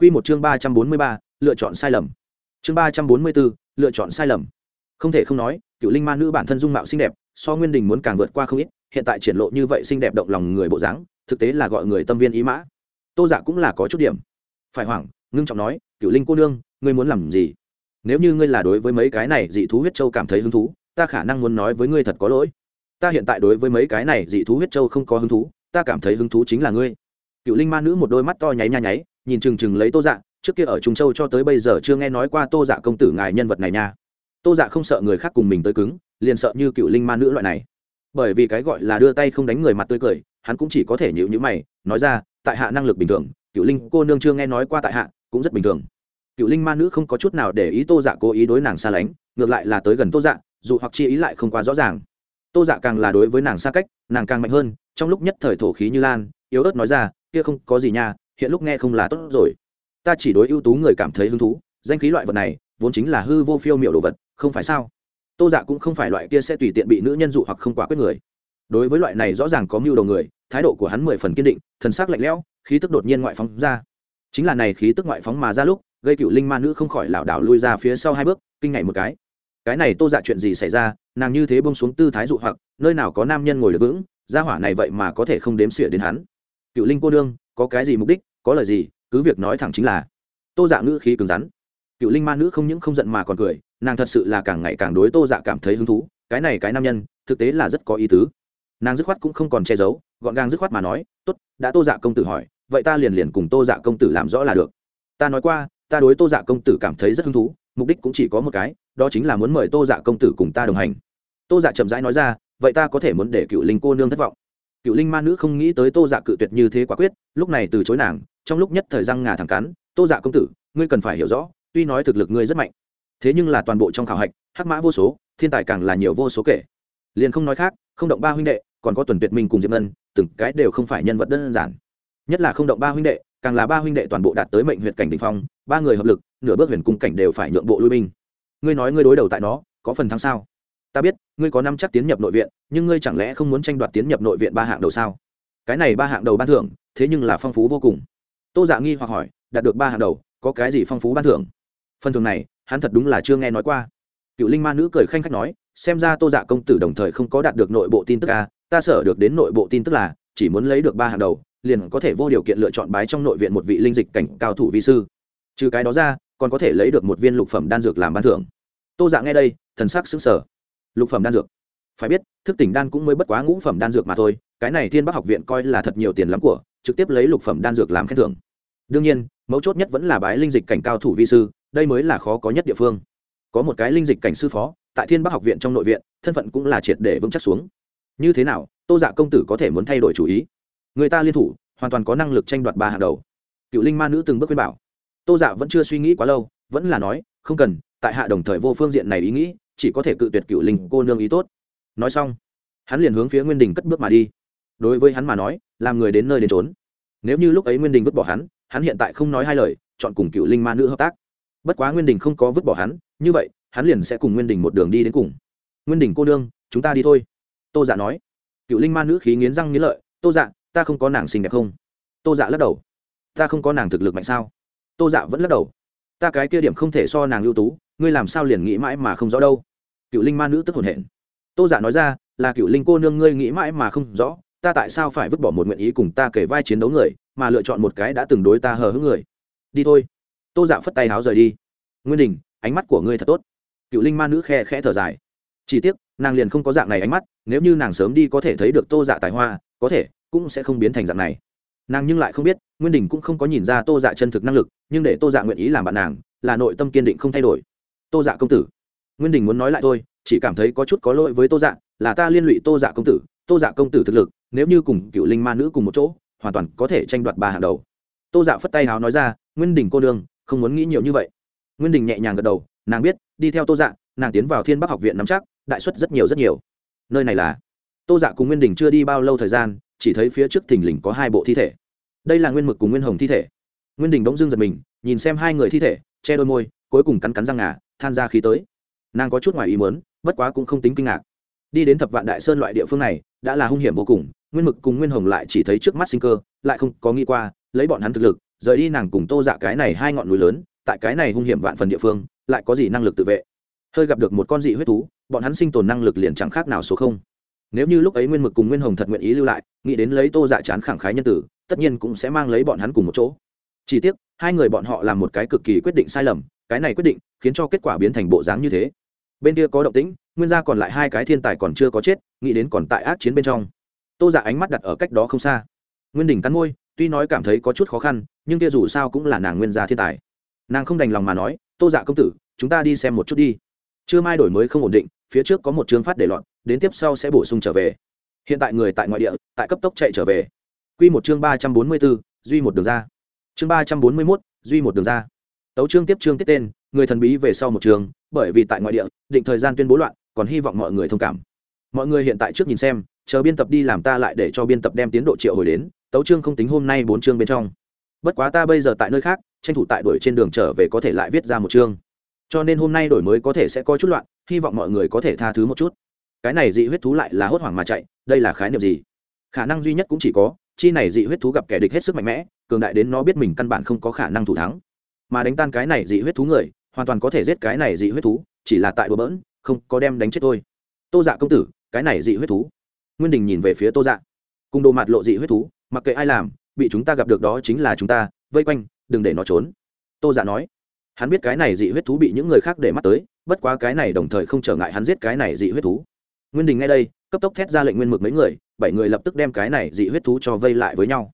Quy một chương ba trăm bốn mươi ba, lựa chọn sai lầm. Chương ba trăm bốn mươi bốn lựa chọn sai lầm. Không thể không nói, cựu linh ma nữ bản thân dung mạo xinh đẹp, so nguyên đình muốn càng vượt qua không ít, hiện tại triển lộ như vậy xinh đẹp động lòng người bộ dáng, thực tế là gọi người tâm viên ý mã. Tô dạ cũng là có chút điểm. Phải hoảng, ngưng trọng nói, cựu linh cô nương, ngươi muốn làm gì? Nếu như ngươi là đối với mấy cái này dị thú huyết châu cảm thấy hứng thú, ta khả năng muốn nói với ngươi thật có lỗi. Ta hiện tại đối với mấy cái này dị thú huyết châu không có hứng thú, ta cảm thấy hứng thú chính là ngươi. Cựu linh ma nữ một đôi mắt to nháy nha nháy nhìn chừng chừng lấy tô dạ trước kia ở trung châu cho tới bây giờ chưa nghe nói qua tô dạ công tử ngài nhân vật này nha. Tô dạ không sợ người khác cùng mình tới cứng, liền sợ như cựu linh ma nữ loại này. Bởi vì cái gọi là đưa tay không đánh người mặt tươi cười, hắn cũng chỉ có thể nhịu nhữ mày, nói ra, tại hạ năng lực bình thường, cựu linh cô nương chưa nghe nói qua tại hạ, cũng rất bình thường. Cựu linh ma nữ không có chút nào để ý tô dạ cố ý đối nàng xa lánh, ngược lại là tới gần tô dạ dù hoặc chi ý lại không quá rõ ràng. Tô dạ càng là đối với nàng xa cách, nàng càng mạnh hơn, trong lúc nhất thời thổ khí như lan, yếu ớt nói ra, kia không có gì nha hiện lúc nghe không là tốt rồi. Ta chỉ đối ưu tú người cảm thấy hứng thú, danh khí loại vật này, vốn chính là hư vô phiêu miểu đồ vật, không phải sao? Tô dạ cũng không phải loại kia sẽ tùy tiện bị nữ nhân dụ hoặc không quá quyết người. Đối với loại này rõ ràng có mưu đầu người, thái độ của hắn mười phần kiên định, thần s ắ c lạnh lẽo, khí tức đột nhiên ngoại phóng ra. Chính là này khí tức ngoại phóng mà ra lúc, gây cựu linh ma nữ không khỏi lảo đảo lui ra phía sau hai bước, kinh ngạc một cái. Cái này tô dạ chuyện gì xảy ra, nàng như thế bông xuống tư thái dụ hoặc, nơi nào có nam nhân ngồi được vững, gia hỏa này vậy mà có thể không đếm xỉa đến hắn. Cựu linh cô nương, có cái gì mục đích? Có lời gì, cứ việc nói thẳng chính là, tô dạ ngữ khí cứng rắn. Cựu linh ma nữ không những không giận mà còn cười, nàng thật sự là càng ngày càng đối tô dạ cảm thấy hứng thú, cái này cái nam nhân, thực tế là rất có ý tứ. Nàng dứt khoát cũng không còn che giấu, gọn gàng dứt khoát mà nói, tốt, đã tô dạ công tử hỏi, vậy ta liền liền cùng tô dạ công tử làm rõ là được. Ta nói qua, ta đối tô dạ công tử cảm thấy rất hứng thú, mục đích cũng chỉ có một cái, đó chính là muốn mời tô dạ công tử cùng ta đồng hành. Tô dạ chậm rãi nói ra, vậy ta có thể muốn để cựu linh cô nương thất vọng cựu linh ma nữ không nghĩ tới tô dạ cự tuyệt như thế quả quyết, lúc này từ chối nàng, trong lúc nhất thời răng ngà thẳng cắn, tô dạ công tử, ngươi cần phải hiểu rõ, tuy nói thực lực ngươi rất mạnh, thế nhưng là toàn bộ trong khảo hạch, hắc mã vô số, thiên tài càng là nhiều vô số kể. Liền không nói khác, không động ba huynh đệ, còn có tuần tuyệt minh cùng diệp ngân, từng cái đều không phải nhân vật đơn giản. Nhất là không động ba huynh đệ, càng là ba huynh đệ toàn bộ đạt tới mệnh huyện cảnh đình phong, ba người hợp lực, nửa bước huyền cung cảnh đều phải nhượng bộ lui binh. Ngươi nói ngươi đối đầu tại nó, có phần thắng sao? Ta biết, ngươi có năm chắc tiến nhập nội viện, nhưng ngươi chẳng lẽ không muốn tranh đoạt tiến nhập nội viện ba hạng đầu sao? Cái này ba hạng đầu ban thưởng, thế nhưng là phong phú vô cùng. Tô dạ nghi hoặc hỏi, đạt được ba hạng đầu, có cái gì phong phú ban thưởng? Phần thưởng này, hắn thật đúng là chưa nghe nói qua. Cựu linh ma nữ cười khanh khách nói, xem ra tô dạ công tử đồng thời không có đạt được nội bộ tin tức a ta sở được đến nội bộ tin tức là, chỉ muốn lấy được ba hạng đầu, liền có thể vô điều kiện lựa chọn bái trong nội viện một vị linh dịch cảnh cao thủ vi sư. Trừ cái đó ra, còn có thể lấy được một viên lục phẩm đan dược làm ban thưởng. Tô dạ nghe đây, thần sắc xứng sở lục phẩm đan dược. Phải biết, thức tỉnh đan cũng mới bất quá ngũ phẩm đan dược mà thôi, cái này thiên bắc học viện coi là thật nhiều tiền lắm của, trực tiếp lấy lục phẩm đan dược làm khen thưởng. Đương nhiên, mấu chốt nhất vẫn là bái linh dịch cảnh cao thủ vi sư, đây mới là khó có nhất địa phương. Có một cái linh dịch cảnh sư phó, tại thiên bắc học viện trong nội viện, thân phận cũng là triệt để vững chắc xuống. Như thế nào, tô dạ công tử có thể muốn thay đổi chủ ý? Người ta liên thủ, hoàn toàn có năng lực tranh đoạt ba hàng đầu. Cựu linh ma nữ từng bước khuyên bảo. Tô dạ vẫn chưa suy nghĩ quá lâu, vẫn là nói, không cần, tại hạ đồng thời vô phương diện này ý nghĩ chỉ có thể cự tuyệt cựu linh cô nương ý tốt. Nói xong, hắn liền hướng phía nguyên đình cất bước mà đi. Đối với hắn mà nói, làm người đến nơi đến trốn nếu như lúc ấy nguyên đình vứt bỏ hắn hắn hiện tại không nói hai lời, chọn cùng cựu linh ma nữ hợp tác. Bất quá nguyên đình không có vứt bỏ hắn, như vậy, hắn liền sẽ cùng nguyên đình một đường đi đến cùng. Nguyên đình cô nương, chúng ta đi thôi. Tô dạ nói. Cựu linh ma nữ khí nghiến răng nghiến lợi. Tô dạ ta không có nàng xinh đẹp không? Tô dạ lắc đầu. Ta không có nàng thực lực mạnh sao? Tô dạ vẫn lắc đầu. Ta cái kia điểm không thể so nàng ưu tú ngươi làm sao liền nghĩ mãi mà không rõ đâu? Cựu linh ma nữ tức hồn hển. Tô dạ nói ra, là cựu linh cô nương ngươi nghĩ mãi mà không rõ, ta tại sao phải vứt bỏ một nguyện ý cùng ta kể vai chiến đấu người, mà lựa chọn một cái đã từng đối ta hờ hững người? Đi thôi. Tô dạ phất tay háo rời đi. Nguyên đình, ánh mắt của ngươi thật tốt. Cựu linh ma nữ khe khẽ thở dài. Chỉ tiếc, nàng liền không có dạng này ánh mắt, nếu như nàng sớm đi có thể thấy được tô dạ tài hoa, có thể cũng sẽ không biến thành dạng này. Nàng nhưng lại không biết, nguyên đình cũng không có nhìn ra tô dạ chân thực năng lực, nhưng để tô dạ nguyện ý làm bạn nàng, là nội tâm kiên định không thay đổi tô dạ công tử. Nguyên đình muốn nói lại thôi, chỉ cảm thấy có chút có lỗi với tô dạ là ta liên lụy tô dạ công tử, tô dạ công tử thực lực, nếu như cùng cựu linh ma nữ cùng một chỗ, hoàn toàn có thể tranh đoạt ba hàng đầu. Tô dạ phất tay háo nói ra, nguyên đình cô đương không muốn nghĩ nhiều như vậy. Nguyên đình nhẹ nhàng gật đầu, nàng biết, đi theo tô dạ nàng tiến vào thiên bắc học viện nắm chắc, đại xuất rất nhiều rất nhiều. Nơi này là tô dạ cùng nguyên đình chưa đi bao lâu thời gian, chỉ thấy phía trước thình lình có hai bộ thi thể. Đây là nguyên mực cùng nguyên hồng thi thể. Nguyên đình bỗng dưng giật mình, nhìn xem hai người thi thể, che đôi môi, cuối cùng cắn cắn răng ngà than ra khí tới. Nàng có chút ngoài ý mớn bất quá cũng không tính kinh ngạc. Đi đến thập vạn đại sơn loại địa phương này, đã là hung hiểm vô cùng, nguyên mực cùng nguyên hồng lại chỉ thấy trước mắt sinh cơ, lại không có nghĩ qua, lấy bọn hắn thực lực, rời đi nàng cùng tô dạ cái này hai ngọn núi lớn, tại cái này hung hiểm vạn phần địa phương, lại có gì năng lực tự vệ? Hơi gặp được một con dị huyết thú, bọn hắn sinh tồn năng lực liền chẳng khác nào số không. Nếu như lúc ấy nguyên mực cùng nguyên hồng thật nguyện ý lưu lại, nghĩ đến lấy tô dạ chán khẳng khái nhân tử, tất nhiên cũng sẽ mang lấy bọn hắn cùng một chỗ. Chỉ tiếc, hai người bọn họ làm một cái cực kỳ quyết định sai lầm cái này quyết định khiến cho kết quả biến thành bộ dáng như thế. Bên kia có động tĩnh, nguyên gia còn lại hai cái thiên tài còn chưa có chết, nghĩ đến còn tại ác chiến bên trong. Tô dạ ánh mắt đặt ở cách đó không xa. Nguyên đình cắn môi, tuy nói cảm thấy có chút khó khăn, nhưng kia dù sao cũng là nàng nguyên gia thiên tài. Nàng không đành lòng mà nói, tô dạ công tử, chúng ta đi xem một chút đi. Chưa mai đổi mới không ổn định, phía trước có một chương phát để loạn, đến tiếp sau sẽ bổ sung trở về. Hiện tại người tại ngoại địa, tại cấp tốc chạy trở về. Q một chương ba trăm bốn mươi bốn duy một đường ra. Chương ba trăm bốn mươi mốt, duy một đường ra tấu chương tiếp chương tiếp tên, người thần bí về sau một trường, bởi vì tại ngoại địa, định thời gian tuyên bố loạn, còn hy vọng mọi người thông cảm. Mọi người hiện tại trước nhìn xem, chờ biên tập đi làm ta lại để cho biên tập đem tiến độ triệu hồi đến, tấu chương không tính hôm nay bốn chương bên trong. Bất quá ta bây giờ tại nơi khác, tranh thủ tại đuổi trên đường trở về có thể lại viết ra một chương. Cho nên hôm nay đổi mới có thể sẽ có chút loạn, hy vọng mọi người có thể tha thứ một chút. Cái này dị huyết thú lại là hốt hoảng mà chạy, đây là khái niệm gì? Khả năng duy nhất cũng chỉ có, chi này dị huyết thú gặp kẻ địch hết sức mạnh mẽ, cường đại đến nó biết mình căn bản không có khả năng thủ thắng mà đánh tan cái này dị huyết thú người, hoàn toàn có thể giết cái này dị huyết thú, chỉ là tại đùa bỡn, không có đem đánh chết thôi. Tô dạ công tử, cái này dị huyết thú. Nguyên đình nhìn về phía tô dạ. Cùng đồ mặt lộ dị huyết thú, mặc kệ ai làm, bị chúng ta gặp được đó chính là chúng ta, vây quanh, đừng để nó trốn. Tô dạ nói. Hắn biết cái này dị huyết thú bị những người khác để mắt tới, bất quá cái này đồng thời không trở ngại hắn giết cái này dị huyết thú. Nguyên đình ngay đây, cấp tốc thét ra lệnh nguyên mực mấy người, bảy người lập tức đem cái này dị huyết thú cho vây lại với nhau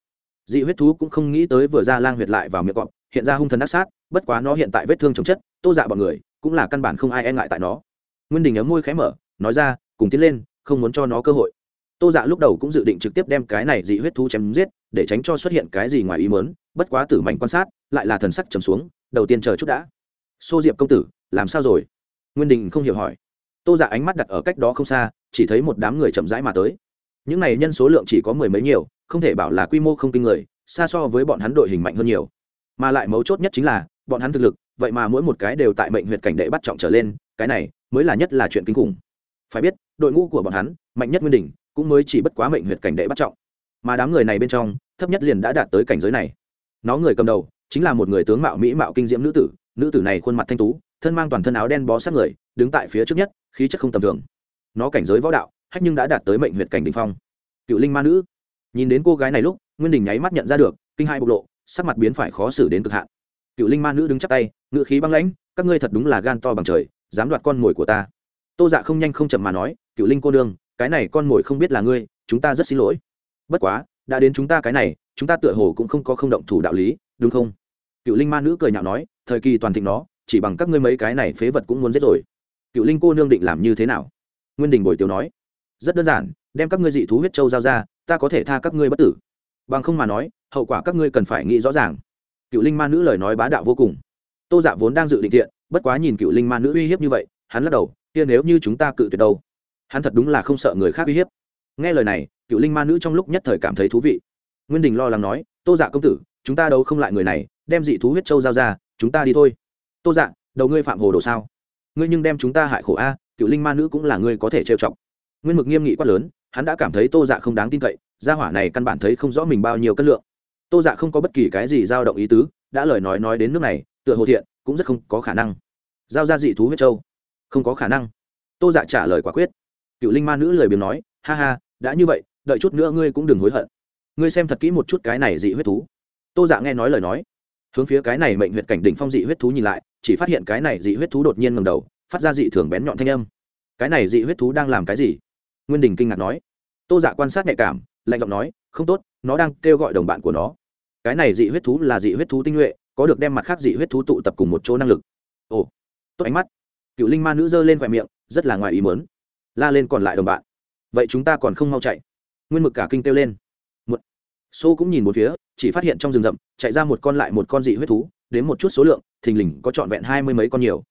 dị huyết thú cũng không nghĩ tới vừa ra lang huyệt lại vào miệng cọp, hiện ra hung thần ác sát, bất quá nó hiện tại vết thương chống chất, tô dạ bọn người cũng là căn bản không ai e ngại tại nó. Nguyên đình ấm môi khé mở, nói ra, cùng tiến lên, không muốn cho nó cơ hội. Tô dạ lúc đầu cũng dự định trực tiếp đem cái này dị huyết thú chém giết, để tránh cho xuất hiện cái gì ngoài ý mớn bất quá tử mảnh quan sát, lại là thần sắc trầm xuống, đầu tiên chờ chút đã. Xô diệp công tử, làm sao rồi? Nguyên đình không hiểu hỏi. Tô dạ ánh mắt đặt ở cách đó không xa, chỉ thấy một đám người chậm rãi mà tới những này nhân số lượng chỉ có mười mấy nhiều, không thể bảo là quy mô không kinh người, xa so với bọn hắn đội hình mạnh hơn nhiều. Mà lại mấu chốt nhất chính là, bọn hắn thực lực, vậy mà mỗi một cái đều tại mệnh huyệt cảnh đệ bắt trọng trở lên, cái này mới là nhất là chuyện kinh khủng. Phải biết, đội ngũ của bọn hắn, mạnh nhất nguyên đỉnh, cũng mới chỉ bất quá mệnh huyệt cảnh đệ bắt trọng. Mà đám người này bên trong, thấp nhất liền đã đạt tới cảnh giới này. Nó người cầm đầu, chính là một người tướng mạo mỹ mạo kinh diễm nữ tử nữ tử này khuôn mặt thanh tú, thân mang toàn thân áo đen bó sát người, đứng tại phía trước nhất, khí chất không tầm thường. Nó cảnh giới võ đạo hách nhưng đã đạt tới mệnh huyệt cảnh đ ỉ n h phong. Cựu linh ma nữ. Nhìn đến cô gái này lúc, nguyên đình nháy mắt nhận ra được, kinh hai bộc lộ, sắc mặt biến phải khó xử đến cực hạn. Cựu linh ma nữ đứng chắp tay ngự khí băng lãnh, các ngươi thật đúng là gan to bằng trời, dám đoạt con mồi của ta. Tô dạ không nhanh không chậm mà nói, cựu linh cô đương cái này con mồi không biết là ngươi, chúng ta rất xin lỗi. Bất quá, đã đến chúng ta cái này, chúng ta tựa hồ cũng không có không động thủ đạo lý, đúng không? Cựu linh ma nữ cười nhạo nói, thời kỳ toàn thịnh nó, chỉ bằng các ngươi mấy cái này phế vật cũng muốn giết rồi. Cựu linh cô nương định làm như thế nào? Nguyên đình bồi tiểu nói rất đơn giản, đem các ngươi dị thú huyết châu giao ra, ta có thể tha các ngươi bất tử. Bằng không mà nói, hậu quả các ngươi cần phải nghĩ rõ ràng. Cựu linh ma nữ lời nói bá đạo vô cùng. Tô dạ vốn đang dự định thiện, bất quá nhìn cựu linh ma nữ uy hiếp như vậy, hắn lắc đầu, kia nếu như chúng ta cự tuyệt đâu? Hắn thật đúng là không sợ người khác uy hiếp. Nghe lời này, cựu linh ma nữ trong lúc nhất thời cảm thấy thú vị. Nguyên đình lo lắng nói, tô dạ công tử, chúng ta đâu không lại người này, đem dị thú huyết châu giao ra, chúng ta đi thôi. Tô dạ đầu ngươi phạm hồ đồ sao? Ngươi nhưng đem chúng ta hại khổ a, cựu linh ma nữ cũng là ngươi có thể trêu chọc nguyên mực nghiêm nghị quát lớn, hắn đã cảm thấy tô dạ không đáng tin cậy, gia hỏa này căn bản thấy không rõ mình bao nhiêu cân lượng. Tô dạ không có bất kỳ cái gì dao động ý tứ, đã lời nói nói đến nước này, tựa hồ thiện, cũng rất không có khả năng. Giao ra dị thú huyết châu. Không có khả năng. Tô dạ trả lời quả quyết. Cựu linh ma nữ lời biếng nói, ha ha, đã như vậy, đợi chút nữa ngươi cũng đừng hối hận. Ngươi xem thật kỹ một chút cái này dị huyết thú. Tô dạ nghe nói lời nói, hướng phía cái này mệnh huyện cảnh đỉnh phong dị huyết thú nhìn lại, chỉ phát hiện cái này dị huyết thú đột nhiên ngầm đầu, phát ra dị thường bén nhọn thanh âm. Cái này dị huyết thú đang làm cái gì? Nguyên đình kinh ngạc nói. Tô dạ quan sát nhạy cảm, lạnh giọng nói, không tốt, nó đang kêu gọi đồng bạn của nó. Cái này dị huyết thú là dị huyết thú tinh nhuệ, có được đem mặt khác dị huyết thú tụ tập cùng một chỗ năng lực. Ồ, tốt ánh mắt. Cựu linh ma nữ giơ lên khoe miệng, rất là ngoài ý mớn la lên còn lại đồng bạn. Vậy chúng ta còn không mau chạy? Nguyên mực cả kinh kêu lên. Một xô cũng nhìn một phía, chỉ phát hiện trong rừng rậm, chạy ra một con lại một con dị huyết thú, đến một chút số lượng, thình lình có trọn vẹn hai mươi mấy con nhiều.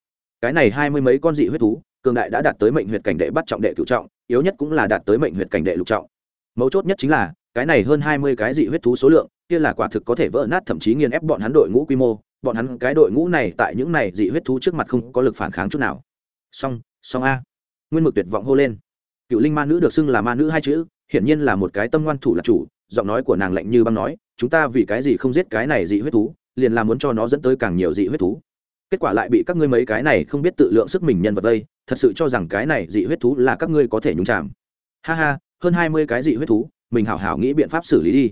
Cái này hai mươi mấy con dị huyết thú, cường đại đã đạt tới mệnh huyệt cảnh đệ bắt trọng đệ cựu trọng yếu nhất cũng là đạt tới mệnh huyệt cảnh đệ lục trọng. Mấu chốt nhất chính là, cái này hơn hai mươi cái dị huyết thú số lượng, kia là quả thực có thể vỡ nát thậm chí nghiền ép bọn hắn đội ngũ quy mô. Bọn hắn, cái đội ngũ này tại những này dị huyết thú trước mặt không có lực phản kháng chút nào. Song song a. Nguyên mực tuyệt vọng hô lên. Cựu linh ma nữ được xưng là ma nữ hai chữ, hiển nhiên là một cái tâm ngoan thủ là chủ, giọng nói của nàng lạnh như băng nói, chúng ta vì cái gì không giết cái này dị huyết thú, liền là muốn cho nó dẫn tới càng nhiều dị huyết thú. Kết quả lại bị các ngươi mấy cái này không biết tự lượng sức mình nhân vật đây thật sự cho rằng cái này dị huyết thú là các ngươi có thể nhúng chạm ha ha, hơn hai mươi cái dị huyết thú, mình hảo hảo nghĩ biện pháp xử lý đi.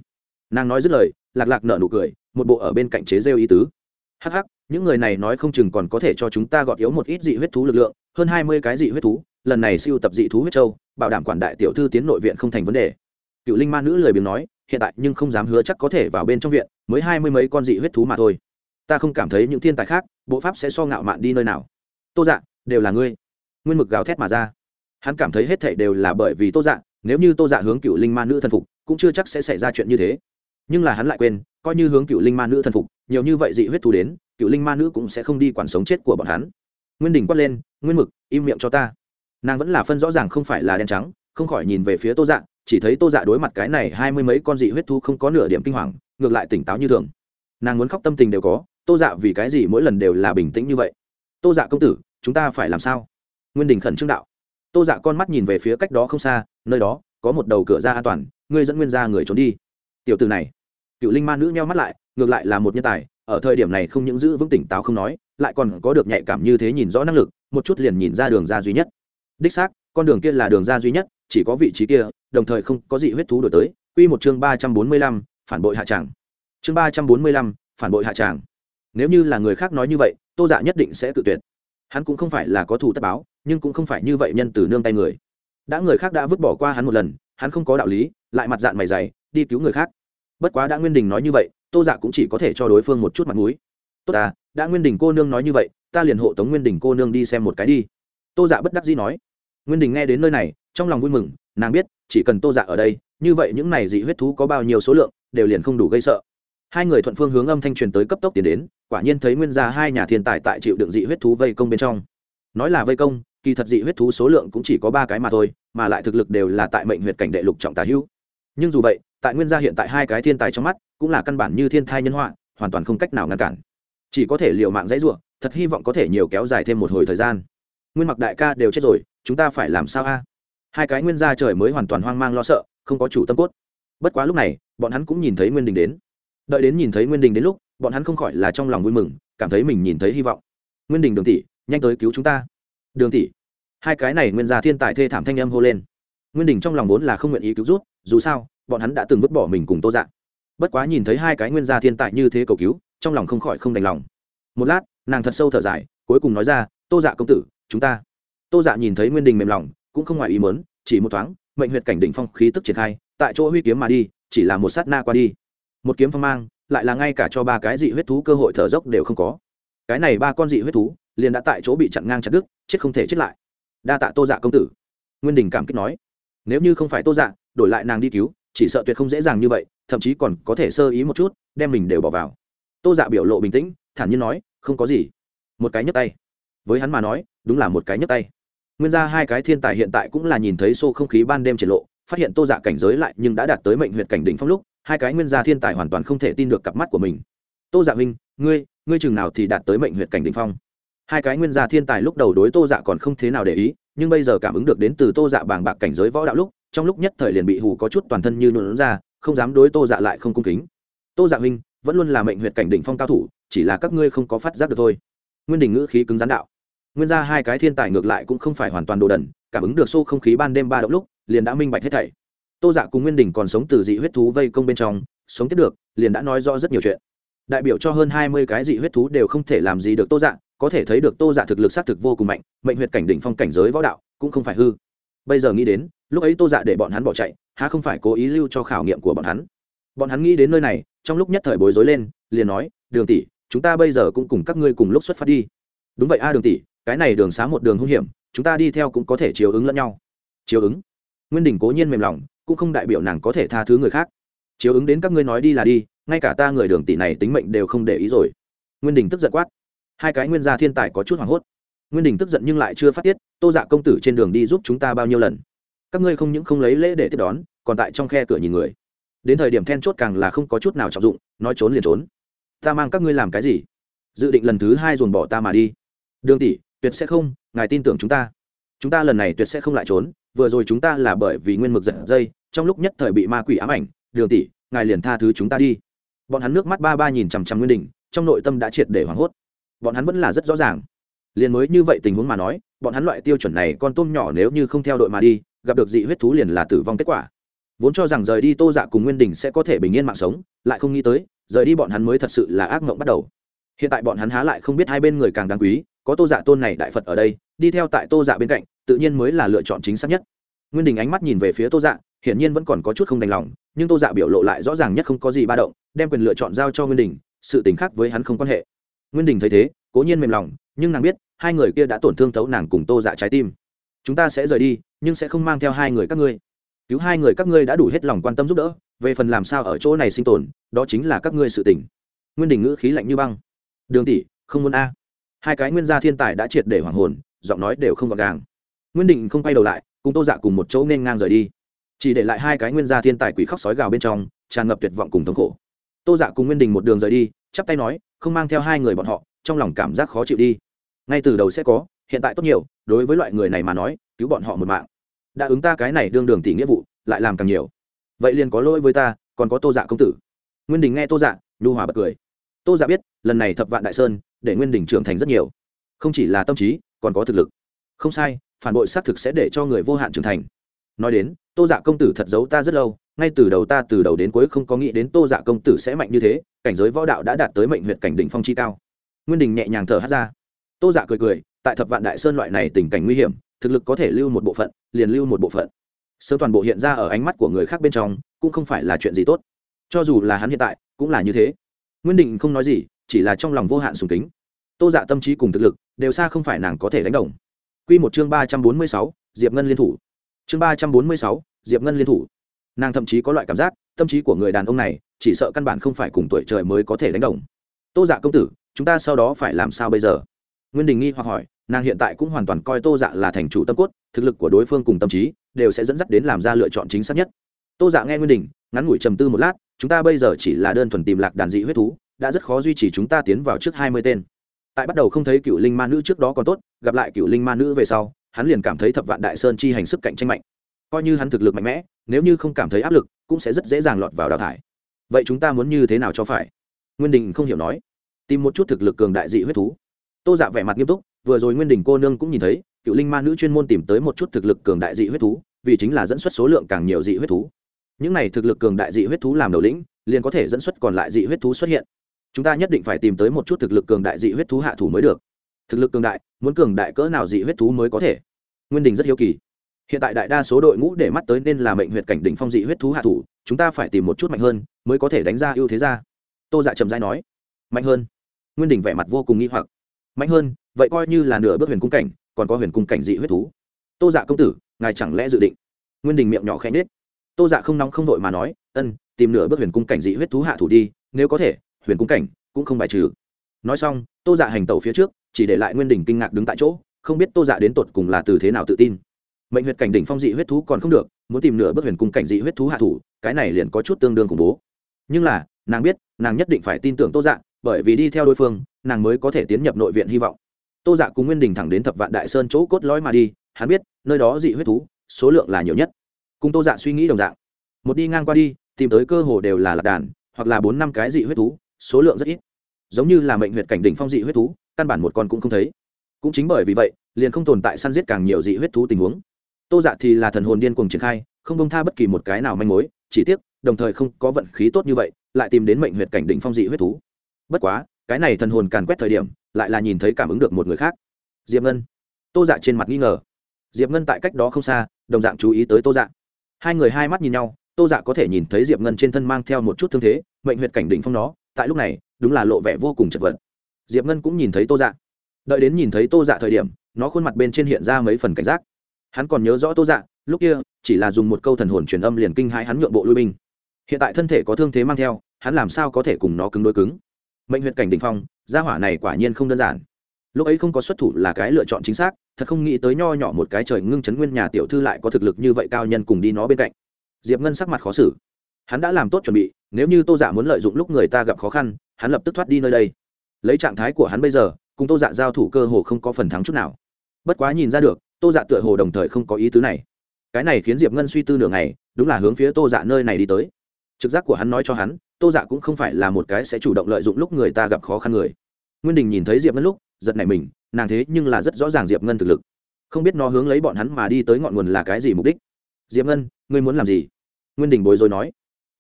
Nàng nói dứt lời, lạc lạc nở nụ cười, một bộ ở bên cạnh chế rêu ý tứ. Hắc hắc, những người này nói không chừng còn có thể cho chúng ta gọt yếu một ít dị huyết thú lực lượng, hơn hai mươi cái dị huyết thú, lần này siêu tập dị thú huyết châu, bảo đảm quản đại tiểu thư tiến nội viện không thành vấn đề. Cựu linh ma nữ lời biếng nói, hiện tại nhưng không dám hứa chắc có thể vào bên trong viện, mới hai mươi mấy con dị huyết thú mà thôi. Ta không cảm thấy những thiên tài khác, bộ pháp sẽ so ngạo mạn đi nơi nào. Tô dạ đều là ngươi nguyên mực gào thét mà ra. Hắn cảm thấy hết thảy đều là bởi vì tô dạ nếu như tô dạ hướng cựu linh ma nữ thần phục, cũng chưa chắc sẽ xảy ra chuyện như thế. Nhưng là hắn lại quên, coi như hướng cựu linh ma nữ thần phục, nhiều như vậy dị huyết thù đến, cựu linh ma nữ cũng sẽ không đi quản sống chết của bọn hắn. Nguyên đình quát lên, nguyên mực, im miệng cho ta. Nàng vẫn là phân rõ ràng không phải là đen trắng, không khỏi nhìn về phía tô dạ chỉ thấy tô dạ đối mặt cái này hai mươi mấy con dị huyết thu không có nửa điểm kinh hoàng, ngược lại tỉnh táo như thường. Nàng muốn khóc tâm tình đều có, tô dạ vì cái gì mỗi lần đều là bình tĩnh như vậy? Tô dạ công tử, chúng ta phải làm sao? Nguyên đình khẩn trương đạo. Tô dạ con mắt nhìn về phía cách đó không xa, nơi đó có một đầu cửa ra an toàn, ngươi dẫn nguyên ra người trốn đi. Tiểu từ này. Cựu linh ma nữ nheo mắt lại, ngược lại là một nhân tài, ở thời điểm này không những giữ vững tỉnh táo không nói, lại còn có được nhạy cảm như thế nhìn rõ năng lực, một chút liền nhìn ra đường ra duy nhất. Đích xác, con đường kia là đường ra duy nhất, chỉ có vị trí kia, đồng thời không có gì huyết thú đổi tới. Quy một chương ba trăm bốn mươi lăm, phản bội hạ tràng. Chương ba trăm bốn mươi lăm, phản bội hạ tràng. Nếu như là người khác nói như vậy, tô dạ nhất định sẽ tự tuyệt hắn cũng không phải là có thù tất báo, nhưng cũng không phải như vậy nhân từ nương tay người. Đã người khác đã vứt bỏ qua hắn một lần, hắn không có đạo lý, lại mặt dạng mày dày, đi cứu người khác. Bất quá đã nguyên đình nói như vậy, tô dạ cũng chỉ có thể cho đối phương một chút mặt m ũ i tốt à đã nguyên đình cô nương nói như vậy, ta liền hộ tống nguyên đình cô nương đi xem một cái đi. Tô dạ bất đắc dĩ nói. Nguyên đình nghe đến nơi này, trong lòng vui mừng, nàng biết, chỉ cần tô dạ ở đây, như vậy những này dị huyết thú có bao nhiêu số lượng, đều liền không đủ gây sợ. Hai người thuận phương hướng âm thanh truyền tới cấp tốc tiến đến quả nhiên thấy nguyên gia hai nhà thiên tài tại chịu đựng dị huyết thú vây công bên trong. Nói là vây công, kỳ thật dị huyết thú số lượng cũng chỉ có ba cái mà thôi, mà lại thực lực đều là tại mệnh huyệt cảnh đệ lục trọng tà hữu. Nhưng dù vậy, tại nguyên gia hiện tại hai cái thiên tài trong mắt, cũng là căn bản như thiên thai nhân họa, hoàn toàn không cách nào ngăn cản. Chỉ có thể liều mạng dãy ruộng thật hy vọng có thể nhiều kéo dài thêm một hồi thời gian. Nguyên mặc đại ca đều chết rồi, chúng ta phải làm sao a? Hai cái nguyên gia trời mới hoàn toàn hoang mang lo sợ, không có chủ tâm cốt. Bất quá lúc này, bọn hắn cũng nhìn thấy nguyên đình đến. Đợi đến nhìn thấy nguyên đình đến lúc bọn hắn không khỏi là trong lòng vui mừng, cảm thấy mình nhìn thấy hy vọng. Nguyên đình đường tỷ, nhanh tới cứu chúng ta. Đường tỷ. Hai cái này nguyên gia thiên tài thê thảm thanh âm hô lên. Nguyên đình trong lòng vốn là không nguyện ý cứu rút, dù sao, bọn hắn đã từng vứt bỏ mình cùng tô dạng bất quá nhìn thấy hai cái nguyên gia thiên tài như thế cầu cứu, trong lòng không khỏi không đành lòng. Một lát, nàng thật sâu thở dài, cuối cùng nói ra, tô dạ công tử, chúng ta. Tô dạ nhìn thấy nguyên đình mềm lòng, cũng không ngoài ý mớn chỉ một thoáng, mệnh huyệt cảnh đỉnh phong khí tức triển khai, tại chỗ huy kiếm mà đi, chỉ là một sát na qua đi. Một kiếm phong mang lại là ngay cả cho ba cái dị huyết thú cơ hội thở dốc đều không có. Cái này ba con dị huyết thú liền đã tại chỗ bị chặn ngang chặt đứt, chết không thể chết lại. Đa tạ tô dạ công tử. Nguyên đình cảm kích nói. Nếu như không phải tô dạ đổi lại nàng đi cứu, chỉ sợ tuyệt không dễ dàng như vậy, thậm chí còn có thể sơ ý một chút, đem mình đều bỏ vào. Tô dạ biểu lộ bình tĩnh, thản nhiên nói, không có gì. Một cái nhấp tay. Với hắn mà nói, đúng là một cái nhấp tay. Nguyên ra hai cái thiên tài hiện tại cũng là nhìn thấy xô không khí ban đêm triển lộ, phát hiện tô dạ cảnh giới lại nhưng đã đạt tới mệnh huyện cảnh đỉnh phong lúc hai cái nguyên gia thiên tài hoàn toàn không thể tin được cặp mắt của mình. Tô dạ minh ngươi ngươi chừng nào thì đạt tới mệnh huyện cảnh đỉnh phong? Hai cái nguyên gia thiên tài lúc đầu đối tô dạ còn không thế nào để ý, nhưng bây giờ cảm ứng được đến từ tô dạ bàng bạc cảnh giới võ đạo lúc, trong lúc nhất thời liền bị hù có chút toàn thân như nhuộn ra, không dám đối tô dạ lại không cung kính. Tô dạ minh vẫn luôn là mệnh huyện cảnh đỉnh phong cao thủ, chỉ là các ngươi không có phát giác được thôi. Nguyên đình ngữ khí cứng rắn đạo. Nguyên ra hai cái thiên tài ngược lại cũng không phải hoàn toàn đồ đần, cảm ứng được xô không khí ban đêm ba động lúc, liền đã minh bạch hết thảy tô dạ cùng nguyên đình còn sống từ dị huyết thú vây công bên trong, sống tiếp được, liền đã nói rõ rất nhiều chuyện. Đại biểu cho hơn hai mươi cái dị huyết thú đều không thể làm gì được tô dạ có thể thấy được tô dạ thực lực xác thực vô cùng mạnh, mệnh huyệt cảnh đỉnh phong cảnh giới võ đạo cũng không phải hư. Bây giờ nghĩ đến, lúc ấy tô dạ để bọn hắn bỏ chạy, há không phải cố ý lưu cho khảo nghiệm của bọn hắn? Bọn hắn nghĩ đến nơi này, trong lúc nhất thời bối rối lên, liền nói, đường tỷ, chúng ta bây giờ cũng cùng các ngươi cùng lúc xuất phát đi. Đúng vậy a, đường tỷ, cái này đường xá một đường hung hiểm, chúng ta đi theo cũng có thể chiều ứng lẫn nhau. Chiều ứng? Nguyên đình cố nhiên mềm lòng cũng không đại biểu nàng có thể tha thứ người khác. Chiếu ứng đến các ngươi nói đi là đi, ngay cả ta người đường tỷ này tính mệnh đều không để ý rồi. Nguyên đình tức giận quát. Hai cái nguyên gia thiên tài có chút hoảng hốt. Nguyên đình tức giận nhưng lại chưa phát tiết, tô dạ công tử trên đường đi giúp chúng ta bao nhiêu lần? Các ngươi không những không lấy lễ để tiếp đón, còn tại trong khe cửa nhìn người. Đến thời điểm then chốt càng là không có chút nào trọng dụng, nói trốn liền trốn. Ta mang các ngươi làm cái gì? Dự định lần thứ hai dồn bỏ ta mà đi. Đường tỷ, tuyệt sẽ không, ngài tin tưởng chúng ta. Chúng ta lần này tuyệt sẽ không lại trốn vừa rồi chúng ta là bởi vì nguyên mực giật dây, trong lúc nhất thời bị ma quỷ ám ảnh, đường tỷ, ngài liền tha thứ chúng ta đi. Bọn hắn nước mắt ba ba nhìn chằm chằm nguyên đình, trong nội tâm đã triệt để hoảng hốt. Bọn hắn vẫn là rất rõ ràng. Liền mới như vậy tình huống mà nói, bọn hắn loại tiêu chuẩn này con tôm nhỏ nếu như không theo đội mà đi, gặp được dị huyết thú liền là tử vong kết quả. Vốn cho rằng rời đi tô dạ cùng nguyên đình sẽ có thể bình yên mạng sống, lại không nghĩ tới, rời đi bọn hắn mới thật sự là ác mộng bắt đầu. Hiện tại bọn hắn há lại không biết hai bên người càng đáng quý, có tô dạ tôn này đại phật ở đây, đi theo tại tô dạ bên cạnh tự nhiên mới là lựa chọn chính xác nhất. Nguyên đình ánh mắt nhìn về phía tô dạ hiển nhiên vẫn còn có chút không đành lòng, nhưng tô dạ biểu lộ lại rõ ràng nhất không có gì ba động, đem quyền lựa chọn giao cho nguyên đình, sự tình khác với hắn không quan hệ. Nguyên đình thấy thế, cố nhiên mềm lòng, nhưng nàng biết, hai người kia đã tổn thương thấu nàng cùng tô dạ trái tim. Chúng ta sẽ rời đi, nhưng sẽ không mang theo hai người các ngươi. Cứu hai người các ngươi đã đủ hết lòng quan tâm giúp đỡ, về phần làm sao ở chỗ này sinh tồn, đó chính là các ngươi sự tỉnh nguyên đình ngữ khí lạnh như băng. Đường tỷ, không muốn a. Hai cái nguyên gia thiên tài đã triệt để hoàng hồn, giọng nói đều không gọn gàng nguyên đình không quay đầu lại, cùng tô dạ cùng một chỗ nên ngang rời đi. Chỉ để lại hai cái nguyên gia thiên tài quỷ khóc sói gào bên trong, tràn ngập tuyệt vọng cùng thống khổ. Tô dạ cùng nguyên đình một đường rời đi, chắp tay nói, không mang theo hai người bọn họ, trong lòng cảm giác khó chịu đi. Ngay từ đầu sẽ có, hiện tại tốt nhiều, đối với loại người này mà nói, cứu bọn họ một mạng. Đã ứng ta cái này đương đường tỷ nghĩa vụ, lại làm càng nhiều. Vậy liền có lỗi với ta, còn có tô dạ công tử. Nguyên đình nghe tô dạ nhu hòa bật cười. Tô dạ biết, lần này thập vạn đại sơn, để nguyên đình trưởng thành rất nhiều. Không chỉ là tâm trí, còn có thực lực không sai, phản bội xác thực sẽ để cho người vô hạn trưởng thành. Nói đến, tô dạ công tử thật giấu ta rất lâu, ngay từ đầu ta từ đầu đến cuối không có nghĩ đến tô dạ công tử sẽ mạnh như thế, cảnh giới võ đạo đã đạt tới mệnh huyện cảnh đỉnh phong chi cao. Nguyên đình nhẹ nhàng thở hát ra. Tô dạ cười cười, tại thập vạn đại sơn loại này tình cảnh nguy hiểm, thực lực có thể lưu một bộ phận, liền lưu một bộ phận. Sớm toàn bộ hiện ra ở ánh mắt của người khác bên trong, cũng không phải là chuyện gì tốt. Cho dù là hắn hiện tại, cũng là như thế. Nguyên định không nói gì, chỉ là trong lòng vô hạn sùng kính. Tô dạ tâm trí cùng thực lực, đều xa không phải nàng có thể đánh đồng. Quy một chương ba trăm bốn mươi sáu, diệp ngân liên thủ. Chương ba trăm bốn mươi sáu, diệp ngân liên thủ. Nàng thậm chí có loại cảm giác, tâm trí của người đàn ông này, chỉ sợ căn bản không phải cùng tuổi trời mới có thể đánh đồng. Tô dạ công tử, chúng ta sau đó phải làm sao bây giờ? Nguyên đình nghi hoặc hỏi, nàng hiện tại cũng hoàn toàn coi tô dạ là thành chủ tâm cốt, thực lực của đối phương cùng tâm trí, đều sẽ dẫn dắt đến làm ra lựa chọn chính xác nhất. Tô dạ nghe nguyên đình, ngắn ngủi trầm tư một lát, chúng ta bây giờ chỉ là đơn thuần tìm lạc đàn dị huyết thú, đã rất khó duy trì chúng ta tiến vào trước hai mươi tên tại bắt đầu không thấy cựu linh ma nữ trước đó còn tốt, gặp lại cựu linh ma nữ về sau, hắn liền cảm thấy thập vạn đại sơn chi hành sức cạnh tranh mạnh. Coi như hắn thực lực mạnh mẽ, nếu như không cảm thấy áp lực, cũng sẽ rất dễ dàng lọt vào đào thải. Vậy chúng ta muốn như thế nào cho phải? Nguyên đình không hiểu nói. Tìm một chút thực lực cường đại dị huyết thú. Tô dạ vẻ mặt nghiêm túc, vừa rồi nguyên đình cô nương cũng nhìn thấy, cựu linh ma nữ chuyên môn tìm tới một chút thực lực cường đại dị huyết thú, vì chính là dẫn xuất số lượng càng nhiều dị huyết thú. Những này thực lực cường đại dị huyết thú làm đầu lĩnh, liền có thể dẫn xuất còn lại dị huyết thú xuất hiện chúng ta nhất định phải tìm tới một chút thực lực cường đại dị huyết thú hạ thủ mới được. Thực lực cường đại, muốn cường đại cỡ nào dị huyết thú mới có thể? Nguyên đình rất hiếu kỳ. Hiện tại đại đa số đội ngũ để mắt tới nên là mệnh huyệt cảnh đỉnh phong dị huyết thú hạ thủ, chúng ta phải tìm một chút mạnh hơn mới có thể đánh ra ưu thế ra. Tô dạ trầm dai nói. Mạnh hơn. Nguyên đình vẻ mặt vô cùng nghi hoặc. Mạnh hơn, vậy coi như là nửa bước huyền cung cảnh, còn có huyền cung cảnh dị huyết thú. Tô dạ công tử, ngài chẳng lẽ dự định? Nguyên đình miệng nhỏ khẽ nết tô dạ không nóng không vội mà nói, ân, tìm nửa bước huyền cung cảnh dị huyết thú hạ thủ đi, nếu có thể huyền cung cảnh, cũng không bài trừ. Nói xong, tô dạ hành tẩu phía trước, chỉ để lại nguyên đình kinh ngạc đứng tại chỗ, không biết tô dạ đến tột cùng là từ thế nào tự tin. Mệnh huyệt cảnh đỉnh phong dị huyết thú còn không được, muốn tìm nửa bước huyền cung cảnh dị huyết thú hạ thủ, cái này liền có chút tương đương khủng bố. Nhưng là, nàng biết, nàng nhất định phải tin tưởng tô dạ bởi vì đi theo đối phương, nàng mới có thể tiến nhập nội viện hy vọng. Tô dạ cùng nguyên đình thẳng đến thập vạn đại sơn chỗ cốt lõi mà đi, hắn biết, nơi đó dị huyết thú, số lượng là nhiều nhất. Cùng tô dạ suy nghĩ đồng dạng, một đi ngang qua đi, tìm tới cơ hồ đều là lạc đàn, hoặc là bốn năm cái dị huyết thú số lượng rất ít. Giống như là mệnh huyệt cảnh đỉnh phong dị huyết thú, căn bản một con cũng không thấy. Cũng chính bởi vì vậy, liền không tồn tại săn giết càng nhiều dị huyết thú tình huống. Tô dạ thì là thần hồn điên cuồng triển khai, không bông tha bất kỳ một cái nào manh mối, chỉ tiếc, đồng thời không có vận khí tốt như vậy, lại tìm đến mệnh huyệt cảnh đỉnh phong dị huyết thú. Bất quá, cái này thần hồn càn quét thời điểm, lại là nhìn thấy cảm ứng được một người khác. Diệp ngân. Tô dạ trên mặt nghi ngờ. Diệp ngân tại cách đó không xa, đồng dạng chú ý tới tô dạ. Hai người hai mắt nhìn nhau, tô dạ có thể nhìn thấy diệp ngân trên thân mang theo một chút thương thế, mệnh huyệt cảnh đỉnh phong nó tại lúc này, đúng là lộ vẻ vô cùng chật vật. Diệp ngân cũng nhìn thấy tô dạ. Đợi đến nhìn thấy tô dạ thời điểm, nó khuôn mặt bên trên hiện ra mấy phần cảnh giác. Hắn còn nhớ rõ tô dạ lúc kia, chỉ là dùng một câu thần hồn truyền âm liền kinh hai hắn nhượng bộ lui binh. Hiện tại thân thể có thương thế mang theo, hắn làm sao có thể cùng nó cứng đối cứng? Mệnh huyện cảnh đình phong, gia hỏa này quả nhiên không đơn giản. Lúc ấy không có xuất thủ là cái lựa chọn chính xác, thật không nghĩ tới nho nhỏ một cái trời ngưng chấn nguyên nhà tiểu thư lại có thực lực như vậy cao nhân cùng đi nó bên cạnh. Diệp ngân sắc mặt khó xử hắn đã làm tốt chuẩn bị, nếu như tô dạ muốn lợi dụng lúc người ta gặp khó khăn, hắn lập tức thoát đi nơi đây. Lấy trạng thái của hắn bây giờ, cùng tô dạ giao thủ cơ hồ không có phần thắng chút nào. Bất quá nhìn ra được, tô dạ tựa hồ đồng thời không có ý tứ này. Cái này khiến diệp ngân suy tư nửa ngày, đúng là hướng phía tô dạ nơi này đi tới. Trực giác của hắn nói cho hắn, tô dạ cũng không phải là một cái sẽ chủ động lợi dụng lúc người ta gặp khó khăn người. Nguyên đình nhìn thấy diệp ngân lúc, giật nảy mình, nàng thế nhưng là rất rõ ràng diệp ngân thực lực. Không biết nó hướng lấy bọn hắn mà đi tới ngọn nguồn là cái gì mục đích. Diệp ngân, ngươi muốn làm gì? Nguyên đình bối rối nói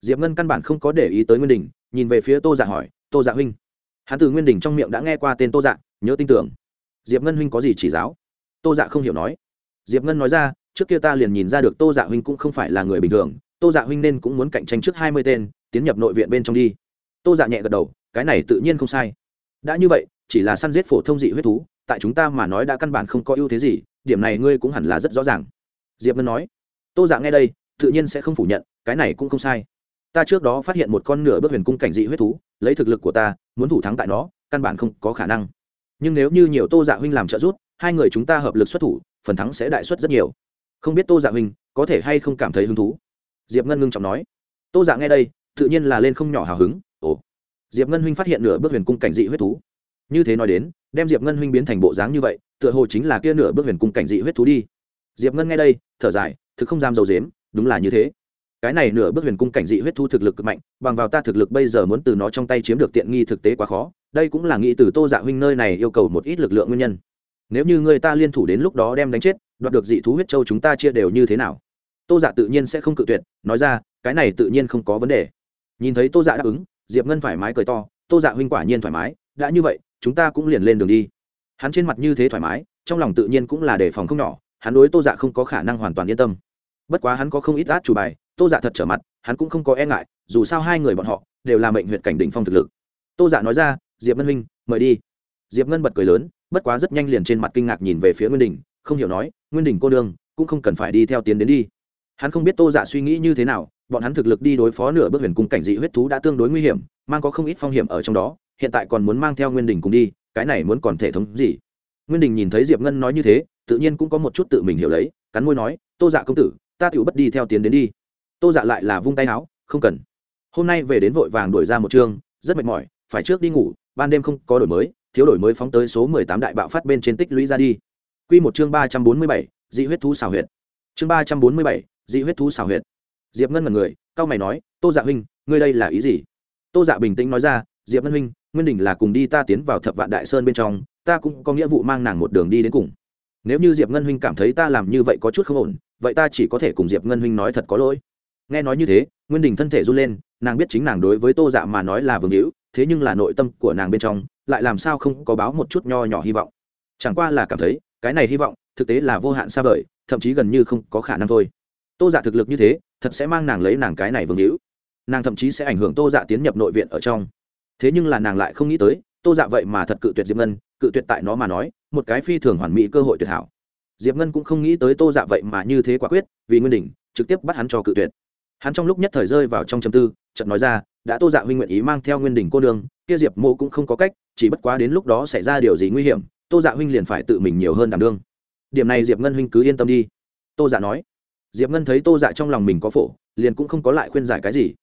diệp ngân căn bản không có để ý tới nguyên đình, nhìn về phía tô dạ hỏi, tô dạ huynh. Hắn từ nguyên đình trong miệng đã nghe qua tên tô dạ nhớ tin tưởng. Diệp ngân huynh có gì chỉ giáo? Tô dạ không hiểu nói. Diệp ngân nói ra, trước kia ta liền nhìn ra được tô dạ huynh cũng không phải là người bình thường, tô dạ huynh nên cũng muốn cạnh tranh trước hai mươi tên, tiến nhập nội viện bên trong đi. Tô dạ nhẹ gật đầu, cái này tự nhiên không sai. Đã như vậy, chỉ là săn giết phổ thông dị huyết thú, tại chúng ta mà nói đã căn bản không có ưu thế gì, điểm này ngươi cũng hẳn là rất rõ ràng. Diệp ngân nói. Tô dạ nghe đây, tự nhiên sẽ không phủ nhận, cái này cũng không sai ta trước đó phát hiện một con nửa bước huyền cung cảnh dị huyết thú, lấy thực lực của ta, muốn thủ thắng tại nó, căn bản không có khả năng. Nhưng nếu như nhiều tô dạ huynh làm trợ giúp, hai người chúng ta hợp lực xuất thủ, phần thắng sẽ đại xuất rất nhiều. Không biết tô dạ huynh có thể hay không cảm thấy hứng thú? Diệp ngân ngưng trọng nói. Tô dạ nghe đây, tự nhiên là lên không nhỏ hào hứng. Ồ. Diệp ngân huynh phát hiện nửa bước huyền cung cảnh dị huyết thú. Như thế nói đến, đem diệp ngân huynh biến thành bộ dáng như vậy, tựa hồ chính là kia nửa bước huyền cung cảnh dị huyết thú đi. Diệp ngân nghe đây, thở dài, thực không dám dầu dếm, đúng là như thế cái này nửa bước huyền cung cảnh dị huyết thu thực lực cực mạnh, bằng vào ta thực lực bây giờ muốn từ nó trong tay chiếm được tiện nghi thực tế quá khó, đây cũng là nghĩ từ tô dạ huynh nơi này yêu cầu một ít lực lượng nguyên nhân. Nếu như người ta liên thủ đến lúc đó đem đánh chết, đoạt được dị thú huyết châu chúng ta chia đều như thế nào? Tô dạ tự nhiên sẽ không cự tuyệt, nói ra, cái này tự nhiên không có vấn đề. Nhìn thấy tô dạ đáp ứng, diệp ngân thoải mái cười to, tô dạ huynh quả nhiên thoải mái, đã như vậy, chúng ta cũng liền lên đường đi. Hắn trên mặt như thế thoải mái, trong lòng tự nhiên cũng là đề phòng không nhỏ, hắn đối tô dạ không có khả năng hoàn toàn yên tâm. Bất quá hắn có không ít át chủ bài tô dạ thật trở mặt, hắn cũng không có e ngại, dù sao hai người bọn họ đều là mệnh huyện cảnh đỉnh phong thực lực. Tô dạ nói ra, diệp ngân huynh, mời đi. Diệp ngân bật cười lớn, bất quá rất nhanh liền trên mặt kinh ngạc nhìn về phía nguyên đình, không hiểu nói, nguyên đình cô đương cũng không cần phải đi theo tiến đến đi. Hắn không biết tô dạ suy nghĩ như thế nào, bọn hắn thực lực đi đối phó nửa bước huyền cung cảnh dị huyết thú đã tương đối nguy hiểm, mang có không ít phong hiểm ở trong đó, hiện tại còn muốn mang theo nguyên đình cùng đi, cái này muốn còn thể thống gì? Nguyên đình nhìn thấy diệp ngân nói như thế, tự nhiên cũng có một chút tự mình hiểu lấy, cắn môi nói, tô dạ công tử, ta tựu bất đi theo tiến đến đi tô dạ lại là vung tay áo, không cần. Hôm nay về đến vội vàng đổi ra một chương, rất mệt mỏi, phải trước đi ngủ, ban đêm không có đổi mới, thiếu đổi mới phóng tới số mười tám đại bạo phát bên trên tích lũy ra đi. Q một chương ba trăm bốn mươi bảy, dị huyết thú xào huyệt. Chương ba trăm bốn mươi bảy, dị huyết thú xào huyệt. Diệp ngân mật người cao mày nói, tô dạ huynh, ngươi đây là ý gì? Tô dạ bình tĩnh nói ra, diệp ngân huynh, nguyên đình là cùng đi ta tiến vào thập vạn đại sơn bên trong, ta cũng có nghĩa vụ mang nàng một đường đi đến cùng. Nếu như diệp ngân huynh cảm thấy ta làm như vậy có chút không ổn, vậy ta chỉ có thể cùng diệp ngân huynh nói thật có lỗi nghe nói như thế, nguyên đình thân thể run lên, nàng biết chính nàng đối với tô dạ mà nói là vương hữu, thế nhưng là nội tâm của nàng bên trong, lại làm sao không có báo một chút nho nhỏ hy vọng. Chẳng qua là cảm thấy, cái này hy vọng, thực tế là vô hạn xa vời, thậm chí gần như không có khả năng thôi. Tô dạ thực lực như thế, thật sẽ mang nàng lấy nàng cái này vương hữu. Nàng thậm chí sẽ ảnh hưởng tô dạ tiến nhập nội viện ở trong. Thế nhưng là nàng lại không nghĩ tới, tô dạ vậy mà thật cự tuyệt diệp ngân, cự tuyệt tại nó mà nói, một cái phi thường hoàn mỹ cơ hội tuyệt hảo. Diệp ngân cũng không nghĩ tới tô dạ vậy mà như thế quả quyết, vì nguyên đình, trực tiếp bắt hắn cho cự tuyệt hắn trong lúc nhất thời rơi vào trong chầm tư, chợt nói ra, đã tô dạ huynh nguyện ý mang theo nguyên đình cô nương, kia diệp mô cũng không có cách, chỉ bất quá đến lúc đó xảy ra điều gì nguy hiểm, tô dạ huynh liền phải tự mình nhiều hơn đảm đương. Điểm này diệp ngân huynh cứ yên tâm đi. Tô dạ nói. Diệp ngân thấy tô dạ trong lòng mình có phổ, liền cũng không có lại khuyên giải cái gì.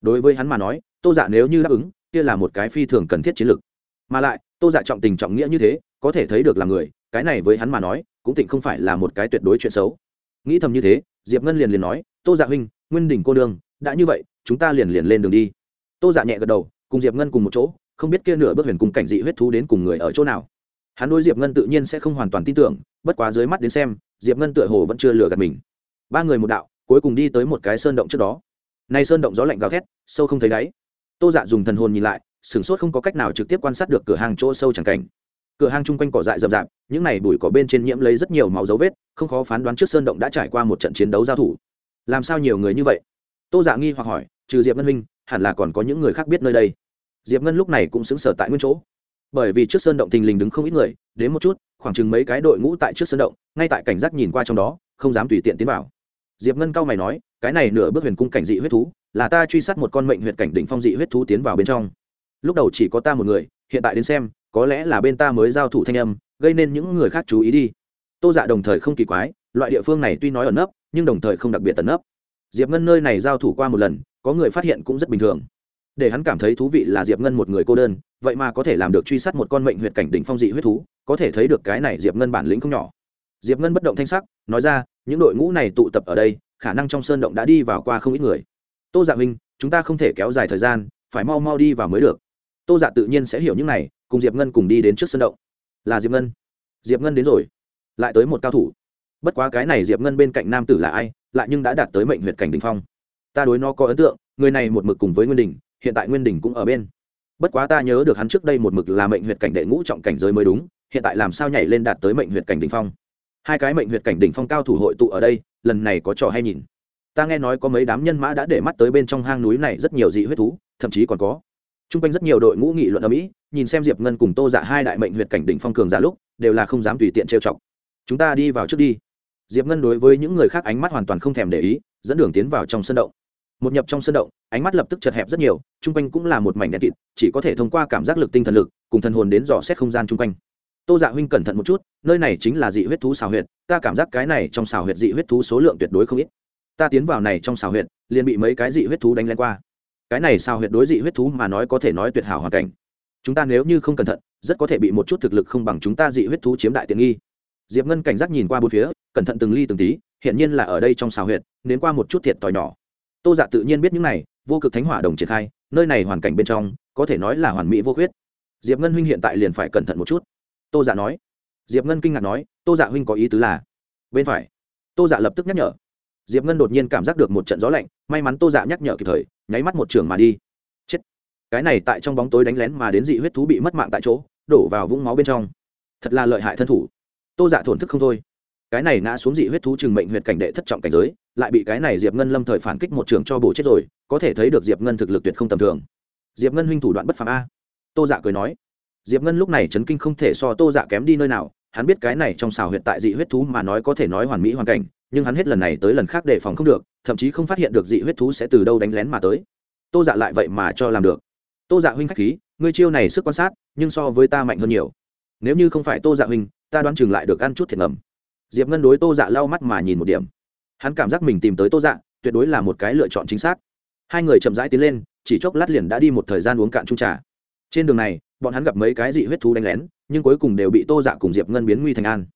Đối với hắn mà nói, tô dạ nếu như đáp ứng, kia là một cái phi thường cần thiết chiến lược. Mà lại, tô dạ trọng tình trọng nghĩa như thế, có thể thấy được là người, cái này với hắn mà nói, cũng tịnh không phải là một cái tuyệt đối chuyện xấu. Nghĩ thầm như thế, diệp ngân liền liền nói, tô dạ huynh nguyên đình cô đương đã như vậy, chúng ta liền liền lên đường đi. Tô dạ nhẹ gật đầu, cùng diệp ngân cùng một chỗ, không biết kia nửa bước huyền cùng cảnh dị huyết thú đến cùng người ở chỗ nào. Hắn đối diệp ngân tự nhiên sẽ không hoàn toàn tin tưởng, bất quá dưới mắt đến xem, diệp ngân tựa hồ vẫn chưa lừa gạt mình. Ba người một đạo, cuối cùng đi tới một cái sơn động trước đó. Nay sơn động gió lạnh gào thét, sâu không thấy đáy. Tô dạ dùng thần hồn nhìn lại, sửng sốt không có cách nào trực tiếp quan sát được cửa hàng chỗ sâu chẳng cảnh. Cửa hàng chung quanh cỏ dại rậm rạp, những này bụi cỏ bên trên nhiễm lấy rất nhiều máu dấu vết, không khó phán đoán trước sơn động đã trải qua một trận chiến đấu giao thủ làm sao nhiều người như vậy? Tô dạ nghi hoặc hỏi trừ diệp ngân Minh, hẳn là còn có những người khác biết nơi đây. Diệp ngân lúc này cũng xứng sở tại nguyên chỗ. Bởi vì trước sơn động thình lình đứng không ít người đến một chút khoảng chừng mấy cái đội ngũ tại trước sơn động ngay tại cảnh giác nhìn qua trong đó không dám tùy tiện tiến vào. Diệp ngân cao mày nói cái này nửa bước huyền cung cảnh dị huyết thú là ta truy sát một con mệnh huyện cảnh đỉnh phong dị huyết thú tiến vào bên trong. Lúc đầu chỉ có ta một người hiện tại đến xem có lẽ là bên ta mới giao thủ thanh âm gây nên những người khác chú ý đi. Tô dạ đồng thời không kỳ quái loại địa phương này tuy nói ẩn nấp, nhưng đồng thời không đặc biệt tận nấp. Diệp ngân nơi này giao thủ qua một lần, có người phát hiện cũng rất bình thường. Để hắn cảm thấy thú vị là diệp ngân một người cô đơn, vậy mà có thể làm được truy sát một con mệnh huyệt cảnh đỉnh phong dị huyết thú, có thể thấy được cái này diệp ngân bản lĩnh không nhỏ. Diệp ngân bất động thanh sắc, nói ra, những đội ngũ này tụ tập ở đây, khả năng trong sơn động đã đi vào qua không ít người. Tô dạ huynh chúng ta không thể kéo dài thời gian, phải mau mau đi vào mới được. Tô dạ tự nhiên sẽ hiểu những này, cùng diệp ngân cùng đi đến trước sân động. Là diệp ngân. Diệp ngân đến rồi. Lại tới một cao thủ bất quá cái này diệp ngân bên cạnh nam tử là ai, lại nhưng đã đạt tới mệnh huyện cảnh đình phong. Ta đối nó có ấn tượng, người này một mực cùng với nguyên đình, hiện tại nguyên đình cũng ở bên. Bất quá ta nhớ được hắn trước đây một mực là mệnh huyện cảnh đệ ngũ trọng cảnh giới mới đúng, hiện tại làm sao nhảy lên đạt tới mệnh huyện cảnh đình phong? Hai cái mệnh huyện cảnh đỉnh phong cao thủ hội tụ ở đây, lần này có trò hay nhìn. Ta nghe nói có mấy đám nhân mã đã để mắt tới bên trong hang núi này rất nhiều dị huyết thú, thậm chí còn có. T r u n g quanh rất nhiều đội ngũ nghị luận ở mỹ, nhìn xem diệp ngân cùng tô dạ hai đại mệnh huyệt cảnh đỉnh phong cường giả lúc, đều là không dám tùy tiện trêu chọc. Chúng ta đi vào trước đi diệp ngân đối với những người khác ánh mắt hoàn toàn không thèm để ý, dẫn đường tiến vào trong sân động. Một nhập trong sân động, ánh mắt lập tức chật hẹp rất nhiều, chung quanh cũng là một mảnh đen kịt, chỉ có thể thông qua cảm giác lực tinh thần lực, cùng thần hồn đến dò xét không gian chung quanh. Tô dạ huynh cẩn thận một chút, nơi này chính là dị huyết thú xào huyệt, ta cảm giác cái này trong xào huyệt dị huyết thú số lượng tuyệt đối không ít. Ta tiến vào này trong xào huyệt, liền bị mấy cái dị huyết thú đánh lên qua. Cái này xào huyệt đối dị huyết thú mà nói có thể nói tuyệt hảo hoàn cảnh. Chúng ta nếu như không cẩn thận, rất có thể bị một chút thực lực không bằng chúng ta dị huyết thú chiếm đại tiện nghi diệp ngân cảnh giác nhìn qua bốn phía, cẩn thận từng ly từng tí hiện nhiên là ở đây trong xào huyệt đến qua một chút thiệt tòi nhỏ. Tô dạ tự nhiên biết những này, vô cực thánh hỏa đồng triển khai, nơi này hoàn cảnh bên trong, có thể nói là hoàn mỹ vô khuyết. Diệp ngân huynh hiện tại liền phải cẩn thận một chút. Tô dạ nói. Diệp ngân kinh ngạc nói, tô dạ huynh có ý tứ là? Bên phải. Tô dạ lập tức nhắc nhở. Diệp ngân đột nhiên cảm giác được một trận gió lạnh, may mắn tô dạ nhắc nhở kịp thời, nháy mắt một trường mà đi. Chết. Cái này tại trong bóng tối đánh lén mà đến dị huyết thú bị mất mạng tại chỗ, đổ vào vũng máu bên trong. Thật là lợi hại thân thủ tô dạ thổn thức không thôi. Cái này ngã xuống dị huyết thú trừng mệnh huyệt cảnh đệ thất trọng cảnh giới, lại bị cái này diệp ngân lâm thời phản kích một trường cho bổ chết rồi, có thể thấy được diệp ngân thực lực tuyệt không tầm thường. Diệp ngân huynh thủ đoạn bất phạm a. Tô dạ cười nói. Diệp ngân lúc này chấn kinh không thể so tô dạ kém đi nơi nào, hắn biết cái này trong xào huyệt tại dị huyết thú mà nói có thể nói hoàn mỹ hoàn cảnh, nhưng hắn hết lần này tới lần khác đề phòng không được, thậm chí không phát hiện được dị huyết thú sẽ từ đâu đánh lén mà tới. Tô dạ lại vậy mà cho làm được. Tô dạ huynh k h á c h khí, ngươi chiêu này sức quan sát, nhưng so với ta mạnh hơn nhiều. Nếu như không phải tô dạ huynh ta đoán chừng lại được ăn chút thiệt ngầm. Diệp ngân đối tô dạ lau mắt mà nhìn một điểm. Hắn cảm giác mình tìm tới tô dạ tuyệt đối là một cái lựa chọn chính xác. Hai người chậm rãi tiến lên, chỉ chốc lát liền đã đi một thời gian uống cạn trung trà. Trên đường này, bọn hắn gặp mấy cái dị huyết thú đánh lén, nhưng cuối cùng đều bị tô dạ cùng diệp ngân biến nguy thành an.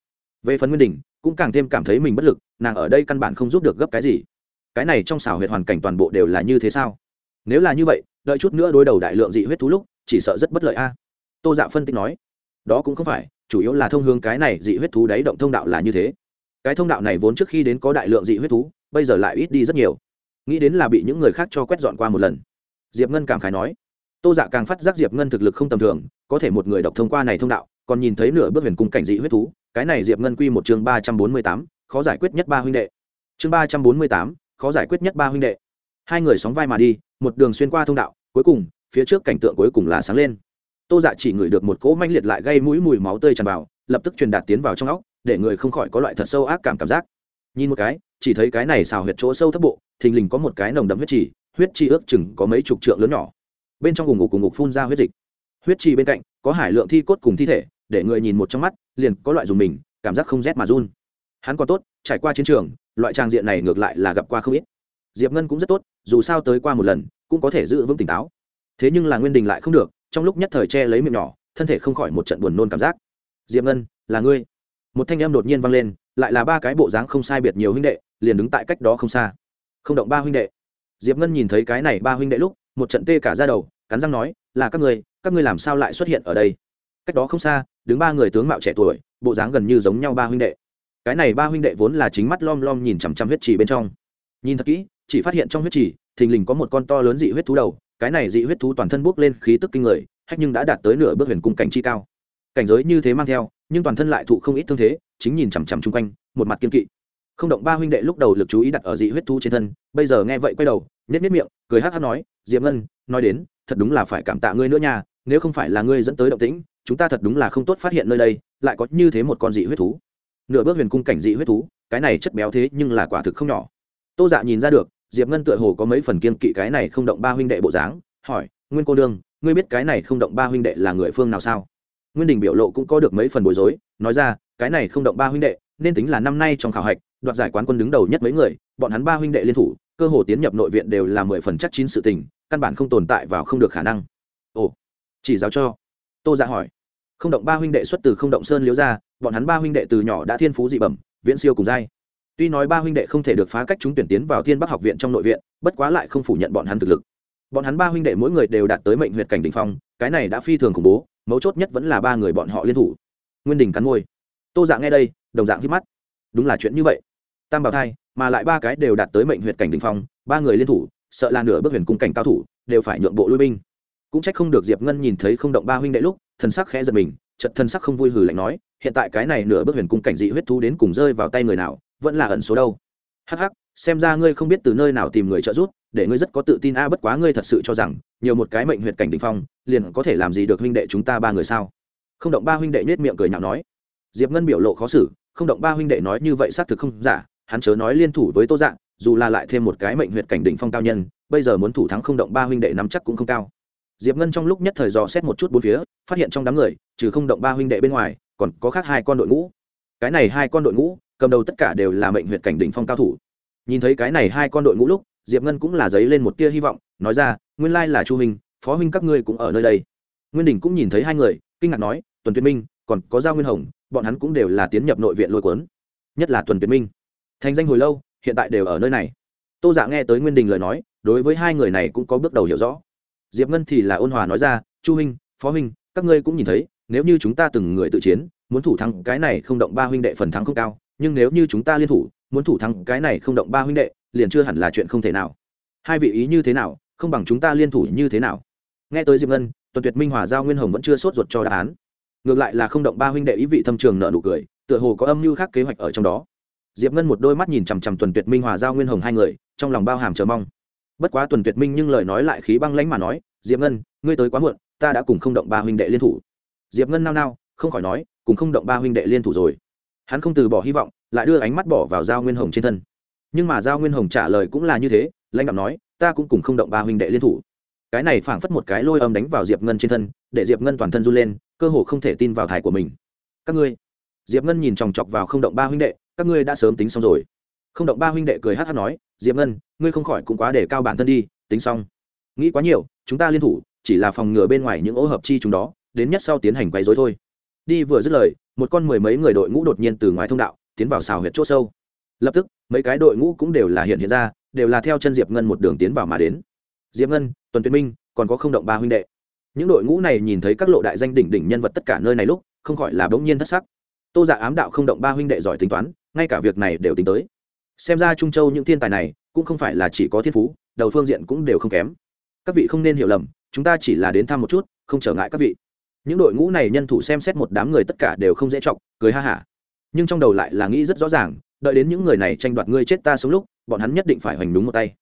Về phần nguyên đình, cũng càng thêm cảm thấy mình bất lực, nàng ở đây căn bản không giúp được gấp cái gì. Cái này trong xảo huyệt hoàn cảnh toàn bộ đều là như thế sao? Nếu là như vậy, đợi chút nữa đối đầu đại lượng dị huyết thú lúc, chỉ sợ rất bất lợi a. Tô dạ phân tích nói, đó cũng không phải chủ yếu là thông hướng cái này dị huyết thú đáy động thông đạo là như thế. Cái thông đạo này vốn trước khi đến có đại lượng dị huyết thú, bây giờ lại ít đi rất nhiều. Nghĩ đến là bị những người khác cho quét dọn qua một lần. Diệp ngân cảm khái nói, tô dạ càng phát giác diệp ngân thực lực không tầm thường, có thể một người độc thông qua này thông đạo, còn nhìn thấy nửa bước huyền cung cảnh dị huyết thú, cái này diệp ngân quy một chương ba trăm bốn mươi tám, khó giải quyết nhất ba huynh đệ. Chương ba trăm bốn mươi tám, khó giải quyết nhất ba huynh đệ. Hai người sóng vai mà đi, một đường xuyên qua thông đạo, cuối cùng, phía trước cảnh tượng cuối cùng là sáng lên tô dạ chỉ ngửi được một cỗ manh liệt lại gây mũi mùi máu tươi tràn vào, lập tức truyền đạt tiến vào trong óc, để người không khỏi có loại thật sâu ác cảm cảm giác. Nhìn một cái, chỉ thấy cái này xào huyệt chỗ sâu thấp bộ, thình lình có một cái nồng đậm huyết trì huyết trì ước chừng có mấy chục trượng lớn nhỏ. Bên trong cùng ngục cùng ngục phun ra huyết dịch. Huyết trì bên cạnh, có hải lượng thi cốt cùng thi thể, để người nhìn một trong mắt, liền có loại dùng mình, cảm giác không rét mà run. Hắn còn tốt, trải qua chiến trường, loại trang diện này ngược lại là gặp qua không ít. Diệp ngân cũng rất tốt, dù sao tới qua một lần, cũng có thể giữ vững tỉnh táo. Thế nhưng là nguyên đình lại không được trong lúc nhất thời che lấy miệng nhỏ, thân thể không khỏi một trận buồn nôn cảm giác. Diệp ngân, là ngươi? Một thanh em đột nhiên vang lên, lại là ba cái bộ dáng không sai biệt nhiều huynh đệ, liền đứng tại cách đó không xa. Không động ba huynh đệ. Diệp ngân nhìn thấy cái này ba huynh đệ lúc, một trận tê cả ra đầu, cắn răng nói, là các ngươi các ngươi làm sao lại xuất hiện ở đây? Cách đó không xa, đứng ba người tướng mạo trẻ tuổi, bộ dáng gần như giống nhau ba huynh đệ. Cái này ba huynh đệ vốn là chính mắt lom lom nhìn chằm chằm huyết trì bên trong. Nhìn thật kỹ, chỉ phát hiện trong huyết trì, thình lình có một con to lớn dị huyết thú đầu cái này dị huyết thú toàn thân bốc lên khí tức kinh người, hách nhưng đã đạt tới nửa bước huyền cung cảnh chi cao. Cảnh giới như thế mang theo, nhưng toàn thân lại thụ không ít thương thế, chính nhìn chằm chằm chung quanh, một mặt kiên kỵ. Không động ba huynh đệ lúc đầu lực chú ý đặt ở dị huyết thú trên thân, bây giờ nghe vậy quay đầu nhét nhét miệng, cười hát hát nói, diệp ngân, nói đến, thật đúng là phải cảm tạ ngươi nữa nha, nếu không phải là ngươi dẫn tới động tĩnh, chúng ta thật đúng là không tốt phát hiện nơi đây, lại có như thế một con dị huyết thú. Nửa bước huyền cung cảnh dị huyết thú, cái này chất béo thế nhưng là quả thực không nhỏ. Tô dạ nhìn ra được diệp ngân tựa hồ có mấy phần kiên kỵ cái này không động ba huynh đệ bộ dáng, hỏi, nguyên cô đương ngươi biết cái này không động ba huynh đệ là người phương nào sao? Nguyên đình biểu lộ cũng có được mấy phần bối rối, nói ra, cái này không động ba huynh đệ, nên tính là năm nay trong khảo hạch, đoạt giải quán quân đứng đầu nhất mấy người, bọn hắn ba huynh đệ liên thủ, cơ hồ tiến nhập nội viện đều là mười phần chắc chín sự tình, căn bản không tồn tại vào không được khả năng. Ồ, chỉ giáo cho. Tô dạ hỏi. Không động ba huynh đệ xuất từ không động sơn liếu ra, bọn hắn ba huynh đệ từ nhỏ đã thiên phú dị bẩm, viễn siêu cùng giai tuy nói ba huynh đệ không thể được phá cách chúng tuyển tiến vào thiên bắc học viện trong nội viện, bất quá lại không phủ nhận bọn hắn thực lực. Bọn hắn ba huynh đệ mỗi người đều đạt tới mệnh huyệt cảnh đỉnh phong, cái này đã phi thường khủng bố, mấu chốt nhất vẫn là ba người bọn họ liên thủ. Nguyên đình cắn môi. Tô dạng nghe đây, đồng dạng hít mắt. Đúng là chuyện như vậy. Tam bảo thai, mà lại ba cái đều đạt tới mệnh huyệt cảnh đỉnh phong, ba người liên thủ, sợ là nửa bước huyền cung cảnh cao thủ, đều phải nhượng bộ lui binh. Cũng trách không được diệp ngân nhìn thấy không động ba huynh đệ lúc, thần sắc khẽ giật mình chật thần sắc không vui hừ lạnh nói, hiện tại cái này nửa bước huyền cung cảnh dị huyết thú đến cùng rơi vào tay người nào vẫn là ẩn số đâu. Hắc hắc, xem ra ngươi không biết từ nơi nào tìm người trợ giúp, để ngươi rất có tự tin a, bất quá ngươi thật sự cho rằng, nhiều một cái mệnh huyệt cảnh đ ỉ n h phong, liền có thể làm gì được huynh đệ chúng ta ba người sao? Không động ba huynh đệ nhét miệng cười nhạo nói. Diệp ngân biểu lộ khó xử, không động ba huynh đệ nói như vậy xác thực không giả, hắn chớ nói liên thủ với tô dạng dù là lại thêm một cái mệnh huyệt cảnh đỉnh phong cao nhân, bây giờ muốn thủ thắng không động ba huynh đệ nắm chắc cũng không cao. Diệp ngân trong lúc nhất thời dò xét một chút bốn phía, phát hiện trong đám người, trừ không động ba huynh đệ bên ngoài, còn có khác hai con đội ngũ. Cái này hai con đội ngũ cầm đầu tất cả đều là mệnh huyệt cảnh đỉnh phong cao thủ. Nhìn thấy cái này hai con đội ngũ lúc, diệp ngân cũng là dấy lên một tia hy vọng, nói ra, nguyên lai là chu huynh phó huynh các ngươi cũng ở nơi đây. Nguyên đình cũng nhìn thấy hai người, kinh ngạc nói, tuần tuyệt minh, còn có giao nguyên hồng, bọn hắn cũng đều là tiến nhập nội viện lôi cuốn. Nhất là tuần tuyệt minh. Thành danh hồi lâu, hiện tại đều ở nơi này. Tô giả nghe tới nguyên đình lời nói, đối với hai người này cũng có bước đầu hiểu rõ. Diệp ngân thì là ôn hòa nói ra, chu huynh phó huynh, các ngươi cũng nhìn thấy, nếu như chúng ta từng người tự chiến, muốn thủ thắng cái này không động ba huynh đệ phần thắng không cao nhưng nếu như chúng ta liên thủ, muốn thủ thắng cái này không động ba huynh đệ, liền chưa hẳn là chuyện không thể nào. Hai vị ý như thế nào, không bằng chúng ta liên thủ như thế nào. Nghe tới diệp ngân, tuần tuyệt minh hòa giao nguyên hồng vẫn chưa sốt ruột cho đáp án. Ngược lại là không động ba huynh đệ ý vị thâm trường nợ nụ cười, tựa hồ có âm mưu khác kế hoạch ở trong đó. Diệp ngân một đôi mắt nhìn chằm chằm tuần tuyệt minh hòa giao nguyên hồng hai người, trong lòng bao hàm chờ mong. Bất quá tuần tuyệt minh nhưng lời nói lại khí băng lãnh mà nói, diệp ngân, ngươi tới quá muộn, ta đã cùng không động ba huynh đệ liên thủ. Diệp ngân nao nao, không khỏi nói, cùng không động ba huynh đệ liên thủ rồi hắn không từ bỏ hy vọng, lại đưa ánh mắt bỏ vào giao nguyên hồng trên thân. Nhưng mà giao nguyên hồng trả lời cũng là như thế, lãnh đạo nói, ta cũng cùng không động ba huynh đệ liên thủ. Cái này phảng phất một cái lôi âm đánh vào diệp ngân trên thân, để diệp ngân toàn thân run lên, cơ hồ không thể tin vào thải của mình. Các ngươi. Diệp ngân nhìn chòng chọc vào không động ba huynh đệ, các ngươi đã sớm tính xong rồi. Không động ba huynh đệ cười hát hát nói, diệp ngân, ngươi không khỏi cũng quá để cao bản thân đi, tính xong. Nghĩ quá nhiều, chúng ta liên thủ, chỉ là phòng ngừa bên ngoài những ố hợp chi chúng đó, đến nhất sau tiến hành quấy dối thôi đi vừa dứt lời, một con mười mấy người đội ngũ đột nhiên từ ngoài thông đạo, tiến vào xào huyệt c h ỗ sâu. Lập tức, mấy cái đội ngũ cũng đều là hiện hiện ra, đều là theo chân diệp ngân một đường tiến vào mà đến. Diệp ngân, tuần tuyên minh, còn có không động ba huynh đệ. Những đội ngũ này nhìn thấy các lộ đại danh đỉnh đỉnh nhân vật tất cả nơi này lúc, không khỏi là bỗng nhiên thất sắc. Tô giả dạ ám đạo không động ba huynh đệ giỏi tính toán, ngay cả việc này đều tính tới. Xem ra trung châu những thiên tài này, cũng không phải là chỉ có thiên phú, đầu phương diện cũng đều không kém. Các vị không nên hiểu lầm, chúng ta chỉ là đến thăm một chút, không trở ngại các vị những đội ngũ này nhân thủ xem xét một đám người tất cả đều không dễ chọc, cười ha hả. Nhưng trong đầu lại là nghĩ rất rõ ràng, đợi đến những người này tranh đoạt ngươi chết ta sống lúc, bọn hắn nhất định phải hoành đúng một tay.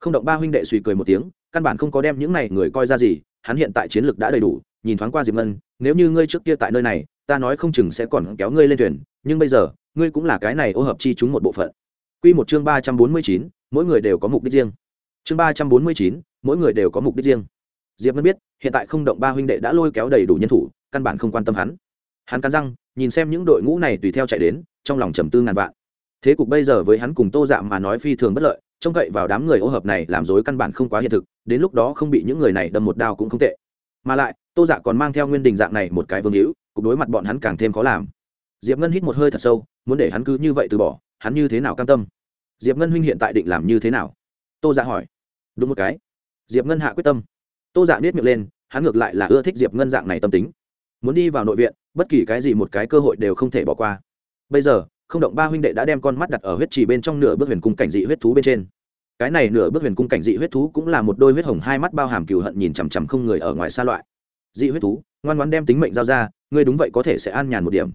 Không động ba huynh đệ suy cười một tiếng, căn bản không có đem những này người coi ra gì, hắn hiện tại chiến lược đã đầy đủ, nhìn thoáng qua diệp ngân, nếu như ngươi trước kia tại nơi này, ta nói không chừng sẽ còn kéo ngươi lên thuyền, nhưng bây giờ, ngươi cũng là cái này ô hợp chi chúng một bộ phận. Quy một chương ba trăm bốn mươi chín, mỗi người đều có mục đích riêng. Chương ba trăm bốn mươi chín, mỗi người đều có mục đích riêng diệp ngân biết, hiện tại không động ba huynh đệ đã lôi kéo đầy đủ nhân thủ, căn bản không quan tâm hắn. Hắn cắn răng, nhìn xem những đội ngũ này tùy theo chạy đến, trong lòng trầm tư ngàn vạn. Thế cục bây giờ với hắn cùng tô dạ mà nói phi thường bất lợi, trông cậy vào đám người ô hợp này làm dối căn bản không quá hiện thực, đến lúc đó không bị những người này đâm một đao cũng không tệ. Mà lại, tô dạ còn mang theo nguyên đình dạng này một cái vương hữu, cục đối mặt bọn hắn càng thêm khó làm. Diệp ngân hít một hơi thật sâu, muốn để hắn cứ như vậy từ bỏ, hắn như thế nào cam tâm? Diệp ngân huynh hiện tại định làm như thế nào? Tô dạ hỏi. Đúng một cái. Diệp ngân hạ quyết tâm tô dạ biết miệng lên, hắn ngược lại là ưa thích diệp ngân dạng này tâm tính. Muốn đi vào nội viện, bất kỳ cái gì một cái cơ hội đều không thể bỏ qua. Bây giờ, không động ba huynh đệ đã đem con mắt đặt ở huyết trì bên trong nửa bước huyền cung cảnh dị huyết thú bên trên. Cái này nửa bước huyền cung cảnh dị huyết thú cũng là một đôi huyết hồng hai mắt bao hàm cừu hận nhìn chằm chằm không người ở ngoài xa loại. Dị huyết thú, ngoan ngoan đem tính mệnh giao ra, ngươi đúng vậy có thể sẽ an nhàn một điểm.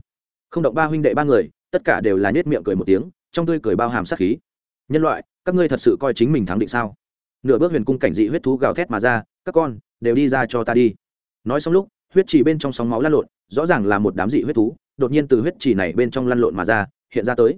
Không động ba huynh đệ ba người, tất cả đều là nhếch miệng cười một tiếng, trong tươi cười bao hàm sát khí. Nhân loại, các ngươi thật sự coi chính mình thắng định sao? Nửa bước huyền cung cảnh dị huyết thú gào thét mà ra các con, đều đi ra cho ta đi. Nói xong lúc, huyết trì bên trong sóng máu lăn lộn, rõ ràng là một đám dị huyết thú, đột nhiên từ huyết trì này bên trong lăn lộn mà ra, hiện ra tới.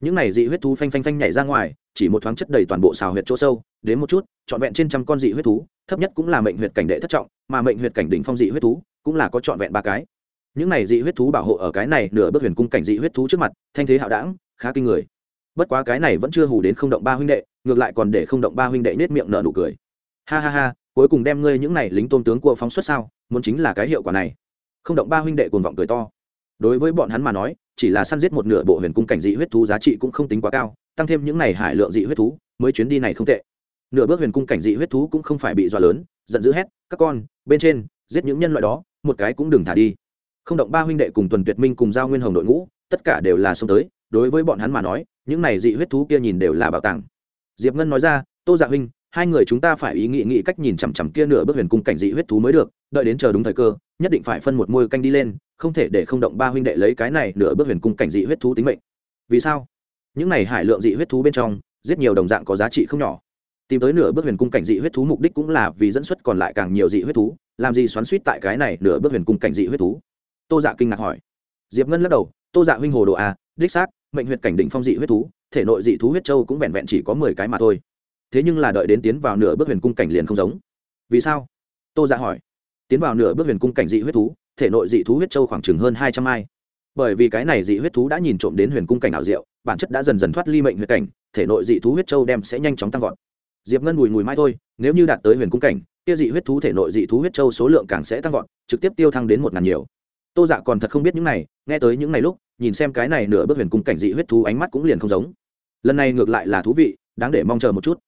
Những này dị huyết thú phanh phanh phanh nhảy ra ngoài, chỉ một thoáng chất đầy toàn bộ xào huyệt chỗ sâu, đến một chút, trọn vẹn trên trăm con dị huyết thú, thấp nhất cũng là mệnh huyệt cảnh đệ thất trọng, mà mệnh huyệt cảnh đỉnh phong dị huyết thú cũng là có trọn vẹn ba cái. Những này dị huyết thú bảo hộ ở cái này nửa bước huyền cung cảnh dị huyết thú trước mặt, thanh thế hạo đảng khá kinh người. Bất quá cái này vẫn chưa hù đến không động ba huynh đệ, ngược lại còn để không động ba huynh đệ nết miệng nở nụ cười. Ha ha ha cuối cùng đem ngươi những này lính tôn tướng của phóng xuất sao, muốn chính là cái hiệu quả này. Không động ba huynh đệ cuồng vọng cười to. Đối với bọn hắn mà nói, chỉ là săn giết một nửa bộ huyền cung cảnh dị huyết thú giá trị cũng không tính quá cao, tăng thêm những này hải lượng dị huyết thú, mới chuyến đi này không tệ. Nửa bước huyền cung cảnh dị huyết thú cũng không phải bị dọa lớn, giận dữ hét, các con, bên trên, giết những nhân loại đó, một cái cũng đừng thả đi. Không động ba huynh đệ cùng tuần tuyệt minh cùng giao nguyên hồng đội ngũ, tất cả đều là xông tới, đối với bọn hắn mà nói, những này dị huyết thú kia nhìn đều là bảo tàng. Diệp ngân nói ra, tô dạ huynh hai người chúng ta phải ý nghĩ nghĩ cách nhìn chằm chằm kia nửa bước huyền cung cảnh dị huyết thú mới được, đợi đến chờ đúng thời cơ, nhất định phải phân một môi canh đi lên, không thể để không động ba huynh đệ lấy cái này nửa bước huyền cung cảnh dị huyết thú tính mệnh. Vì sao? Những này hải lượng dị huyết thú bên trong rất nhiều đồng dạng có giá trị không nhỏ. Tìm tới nửa bước huyền cung cảnh dị huyết thú mục đích cũng là vì dẫn xuất còn lại càng nhiều dị huyết thú, làm gì xoắn suýt tại cái này nửa bước huyền cung cảnh dị huyết thú? Tô dạ kinh ngạc hỏi. Diệp ngân lắc đầu, tô dạ huynh hồ đồ a đích xác, mệnh huyệt cảnh đỉnh phong dị huyết thú, thể nội dị thú huyết châu cũng vẹn vẹn chỉ có mười cái mà thôi thế nhưng là đợi đến tiến vào nửa bước huyền cung cảnh liền không giống. Vì sao? Tô dạ hỏi. Tiến vào nửa bước huyền cung cảnh dị huyết thú, thể nội dị thú huyết châu khoảng chừng hơn hai trăm mai. Bởi vì cái này dị huyết thú đã nhìn trộm đến huyền cung cảnh ảo diệu, bản chất đã dần dần thoát ly mệnh huyết cảnh, thể nội dị thú huyết châu đem sẽ nhanh chóng tăng vọt. Diệp ngân mùi mùi mai thôi, nếu như đạt tới huyền cung cảnh, kia dị huyết thú thể nội dị thú huyết châu số lượng càng sẽ tăng vọt, trực tiếp tiêu thăng đến một ngàn nhiều. Tô dạ còn thật không biết những này, nghe tới những này lúc, nhìn xem cái này nửa bước huyền cung cảnh dị huyết thú ánh mắt cũng liền không giống. Lần này ngược lại là thú vị, đáng để mong chờ một chút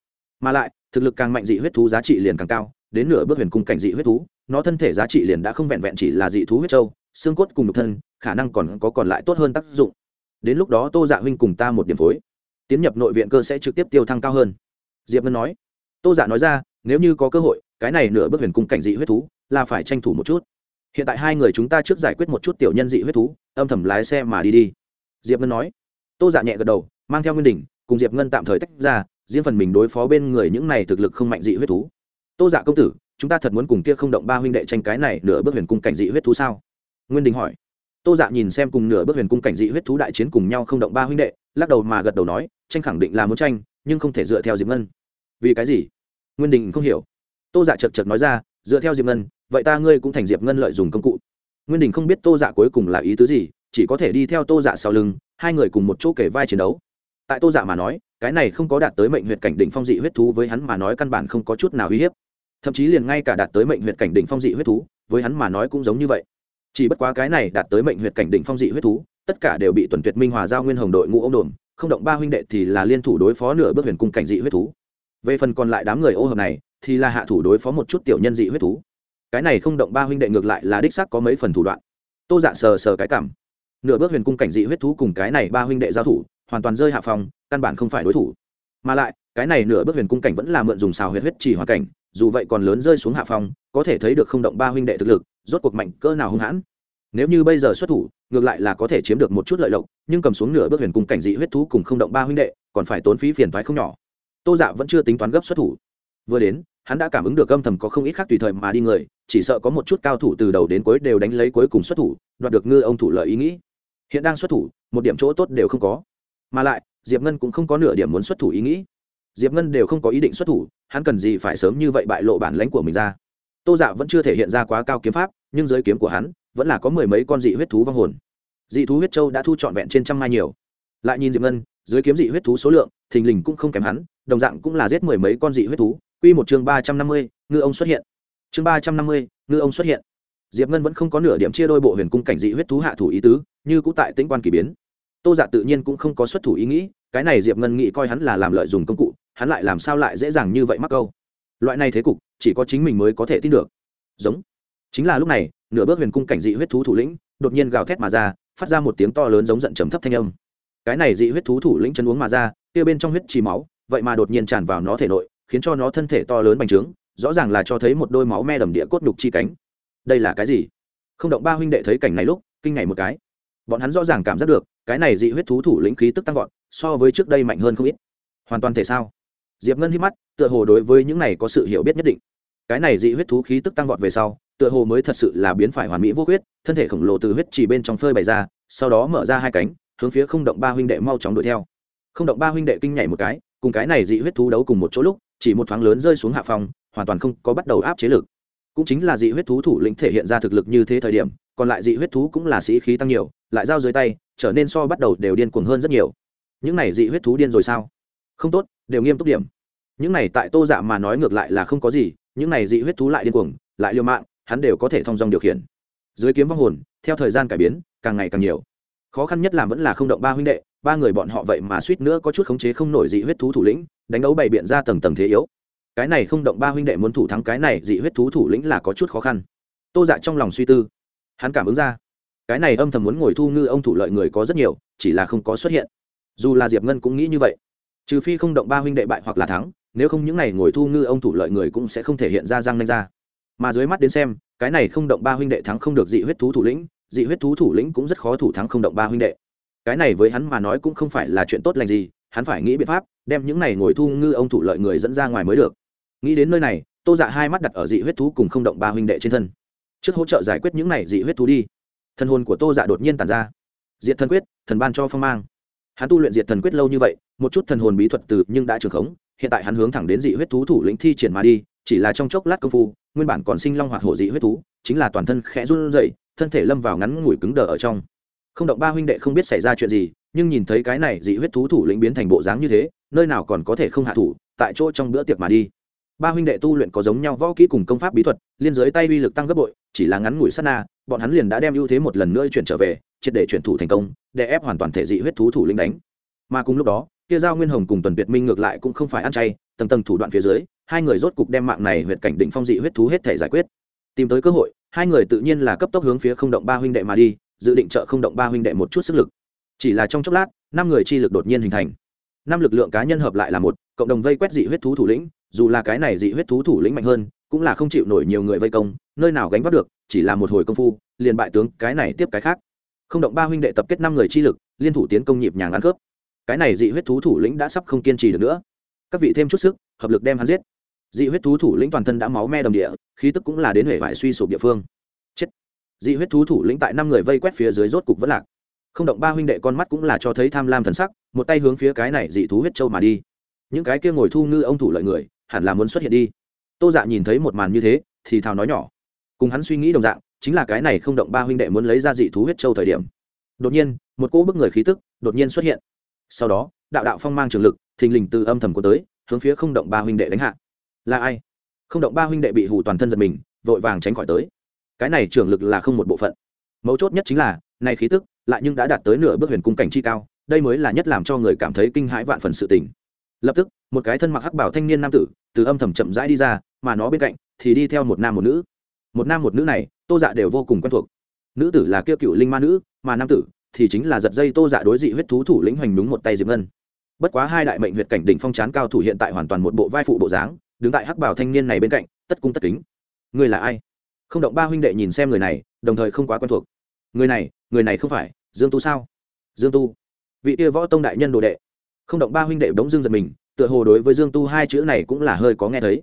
mà lại, thực lực càng mạnh dị huyết thú giá trị liền càng cao, đến nửa bước huyền cung cảnh dị huyết thú, nó thân thể giá trị liền đã không vẹn vẹn chỉ là dị thú huyết châu, xương cốt cùng nhục thân, khả năng còn có còn lại tốt hơn tác dụng. Đến lúc đó tô dạ huynh cùng ta một điểm phối. Tiến nhập nội viện cơ sẽ trực tiếp tiêu thăng cao hơn. Diệp ngân nói. Tô dạ nói ra, nếu như có cơ hội, cái này nửa bước huyền cung cảnh dị huyết thú là phải tranh thủ một chút. Hiện tại hai người chúng ta trước giải quyết một chút tiểu nhân dị huyết thú, âm thầm lái xe mà đi đi. Diệp ngân nói. Tô dạ nhẹ gật đầu, mang theo nguyên đỉnh, cùng diệp ngân tạm thời tách ra riêng phần mình đối phó bên người những này thực lực không mạnh dị huyết thú. Tô dạ công tử, chúng ta thật muốn cùng kia không động ba huynh đệ tranh cái này nửa bước huyền cung cảnh dị huyết thú sao? Nguyên đình hỏi. Tô dạ nhìn xem cùng nửa bước huyền cung cảnh dị huyết thú đại chiến cùng nhau không động ba huynh đệ, lắc đầu mà gật đầu nói, tranh khẳng định là muốn tranh, nhưng không thể dựa theo diệp ngân. Vì cái gì? Nguyên đình không hiểu. Tô dạ chật chật nói ra, dựa theo diệp ngân, vậy ta ngươi cũng thành diệp ngân lợi dùng công cụ. Nguyên đình không biết tô dạ cuối cùng là ý tứ gì, chỉ có thể đi theo tô dạ sau lưng, hai người cùng một chỗ kể vai chiến đấu tại tô dạ mà nói, cái này không có đạt tới mệnh huyệt cảnh đỉnh phong dị huyết thú, với hắn mà nói căn bản không có chút nào uy hiếp. Thậm chí liền ngay cả đạt tới mệnh huyệt cảnh đỉnh phong dị huyết thú, với hắn mà nói cũng giống như vậy. Chỉ bất quá cái này đạt tới mệnh huyệt cảnh đỉnh phong dị huyết thú, tất cả đều bị tuần tuyệt minh hòa giao nguyên hồng đội ngũ ông đồn không động ba huynh đệ thì là liên thủ đối phó nửa bước huyền cung cảnh dị huyết thú. Về phần còn lại đám người ô hợp này, thì là hạ thủ đối phó một chút tiểu nhân dị huyết thú. Cái này không động ba huynh đệ ngược lại là đích xác có mấy phần thủ đoạn. Tô dạ sờ sờ cái cảm. Nửa bước huyền cung cảnh dị huyết thú cùng cái này ba huynh đệ giao thủ hoàn toàn rơi hạ phòng căn bản không phải đối thủ. Mà lại, cái này nửa bước huyền cung cảnh vẫn là mượn dùng xào huyết huyết chỉ hoàn cảnh, dù vậy còn lớn rơi xuống hạ phòng có thể thấy được không động ba huynh đệ thực lực, rốt cuộc mạnh cỡ nào hung hãn. Nếu như bây giờ xuất thủ, ngược lại là có thể chiếm được một chút lợi lộc, nhưng cầm xuống nửa bước huyền cung cảnh dị huyết thú cùng không động ba huynh đệ, còn phải tốn phí phiền thoái không nhỏ. Tô dạ vẫn chưa tính toán gấp xuất thủ. Vừa đến, hắn đã cảm ứng được âm thầm có không ít khác tùy thời mà đi người, chỉ sợ có một chút cao thủ từ đầu đến cuối đều đánh lấy cuối cùng xuất thủ, đoạt được ngư ông thủ lợi ý nghĩ. Hiện đang xuất thủ, một điểm chỗ tốt đều không có mà lại, diệp ngân cũng không có nửa điểm muốn xuất thủ ý nghĩ. Diệp ngân đều không có ý định xuất thủ, hắn cần gì phải sớm như vậy bại lộ bản lãnh của mình ra. Tô dạ vẫn chưa thể hiện ra quá cao kiếm pháp, nhưng giới kiếm của hắn, vẫn là có mười mấy con dị huyết thú vong hồn. Dị thú huyết châu đã thu trọn vẹn trên trăm mai nhiều. Lại nhìn diệp ngân, dưới kiếm dị huyết thú số lượng, thình lình cũng không kém hắn, đồng dạng cũng là giết mười mấy con dị huyết thú. Quy một chương ba trăm năm mươi, ngư ông xuất hiện. Chương ba trăm năm mươi, ngư ông xuất hiện. Diệp ngân vẫn không có nửa điểm chia đôi bộ huyền cung cảnh dị huyết thú hạ thủ ý tứ, như cũ tại tĩnh quan kỳ biến tô dạ tự nhiên cũng không có xuất thủ ý nghĩ, cái này diệp ngân nghĩ coi hắn là làm lợi dùng công cụ, hắn lại làm sao lại dễ dàng như vậy mắc câu? Loại này thế cục, chỉ có chính mình mới có thể tin được. Giống. Chính là lúc này, nửa bước huyền cung cảnh dị huyết thú thủ lĩnh, đột nhiên gào thét mà ra, phát ra một tiếng to lớn giống giận trầm thấp thanh âm. Cái này dị huyết thú thủ lĩnh chân uống mà ra, kia bên trong huyết trì máu, vậy mà đột nhiên tràn vào nó thể nội, khiến cho nó thân thể to lớn bành trướng, rõ ràng là cho thấy một đôi máu me đầm địa cốt nhục chi cánh. Đây là cái gì? Không động ba huynh đệ thấy cảnh này lúc, kinh ngày một cái. Bọn hắn rõ ràng cảm giác được cái này dị huyết thú thủ lĩnh khí tức tăng vọt, so với trước đây mạnh hơn không ít. Hoàn toàn thể sao? Diệp ngân hít mắt, tựa hồ đối với những này có sự hiểu biết nhất định. Cái này dị huyết thú khí tức tăng vọt về sau, tựa hồ mới thật sự là biến phải hoàn mỹ vô huyết thân thể khổng lồ từ huyết chỉ bên trong phơi bày ra, sau đó mở ra hai cánh, hướng phía không động ba huynh đệ mau chóng đuổi theo. Không động ba huynh đệ kinh nhảy một cái, cùng cái này dị huyết thú đấu cùng một chỗ lúc, chỉ một thoáng lớn rơi xuống hạ phòng, hoàn toàn không có bắt đầu áp chế lực. Cũng chính là dị huyết thú thủ lĩnh thể hiện ra thực lực như thế thời điểm, còn lại dị huyết thú cũng là sĩ khí tăng nhiều lại giao dưới tay, trở nên so bắt đầu đều điên cuồng hơn rất nhiều. Những này dị huyết thú điên rồi sao? Không tốt, đều nghiêm túc điểm. Những này tại tô dạ mà nói ngược lại là không có gì, những này dị huyết thú lại điên cuồng, lại liều mạng, hắn đều có thể thông dong điều khiển. Dưới kiếm vong hồn, theo thời gian cải biến, càng ngày càng nhiều. Khó khăn nhất là vẫn là không động ba huynh đệ, ba người bọn họ vậy mà suýt nữa có chút khống chế không nổi dị huyết thú thủ lĩnh, đánh đấu bày biện ra tầng tầng thế yếu. Cái này không động ba huynh đệ muốn thủ thắng cái này dị huyết thú thủ lĩnh là có chút khó khăn. Tô dạ trong lòng suy tư. Hắn cảm ứng ra cái này âm thầm muốn ngồi thu ngư ông thủ lợi người có rất nhiều, chỉ là không có xuất hiện. Dù là diệp ngân cũng nghĩ như vậy. Trừ phi không động ba huynh đệ bại hoặc là thắng, nếu không những n à y ngồi thu ngư ông thủ lợi người cũng sẽ không thể hiện ra răng nanh ra. Mà dưới mắt đến xem, cái này không động ba huynh đệ thắng không được dị huyết thú thủ lĩnh, dị huyết thú thủ lĩnh cũng rất khó thủ thắng không động ba huynh đệ. Cái này với hắn mà nói cũng không phải là chuyện tốt lành gì, hắn phải nghĩ biện pháp, đem những này ngồi thu ngư ông thủ lợi người dẫn ra ngoài mới được. Nghĩ đến nơi này, tô dạ hai mắt đặt ở dị huyết thú cùng không động ba huynh đệ trên thân. Trước hỗ trợ giải quyết những này dị huyết thú đi thân hồn của tô dạ đột nhiên tàn ra. Diệt thần quyết, thần ban cho phong mang. Hắn tu luyện diệt thần quyết lâu như vậy, một chút thần hồn bí thuật từ nhưng đã trường khống, hiện tại hắn hướng thẳng đến dị huyết thú thủ lĩnh thi triển mà đi, chỉ là trong chốc lát công phu, nguyên bản còn sinh long hoạt hổ dị huyết thú, chính là toàn thân khẽ run rẩy, thân thể lâm vào ngắn ngủi cứng đờ ở trong. Không động ba huynh đệ không biết xảy ra chuyện gì, nhưng nhìn thấy cái này dị huyết thú thủ lĩnh biến thành bộ dáng như thế, nơi nào còn có thể không hạ thủ, tại chỗ trong bữa tiệc mà đi. Ba huynh đệ tu luyện có giống nhau võ kỹ cùng công pháp bí thuật, liên giới tay uy lực tăng gấp bội chỉ là ngắn ngủi sát na, bọn hắn liền đã đem ưu thế một lần nữa chuyển trở về, triệt để chuyển thủ thành công, để ép hoàn toàn thể dị huyết thú thủ lĩnh đánh. Mà cùng lúc đó, kia giao nguyên hồng cùng tuần việt minh ngược lại cũng không phải ăn chay, tầng tầng thủ đoạn phía dưới, hai người rốt cục đem mạng này huyệt cảnh định phong dị huyết thú hết thể giải quyết. Tìm tới cơ hội, hai người tự nhiên là cấp tốc hướng phía không động ba huynh đệ mà đi, dự định trợ không động ba huynh đệ một chút sức lực. Chỉ là trong chốc lát, năm người chi lực đột nhiên hình thành. Năm lực lượng cá nhân hợp lại là một, cộng đồng vây quét dị huyết thú thủ lĩnh, dù là cái này dị huyết thú thủ lĩnh mạnh hơn cũng là không chịu nổi nhiều người vây công, nơi nào gánh vác được, chỉ là một hồi công phu, liền bại tướng, cái này tiếp cái khác. Không động ba huynh đệ tập kết năm người chi lực, liên thủ tiến công nhịp nhàng ăn khớp cái này dị huyết thú thủ lĩnh đã sắp không kiên trì được nữa. Các vị thêm chút sức, hợp lực đem hắn giết. Dị huyết thú thủ lĩnh toàn thân đã máu me đầm địa, khí tức cũng là đến hệ vải suy sụp địa phương. Chết. Dị huyết thú thủ lĩnh tại năm người vây quét phía dưới rốt cục vẫn lạc. Không động ba huynh đệ con mắt cũng là cho thấy tham lam thần sắc, một tay hướng phía cái này dị thú huyết châu mà đi. Những cái kia ngồi thu ngư ông thủ lợi người, hẳn là muốn xuất hiện đi tô dạ nhìn thấy một màn như thế, thì thào nói nhỏ. Cùng hắn suy nghĩ đồng dạng, chính là cái này không động ba huynh đệ muốn lấy ra dị thú huyết châu thời điểm. Đột nhiên, một cỗ bức người khí tức đột nhiên xuất hiện. Sau đó, đạo đạo phong mang trường lực, thình lình từ âm thầm của tới, hướng phía không động ba huynh đệ đánh hạ. Là ai? Không động ba huynh đệ bị hù toàn thân giật mình, vội vàng tránh khỏi tới. Cái này trường lực là không một bộ phận. Mấu chốt nhất chính là, này khí tức lại nhưng đã đạt tới nửa bước huyền cung cảnh chi cao, đây mới là nhất làm cho người cảm thấy kinh hãi vạn phần sự tình. Lập tức, một cái thân mặc hắc bảo thanh niên nam tử, từ âm thầm chậm rãi đi ra mà nó bên cạnh thì đi theo một nam một nữ. Một nam một nữ này, tô dạ đều vô cùng quen thuộc. Nữ tử là kêu cựu linh ma nữ, mà nam tử thì chính là giật dây tô dạ đối dị huyết thú thủ lĩnh hoành đúng một tay diệp ngân. Bất quá hai đại mệnh huyệt cảnh đỉnh phong chán cao thủ hiện tại hoàn toàn một bộ vai phụ bộ dáng, đứng tại hắc bảo thanh niên này bên cạnh, tất cung tất kính. Người là ai? Không động ba huynh đệ nhìn xem người này, đồng thời không quá quen thuộc. Người này người này không phải dương tu sao? Dương tu. Vị kia võ tông đại nhân đồ đệ. Không động ba huynh đệ bỗng dương giật mình, tựa hồ đối với dương tu hai chữ này cũng là hơi có nghe thấy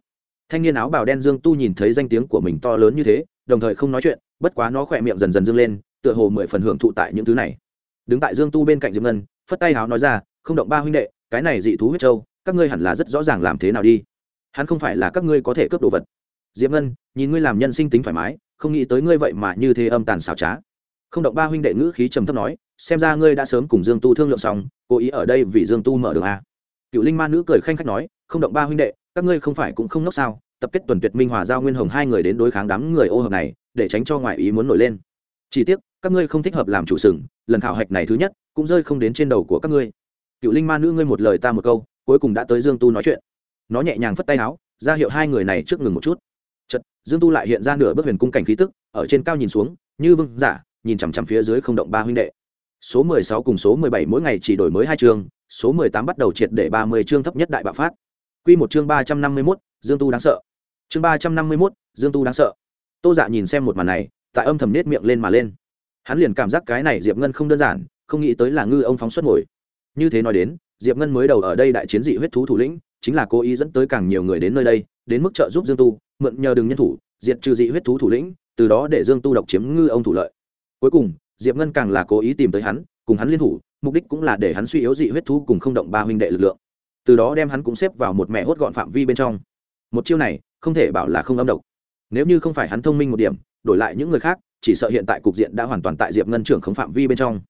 thanh niên áo bào đen dương tu nhìn thấy danh tiếng của mình to lớn như thế, đồng thời không nói chuyện, bất quá nó khỏe miệng dần dần dương lên, tựa hồ mười phần hưởng thụ tại những thứ này. Đứng tại dương tu bên cạnh diệp ngân, phất tay áo nói ra, không động ba huynh đệ, cái này dị thú huyết châu, các ngươi hẳn là rất rõ ràng làm thế nào đi. Hắn không phải là các ngươi có thể cướp đồ vật. Diệp ngân, nhìn ngươi làm nhân sinh tính thoải mái, không nghĩ tới ngươi vậy mà như thế âm tàn xảo trá. Không động ba huynh đệ ngữ khí trầm thấp nói, xem ra ngươi đã sớm cùng dương tu thương lượng xong, cố ý ở đây vì dương tu mở đường a. Cựu linh ma nữ cười khanh khách nói, không động ba huynh đệ các ngươi không phải cũng không nốc sao? Tập kết tuần tuyệt minh hòa giao nguyên hồng hai người đến đối kháng đám người ô hợp này, để tránh cho ngoại ý muốn nổi lên. Chỉ tiếc, các ngươi không thích hợp làm chủ sừng, lần khảo hạch này thứ nhất, cũng rơi không đến trên đầu của các ngươi. Cựu linh ma nữ ngươi một lời ta một câu, cuối cùng đã tới dương tu nói chuyện. Nó nhẹ nhàng phất tay áo, ra hiệu hai người này trước ngừng một chút. Chật dương tu lại hiện ra nửa bước huyền cung cảnh khí tức, ở trên cao nhìn xuống, như vương giả, nhìn chằm chằm phía dưới không động ba huynh đệ. Số mười sáu cùng số mười bảy mỗi ngày chỉ đổi mới hai chương, số mười tám bắt đầu triệt để ba mươi chương thấp nhất đại bạo phát quy một chương ba trăm năm mươi 351, dương tu đáng sợ. Chương ba trăm năm mươi 351, dương tu đáng sợ. Tô dạ nhìn xem một màn này tại âm thầm nết miệng lên mà lên. Hắn liền cảm giác cái này diệp ngân không đơn giản không nghĩ tới là ngư ông phóng xuất ngồi. Như thế nói đến diệp ngân mới đầu ở đây đại chiến dị huyết thú thủ lĩnh chính là cố ý dẫn tới càng nhiều người đến nơi đây đến mức trợ giúp dương tu mượn nhờ đường nhân thủ diệt trừ dị huyết thú thủ lĩnh từ đó để dương tu độc chiếm ngư ông thủ lợi. Cuối cùng diệp ngân càng là cố ý tìm tới hắn cùng hắn liên thủ mục đích cũng là để hắn suy yếu dị huyết thú cùng không động ba huynh đệ lực lượng từ đó đem hắn cũng xếp vào một mẹ hốt gọn phạm vi bên trong. Một chiêu này, không thể bảo là không âm độc. Nếu như không phải hắn thông minh một điểm, đổi lại những người khác, chỉ sợ hiện tại cục diện đã hoàn toàn tại diệp ngân trưởng không phạm vi bên trong.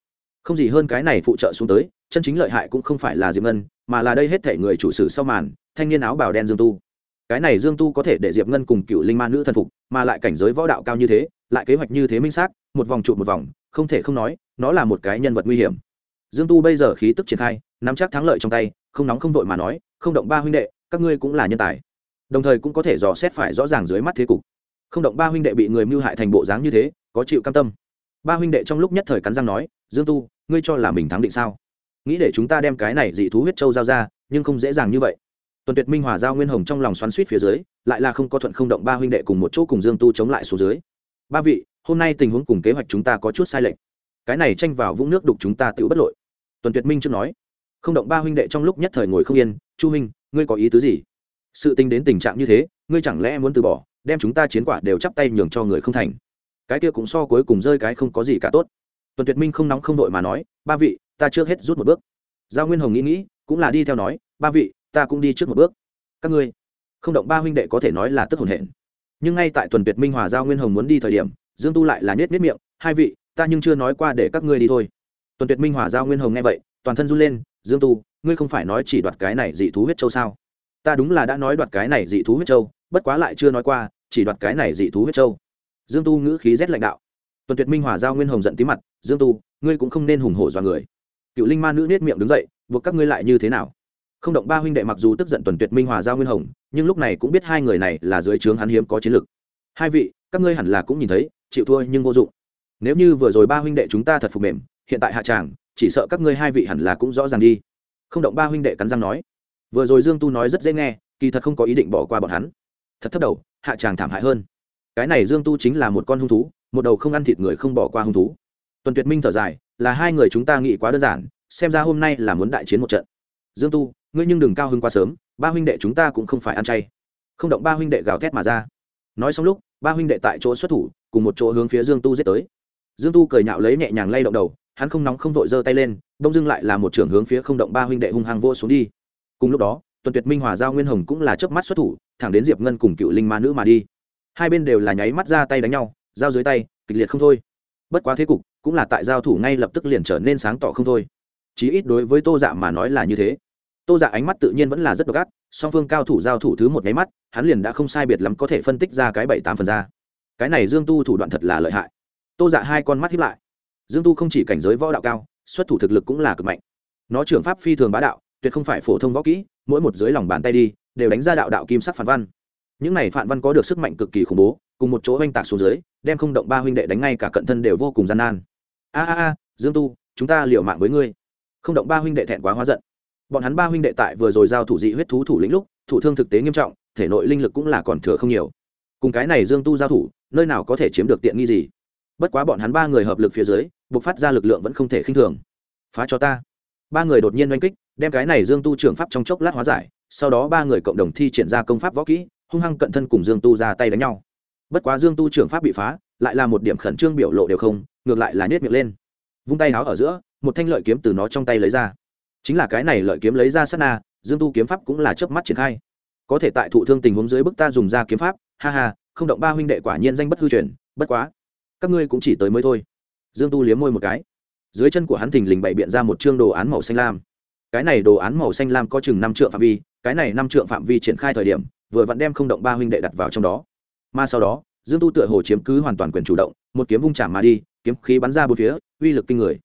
Không gì hơn cái này phụ trợ xuống tới, chân chính lợi hại cũng không phải là diệp ngân, mà là đây hết thể người chủ sử sau màn, thanh niên áo bào đen dương tu. Cái này dương tu có thể để diệp ngân cùng cựu linh ma nữ thần phục, mà lại cảnh giới võ đạo cao như thế, lại kế hoạch như thế minh xác, một vòng trụ một vòng, không thể không nói, nó là một cái nhân vật nguy hiểm. Dương tu bây giờ khí tức triển khai, nắm chắc thắng lợi trong tay không nóng không vội mà nói, không động ba huynh đệ, các ngươi cũng là nhân tài. Đồng thời cũng có thể dò xét phải rõ ràng dưới mắt thế cục. Không động ba huynh đệ bị người mưu hại thành bộ dáng như thế, có chịu cam tâm. Ba huynh đệ trong lúc nhất thời cắn răng nói, dương tu, ngươi cho là mình thắng định sao? Nghĩ để chúng ta đem cái này dị thú huyết châu giao ra, nhưng không dễ dàng như vậy. Tuần tuyệt minh hòa giao nguyên hồng trong lòng xoắn suýt phía dưới, lại là không có thuận không động ba huynh đệ cùng một chỗ cùng dương tu chống lại số dưới. Ba vị, hôm nay tình huống cùng kế hoạch chúng ta có chút sai lệch. Cái này tranh vào vũng nước đục chúng ta tự bất lội. Tuần tuyệt minh chưa nói không động ba huynh đệ trong lúc nhất thời ngồi không yên, chu huynh, ngươi có ý tứ gì? Sự tính đến tình trạng như thế, ngươi chẳng lẽ muốn từ bỏ, đem chúng ta chiến quả đều chắp tay nhường cho người không thành? Cái kia cũng so cuối cùng rơi cái không có gì cả tốt. Tuần tuyệt minh không nóng không vội mà nói, ba vị, ta trước hết rút một bước. Giao nguyên hồng nghĩ nghĩ, cũng là đi theo nói, ba vị, ta cũng đi trước một bước. Các ngươi? Không động ba huynh đệ có thể nói là tức hồn hển. Nhưng ngay tại tuần tuyệt minh hòa giao nguyên hồng muốn đi thời điểm, dương tu lại là nết nết miệng, hai vị, ta nhưng chưa nói qua để các ngươi đi thôi. Tuần tuyệt minh hòa giao nguyên hồng nghe vậy, toàn thân run lên dương tu, ngươi không phải nói chỉ đoạt cái này dị thú huyết châu sao? Ta đúng là đã nói đoạt cái này dị thú huyết châu, bất quá lại chưa nói qua, chỉ đoạt cái này dị thú huyết châu. Dương tu ngữ khí rét lãnh đạo. Tuần tuyệt minh hòa giao nguyên hồng giận tí mặt, dương tu, ngươi cũng không nên hùng hổ do người. Cựu linh ma nữ nết miệng đứng dậy, buộc các ngươi lại như thế nào? Không động ba huynh đệ mặc dù tức giận tuần tuyệt minh hòa giao nguyên hồng, nhưng lúc này cũng biết hai người này là dưới trướng hắn hiếm có chiến lực. Hai vị, các ngươi hẳn là cũng nhìn thấy, chịu thua nhưng vô dụng. Nếu như vừa rồi ba huynh đệ chúng ta thật phục mềm, hiện tại hạ tràng chỉ sợ các ngươi hai vị hẳn là cũng rõ ràng đi. Không động ba huynh đệ cắn răng nói. Vừa rồi dương tu nói rất dễ nghe, kỳ thật không có ý định bỏ qua bọn hắn. Thật thấp đầu, hạ tràng thảm hại hơn. Cái này dương tu chính là một con hung thú, một đầu không ăn thịt người không bỏ qua hung thú. Tuần tuyệt minh thở dài, là hai người chúng ta nghĩ quá đơn giản, xem ra hôm nay là muốn đại chiến một trận. Dương tu, ngươi nhưng đừng cao hơn quá sớm, ba huynh đệ chúng ta cũng không phải ăn chay. Không động ba huynh đệ gào thét mà ra. Nói xong lúc, ba huynh đệ tại chỗ xuất thủ, cùng một chỗ hướng phía dương tu giết tới. Dương tu cười nhạo lấy nhẹ nhàng lay động đầu hắn không nóng không vội giơ tay lên, đông dưng lại là một trưởng hướng phía không động ba huynh đệ hung hăng vô xuống đi. Cùng lúc đó, tuần tuyệt minh, hòa giao, nguyên hồng cũng là chớp mắt xuất thủ, thẳng đến diệp ngân cùng cựu linh ma nữ mà đi. Hai bên đều là nháy mắt ra tay đánh nhau, giao dưới tay, kịch liệt không thôi. Bất quá thế cục cũng là tại giao thủ ngay lập tức liền trở nên sáng tỏ không thôi. Chí ít đối với tô dạ mà nói là như thế. Tô dạ ánh mắt tự nhiên vẫn là rất độc ác, song phương cao thủ giao thủ thứ một nháy mắt, hắn liền đã không sai biệt lắm có thể phân tích ra cái bảy tám phần ra. Cái này dương tu thủ đoạn thật là lợi hại. Tô dạ hai con mắt hiếp lại dương tu không chỉ cảnh giới võ đạo cao, xuất thủ thực lực cũng là cực mạnh. Nó trưởng pháp phi thường bá đạo, tuyệt không phải phổ thông võ kỹ, mỗi một dưới lòng bàn tay đi, đều đánh ra đạo đạo kim sắc phản văn. Những này phản văn có được sức mạnh cực kỳ khủng bố, cùng một chỗ oanh tạc xuống dưới, đem không động ba huynh đệ đánh ngay cả cận thân đều vô cùng gian nan. A a a, dương tu, chúng ta liều mạng với ngươi. Không động ba huynh đệ thẹn quá hóa giận. Bọn hắn ba huynh đệ tại vừa rồi giao thủ dị huyết thú thủ lĩnh lúc, thủ thương thực tế nghiêm trọng, thể nội linh lực cũng là còn thừa không nhiều. Cùng cái này dương tu giao thủ, nơi nào có thể chiếm được tiện nghi gì? Bất quá bọn hắn ba người hợp lực phía dưới buộc phát ra lực lượng vẫn không thể khinh thường. Phá cho ta. Ba người đột nhiên oanh kích, đem cái này dương tu trưởng pháp trong chốc lát hóa giải, sau đó ba người cộng đồng thi triển ra công pháp võ kỹ, hung hăng cận thân cùng dương tu ra tay đánh nhau. Bất quá dương tu trưởng pháp bị phá, lại là một điểm khẩn trương biểu lộ đều không, ngược lại là nhét miệng lên. Vung tay háo ở giữa, một thanh lợi kiếm từ nó trong tay lấy ra. Chính là cái này lợi kiếm lấy ra sát na, dương tu kiếm pháp cũng là chớp mắt triển khai. Có thể tại thụ thương tình huống dưới bức ta dùng ra kiếm pháp, ha ha, không động ba huynh đệ quả nhiên danh bất hư truyền, bất quá, các ngươi cũng chỉ tới mới thôi dương tu liếm môi một cái. Dưới chân của hắn thình lình bày biện ra một chương đồ án màu xanh lam. Cái này đồ án màu xanh lam có chừng năm trượng phạm vi, cái này năm trượng phạm vi triển khai thời điểm, vừa vặn đem không động ba huynh đệ đặt vào trong đó. Mà sau đó, dương tu tựa hồ chiếm cứ hoàn toàn quyền chủ động, một kiếm vung chạm mà đi, kiếm khí bắn ra bốn phía, uy lực kinh người.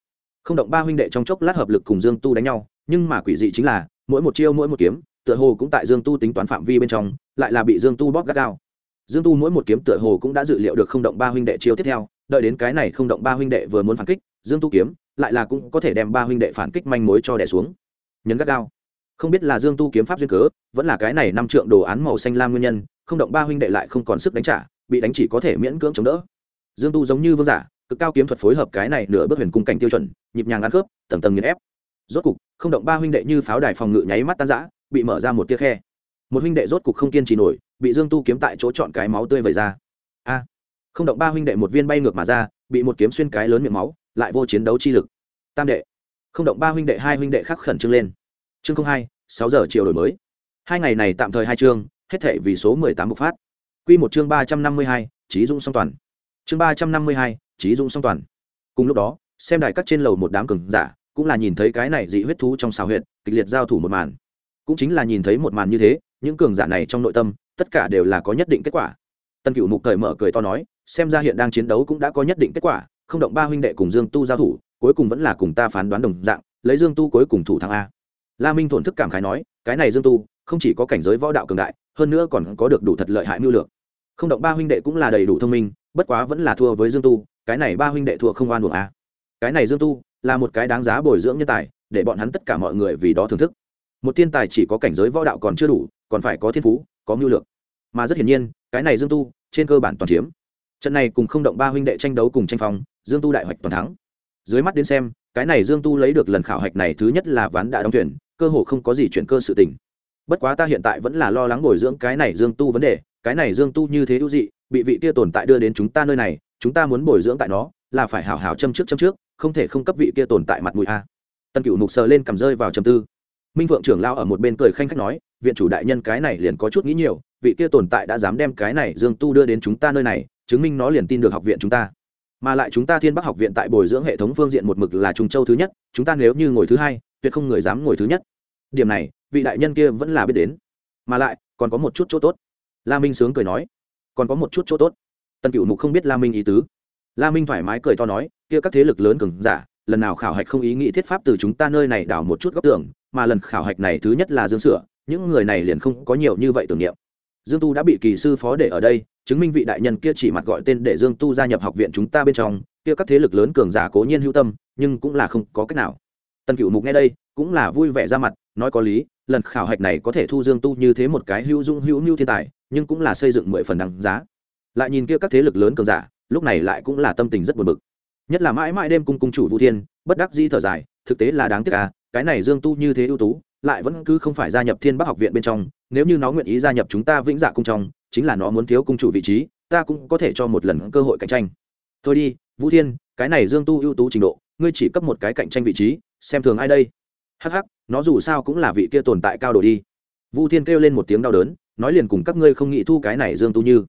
Không động ba huynh đệ trong chốc lát hợp lực cùng dương tu đánh nhau, nhưng mà quỷ dị chính là, mỗi một chiêu mỗi một kiếm, tựa hồ cũng tại dương tu tính toán phạm vi bên trong, lại là bị dương tu bóp gắt gao. Dương tu mỗi một kiếm tựa hồ cũng đã dự liệu được không động ba huynh đệ chiêu tiếp theo đợi đến cái này không động ba huynh đệ vừa muốn phản kích, dương tu kiếm lại là cũng có thể đem ba huynh đệ phản kích manh mối cho đẻ xuống. Nhấn gắt gao. Không biết là dương tu kiếm pháp duyên cớ, vẫn là cái này năm trượng đồ án màu xanh lam nguyên nhân, không động ba huynh đệ lại không còn sức đánh trả, bị đánh chỉ có thể miễn cưỡng chống đỡ. Dương tu giống như vương giả, cực cao kiếm thuật phối hợp cái này nửa bước huyền cung cảnh tiêu chuẩn, nhịp nhàng ăn khớp, tầng tầng nghiền ép. Rốt cục, không động ba huynh đệ như pháo đài phòng ngự nháy mắt tan rã, bị mở ra một tia khe. Một huynh đệ rốt cục không kiên trì nổi, bị dương tu kiếm tại chỗ chọn cái máu tươi vẩy ra không động ba huynh đệ một viên bay ngược mà ra, bị một kiếm xuyên cái lớn miệng máu, lại vô chiến đấu chi lực. Tam đệ. Không động ba huynh đệ hai huynh đệ khắc khẩn trương lên. Chương không hai, sáu giờ chiều đổi mới. Hai ngày này tạm thời hai chương, hết thệ vì số mười tám bộc phát. Q một chương ba trăm năm mươi hai trí dũng song toàn. Chương ba trăm năm mươi hai trí dũng song toàn. Cùng lúc đó, xem đài cắt trên lầu một đám cường giả, cũng là nhìn thấy cái này dị huyết thú trong xào huyện kịch liệt giao thủ một màn. Cũng chính là nhìn thấy một màn như thế, những cường giả này trong nội tâm, tất cả đều là có nhất định kết quả tân cựu mục cởi mở cười to nói, xem ra hiện đang chiến đấu cũng đã có nhất định kết quả, không động ba huynh đệ cùng dương tu giao thủ, cuối cùng vẫn là cùng ta phán đoán đồng dạng, lấy dương tu cuối cùng thủ thắng a. La minh thổn thức cảm khái nói, cái này dương tu, không chỉ có cảnh giới võ đạo cường đại, hơn nữa còn có được đủ thật lợi hại mưu lược. Không động ba huynh đệ cũng là đầy đủ thông minh, bất quá vẫn là thua với dương tu, cái này ba huynh đệ thua không oan buộc a. Cái này dương tu, là một cái đáng giá bồi dưỡng nhân tài, để bọn hắn tất cả mọi người vì đó thưởng thức. Một thiên tài chỉ có cảnh giới võ đạo còn chưa đủ, còn phải có thiên phú, có mưu lược. Mà rất hiển nhiên cái này dương tu, trên cơ bản toàn chiếm. Trận này cùng không động ba huynh đệ tranh đấu cùng tranh phong, dương tu đại hoạch toàn thắng. Dưới mắt đến xem, cái này dương tu lấy được lần khảo hạch này thứ nhất là ván đã đóng tuyển cơ hồ không có gì chuyển cơ sự tình. Bất quá ta hiện tại vẫn là lo lắng bồi dưỡng cái này dương tu vấn đề, cái này dương tu như thế ưu dị, bị vị kia tồn tại đưa đến chúng ta nơi này, chúng ta muốn bồi dưỡng tại nó, là phải hảo hảo châm trước châm trước, không thể không cấp vị kia tồn tại mặt mũi a. Tân cựu nục sờ lên cầm rơi vào trầm tư. Minh vượng trưởng lao ở một bên cười khanh khách nói viện chủ đại nhân cái này liền có chút nghĩ nhiều, vị kia tồn tại đã dám đem cái này dương tu đưa đến chúng ta nơi này, chứng minh nó liền tin được học viện chúng ta. Mà lại chúng ta thiên bắc học viện tại bồi dưỡng hệ thống phương diện một mực là trung châu thứ nhất, chúng ta nếu như ngồi thứ hai, tuyệt không người dám ngồi thứ nhất. Điểm này, vị đại nhân kia vẫn là biết đến. Mà lại, còn có một chút chỗ tốt. La minh sướng cười nói. Còn có một chút chỗ tốt. Tần cựu mục không biết la minh ý tứ. La minh thoải mái cười to nói, kia các thế lực lớn cường giả, lần nào khảo hạch không ý nghĩ thiết pháp từ chúng ta nơi này đảo một chút góc tưởng mà lần khảo hạch này thứ nhất là dương sửa, những người này liền không có nhiều như vậy tưởng niệm. Dương tu đã bị kỳ sư phó để ở đây, chứng minh vị đại nhân kia chỉ mặt gọi tên để dương tu gia nhập học viện chúng ta bên trong, kia các thế lực lớn cường giả cố nhiên hữu tâm, nhưng cũng là không có cách nào. Tần cựu mục nghe đây, cũng là vui vẻ ra mặt, nói có lý, lần khảo hạch này có thể thu dương tu như thế một cái hữu dung hữu mưu thiên tài, nhưng cũng là xây dựng mười phần đằng giá. Lại nhìn kia các thế lực lớn cường giả, lúc này lại cũng là tâm tình rất buồn bực. Nhất là mãi mãi đêm cung cung chủ vũ thiên, bất đắc di thở dài, thực tế là đáng tiếc à cái này dương tu như thế ưu tú, lại vẫn cứ không phải gia nhập thiên bắc học viện bên trong, nếu như nó nguyện ý gia nhập chúng ta vĩnh dạ cung trong, chính là nó muốn thiếu cung chủ vị trí, ta cũng có thể cho một lần cơ hội cạnh tranh. Thôi đi, vũ thiên, cái này dương tu ưu tú trình độ, ngươi chỉ cấp một cái cạnh tranh vị trí, xem thường ai đây? Hắc hắc, nó dù sao cũng là vị kia tồn tại cao độ đi. Vũ thiên kêu lên một tiếng đau đớn, nói liền cùng các ngươi không nghĩ thu cái này dương tu như.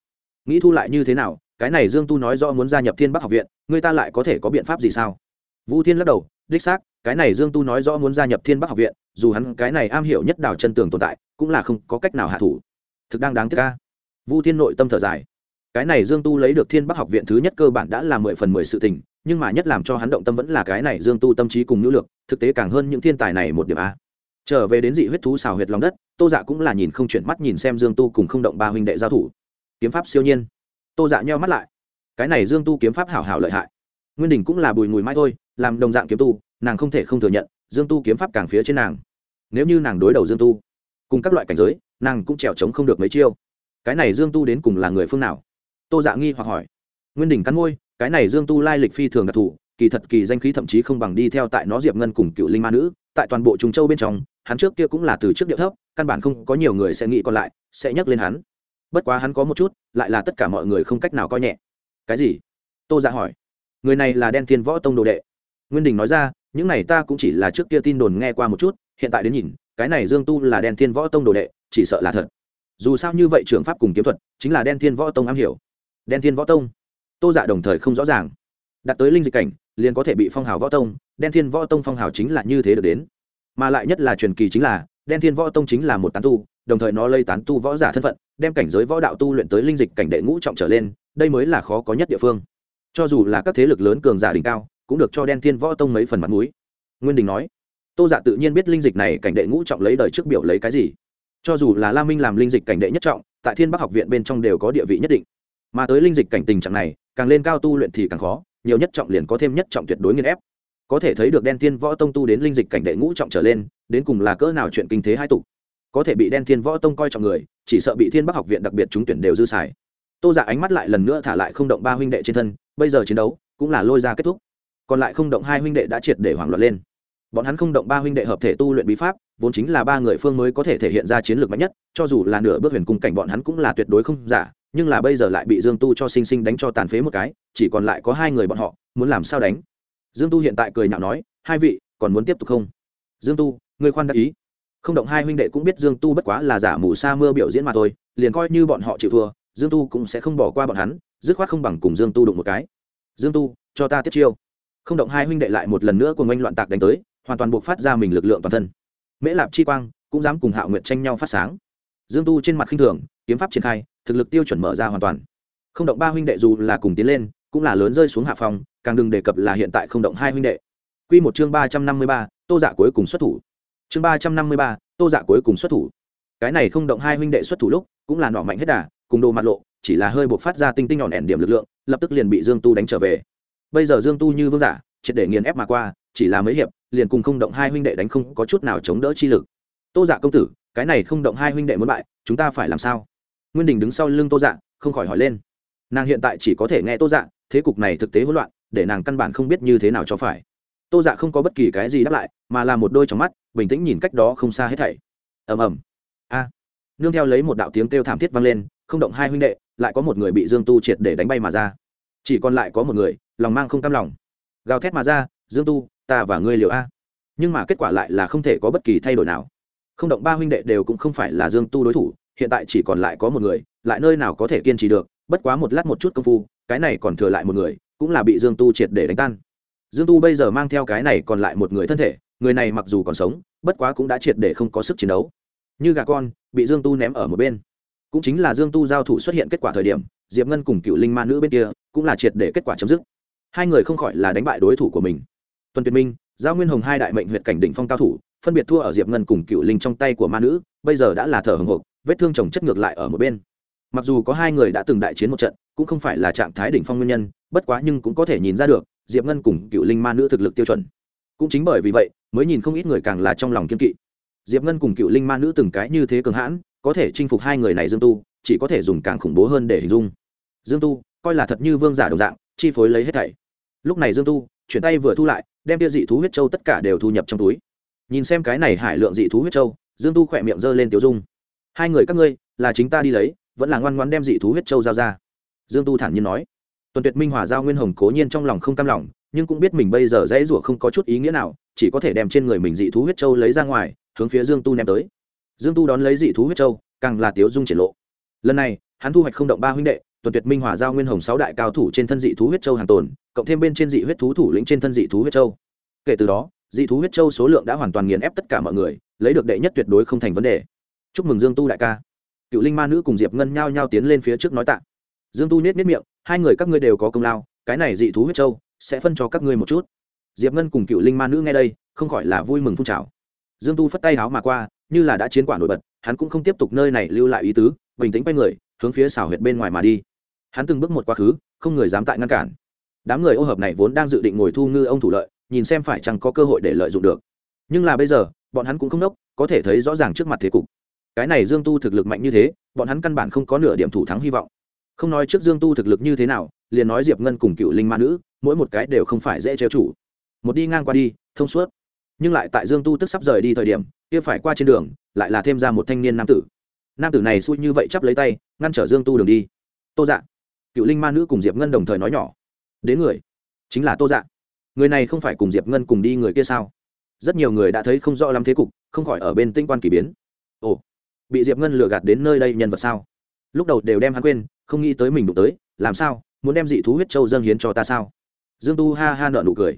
Nghĩ thu lại như thế nào, cái này dương tu nói rõ muốn gia nhập thiên bắc học viện, người ta lại có thể có biện pháp gì sao? Vũ thiên lắc đầu, đích xác cái này dương tu nói rõ muốn gia nhập thiên bắc học viện, dù hắn cái này am hiểu nhất đào chân tường tồn tại, cũng là không có cách nào hạ thủ. Thực đang đáng tiếc ca vu thiên nội tâm thở dài. Cái này dương tu lấy được thiên bắc học viện thứ nhất cơ bản đã là mười phần mười sự tình, nhưng mà nhất làm cho hắn động tâm vẫn là cái này dương tu tâm trí cùng nữ lược thực tế càng hơn những thiên tài này một điểm a. Trở về đến dị huyết thú xào huyệt lòng đất, tô dạ cũng là nhìn không chuyển mắt nhìn xem dương tu cùng không động ba huynh đệ giao thủ. Kiếm pháp siêu nhiên. Tô dạ nheo mắt lại. Cái này dương tu kiếm pháp hảo hảo lợi hại. Nguyên đình cũng là bùi mùi mai thôi, làm đồng dạng kiếm tu nàng không thể không thừa nhận, dương tu kiếm pháp càng phía trên nàng. Nếu như nàng đối đầu dương tu, cùng các loại cảnh giới, nàng cũng trèo trống không được mấy chiêu. Cái này dương tu đến cùng là người phương nào? Tô dạ nghi hoặc hỏi. Nguyên đình cắn môi, cái này dương tu lai lịch phi thường đặc thù, kỳ thật kỳ danh khí thậm chí không bằng đi theo tại nó diệp ngân cùng cựu linh ma nữ, tại toàn bộ trùng châu bên trong, hắn trước kia cũng là từ trước địa thấp, căn bản không có nhiều người sẽ nghĩ còn lại, sẽ nhắc lên hắn. Bất quá hắn có một chút, lại là tất cả mọi người không cách nào coi nhẹ. Cái gì? Tô dạ hỏi. Người này là đen thiên võ tông đồ đệ nguyên đình nói ra, những này ta cũng chỉ là trước kia tin đồn nghe qua một chút, hiện tại đến nhìn, cái này dương tu là đen thiên võ tông đồ đệ, chỉ sợ là thật. Dù sao như vậy trường pháp cùng kiếm thuật, chính là đen thiên võ tông am hiểu. Đen thiên võ tông? Tô dạ đồng thời không rõ ràng. Đặt tới linh dịch cảnh, liền có thể bị phong hào võ tông, đen thiên võ tông phong hào chính là như thế được đến. Mà lại nhất là truyền kỳ chính là, đen thiên võ tông chính là một tán tu, đồng thời nó lây tán tu võ giả thân phận, đem cảnh giới võ đạo tu luyện tới linh dịch cảnh đệ ngũ trọng trở lên, đây mới là khó có nhất địa phương. Cho dù là các thế lực lớn cường giả đỉnh cao cũng được cho đen thiên võ tông mấy phần mặt mũi. Nguyên đình nói, tô giả dạ tự nhiên biết linh dịch này cảnh đệ ngũ trọng lấy đời trước biểu lấy cái gì. Cho dù là la minh làm linh dịch cảnh đệ nhất trọng, tại thiên bắc học viện bên trong đều có địa vị nhất định. Mà tới linh dịch cảnh tình trạng này, càng lên cao tu luyện thì càng khó, nhiều nhất trọng liền có thêm nhất trọng tuyệt đối nghiên ép. Có thể thấy được đen thiên võ tông tu đến linh dịch cảnh đệ ngũ trọng trở lên, đến cùng là cỡ nào chuyện kinh thế hai tục. Có thể bị đen thiên võ tông coi trọng người, chỉ sợ bị thiên bắc học viện đặc biệt trúng tuyển đều dư xài. Tô giả dạ ánh mắt lại lần nữa thả lại không động ba huynh đệ trên thân, bây giờ chiến đấu cũng là lôi ra kết thúc còn lại không động hai huynh đệ đã triệt để hoảng loạn lên. Bọn hắn không động ba huynh đệ hợp thể tu luyện bí pháp, vốn chính là ba người phương mới có thể thể hiện ra chiến lược mạnh nhất, cho dù là nửa bước huyền cung cảnh bọn hắn cũng là tuyệt đối không giả, nhưng là bây giờ lại bị dương tu cho sinh sinh đánh cho tàn phế một cái, chỉ còn lại có hai người bọn họ, muốn làm sao đánh? Dương tu hiện tại cười nhạo nói, hai vị, còn muốn tiếp tục không? Dương tu người khoan đắc ý. Không động hai huynh đệ cũng biết dương tu bất quá là giả mù sa mưa biểu diễn mà thôi, liền coi như bọn họ chịu thua, dương tu cũng sẽ không bỏ qua bọn hắn, dứt khoát không bằng cùng dương tu đụng một cái. Dương tu, cho ta tiếp chiêu không động hai huynh đệ lại một lần nữa cùng oanh loạn tạc đánh tới, hoàn toàn buộc phát ra mình lực lượng toàn thân. Mễ lạp chi quang cũng dám cùng hạo nguyện tranh nhau phát sáng. Dương tu trên mặt khinh thường, kiếm pháp triển khai, thực lực tiêu chuẩn mở ra hoàn toàn. Không động ba huynh đệ dù là cùng tiến lên, cũng là lớn rơi xuống hạ phòng càng đừng đề cập là hiện tại không động hai huynh đệ. Quy một chương ba trăm năm mươi ba, tô dạ cuối cùng xuất thủ. Chương ba trăm năm mươi ba, tô dạ cuối cùng xuất thủ. Cái này không động hai huynh đệ xuất thủ lúc, cũng là nọ mạnh hết đà, cùng đồ mặt lộ, chỉ là hơi buộc phát ra tinh tinh nhọn ẻn điểm lực lượng, lập tức liền bị dương tu đánh trở về bây giờ dương tu như vương giả, triệt để nghiền ép mà qua, chỉ là mấy hiệp, liền cùng không động hai huynh đệ đánh không có chút nào chống đỡ chi lực. Tô dạ công tử, cái này không động hai huynh đệ muốn bại, chúng ta phải làm sao? Nguyên đình đứng sau lưng tô dạ không khỏi hỏi lên. Nàng hiện tại chỉ có thể nghe tô dạ thế cục này thực tế hỗn loạn, để nàng căn bản không biết như thế nào cho phải. Tô dạ không có bất kỳ cái gì đáp lại, mà là một đôi trong mắt, bình tĩnh nhìn cách đó không xa hết thảy. Ầm ầm. A. Nương theo lấy một đạo tiếng kêu thảm thiết vang lên, không động hai huynh đệ, lại có một người bị dương tu triệt để đánh bay mà ra chỉ còn lại có một người, lòng mang không cam lòng. Gào thét mà ra, dương tu, ta và ngươi liệu a. Nhưng mà kết quả lại là không thể có bất kỳ thay đổi nào. Không động ba huynh đệ đều cũng không phải là dương tu đối thủ, hiện tại chỉ còn lại có một người, lại nơi nào có thể kiên trì được, bất quá một lát một chút công phu, cái này còn thừa lại một người, cũng là bị dương tu triệt để đánh tan. Dương tu bây giờ mang theo cái này còn lại một người thân thể, người này mặc dù còn sống, bất quá cũng đã triệt để không có sức chiến đấu. Như gà con, bị dương tu ném ở một bên. Cũng chính là dương tu giao thủ xuất hiện kết quả thời điểm diệp ngân cùng cựu linh ma nữ bên kia cũng là triệt để kết quả chấm dứt. Hai người không khỏi là đánh bại đối thủ của mình. Tuần tuyệt minh, giao nguyên hồng hai đại mệnh huyện cảnh đỉnh phong cao thủ, phân biệt thua ở diệp ngân cùng cựu linh trong tay của ma nữ, bây giờ đã là thở hồng hộc, vết thương chồng chất ngược lại ở một bên. Mặc dù có hai người đã từng đại chiến một trận, cũng không phải là trạng thái đỉnh phong nguyên nhân, bất quá nhưng cũng có thể nhìn ra được, diệp ngân cùng cựu linh ma nữ thực lực tiêu chuẩn. Cũng chính bởi vì vậy, mới nhìn không ít người càng là trong lòng kiên kỵ. Diệp ngân cùng cựu linh ma nữ từng cái như thế cường hãn, có thể chinh phục hai người này dương tu, chỉ có thể dùng càng khủng bố hơn để hình dung dương tu, coi là thật như vương giả đồng dạng, chi phối lấy hết thảy. Lúc này dương tu, chuyển tay vừa thu lại, đem tia dị thú huyết châu tất cả đều thu nhập trong túi. Nhìn xem cái này hải lượng dị thú huyết châu, dương tu khỏe miệng g ơ lên tiểu dung. Hai người các ngươi, là chính ta đi lấy, vẫn là ngoan ngoan đem dị thú huyết châu giao ra. Dương tu thản nhiên nói. Tuần tuyệt minh hòa giao nguyên hồng cố nhiên trong lòng không cam lòng, nhưng cũng biết mình bây giờ dễ rủa không có chút ý nghĩa nào, chỉ có thể đem trên người mình dị thú huyết châu lấy ra ngoài, hướng phía dương tu ném tới. Dương tu đón lấy dị thú huyết châu, càng là tiếu dung triển lộ. Lần này hắn thu hoạch không động ba huynh đệ, tuần tuyệt minh hòa giao nguyên hồng sáu đại cao thủ trên thân dị thú huyết châu hàng tồn, cộng thêm bên trên dị huyết thú thủ lĩnh trên thân dị thú huyết châu. Kể từ đó, dị thú huyết châu số lượng đã hoàn toàn nghiền ép tất cả mọi người, lấy được đệ nhất tuyệt đối không thành vấn đề. Chúc mừng dương tu đại ca. Cựu linh ma nữ cùng diệp ngân nhao nhao tiến lên phía trước nói tạ. Dương tu nết nết miệng, hai người các ngươi đều có công lao, cái này dị thú huyết châu sẽ phân cho các ngươi một chút. Diệp ngân cùng cựu linh ma nữ nghe đây, không khỏi là vui mừng phun trào. Dương tu phất tay háo mà qua, như là đã chiến quả nổi bật, hắn cũng không tiếp tục nơi này lưu lại ý tứ, bình tĩnh quay người hướng phía xảo huyệt bên ngoài mà đi. Hắn từng bước một quá khứ, không người dám tại ngăn cản. Đám người ô hợp này vốn đang dự định ngồi thu ngư ông thủ lợi, nhìn xem phải chăng có cơ hội để lợi dụng được. Nhưng là bây giờ, bọn hắn cũng không đốc, có thể thấy rõ ràng trước mặt thế cục. Cái này dương tu thực lực mạnh như thế, bọn hắn căn bản không có nửa điểm thủ thắng hy vọng. Không nói trước dương tu thực lực như thế nào, liền nói diệp ngân cùng cựu linh ma nữ, mỗi một cái đều không phải dễ trêu chủ. Một đi ngang qua đi, thông suốt. Nhưng lại tại dương tu tức sắp rời đi thời điểm, kia phải qua trên đường, lại là thêm ra một thanh niên nam tử nam tử này xui như vậy chắp lấy tay, ngăn trở dương tu đường đi. Tô dạ. Cựu linh ma nữ cùng diệp ngân đồng thời nói nhỏ. Đến người. Chính là tô dạ. Người này không phải cùng diệp ngân cùng đi người kia sao? Rất nhiều người đã thấy không rõ lắm thế cục, không khỏi ở bên tinh quan k ỳ biến. Ồ, bị diệp ngân lừa gạt đến nơi đây nhân vật sao? Lúc đầu đều đem hắn quên, không nghĩ tới mình đụng tới, làm sao? Muốn đem dị thú huyết châu dâng hiến cho ta sao? Dương tu ha ha nợ nụ cười.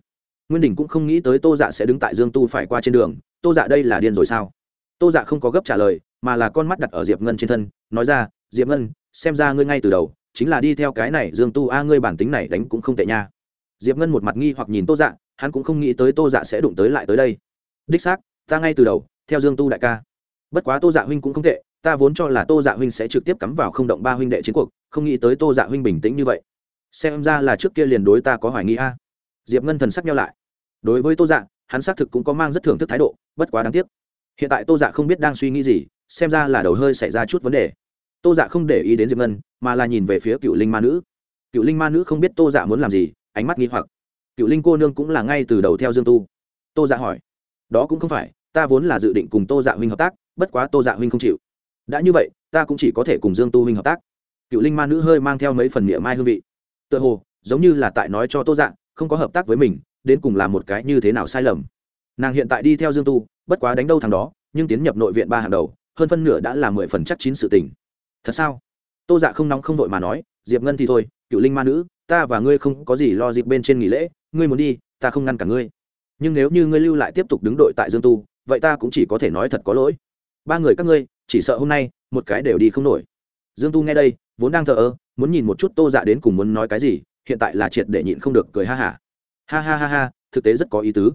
Nguyên đình cũng không nghĩ tới tô dạ sẽ đứng tại dương tu phải qua trên đường. Tô dạ đây là điên rồi sao? Tô dạ không có gấp trả lời mà là con mắt đặt ở diệp ngân trên thân, nói ra, diệp ngân, xem ra ngươi ngay từ đầu chính là đi theo cái này dương tu a, ngươi bản tính này đánh cũng không tệ nha. Diệp ngân một mặt nghi hoặc nhìn tô dạ hắn cũng không nghĩ tới tô dạ sẽ đụng tới lại tới đây. Đích xác, ta ngay từ đầu, theo dương tu đại ca. Bất quá tô dạ huynh cũng không tệ, ta vốn cho là tô dạ huynh sẽ trực tiếp cắm vào không động ba huynh đệ chiến cuộc, không nghĩ tới tô dạ huynh bình tĩnh như vậy. Xem ra là trước kia liền đối ta có hoài nghi a. Diệp ngân thần sắc nhau lại. Đối với tô dạ hắn xác thực cũng có mang rất thưởng thức thái độ, bất quá đáng tiếc. Hiện tại tô dạ không biết đang suy nghĩ gì xem ra là đầu hơi xảy ra chút vấn đề. Tô dạ không để ý đến diệp ngân, mà là nhìn về phía cựu linh ma nữ. Cựu linh ma nữ không biết tô dạ muốn làm gì, ánh mắt nghi hoặc. Cựu linh cô nương cũng là ngay từ đầu theo dương tu. Tô dạ hỏi, đó cũng không phải, ta vốn là dự định cùng tô dạ huynh hợp tác, bất quá tô dạ huynh không chịu. Đã như vậy, ta cũng chỉ có thể cùng dương tu huynh hợp tác. Cựu linh ma nữ hơi mang theo mấy phần miệng mai hương vị. Tựa hồ, giống như là tại nói cho tô dạ không có hợp tác với mình, đến cùng là một cái như thế nào sai lầm. Nàng hiện tại đi theo dương tu, bất quá đánh đâu thằng đó, nhưng tiến nhập nội viện ba hàng đầu hơn phân nửa đã là mười phần chắc chín sự tình. Thật sao? Tô dạ không nóng không vội mà nói, diệp ngân thì thôi, cựu linh ma nữ, ta và ngươi không có gì lo dịp bên trên nghỉ lễ, ngươi muốn đi, ta không ngăn cả ngươi. Nhưng nếu như ngươi lưu lại tiếp tục đứng đội tại dương tu, vậy ta cũng chỉ có thể nói thật có lỗi. Ba người các ngươi, chỉ sợ hôm nay, một cái đều đi không nổi. Dương tu nghe đây, vốn đang thờ ơ, muốn nhìn một chút tô dạ đến cùng muốn nói cái gì, hiện tại là triệt để nhịn không được cười ha hả. Ha. ha ha ha ha thực tế rất có ý tứ.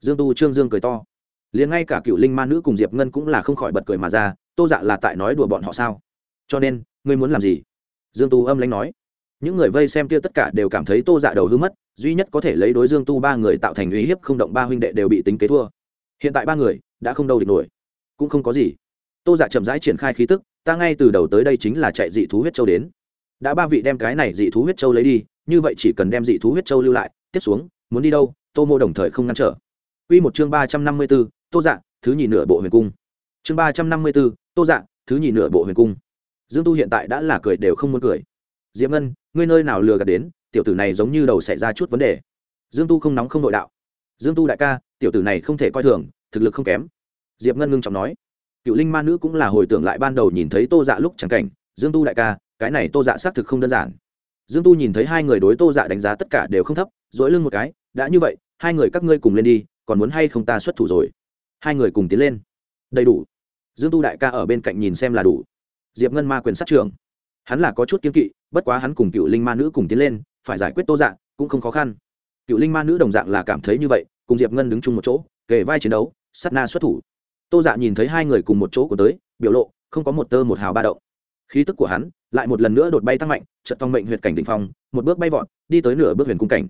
Dương tu trương dương cười to liền ngay cả cựu linh ma nữ cùng diệp ngân cũng là không khỏi bật cười mà ra tô dạ là tại nói đùa bọn họ sao? Cho nên ngươi muốn làm gì? Dương tu âm lãnh nói. Những người vây xem kia tất cả đều cảm thấy tô dạ đầu hư mất duy nhất có thể lấy đối dương tu ba người tạo thành uy hiếp không động ba huynh đệ đều bị tính kế thua. Hiện tại ba người đã không đâu địch nổi. Cũng không có gì. Tô dạ chậm rãi triển khai khí tức ta ngay từ đầu tới đây chính là chạy dị thú huyết châu đến. Đã ba vị đem cái này dị thú huyết châu lấy đi như vậy chỉ cần đem dị thú huyết châu lưu lại tiếp xuống muốn đi đâu tô mô đồng thời không ngăn trở. Quy một chương ba trăm năm mươi 354, Tô Dạ, thứ nhì nửa bộ huyền cung. Chương ba trăm năm mươi 354, Tô Dạ, thứ nhì nửa bộ huyền cung. Dương Tu hiện tại đã là cười đều không muốn cười. Diệp Ngân, ngươi nơi nào lừa gạt đến, tiểu tử này giống như đầu xảy ra chút vấn đề. Dương Tu không nóng không nội đạo. Dương Tu đại ca, tiểu tử này không thể coi thường, thực lực không kém. Diệp Ngân ngưng trọng nói. Cựu Linh Ma nữ cũng là hồi tưởng lại ban đầu nhìn thấy Tô Dạ lúc chẳng cảnh, Dương Tu đại ca, cái này Tô Dạ xác thực không đơn giản. Dương Tu nhìn thấy hai người đối Tô Dạ đánh giá tất cả đều không thấp, dỗi lưng một cái, đã như vậy, hai người các ngươi cùng lên đi, còn muốn hay không ta xuất thủ rồi hai người cùng tiến lên. Đầy đủ. Dương tu đại ca ở bên cạnh nhìn xem là đủ. Diệp ngân ma quyền sát trưởng. Hắn là có chút kiên kỵ, bất quá hắn cùng cựu linh ma nữ cùng tiến lên, phải giải quyết tô dạng cũng không khó khăn. Cựu linh ma nữ đồng dạng là cảm thấy như vậy, cùng diệp ngân đứng chung một chỗ, kề vai chiến đấu sắt na xuất thủ. Tô dạ nhìn thấy hai người cùng một chỗ của tới, biểu lộ, không có một tơ một hào ba động. Khí tức của hắn lại một lần nữa đột bay tăng mạnh, trận phong mệnh huyệt cảnh đ ỉ n h phong, một bước bay vọt, đi tới nửa bước huyền cung cảnh.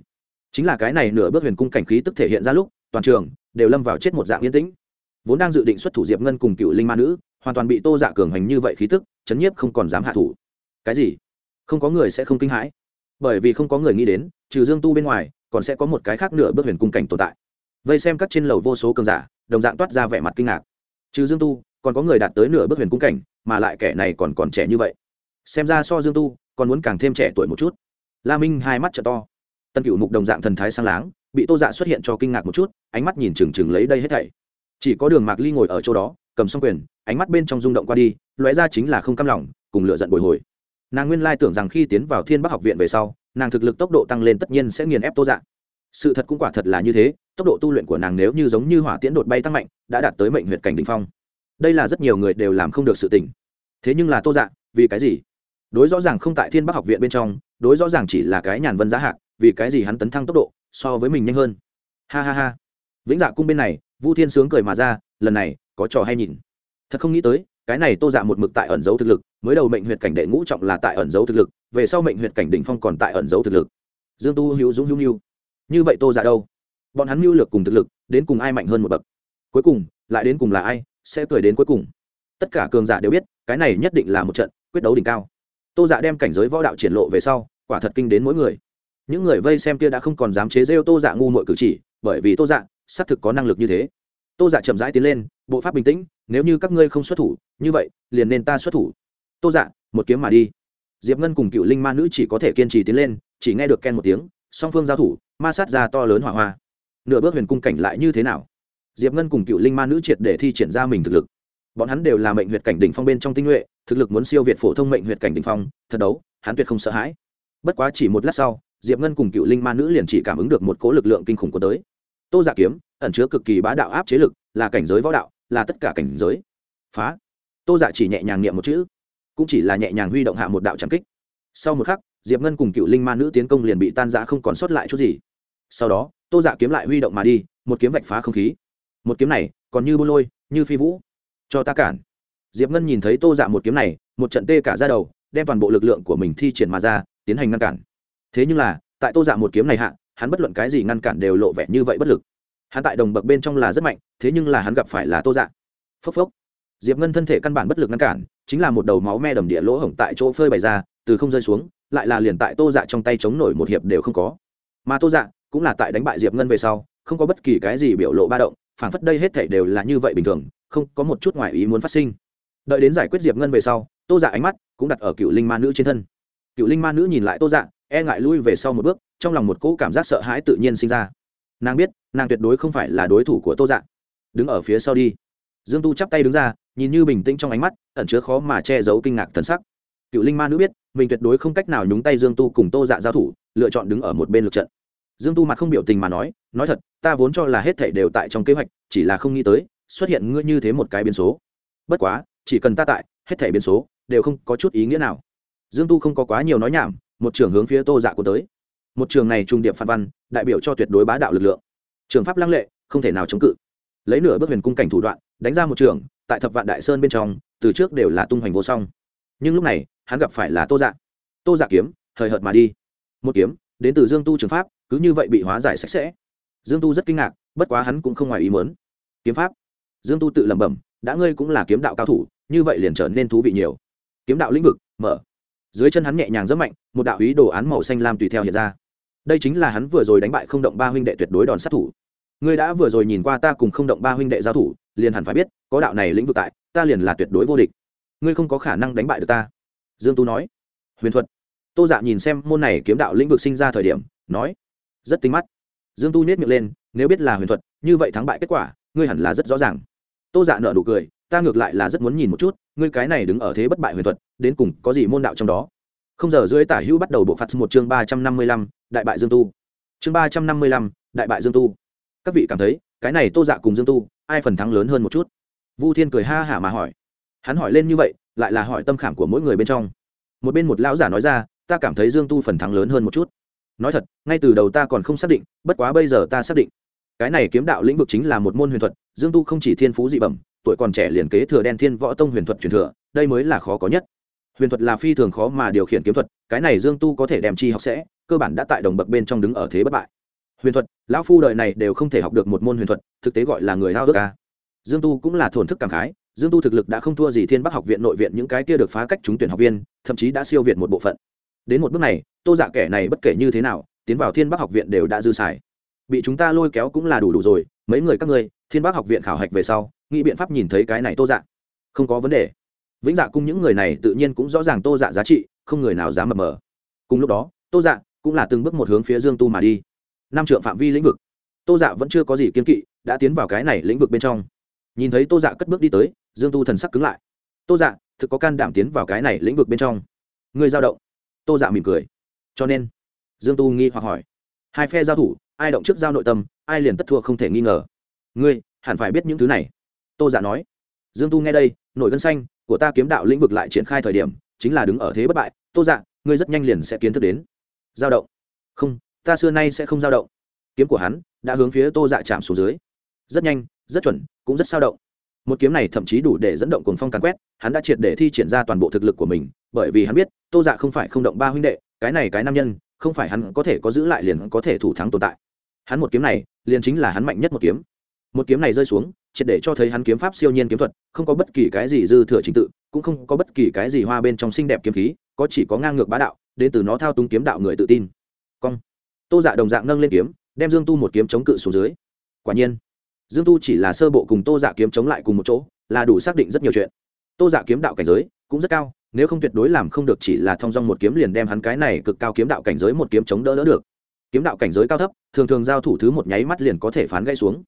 Chính là cái này nửa bước huyền cung cảnh khí tức thể hiện ra lúc, toàn trường đều lâm vào chết một dạng yên tĩnh vốn đang dự định xuất thủ diệp ngân cùng cựu linh ma nữ, hoàn toàn bị tô dạ cường hành như vậy khí tức, chấn nhiếp không còn dám hạ thủ. Cái gì? Không có người sẽ không kinh hãi. Bởi vì không có người nghĩ đến, trừ dương tu bên ngoài, còn sẽ có một cái khác nửa bước huyền cung cảnh tồn tại. Vây xem các trên lầu vô số cường giả, đồng dạng toát ra vẻ mặt kinh ngạc. Trừ dương tu, còn có người đạt tới nửa bước huyền cung cảnh, mà lại kẻ này còn còn trẻ như vậy. Xem ra so dương tu, còn muốn càng thêm trẻ tuổi một chút. La minh hai mắt t to. Tân cựu mục đồng dạng thần thái sang láng, bị tô dạ xuất hiện cho kinh ngạc một chút, ánh mắt nhìn chừng chừng lấy đây hết thảy chỉ có đường mạc ly ngồi ở chỗ đó, cầm xong quyền, ánh mắt bên trong rung động qua đi, lóe ra chính là không cam lòng, cùng lựa giận bồi hồi. Nàng nguyên lai tưởng rằng khi tiến vào thiên bắc học viện về sau, nàng thực lực tốc độ tăng lên tất nhiên sẽ nghiền ép tô dạ. Sự thật cũng quả thật là như thế, tốc độ tu luyện của nàng nếu như giống như hỏa tiễn đột bay tăng mạnh, đã đạt tới mệnh huyệt cảnh đ ỉ n h phong. Đây là rất nhiều người đều làm không được sự tỉnh thế nhưng là tô dạ vì cái gì? Đối rõ ràng không tại thiên bắc học viện bên trong, đối rõ ràng chỉ là cái nhàn vân giá hạc, vì cái gì hắn tấn thăng tốc độ so với mình nhanh hơn? Ha ha ha. Vĩnh dạ cung bên này vu thiên sướng cười mà ra, lần này, có trò hay nhìn. Thật không nghĩ tới, cái này tô dạ một mực tại ẩn giấu thực lực, mới đầu mệnh huyệt cảnh đệ ngũ trọng là tại ẩn giấu thực lực, về sau mệnh huyệt cảnh đỉnh phong còn tại ẩn giấu thực lực. Dương tu, hữu dũng, hữu nhu như vậy tô dạ đâu? Bọn hắn mưu lược cùng thực lực, đến cùng ai mạnh hơn một bậc? Cuối cùng, lại đến cùng là ai, sẽ cười đến cuối cùng? Tất cả cường giả đều biết, cái này nhất định là một trận quyết đấu đỉnh cao. Tô dạ đem cảnh giới võ đạo triển lộ về sau, quả thật kinh đến mỗi người. Những người vây xem kia đã không còn dám chế rêu tô dạ ngu mội cử chỉ, bởi vì tô dạ xác thực có năng lực như thế. Tô dạ chậm rãi tiến lên, bộ pháp bình tĩnh, nếu như các ngươi không xuất thủ, như vậy, liền nên ta xuất thủ. Tô dạ một kiếm mà đi. Diệp ngân cùng cựu linh ma nữ chỉ có thể kiên trì tiến lên, chỉ nghe được ken một tiếng, song phương giao thủ, ma sát ra to lớn hỏa hoa. Nửa bước huyền cung cảnh lại như thế nào? Diệp ngân cùng cựu linh ma nữ triệt để thi triển ra mình thực lực. Bọn hắn đều là mệnh huyệt cảnh đỉnh phong bên trong tinh nhuệ, thực lực muốn siêu việt phổ thông mệnh huyệt cảnh đỉnh phong, thật đấu, hắn tuyệt không sợ hãi. Bất quá chỉ một lát sau, diệp ngân cùng cựu linh ma nữ liền chỉ cảm ứng được một cỗ lực lượng kinh khủng của tới tô giả dạ kiếm, ẩn chứa cực kỳ bá đạo áp chế lực, là cảnh giới võ đạo, là tất cả cảnh giới. Phá. Tô giả dạ chỉ nhẹ nhàng niệm một chữ. Cũng chỉ là nhẹ nhàng huy động hạ một đạo trảm kích. Sau một khắc, diệp ngân cùng cựu linh ma nữ tiến công liền bị tan giã không còn sót lại chút gì. Sau đó, tô giả dạ kiếm lại huy động mà đi, một kiếm vạch phá không khí. Một kiếm này, còn như bô lôi, như phi vũ. Cho ta cản. Diệp ngân nhìn thấy tô dạ một kiếm này, một trận tê cả ra đầu, đem toàn bộ lực lượng của mình thi triển mà ra, tiến hành ngăn cản. Thế nhưng là, tại tô dạ một kiếm này hạ hắn bất luận cái gì ngăn cản đều lộ vẻ như vậy bất lực. Hắn tại đồng bậc bên trong là rất mạnh, thế nhưng là hắn gặp phải là tô dạ. Phốc phốc. Diệp ngân thân thể căn bản bất lực ngăn cản, chính là một đầu máu me đầm địa lỗ hổng tại chỗ phơi bày ra, từ không rơi xuống, lại là liền tại tô dạ trong tay chống nổi một hiệp đều không có. Mà tô dạ cũng là tại đánh bại diệp ngân về sau, không có bất kỳ cái gì biểu lộ ba động, phảng phất đây hết thể đều là như vậy bình thường, không có một chút ngoại ý muốn phát sinh. Đợi đến giải quyết diệp ngân về sau, tô dạ ánh mắt cũng đặt ở cựu linh ma nữ trên thân. Cựu linh ma nữ nhìn lại tô dạ e ngại lui về sau một bước trong lòng một cỗ cảm giác sợ hãi tự nhiên sinh ra. Nàng biết, nàng tuyệt đối không phải là đối thủ của tô dạ. Đứng ở phía sau đi. Dương tu chắp tay đứng ra, nhìn như bình tĩnh trong ánh mắt, ẩn chứa khó mà che giấu kinh ngạc thần sắc. Cựu linh ma nữ biết, mình tuyệt đối không cách nào nhúng tay dương tu cùng tô dạ giao thủ, lựa chọn đứng ở một bên lượt trận. Dương tu mặt không biểu tình mà nói nói thật, ta vốn cho là hết thể đều tại trong kế hoạch, chỉ là không nghĩ tới, xuất hiện ngươi như thế một cái biến số. Bất quá, chỉ cần ta tại, hết thể biến số đều không có chút ý nghĩa nào. Dương tu không có quá nhiều nói nhảm, một trường hướng phía tô dạ của tới một trường này trung điệp phan văn, đại biểu cho tuyệt đối bá đạo lực lượng. Trường pháp lăng lệ, không thể nào chống cự. Lấy nửa bước huyền cung cảnh thủ đoạn, đánh ra một trường, tại thập vạn đại sơn bên trong, từ trước đều là tung hoành vô song. Nhưng lúc này, hắn gặp phải là tô dạ. Tô dạ kiếm, hời hợt mà đi. Một kiếm, đến từ dương tu trường pháp, cứ như vậy bị hóa giải sạch sẽ. Dương tu rất kinh ngạc, bất quá hắn cũng không ngoài ý mớn kiếm pháp. Dương tu tự lẩm bẩm, đã ngươi cũng là kiếm đạo cao thủ, như vậy liền trở nên thú vị nhiều. Kiếm đạo lĩnh vực, mở. Dưới chân hắn nhẹ nhàng rất mạnh, một đạo ý đồ án màu xanh lam tùy theo hiện ra đây chính là hắn vừa rồi đánh bại không động ba huynh đệ tuyệt đối đòn sát thủ. Ngươi đã vừa rồi nhìn qua ta cùng không động ba huynh đệ giao thủ, liền hẳn phải biết, có đạo này lĩnh vực tại, ta liền là tuyệt đối vô địch. Ngươi không có khả năng đánh bại được ta. Dương tu nói. Huyền thuật. Tô dạ nhìn xem môn này kiếm đạo lĩnh vực sinh ra thời điểm, nói. Rất tinh mắt. Dương tu nhét miệng lên, nếu biết là huyền thuật, như vậy thắng bại kết quả, ngươi hẳn là rất rõ ràng. Tô dạ nợ nụ cười, ta ngược lại là rất muốn nhìn một chút, ngươi cái này đứng ở thế bất bại huyền thuật, đến cùng có gì môn đạo trong đó? Không giờ dưới tả hữu bắt đầu bộ phạt một chương ba trăm năm mươi lăm, đại bại dương tu. Chương ba trăm năm mươi lăm, đại bại dương tu. Các vị cảm thấy, cái này tô dạ cùng dương tu, ai phần thắng lớn hơn một chút? Vu thiên cười ha hả mà hỏi. Hắn hỏi lên như vậy, lại là hỏi tâm khảm của mỗi người bên trong. Một bên một lão giả nói ra, ta cảm thấy dương tu phần thắng lớn hơn một chút. Nói thật, ngay từ đầu ta còn không xác định, bất quá bây giờ ta xác định. Cái này kiếm đạo lĩnh vực chính là một môn huyền thuật, dương tu không chỉ thiên phú dị bẩm, tuổi còn trẻ liền kế thừa đen thiên võ tông huyền thuật truyền thừa, đây mới là khó có nhất huyền thuật là phi thường khó mà điều khiển kiếm thuật, cái này dương tu có thể đem chi học sẽ, cơ bản đã tại đồng bậc bên trong đứng ở thế bất bại. Huyền thuật, lão phu đời này đều không thể học được một môn huyền thuật, thực tế gọi là người lao ước ca dương tu cũng là thổn thức cảm khái, dương tu thực lực đã không thua gì thiên bắc học viện nội viện những cái kia được phá cách trúng tuyển học viên, thậm chí đã siêu việt một bộ phận. Đến một bước này, tô dạ kẻ này bất kể như thế nào, tiến vào thiên bắc học viện đều đã dư xài. Bị chúng ta lôi kéo cũng là đủ đủ rồi, mấy người các ngươi, thiên bắc học viện khảo hạch về sau, nghĩ biện pháp nhìn thấy cái này tô dạ. Không có vấn đề vĩnh dạ cung những người này tự nhiên cũng rõ ràng tô dạ giá trị, không người nào dám mập mờ. Cùng lúc đó, tô dạ cũng là từng bước một hướng phía dương tu mà đi. Năm trượng phạm vi lĩnh vực. Tô dạ vẫn chưa có gì kiên kỵ, đã tiến vào cái này lĩnh vực bên trong. Nhìn thấy tô dạ cất bước đi tới, dương tu thần sắc cứng lại. Tô dạ thực có can đảm tiến vào cái này lĩnh vực bên trong. Người giao động. Tô dạ mỉm cười. Cho nên, dương tu nghi hoặc hỏi. Hai phe giao thủ, ai động trước giao nội tâm, ai liền tất thua không thể nghi ngờ. Ngươi, hẳn phải biết những thứ này. Tô dạ nói. Dương tu nghe đây nổi gân xanh của ta kiếm đạo lĩnh vực lại triển khai thời điểm, chính là đứng ở thế bất bại. Tô dạ ngươi rất nhanh liền sẽ kiến thức đến. Giao động. Không, ta xưa nay sẽ không giao động. Kiếm của hắn đã hướng phía tô dạ chạm xuống dưới. Rất nhanh, rất chuẩn, cũng rất sao động. Một kiếm này thậm chí đủ để dẫn động cồn phong càn quét, hắn đã triệt để thi triển ra toàn bộ thực lực của mình, bởi vì hắn biết, tô dạ không phải không động ba huynh đệ, cái này cái nam nhân, không phải hắn có thể có giữ lại liền có thể thủ thắng tồn tại. Hắn một kiếm này, liền chính là hắn mạnh nhất một kiếm. Một kiếm này rơi xuống triệt để cho thấy hắn kiếm pháp siêu nhiên kiếm thuật, không có bất kỳ cái gì dư thừa trình tự, cũng không có bất kỳ cái gì hoa bên trong xinh đẹp kiếm khí, có chỉ có ngang ngược bá đạo, đến từ nó thao túng kiếm đạo người tự tin. Cong. Tô dạ đồng dạng nâng lên kiếm, đem dương tu một kiếm chống cự xuống dưới. Quả nhiên, dương tu chỉ là sơ bộ cùng tô dạ kiếm chống lại cùng một chỗ, là đủ xác định rất nhiều chuyện. Tô dạ kiếm đạo cảnh giới cũng rất cao, nếu không tuyệt đối làm không được chỉ là thông dong một kiếm liền đem hắn cái này cực cao kiếm đạo cảnh giới một kiếm chống đỡ đỡ được. Kiếm đạo cảnh giới cao thấp, thường thường giao thủ thứ một nháy mắt liền có thể phán gãy xuống.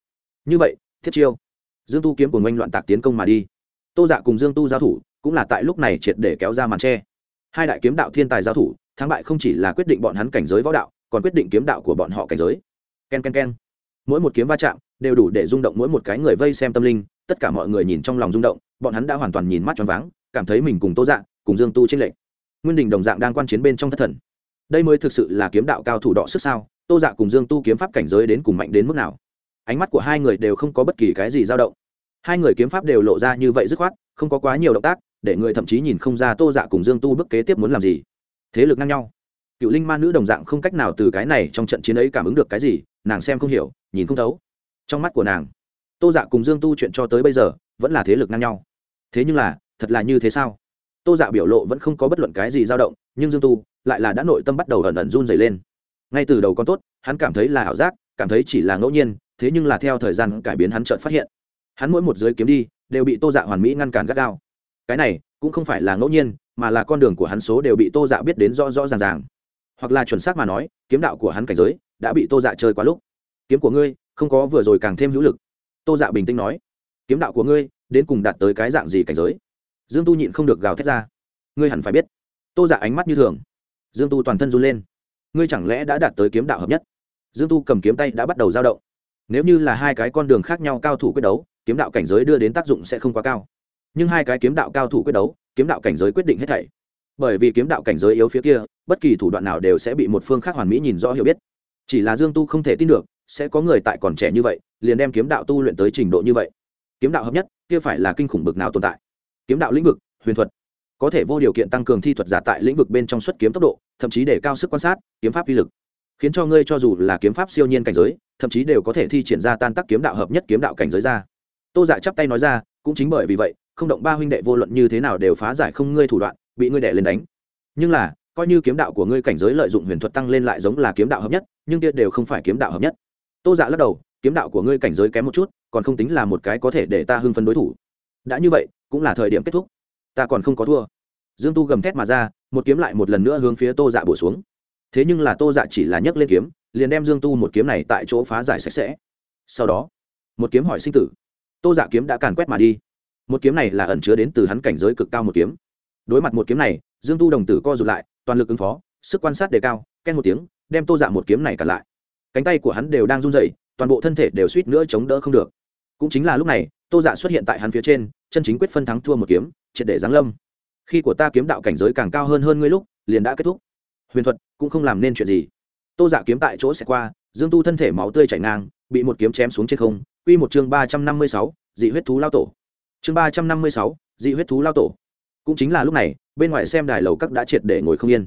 Như vậy, thiết chiêu dương tu kiếm của ngoanh loạn tạc tiến công mà đi. Tô dạ cùng dương tu giao thủ, cũng là tại lúc này triệt để kéo ra màn tre. Hai đại kiếm đạo thiên tài giao thủ, thắng bại không chỉ là quyết định bọn hắn cảnh giới võ đạo, còn quyết định kiếm đạo của bọn họ cảnh giới. K e n k e n k e n mỗi một kiếm va chạm đều đủ để rung động mỗi một cái người vây xem tâm linh, tất cả mọi người nhìn trong lòng rung động, bọn hắn đã hoàn toàn nhìn mắt tròn váng, cảm thấy mình cùng tô dạ cùng dương tu trên lệnh. nguyên đình đồng dạng đang quan chiến bên trong thất thần. Đây mới thực sự là kiếm đạo cao thủ đọ sức sao, tô dạ cùng dương tu kiếm pháp cảnh giới đến cùng mạnh đến mức nào? Ánh mắt của hai người đều không có bất kỳ cái gì dao động. Hai người kiếm pháp đều lộ ra như vậy dứt khoát, không có quá nhiều động tác, để người thậm chí nhìn không ra tô dạ cùng dương tu bức kế tiếp muốn làm gì. Thế lực ngang nhau. Cựu linh ma nữ đồng dạng không cách nào từ cái này trong trận chiến ấy cảm ứng được cái gì, nàng xem không hiểu, nhìn không thấu. Trong mắt của nàng, tô dạ cùng dương tu chuyện cho tới bây giờ vẫn là thế lực ngang nhau. Thế nhưng là, thật là như thế sao? Tô dạ biểu lộ vẫn không có bất luận cái gì dao động, nhưng dương tu lại là đã nội tâm bắt đầu ẩn ẩn run dày lên. Ngay từ đầu con tốt, hắn cảm thấy là ảo giác, cảm thấy chỉ là ngẫu nhiên thế nhưng là theo thời gian cải biến hắn chợt phát hiện, hắn mỗi một giới kiếm đi đều bị tô dạ hoàn mỹ ngăn cản gắt gao. Cái này cũng không phải là ngẫu nhiên, mà là con đường của hắn số đều bị tô dạ biết đến rõ rõ ràng ràng. Hoặc là chuẩn xác mà nói, kiếm đạo của hắn cảnh giới đã bị tô dạ chơi quá lúc. Kiếm của ngươi không có vừa rồi càng thêm hữu lực. Tô dạ bình tĩnh nói, kiếm đạo của ngươi đến cùng đạt tới cái dạng gì cảnh giới? Dương tu nhịn không được gào thét ra. Ngươi hẳn phải biết. Tô dạ ánh mắt như thường. Dương tu toàn thân run lên. Ngươi chẳng lẽ đã đạt tới kiếm đạo hợp nhất? Dương tu cầm kiếm tay đã bắt đầu dao động nếu như là hai cái con đường khác nhau cao thủ quyết đấu, kiếm đạo cảnh giới đưa đến tác dụng sẽ không quá cao. Nhưng hai cái kiếm đạo cao thủ quyết đấu, kiếm đạo cảnh giới quyết định hết thảy. Bởi vì kiếm đạo cảnh giới yếu phía kia, bất kỳ thủ đoạn nào đều sẽ bị một phương khác hoàn mỹ nhìn rõ hiểu biết. Chỉ là dương tu không thể tin được, sẽ có người tại còn trẻ như vậy, liền đem kiếm đạo tu luyện tới trình độ như vậy. Kiếm đạo hợp nhất, kia phải là kinh khủng bực nào tồn tại. Kiếm đạo lĩnh vực, huyền thuật. Có thể vô điều kiện tăng cường thi thuật giả tại lĩnh vực bên trong xuất kiếm tốc độ, thậm chí để cao sức quan sát, kiếm pháp uy lực khiến cho ngươi cho dù là kiếm pháp siêu nhiên cảnh giới, thậm chí đều có thể thi triển ra tan tác kiếm đạo hợp nhất kiếm đạo cảnh giới ra. Tô dạ chắp tay nói ra, cũng chính bởi vì vậy, không động ba huynh đệ vô luận như thế nào đều phá giải không ngươi thủ đoạn, bị ngươi đệ lên đánh. Nhưng là, coi như kiếm đạo của ngươi cảnh giới lợi dụng huyền thuật tăng lên lại giống là kiếm đạo hợp nhất, nhưng kia đều không phải kiếm đạo hợp nhất. Tô dạ lắc đầu, kiếm đạo của ngươi cảnh giới kém một chút, còn không tính là một cái có thể để ta hưng phấn đối thủ. Đã như vậy, cũng là thời điểm kết thúc. Ta còn không có thua. Dương tu gầm thét mà ra, một kiếm lại một lần nữa hướng phía tô dạ bổ xuống thế nhưng là tô dạ chỉ là nhấc lên kiếm, liền đem dương tu một kiếm này tại chỗ phá giải sạch sẽ. Sau đó, một kiếm hỏi sinh tử. Tô dạ kiếm đã càn quét mà đi. Một kiếm này là ẩn chứa đến từ hắn cảnh giới cực cao một kiếm. Đối mặt một kiếm này, dương tu đồng tử co rụt lại, toàn lực ứng phó, sức quan sát đề cao, ken một tiếng, đem tô dạ một kiếm này cản lại. Cánh tay của hắn đều đang run rẩy, toàn bộ thân thể đều suýt nữa chống đỡ không được. Cũng chính là lúc này, tô dạ xuất hiện tại hắn phía trên, chân chính quyết phân thắng thua một kiếm, triệt để giáng lâm. Khi của ta kiếm đạo cảnh giới càng cao hơn hơn ngươi lúc, liền đã kết thúc huyền thuật cũng không làm nên chuyện gì. Tô giả kiếm tại chỗ sẽ qua, dương tu thân thể máu tươi chảy ngang, bị một kiếm chém xuống trên không. Quy một chương ba trăm năm mươi sáu, dị huyết thú lao tổ. Chương ba trăm năm mươi sáu, dị huyết thú lao tổ. Cũng chính là lúc này, bên ngoài xem đài lầu các đã triệt để ngồi không yên.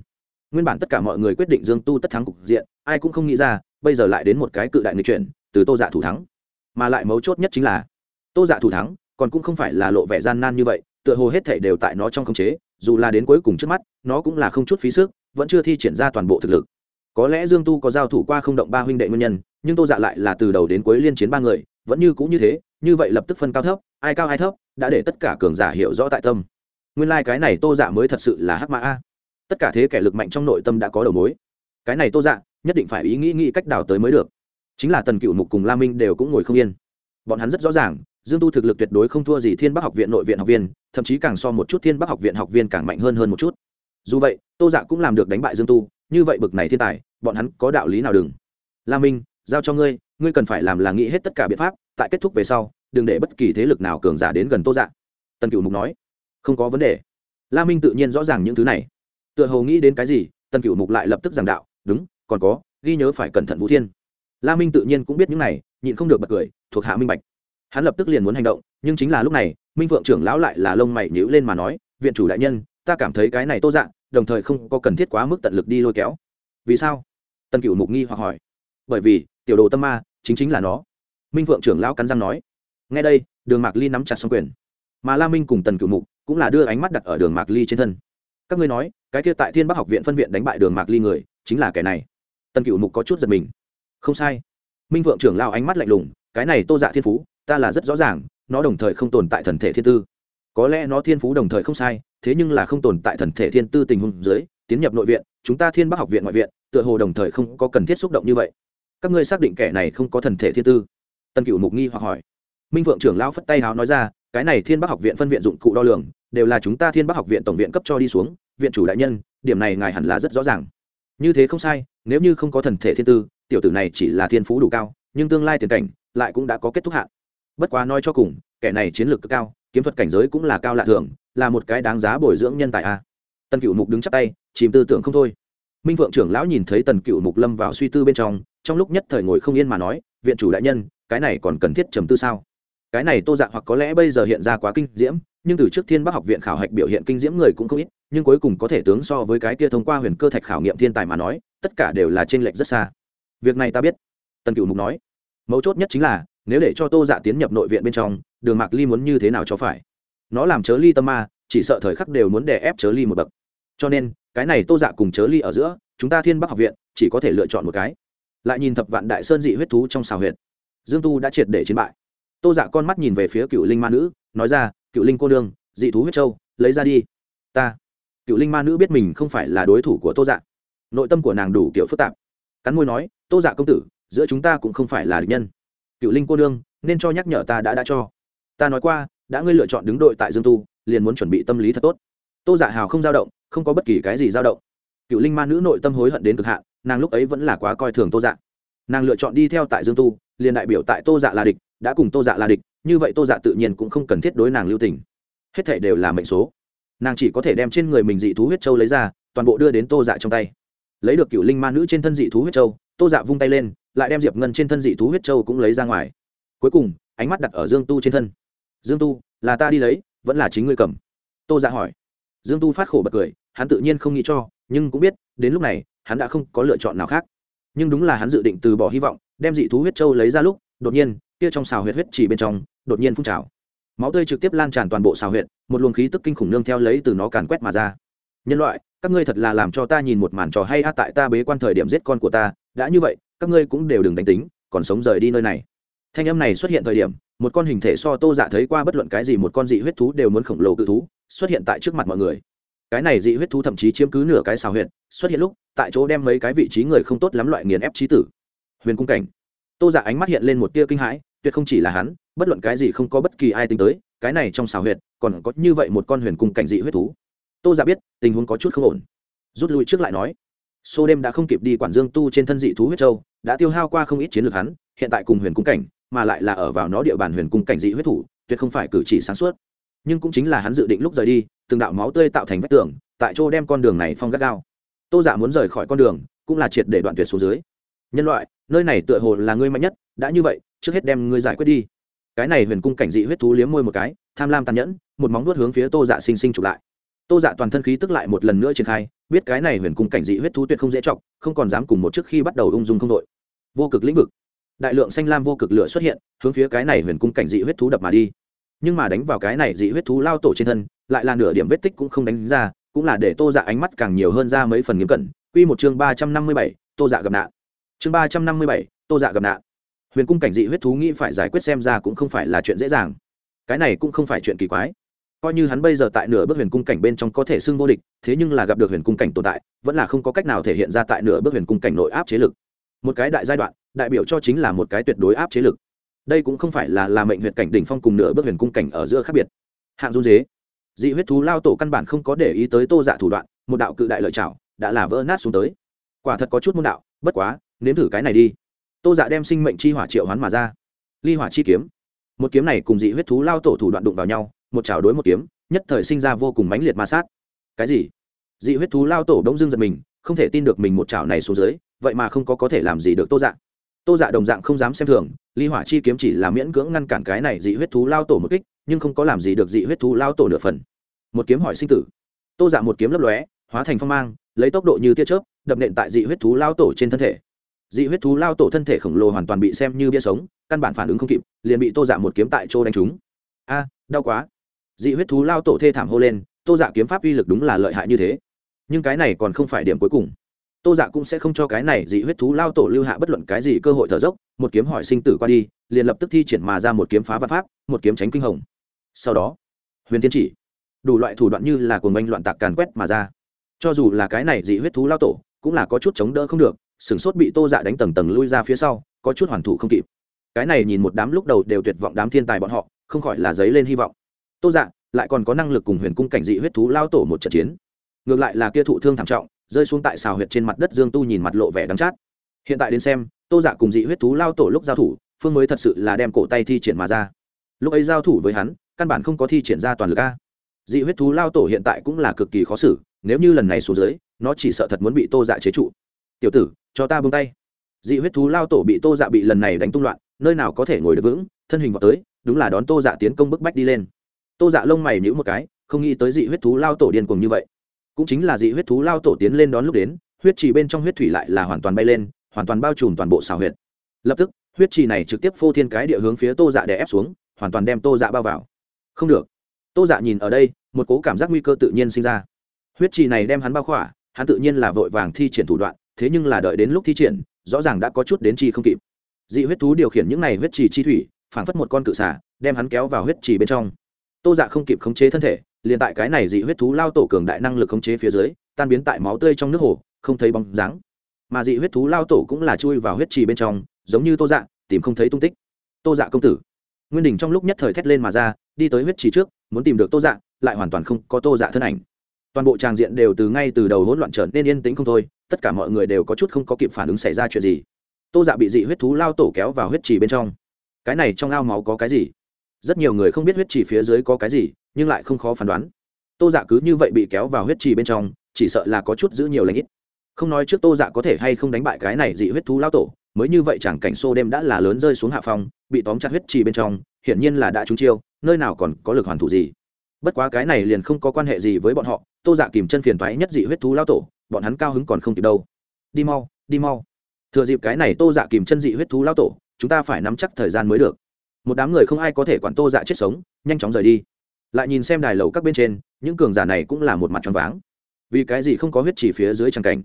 Nguyên bản tất cả mọi người quyết định dương tu tất thắng cục diện, ai cũng không nghĩ ra, bây giờ lại đến một cái cự đại người chuyển, từ tô dạ thủ thắng. Mà lại mấu chốt nhất chính là, tô dạ thủ thắng, còn cũng không phải là lộ vẻ gian nan như vậy, tựa hồ hết thể đều tại nó trong khống chế, dù là đến cuối cùng trước mắt, nó cũng là không chút phí sức vẫn chưa thi triển ra toàn bộ thực lực. Có lẽ dương tu có giao thủ qua không động ba huynh đệ nguyên nhân, nhưng tô dạ lại là từ đầu đến cuối liên chiến ba người, vẫn như cũng như thế, như vậy lập tức phân cao thấp, ai cao ai thấp, đã để tất cả cường giả hiểu rõ tại tâm. Nguyên lai、like、cái này tô dạ mới thật sự là hắc mã a. Tất cả thế kẻ lực mạnh trong nội tâm đã có đầu mối. Cái này tô dạ nhất định phải ý nghĩ nghĩ cách đào tới mới được. Chính là tần cựu mục cùng la minh đều cũng ngồi không yên. Bọn hắn rất rõ ràng, dương tu thực lực tuyệt đối không thua gì thiên bắc học viện nội viện học viên, thậm chí càng so một chút thiên bắc học viện học viên càng mạnh hơn hơn một chút dù vậy, tô dạ cũng làm được đánh bại dương tu, như vậy bực này thiên tài, bọn hắn có đạo lý nào đừng? La minh, giao cho ngươi ngươi cần phải làm là nghĩ hết tất cả biện pháp, tại kết thúc về sau, đừng để bất kỳ thế lực nào cường giả đến gần tô dạ. Tần cựu mục nói. Không có vấn đề. La minh tự nhiên rõ ràng những thứ này. Tựa hồ nghĩ đến cái gì, tần cựu mục lại lập tức giảng đạo, đúng, còn có, ghi nhớ phải cẩn thận vũ thiên. La minh tự nhiên cũng biết những này, nhịn không được bật cười, thuộc hạ minh bạch. Hắn lập tức liền muốn hành động, nhưng chính là lúc này, minh phượng trưởng lão lại là lông mày nhíu lên mà nói, viện chủ đại nhân ta cảm thấy cái này tô dạng, đồng thời không có cần thiết quá mức tận lực đi lôi kéo. Vì sao? Tần cựu mục nghi hoặc hỏi. Bởi vì, tiểu đồ tâm ma, chính chính là nó. Minh Vượng trưởng lão cắn răng nói. Ngay đây, đường mạc ly nắm chặt xong quyền. Mà la minh cùng tần cựu mục cũng là đưa ánh mắt đặt ở đường mạc ly trên thân. Các ngươi nói, cái kia tại thiên bắc học viện phân viện đánh bại đường mạc ly người, chính là kẻ này. Tần cựu mục có chút giật mình. Không sai. Minh vượng trưởng lao ánh mắt lạnh lùng, cái này tô dạ thiên phú, ta là rất rõ ràng, nó đồng thời không tồn tại thần thể thiên tư. Có lẽ nó thiên phú đồng thời không sai thế nhưng là không tồn tại thần thể thiên tư tình huống dưới, tiến nhập nội viện, chúng ta thiên bắc học viện ngoại viện, tựa hồ đồng thời không có cần thiết xúc động như vậy. Các ngươi xác định kẻ này không có thần thể thiên tư? Tân cựu mục nghi hoặc hỏi. Minh vượng trưởng lão phất tay háo nói ra, cái này thiên bắc học viện phân viện dụng cụ đo lường, đều là chúng ta thiên bắc học viện tổng viện cấp cho đi xuống, viện chủ đại nhân, điểm này ngài hẳn là rất rõ ràng. Như thế không sai, nếu như không có thần thể thiên tư, tiểu tử này chỉ là thiên phú đủ cao, nhưng tương lai tiền cảnh lại cũng đã có kết thúc hạn. Bất quá nói cho cùng, kẻ này chiến lược cực cao, kiếm thuật cảnh giới cũng là cao lạ thường là một cái đáng giá bồi dưỡng nhân tài a. Tần cựu mục đứng chắp tay, chìm tư tưởng không thôi. Minh vượng trưởng lão nhìn thấy tần cựu mục lâm vào suy tư bên trong trong lúc nhất thời ngồi không yên mà nói, viện chủ đại nhân, cái này còn cần thiết trầm tư sao? Cái này tô dạ hoặc có lẽ bây giờ hiện ra quá kinh diễm, nhưng từ trước thiên bắc học viện khảo hạch biểu hiện kinh diễm người cũng không ít, nhưng cuối cùng có thể tướng so với cái kia thông qua huyền cơ thạch khảo nghiệm thiên tài mà nói, tất cả đều là t r ê n lệch rất xa. Việc này ta biết, tần cựu mục nói. Mấu chốt nhất chính là, nếu để cho tô dạ tiến nhập nội viện bên trong, đường mạc ly muốn như thế nào cho phải? Nó làm chớ ly tâm ma, chỉ sợ thời khắc đều muốn đè ép chớ ly một bậc. Cho nên, cái này tô dạ cùng chớ ly ở giữa, chúng ta thiên bắc học viện, chỉ có thể lựa chọn một cái. Lại nhìn thập vạn đại sơn dị huyết thú trong xào huyệt. Dương tu đã triệt để chiến bại. Tô dạ con mắt nhìn về phía cựu linh ma nữ, nói ra, cựu linh cô đương dị thú huyết châu, lấy ra đi. Ta. Cựu linh ma nữ biết mình không phải là đối thủ của tô dạ. Nội tâm của nàng đủ kiểu phức tạp. Cắn môi nói, tô dạ công tử, giữa chúng ta cũng không phải là địch nhân. Cựu linh cô đương nên cho nhắc nhở ta đã đã cho. Ta nói qua đã ngươi lựa chọn đứng đội tại dương tu, liền muốn chuẩn bị tâm lý thật tốt. Tô dạ hào không dao động, không có bất kỳ cái gì dao động. Cựu linh ma nữ nội tâm hối hận đến cực hạn, nàng lúc ấy vẫn là quá coi thường tô dạ. Nàng lựa chọn đi theo tại dương tu, liền đại biểu tại tô dạ là địch, đã cùng tô dạ là địch, như vậy tô dạ tự nhiên cũng không cần thiết đối nàng lưu tình. Hết thể đều là mệnh số. Nàng chỉ có thể đem trên người mình dị thú huyết châu lấy ra, toàn bộ đưa đến tô dạ trong tay. Lấy được cựu linh ma nữ trên thân dị thú huyết châu, tô dạ vung tay lên, lại đem diệp ngân trên thân dị thú huyết châu cũng lấy ra ngoài. Cuối cùng, ánh mắt đặt ở dương tu trên thân dương tu, là ta đi lấy, vẫn là chính ngươi cầm. Tô dạ hỏi. Dương tu phát khổ bật cười, hắn tự nhiên không nghĩ cho, nhưng cũng biết, đến lúc này, hắn đã không có lựa chọn nào khác. Nhưng đúng là hắn dự định từ bỏ hy vọng, đem dị thú huyết châu lấy ra lúc, đột nhiên, kia trong xào huyết huyết chỉ bên trong, đột nhiên phun trào. Máu tươi trực tiếp lan tràn toàn bộ xào huyệt một luồng khí tức kinh khủng nương theo lấy từ nó càn quét mà ra. Nhân loại, các ngươi thật là làm cho ta nhìn một màn trò hay a, tại ta bế quan thời điểm giết con của ta, đã như vậy, các ngươi cũng đều đừng đánh tính, còn sống rời đi nơi này thanh âm này xuất hiện thời điểm, một con hình thể so tô dạ thấy qua bất luận cái gì một con dị huyết thú đều muốn khổng lồ cự thú, xuất hiện tại trước mặt mọi người. Cái này dị huyết thú thậm chí chiếm cứ nửa cái xào huyện xuất hiện lúc, tại chỗ đem mấy cái vị trí người không tốt lắm loại nghiền ép trí tử. Huyền cung cảnh. Tô dạ ánh mắt hiện lên một tia kinh hãi, tuyệt không chỉ là hắn, bất luận cái gì không có bất kỳ ai tính tới, cái này trong xào huyệt, còn có như vậy một con huyền cung cảnh dị huyết thú. Tô dạ biết, tình huống có chút không ổn. Rút lui trước lại nói xô đêm đã không kịp đi quản dương tu trên thân dị thú huyết châu, đã tiêu hao qua không ít chiến lược hắn, hiện tại cùng huyền cung cảnh mà lại là ở vào nó địa bàn huyền cung cảnh dị huyết thủ, tuyệt không phải cử chỉ sáng suốt. Nhưng cũng chính là hắn dự định lúc rời đi, từng đạo máu tươi tạo thành vách tường, tại chỗ đem con đường này phong gắt gao. Tô giả dạ muốn rời khỏi con đường, cũng là triệt để đoạn tuyệt xuống dưới. Nhân loại, nơi này tựa hồ là ngươi mạnh nhất, đã như vậy, trước hết đem ngươi giải quyết đi. Cái này huyền cung cảnh dị huyết thú liếm môi một cái, tham lam tàn nhẫn, một móng nuốt hướng phía tô dạ sinh sinh chụp lại. Tô dạ toàn thân khí tức lại một lần nữa triển khai, biết cái này huyền cung cảnh dị huyết thú tuyệt không dễ chọc, không còn dám cùng một trước khi bắt đầu ung dung không đội. Vô cực lĩnh vực đại lượng xanh lam vô cực lửa xuất hiện, hướng phía cái này huyền cung cảnh dị huyết thú đập mà đi. Nhưng mà đánh vào cái này dị huyết thú lao tổ trên thân, lại là nửa điểm vết tích cũng không đánh ra, cũng là để tô dạ ánh mắt càng nhiều hơn ra mấy phần nghiêm cẩn. Quy một chương ba trăm năm mươi bảy, tô dạ gặp nạn. Chương ba trăm năm mươi bảy, tô dạ gặp nạn. Huyền cung cảnh dị huyết thú nghĩ phải giải quyết xem ra cũng không phải là chuyện dễ dàng. Cái này cũng không phải chuyện kỳ quái. Coi như hắn bây giờ tại nửa bước huyền cung cảnh bên trong có thể xưng vô địch, thế nhưng là gặp được huyền cung cảnh tồn tại, vẫn là không có cách nào thể hiện ra tại nửa bước huyền cung cảnh nội áp chế lực. Một cái đại giai đoạn đại biểu cho chính là một cái tuyệt đối áp chế lực. Đây cũng không phải là là mệnh huyệt cảnh đỉnh phong cùng nửa bước huyền cung cảnh ở giữa khác biệt. Hạng run dế. Dị huyết thú lao tổ căn bản không có để ý tới tô dạ thủ đoạn, một đạo cự đại lợi chảo đã là vỡ nát xuống tới. Quả thật có chút môn đạo, bất quá, nếm thử cái này đi. Tô dạ đem sinh mệnh chi hỏa triệu hoán mà ra. Ly hỏa chi kiếm. Một kiếm này cùng dị huyết thú lao tổ thủ đoạn đụng vào nhau, một chảo đối một kiếm, nhất thời sinh ra vô cùng mãnh liệt ma sát. Cái gì? Dị huyết thú lao tổ đông dương giật mình, không thể tin được mình một chảo này xuống dưới, vậy mà không có có thể làm gì được tô dạ tô dạ đồng dạng không dám xem thường ly hỏa chi kiếm chỉ là miễn cưỡng ngăn cản cái này dị huyết thú lao tổ một kích, nhưng không có làm gì được dị huyết thú lao tổ nửa phần. Một kiếm hỏi sinh tử. Tô dạ một kiếm lấp lóe, hóa thành phong mang, lấy tốc độ như tia chớp, đập nện tại dị huyết thú lao tổ trên thân thể. Dị huyết thú lao tổ thân thể khổng lồ hoàn toàn bị xem như bia sống, căn bản phản ứng không kịp, liền bị tô dạ một kiếm tại chỗ đánh trúng. A, đau quá. Dị huyết thú lao tổ thê thảm hô lên, tô dạ kiếm pháp uy lực đúng là lợi hại như thế. Nhưng cái này còn không phải điểm cuối cùng tô dạ cũng sẽ không cho cái này dị huyết thú lao tổ lưu hạ bất luận cái gì cơ hội thở dốc, một kiếm hỏi sinh tử qua đi, liền lập tức thi triển mà ra một kiếm phá văn pháp, một kiếm tránh kinh hồng. Sau đó, huyền tiên chỉ, đủ loại thủ đoạn như là cuồng oanh loạn tạc càn quét mà ra. Cho dù là cái này dị huyết thú lao tổ, cũng là có chút chống đỡ không được sửng sốt bị tô dạ đánh tầng tầng lui ra phía sau, có chút hoàn thủ không kịp. Cái này nhìn một đám lúc đầu đều tuyệt vọng đám thiên tài bọn họ, không khỏi là dấy lên hy vọng. Tô dạ lại còn có năng lực cùng huyền cung cảnh dị huyết thú lao tổ một trận chiến. Ngược lại là kia thụ thương thảm trọng rơi xuống tại xào huyệt trên mặt đất dương tu nhìn mặt lộ vẻ đắng chát. Hiện tại đến xem, tô dạ cùng dị huyết thú lao tổ lúc giao thủ, phương mới thật sự là đem cổ tay thi triển mà ra. Lúc ấy giao thủ với hắn, căn bản không có thi triển ra toàn lực a. Dị huyết thú lao tổ hiện tại cũng là cực kỳ khó xử, nếu như lần này xuống dưới, nó chỉ sợ thật muốn bị tô dạ chế trụ. Tiểu tử, cho ta bông tay. Dị huyết thú lao tổ bị tô dạ bị lần này đánh tung loạn, nơi nào có thể ngồi được vững, thân hình vào tới, đúng là đón tô dạ tiến công bức bách đi lên. Tô dạ lông mày nhữ một cái, không nghĩ tới dị huyết thú lao tổ điên cuồng như vậy cũng chính là dị huyết thú lao tổ tiến lên đón lúc đến, huyết trì bên trong huyết thủy lại là hoàn toàn bay lên, hoàn toàn bao trùm toàn bộ xào huyệt. Lập tức, huyết trì này trực tiếp phô thiên cái địa hướng phía tô dạ để ép xuống, hoàn toàn đem tô dạ bao vào. Không được. Tô dạ nhìn ở đây, một cố cảm giác nguy cơ tự nhiên sinh ra. Huyết trì này đem hắn bao khỏa, hắn tự nhiên là vội vàng thi triển thủ đoạn, thế nhưng là đợi đến lúc thi triển, rõ ràng đã có chút đến chi không kịp. Dị huyết thú điều khiển những này huyết trì chi thủy, phảng phất một con cự xả đem hắn kéo vào huyết trì bên trong. Tô dạ không kịp khống chế thân thể liền tại cái này dị huyết thú lao tổ cường đại năng lực khống chế phía dưới, tan biến tại máu tươi trong nước hồ, không thấy bóng dáng. Mà dị huyết thú lao tổ cũng là chui vào huyết trì bên trong, giống như tô dạ tìm không thấy tung tích. Tô dạ công tử. Nguyên đình trong lúc nhất thời thét lên mà ra, đi tới huyết trì trước, muốn tìm được tô dạ lại hoàn toàn không có tô dạ thân ảnh. Toàn bộ tràng diện đều từ ngay từ đầu hỗn loạn trở nên yên tĩnh không thôi, tất cả mọi người đều có chút không có kịp phản ứng xảy ra chuyện gì. Tô dạ bị dị huyết thú lao tổ kéo vào huyết trì bên trong. Cái này trong ao máu có cái gì? Rất nhiều người không biết huyết trì phía dưới có cái gì nhưng lại không khó phán đoán. Tô dạ cứ như vậy bị kéo vào huyết trì bên trong, chỉ sợ là có chút giữ nhiều lãnh ít. Không nói trước tô dạ có thể hay không đánh bại cái này dị huyết thú lao tổ, mới như vậy chẳng cảnh xô đêm đã là lớn rơi xuống hạ phong, bị tóm chặt huyết trì bên trong, hiển nhiên là đã trúng chiêu, nơi nào còn có lực hoàn thủ gì. Bất quá cái này liền không có quan hệ gì với bọn họ, tô dạ kìm chân phiền thoái nhất dị huyết thú lao tổ, bọn hắn cao hứng còn không kịp đâu. Đi mau đi mau. Thừa dịp cái này tô dạ kìm chân dị huyết thú lao tổ, chúng ta phải nắm chắc thời gian mới được. Một đám người không ai có thể quản tô dạ chết sống, nhanh chóng rời đi lại nhìn xem đài lầu các bên trên, những cường giả này cũng là một mặt tròn váng. Vì cái gì không có huyết trì phía dưới tràng cảnh?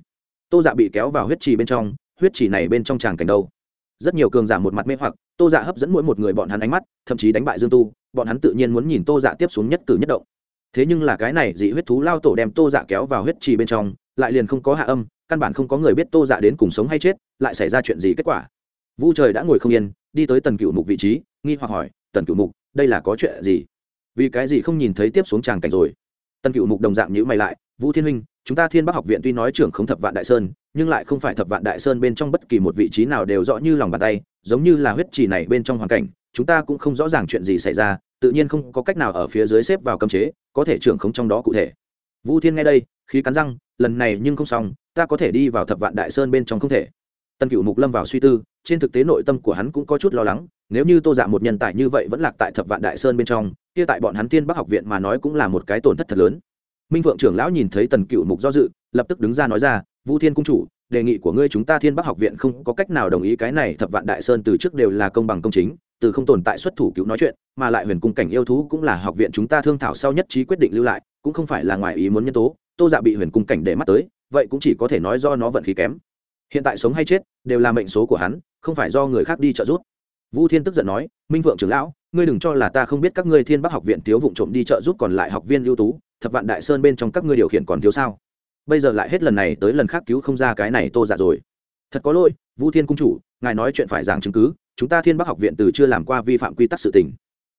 Tô dạ bị kéo vào huyết trì bên trong, huyết trì này bên trong tràng cảnh đâu? Rất nhiều cường giả một mặt mê hoặc, tô dạ hấp dẫn mỗi một người bọn hắn ánh mắt, thậm chí đánh bại dương tu, bọn hắn tự nhiên muốn nhìn tô dạ tiếp xuống nhất cử nhất động. Thế nhưng là cái này dị huyết thú lao tổ đem tô dạ kéo vào huyết trì bên trong, lại liền không có hạ âm, căn bản không có người biết tô dạ đến cùng sống hay chết, lại xảy ra chuyện gì kết quả? Vu trời đã ngồi không yên, đi tới tần cựu mục vị trí, nghi hoặc hỏi, tần cựu mục, đây là có chuyện gì? Vì cái gì không nhìn thấy tiếp xuống tràng cảnh rồi? Tần cựu mục đồng dạng nhữ mày lại, vũ thiên huynh chúng ta thiên bắc học viện tuy nói trưởng không thập vạn đại sơn, nhưng lại không phải thập vạn đại sơn bên trong bất kỳ một vị trí nào đều rõ như lòng bàn tay, giống như là huyết trì này bên trong hoàn cảnh, chúng ta cũng không rõ ràng chuyện gì xảy ra, tự nhiên không có cách nào ở phía dưới xếp vào cấm chế, có thể trưởng không trong đó cụ thể. Vũ thiên nghe đây, khí cắn răng, lần này nhưng không xong, ta có thể đi vào thập vạn đại sơn bên trong không thể. Tân cựu mục lâm vào suy tư, trên thực tế nội tâm của hắn cũng có chút lo lắng nếu như tô dạ một nhân tài như vậy vẫn lạc tại thập vạn đại sơn bên trong, kia tại bọn hắn tiên bắc học viện mà nói cũng là một cái tổn thất thật lớn. Minh phượng trưởng lão nhìn thấy tần cựu mục do dự, lập tức đứng ra nói ra vũ thiên cung chủ, đề nghị của ngươi chúng ta thiên bắc học viện không có cách nào đồng ý cái này thập vạn đại sơn từ trước đều là công bằng công chính, từ không tồn tại xuất thủ cứu nói chuyện, mà lại huyền cung cảnh yêu thú cũng là học viện chúng ta thương thảo sau nhất trí quyết định lưu lại, cũng không phải là ngoài ý muốn nhân tố, tô dạ bị huyền cung cảnh để mắt tới, vậy cũng chỉ có thể nói do nó vận khí kém. Hiện tại sống hay chết, đều là mệnh số của hắn, không phải do người khác đi trợ giúp vũ thiên tức giận nói, minh vượng trưởng lão, ngươi đừng cho là ta không biết các ngươi thiên bắc học viện thiếu vụ trộm đi trợ giúp còn lại học viên ưu tú, thập vạn đại sơn bên trong các ngươi điều khiển còn thiếu sao? Bây giờ lại hết lần này tới lần khác cứu không ra cái này tô dạ rồi. Thật có lỗi vũ thiên cung chủ, ngài nói chuyện phải giảng chứng cứ, chúng ta thiên bắc học viện từ chưa làm qua vi phạm quy tắc sự tình.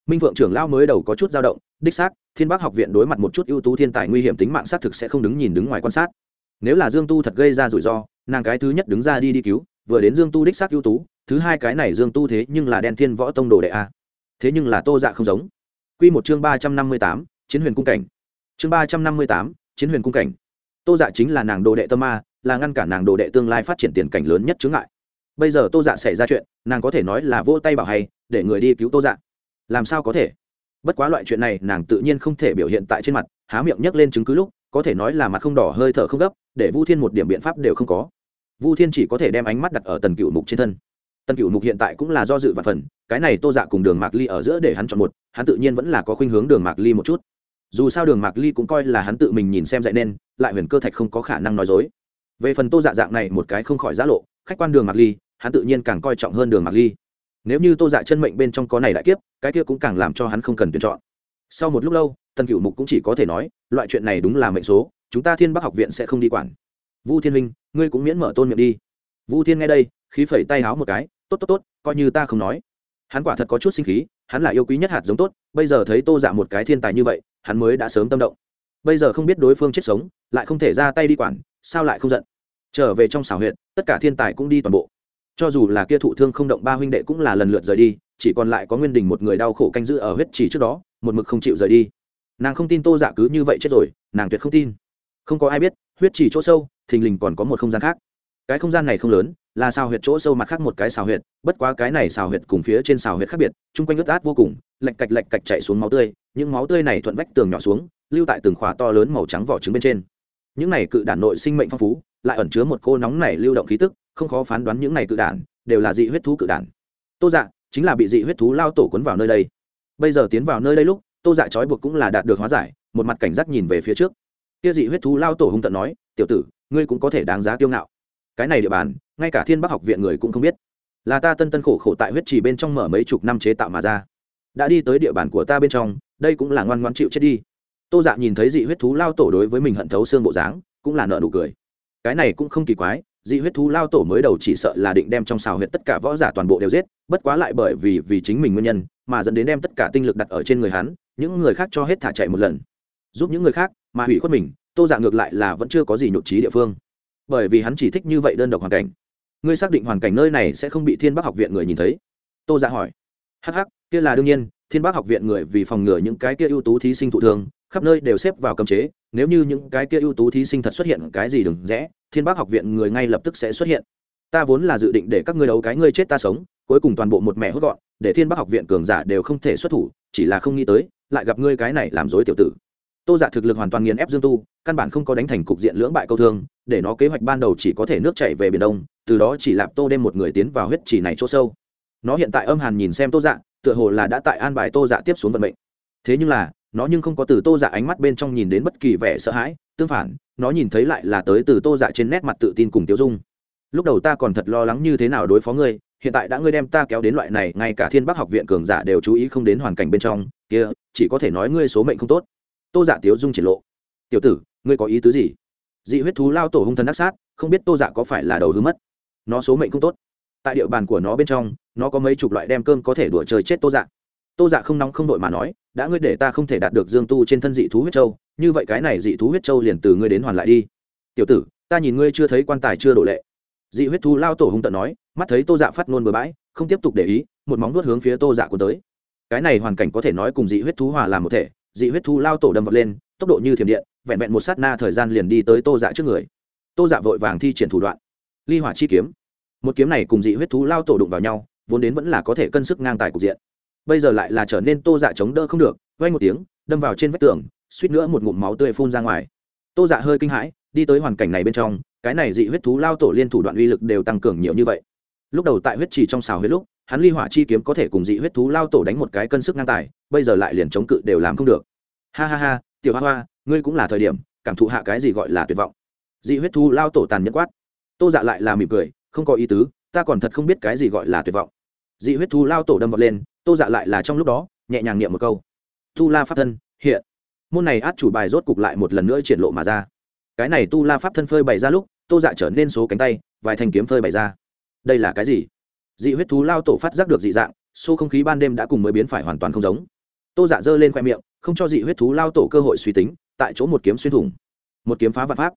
Minh vượng trưởng lão mới đầu có chút dao động, đích xác, thiên bắc học viện đối mặt một chút ưu tú thiên tài nguy hiểm tính mạng xác thực sẽ không đứng nhìn đứng ngoài quan sát. Nếu là dương tu thật gây ra rủi ro, nàng cái thứ nhất đứng ra đi đi cứu, vừa đến dương tu đích xác ưu tú thứ hai cái này dương tu thế nhưng là đen thiên võ tông đồ đệ a. Thế nhưng là tô dạ không giống. Q một chương ba trăm năm mươi tám, chiến huyền cung cảnh. Chương ba trăm năm mươi tám, chiến huyền cung cảnh. Tô dạ chính là nàng đồ đệ tâm ma, là ngăn cản nàng đồ đệ tương lai phát triển tiền cảnh lớn nhất chướng ngại. Bây giờ tô dạ xảy ra chuyện, nàng có thể nói là vỗ tay bảo hay, để người đi cứu tô dạ. Làm sao có thể? Bất quá loại chuyện này nàng tự nhiên không thể biểu hiện tại trên mặt, há miệng nhấc lên chứng cứ lúc, có thể nói là mặt không đỏ, hơi thở không gấp, để vu thiên một điểm biện pháp đều không có. Vu thiên chỉ có thể đem ánh mắt đặt ở tần cựu mục trên thân tần cựu mục hiện tại cũng là do dự và phần, cái này tô dạ cùng đường mạc ly ở giữa để hắn chọn một, hắn tự nhiên vẫn là có khuynh hướng đường mạc ly một chút. Dù sao đường mạc ly cũng coi là hắn tự mình nhìn xem dạy nên, lại huyền cơ thạch không có khả năng nói dối. Về phần tô dạ dạng này một cái không khỏi giã lộ, khách quan đường mạc ly, hắn tự nhiên càng coi trọng hơn đường mạc ly. Nếu như tô dạ chân mệnh bên trong có này đại kiếp, cái kia cũng càng làm cho hắn không cần tuyển chọn. Sau một lúc lâu, tần cựu mục cũng chỉ có thể nói, loại chuyện này đúng là mệnh số, chúng ta thiên bắc học viện sẽ không đi quản. Vu thiên minh ngươi cũng miễn mở tôn miệng đi. Vu thiên nghe đây, khí phẩy tay háo một cái tốt tốt tốt, coi như ta không nói. Hắn quả thật có chút sinh khí, hắn là yêu quý nhất hạt giống tốt, bây giờ thấy tô dạ một cái thiên tài như vậy, hắn mới đã sớm tâm động. Bây giờ không biết đối phương chết sống, lại không thể ra tay đi quản, sao lại không giận? Trở về trong xảo huyện tất cả thiên tài cũng đi toàn bộ. Cho dù là kia thụ thương không động ba huynh đệ cũng là lần lượt rời đi, chỉ còn lại có nguyên đình một người đau khổ canh giữ ở huyết chỉ trước đó, một mực không chịu rời đi. Nàng không tin tô dạ cứ như vậy chết rồi, nàng tuyệt không tin. Không có ai biết, huyết chỉ chỗ sâu, thình lình còn có một không gian khác. Cái không gian này không lớn là xào huyệt chỗ sâu mặt khác một cái xào huyệt, bất quá cái này xào huyệt cùng phía trên xào huyệt khác biệt, chung quanh ướt át vô cùng lạch cạch lạch cạch chạy xuống máu tươi, những máu tươi này thuận vách tường nhỏ xuống, lưu tại từng khóa to lớn màu trắng vỏ trứng bên trên. Những này cự đản nội sinh mệnh phong phú, lại ẩn chứa một cô nóng này lưu động khí tức, không khó phán đoán những này cự đản đều là dị huyết thú cự đản. Tô dạ chính là bị dị huyết thú lao tổ cuốn vào nơi đây. Bây giờ tiến vào nơi đây lúc, tô dạ trói buộc cũng là đạt được hóa giải, một mặt cảnh giác nhìn về phía trước. Kia dị huyết thú lao tổ hung tận nói, tiểu tử, ngươi cũng có thể đáng giá kiêu ngạo cái này địa bàn, ngay cả thiên bắc học viện người cũng không biết. Là ta tân tân khổ khổ tại huyết trì bên trong mở mấy chục năm chế tạo mà ra. Đã đi tới địa bàn của ta bên trong, đây cũng là ngoan ngoan chịu chết đi. Tô dạ nhìn thấy dị huyết thú lao tổ đối với mình hận thấu xương bộ dáng, cũng là nợ nụ cười. Cái này cũng không kỳ quái, dị huyết thú lao tổ mới đầu chỉ sợ là định đem trong xào huyệt tất cả võ giả toàn bộ đều giết, bất quá lại bởi vì vì chính mình nguyên nhân, mà dẫn đến đem tất cả tinh lực đặt ở trên người hắn, những người khác cho hết thả chạy một lần. Giúp những người khác, mà hủy khuất mình, tô dạ ngược lại là vẫn chưa có gì nhộn trí địa phương bởi vì hắn chỉ thích như vậy đơn độc hoàn cảnh. Ngươi xác định hoàn cảnh nơi này sẽ không bị thiên bắc học viện người nhìn thấy? Tô dạ hỏi. Hắc hắc, kia là đương nhiên, thiên bắc học viện người vì phòng ngừa những cái kia ưu tú thí sinh thụ thường khắp nơi đều xếp vào cấm chế, nếu như những cái kia ưu tú thí sinh thật xuất hiện cái gì đừng rẽ, thiên bắc học viện người ngay lập tức sẽ xuất hiện. Ta vốn là dự định để các ngươi đấu cái ngươi chết ta sống, cuối cùng toàn bộ một mẹ hốt gọn, để thiên bắc học viện cường giả đều không thể xuất thủ, chỉ là không nghĩ tới, lại gặp ngươi cái này làm dối tiểu tử tô dạ thực lực hoàn toàn nghiền ép dương tu, căn bản không có đánh thành cục diện lưỡng bại câu thương, để nó kế hoạch ban đầu chỉ có thể nước chạy về biển đông, từ đó chỉ lạp tô đem một người tiến vào huyết chỉ này chỗ sâu. Nó hiện tại âm hàn nhìn xem tô dạ tựa hồ là đã tại an bài tô dạ tiếp xuống vận mệnh. Thế nhưng là, nó nhưng không có từ tô dạ ánh mắt bên trong nhìn đến bất kỳ vẻ sợ hãi, tương phản, nó nhìn thấy lại là tới từ tô dạ trên nét mặt tự tin cùng tiêu dung. Lúc đầu ta còn thật lo lắng như thế nào đối phó ngươi, hiện tại đã ngươi đem ta kéo đến loại này, ngay cả thiên bắc học viện cường giả đều chú ý không đến hoàn cảnh bên trong, kia, chỉ có thể nói ngươi số mệnh không tốt tô dạ tiếu dung triển lộ. Tiểu tử, ngươi có ý tứ gì? Dị huyết thú lao tổ hung thần đắc sát, không biết tô dạ có phải là đầu hư mất. Nó số mệnh không tốt. Tại địa bàn của nó bên trong, nó có mấy chục loại đem cơm có thể đùa trời chết tô dạ. Tô dạ không nóng không đội mà nói, đã ngươi để ta không thể đạt được dương tu trên thân dị thú huyết châu, như vậy cái này dị thú huyết châu liền từ ngươi đến hoàn lại đi. Tiểu tử, ta nhìn ngươi chưa thấy quan tài chưa đổ lệ. Dị huyết thú lao tổ hung tận nói, mắt thấy tô dạ phát ngôn bừa bãi, không tiếp tục để ý, một móng vuốt hướng phía tô dạ của tới. Cái này hoàn cảnh có thể nói cùng dị huyết thú hòa làm một thể dị huyết thú lao tổ đâm vật lên, tốc độ như thiểm điện, vẹn vẹn một sát na thời gian liền đi tới tô dạ trước người. Tô dạ vội vàng thi triển thủ đoạn. Ly hỏa chi kiếm. Một kiếm này cùng dị huyết thú lao tổ đụng vào nhau, vốn đến vẫn là có thể cân sức ngang tài cục diện. Bây giờ lại là trở nên tô dạ chống đỡ không được vay một tiếng, đâm vào trên vách tường, suýt nữa một ngụm máu tươi phun ra ngoài. Tô dạ hơi kinh hãi, đi tới hoàn cảnh này bên trong, cái này dị huyết thú lao tổ liên thủ đoạn uy lực đều tăng cường nhiều như vậy. Lúc đầu tại huyết trì trong xào huyết lúc hắn ly hỏa chi kiếm có thể cùng dị huyết thú lao tổ đánh một cái cân sức ngang tài, bây giờ lại liền chống cự đều làm không được. Ha ha ha, tiểu hoa hoa, ngươi cũng là thời điểm, cảm thụ hạ cái gì gọi là tuyệt vọng. Dị huyết thú lao tổ tàn nhẫn quát. Tô dạ lại là mỉm cười, không có ý tứ, ta còn thật không biết cái gì gọi là tuyệt vọng. Dị huyết thú lao tổ đâm vọt lên, tô dạ lại là trong lúc đó, nhẹ nhàng niệm một câu. Tu la pháp thân, hiện. Môn này át chủ bài rốt cục lại một lần nữa triển lộ mà ra. Cái này tu la pháp thân phơi bày ra lúc, tô dạ trở nên số cánh tay, vài thanh kiếm phơi bày ra. Đây là cái gì? Dị huyết thú lao tổ phát giác được dị dạng xô không khí ban đêm đã cùng mới biến phải hoàn toàn không giống. Tô giả giơ lên khoe miệng, không cho dị huyết thú lao tổ cơ hội suy tính, tại chỗ một kiếm xuyên thủng. Một kiếm phá vạn pháp.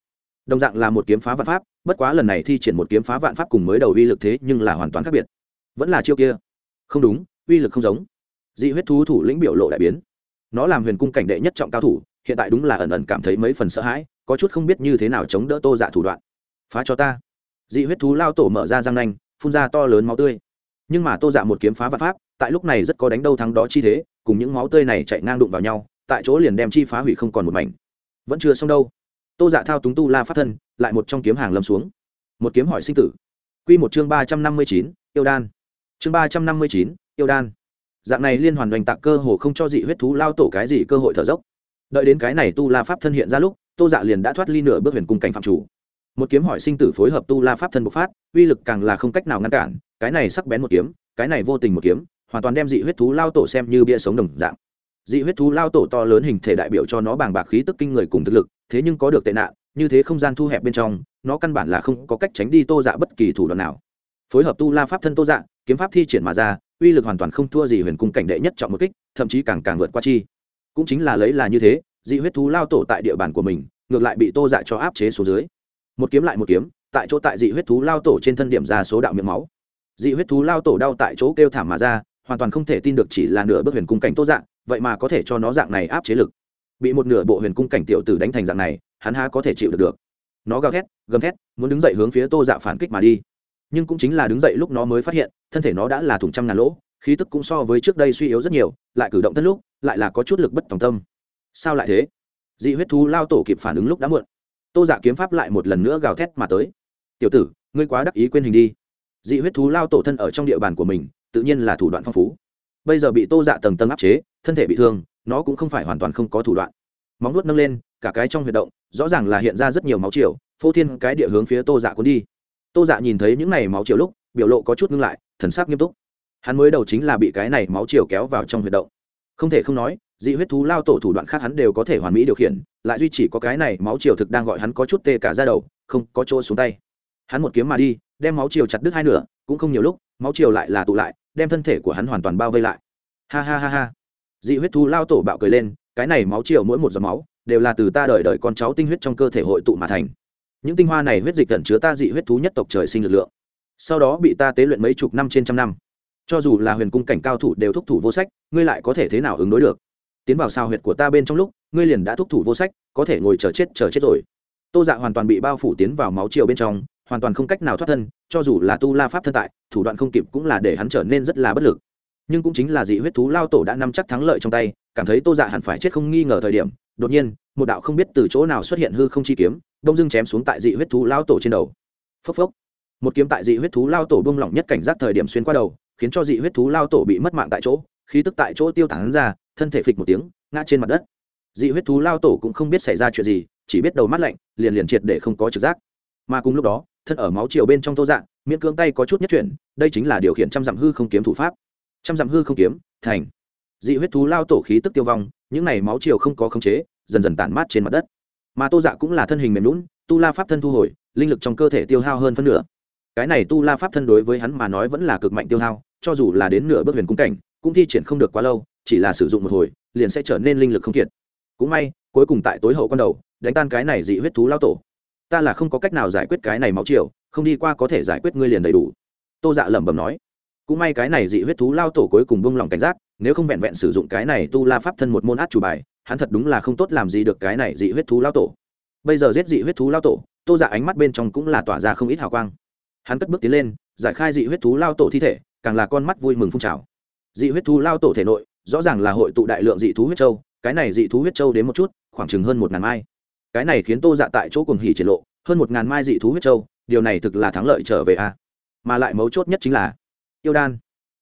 Đồng dạng là một kiếm phá vạn pháp, bất quá lần này thi triển một kiếm phá vạn pháp cùng mới đầu uy lực thế nhưng là hoàn toàn khác biệt. Vẫn là chiêu kia. Không đúng, uy lực không giống. Dị huyết thú thủ lĩnh biểu lộ đại biến. Nó làm huyền cung cảnh đệ nhất trọng cao thủ, hiện tại đúng là ẩn ẩn cảm thấy mấy phần sợ hãi, có chút không biết như thế nào chống đỡ tô dạ thủ đoạn. Phá cho ta. Dị huyết thú lao tổ mở ra răng nanh phun ra to lớn máu tươi. Nhưng mà tô dạ một kiếm phá vạn pháp, tại lúc này rất có đánh đâu thắng đó chi thế, cùng những máu tươi này chạy ngang đụng vào nhau, tại chỗ liền đem chi phá hủy không còn một mảnh. Vẫn chưa xong đâu. Tô dạ thao túng tu la phát thân, lại một trong kiếm hàng lâm xuống. Một kiếm hỏi sinh tử. Q một chương ba trăm năm mươi chín, yêu đan. Chương ba trăm năm mươi chín, yêu đan. Dạng này liên hoàn đoành tạc cơ hồ không cho dị huyết thú lao tổ cái gì cơ hội thở dốc. Đợi đến cái này tu la pháp thân hiện ra lúc, tô dạ liền đã thoát ly nửa bước huyền cung cảnh phạm chủ một kiếm hỏi sinh tử phối hợp tu la pháp thân bộc phát, uy lực càng là không cách nào ngăn cản, cái này sắc bén một kiếm, cái này vô tình một kiếm, hoàn toàn đem dị huyết thú lao tổ xem như bia sống đồng dạng. Dị huyết thú lao tổ to lớn hình thể đại biểu cho nó bàng bạc khí tức kinh người cùng thực lực, thế nhưng có được tệ nạn, như thế không gian thu hẹp bên trong, nó căn bản là không có cách tránh đi tô dạ bất kỳ thủ đoạn nào. Phối hợp tu la pháp thân tô dạ kiếm pháp thi triển mà ra, uy lực hoàn toàn không thua gì huyền cung cảnh đệ nhất chọn một kích, thậm chí càng càng vượt qua chi. Cũng chính là lấy là như thế, dị huyết thú lao tổ tại địa bàn của mình, ngược lại bị tô dạ cho áp chế xuống dưới một kiếm lại một kiếm, tại chỗ tại dị huyết thú lao tổ trên thân điểm ra số đạo miệng máu. Dị huyết thú lao tổ đau tại chỗ kêu thảm mà ra, hoàn toàn không thể tin được chỉ là nửa bước huyền cung cảnh tô dạng, vậy mà có thể cho nó dạng này áp chế lực. Bị một nửa bộ huyền cung cảnh tiểu tử đánh thành dạng này, hắn há có thể chịu được được. Nó gào thét, gầm thét, muốn đứng dậy hướng phía tô dạ phản kích mà đi. Nhưng cũng chính là đứng dậy lúc nó mới phát hiện, thân thể nó đã là thủng trăm ngàn lỗ, khí tức cũng so với trước đây suy yếu rất nhiều, lại cử động thân lúc, lại là có chút lực bất tòng tâm. Sao lại thế? Dị huyết thú lao tổ kịp phản ứng lúc đã muộn tô dạ kiếm pháp lại một lần nữa gào thét mà tới. Tiểu tử, ngươi quá đắc ý quên hình đi. Dị huyết thú lao tổ thân ở trong địa bàn của mình, tự nhiên là thủ đoạn phong phú. Bây giờ bị tô dạ tầng tầng áp chế, thân thể bị thương, nó cũng không phải hoàn toàn không có thủ đoạn. Móng nuốt nâng lên, cả cái trong huyệt động, rõ ràng là hiện ra rất nhiều máu chiều phô thiên cái địa hướng phía tô dạ cuốn đi. Tô dạ nhìn thấy những này máu chiều lúc, biểu lộ có chút ngưng lại, thần sắc nghiêm túc. Hắn mới đầu chính là bị cái này máu chiều kéo vào trong huyệt động. Không thể không nói, dị huyết thú lao tổ thủ đoạn khác hắn đều có thể hoàn mỹ điều khiển lại duy chỉ có cái này máu chiều thực đang gọi hắn có chút tê cả ra đầu, không có chỗ xuống tay. Hắn một kiếm mà đi, đem máu chiều chặt đứt hai nửa, cũng không nhiều lúc, máu chiều lại là tụ lại, đem thân thể của hắn hoàn toàn bao vây lại. Ha ha ha ha. Dị huyết thú lao tổ bạo cười lên, cái này máu chiều mỗi một giọt máu, đều là từ ta đợi đợi con cháu tinh huyết trong cơ thể hội tụ mà thành. Những tinh hoa này huyết dịch cẩn chứa ta dị huyết thú nhất tộc trời sinh lực lượng. Sau đó bị ta tế luyện mấy chục năm trên trăm năm. Cho dù là huyền cung cảnh cao thủ đều thúc thủ vô sách, ngươi lại có thể thế nào ứng đối được? Tiến vào sao huyệt của ta bên trong lúc, ngươi liền đã thúc thủ vô sách, có thể ngồi chờ chết chờ chết rồi. Tô dạ hoàn toàn bị bao phủ tiến vào máu chiều bên trong, hoàn toàn không cách nào thoát thân, cho dù là tu la pháp thân tại, thủ đoạn không kịp cũng là để hắn trở nên rất là bất lực. Nhưng cũng chính là dị huyết thú lao tổ đã nắm chắc thắng lợi trong tay, cảm thấy tô dạ hẳn phải chết không nghi ngờ thời điểm, đột nhiên, một đạo không biết từ chỗ nào xuất hiện hư không chi kiếm, đông dưng chém xuống tại dị huyết thú lao tổ trên đầu. Phốc phốc. Một kiếm tại dị huyết thú lao tổ buông lỏng nhất cảnh giác thời điểm xuyên qua đầu, khiến cho dị huyết thú lao tổ bị mất mạng tại chỗ khí tức tại chỗ tiêu tán ra, thân thể phịch một tiếng, ngã trên mặt đất. Dị huyết thú lao tổ cũng không biết xảy ra chuyện gì, chỉ biết đầu mắt lạnh, liền liền triệt để không có trực giác. Mà cùng lúc đó, thân ở máu chiều bên trong tô dạng, miễn cưỡng tay có chút nhất chuyển, đây chính là điều khiển trăm dặm hư không kiếm thủ pháp. Trăm dặm hư không kiếm, thành. Dị huyết thú lao tổ khí tức tiêu vong, những này máu chiều không có khống chế, dần dần tản mát trên mặt đất. Mà tô dạ cũng là thân hình mềm lún tu la pháp thân thu hồi, linh lực trong cơ thể tiêu hao hơn phân nửa. Cái này tu la pháp thân đối với hắn mà nói vẫn là cực mạnh tiêu hao, cho dù là đến nửa bước huyền cung cảnh cũng thi triển không được quá lâu, chỉ là sử dụng một hồi, liền sẽ trở nên linh lực không kiệt. Cũng may, cuối cùng tại tối hậu con đầu, đánh tan cái này dị huyết thú lao tổ. Ta là không có cách nào giải quyết cái này máu chiều không đi qua có thể giải quyết ngươi liền đầy đủ. Tô dạ lẩm bẩm nói. Cũng may cái này dị huyết thú lao tổ cuối cùng bông lòng cảnh giác, nếu không vẹn vẹn sử dụng cái này tu la pháp thân một môn át chủ bài, hắn thật đúng là không tốt làm gì được cái này dị huyết thú lao tổ. Bây giờ giết dị huyết thú lao tổ, tô dạ ánh mắt bên trong cũng là tỏa ra không ít hào quang. Hắn cất bước tiến lên, giải khai dị huyết thú lao tổ thi thể, càng là con mắt vui mừng phun trào dị huyết thú lao tổ thể nội, rõ ràng là hội tụ đại lượng dị thú huyết châu, cái này dị thú huyết châu đến một chút, khoảng chừng hơn một ngàn mai. Cái này khiến tô dạ tại chỗ cùng hỉ triển lộ, hơn một ngàn mai dị thú huyết châu, điều này thực là thắng lợi trở về a. Mà lại mấu chốt nhất chính là yêu đan.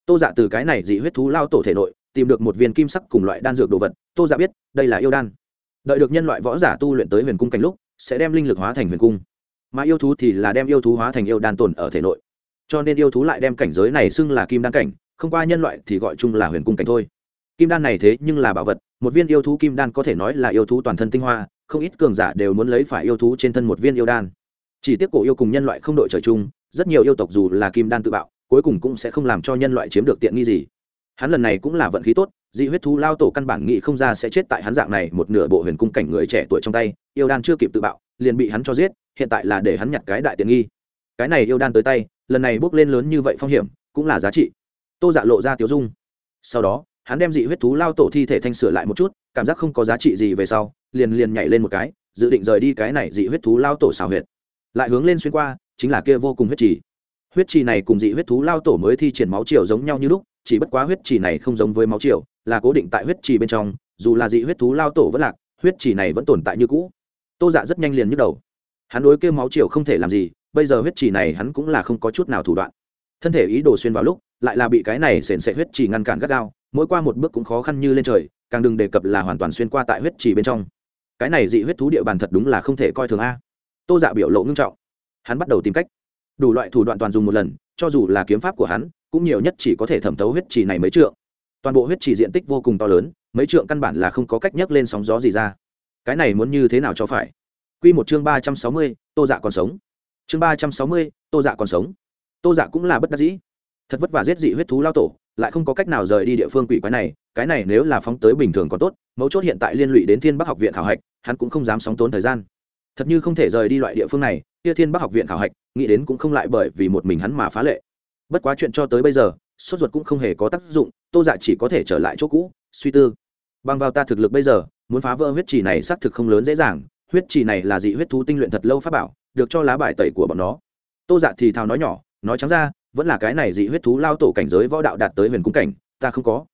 Tô dạ từ cái này dị huyết thú lao tổ thể nội, tìm được một viên kim sắc cùng loại đan dược đồ vật, tô dạ biết, đây là yêu đan. Đợi được nhân loại võ giả tu luyện tới huyền cung cảnh lúc, sẽ đem linh lực hóa thành huyền cung. Mà yêu thú thì là đem yêu thú hóa thành yêu đan tồn ở thể nội. Cho nên yêu thú lại đem cảnh giới này xưng là kim đan cảnh không qua nhân loại thì gọi chung là huyền cung cảnh thôi. Kim đan này thế nhưng là bảo vật, một viên yêu thú kim đan có thể nói là yêu thú toàn thân tinh hoa, không ít cường giả đều muốn lấy phải yêu thú trên thân một viên yêu đan. Chỉ tiếc cổ yêu cùng nhân loại không đội trời chung, rất nhiều yêu tộc dù là kim đan tự bạo, cuối cùng cũng sẽ không làm cho nhân loại chiếm được tiện nghi gì. Hắn lần này cũng là vận khí tốt, dị huyết thú lao tổ căn bản nghĩ không ra sẽ chết tại hắn dạng này một nửa bộ huyền cung cảnh người trẻ tuổi trong tay, yêu đan chưa kịp tự bạo, liền bị hắn cho giết, hiện tại là để hắn nhặt cái đại tiện nghi. Cái này yêu đan tới tay, lần này bước lên lớn như vậy phong hiểm, cũng là giá trị tô dạ lộ ra tiếu dung. Sau đó, hắn đem dị huyết thú lao tổ thi thể thanh sửa lại một chút, cảm giác không có giá trị gì về sau, liền liền nhảy lên một cái, dự định rời đi cái này dị huyết thú lao tổ xào huyệt. Lại hướng lên xuyên qua, chính là kia vô cùng huyết trì. Huyết trì này cùng dị huyết thú lao tổ mới thi triển máu triều giống nhau như lúc, chỉ bất quá huyết trì này không giống với máu triều, là cố định tại huyết trì bên trong, dù là dị huyết thú lao tổ vẫn lạc, huyết trì này vẫn tồn tại như cũ. Tô dạ rất nhanh liền nhức đầu. Hắn đối kêu máu triều không thể làm gì, bây giờ huyết trì này hắn cũng là không có chút nào thủ đoạn. Thân thể ý đồ xuyên vào lúc lại là bị cái này sền sệt huyết trì ngăn cản gắt gao, mỗi qua một bước cũng khó khăn như lên trời, càng đừng đề cập là hoàn toàn xuyên qua tại huyết trì bên trong. Cái này dị huyết thú địa bàn thật đúng là không thể coi thường a. Tô dạ biểu lộ ngưng trọng. Hắn bắt đầu tìm cách. Đủ loại thủ đoạn toàn dùng một lần, cho dù là kiếm pháp của hắn, cũng nhiều nhất chỉ có thể thẩm thấu huyết trì này mấy trượng. Toàn bộ huyết trì diện tích vô cùng to lớn, mấy trượng căn bản là không có cách nhấc lên sóng gió gì ra. Cái này muốn như thế nào cho phải? Q một chương ba trăm sáu mươi, tô dạ còn sống. Chương ba trăm sáu mươi, tô dạ còn sống. Tô dạ cũng là bất đắc dĩ thật vất vả giết dị huyết thú lao tổ, lại không có cách nào rời đi địa phương quỷ quái này, cái này nếu là phóng tới bình thường còn tốt, mấu chốt hiện tại liên lụy đến thiên bắc học viện khảo hạch, hắn cũng không dám sóng tốn thời gian. Thật như không thể rời đi loại địa phương này, kia thiên bắc học viện khảo hạch, nghĩ đến cũng không lại bởi vì một mình hắn mà phá lệ. Bất quá chuyện cho tới bây giờ, sốt ruột cũng không hề có tác dụng, tô dạ chỉ có thể trở lại chỗ cũ, suy tư. Bằng vào ta thực lực bây giờ, muốn phá vỡ huyết trì này xác thực không lớn dễ dàng, huyết trì này là dị huyết thú tinh luyện thật lâu pháp bảo, được cho lá bài tẩy của bọn nó. Tô dạ thì thào nói nhỏ, nói trắng ra vẫn là cái này dị huyết thú lao tổ cảnh giới võ đạo đạt tới huyền cung cảnh, ta không có.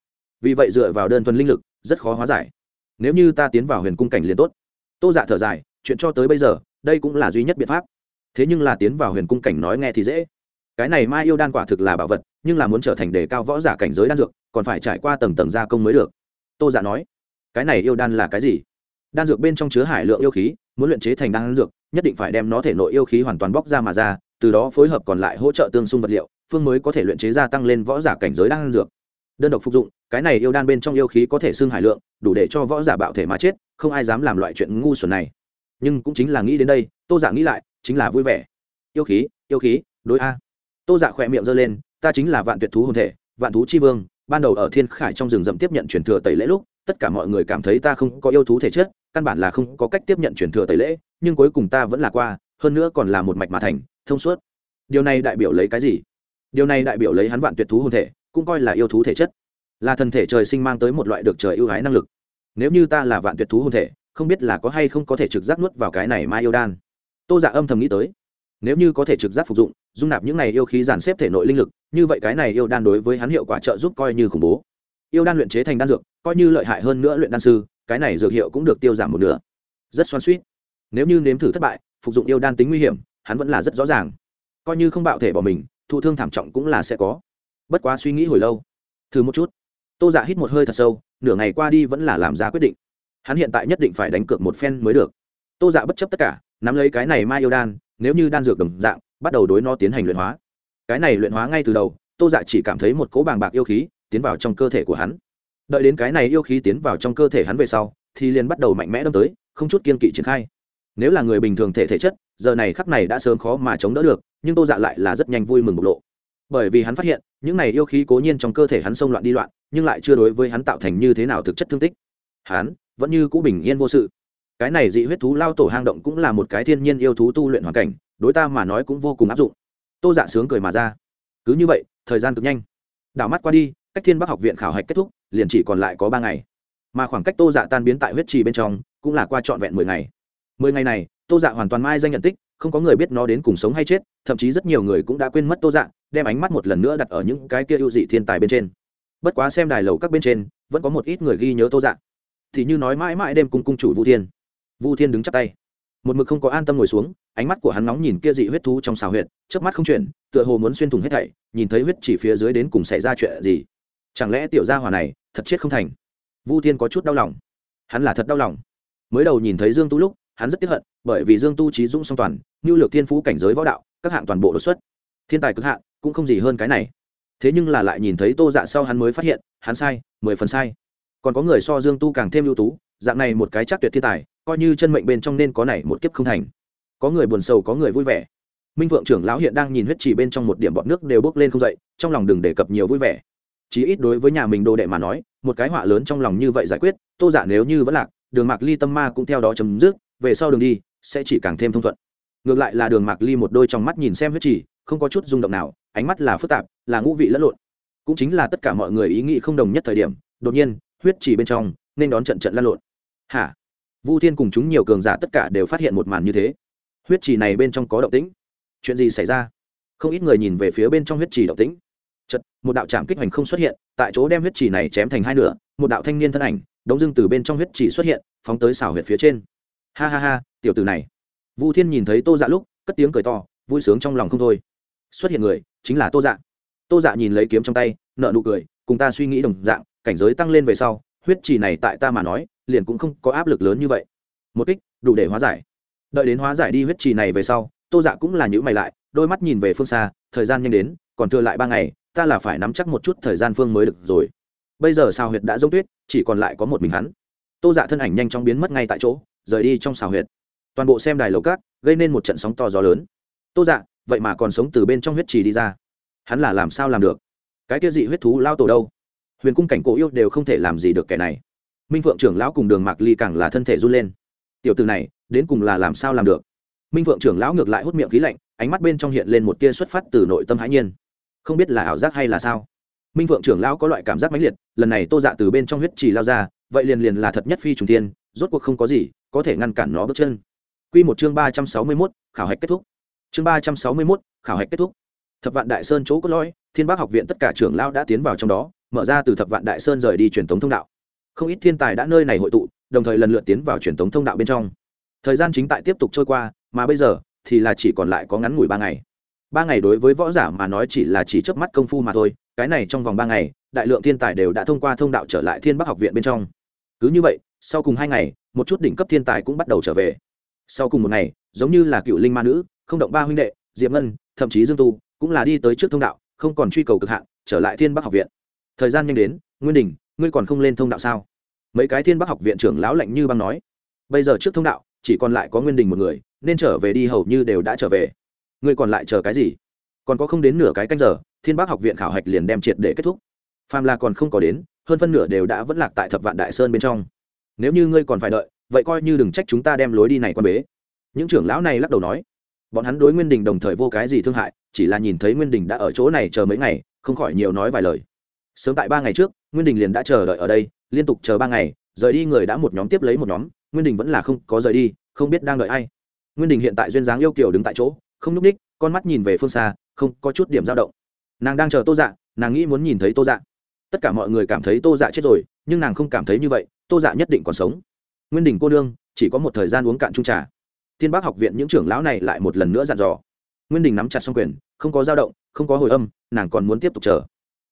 Vì vậy dựa vào đơn thuần linh lực, rất khó hóa giải. Nếu như ta tiến vào huyền cung cảnh liền tốt. Tô dạ thở dài, chuyện cho tới bây giờ, đây cũng là duy nhất biện pháp. Thế nhưng là tiến vào huyền cung cảnh nói nghe thì dễ. Cái này mai yêu đan quả thực là bảo vật, nhưng là muốn trở thành đề cao võ giả cảnh giới đan dược, còn phải trải qua tầng tầng gia công mới được. Tô giả nói, cái này yêu đan là cái gì? Đan dược bên trong chứa hải lượng yêu khí, muốn luyện chế thành đan dược, nhất định phải đem nó thể nội yêu khí hoàn toàn bóc ra mà ra từ đó phối hợp còn lại hỗ trợ tương xung vật liệu, phương mới có thể luyện chế ra tăng lên võ giả cảnh giới đan dược. Đơn độc phục dụng, cái này yêu đan bên trong yêu khí có thể xưng hải lượng, đủ để cho võ giả bạo thể mà chết, không ai dám làm loại chuyện ngu xuẩn này. Nhưng cũng chính là nghĩ đến đây, tô giả dạ nghĩ lại, chính là vui vẻ. Yêu khí yêu khí, đối a. Tô dạ khỏe miệng giơ lên, ta chính là vạn tuyệt thú hồn thể, vạn thú chi vương, ban đầu ở thiên khải trong rừng rậm tiếp nhận truyền thừa tẩy lễ lúc, tất cả mọi người cảm thấy ta không có yêu thú thể chất, căn bản là không có cách tiếp nhận truyền thừa tẩy lễ, nhưng cuối cùng ta vẫn là qua, hơn nữa còn là một mạch mà thành thông suốt. Điều này đại biểu lấy cái gì? Điều này đại biểu lấy hắn vạn tuyệt thú hồn thể, cũng coi là yêu thú thể chất. Là thần thể trời sinh mang tới một loại được trời ưu ái năng lực. Nếu như ta là vạn tuyệt thú hồn thể, không biết là có hay không có thể trực giác nuốt vào cái này mai yêu đan. Tô dạ âm thầm nghĩ tới. Nếu như có thể trực giác phục dụng, dung nạp những này yêu khí dàn xếp thể nội linh lực, như vậy cái này yêu đan đối với hắn hiệu quả trợ giúp coi như khủng bố. Yêu đan luyện chế thành đan dược, coi như lợi hại hơn nữa luyện đan sư, cái này dược hiệu cũng được tiêu giảm một nửa. Rất xoan suýt nếu như nếm thử thất bại, phục dụng yêu đan tính nguy hiểm hắn vẫn là rất rõ ràng. Coi như không bạo thể bỏ mình, thụ thương thảm trọng cũng là sẽ có. Bất quá suy nghĩ hồi lâu. Thử một chút. Tô dạ hít một hơi thật sâu, nửa ngày qua đi vẫn là làm ra quyết định. Hắn hiện tại nhất định phải đánh cược một phen mới được. Tô dạ bất chấp tất cả, nắm lấy cái này mai yêu đan, nếu như đan dược đồng dạng, bắt đầu đối nó tiến hành luyện hóa. Cái này luyện hóa ngay từ đầu, tô dạ chỉ cảm thấy một cỗ bàng bạc yêu khí tiến vào trong cơ thể của hắn. Đợi đến cái này yêu khí tiến vào trong cơ thể hắn về sau, thì liền bắt đầu mạnh mẽ đâm tới, không chút kiên kỵ triển khai. Nếu là người bình thường thể thể chất giờ này khắc này đã sớm khó mà chống đỡ được, nhưng tô dạ lại là rất nhanh vui mừng bộc lộ. Bởi vì hắn phát hiện, những này yêu khí cố nhiên trong cơ thể hắn xông loạn đi loạn, nhưng lại chưa đối với hắn tạo thành như thế nào thực chất thương tích. Hắn vẫn như cũ bình yên vô sự. Cái này dị huyết thú lao tổ hang động cũng là một cái thiên nhiên yêu thú tu luyện hoàn cảnh, đối ta mà nói cũng vô cùng áp dụng. Tô dạ sướng cười mà ra. Cứ như vậy, thời gian cực nhanh. Đảo mắt qua đi, cách thiên bắc học viện khảo hạch kết thúc, liền chỉ còn lại có ba ngày. Mà khoảng cách tô dạ tan biến tại huyết trì bên trong, cũng là qua trọn vẹn mười ngày. Mười ngày này tô dạ hoàn toàn mai danh nhận tích, không có người biết nó đến cùng sống hay chết, thậm chí rất nhiều người cũng đã quên mất tô dạ đem ánh mắt một lần nữa đặt ở những cái kia ưu dị thiên tài bên trên. Bất quá xem đài lầu các bên trên, vẫn có một ít người ghi nhớ tô dạ. Thì như nói mãi mãi đêm cùng cung chủ vu thiên. Vu thiên đứng chắp tay. Một mực không có an tâm ngồi xuống, ánh mắt của hắn nóng nhìn kia dị huyết thú trong xào huyệt trước mắt không chuyển, tựa hồ muốn xuyên thủng hết thảy, nhìn thấy huyết chỉ phía dưới đến cùng xảy ra chuyện gì. Chẳng lẽ tiểu gia hỏa này thật chết không thành? Vu thiên có chút đau lòng. Hắn là thật đau lòng. Mới đầu nhìn thấy dương tu lúc hắn rất tiếc hận, bởi vì dương tu trí dũng song toàn nhu lược thiên phú cảnh giới võ đạo, các hạng toàn bộ đột xuất. Thiên tài cực hạn, cũng không gì hơn cái này. Thế nhưng là lại nhìn thấy tô dạ sau hắn mới phát hiện, hắn sai, mười phần sai. Còn có người so dương tu càng thêm ưu tú, dạng này một cái chắc tuyệt thiên tài, coi như chân mệnh bên trong nên có này một kiếp không thành. Có người buồn sầu, có người vui vẻ. Minh vượng trưởng lão hiện đang nhìn huyết chỉ bên trong một điểm bọt nước đều bốc lên không dậy, trong lòng đừng đề cập nhiều vui vẻ. Chí ít đối với nhà mình đồ đệ mà nói, một cái họa lớn trong lòng như vậy giải quyết, tô giả nếu như vẫn lạc, đường mạc ly tâm ma cũng theo đó chấm dứt về sau đường đi, sẽ chỉ càng thêm thông thuận. Ngược lại là đường mạc ly một đôi trong mắt nhìn xem huyết chỉ không có chút rung động nào, ánh mắt là phức tạp, là ngũ vị lẫn lộn. Cũng chính là tất cả mọi người ý nghĩ không đồng nhất thời điểm, đột nhiên, huyết chỉ bên trong, nên đón trận trận lăn lộn. Hả? Vu thiên cùng chúng nhiều cường giả tất cả đều phát hiện một màn như thế. Huyết trì này bên trong có động tĩnh. Chuyện gì xảy ra? Không ít người nhìn về phía bên trong huyết trì động tĩnh. Chật một đạo trạm kích hoành không xuất hiện, tại chỗ đem huyết trì này chém thành hai nửa, một đạo thanh niên thân ảnh, đống dưng từ bên trong huyết trì xuất hiện, phóng tới xảo huyệt phía trên ha ha ha, tiểu tử này. Vu thiên nhìn thấy tô dạ lúc, cất tiếng cười to, vui sướng trong lòng không thôi. Xuất hiện người, chính là tô dạ. Tô dạ nhìn lấy kiếm trong tay nợ nụ cười, cùng ta suy nghĩ đồng dạng, cảnh giới tăng lên về sau, huyết trì này tại ta mà nói, liền cũng không có áp lực lớn như vậy. Một kích, đủ để hóa giải. Đợi đến hóa giải đi huyết trì này về sau, tô dạ cũng là nhữ mày lại, đôi mắt nhìn về phương xa, thời gian nhanh đến, còn thừa lại ba ngày, ta là phải nắm chắc một chút thời gian phương mới được rồi. Bây giờ sao huyệt đã giống tuyết, chỉ còn lại có một mình hắn. Tô dạ thân ảnh nhanh chóng biến mất ngay tại chỗ rời đi trong xào huyệt. Toàn bộ xem đài lầu cát gây nên một trận sóng to gió lớn. Tô dạ vậy mà còn sống từ bên trong huyết trì đi ra. Hắn là làm sao làm được? Cái kia dị huyết thú lao tổ đâu? Huyền cung cảnh cổ yêu đều không thể làm gì được kẻ này. Minh phượng trưởng lão cùng đường mạc ly càng là thân thể run lên. Tiểu từ này, đến cùng là làm sao làm được? Minh phượng trưởng lão ngược lại hút miệng khí lạnh, ánh mắt bên trong hiện lên một tia xuất phát từ nội tâm hãi nhiên. Không biết là ảo giác hay là sao? Minh phượng trưởng lão có loại cảm giác mãnh liệt, lần này tô dạ từ bên trong huyết trì lao ra, vậy liền liền là thật nhất phi trùng tiên rốt cuộc không có gì có thể ngăn cản nó bước chân. Quy một chương ba trăm sáu mươi mốt, khảo hạch kết thúc. Chương ba trăm sáu mươi mốt, khảo hạch kết thúc. Thập vạn đại sơn chỗ cốt lõi, thiên bác học viện tất cả trưởng lão đã tiến vào trong đó, mở ra từ thập vạn đại sơn rời đi truyền thống thông đạo. Không ít thiên tài đã nơi này hội tụ, đồng thời lần lượt tiến vào truyền thống thông đạo bên trong. Thời gian chính tại tiếp tục trôi qua, mà bây giờ thì là chỉ còn lại có ngắn ngủi ba ngày. Ba ngày đối với võ giả mà nói chỉ là chỉ chớp mắt công phu mà thôi, cái này trong vòng ba ngày, đại lượng thiên tài đều đã thông qua thông đạo trở lại thiên bắc học viện bên trong. Cứ như vậy, sau cùng hai ngày một chút đỉnh cấp thiên tài cũng bắt đầu trở về. Sau cùng một ngày, giống như là cựu linh ma nữ, không động ba huynh đệ, diệp ngân, thậm chí dương tu, cũng là đi tới trước thông đạo, không còn truy cầu cực hạn, trở lại thiên bắc học viện. Thời gian nhanh đến, nguyên đình, ngươi còn không lên thông đạo sao? Mấy cái thiên bắc học viện trưởng lão lạnh như băng nói. Bây giờ trước thông đạo, chỉ còn lại có nguyên đình một người, nên trở về đi hầu như đều đã trở về. Ngươi còn lại chờ cái gì? Còn có không đến nửa cái canh giờ, thiên bắc học viện khảo hạch liền đem triệt để kết thúc. Phàm là còn không có đến, hơn phân nửa đều đã vẫn lạc tại thập vạn đại sơn bên trong nếu như ngươi còn phải đợi, vậy coi như đừng trách chúng ta đem lối đi này quan bế. Những trưởng lão này lắc đầu nói, bọn hắn đối nguyên đình đồng thời vô cái gì thương hại, chỉ là nhìn thấy nguyên đình đã ở chỗ này chờ mấy ngày, không khỏi nhiều nói vài lời. Sớm tại ba ngày trước, nguyên đình liền đã chờ đợi ở đây, liên tục chờ ba ngày, rời đi người đã một nhóm tiếp lấy một nhóm, nguyên đình vẫn là không có rời đi, không biết đang đợi ai. Nguyên đình hiện tại duyên dáng yêu kiều đứng tại chỗ, không n ú c ních con mắt nhìn về phương xa, không có chút điểm dao động. Nàng đang chờ tô dạ nàng nghĩ muốn nhìn thấy tô dạ. Tất cả mọi người cảm thấy tô dạ chết rồi nhưng nàng không cảm thấy như vậy, tô dạ nhất định còn sống. Nguyên đình cô nương, chỉ có một thời gian uống cạn trung trà. Thiên bác học viện những trưởng lão này lại một lần nữa dặn dò. Nguyên đình nắm chặt xong quyền, không có dao động, không có hồi âm, nàng còn muốn tiếp tục chờ.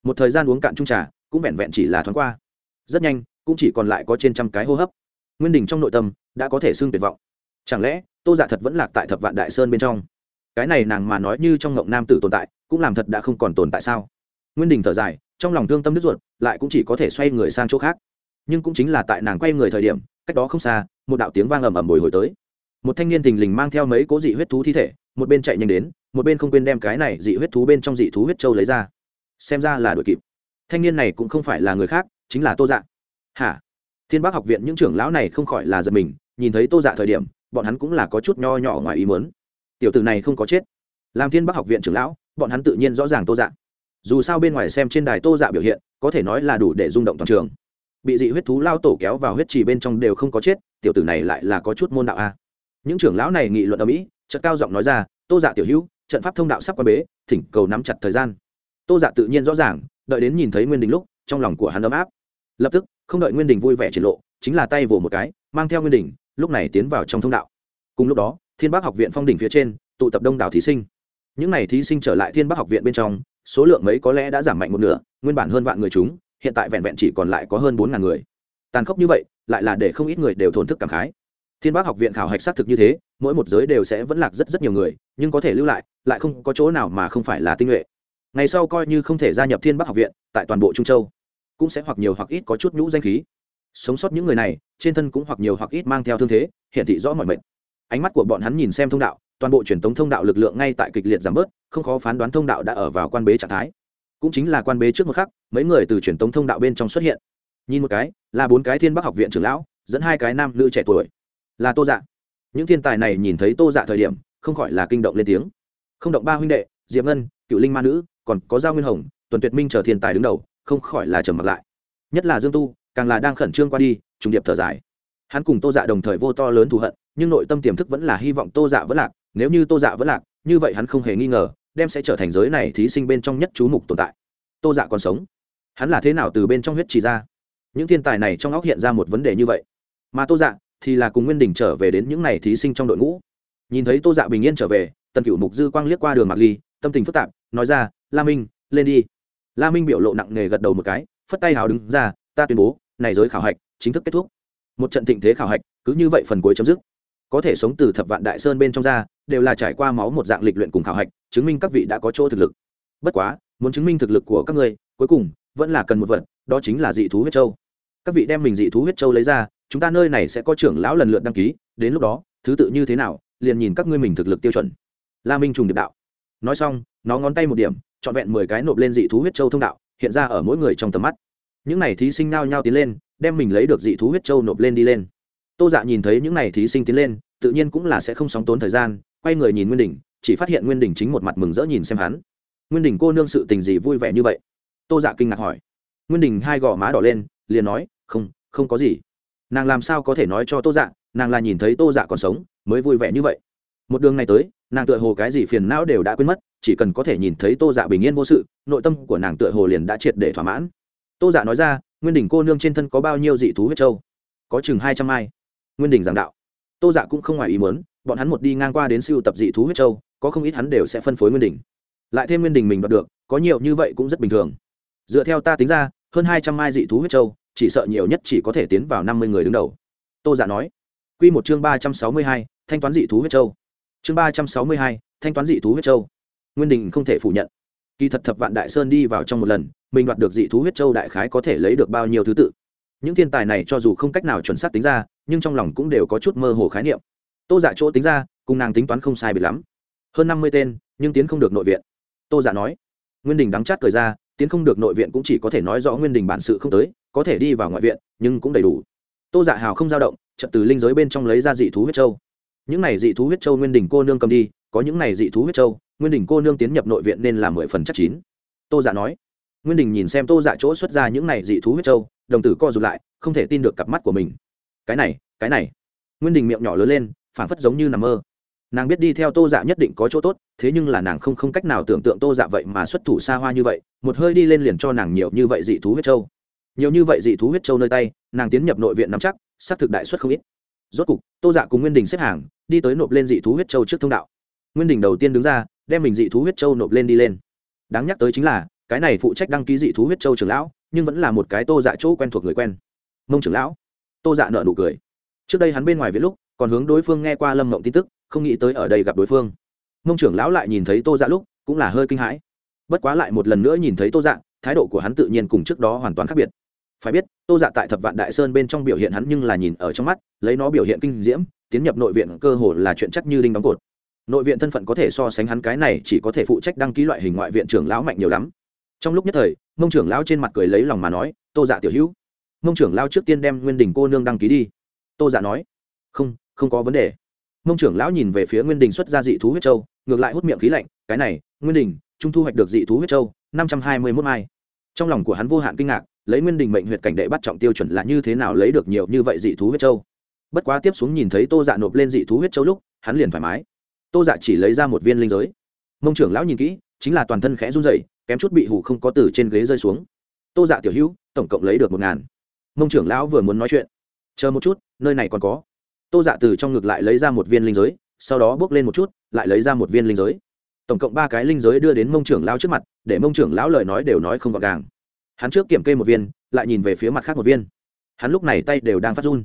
Một thời gian uống cạn trung trà, cũng vẹn vẹn chỉ là thoáng qua. Rất nhanh, cũng chỉ còn lại có trên trăm cái hô hấp. Nguyên đình trong nội tâm, đã có thể xưng tuyệt vọng. Chẳng lẽ, tô dạ thật vẫn lạc tại thập vạn đại sơn bên trong? Cái này nàng mà nói như trong ngộng nam tử tồn tại, cũng làm thật đã không còn tồn tại sao? Nguyên đình thở dài trong lòng thương tâm đứt ruột, lại cũng chỉ có thể xoay người sang chỗ khác. Nhưng cũng chính là tại nàng quay người thời điểm, cách đó không xa, một đạo tiếng vang ầm ầm bồi hồi tới. Một thanh niên thình lình mang theo mấy cố dị huyết thú thi thể, một bên chạy nhanh đến, một bên không quên đem cái này dị huyết thú bên trong dị thú huyết châu lấy ra. Xem ra là đội kịp. Thanh niên này cũng không phải là người khác, chính là tô dạ. Hả? Thiên bác học viện những trưởng lão này không khỏi là giật mình, nhìn thấy tô dạ thời điểm, bọn hắn cũng là có chút nho nhỏ ngoài ý muốn. Tiểu tử này không có chết. Làm thiên bác học viện trưởng lão, bọn hắn tự nhiên rõ ràng tô dạ dù sao bên ngoài xem trên đài tô dạ biểu hiện, có thể nói là đủ để rung động toàn trường. Bị dị huyết thú lao tổ kéo vào huyết trì bên trong đều không có chết, tiểu tử này lại là có chút môn đạo a. Những trưởng lão này nghị luận ở mỹ trận cao giọng nói ra, tô dạ tiểu hữu, trận pháp thông đạo sắp qua bế, thỉnh cầu nắm chặt thời gian. Tô dạ tự nhiên rõ ràng, đợi đến nhìn thấy nguyên đình lúc, trong lòng của hắn ấm áp. Lập tức, không đợi nguyên đình vui vẻ triển lộ, chính là tay vồ một cái, mang theo nguyên đình, lúc này tiến vào trong thông đạo. Cùng lúc đó, thiên bắc học viện phong đỉnh phía trên, tụ tập đông đảo thí sinh. Những n à y thí sinh trở lại thiên bắc học viện bên trong số lượng mấy có lẽ đã giảm mạnh một nửa, nguyên bản hơn vạn người chúng, hiện tại vẹn vẹn chỉ còn lại có hơn bốn ngàn người. Tàn khốc như vậy, lại là để không ít người đều thổn thức cảm khái. Thiên bác học viện khảo hạch xác thực như thế, mỗi một giới đều sẽ vẫn lạc rất rất nhiều người, nhưng có thể lưu lại lại không có chỗ nào mà không phải là tinh nhuệ. Ngày sau coi như không thể gia nhập thiên bắc học viện, tại toàn bộ trung châu, cũng sẽ hoặc nhiều hoặc ít có chút nhũ danh khí. Sống sót những người này, trên thân cũng hoặc nhiều hoặc ít mang theo thương thế hiện thị rõ mọi mệnh. Ánh mắt của bọn hắn nhìn xem thông đạo toàn bộ truyền thống thông đạo lực lượng ngay tại kịch liệt giảm bớt, không khó phán đoán thông đạo đã ở vào quan bế trạng thái. Cũng chính là quan bế trước một khắc, mấy người từ truyền thống thông đạo bên trong xuất hiện. Nhìn một cái, là bốn cái thiên bắc học viện trưởng lão, dẫn hai cái nam nữ trẻ tuổi. Là tô dạ. Những thiên tài này nhìn thấy tô dạ thời điểm, không khỏi là kinh động lên tiếng. Không động ba huynh đệ diệm ngân, cựu linh ma nữ, còn có giao nguyên hồng, tuần tuyệt minh chờ thiên tài đứng đầu, không khỏi là trầm mặt lại. Nhất là dương tu, càng là đang khẩn trương qua đi, trùng điệp thở dài. Hắn cùng tô dạ đồng thời vô to lớn thù hận, nhưng nội tâm tiềm thức vẫn là hy vọng tô dạ vẫn lạc nếu như tô dạ vẫn lạc, như vậy hắn không hề nghi ngờ, đem sẽ trở thành giới này thí sinh bên trong nhất chú mục tồn tại. Tô dạ còn sống. Hắn là thế nào từ bên trong huyết trì ra? Những thiên tài này trong óc hiện ra một vấn đề như vậy. Mà tô dạ thì là cùng nguyên đình trở về đến những n à y thí sinh trong đội ngũ. Nhìn thấy tô dạ bình yên trở về, tần cựu mục dư quang liếc qua đường mạc ly, tâm tình phức tạp, nói ra, la minh, lên đi. La minh biểu lộ nặng nề gật đầu một cái, phất tay hào đứng ra, ta tuyên bố, này giới khảo hạch chính thức kết thúc. Một trận thịnh thế khảo hạch, cứ như vậy phần cuối chấm dứt có thể sống từ thập vạn đại sơn bên trong ra, đều là trải qua máu một dạng lịch luyện cùng khảo hạch, chứng minh các vị đã có chỗ thực lực. Bất quá, muốn chứng minh thực lực của các ngươi, cuối cùng, vẫn là cần một vật, đó chính là dị thú huyết châu. Các vị đem mình dị thú huyết châu lấy ra, chúng ta nơi này sẽ có trưởng lão lần lượt đăng ký, đến lúc đó, thứ tự như thế nào, liền nhìn các ngươi mình thực lực tiêu chuẩn. La minh trùng điệp đạo. Nói xong, nó ngón tay một điểm, trọn vẹn mười cái nộp lên dị thú huyết châu thông đạo, hiện ra ở mỗi người trong tầm mắt. Những n à y thí sinh nao nhao tiến lên, đem mình lấy được dị thú huyết châu nộp lên đi lên. Tô dạ nhìn thấy những n à y thí sinh tiến lên tự nhiên cũng là sẽ không sóng tốn thời gian, quay người nhìn nguyên đình, chỉ phát hiện nguyên đình chính một mặt mừng rỡ nhìn xem hắn. Nguyên đình cô nương sự tình gì vui vẻ như vậy? Tô dạ kinh ngạc hỏi. Nguyên đình hai gò má đỏ lên, liền nói, không không có gì. Nàng làm sao có thể nói cho tô dạ nàng là nhìn thấy tô dạ còn sống, mới vui vẻ như vậy. Một đường này tới, nàng tựa hồ cái gì phiền não đều đã quên mất, chỉ cần có thể nhìn thấy tô dạ bình yên vô sự, nội tâm của nàng tựa hồ liền đã triệt để thỏa mãn. Tô dạ nói ra, nguyên đình cô nương trên thân có bao nhiêu dị thú huyết trâu có chừng hai trăm mai. Nguyên đình giảng đạo tô dạ cũng không ngoài ý muốn bọn hắn một đi ngang qua đến siêu tập dị thú huyết châu, có không ít hắn đều sẽ phân phối nguyên đình lại thêm nguyên đình mình đoạt được có nhiều như vậy cũng rất bình thường. Dựa theo ta tính ra hơn hai trăm mai dị thú huyết châu, chỉ sợ nhiều nhất chỉ có thể tiến vào năm mươi người đứng đầu. Tô giả dạ nói. Q một chương ba trăm sáu mươi hai thanh toán dị thú huyết châu. Chương ba trăm sáu mươi hai thanh toán dị thú huyết châu. Nguyên đình không thể phủ nhận. Kỳ thật thập vạn đại sơn đi vào trong một lần mình đoạt được dị thú huyết châu đại khái có thể lấy được bao nhiêu thứ tự những thiên tài này cho dù không cách nào chuẩn xác tính ra, nhưng trong lòng cũng đều có chút mơ hồ khái niệm. Tô giả dạ chỗ tính ra, cùng nàng tính toán không sai bị lắm. Hơn năm mươi tên, nhưng tiến không được nội viện. Tô giả dạ nói. Nguyên đình đắng chát cười ra, tiến không được nội viện cũng chỉ có thể nói rõ nguyên đình bản sự không tới, có thể đi vào ngoại viện, nhưng cũng đầy đủ. Tô dạ hào không dao động chậm từ linh giới bên trong lấy ra dị thú huyết châu. Những này dị thú huyết châu nguyên đình cô nương cầm đi, có những này dị thú huyết châu, nguyên đình cô nương tiến nhập nội viện nên là mười phần chắc chín. Tô dạ nói. Nguyên đình nhìn xem tô dạ chỗ xuất ra những này dị thú huyết châu đồng tử co rụt lại, không thể tin được cặp mắt của mình. Cái này cái này. Nguyên đình miệng nhỏ lớn lên, phảng phất giống như nằm mơ. Nàng biết đi theo tô dạ nhất định có chỗ tốt, thế nhưng là nàng không không cách nào tưởng tượng tô dạ vậy mà xuất thủ xa hoa như vậy, một hơi đi lên liền cho nàng nhiều như vậy dị thú huyết châu nhiều như vậy dị thú huyết châu nơi tay, nàng tiến nhập nội viện nắm chắc, xác thực đại xuất không ít. Rốt cục, tô dạ cùng nguyên đình xếp hàng, đi tới nộp lên dị thú huyết châu trước thông đạo. Nguyên đình đầu tiên đứng ra, đem mình dị thú huyết châu nộp lên đi lên. Đáng nhắc tới chính là cái này phụ trách đăng ký dị thú huyết châu trưởng lão, nhưng vẫn là một cái tô dạ chỗ quen thuộc người quen. Mông trưởng lão. Tô dạ nợ nụ cười. Trước đây hắn bên ngoài viết lúc, còn hướng đối phương nghe qua lâm mộng tin tức, không nghĩ tới ở đây gặp đối phương. Mông trưởng lão lại nhìn thấy tô dạ lúc, cũng là hơi kinh hãi. Bất quá lại một lần nữa nhìn thấy tô dạ thái độ của hắn tự nhiên cùng trước đó hoàn toàn khác biệt. Phải biết, tô dạ tại thập vạn đại sơn bên trong biểu hiện hắn nhưng là nhìn ở trong mắt, lấy nó biểu hiện kinh diễm, tiến nhập nội viện cơ hồ là chuyện chắc như đinh đóng cột. Nội viện thân phận có thể so sánh hắn cái này chỉ có thể phụ trách đăng ký loại hình ngoại viện trưởng lão mạnh nhiều lắm trong lúc nhất thời, mông trưởng lão trên mặt cười lấy lòng mà nói, tô dạ tiểu hữu. Mông trưởng lão trước tiên đem nguyên đình cô nương đăng ký đi. Tô dạ nói, không không có vấn đề. Mông trưởng lão nhìn về phía nguyên đình xuất ra dị thú huyết châu, ngược lại hút miệng khí lạnh, cái này, nguyên đình, trung thu hoạch được dị thú huyết châu, năm trăm hai mươi mốt mai. Trong lòng của hắn vô hạn kinh ngạc, lấy nguyên đình mệnh huyệt cảnh đệ bắt trọng tiêu chuẩn là như thế nào lấy được nhiều như vậy dị thú huyết châu. Bất quá tiếp xuống nhìn thấy tô dạ nộp lên dị thú huyết châu lúc, hắn liền thoải mái. Tô dạ chỉ lấy ra một viên linh giới. Mông trưởng lão nhìn kỹ, chính là toàn thân khẽ run dậy kém chút bị hủ không có từ trên ghế rơi xuống. Tô dạ tiểu hữu, tổng cộng lấy được một ngàn. Mông trưởng lão vừa muốn nói chuyện. Chờ một chút, nơi này còn có. Tô dạ từ trong ngực lại lấy ra một viên linh giới, sau đó bước lên một chút, lại lấy ra một viên linh giới. Tổng cộng ba cái linh giới đưa đến mông trưởng lão trước mặt, để mông trưởng lão lời nói đều nói không gọn gàng. Hắn trước kiểm kê một viên, lại nhìn về phía mặt khác một viên. Hắn lúc này tay đều đang phát run.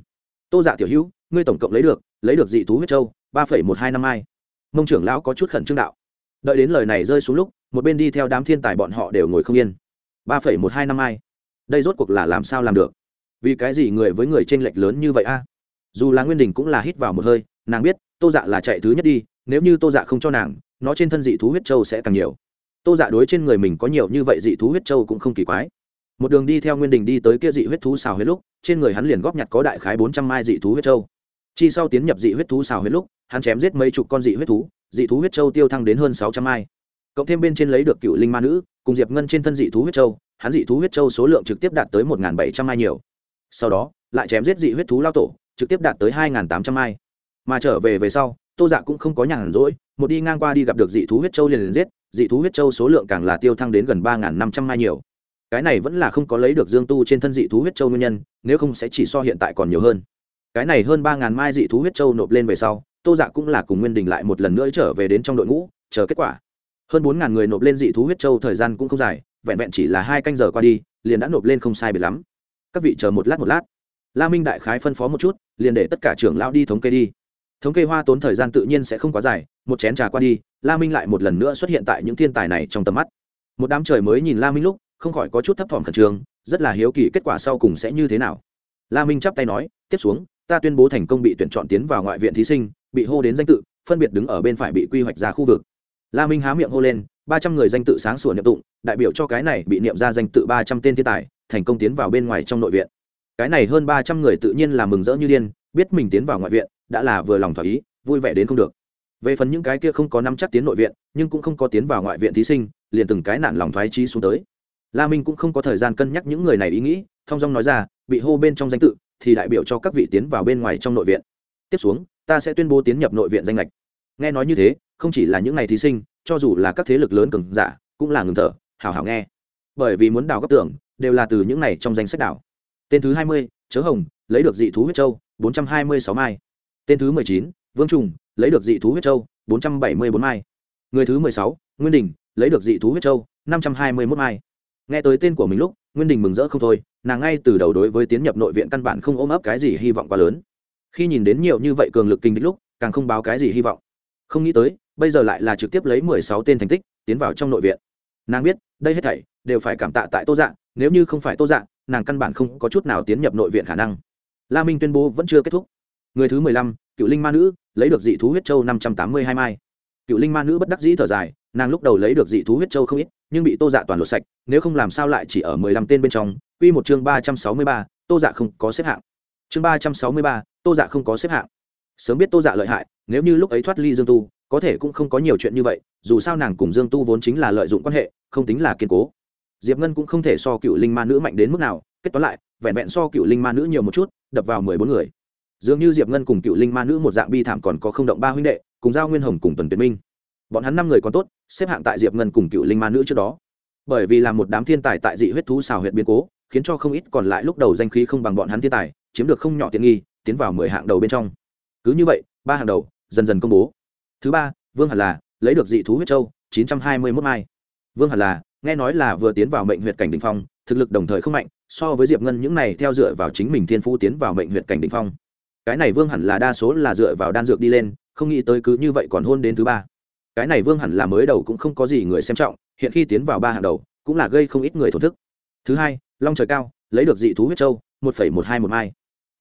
Tô dạ tiểu hữu, ngươi tổng cộng lấy được lấy được dị thú huyết châu, ba phẩy một hai năm hai mông trưởng lão có chút khẩn trương đạo. Đợi đến lời này rơi xuống lúc một bên đi theo đám thiên tài bọn họ đều ngồi không yên. Ba phẩy một hai năm hai đây rốt cuộc là làm sao làm được? Vì cái gì người với người t r ê n lệch lớn như vậy a? Dù là nguyên đình cũng là hít vào một hơi, nàng biết, tô dạ là chạy thứ nhất đi, nếu như tô dạ không cho nàng, nó trên thân dị thú huyết châu sẽ càng nhiều. Tô dạ đối trên người mình có nhiều như vậy dị thú huyết châu cũng không kỳ quái. Một đường đi theo nguyên đình đi tới kia dị huyết thú xào huyết lúc, trên người hắn liền góp nhặt có đại khái bốn trăm mai dị thú huyết châu. Chi sau tiến nhập dị huyết thú xào huyết lúc, hắn chém giết mấy chục con dị huyết thú, dị thú huyết châu tiêu thăng đến hơn sáu trăm mai cộng thêm bên trên lấy được cựu linh ma nữ, cùng diệp ngân trên thân dị thú huyết châu, hắn dị thú huyết châu số lượng trực tiếp đạt tới một bảy trăm mai nhiều. Sau đó, lại chém giết dị huyết thú lao tổ, trực tiếp đạt tới hai tám trăm mai. Mà trở về về sau, tô dạ cũng không có nhàn rỗi, một đi ngang qua đi gặp được dị thú huyết châu liền liền giết, dị thú huyết châu số lượng càng là tiêu thăng đến gần ba năm trăm mai nhiều. Cái này vẫn là không có lấy được dương tu trên thân dị thú huyết châu nguyên nhân, nếu không sẽ chỉ so hiện tại còn nhiều hơn. Cái này hơn ba ngàn mai dị thú huyết châu nộp lên về sau, tô dạ cũng là cùng nguyên đình lại một lần nữa trở về đến trong đội ngũ, chờ kết quả hơn bốn ngàn người nộp lên dị thú huyết châu thời gian cũng không dài, vẹn vẹn chỉ là hai canh giờ qua đi, liền đã nộp lên không sai biệt lắm. Các vị chờ một lát một lát. La minh đại khái phân phó một chút, liền để tất cả trưởng lão đi thống kê đi. Thống kê hoa tốn thời gian tự nhiên sẽ không quá dài, một chén trà qua đi, la minh lại một lần nữa xuất hiện tại những thiên tài này trong tầm mắt. Một đám trời mới nhìn la minh lúc, không khỏi có chút thấp thỏm khẩn trương, rất là hiếu kỳ kết quả sau cùng sẽ như thế nào. La minh chắp tay nói, tiếp xuống, ta tuyên bố thành công bị tuyển chọn tiến vào ngoại viện thí sinh, bị hô đến danh tự, phân biệt đứng ở bên phải bị quy hoạch ra khu vực la minh há miệng hô lên, ba trăm người danh tự sáng sủa niệm tụng, đại biểu cho cái này bị niệm ra danh tự ba trăm tên thiên tài, thành công tiến vào bên ngoài trong nội viện. Cái này hơn ba trăm người tự nhiên là mừng rỡ như điên, biết mình tiến vào ngoại viện, đã là vừa lòng thỏa ý, vui vẻ đến không được. Về phần những cái kia không có nắm chắc tiến nội viện, nhưng cũng không có tiến vào ngoại viện thí sinh, liền từng cái nản lòng thoái trí xuống tới. La minh cũng không có thời gian cân nhắc những người này ý nghĩ, thong dong nói ra, bị hô bên trong danh tự, thì đại biểu cho các vị tiến vào bên ngoài trong nội viện. Tiếp xuống, ta sẽ tuyên bố tiến nhập nội viện danh lệch nghe nói như thế, không chỉ là những ngày thí sinh, cho dù là các thế lực lớn cường giả, cũng là ngừng thở, hào hào nghe. Bởi vì muốn đào góc tưởng, đều là từ những này trong danh sách đảo. Tên thứ hai mươi, chớ hồng, lấy được dị thú huyết châu, bốn trăm hai mươi sáu mai. Tên thứ mười chín, vương trùng, lấy được dị thú huyết châu, bốn trăm bảy mươi bốn mai. Người thứ mười sáu, nguyên đình, lấy được dị thú huyết châu, năm trăm hai mươi mốt mai. Nghe tới tên của mình lúc, nguyên đình mừng rỡ không thôi, nàng ngay từ đầu đối với tiến nhập nội viện căn bản không ôm ấp cái gì hy vọng quá lớn. Khi nhìn đến nhiều như vậy cường lực kinh đích lúc, càng không báo cái gì hy vọng không nghĩ tới, bây giờ lại là trực tiếp lấy mười sáu tên thành tích, tiến vào trong nội viện. Nàng biết, đây hết thảy đều phải cảm tạ tại tô dạng nếu như không phải tô dạng nàng căn bản không có chút nào tiến nhập nội viện khả năng. La minh tuyên bố vẫn chưa kết thúc. Người thứ mười lăm, cựu linh ma nữ, lấy được dị thú huyết châu năm trăm tám mươi hai mai. Cựu linh ma nữ bất đắc dĩ thở dài, nàng lúc đầu lấy được dị thú huyết châu không ít, nhưng bị tô dạ toàn lột sạch, nếu không làm sao lại chỉ ở mười lăm tên bên trong. Quy một chương ba trăm sáu mươi ba, tô dạ không có xếp hạng. Chương ba trăm sáu mươi ba, tô dạ không có xếp hạng. Sớm biết tô dạ lợi hại nếu như lúc ấy thoát ly dương tu, có thể cũng không có nhiều chuyện như vậy, dù sao nàng cùng dương tu vốn chính là lợi dụng quan hệ, không tính là kiên cố. Diệp ngân cũng không thể so cựu linh ma nữ mạnh đến mức nào, kết toán lại, vẹn vẹn so cựu linh ma nữ nhiều một chút, đập vào mười bốn người. Dường như diệp ngân cùng cựu linh ma nữ một dạng bi thảm còn có không động ba huynh đệ, cùng giao nguyên hồng cùng tuần tuyệt minh. Bọn hắn năm người còn tốt, xếp hạng tại diệp ngân cùng cựu linh ma nữ trước đó. Bởi vì là một đám thiên tài tại dị huyết thú xào huyện biến cố, khiến cho không ít còn lại lúc đầu danh khí không bằng bọn hắn thiên tài, chiếm được không nhỏ tiện nghi, tiến vào mười hạng đầu bên trong. Cứ như vậy, ba hàng đầu dần dần công bố. Thứ ba, vương hẳn là, lấy được dị thú huyết châu, chín trăm hai mươi mốt mai. Vương hẳn là, nghe nói là vừa tiến vào mệnh huyệt cảnh đình phong, thực lực đồng thời không mạnh, so với diệp ngân những này theo dựa vào chính mình thiên phú tiến vào mệnh huyệt cảnh đình phong. Cái này vương hẳn là đa số là dựa vào đan dược đi lên, không nghĩ tới cứ như vậy còn hôn đến thứ ba. Cái này vương hẳn là mới đầu cũng không có gì người xem trọng, hiện khi tiến vào ba hàng đầu, cũng là gây không ít người thổn thức. Thứ hai, long trời cao, lấy được dị thú huyết châu, một phẩy một hai một mai.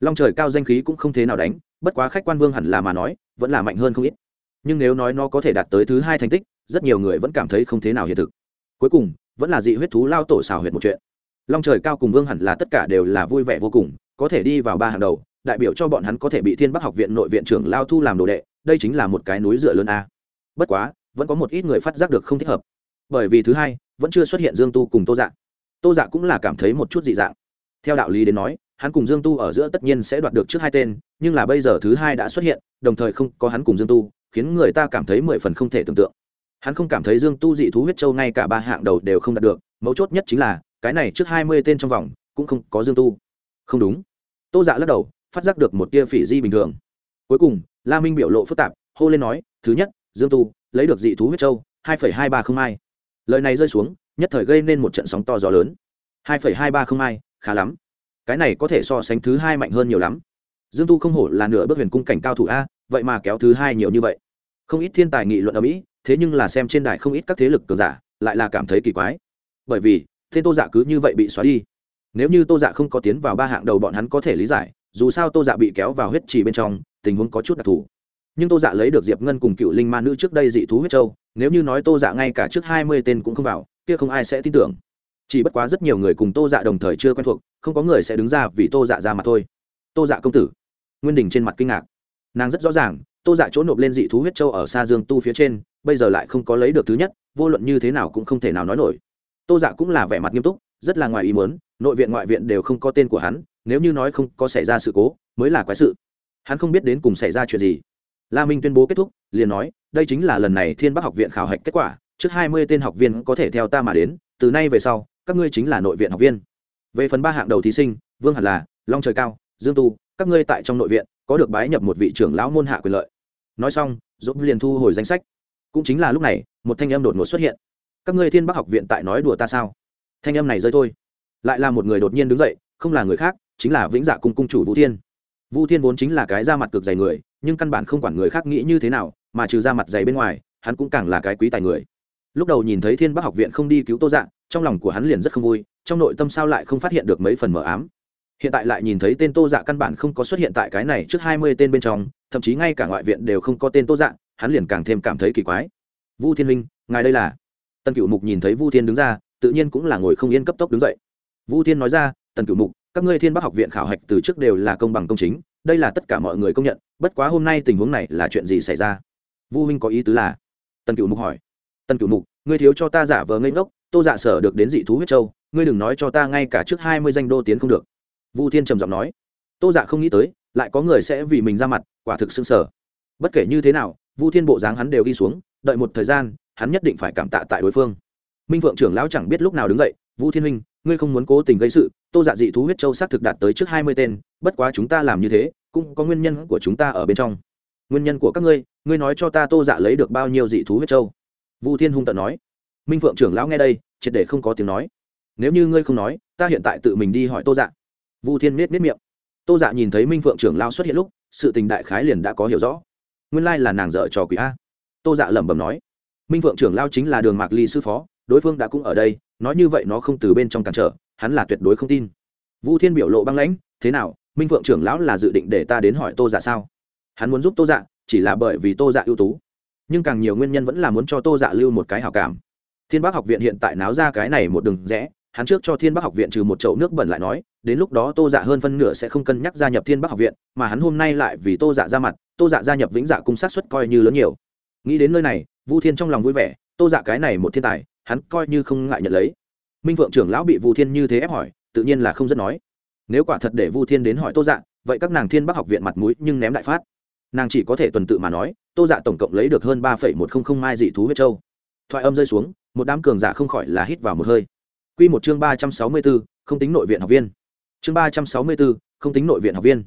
Long trời cao danh khí cũng không thế nào đánh, bất quá khách quan vương hẳn là mà nói vẫn là mạnh hơn không ít. Nhưng nếu nói nó có thể đạt tới thứ hai thành tích, rất nhiều người vẫn cảm thấy không thế nào hiện thực. Cuối cùng, vẫn là dị huyết thú lao tổ xào huyệt một chuyện. Long trời cao cùng vương hẳn là tất cả đều là vui vẻ vô cùng, có thể đi vào ba hàng đầu, đại biểu cho bọn hắn có thể bị thiên bắc học viện nội viện trưởng lao thu làm đồ đệ, đây chính là một cái núi dựa lớn a. Bất quá, vẫn có một ít người phát giác được không thích hợp. Bởi vì thứ hai, vẫn chưa xuất hiện dương tu cùng tô dạ. Tô dạ cũng là cảm thấy một chút dị dạng. Theo đạo lý đến nói hắn cùng dương tu ở giữa tất nhiên sẽ đoạt được trước hai tên, nhưng là bây giờ thứ hai đã xuất hiện, đồng thời không có hắn cùng dương tu, khiến người ta cảm thấy mười phần không thể tưởng tượng. Hắn không cảm thấy dương tu dị thú huyết châu ngay cả ba hạng đầu đều không đạt được, mấu chốt nhất chính là, cái này trước hai mươi tên trong vòng, cũng không có dương tu. Không đúng. Tô dạ lắc đầu, phát giác được một tia phỉ di bình thường. Cuối cùng, la minh biểu lộ phức tạp, hô lên nói, thứ nhất, dương tu, lấy được dị thú huyết châu, hai phẩy hai ba không mai lời này rơi xuống, nhất thời gây nên một trận sóng to gió lớn. hai phẩy hai ba không mai khá lắm cái này có thể so sánh thứ hai mạnh hơn nhiều lắm. Dương tu không hổ là nửa bước huyền cung cảnh cao thủ a, vậy mà kéo thứ hai nhiều như vậy. Không ít thiên tài nghị luận ở mỹ, thế nhưng là xem trên đài không ít các thế lực cường giả, lại là cảm thấy kỳ quái. Bởi vì tên tô giả cứ như vậy bị xóa đi. Nếu như tô giả không có tiến vào ba hạng đầu bọn hắn có thể lý giải, dù sao tô giả bị kéo vào huyết trì bên trong, tình huống có chút đặc thù. Nhưng tô giả lấy được diệp ngân cùng cựu linh ma nữ trước đây dị thú huyết châu, nếu như nói tô giả ngay cả trước hai mươi tên cũng không vào, kia không ai sẽ tin tưởng chỉ bất quá rất nhiều người cùng tô dạ đồng thời chưa quen thuộc, không có người sẽ đứng ra vì tô dạ ra mặt thôi. Tô dạ công tử. Nguyên đình trên mặt kinh ngạc. Nàng rất rõ ràng, tô dạ chỗ nộp lên dị thú huyết châu ở xa dương tu phía trên, bây giờ lại không có lấy được thứ nhất, vô luận như thế nào cũng không thể nào nói nổi. Tô dạ cũng là vẻ mặt nghiêm túc, rất là ngoài ý muốn, nội viện ngoại viện đều không có tên của hắn, nếu như nói không có xảy ra sự cố, mới là quái sự. Hắn không biết đến cùng xảy ra chuyện gì. La minh tuyên bố kết thúc, liền nói, đây chính là lần này thiên bắc học viện khảo hạch kết quả, trước hai mươi tên học viên có thể theo ta mà đến, từ nay về sau các ngươi chính là nội viện học viên. Về phần ba hạng đầu thí sinh, vương hẳn là, long trời cao, dương tu, các ngươi tại trong nội viện có được bái nhập một vị trưởng lão môn hạ quyền lợi. Nói xong, dũng liền thu hồi danh sách. Cũng chính là lúc này, một thanh âm đột ngột xuất hiện. Các ngươi thiên bắc học viện tại nói đùa ta sao? Thanh âm này rơi thôi. Lại là một người đột nhiên đứng dậy, không là người khác, chính là vĩnh dạ cung cung chủ vũ thiên. Vũ thiên vốn chính là cái da mặt cực dày người, nhưng căn bản không quản người khác nghĩ như thế nào, mà trừ da mặt dày bên ngoài, hắn cũng càng là cái quý tài người. Lúc đầu nhìn thấy thiên bắc học viện không đi cứu tô dạng trong lòng của hắn liền rất không vui, trong nội tâm sao lại không phát hiện được mấy phần mờ ám. Hiện tại lại nhìn thấy tên tô dạ căn bản không có xuất hiện tại cái này trước hai mươi tên bên trong, thậm chí ngay cả ngoại viện đều không có tên tô dạ hắn liền càng thêm cảm thấy kỳ quái. Vu thiên minh, ngài đây là? Tần cựu mục nhìn thấy vu thiên đứng ra, tự nhiên cũng là ngồi không yên cấp tốc đứng dậy. Vu thiên nói ra, tần cựu mục, các ngươi thiên bắc học viện khảo hạch từ trước đều là công bằng công chính, đây là tất cả mọi người công nhận, bất quá hôm nay tình huống này là chuyện gì xảy ra? Vu huynh có ý tứ là? Tần cựu mục hỏi. Tần cựu mục, ngươi thiếu cho ta giả vờ ngây ngốc tô dạ sở được đến dị thú huyết châu, ngươi đừng nói cho ta ngay cả trước hai mươi danh đô tiến không được. Vu thiên trầm giọng nói. Tô dạ không nghĩ tới, lại có người sẽ vì mình ra mặt, quả thực xưng sở bất kể như thế nào, vu thiên bộ dáng hắn đều ghi xuống, đợi một thời gian, hắn nhất định phải cảm tạ tại đối phương. Minh vượng trưởng lão chẳng biết lúc nào đứng dậy, vu thiên huynh, ngươi không muốn cố tình gây sự, tô dạ dị thú huyết châu xác thực đạt tới trước hai mươi tên, bất quá chúng ta làm như thế, cũng có nguyên nhân của chúng ta ở bên trong. Nguyên nhân của các ngươi ngươi nói cho ta tô dạ lấy được bao nhiêu dị thú huyết châu? Vu thiên hung tận nói minh phượng trưởng lão nghe đây, triệt để không có tiếng nói. Nếu như ngươi không nói, ta hiện tại tự mình đi hỏi tô dạ. Vu thiên miết miết miệng. Tô dạ nhìn thấy minh phượng trưởng lão xuất hiện lúc, sự tình đại khái liền đã có hiểu rõ. Nguyên lai là nàng dợ trò quỷ a. Tô dạ lẩm bẩm nói. Minh phượng trưởng lão chính là đường mạc ly sư phó, đối phương đã cũng ở đây, nói như vậy nó không từ bên trong cản trở, hắn là tuyệt đối không tin. Vu thiên biểu lộ băng lãnh, thế nào, minh phượng trưởng lão là dự định để ta đến hỏi tô dạ sao? Hắn muốn giúp tô dạ chỉ là bởi vì tô dạ ưu tú. Nhưng càng nhiều nguyên nhân vẫn là muốn cho tô dạ lưu một cái hảo cảm thiên bắc học viện hiện tại náo ra cái này một đường rẽ, hắn trước cho thiên bắc học viện trừ một chậu nước bẩn lại nói, đến lúc đó tô dạ hơn phân nửa sẽ không cân nhắc gia nhập thiên bắc học viện, mà hắn hôm nay lại vì tô dạ ra mặt, tô dạ gia nhập vĩnh dạ cung sát xuất coi như lớn nhiều. Nghĩ đến nơi này, vu thiên trong lòng vui vẻ, tô dạ cái này một thiên tài, hắn coi như không ngại nhận lấy. Minh vượng trưởng lão bị vu thiên như thế ép hỏi, tự nhiên là không rất nói. Nếu quả thật để vu thiên đến hỏi tô dạ vậy các nàng thiên bắc học viện mặt mũi nhưng ném đại phát. Nàng chỉ có thể tuần tự mà nói, tô dạ tổng cộng lấy được hơn ba một trăm linh mai dị thú huyết châu. Thoại âm rơi xuống một đám cường giả không khỏi là hít vào một hơi. Q một chương ba trăm sáu mươi bốn, không tính nội viện học viên. Chương ba trăm sáu mươi bốn, không tính nội viện học viên.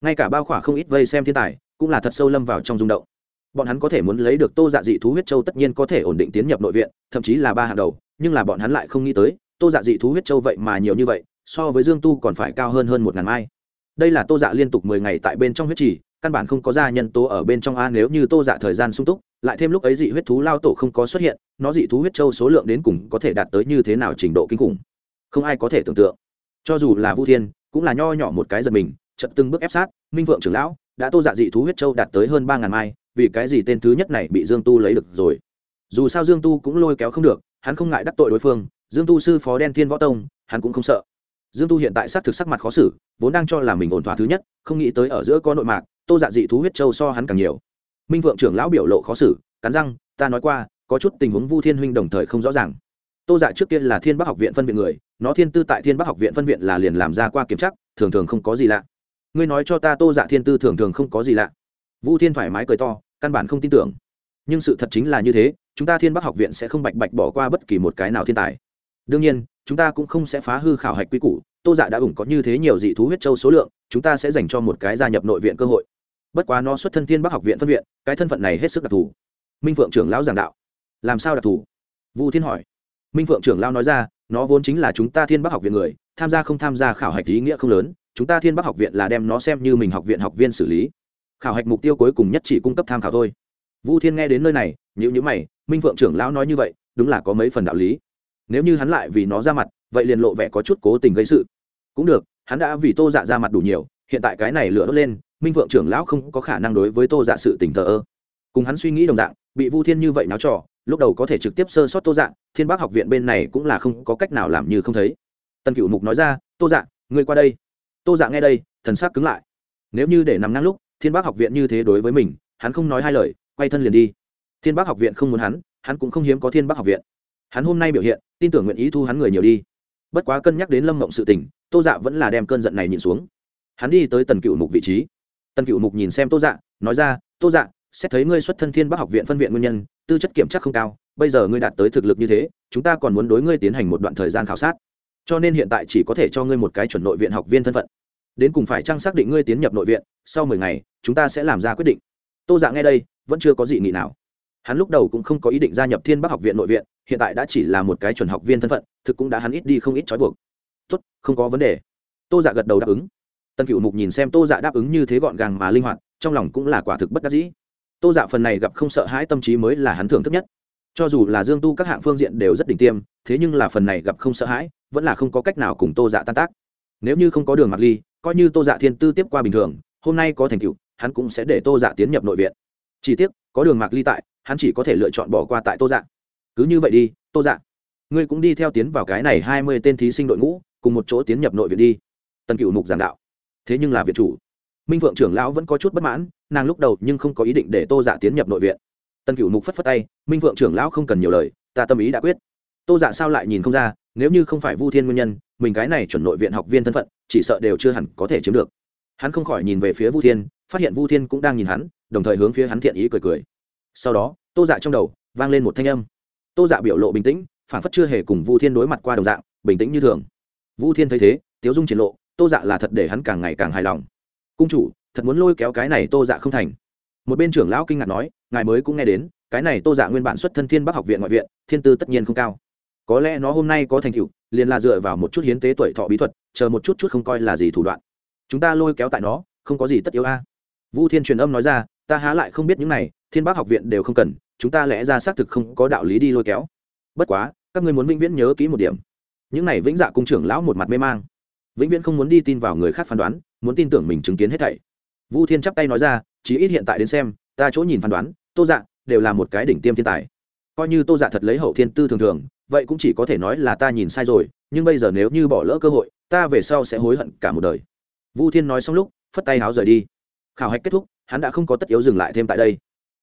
Ngay cả bao khỏa không ít vây xem thiên tài, cũng là thật sâu lâm vào trong rung động. Bọn hắn có thể muốn lấy được tô dạ dị thú huyết châu tất nhiên có thể ổn định tiến nhập nội viện, thậm chí là ba hàng đầu, nhưng là bọn hắn lại không nghĩ tới, tô dạ dị thú huyết châu vậy mà nhiều như vậy, so với dương tu còn phải cao hơn hơn một ngàn mai. Đây là tô dạ liên tục mười ngày tại bên trong huyết trì, căn bản không có ra nhân tố ở bên trong a, nếu như tô dạ thời gian sung túc, lại thêm lúc ấy dị huyết thú lao tổ không có xuất hiện nó dị thú huyết châu số lượng đến cùng có thể đạt tới như thế nào trình độ kinh khủng? Không ai có thể tưởng tượng. Cho dù là vu thiên, cũng là nho nhỏ một cái giật mình chật từng bước ép sát, minh vượng trưởng lão đã tô dạ dị thú huyết châu đạt tới hơn ba ngàn mai, vì cái gì tên thứ nhất này bị dương tu lấy được rồi? Dù sao dương tu cũng lôi kéo không được, hắn không ngại đắc tội đối phương, dương tu sư phó đen thiên võ tông, hắn cũng không sợ. Dương tu hiện tại xác thực sắc mặt khó xử, vốn đang cho là mình ổn thỏa thứ nhất, không nghĩ tới ở giữa có nội mạc, tô dạ dị thú huyết châu so hắn càng nhiều. Minh vượng trưởng lão biểu lộ khó xử, cắn răng, ta nói qua có chút tình huống vu thiên huynh đồng thời không rõ ràng. Tô dạ trước kia là thiên bắc học viện phân viện người, nó thiên tư tại thiên bắc học viện phân viện là liền làm ra qua kiểm tra, thường thường không có gì lạ. Ngươi nói cho ta tô dạ thiên tư thường thường không có gì lạ. Vu thiên thoải mái cười to, căn bản không tin tưởng. Nhưng sự thật chính là như thế, chúng ta thiên bắc học viện sẽ không bạch bạch bỏ qua bất kỳ một cái nào thiên tài. Đương nhiên, chúng ta cũng không sẽ phá hư khảo hạch quy củ, tô dạ đã ủng có như thế nhiều dị thú huyết châu số lượng, chúng ta sẽ dành cho một cái gia nhập nội viện cơ hội. Bất quá nó xuất thân thiên bắc học viện phân viện, cái thân phận này hết sức đặc thù. Minh phượng trưởng lão giảng đạo làm sao đặc thù? Vu thiên hỏi. Minh phượng trưởng lão nói ra, nó vốn chính là chúng ta thiên bắc học viện người, tham gia không tham gia khảo hạch ý nghĩa không lớn, chúng ta thiên bắc học viện là đem nó xem như mình học viện học viên xử lý. Khảo hạch mục tiêu cuối cùng nhất chỉ cung cấp tham khảo thôi. Vu thiên nghe đến nơi này nhữ nhữ mày, minh phượng trưởng lão nói như vậy, đúng là có mấy phần đạo lý. Nếu như hắn lại vì nó ra mặt, vậy liền lộ vẻ có chút cố tình gây sự. Cũng được, hắn đã vì tô dạ ra mặt đủ nhiều, hiện tại cái này lửa đốt lên, minh phượng trưởng lão không có khả năng đối với tô dạ sự tình thờ ơ. Cùng hắn suy nghĩ đồng dạng, bị vu thiên như vậy náo trò lúc đầu có thể trực tiếp sơ sót tô dạ thiên bác học viện bên này cũng là không có cách nào làm như không thấy. Tần cựu mục nói ra, tô dạ ngươi qua đây. Tô dạ nghe đây, thần sắc cứng lại. Nếu như để nằm ngang lúc, thiên bác học viện như thế đối với mình, hắn không nói hai lời, quay thân liền đi. Thiên bác học viện không muốn hắn hắn cũng không hiếm có thiên bác học viện. Hắn hôm nay biểu hiện, tin tưởng nguyện ý thu hắn người nhiều đi. Bất quá cân nhắc đến lâm mộng sự tình, tô dạ vẫn là đem cơn giận này nhìn xuống. Hắn đi tới tần cựu mục vị trí. Tần cựu mục nhìn xem tô dạ nói ra, tô dạ xét thấy ngươi xuất thân thiên bắc học viện phân viện nguyên nhân, tư chất kiểm tra không cao, bây giờ ngươi đạt tới thực lực như thế, chúng ta còn muốn đối ngươi tiến hành một đoạn thời gian khảo sát. Cho nên hiện tại chỉ có thể cho ngươi một cái chuẩn nội viện học viên thân phận. Đến cùng phải trang xác định ngươi tiến nhập nội viện, sau mười ngày, chúng ta sẽ làm ra quyết định. Tô dạ nghe đây, vẫn chưa có gì nghị nào. Hắn lúc đầu cũng không có ý định gia nhập thiên bắc học viện nội viện, hiện tại đã chỉ là một cái chuẩn học viên thân phận, thực cũng đã hắn ít đi không ít trói buộc. Tốt, không có vấn đề. Tô dạ gật đầu đáp ứng. Tân cựu mục nhìn xem tô dạ đáp ứng như thế gọn gàng mà linh hoạt, trong lòng cũng là quả thực bất đắc dĩ tô dạ phần này gặp không sợ hãi tâm trí mới là hắn thưởng thức nhất. Cho dù là dương tu các hạng phương diện đều rất đỉnh tiêm, thế nhưng là phần này gặp không sợ hãi, vẫn là không có cách nào cùng tô dạ tan tác. Nếu như không có đường mặc ly, coi như tô dạ thiên tư tiếp qua bình thường, hôm nay có thành tựu, hắn cũng sẽ để tô dạ tiến nhập nội viện. Chỉ tiếc, có đường Mặc ly tại, hắn chỉ có thể lựa chọn bỏ qua tại tô dạ. Cứ như vậy đi, tô dạ. Ngươi cũng đi theo tiến vào cái này hai mươi tên thí sinh đội ngũ, cùng một chỗ tiến nhập nội viện đi. Tần cựu mục giảng đạo. Thế nhưng là viện chủ. Minh phượng trưởng lão vẫn có chút bất mãn nàng lúc đầu nhưng không có ý định để tô dạ tiến nhập nội viện. Tân cựu mục phất phất tay, minh vượng trưởng lão không cần nhiều lời, ta tâm ý đã quyết. Tô dạ sao lại nhìn không ra, nếu như không phải vu thiên nguyên nhân, mình cái này chuẩn nội viện học viên thân phận, chỉ sợ đều chưa hẳn có thể chiếm được. Hắn không khỏi nhìn về phía vu thiên, phát hiện vu thiên cũng đang nhìn hắn, đồng thời hướng phía hắn thiện ý cười cười. Sau đó, tô dạ trong đầu vang lên một thanh âm. Tô dạ biểu lộ bình tĩnh phản phất chưa hề cùng vu thiên đối mặt qua đồng dạng, bình tĩnh như thường. Vu thiên thấy thế, tiếu dung triển lộ, tô dạ là thật để hắn càng ngày càng hài lòng. Cung chủ thật muốn lôi kéo cái này tô dạ không thành. Một bên trưởng lão kinh ngạc nói, ngài mới cũng nghe đến, cái này tô dạ nguyên bản xuất thân thiên bắc học viện ngoại viện, thiên tư tất nhiên không cao. Có lẽ nó hôm nay có thành tựu, liền là dựa vào một chút hiến tế tuổi thọ bí thuật, chờ một chút chút không coi là gì thủ đoạn. Chúng ta lôi kéo tại nó, không có gì tất yếu a. Vu thiên truyền âm nói ra, ta há lại không biết những này, thiên bác học viện đều không cần, chúng ta lẽ ra xác thực không có đạo lý đi lôi kéo. Bất quá, các ngươi muốn vĩnh viễn nhớ kỹ một điểm. Những này vĩnh dạ cung trưởng lão một mặt mê mang. Vĩnh viễn không muốn đi tin vào người khác phán đoán, muốn tin tưởng mình chứng kiến hết thảy vu thiên chắp tay nói ra, chí ít hiện tại đến xem, ta chỗ nhìn phán đoán, tô dạ đều là một cái đỉnh tiêm thiên tài. Coi như tô dạ thật lấy hậu thiên tư thường thường, vậy cũng chỉ có thể nói là ta nhìn sai rồi, nhưng bây giờ nếu như bỏ lỡ cơ hội, ta về sau sẽ hối hận cả một đời. Vu thiên nói xong lúc, phất tay háo rời đi. Khảo hạch kết thúc, hắn đã không có tất yếu dừng lại thêm tại đây.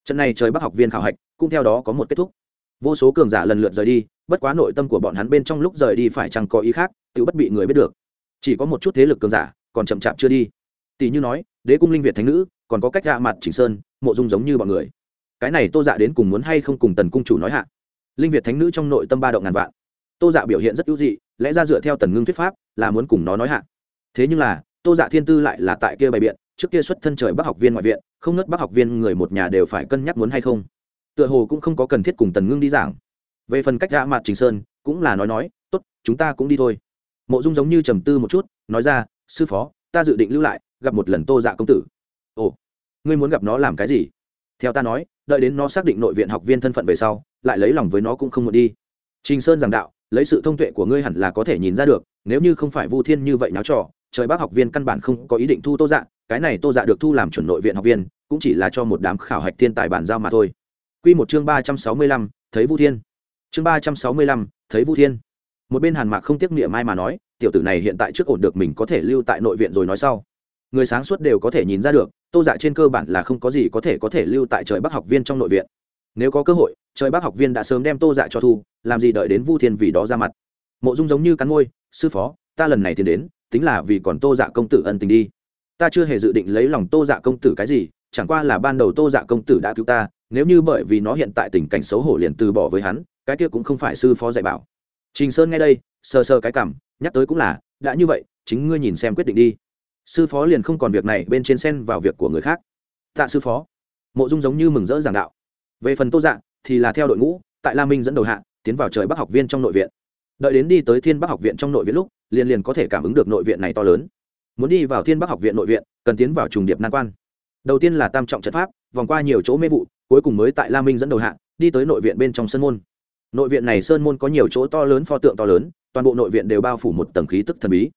Trận này trời bắc học viên khảo hạch, cũng theo đó có một kết thúc. Vô số cường giả lần lượt rời đi, bất quá nội tâm của bọn hắn bên trong lúc rời đi phải chẳng có ý khác, tự bất bị người biết được. Chỉ có một chút thế lực cường giả, còn chậm chạp chưa đi. Tỷ như nói đế cung linh việt thánh nữ, còn có cách gạ mặt chỉnh sơn, mộ dung giống như bọn người. Cái này tô dạ đến cùng muốn hay không cùng tần cung chủ nói hạ? Linh việt thánh nữ trong nội tâm ba động ngàn vạn. Tô dạ biểu hiện rất ưu dị, lẽ ra dựa theo tần ngưng thuyết pháp, là muốn cùng nó nói hạ. Thế nhưng là, tô dạ thiên tư lại là tại kia bày biện, trước kia xuất thân trời bác học viên ngoại viện, không nớt bác học viên người một nhà đều phải cân nhắc muốn hay không. Tựa hồ cũng không có cần thiết cùng tần ngưng đi giảng. Về phần cách gã mặt trình sơn, cũng là nói nói, tốt, chúng ta cũng đi thôi. Mộ dung giống như trầm tư một chút, nói ra, sư phó, ta dự định lưu lại gặp một lần tô dạ công tử. Ồ, ngươi muốn gặp nó làm cái gì? Theo ta nói, đợi đến nó xác định nội viện học viên thân phận về sau, lại lấy lòng với nó cũng không muốn đi. Trình sơn giảng đạo, lấy sự thông tuệ của ngươi hẳn là có thể nhìn ra được, nếu như không phải vu thiên như vậy náo trò, trời bác học viên căn bản không có ý định thu tô dạ cái này tô dạ được thu làm chuẩn nội viện học viên, cũng chỉ là cho một đám khảo hạch thiên tài bản giao mà thôi. Q một chương ba trăm sáu mươi lăm, thấy vu thiên. Chương ba trăm sáu mươi lăm, thấy vu thiên. Một bên hàn mạc không tiếc niệm mai mà nói, tiểu tử này hiện tại trước ổn được mình có thể lưu tại nội viện rồi nói sau người sáng suốt đều có thể nhìn ra được, tô dạ trên cơ bản là không có gì có thể có thể lưu tại trời bắc học viên trong nội viện. Nếu có cơ hội, trời bắc học viên đã sớm đem tô dạ cho thu, làm gì đợi đến vu thiên vì đó ra mặt. Mộ dung giống như cắn môi, sư phó, ta lần này thì đến, tính là vì còn tô dạ công tử ân tình đi. Ta chưa hề dự định lấy lòng tô dạ công tử cái gì, chẳng qua là ban đầu tô dạ công tử đã cứu ta, nếu như bởi vì nó hiện tại tình cảnh xấu hổ liền từ bỏ với hắn, cái kia cũng không phải sư phó dạy bảo. Trình sơn nghe đây, sờ sờ cái cảm nhắc tới cũng là, đã như vậy, chính ngươi nhìn xem quyết định đi sư phó liền không còn việc này bên trên sen vào việc của người khác. Tạ sư phó, mộ dung giống như mừng rỡ giảng đạo. Về phần tô dạ thì là theo đội ngũ, tại la minh dẫn đầu hạ, tiến vào trời bắc học viên trong nội viện. Đợi đến đi tới thiên bắc học viện trong nội viện lúc, liền liền có thể cảm ứng được nội viện này to lớn. Muốn đi vào thiên bắc học viện nội viện, cần tiến vào trùng điệp nan quan. Đầu tiên là tam trọng trận pháp, vòng qua nhiều chỗ mê vụ, cuối cùng mới tại la minh dẫn đầu hạ, đi tới nội viện bên trong sân môn. Nội viện này sơn môn có nhiều chỗ to lớn, pho tượng to lớn, toàn bộ nội viện đều bao phủ một tầng khí tức thần bí.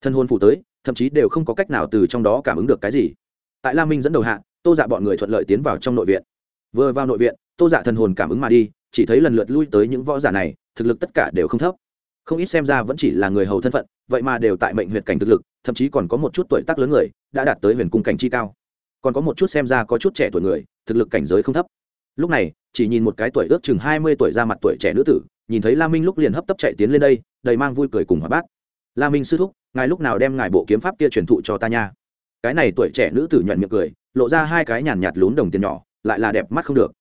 Thân hôn phủ tới thậm chí đều không có cách nào từ trong đó cảm ứng được cái gì. Tại la minh dẫn đầu hạ, tô dạ bọn người thuận lợi tiến vào trong nội viện. Vừa vào nội viện, tô dạ thần hồn cảm ứng mà đi, chỉ thấy lần lượt lui tới những võ giả này, thực lực tất cả đều không thấp. Không ít xem ra vẫn chỉ là người hầu thân phận, vậy mà đều tại mệnh huyệt cảnh thực lực, thậm chí còn có một chút tuổi tác lớn người, đã đạt tới huyền cung cảnh chi cao. Còn có một chút xem ra có chút trẻ tuổi người, thực lực cảnh giới không thấp. Lúc này, chỉ nhìn một cái tuổi ước chừng hai mươi tuổi ra mặt tuổi trẻ nữ tử, nhìn thấy la minh lúc liền hấp tấp chạy tiến lên đây, đầy mang vui cười cùng hòa bát la minh sư thúc ngài lúc nào đem ngài bộ kiếm pháp kia truyền thụ cho ta nha. Cái này tuổi trẻ nữ tử nhuận miệng cười, lộ ra hai cái nhàn nhạt lún đồng tiền nhỏ, lại là đẹp mắt không được.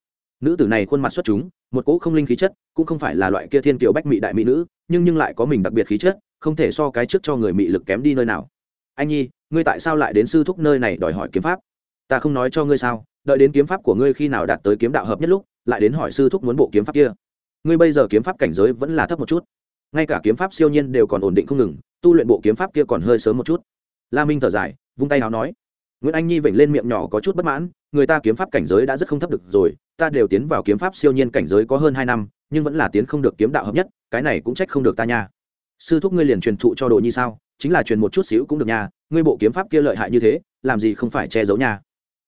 Nữ tử này khuôn mặt xuất chúng, một cỗ không linh khí chất, cũng không phải là loại kia thiên kiều bách mỹ đại mỹ nữ, nhưng nhưng lại có mình đặc biệt khí chất, không thể so cái trước cho người mỹ lực kém đi nơi nào. Anh nhi, ngươi tại sao lại đến sư thúc nơi này đòi hỏi kiếm pháp? Ta không nói cho ngươi sao, đợi đến kiếm pháp của ngươi khi nào đạt tới kiếm đạo hợp nhất lúc, lại đến hỏi sư thúc muốn bộ kiếm pháp kia. Ngươi bây giờ kiếm pháp cảnh giới vẫn là thấp một chút. Ngay cả kiếm pháp siêu nhiên đều còn ổn định không ngừng tu luyện bộ kiếm pháp kia còn hơi sớm một chút. La minh thở dài, vung tay nào nói, nguyễn anh nhi vểnh lên miệng nhỏ có chút bất mãn, người ta kiếm pháp cảnh giới đã rất không thấp được rồi, ta đều tiến vào kiếm pháp siêu nhiên cảnh giới có hơn hai năm, nhưng vẫn là tiến không được kiếm đạo hợp nhất, cái này cũng trách không được ta nha. Sư thúc ngươi liền truyền thụ cho đồ nhi sao, chính là truyền một chút xíu cũng được nha, ngươi bộ kiếm pháp kia lợi hại như thế, làm gì không phải che giấu nha.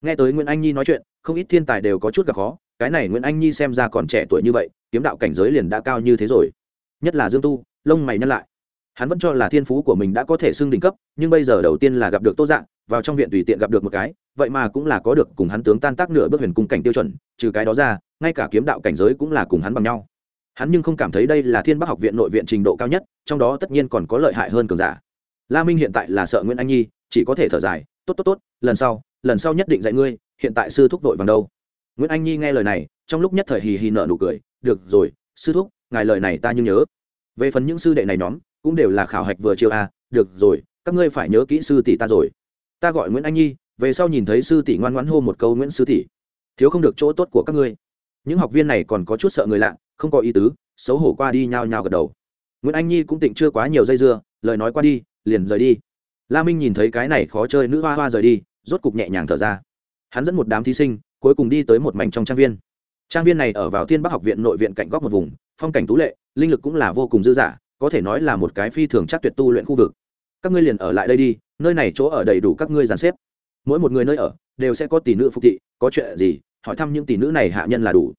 Nghe tới nguyễn anh nhi nói chuyện, không ít thiên tài đều có chút gặp khó, cái này nguyễn anh nhi xem ra còn trẻ tuổi như vậy, kiếm đạo cảnh giới liền đã cao như thế rồi. Nhất là dương tu, lông mày nhăn lại hắn vẫn cho là thiên phú của mình đã có thể xưng đỉnh cấp, nhưng bây giờ đầu tiên là gặp được tô dạng vào trong viện tùy tiện gặp được một cái, vậy mà cũng là có được cùng hắn tướng tan tác nửa bước huyền cung cảnh tiêu chuẩn, trừ cái đó ra, ngay cả kiếm đạo cảnh giới cũng là cùng hắn bằng nhau. Hắn nhưng không cảm thấy đây là thiên bắc học viện nội viện trình độ cao nhất, trong đó tất nhiên còn có lợi hại hơn cường giả. La minh hiện tại là sợ nguyễn anh nhi, chỉ có thể thở dài, tốt tốt tốt, lần sau lần sau nhất định dạy ngươi, hiện tại sư thúc vội vàng đâu. Nguyễn anh nhi nghe lời này, trong lúc nhất thời hì hì nợ nụ cười, được rồi, sư thúc, ngài lời này ta như nhớ. Về phần những sư đệ này nhóm cũng đều là khảo hạch vừa chiêu a, được rồi, các ngươi phải nhớ kỹ sư tỷ ta rồi. Ta gọi nguyễn anh nhi, về sau nhìn thấy sư tỷ ngoan ngoãn hô một câu nguyễn sư tỷ. Thiếu không được chỗ tốt của các ngươi. Những học viên này còn có chút sợ người lạ, không có ý tứ, xấu hổ qua đi nhao nhao gật đầu. Nguyễn anh nhi cũng tịnh chưa quá nhiều dây dưa, lời nói qua đi, liền rời đi. La minh nhìn thấy cái này khó chơi nữ hoa hoa rời đi, rốt cục nhẹ nhàng thở ra. Hắn dẫn một đám thí sinh, cuối cùng đi tới một mảnh trong trang viên. Trang viên này ở vào thiên bắc học viện nội viện cạnh góc một vùng, phong cảnh tú lệ, linh lực cũng là vô cùng dư dả có thể nói là một cái phi thường chắc tuyệt tu luyện khu vực. Các ngươi liền ở lại đây đi, nơi này chỗ ở đầy đủ các ngươi dàn xếp. Mỗi một người nơi ở đều sẽ có tỷ nữ phục thị, có chuyện gì, hỏi thăm những tỷ nữ này hạ nhân là đủ.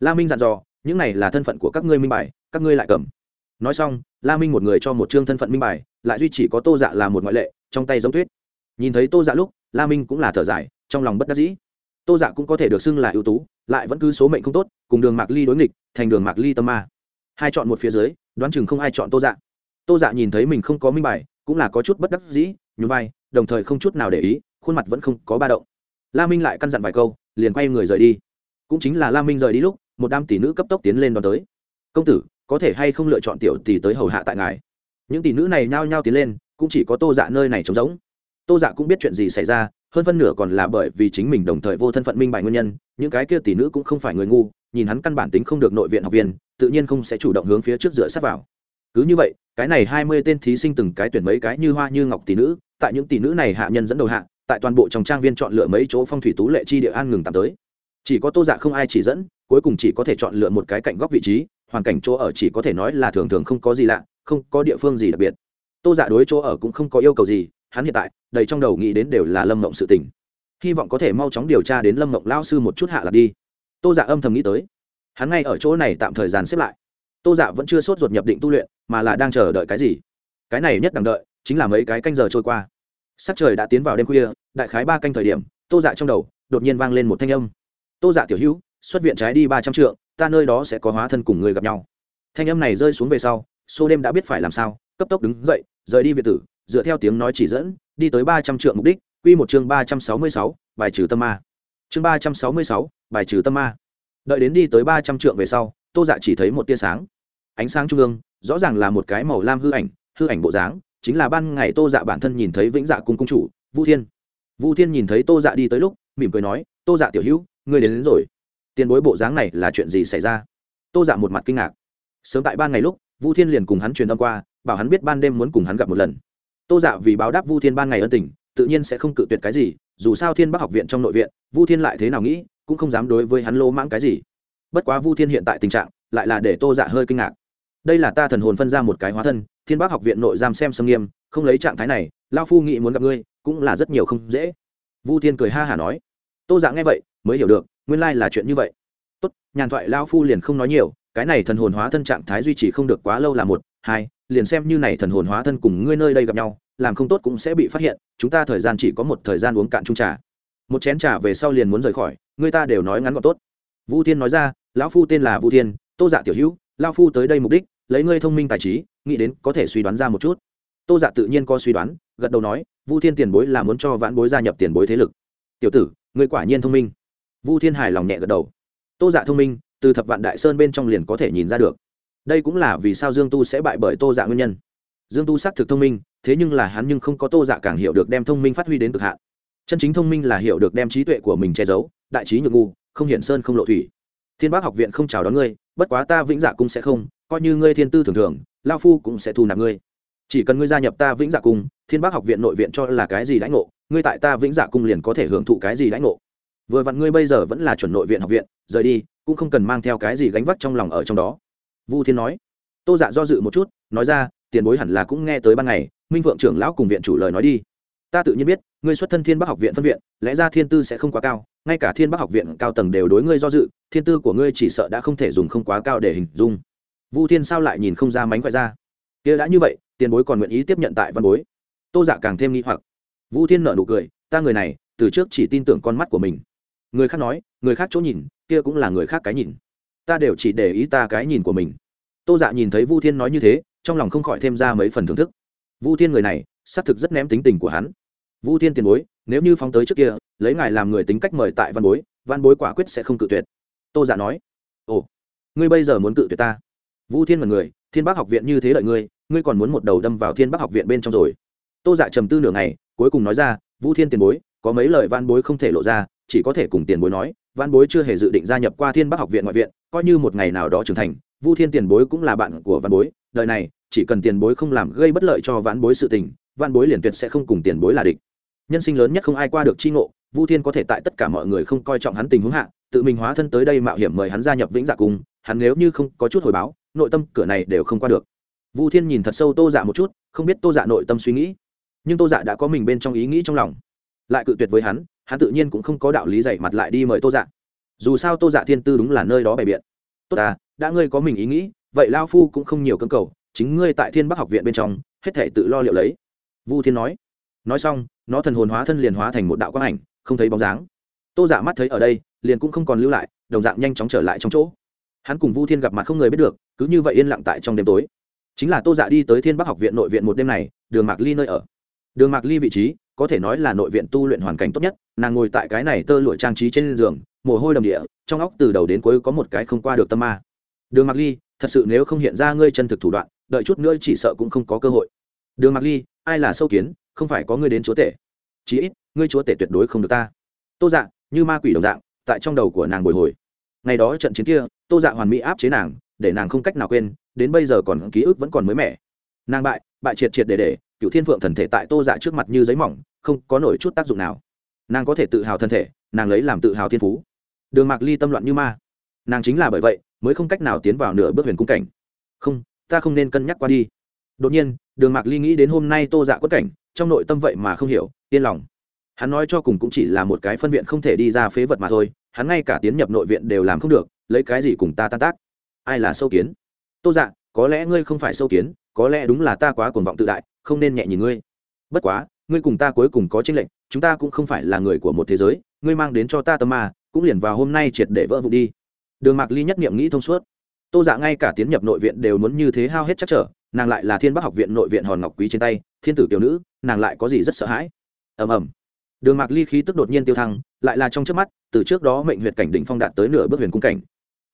La minh dặn dò, những này là thân phận của các ngươi minh bài, các ngươi lại cầm. Nói xong, la minh một người cho một chương thân phận minh bài, lại duy chỉ có tô dạ là một ngoại lệ, trong tay giống tuyết. Nhìn thấy tô dạ lúc, la minh cũng là thở dài, trong lòng bất đắc dĩ. Tô dạ cũng có thể được xưng là ưu tú, lại vẫn cứ số mệnh không tốt, cùng đường mạc ly đối nghịch, thành đường mạc ly tâm ma. Hai chọn một phía dưới đoán chừng không ai chọn tô dạ. Tô dạ nhìn thấy mình không có minh bài, cũng là có chút bất đắc dĩ, nhún vai, đồng thời không chút nào để ý, khuôn mặt vẫn không có ba động. La minh lại căn dặn vài câu, liền quay người rời đi. Cũng chính là la minh rời đi lúc, một đám tỷ nữ cấp tốc tiến lên đón tới. Công tử, có thể hay không lựa chọn tiểu tỷ tới hầu hạ tại ngài? Những tỷ nữ này nhao nhao tiến lên, cũng chỉ có tô dạ nơi này trống rỗng. Tô dạ cũng biết chuyện gì xảy ra, hơn phân nửa còn là bởi vì chính mình đồng thời vô thân phận minh bài nguyên nhân, những cái kia tỷ nữ cũng không phải người ngu, nhìn hắn căn bản tính không được nội viện học viên tự nhiên không sẽ chủ động hướng phía trước dựa sát vào. Cứ như vậy, cái này hai mươi tên thí sinh từng cái tuyển mấy cái như hoa như ngọc tỷ nữ, tại những tỷ nữ này hạ nhân dẫn đầu hạ, tại toàn bộ trong trang viên chọn lựa mấy chỗ phong thủy tú lệ chi địa an ngừng tạm tới. Chỉ có tô dạ không ai chỉ dẫn, cuối cùng chỉ có thể chọn lựa một cái cạnh góc vị trí, hoàn cảnh chỗ ở chỉ có thể nói là thường thường không có gì lạ, không có địa phương gì đặc biệt. Tô dạ đối chỗ ở cũng không có yêu cầu gì, hắn hiện tại, đầy trong đầu nghĩ đến đều là lâm mộng sự tình. Hy vọng có thể mau chóng điều tra đến lâm mộng lao sư một chút hạ lạc đi. Tô dạ âm thầm nghĩ tới hắn ngay ở chỗ này tạm thời gian xếp lại. Tô dạ vẫn chưa sốt ruột nhập định tu luyện, mà là đang chờ đợi cái gì? Cái này nhất đằng đợi, chính là mấy cái canh giờ trôi qua. Sắc trời đã tiến vào đêm khuya, đại khái ba canh thời điểm, tô dạ trong đầu đột nhiên vang lên một thanh âm. Tô dạ tiểu hữu, xuất viện trái đi ba trăm trượng, ta nơi đó sẽ có hóa thân cùng người gặp nhau. Thanh âm này rơi xuống về sau xô đêm đã biết phải làm sao, cấp tốc đứng dậy, rời đi việt tử, dựa theo tiếng nói chỉ dẫn, đi tới ba trăm trượng mục đích, quy một chương ba trăm sáu mươi sáu, bài trừ tâm ma. Chương ba trăm sáu mươi sáu, bài trừ tâm ma đợi đến đi tới ba trăm trượng về sau tô dạ chỉ thấy một tia sáng. Ánh sáng trung ương rõ ràng là một cái màu lam hư ảnh hư ảnh bộ dáng chính là ban ngày tô dạ bản thân nhìn thấy vĩnh dạ cung cung chủ vu thiên. Vu thiên nhìn thấy tô dạ đi tới lúc mỉm cười nói tô dạ tiểu hữu ngươi đến, đến rồi. Tiền bối bộ dáng này là chuyện gì xảy ra? Tô dạ một mặt kinh ngạc. Sớm tại ban ngày lúc vu thiên liền cùng hắn truyền âm qua bảo hắn biết ban đêm muốn cùng hắn gặp một lần. Tô dạ vì báo đáp vu thiên ban ngày ân tình tự nhiên sẽ không cự tuyệt cái gì dù sao thiên bắc học viện trong nội viện vu thiên lại thế nào nghĩ cũng không dám đối với hắn lô mãng cái gì. Bất quá vu thiên hiện tại tình trạng lại là để tô dạ hơi kinh ngạc. Đây là ta thần hồn phân ra một cái hóa thân, thiên bắc học viện nội giam xem xâm nghiêm, không lấy trạng thái này lao phu nghĩ muốn gặp ngươi, cũng là rất nhiều không dễ. Vu thiên cười ha hả nói. Tô dạ nghe vậy, mới hiểu được, nguyên lai là chuyện như vậy. Tốt, nhàn thoại lao phu liền không nói nhiều, cái này thần hồn hóa thân trạng thái duy trì không được quá lâu là một, hai, liền xem như này thần hồn hóa thân cùng ngươi nơi đây gặp nhau, làm không tốt cũng sẽ bị phát hiện, chúng ta thời gian chỉ có một thời gian uống cạn chung trà một chén trà về sau liền muốn rời khỏi, người ta đều nói ngắn gọn tốt. Vu thiên nói ra, lão phu tên là vu thiên, tô dạ tiểu hữu lao phu tới đây mục đích, lấy ngươi thông minh tài trí, nghĩ đến có thể suy đoán ra một chút. Tô dạ tự nhiên có suy đoán, gật đầu nói, vu thiên tiền bối là muốn cho vãn bối gia nhập tiền bối thế lực. Tiểu tử, ngươi quả nhiên thông minh. Vu thiên hài lòng nhẹ gật đầu. Tô dạ thông minh, từ thập vạn đại sơn bên trong liền có thể nhìn ra được. Đây cũng là vì sao dương tu sẽ bại bởi tô dạ nguyên nhân. Dương tu xác thực thông minh, thế nhưng là hắn nhưng không có tô dạ càng hiểu được đem thông minh phát huy đến cực hạn chân chính thông minh là hiểu được đem trí tuệ của mình che giấu, đại trí nhược ngu, không hiển sơn không lộ thủy. Thiên bác học viện không chào đón ngươi, bất quá ta vĩnh dạ cung sẽ không, coi như ngươi thiên tư thường thường, lao phu cũng sẽ thu nạp ngươi. Chỉ cần ngươi gia nhập ta vĩnh dạ cung, thiên bác học viện nội viện cho là cái gì lãnh ngộ, ngươi tại ta vĩnh dạ cung liền có thể hưởng thụ cái gì lãnh ngộ. Vừa vặn ngươi bây giờ vẫn là chuẩn nội viện học viện, rời đi, cũng không cần mang theo cái gì gánh vác trong lòng ở trong đó. Vu thiên nói. Tô dạ do dự một chút, nói ra, tiền bối hẳn là cũng nghe tới ban ngày, minh vượng trưởng lão cùng viện chủ lời nói đi ta tự nhiên biết, ngươi xuất thân thiên bắc học viện phân viện, lẽ ra thiên tư sẽ không quá cao, ngay cả thiên bắc học viện cao tầng đều đối ngươi do dự, thiên tư của ngươi chỉ sợ đã không thể dùng không quá cao để hình dung. Vu thiên sao lại nhìn không ra mánh khỏe ra? Kia đã như vậy, tiền bối còn nguyện ý tiếp nhận tại văn bối? Tô dạ càng thêm nghi hoặc. Vu thiên nợ nụ cười, ta người này, từ trước chỉ tin tưởng con mắt của mình. Người khác nói, người khác chỗ nhìn, kia cũng là người khác cái nhìn. Ta đều chỉ để ý ta cái nhìn của mình. Tô dạ nhìn thấy vu thiên nói như thế, trong lòng không khỏi thêm ra mấy phần thưởng thức. Vu thiên người này, xác thực rất ném tính tình của hắn vu thiên tiền bối, nếu như phóng tới trước kia, lấy ngài làm người tính cách mời tại văn bối văn bối quả quyết sẽ không cự tuyệt. Tô giả nói. Ồ, ngươi bây giờ muốn cự tuyệt ta? Vu thiên mật người, thiên bác học viện như thế lợi ngươi ngươi còn muốn một đầu đâm vào thiên bác học viện bên trong rồi. Tô giả trầm tư nửa ngày, cuối cùng nói ra, vu thiên tiền bối, có mấy lời văn bối không thể lộ ra, chỉ có thể cùng tiền bối nói, văn bối chưa hề dự định gia nhập qua thiên bác học viện ngoại viện, coi như một ngày nào đó trưởng thành, vu thiên tiền bối cũng là bạn của văn bối, đời này, chỉ cần tiền bối không làm gây bất lợi cho vãn bối sự tình vãn bối liền tuyệt sẽ không cùng tiền bối là địch nhân sinh lớn nhất không ai qua được chi ngộ, vu thiên có thể tại tất cả mọi người không coi trọng hắn tình huống hạ, tự mình hóa thân tới đây mạo hiểm mời hắn gia nhập vĩnh dạ cung, hắn nếu như không có chút hồi báo, nội tâm cửa này đều không qua được. Vu thiên nhìn thật sâu tô dạ một chút, không biết tô dạ nội tâm suy nghĩ. Nhưng tô dạ đã có mình bên trong ý nghĩ trong lòng. Lại cự tuyệt với hắn hắn tự nhiên cũng không có đạo lý dạy mặt lại đi mời tô dạ. Dù sao tô dạ thiên tư đúng là nơi đó bày biện. Tốt à đã ngươi có mình ý nghĩ, vậy lao phu cũng không nhiều cơ cầu, chính ngươi tại thiên bắc học viện bên trong, hết thể tự lo liệu lấy. Vu thiên nói nói xong, nó thần hồn hóa thân liền hóa thành một đạo quang ảnh, không thấy bóng dáng. Tô giả dạ mắt thấy ở đây, liền cũng không còn lưu lại, đồng dạng nhanh chóng trở lại trong chỗ. Hắn cùng vu thiên gặp mặt không người biết được, cứ như vậy yên lặng tại trong đêm tối. Chính là tô dạ đi tới thiên bắc học viện nội viện một đêm này, đường mạc ly nơi ở. Đường mạc ly vị trí, có thể nói là nội viện tu luyện hoàn cảnh tốt nhất, nàng ngồi tại cái này tơ lụa trang trí trên giường, mồ hôi đầm địa, trong óc từ đầu đến cuối có một cái không qua được tâm ma. Đường mạc ly, thật sự nếu không hiện ra ngươi chân thực thủ đoạn, đợi chút nữa chỉ sợ cũng không có cơ hội. Đường mạc ly, ai là sâu kiến? Không phải có ngươi đến chúa tể. Chí ít ngươi chúa tể tuyệt đối không được ta. Tô dạ như ma quỷ đồng dạng, tại trong đầu của nàng bồi hồi. Ngày đó trận chiến kia, tô dạ hoàn mỹ áp chế nàng, để nàng không cách nào quên, đến bây giờ còn ký ức vẫn còn mới mẻ. Nàng bại bại triệt triệt để để, cựu thiên phượng thần thể tại tô dạ trước mặt như giấy mỏng, không có nổi chút tác dụng nào. Nàng có thể tự hào thân thể, nàng lấy làm tự hào thiên phú. Đường mạc ly tâm loạn như ma. Nàng chính là bởi vậy, mới không cách nào tiến vào nửa bước huyền cung cảnh. Không, ta không nên cân nhắc qua đi. Đột nhiên, đường mạc ly nghĩ đến hôm nay tô dạ quất cảnh trong nội tâm vậy mà không hiểu yên lòng. Hắn nói cho cùng cũng chỉ là một cái phân viện không thể đi ra phế vật mà thôi hắn ngay cả tiến nhập nội viện đều làm không được lấy cái gì cùng ta tan tác? Ai là sâu kiến? Tô dạ có lẽ ngươi không phải sâu kiến có lẽ đúng là ta quá cuồng vọng tự đại không nên nhẹ nhìn ngươi. Bất quá ngươi cùng ta cuối cùng có tranh lệnh chúng ta cũng không phải là người của một thế giới ngươi mang đến cho ta tâm mà, cũng liền vào hôm nay triệt để vỡ vụ đi. Đường mạc ly nhất niệm nghĩ thông suốt. Tô dạ ngay cả tiến nhập nội viện đều muốn như thế hao hết chắc trở nàng lại là thiên bắc học viện nội viện hòn ngọc quý trên tay, thiên tử tiểu nữ, nàng lại có gì rất sợ hãi? Ầm ầm. Đường mạc ly khí tức đột nhiên tiêu thăng, lại là trong trước mắt, từ trước đó mệnh huyện cảnh đỉnh phong đạt tới nửa bước huyền cung cảnh.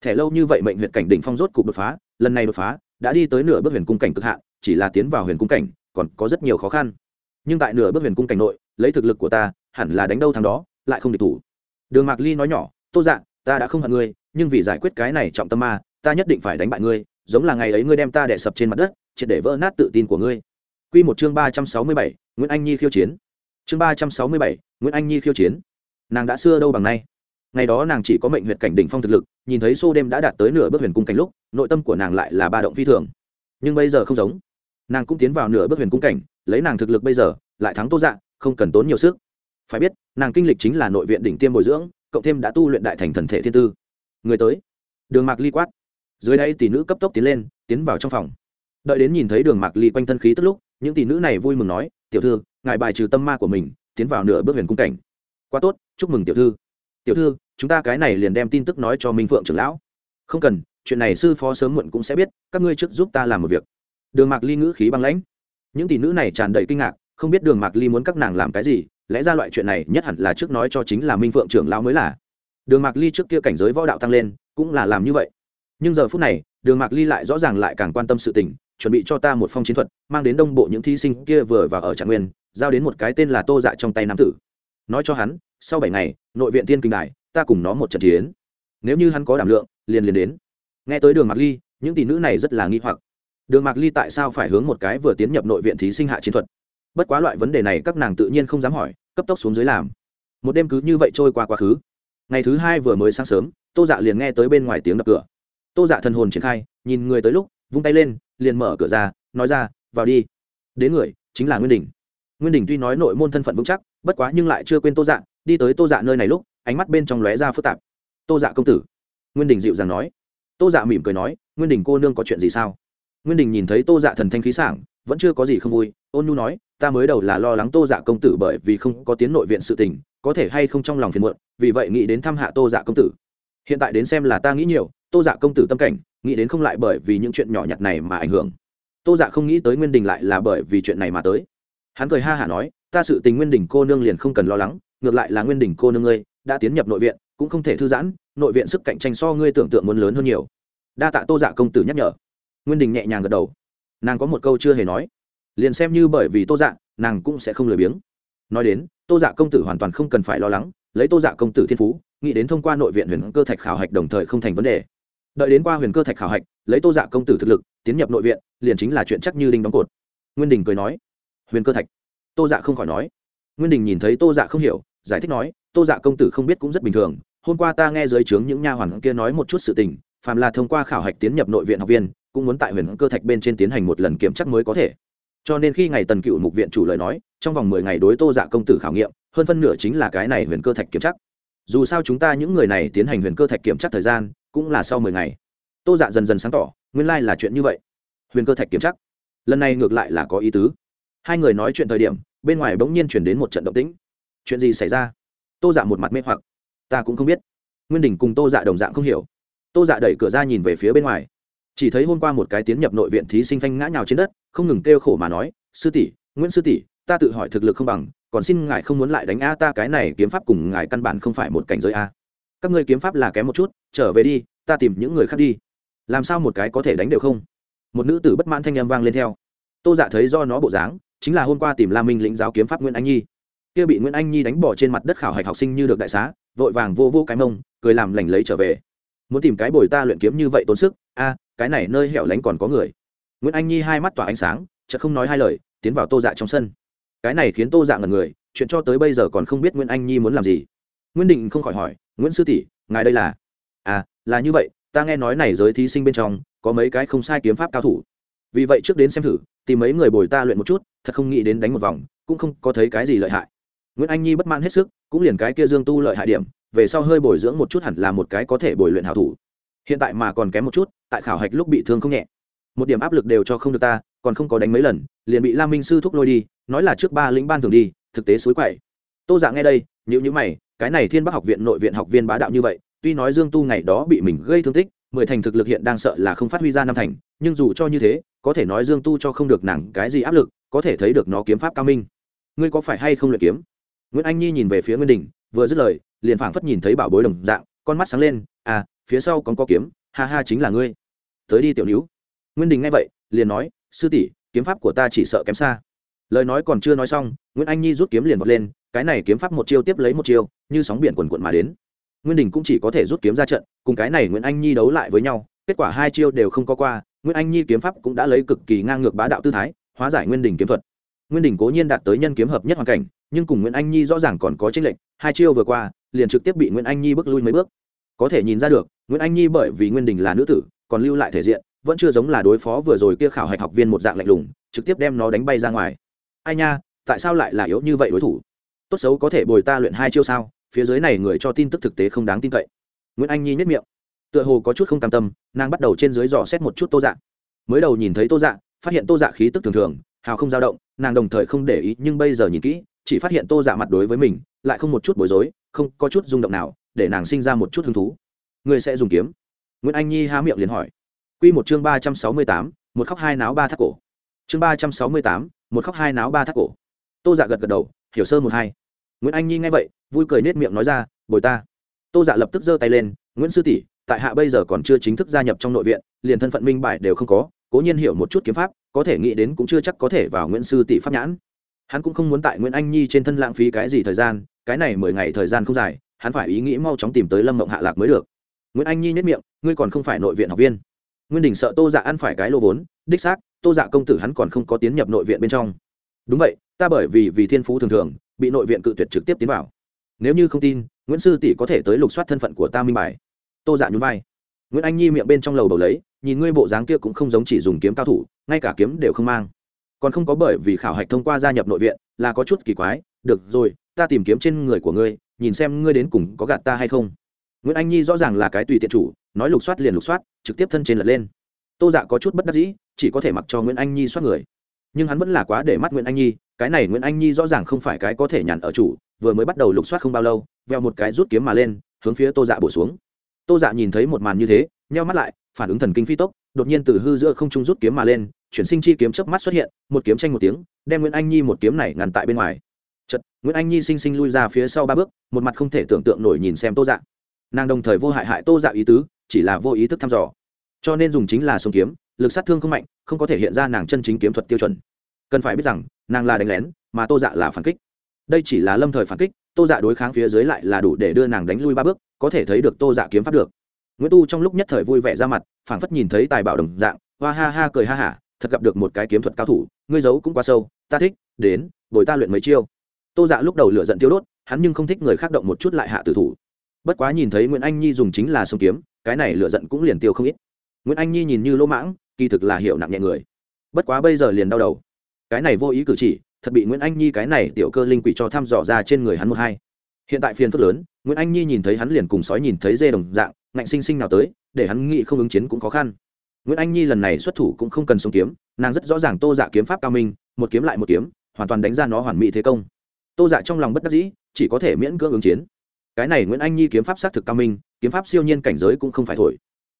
Thẻ lâu như vậy mệnh huyện cảnh đỉnh phong rốt cục đột phá, lần này đột phá, đã đi tới nửa bước huyền cung cảnh cực hạn, chỉ là tiến vào huyền cung cảnh, còn có rất nhiều khó khăn. Nhưng tại nửa bước huyền cung cảnh nội, lấy thực lực của ta, hẳn là đánh đâu thằng đó, lại không địch thủ. Đường mạc ly nói nhỏ, tô dạ ta đã không hận ngươi, nhưng vì giải quyết cái này trọng tâm ma, ta nhất định phải đánh bại ngươi, giống là ngày ấy ngươi đem ta đẻ sập trên mặt đất triệt để vỡ nát tự tin của ngươi. Quy một chương ba trăm sáu mươi bảy, nguyễn anh nhi khiêu chiến. Chương ba trăm sáu mươi bảy, nguyễn anh nhi khiêu chiến. Nàng đã xưa đâu bằng nay. Ngày đó nàng chỉ có mệnh huyệt cảnh đỉnh phong thực lực, nhìn thấy xô đêm đã đạt tới nửa bước huyền cung cảnh lúc, nội tâm của nàng lại là ba động phi thường. Nhưng bây giờ không giống. Nàng cũng tiến vào nửa bước huyền cung cảnh, lấy nàng thực lực bây giờ, lại thắng tô dạ không cần tốn nhiều sức. Phải biết, nàng kinh lịch chính là nội viện đỉnh tiêm bồi dưỡng, cộng thêm đã tu luyện đại thành thần thể thiên tư. Người tới. Đường mạc ly quát. Dưới đây tỷ nữ cấp tốc tiến lên, tiến vào trong phòng đợi đến nhìn thấy đường mạc ly quanh thân khí tức lúc, những tỷ nữ này vui mừng nói, tiểu thư, ngài bài trừ tâm ma của mình, tiến vào nửa bước huyền cung cảnh. Quá tốt, chúc mừng tiểu thư. Tiểu thư, chúng ta cái này liền đem tin tức nói cho minh phượng trưởng lão. Không cần, chuyện này sư phó sớm muộn cũng sẽ biết, các ngươi trước giúp ta làm một việc. Đường mạc ly ngữ khí băng lãnh. Những tỷ nữ này tràn đầy kinh ngạc, không biết đường mạc ly muốn các nàng làm cái gì, lẽ ra loại chuyện này nhất hẳn là trước nói cho chính là minh phượng trưởng lão mới là. Đường mạc ly trước kia cảnh giới võ đạo tăng lên, cũng là làm như vậy. Nhưng giờ phút này, đường mạc ly lại rõ ràng lại càng quan tâm sự tình chuẩn bị cho ta một phong chiến thuật, mang đến đông bộ những thí sinh kia vừa và ở trạng nguyên, giao đến một cái tên là tô dạ trong tay nam tử. Nói cho hắn, sau bảy ngày, nội viện tiên kinh đài, ta cùng nó một trận chiến. Nếu như hắn có đảm lượng, liền liền đến. Nghe tới đường mạc ly, những tỷ nữ này rất là nghi hoặc. Đường mạc ly tại sao phải hướng một cái vừa tiến nhập nội viện thí sinh hạ chiến thuật? Bất quá loại vấn đề này các nàng tự nhiên không dám hỏi, cấp tốc xuống dưới làm. Một đêm cứ như vậy trôi qua quá khứ. Ngày thứ hai vừa mới sáng sớm, tô dạ liền nghe tới bên ngoài tiếng đập cửa. Tô dạ thần hồn triển khai, nhìn người tới lúc, vung tay lên liền mở cửa ra, nói ra, vào đi. Đến người, chính là nguyên đình. Nguyên đình tuy nói nội môn thân phận vững chắc, bất quá nhưng lại chưa quên tô dạ đi tới tô dạ nơi này lúc, ánh mắt bên trong lóe ra phức tạp. Tô dạ công tử. Nguyên đình dịu dàng nói. Tô dạ mỉm cười nói, nguyên đình cô nương có chuyện gì sao? Nguyên đình nhìn thấy tô dạ thần thanh khí sảng, vẫn chưa có gì không vui, ôn nhu nói, ta mới đầu là lo lắng tô dạ công tử bởi vì không có tiến nội viện sự tình, có thể hay không trong lòng phiền muộn, vì vậy nghĩ đến thăm hạ tô dạ công tử. Hiện tại đến xem là ta nghĩ nhiều, tô dạ công tử tâm cảnh nghĩ đến không lại bởi vì những chuyện nhỏ nhặt này mà ảnh hưởng. Tô dạ không nghĩ tới nguyên đình lại là bởi vì chuyện này mà tới. Hắn cười ha hả nói, ta sự tình nguyên đình cô nương liền không cần lo lắng, ngược lại là nguyên đình cô nương ngươi đã tiến nhập nội viện, cũng không thể thư giãn, nội viện sức cạnh tranh so ngươi tưởng tượng muốn lớn hơn nhiều. Đa tạ tô dạ công tử nhắc nhở. Nguyên đình nhẹ nhàng gật đầu. Nàng có một câu chưa hề nói. Liền xem như bởi vì tô dạ nàng cũng sẽ không lười biếng. Nói đến, tô dạ công tử hoàn toàn không cần phải lo lắng, lấy tô dạ công tử thiên phú, nghĩ đến thông qua nội viện huyền cơ thạch khảo hạch đồng thời không thành vấn đề đợi đến qua huyền cơ thạch khảo hạch, lấy tô dạ công tử thực lực, tiến nhập nội viện, liền chính là chuyện chắc như đinh đóng cột. Nguyên đình cười nói, huyền cơ thạch? Tô dạ không khỏi nói. Nguyên đình nhìn thấy tô dạ không hiểu, giải thích nói, tô dạ công tử không biết cũng rất bình thường, hôm qua ta nghe dưới trướng những nha hoàn kia nói một chút sự tình, phàm là thông qua khảo hạch tiến nhập nội viện học viên, cũng muốn tại huyền cơ thạch bên trên tiến hành một lần kiểm chắc mới có thể. Cho nên khi ngày tần cựu mục viện chủ lời nói, trong vòng mười ngày đối tô dạ công tử khảo nghiệm, hơn phân nửa chính là cái này huyền cơ thạch kiểm chắc. Dù sao chúng ta những người này tiến hành huyền cơ thạch kiểm chắc thời gian cũng là sau mười ngày. Tô dạ dần dần sáng tỏ, nguyên lai là chuyện như vậy. Huyền cơ thạch kiểm chắc lần này ngược lại là có ý tứ. Hai người nói chuyện thời điểm, bên ngoài bỗng nhiên chuyển đến một trận động tĩnh. Chuyện gì xảy ra? Tô dạ một mặt mê hoặc. Ta cũng không biết. Nguyên đình cùng tô dạ đồng dạng không hiểu. Tô dạ đẩy cửa ra nhìn về phía bên ngoài. Chỉ thấy hôm qua một cái tiến nhập nội viện thí sinh phanh ngã nhào trên đất, không ngừng kêu khổ mà nói, sư tỷ, nguyễn sư tỷ, ta tự hỏi thực lực không bằng, còn xin ngài không muốn lại đánh a ta cái này kiếm pháp cùng ngài căn bản không phải một cảnh giới a các ngươi kiếm pháp là kém một chút, trở về đi, ta tìm những người khác đi. Làm sao một cái có thể đánh đều không? Một nữ tử bất mãn thanh â m vang lên theo. Tô dạ thấy do nó bộ dáng, chính là hôm qua tìm la minh lĩnh giáo kiếm pháp nguyễn anh nhi. Kia bị nguyễn anh nhi đánh bỏ trên mặt đất khảo hạch học sinh như được đại xá, vội vàng vô vô cái mông, cười làm lành lấy trở về. Muốn tìm cái bồi ta luyện kiếm như vậy tốn sức, a, cái này nơi hẻo lánh còn có người. Nguyễn anh nhi hai mắt tỏa ánh sáng, chợt không nói hai lời, tiến vào tô dạ trong sân. Cái này khiến tô dạ ngần người, chuyện cho tới bây giờ còn không biết nguyễn anh nhi muốn làm gì nguyễn định không khỏi hỏi, nguyễn sư tỷ, ngài đây là? À là như vậy, ta nghe nói này giới thí sinh bên trong, có mấy cái không sai kiếm pháp cao thủ. Vì vậy trước đến xem thử, tìm mấy người bồi ta luyện một chút, thật không nghĩ đến đánh một vòng, cũng không có thấy cái gì lợi hại. Nguyễn anh nhi bất mãn hết sức, cũng liền cái kia dương tu lợi hại điểm, về sau hơi bồi dưỡng một chút hẳn là một cái có thể bồi luyện hảo thủ. Hiện tại mà còn kém một chút, tại khảo hạch lúc bị thương không nhẹ. Một điểm áp lực đều cho không được ta, còn không có đánh mấy lần, liền bị lam minh sư thúc lôi đi, nói là trước ba lĩnh ban thường đi, thực tế suối quậy. Tô dạ nghe đây nhữ nhữ mày cái này thiên bắc học viện nội viện học viên bá đạo như vậy, tuy nói dương tu ngày đó bị mình gây thương tích, mười thành thực lực hiện đang sợ là không phát huy ra năm thành, nhưng dù cho như thế, có thể nói dương tu cho không được nàng cái gì áp lực, có thể thấy được nó kiếm pháp cao minh. Ngươi có phải hay không luyện kiếm? Nguyễn anh nhi nhìn về phía nguyên đình, vừa dứt lời, liền phảng phất nhìn thấy bảo bối đồng dạng, con mắt sáng lên à phía sau còn có kiếm, ha ha chính là ngươi. Tới đi, tiểu níu nguyên đình nghe vậy, liền nói, sư tỷ, kiếm pháp của ta chỉ sợ kém xa. Lời nói còn chưa nói xong, nguyễn anh nhi rút kiếm liền vọt lên, cái này kiếm pháp một chiêu tiếp lấy một chiêu như sóng biển quần quận mà đến. Nguyên đình cũng chỉ có thể rút kiếm ra trận, cùng cái này nguyễn anh nhi đấu lại với nhau, kết quả hai chiêu đều không có qua, nguyễn anh nhi kiếm pháp cũng đã lấy cực kỳ ngang ngược bá đạo tư thái, hóa giải nguyên đình kiếm thuật. Nguyên đình cố nhiên đạt tới nhân kiếm hợp nhất hoàn cảnh, nhưng cùng nguyễn anh nhi rõ ràng còn có tranh lệch, hai chiêu vừa qua, liền trực tiếp bị nguyễn anh nhi bước lui mấy bước. Có thể nhìn ra được, nguyễn anh nhi bởi vì nguyên đình là nữ tử, còn lưu lại thể diện, vẫn chưa giống là đối phó vừa rồi kia khảo hạch học viên một dạng lạnh lùng, trực tiếp đem nó đánh bay ra ngoài. Ai nha, tại sao lại là yếu như vậy đối thủ? Tốt xấu có thể bồi ta luyện hai chiêu sao? Phía dưới này người cho tin tức thực tế không đáng tin cậy. Nguyễn anh nhi nhất miệng. Tựa hồ có chút không cam tâm, nàng bắt đầu trên dưới dò xét một chút tô dạ. Mới đầu nhìn thấy tô dạ phát hiện tô dạ khí tức thường thường, hào không dao động, nàng đồng thời không để ý, nhưng bây giờ nhìn kỹ, chỉ phát hiện tô dạ mặt đối với mình, lại không một chút bối rối, không có chút rung động nào, để nàng sinh ra một chút hứng thú. Ngươi sẽ dùng kiếm? Nguyễn anh nhi há miệng liền hỏi. Q một chương ba trăm sáu mươi tám, một khóc hai náo ba thác cổ. Chương ba trăm sáu mươi tám, một khóc hai náo ba thác cổ. Tô dạ gật gật đầu, hiểu sơ một hai. Nguyễn anh nhi nghe vậy vui cười nết miệng nói ra, bồi ta. Tô dạ lập tức giơ tay lên, nguyễn sư tỷ, tại hạ bây giờ còn chưa chính thức gia nhập trong nội viện, liền thân phận minh bài đều không có, cố nhiên hiểu một chút kiếm pháp, có thể nghĩ đến cũng chưa chắc có thể vào nguyễn sư tỷ pháp nhãn. Hắn cũng không muốn tại nguyễn anh nhi trên thân lãng phí cái gì thời gian, cái này mười ngày thời gian không dài, hắn phải ý nghĩ mau chóng tìm tới lâm mộng hạ lạc mới được. Nguyễn anh nhi nhất miệng, ngươi còn không phải nội viện học viên. Nguyên đình sợ tô dạ ăn phải cái lô vốn, đích xác, tô dạ công tử hắn còn không có tiến nhập nội viện bên trong. Đúng vậy, ta bởi vì vì thiên phú thường thường, bị nội viện cự tuyệt trực tiếp tiến vào nếu như không tin, nguyễn sư tỷ có thể tới lục soát thân phận của ta minh bài. Tô dạ nhún vai. Nguyễn anh nhi miệng bên trong lầu đầu lấy, nhìn ngươi bộ dáng kia cũng không giống chỉ dùng kiếm cao thủ, ngay cả kiếm đều không mang. Còn không có bởi vì khảo hạch thông qua gia nhập nội viện, là có chút kỳ quái, được rồi, ta tìm kiếm trên người của ngươi, nhìn xem ngươi đến cùng có gạt ta hay không. Nguyễn anh nhi rõ ràng là cái tùy tiện chủ, nói lục soát liền lục soát, trực tiếp thân trên lật lên. Tô dạ có chút bất đắc dĩ, chỉ có thể mặc cho nguyễn anh nhi soát người nhưng hắn vẫn là quá để mắt nguyễn anh nhi, cái này nguyễn anh nhi rõ ràng không phải cái có thể nhàn ở chủ, vừa mới bắt đầu lục soát không bao lâu, veo một cái rút kiếm mà lên, hướng phía tô dạ bổ xuống. Tô dạ nhìn thấy một màn như thế, nheo mắt lại, phản ứng thần kinh phi tốc, đột nhiên từ hư giữa không trung rút kiếm mà lên, chuyển sinh chi kiếm chớp mắt xuất hiện, một kiếm tranh một tiếng, đem nguyễn anh nhi một kiếm này ngăn tại bên ngoài. Chật nguyễn anh nhi sinh sinh lui ra phía sau ba bước, một mặt không thể tưởng tượng nổi nhìn xem tô dạ. Nàng đồng thời vô hại hại tô dạ ý tứ, chỉ là vô ý thức thăm dò. Cho nên dùng chính là sông kiếm lực sát thương không mạnh, không có thể hiện ra nàng chân chính kiếm thuật tiêu chuẩn. Cần phải biết rằng, nàng là đánh lén, mà tô dạ là phản kích. Đây chỉ là lâm thời phản kích, tô dạ đối kháng phía dưới lại là đủ để đưa nàng đánh lui ba bước, có thể thấy được tô dạ kiếm pháp được. Nguyễn tu trong lúc nhất thời vui vẻ ra mặt, phảng phất nhìn thấy tài bảo đồng dạng, hoa ha ha cười ha hả, thật gặp được một cái kiếm thuật cao thủ, ngươi giấu cũng quá sâu, ta thích, đến, bồi ta luyện mấy chiêu. Tô dạ lúc đầu lựa giận tiêu đốt, hắn nhưng không thích người khác động một chút lại hạ tử thủ. Bất quá nhìn thấy nguyễn anh nhi dùng chính là sông kiếm, cái này lựa giận cũng liền tiêu không ít. Nguyễn anh nhi nhìn như lỗ mãng kỳ thực là hiểu nặng nhẹ người. Bất quá bây giờ liền đau đầu. Cái này vô ý cử chỉ, thật bị nguyễn anh nhi cái này tiểu cơ linh quỷ cho thăm dò ra trên người hắn một hai. Hiện tại phiền phức lớn, nguyễn anh nhi nhìn thấy hắn liền cùng sói nhìn thấy dê đồng dạng, ngạnh sinh sinh nào tới, để hắn nghĩ không ứng chiến cũng khó khăn. Nguyễn anh nhi lần này xuất thủ cũng không cần sống kiếm, nàng rất rõ ràng tô dạ kiếm pháp cao minh, một kiếm lại một kiếm, hoàn toàn đánh ra nó hoàn mỹ thế công. Tô dạ trong lòng bất đắc dĩ, chỉ có thể miễn cưỡng ứng chiến. Cái này nguyễn anh nhi kiếm pháp xác thực cao minh, kiếm pháp siêu nhiên cảnh giới cũng không phải thổi.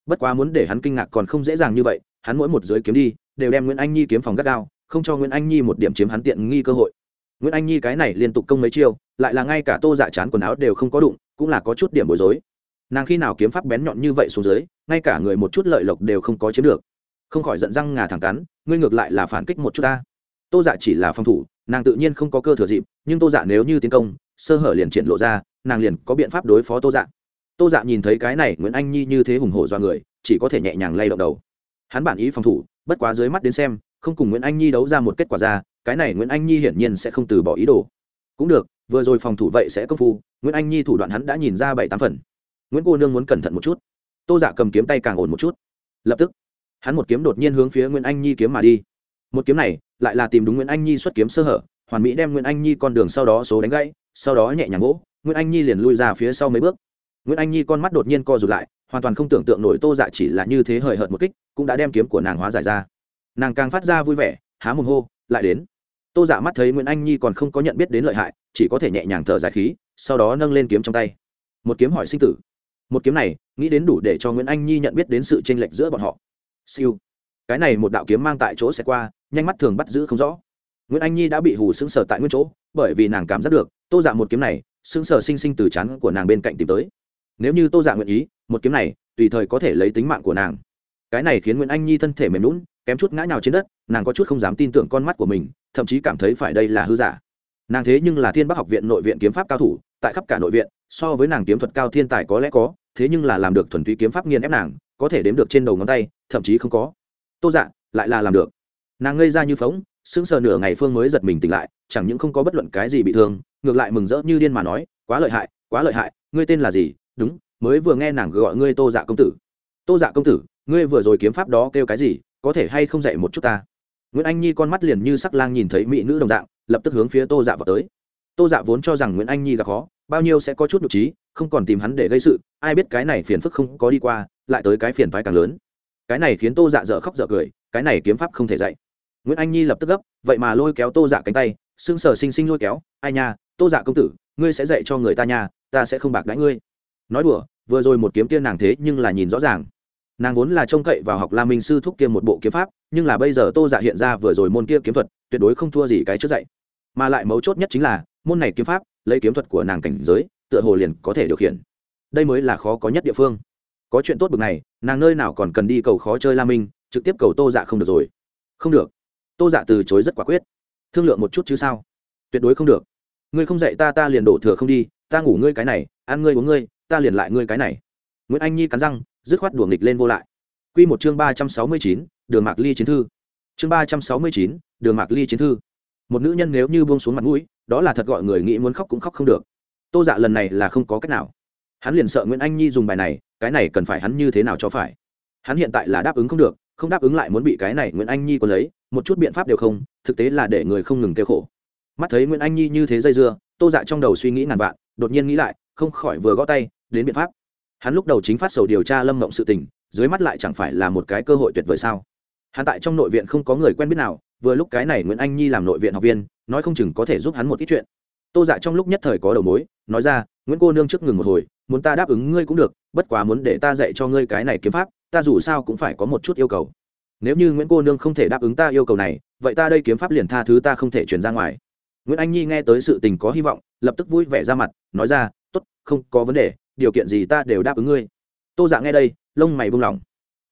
Bất quá muốn để hắn kinh ngạc còn không dễ dàng như vậy hắn mỗi một giới kiếm đi, đều đem nguyễn anh nhi kiếm phòng gắt gao, không cho nguyễn anh nhi một điểm chiếm hắn tiện nghi cơ hội. Nguyễn anh nhi cái này liên tục công mấy chiêu, lại là ngay cả tô dạ chán quần áo đều không có đụng, cũng là có chút điểm bối rối. Nàng khi nào kiếm pháp bén nhọn như vậy xuống dưới, ngay cả người một chút lợi lộc đều không có chiếm được. Không khỏi giận răng ngà thẳng cắn, ngươi ngược lại là phản kích một chút ta. Tô dạ chỉ là phòng thủ, nàng tự nhiên không có cơ thừa dịp, nhưng tô dạ nếu như tiến công, sơ hở liền triển lộ ra, nàng liền có biện pháp đối phó tô dạ. Tô dạ nhìn thấy cái này nguyễn anh nhi như thế hùng hổ do người, chỉ có thể nhẹ nhàng lay động đầu hắn bản ý phòng thủ, bất quá dưới mắt đến xem, không cùng nguyễn anh nhi đấu ra một kết quả ra, cái này nguyễn anh nhi hiển nhiên sẽ không từ bỏ ý đồ. Cũng được, vừa rồi phòng thủ vậy sẽ công phu, nguyễn anh nhi thủ đoạn hắn đã nhìn ra bảy tám phần. Nguyễn cô nương muốn cẩn thận một chút. Tô dạ cầm kiếm tay càng ổn một chút. Lập tức, hắn một kiếm đột nhiên hướng phía nguyễn anh nhi kiếm mà đi. Một kiếm này, lại là tìm đúng nguyễn anh nhi xuất kiếm sơ hở, hoàn mỹ đem nguyễn anh nhi con đường sau đó số đánh gãy, sau đó nhẹ nhàng gỗ, nguyễn anh nhi liền lui ra phía sau mấy bước. Nguyễn anh nhi con mắt đột nhiên co rụt lại hoàn toàn không tưởng tượng nổi tô dạ chỉ là như thế hời hợt một kích, cũng đã đem kiếm của nàng hóa giải ra. Nàng càng phát ra vui vẻ, há mồm hô, lại đến. Tô dạ mắt thấy nguyễn anh nhi còn không có nhận biết đến lợi hại, chỉ có thể nhẹ nhàng thở dài khí, sau đó nâng lên kiếm trong tay. Một kiếm hỏi sinh tử. Một kiếm này, nghĩ đến đủ để cho nguyễn anh nhi nhận biết đến sự tranh lệch giữa bọn họ. Siêu. Cái này một đạo kiếm mang tại chỗ sẽ qua, nhanh mắt thường bắt giữ không rõ. Nguyễn anh nhi đã bị hù sững sờ tại nguyên chỗ, bởi vì nàng cảm giác được, tô dạ một kiếm này, sững sờ sinh sinh từ chắn của nàng bên cạnh tìm tới nếu như tô dạ nguyện ý, một kiếm này tùy thời có thể lấy tính mạng của nàng. Cái này khiến nguyễn anh nhi thân thể mềm lún kém chút ngã nào trên đất, nàng có chút không dám tin tưởng con mắt của mình, thậm chí cảm thấy phải đây là hư giả. Nàng thế nhưng là thiên bắc học viện nội viện kiếm pháp cao thủ, tại khắp cả nội viện, so với nàng kiếm thuật cao thiên tài có lẽ có, thế nhưng là làm được thuần túy kiếm pháp nghiên ép nàng, có thể đếm được trên đầu ngón tay, thậm chí không có. Tô dạ lại là làm được. Nàng ngây ra như phóng sững sờ nửa ngày phương mới giật mình tỉnh lại, chẳng những không có bất luận cái gì bị thương, ngược lại mừng rỡ như điên mà nói, quá lợi hại, quá lợi hại, ngươi tên là gì đúng, mới vừa nghe nàng gọi ngươi tô dạ công tử. Tô dạ công tử, ngươi vừa rồi kiếm pháp đó kêu cái gì, có thể hay không dạy một chút ta? Nguyễn anh nhi con mắt liền như sắc lang nhìn thấy mỹ nữ đồng dạng, lập tức hướng phía tô dạ vào tới. Tô dạ vốn cho rằng nguyễn anh nhi gặp khó, bao nhiêu sẽ có chút nhục trí, không còn tìm hắn để gây sự, ai biết cái này phiền phức không có đi qua, lại tới cái phiền phái càng lớn. Cái này khiến tô dạ dở khóc dở cười, cái này kiếm pháp không thể dạy. Nguyễn anh nhi lập tức gấp, vậy mà lôi kéo tô dạ cánh tay xương sờ xinh xinh lôi kéo, ai nha, tô dạ công tử, ngươi sẽ dạy cho người ta nha, ta sẽ không bạc đãi ngươi nói đùa, vừa rồi một kiếm tiên nàng thế nhưng là nhìn rõ ràng. Nàng vốn là trông cậy vào học la minh sư thúc kia một bộ kiếm pháp, nhưng là bây giờ tô dạ hiện ra vừa rồi môn kia kiếm thuật, tuyệt đối không thua gì cái trước dạy. Mà lại mấu chốt nhất chính là, môn này kiếm pháp, lấy kiếm thuật của nàng cảnh giới, tựa hồ liền có thể điều khiển. Đây mới là khó có nhất địa phương. Có chuyện tốt bực này, nàng nơi nào còn cần đi cầu khó chơi la minh, trực tiếp cầu tô dạ không được rồi. Không được. Tô dạ từ chối rất quả quyết. Thương lượng một chút chứ sao? Tuyệt đối không được. Ngươi không dạy ta ta liền đổ thừa không đi, ta ngủ ngươi cái này, ăn ngươi uống ngươi ta liền lại ngươi cái này. Nguyễn anh nhi cắn răng, dứt khoát đùa nghịch lên vô lại. Q một chương ba trăm sáu mươi chín, đường mạc ly chiến thư. Chương ba trăm sáu mươi chín, đường mạc ly chiến thư. Một nữ nhân nếu như buông xuống mặt mũi, đó là thật gọi người nghĩ muốn khóc cũng khóc không được. Tô dạ lần này là không có cách nào. Hắn liền sợ nguyễn anh nhi dùng bài này, cái này cần phải hắn như thế nào cho phải. Hắn hiện tại là đáp ứng không được, không đáp ứng lại muốn bị cái này nguyễn anh nhi còn lấy, một chút biện pháp đều không, thực tế là để người không ngừng kêu khổ. Mắt thấy nguyễn anh nhi như thế dây dưa, tô dạ trong đầu suy nghĩ ngàn vạn, đột nhiên nghĩ lại, không khỏi vừa gõ tay đến biện pháp. Hắn lúc đầu chính phát sầu điều tra lâm mộng sự tình, dưới mắt lại chẳng phải là một cái cơ hội tuyệt vời sao? Hắn tại trong nội viện không có người quen biết nào, vừa lúc cái này nguyễn anh nhi làm nội viện học viên, nói không chừng có thể giúp hắn một ít chuyện. Tô dạ trong lúc nhất thời có đầu mối, nói ra, nguyễn cô nương trước ngừng một hồi, muốn ta đáp ứng ngươi cũng được, bất quá muốn để ta dạy cho ngươi cái này kiếm pháp, ta dù sao cũng phải có một chút yêu cầu. Nếu như nguyễn cô nương không thể đáp ứng ta yêu cầu này, vậy ta đây kiếm pháp liền tha thứ ta không thể truyền ra ngoài. Nguyễn anh nhi nghe tới sự tình có hy vọng, lập tức vui vẻ ra mặt, nói ra t ố t không có vấn đề điều kiện gì ta đều đáp ứng ngươi. Tô dạ nghe đây, lông mày buông lỏng.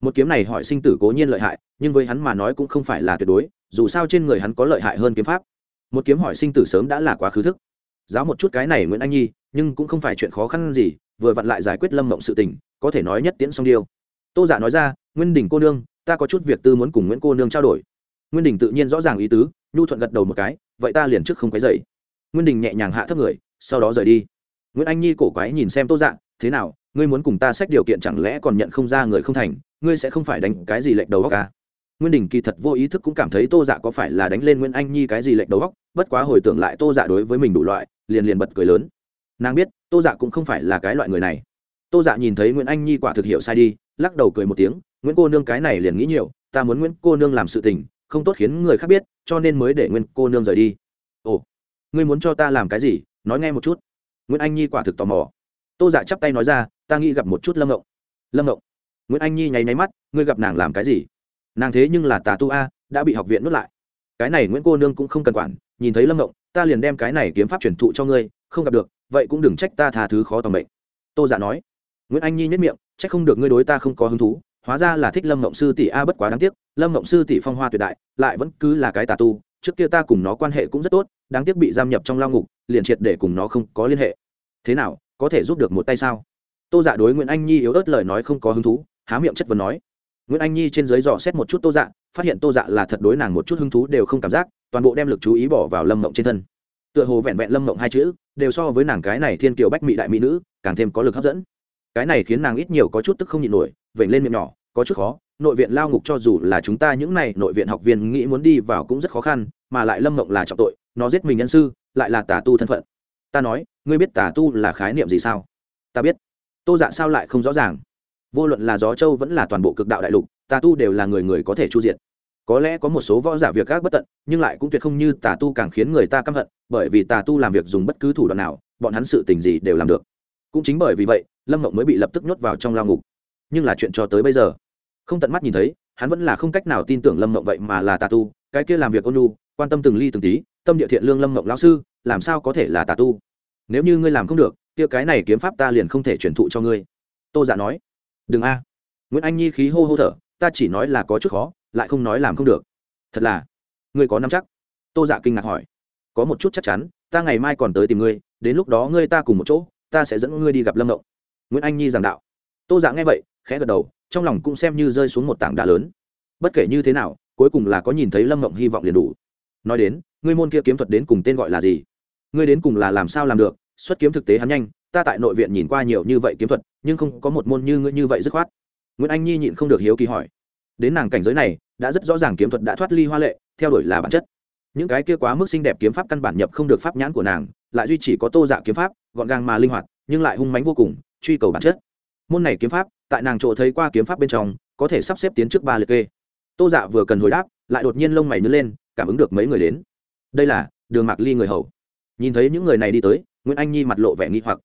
Một kiếm này hỏi sinh tử cố nhiên lợi hại, nhưng với hắn mà nói cũng không phải là tuyệt đối, dù sao trên người hắn có lợi hại hơn kiếm pháp. Một kiếm hỏi sinh tử sớm đã là quá khứ thức. Giáo một chút cái này nguyễn anh nhi, nhưng cũng không phải chuyện khó khăn gì, vừa vặn lại giải quyết lâm mộng sự tình, có thể nói nhất tiễn song điêu. Tô giả nói ra, nguyên đình cô nương, ta có chút việc tư muốn cùng nguyễn cô nương trao đổi. Nguyên đình tự nhiên rõ ràng ý tứ, nhu thuận gật đầu một cái, vậy ta liền trước không cái dậy nguyên đình nhẹ nhàng hạ thấp người, sau đó rời đi nguyễn anh nhi cổ quái nhìn xem tô dạ thế nào, ngươi muốn cùng ta xét điều kiện chẳng lẽ còn nhận không ra người không thành, ngươi sẽ không phải đánh cái gì lệch đầu góc à? nguyên đình kỳ thật vô ý thức cũng cảm thấy tô dạ có phải là đánh lên nguyễn anh nhi cái gì lệch đầu góc, bất quá hồi tưởng lại tô dạ đối với mình đủ loại, liền liền bật cười lớn. Nàng biết, tô dạ cũng không phải là cái loại người này. Tô dạ nhìn thấy nguyễn anh nhi quả thực hiệu sai đi, lắc đầu cười một tiếng, nguyễn cô nương cái này liền nghĩ nhiều, ta muốn nguyễn cô nương làm sự tình, không tốt khiến người khác biết, cho nên mới để nguyên cô nương rời đi. Ồ, ngươi muốn cho ta làm cái gì? Nói nghe một chút nguyễn anh nhi quả thực tò mò. Tô dạ chắp tay nói ra, ta nghĩ gặp một chút lâm ngộng. Lâm ngộng? Nguyễn anh nhi nháy nháy mắt, ngươi gặp nàng làm cái gì? Nàng thế nhưng là tà tu a, đã bị học viện nuốt lại. Cái này nguyễn cô nương cũng không cần quản, nhìn thấy lâm ngộng, ta liền đem cái này kiếm pháp truyền thụ cho ngươi, không gặp được, vậy cũng đừng trách ta tha thứ khó tầm bệnh tô giả dạ nói. Nguyễn anh nhi nhất miệng trách không được ngươi đối ta không có hứng thú, hóa ra là thích lâm ngộng sư tỷ a, bất quá đáng tiếc, lâm ngộng sư tỷ phong hoa tuyệt đại, lại vẫn cứ là cái tà tu trước kia ta cùng nó quan hệ cũng rất tốt, đáng tiếc bị giam nhập trong lao ngục, liền triệt để cùng nó không có liên hệ. Thế nào, có thể giúp được một tay sao? Tô dạ đối nguyễn anh nhi yếu ớt lời nói không có hứng thú, há miệng chất vấn nói. Nguyễn anh nhi trên dưới dò xét một chút tô dạ phát hiện tô dạ là thật đối nàng một chút hứng thú đều không cảm giác, toàn bộ đem lực chú ý bỏ vào lâm mộng trên thân. Tựa hồ vẹn vẹn lâm mộng hai chữ, đều so với nàng cái này thiên kiều bách mỹ đại mỹ nữ, càng thêm có lực hấp dẫn. Cái này khiến nàng ít nhiều có chút tức không nhịn nổi, vểnh lên miệng nhỏ, có chút khó nội viện lao ngục cho dù là chúng ta những này nội viện học viên nghĩ muốn đi vào cũng rất khó khăn, mà lại lâm mộng là trọng tội, nó giết mình nhân sư, lại là tà tu thân phận. Ta nói, ngươi biết tà tu là khái niệm gì sao? Ta biết. Tô dạ sao lại không rõ ràng? Vô luận là gió châu vẫn là toàn bộ cực đạo đại lục, tà tu đều là người người có thể chu diệt. Có lẽ có một số võ giả việc các bất tận, nhưng lại cũng tuyệt không như tà tu càng khiến người ta căm hận, bởi vì tà tu làm việc dùng bất cứ thủ đoạn nào, bọn hắn sự tình gì đều làm được. Cũng chính bởi vì vậy, lâm mộng mới bị lập tức nhốt vào trong lao ngục. Nhưng là chuyện cho tới bây giờ không tận mắt nhìn thấy, hắn vẫn là không cách nào tin tưởng lâm mộng vậy mà là tà tu, cái kia làm việc ôn lu quan tâm từng ly từng tí, tâm địa thiện lương lâm mộng lão sư, làm sao có thể là tà tu? Nếu như ngươi làm không được, kia cái này kiếm pháp ta liền không thể truyền thụ cho ngươi. Tô giả nói, đừng a. Nguyễn anh nhi khí hô hô thở, ta chỉ nói là có chút khó, lại không nói làm không được. Thật là, ngươi có nắm chắc? Tô dạ kinh ngạc hỏi. Có một chút chắc chắn, ta ngày mai còn tới tìm ngươi, đến lúc đó ngươi ta cùng một chỗ, ta sẽ dẫn ngươi đi gặp lâm mộng. Nguyễn anh nhi giảng đạo. Tô dạ nghe vậy, khẽ gật đầu trong lòng cũng xem như rơi xuống một tảng đá lớn. Bất kể như thế nào, cuối cùng là có nhìn thấy lâm mộng hy vọng liền đủ. Nói đến, ngươi môn kia kiếm thuật đến cùng tên gọi là gì? Ngươi đến cùng là làm sao làm được? Xuất kiếm thực tế hắn nhanh, ta tại nội viện nhìn qua nhiều như vậy kiếm thuật, nhưng không có một môn như ngươi như vậy dứt khoát. Nguyễn anh nhi nhịn không được hiếu kỳ hỏi. Đến nàng cảnh giới này, đã rất rõ ràng kiếm thuật đã thoát ly hoa lệ, theo đuổi là bản chất. Những cái kia quá mức xinh đẹp kiếm pháp căn bản nhập không được pháp nhãn của nàng, lại duy chỉ có tô dạ kiếm pháp, gọn gàng mà linh hoạt, nhưng lại hung mánh vô cùng, truy cầu bản chất. Môn này kiếm pháp tại nàng chỗ thấy qua kiếm pháp bên trong, có thể sắp xếp tiến trước ba liệt kê. Tô dạ vừa cần hồi đáp, lại đột nhiên lông mày nứt lên, cảm ứng được mấy người đến. Đây là đường mạc ly người hầu. Nhìn thấy những người này đi tới, nguyễn anh nhi mặt lộ vẻ nghi hoặc.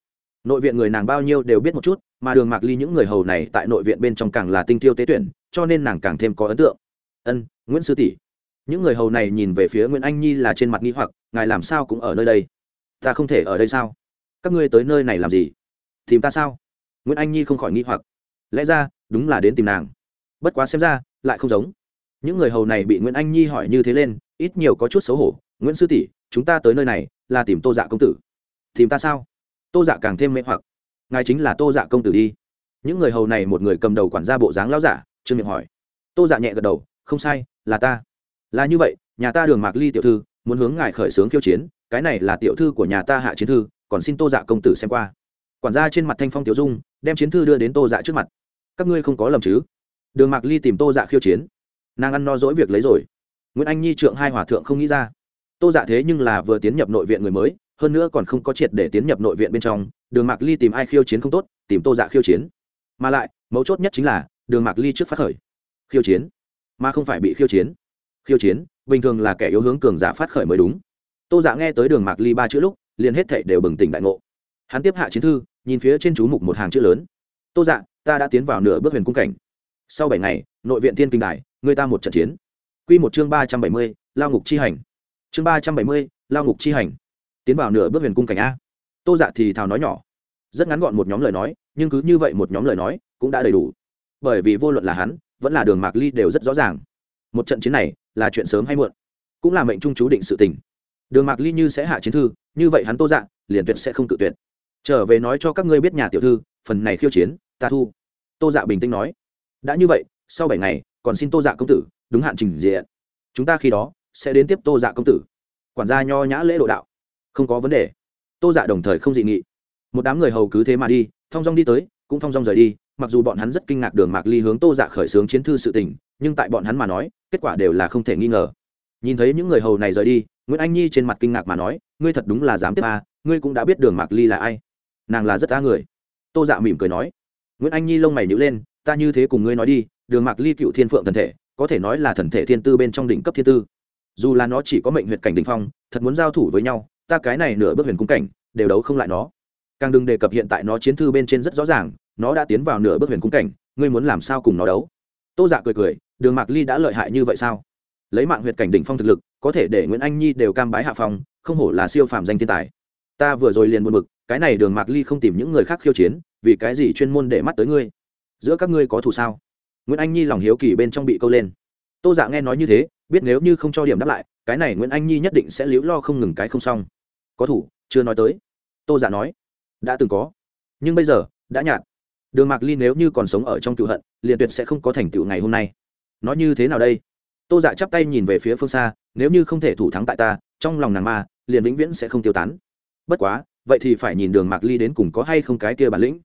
Nội viện người nàng bao nhiêu đều biết một chút, mà đường mạc ly những người hầu này tại nội viện bên trong càng là tinh thiêu tế tuyển, cho nên nàng càng thêm có ấn tượng. Ân, nguyễn sư tỷ. Những người hầu này nhìn về phía nguyễn anh nhi là trên mặt nghi hoặc, ngài làm sao cũng ở nơi đây? Ta không thể ở đây sao? Các ngươi tới nơi này làm gì? Tìm ta sao? Nguyễn anh nhi không khỏi nghi hoặc lẽ ra, đúng là đến tìm nàng. Bất quá xem ra, lại không giống. Những người hầu này bị nguyễn anh nhi hỏi như thế lên, ít nhiều có chút xấu hổ. Nguyễn sư tỷ, chúng ta tới nơi này là tìm tô dạ công tử. Tìm ta sao? Tô dạ càng thêm mê hoặc. Ngài chính là tô dạ công tử đi. Những người hầu này một người cầm đầu quản gia bộ dáng lao giả, trương miệng hỏi. Tô dạ nhẹ gật đầu, không sai, là ta. Là như vậy, nhà ta đường mạc ly tiểu thư, muốn hướng ngài khởi xướng khiêu chiến, cái này là tiểu thư của nhà ta hạ chiến thư, còn xin tô dạ công tử xem qua. Quản gia trên mặt thanh phong tiểu dung, đem chiến thư đưa đến tô dạ trước mặt các ngươi không có lầm chứ? Đường mạc ly tìm tô dạ khiêu chiến. Nàng ăn no dỗi việc lấy rồi. Nguyễn anh nhi trượng hai hòa thượng không nghĩ ra. Tô dạ thế nhưng là vừa tiến nhập nội viện người mới, hơn nữa còn không có triệt để tiến nhập nội viện bên trong. Đường mạc ly tìm ai khiêu chiến không tốt, tìm tô dạ khiêu chiến. Mà lại, mấu chốt nhất chính là, đường mạc ly trước phát khởi. Khiêu chiến. Mà không phải bị khiêu chiến. Khiêu chiến, bình thường là kẻ yếu hướng cường giả phát khởi mới đúng. Tô dạ nghe tới đường mạc ly ba chữ lúc, liền hết thảy đều bừng tỉnh đại ngộ. Hắn tiếp hạ chiến thư, nhìn phía trên chú mục một hàng chữ lớn. Tô dạ ta đã tiến vào nửa bước huyền cung cảnh. Sau bảy ngày, nội viện tiên kinh đài, người ta một trận chiến. Q một chương ba trăm bảy mươi, lao ngục chi hành. Chương ba trăm bảy mươi, lao ngục chi hành. Tiến vào nửa bước huyền cung cảnh a. Tô dạ thì thào nói nhỏ. Rất ngắn gọn một nhóm lời nói, nhưng cứ như vậy một nhóm lời nói cũng đã đầy đủ. Bởi vì vô luận là hắn, vẫn là đường mạc ly đều rất rõ ràng. Một trận chiến này là chuyện sớm hay muộn, cũng là mệnh trung chú định sự tình. Đường mạc ly như sẽ hạ chiến thư, như vậy hắn tô dạ liền tuyệt sẽ không tự tuyệt. Trở về nói cho các ngươi biết nhà tiểu thư, phần này khiêu chiến, ta thu tô dạ bình tĩnh nói. Đã như vậy sau bảy ngày còn xin tô dạ công tử đúng hạn trình diện. Chúng ta khi đó sẽ đến tiếp tô dạ công tử. Quản gia nho nhã lễ độ đạo. Không có vấn đề. Tô dạ đồng thời không dị nghị. Một đám người hầu cứ thế mà đi thong dong đi tới cũng thong dong rời đi mặc dù bọn hắn rất kinh ngạc đường mạc ly hướng tô dạ khởi xướng chiến thư sự tình nhưng tại bọn hắn mà nói kết quả đều là không thể nghi ngờ. Nhìn thấy những người hầu này rời đi nguyễn anh nhi trên mặt kinh ngạc mà nói ngươi thật đúng là dám tiếp à, ngươi cũng đã biết đường mạc ly là ai. Nàng là rất a người. Tô dạ mỉm cười nói nguyễn anh nhi lông mày nhữ lên, ta như thế cùng ngươi nói đi, đường mạc ly cựu thiên phượng thần thể, có thể nói là thần thể thiên tư bên trong đỉnh cấp thiên tư. Dù là nó chỉ có mệnh huyệt cảnh đ ỉ n h phong, thật muốn giao thủ với nhau, ta cái này nửa bước huyền cung cảnh, đều đấu không lại nó. Càng đừng đề cập hiện tại nó chiến thư bên trên rất rõ ràng, nó đã tiến vào nửa bước huyền cung cảnh, ngươi muốn làm sao cùng nó đấu? Tô dạ cười cười, đường mạc ly đã lợi hại như vậy sao? Lấy mạng huyệt cảnh đỉnh phong thực lực, có thể để nguyễn anh nhi đều cam bái hạ phong, không hổ là siêu phàm danh thiên tài ta vừa rồi liền buồn bực, cái này đường mạc ly không tìm những người khác khiêu chiến, vì cái gì chuyên môn để mắt tới ngươi? Giữa các ngươi có thù sao? Nguyễn anh nhi lòng hiếu kỳ bên trong bị câu lên. Tô dạ nghe nói như thế, biết nếu như không cho điểm đáp lại, cái này nguyễn anh nhi nhất định sẽ liễu lo không ngừng cái không xong. Có thủ, chưa nói tới. Tô dạ nói, đã từng có, nhưng bây giờ, đã nhạt. Đường mạc ly nếu như còn sống ở trong cựu hận, liền tuyệt sẽ không có thành tựu ngày hôm nay. Nói như thế nào đây? Tô dạ chắp tay nhìn về phía phương xa, nếu như không thể thủ thắng tại ta, trong lòng nàng ma, liền vĩnh viễn sẽ không tiêu tán bất quá, vậy thì phải nhìn đường mạc ly đến cùng có hay không cái kia bản lĩnh.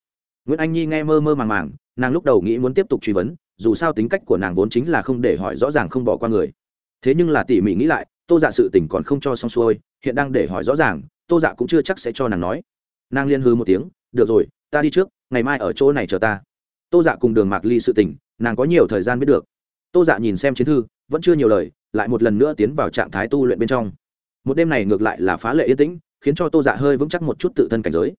Nguyễn anh nhi nghe mơ mơ màng màng, nàng lúc đầu nghĩ muốn tiếp tục truy vấn, dù sao tính cách của nàng vốn chính là không để hỏi rõ ràng không bỏ qua người. Thế nhưng là tỉ mỉ nghĩ lại, tô dạ sự tình còn không cho xong xuôi, hiện đang để hỏi rõ ràng, tô dạ cũng chưa chắc sẽ cho nàng nói. Nàng liên hư một tiếng, được rồi, ta đi trước, ngày mai ở chỗ này chờ ta. Tô dạ cùng đường mạc ly sự tình, nàng có nhiều thời gian biết được. Tô dạ nhìn xem chiến thư, vẫn chưa nhiều lời, lại một lần nữa tiến vào trạng thái tu luyện bên trong. Một đêm này ngược lại là phá lệ yên tĩnh khiến cho tô dạ hơi vững chắc một chút tự thân cảnh giới.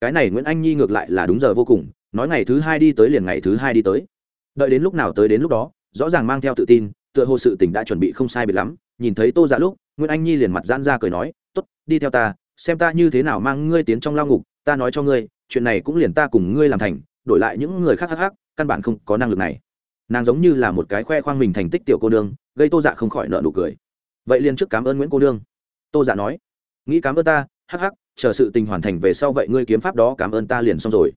Cái này nguyễn anh nhi ngược lại là đúng giờ vô cùng, nói ngày thứ hai đi tới liền ngày thứ hai đi tới. Đợi đến lúc nào tới đến lúc đó, rõ ràng mang theo tự tin, tựa hồ sự tỉnh đã chuẩn bị không sai biệt lắm, nhìn thấy tô dạ lúc, nguyễn anh nhi liền mặt giãn ra cười nói t ố t đi theo ta, xem ta như thế nào mang ngươi tiến trong lao ngục, ta nói cho ngươi, chuyện này cũng liền ta cùng ngươi làm thành, đổi lại những người khác hắc hắc căn bản không có năng lực này. Nàng giống như là một cái khoe khoang mình thành tích tiểu cô nương, gây tô dạ không khỏi nợ nụ cười. Vậy liền trước cảm ơn nguyễn cô nương. Tô dạ nói nghĩ cảm ơn ta, hắc hắc, chờ sự tình hoàn thành về sau vậy ngươi kiếm pháp đó cảm ơn ta liền xong rồi.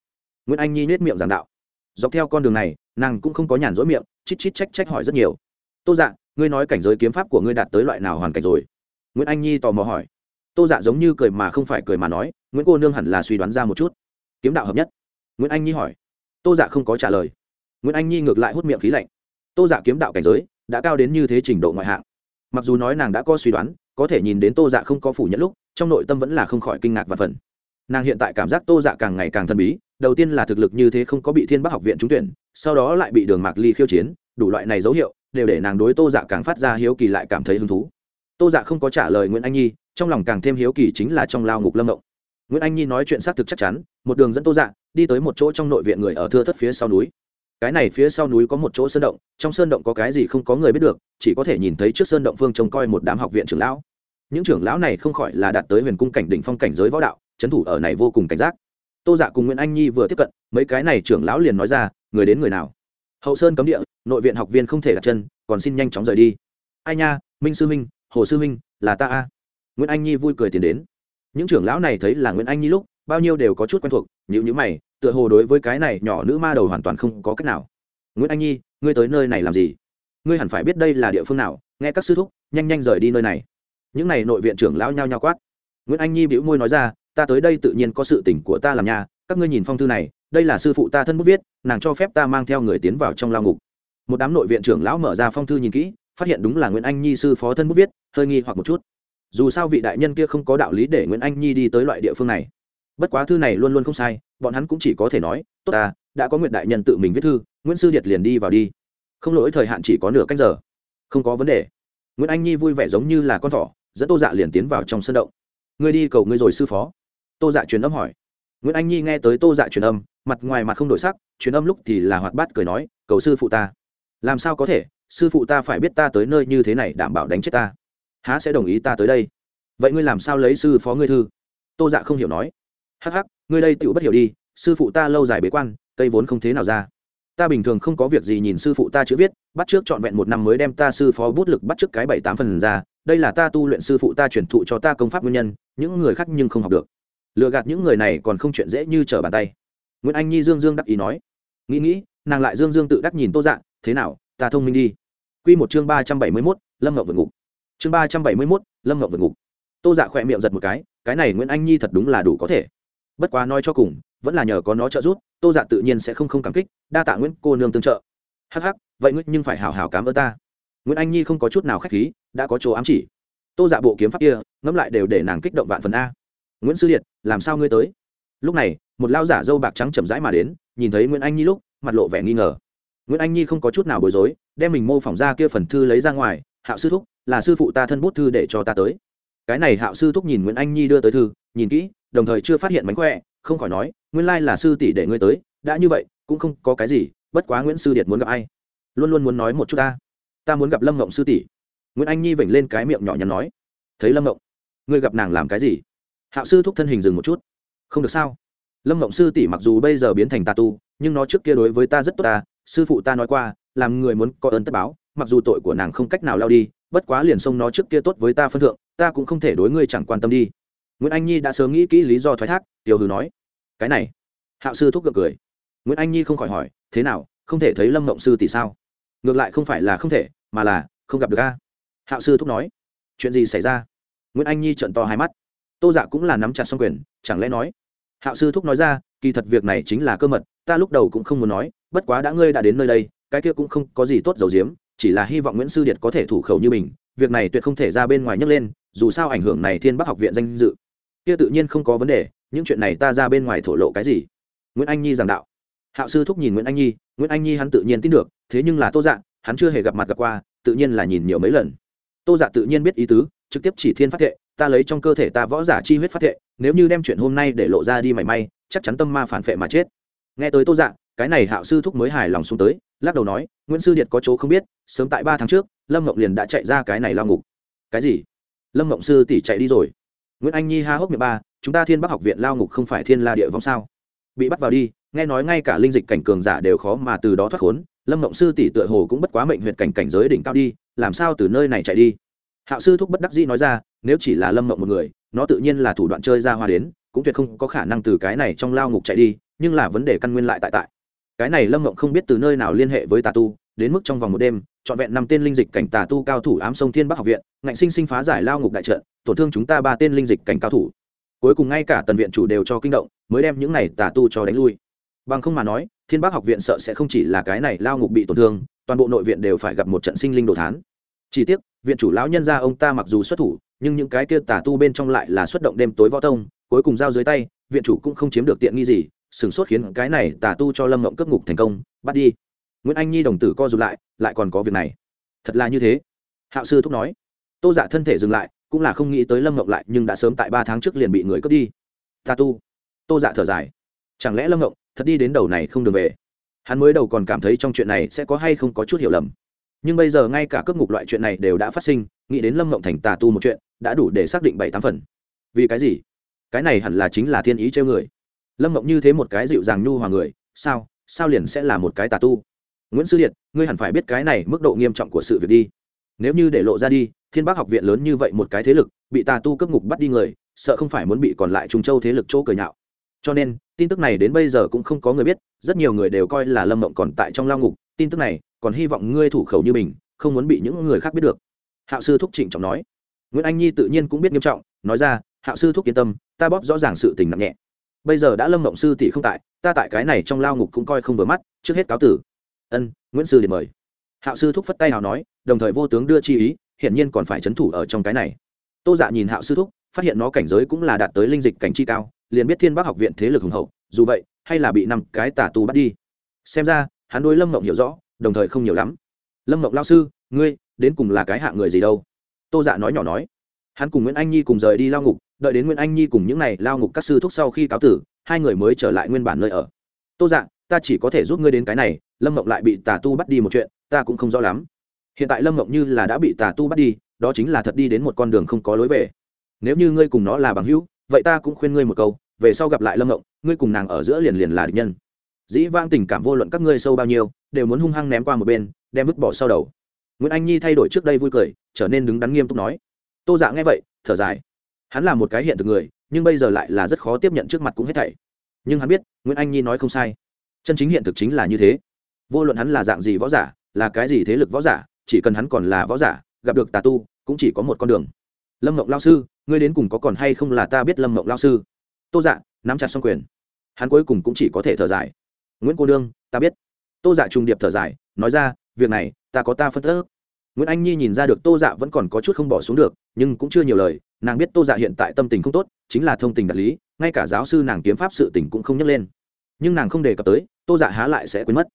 Nguyễn anh nhi nết miệng giảng đạo. Dọc theo con đường này, nàng cũng không có nhàn rỗi miệng, chít chít trách trách hỏi rất nhiều. Tô dạ ngươi nói cảnh giới kiếm pháp của ngươi đạt tới loại nào hoàn cảnh rồi? Nguyễn anh nhi tò mò hỏi. Tô dạ giống như cười mà không phải cười mà nói, nguyễn cô nương hẳn là suy đoán ra một chút. Kiếm đạo hợp nhất. Nguyễn anh nhi hỏi. Tô dạ không có trả lời. Nguyễn anh nhi ngược lại hút miệng khí lạnh. Tô dạ kiếm đạo cảnh giới đã cao đến như thế trình độ ngoại hạng. Mặc dù nói nàng đã có suy đoán, có thể nhìn đến tô dạ không có phủ nhận lúc trong nội tâm vẫn là không khỏi kinh ngạc và phần. Nàng hiện tại cảm giác tô dạ càng ngày càng thần bí, đầu tiên là thực lực như thế không có bị thiên bắc học viện trúng tuyển, sau đó lại bị đường mạc ly khiêu chiến, đủ loại này dấu hiệu đều để nàng đối tô dạ càng phát ra hiếu kỳ lại cảm thấy hứng thú. Tô dạ không có trả lời nguyễn anh nhi, trong lòng càng thêm hiếu kỳ chính là trong lao ngục lâm động nguyễn anh nhi nói chuyện xác thực chắc chắn, một đường dẫn tô dạ đi tới một chỗ trong nội viện người ở thưa thất phía sau núi. Cái này phía sau núi có một chỗ sơn động, trong sơn động có cái gì không có người biết được, chỉ có thể nhìn thấy trước sơn động phương trông coi một đám học viện trưởng lão những trưởng lão này không khỏi là đạt tới huyền cung cảnh đỉnh phong cảnh giới võ đạo trấn thủ ở này vô cùng cảnh giác. Tô dạ cùng nguyễn anh nhi vừa tiếp cận, mấy cái này trưởng lão liền nói ra, người đến người nào? Hậu sơn cấm địa, nội viện học viên không thể đặt chân, còn xin nhanh chóng rời đi. Ai nha, minh sư minh hồ sư minh là ta a. Nguyễn anh nhi vui cười tiến đến. Những trưởng lão này thấy là nguyễn anh nhi lúc, bao nhiêu đều có chút quen thuộc nhữ nhữ mày, tựa hồ đối với cái này nhỏ nữ ma đầu hoàn toàn không có cách nào. Nguyễn anh nhi, ngươi tới nơi này làm gì? Ngươi hẳn phải biết đây là địa phương nào, nghe các sư thúc, nhanh nhanh rời đi nơi này những n à y nội viện trưởng lão nhao nhao quát. Nguyễn anh nhi bĩu môi nói ra, ta tới đây tự nhiên có sự tỉnh của ta làm nhà các ngươi nhìn phong thư này, đây là sư phụ ta thân bút viết, nàng cho phép ta mang theo người tiến vào trong lao ngục. Một đám nội viện trưởng lão mở ra phong thư nhìn kỹ, phát hiện đúng là nguyễn anh nhi sư phó thân bút viết, hơi nghi hoặc một chút. Dù sao vị đại nhân kia không có đạo lý để nguyễn anh nhi đi tới loại địa phương này. Bất quá thư này luôn luôn không sai, bọn hắn cũng chỉ có thể nói, tốt ta, đã có nguyện đại nhân tự mình viết thư, nguyễn sư điệt liền đi vào đi. Không lỗi thời hạn chỉ có nửa cách giờ. Không có vấn đề. Nguyễn anh nhi vui vẻ giống như là con thỏ dẫn tô dạ liền tiến vào trong sân động. Ngươi đi cầu ngươi rồi sư phó. Tô dạ truyền âm hỏi. Nguyễn anh nhi nghe tới tô dạ truyền âm, mặt ngoài mặt không đổi sắc, truyền âm lúc thì là hoạt bát cười nói, cầu sư phụ ta. Làm sao có thể, sư phụ ta phải biết ta tới nơi như thế này đảm bảo đánh chết ta. Há sẽ đồng ý ta tới đây? Vậy ngươi làm sao lấy sư phó ngươi thư? Tô dạ không hiểu nói. Hắc hắc, ngươi đây tựu bất hiểu đi, sư phụ ta lâu dài bế quan, cây vốn không thế nào ra. Ta bình thường không có việc gì nhìn sư phụ ta chữ viết, bắt trước trọn vẹn một năm mới đem ta sư phó bút lực bắt trước cái bảy tám phần ra đây là ta tu luyện sư phụ ta truyền thụ cho ta công pháp nguyên nhân, những người khác nhưng không học được. Lừa gạt những người này còn không chuyện dễ như trở bàn tay. Nguyễn anh nhi dương dương đắc ý nói. Nghĩ nghĩ, nàng lại dương dương tự đắc nhìn tô dạng thế nào, ta thông minh đi. Q một chương ba trăm bảy mươi mốt, lâm ngọc vượt ngục. Chương ba trăm bảy mươi mốt, lâm ngọc vượt ngục. Tô dạ khỏe miệng giật một cái cái này nguyễn anh nhi thật đúng là đủ có thể. Bất quá nói cho cùng, vẫn là nhờ có nó trợ giúp, tô dạ tự nhiên sẽ không không cảm kích, đa tạ nguyễn cô nương tương trợ. Hh vậy ngươi nhưng phải hào hào cám ơn ta nguyễn anh nhi không có chút nào k h á c h khí, đã có chỗ ám chỉ. Tô dạ bộ kiếm pháp kia, ngẫm lại đều để nàng kích động vạn phần a. Nguyễn sư điện làm sao ngươi tới? Lúc này, một lao giả dâu bạc trắng chậm rãi mà đến, nhìn thấy nguyễn anh nhi lúc, mặt lộ vẻ nghi ngờ. Nguyễn anh nhi không có chút nào bối rối, đem mình mô phỏng ra kia phần thư lấy ra ngoài, hạo sư thúc, là sư phụ ta thân bút thư để cho ta tới. Cái này hạo sư thúc nhìn nguyễn anh nhi đưa tới thư, nhìn kỹ, đồng thời chưa phát hiện mánh khỏe, không khỏi nói, nguyên lai là sư tỷ để ngươi tới, đã như vậy, cũng không có cái gì, bất quá nguyễn sư điệt muốn gặp ai. Luôn luôn muốn nói một chút ta ta muốn gặp lâm ngộng sư tỷ. Nguyễn anh nhi vểnh lên cái miệng nhỏ nhắn nói, thấy lâm ngộng, ngươi gặp nàng làm cái gì? Hạo sư thúc thân hình dừng một chút, không được sao? Lâm ngộng sư tỷ mặc dù bây giờ biến thành tà tu, nhưng nó trước kia đối với ta rất tốt ta, sư phụ ta nói qua, làm người muốn có ơn tất báo, mặc dù tội của nàng không cách nào lao đi, bất quá liền xông nó trước kia tốt với ta phân thượng, ta cũng không thể đối ngươi chẳng quan tâm đi. Nguyễn anh nhi đã sớm nghĩ kỹ lý do thoái thác, tiểu hừ nói, cái này. Hạo sư thúc gượng cười, nguyễn anh nhi không khỏi hỏi, thế nào? Không thể thấy lâm mộng sư tỷ sao? Ngược lại không phải là không thể, mà là không gặp được a. Hạo sư thúc nói. Chuyện gì xảy ra? Nguyễn anh nhi trận to hai mắt. Tô dạ cũng là nắm chặt xong quyền, chẳng lẽ nói? Hạo sư thúc nói ra, kỳ thật việc này chính là cơ mật, ta lúc đầu cũng không muốn nói, bất quá đã ngươi đã đến nơi đây, cái kia cũng không có gì tốt dầu diếm chỉ là hy vọng nguyễn sư điệt có thể thủ khẩu như mình, việc này tuyệt không thể ra bên ngoài nhấc lên, dù sao ảnh hưởng này thiên bắc học viện danh dự. Kia tự nhiên không có vấn đề, những chuyện này ta ra bên ngoài thổ lộ cái gì? Nguyễn anh nhi giảng đạo hạo sư thúc nhìn nguyễn anh nhi, nguyễn anh nhi hắn tự nhiên tin được, thế nhưng là tô dạ hắn chưa hề gặp mặt gặp qua, tự nhiên là nhìn nhiều mấy lần. Tô dạ tự nhiên biết ý tứ, trực tiếp chỉ thiên phát thệ, ta lấy trong cơ thể ta võ giả chi huyết phát thệ, nếu như đem chuyện hôm nay để lộ ra đi mảy may, chắc chắn tâm ma phản phệ mà chết. Nghe tới tô dạ cái này hạo sư thúc mới hài lòng xuống tới, lắc đầu nói, nguyễn sư điệt có chỗ không biết, sớm tại ba tháng trước, lâm mộng liền đã chạy ra cái này lao ngục. Cái gì? Lâm mộng sư tỷ chạy đi rồi. Nguyễn anh nhi ha hốc miệng ba, chúng ta thiên bắc học viện lao ngục không phải thiên la địa vong sao? Bị bắt vào đi nghe nói ngay cả linh dịch cảnh cường giả đều khó mà từ đó thoát khốn, lâm mộng sư tỷ tựa hồ cũng bất quá mệnh huyện cảnh cảnh giới đỉnh cao đi, làm sao từ nơi này chạy đi? Hạo sư thúc bất đắc dĩ nói ra, nếu chỉ là lâm mộng một người, nó tự nhiên là thủ đoạn chơi ra hoa đến, cũng tuyệt không có khả năng từ cái này trong lao ngục chạy đi, nhưng là vấn đề căn nguyên lại tại tại. Cái này lâm mộng không biết từ nơi nào liên hệ với tà tu, đến mức trong vòng một đêm, trọn vẹn năm tên linh dịch cảnh tà tu cao thủ ám sông thiên bắc học viện, ngạnh sinh sinh phá giải lao ngục đại trận, tổn thương chúng ta ba tên linh dịch cảnh cao thủ. Cuối cùng ngay cả tần viện chủ đều cho kinh động, mới đem những này tà tu cho đánh lui bằng không mà nói, thiên bắc học viện sợ sẽ không chỉ là cái này lao ngục bị tổn thương, toàn bộ nội viện đều phải gặp một trận sinh linh đồ thán. Chỉ tiếc, viện chủ lão nhân gia ông ta mặc dù xuất thủ, nhưng những cái kia tả tu bên trong lại là xuất động đêm tối võ tông, cuối cùng giao dưới tay, viện chủ cũng không chiếm được tiện nghi gì sửng sốt khiến cái này tả tu cho lâm ngộng cướp ngục thành công, bắt đi. Nguyễn anh nhi đồng tử co rụt lại lại còn có việc này. Thật là như thế. Hạo sư thúc nói. Tô giả dạ thân thể dừng lại, cũng là không nghĩ tới lâm ngộng lại nhưng đã sớm tại ba tháng trước liền bị người cướp đi. Tà tu. Tô giả dạ thở dài. Chẳng lẽ lâm ngộng thật đi đến đầu này không đường về. Hắn mới đầu còn cảm thấy trong chuyện này sẽ có hay không có chút hiểu lầm. Nhưng bây giờ ngay cả cướp ngục loại chuyện này đều đã phát sinh, nghĩ đến lâm ngộng thành tà tu một chuyện, đã đủ để xác định bảy tám phần. Vì cái gì? Cái này hẳn là chính là thiên ý trêu người. Lâm mộng như thế một cái dịu dàng nhu hòa người, sao sao liền sẽ là một cái tà tu? Nguyễn sư điện ngươi hẳn phải biết cái này mức độ nghiêm trọng của sự việc đi. Nếu như để lộ ra đi, thiên bác học viện lớn như vậy một cái thế lực, bị tà tu cấp ngục bắt đi người, sợ không phải muốn bị còn lại trung châu thế lực chỗ cười nhạo cho nên, tin tức này đến bây giờ cũng không có người biết, rất nhiều người đều coi là lâm mộng còn tại trong lao ngục, tin tức này, còn hy vọng ngươi thủ khẩu như mình, không muốn bị những người khác biết được. Hạo sư thúc trịnh trọng nói. Nguyễn anh nhi tự nhiên cũng biết nghiêm trọng, nói ra, hạo sư thúc yên tâm, ta bóp rõ ràng sự tình nặng nhẹ. Bây giờ đã lâm mộng sư tỷ không tại, ta tại cái này trong lao ngục cũng coi không vừa mắt, trước hết cáo tử. Ân, nguyễn sư điện mời. Hạo sư thúc phất tay nào nói, đồng thời vô tướng đưa chi ý, hiển nhiên còn phải c h ấ n thủ ở trong cái này tô dạ nhìn hạo sư thúc, phát hiện nó cảnh giới cũng là đạt tới linh dịch cảnh chi cao, liền biết thiên bắc học viện thế lực hùng hậu, dù vậy, hay là bị năm cái tà tu bắt đi. Xem ra, hắn đối lâm mộng hiểu rõ, đồng thời không nhiều lắm. Lâm mộng lao sư, ngươi, đến cùng là cái hạ người gì đâu? Tô dạ nói nhỏ nói. Hắn cùng nguyễn anh nhi cùng rời đi lao ngục, đợi đến nguyễn anh nhi cùng những n à y lao ngục các sư thúc sau khi cáo tử, hai người mới trở lại nguyên bản nơi ở. Tô dạ ta chỉ có thể giúp ngươi đến cái này, lâm mộng lại bị tà tu bắt đi một chuyện, ta cũng không rõ lắm. Hiện tại lâm mộng như là đã bị tà tu bắt đi đó chính là thật đi đến một con đường không có lối về. Nếu như ngươi cùng nó là bằng hữu, vậy ta cũng khuyên ngươi một câu, về sau gặp lại lâm ngộng, ngươi cùng nàng ở giữa liền liền là địch nhân. Dĩ vang tình cảm vô luận các ngươi sâu bao nhiêu, đều muốn hung hăng ném qua một bên, đem vứt bỏ sau đầu. Nguyễn anh nhi thay đổi trước đây vui cười, trở nên đứng đắn nghiêm túc nói, tô dạ nghe vậy, thở dài. Hắn là một cái hiện thực người, nhưng bây giờ lại là rất khó tiếp nhận trước mặt cũng hết thảy. Nhưng hắn biết, nguyễn anh nhi nói không sai. Chân chính hiện thực chính là như thế. Vô luận hắn là dạng gì võ giả, là cái gì thế lực võ giả, chỉ cần hắn còn là võ giả, gặp được tà tu cũng chỉ có một con đường. Lâm mộng lao sư, ngươi đến cùng có còn hay không là ta biết lâm mộng lao sư? Tô dạ nắm chặt xong quyền. Hắn cuối cùng cũng chỉ có thể thở dài. Nguyễn cô đương ta biết. Tô dạ trùng điệp thở dài, nói ra, việc này, ta có ta phân tích. Nguyễn anh nhi nhìn ra được tô dạ vẫn còn có chút không bỏ xuống được, nhưng cũng chưa nhiều lời, nàng biết tô dạ hiện tại tâm tình không tốt, chính là thông tình đạt lý, ngay cả giáo sư nàng kiếm pháp sự tình cũng không nhắc lên. Nhưng nàng không đề cập tới, tô dạ há lại sẽ quên mất.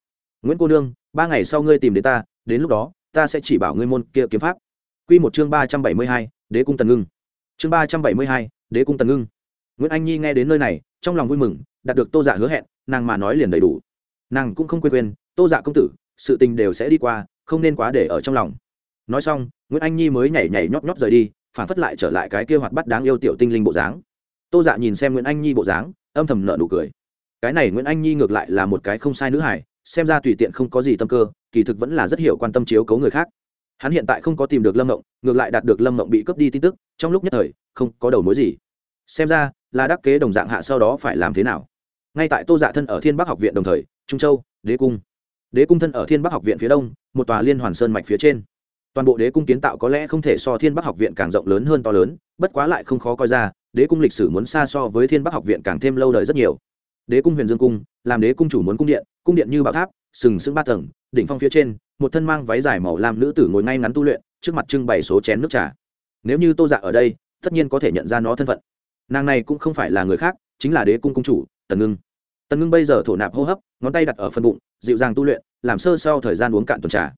Nguyễn cô nương, ba ngày sau ngươi tìm đến ta, đến lúc đó, ta sẽ chỉ bảo ngươi môn kia kiếm pháp. Quy một chương ba trăm bảy mươi hai, đế cung tần ngưng. Chương ba trăm bảy mươi hai, đế cung tần ngưng. Nguyễn anh nhi nghe đến nơi này, trong lòng vui mừng, đạt được tô dạ hứa hẹn, nàng mà nói liền đầy đủ. Nàng cũng không quên quên, tô dạ công tử, sự tình đều sẽ đi qua, không nên quá để ở trong lòng. Nói xong, nguyễn anh nhi mới nhảy nhảy nhót nhót rời đi, phản phất lại trở lại cái kia hoạt bát đáng yêu tiểu tinh linh bộ dáng. Tô dạ nhìn xem nguyễn anh nhi bộ dáng, âm thầm nở nụ cười. Cái này nguyễn anh nhi ngược lại là một cái không sai nữ hải xem ra tùy tiện không có gì tâm cơ, kỳ thực vẫn là rất hiểu quan tâm chiếu cấu người khác hắn hiện tại không có tìm được lâm mộng ngược lại đạt được lâm mộng bị cướp đi tin tức, trong lúc nhất thời, không có đầu mối gì. Xem ra, là đắc kế đồng dạng hạ sau đó phải làm thế nào. Ngay tại tô dạ thân ở thiên bắc học viện đồng thời, trung châu, đế cung. Đế cung thân ở thiên bắc học viện phía đông, một tòa liên hoàn sơn mạch phía trên. Toàn bộ đế cung kiến tạo có lẽ không thể so thiên bắc học viện càng rộng lớn hơn to lớn, bất quá lại không khó coi ra, đế cung lịch sử muốn xa so với thiên bắc học viện càng thêm lâu đời rất nhiều đế cung huyền dương cung, làm đế cung chủ muốn cung điện cung điện như bảo tháp, sừng sững ba tầng, đỉnh phong phía trên, một thân mang váy dài màu lam nữ tử ngồi ngay ngắn tu luyện, trước mặt trưng bày số chén nước trà. Nếu như tô dạ ở đây, tất nhiên có thể nhận ra nó thân phận. Nàng này cũng không phải là người khác, chính là đế cung cung chủ, tần ngưng. Tần ngưng bây giờ thổ nạp hô hấp, ngón tay đặt ở phân bụng, dịu dàng tu luyện, làm sơ sau thời gian uống cạn tuần trà.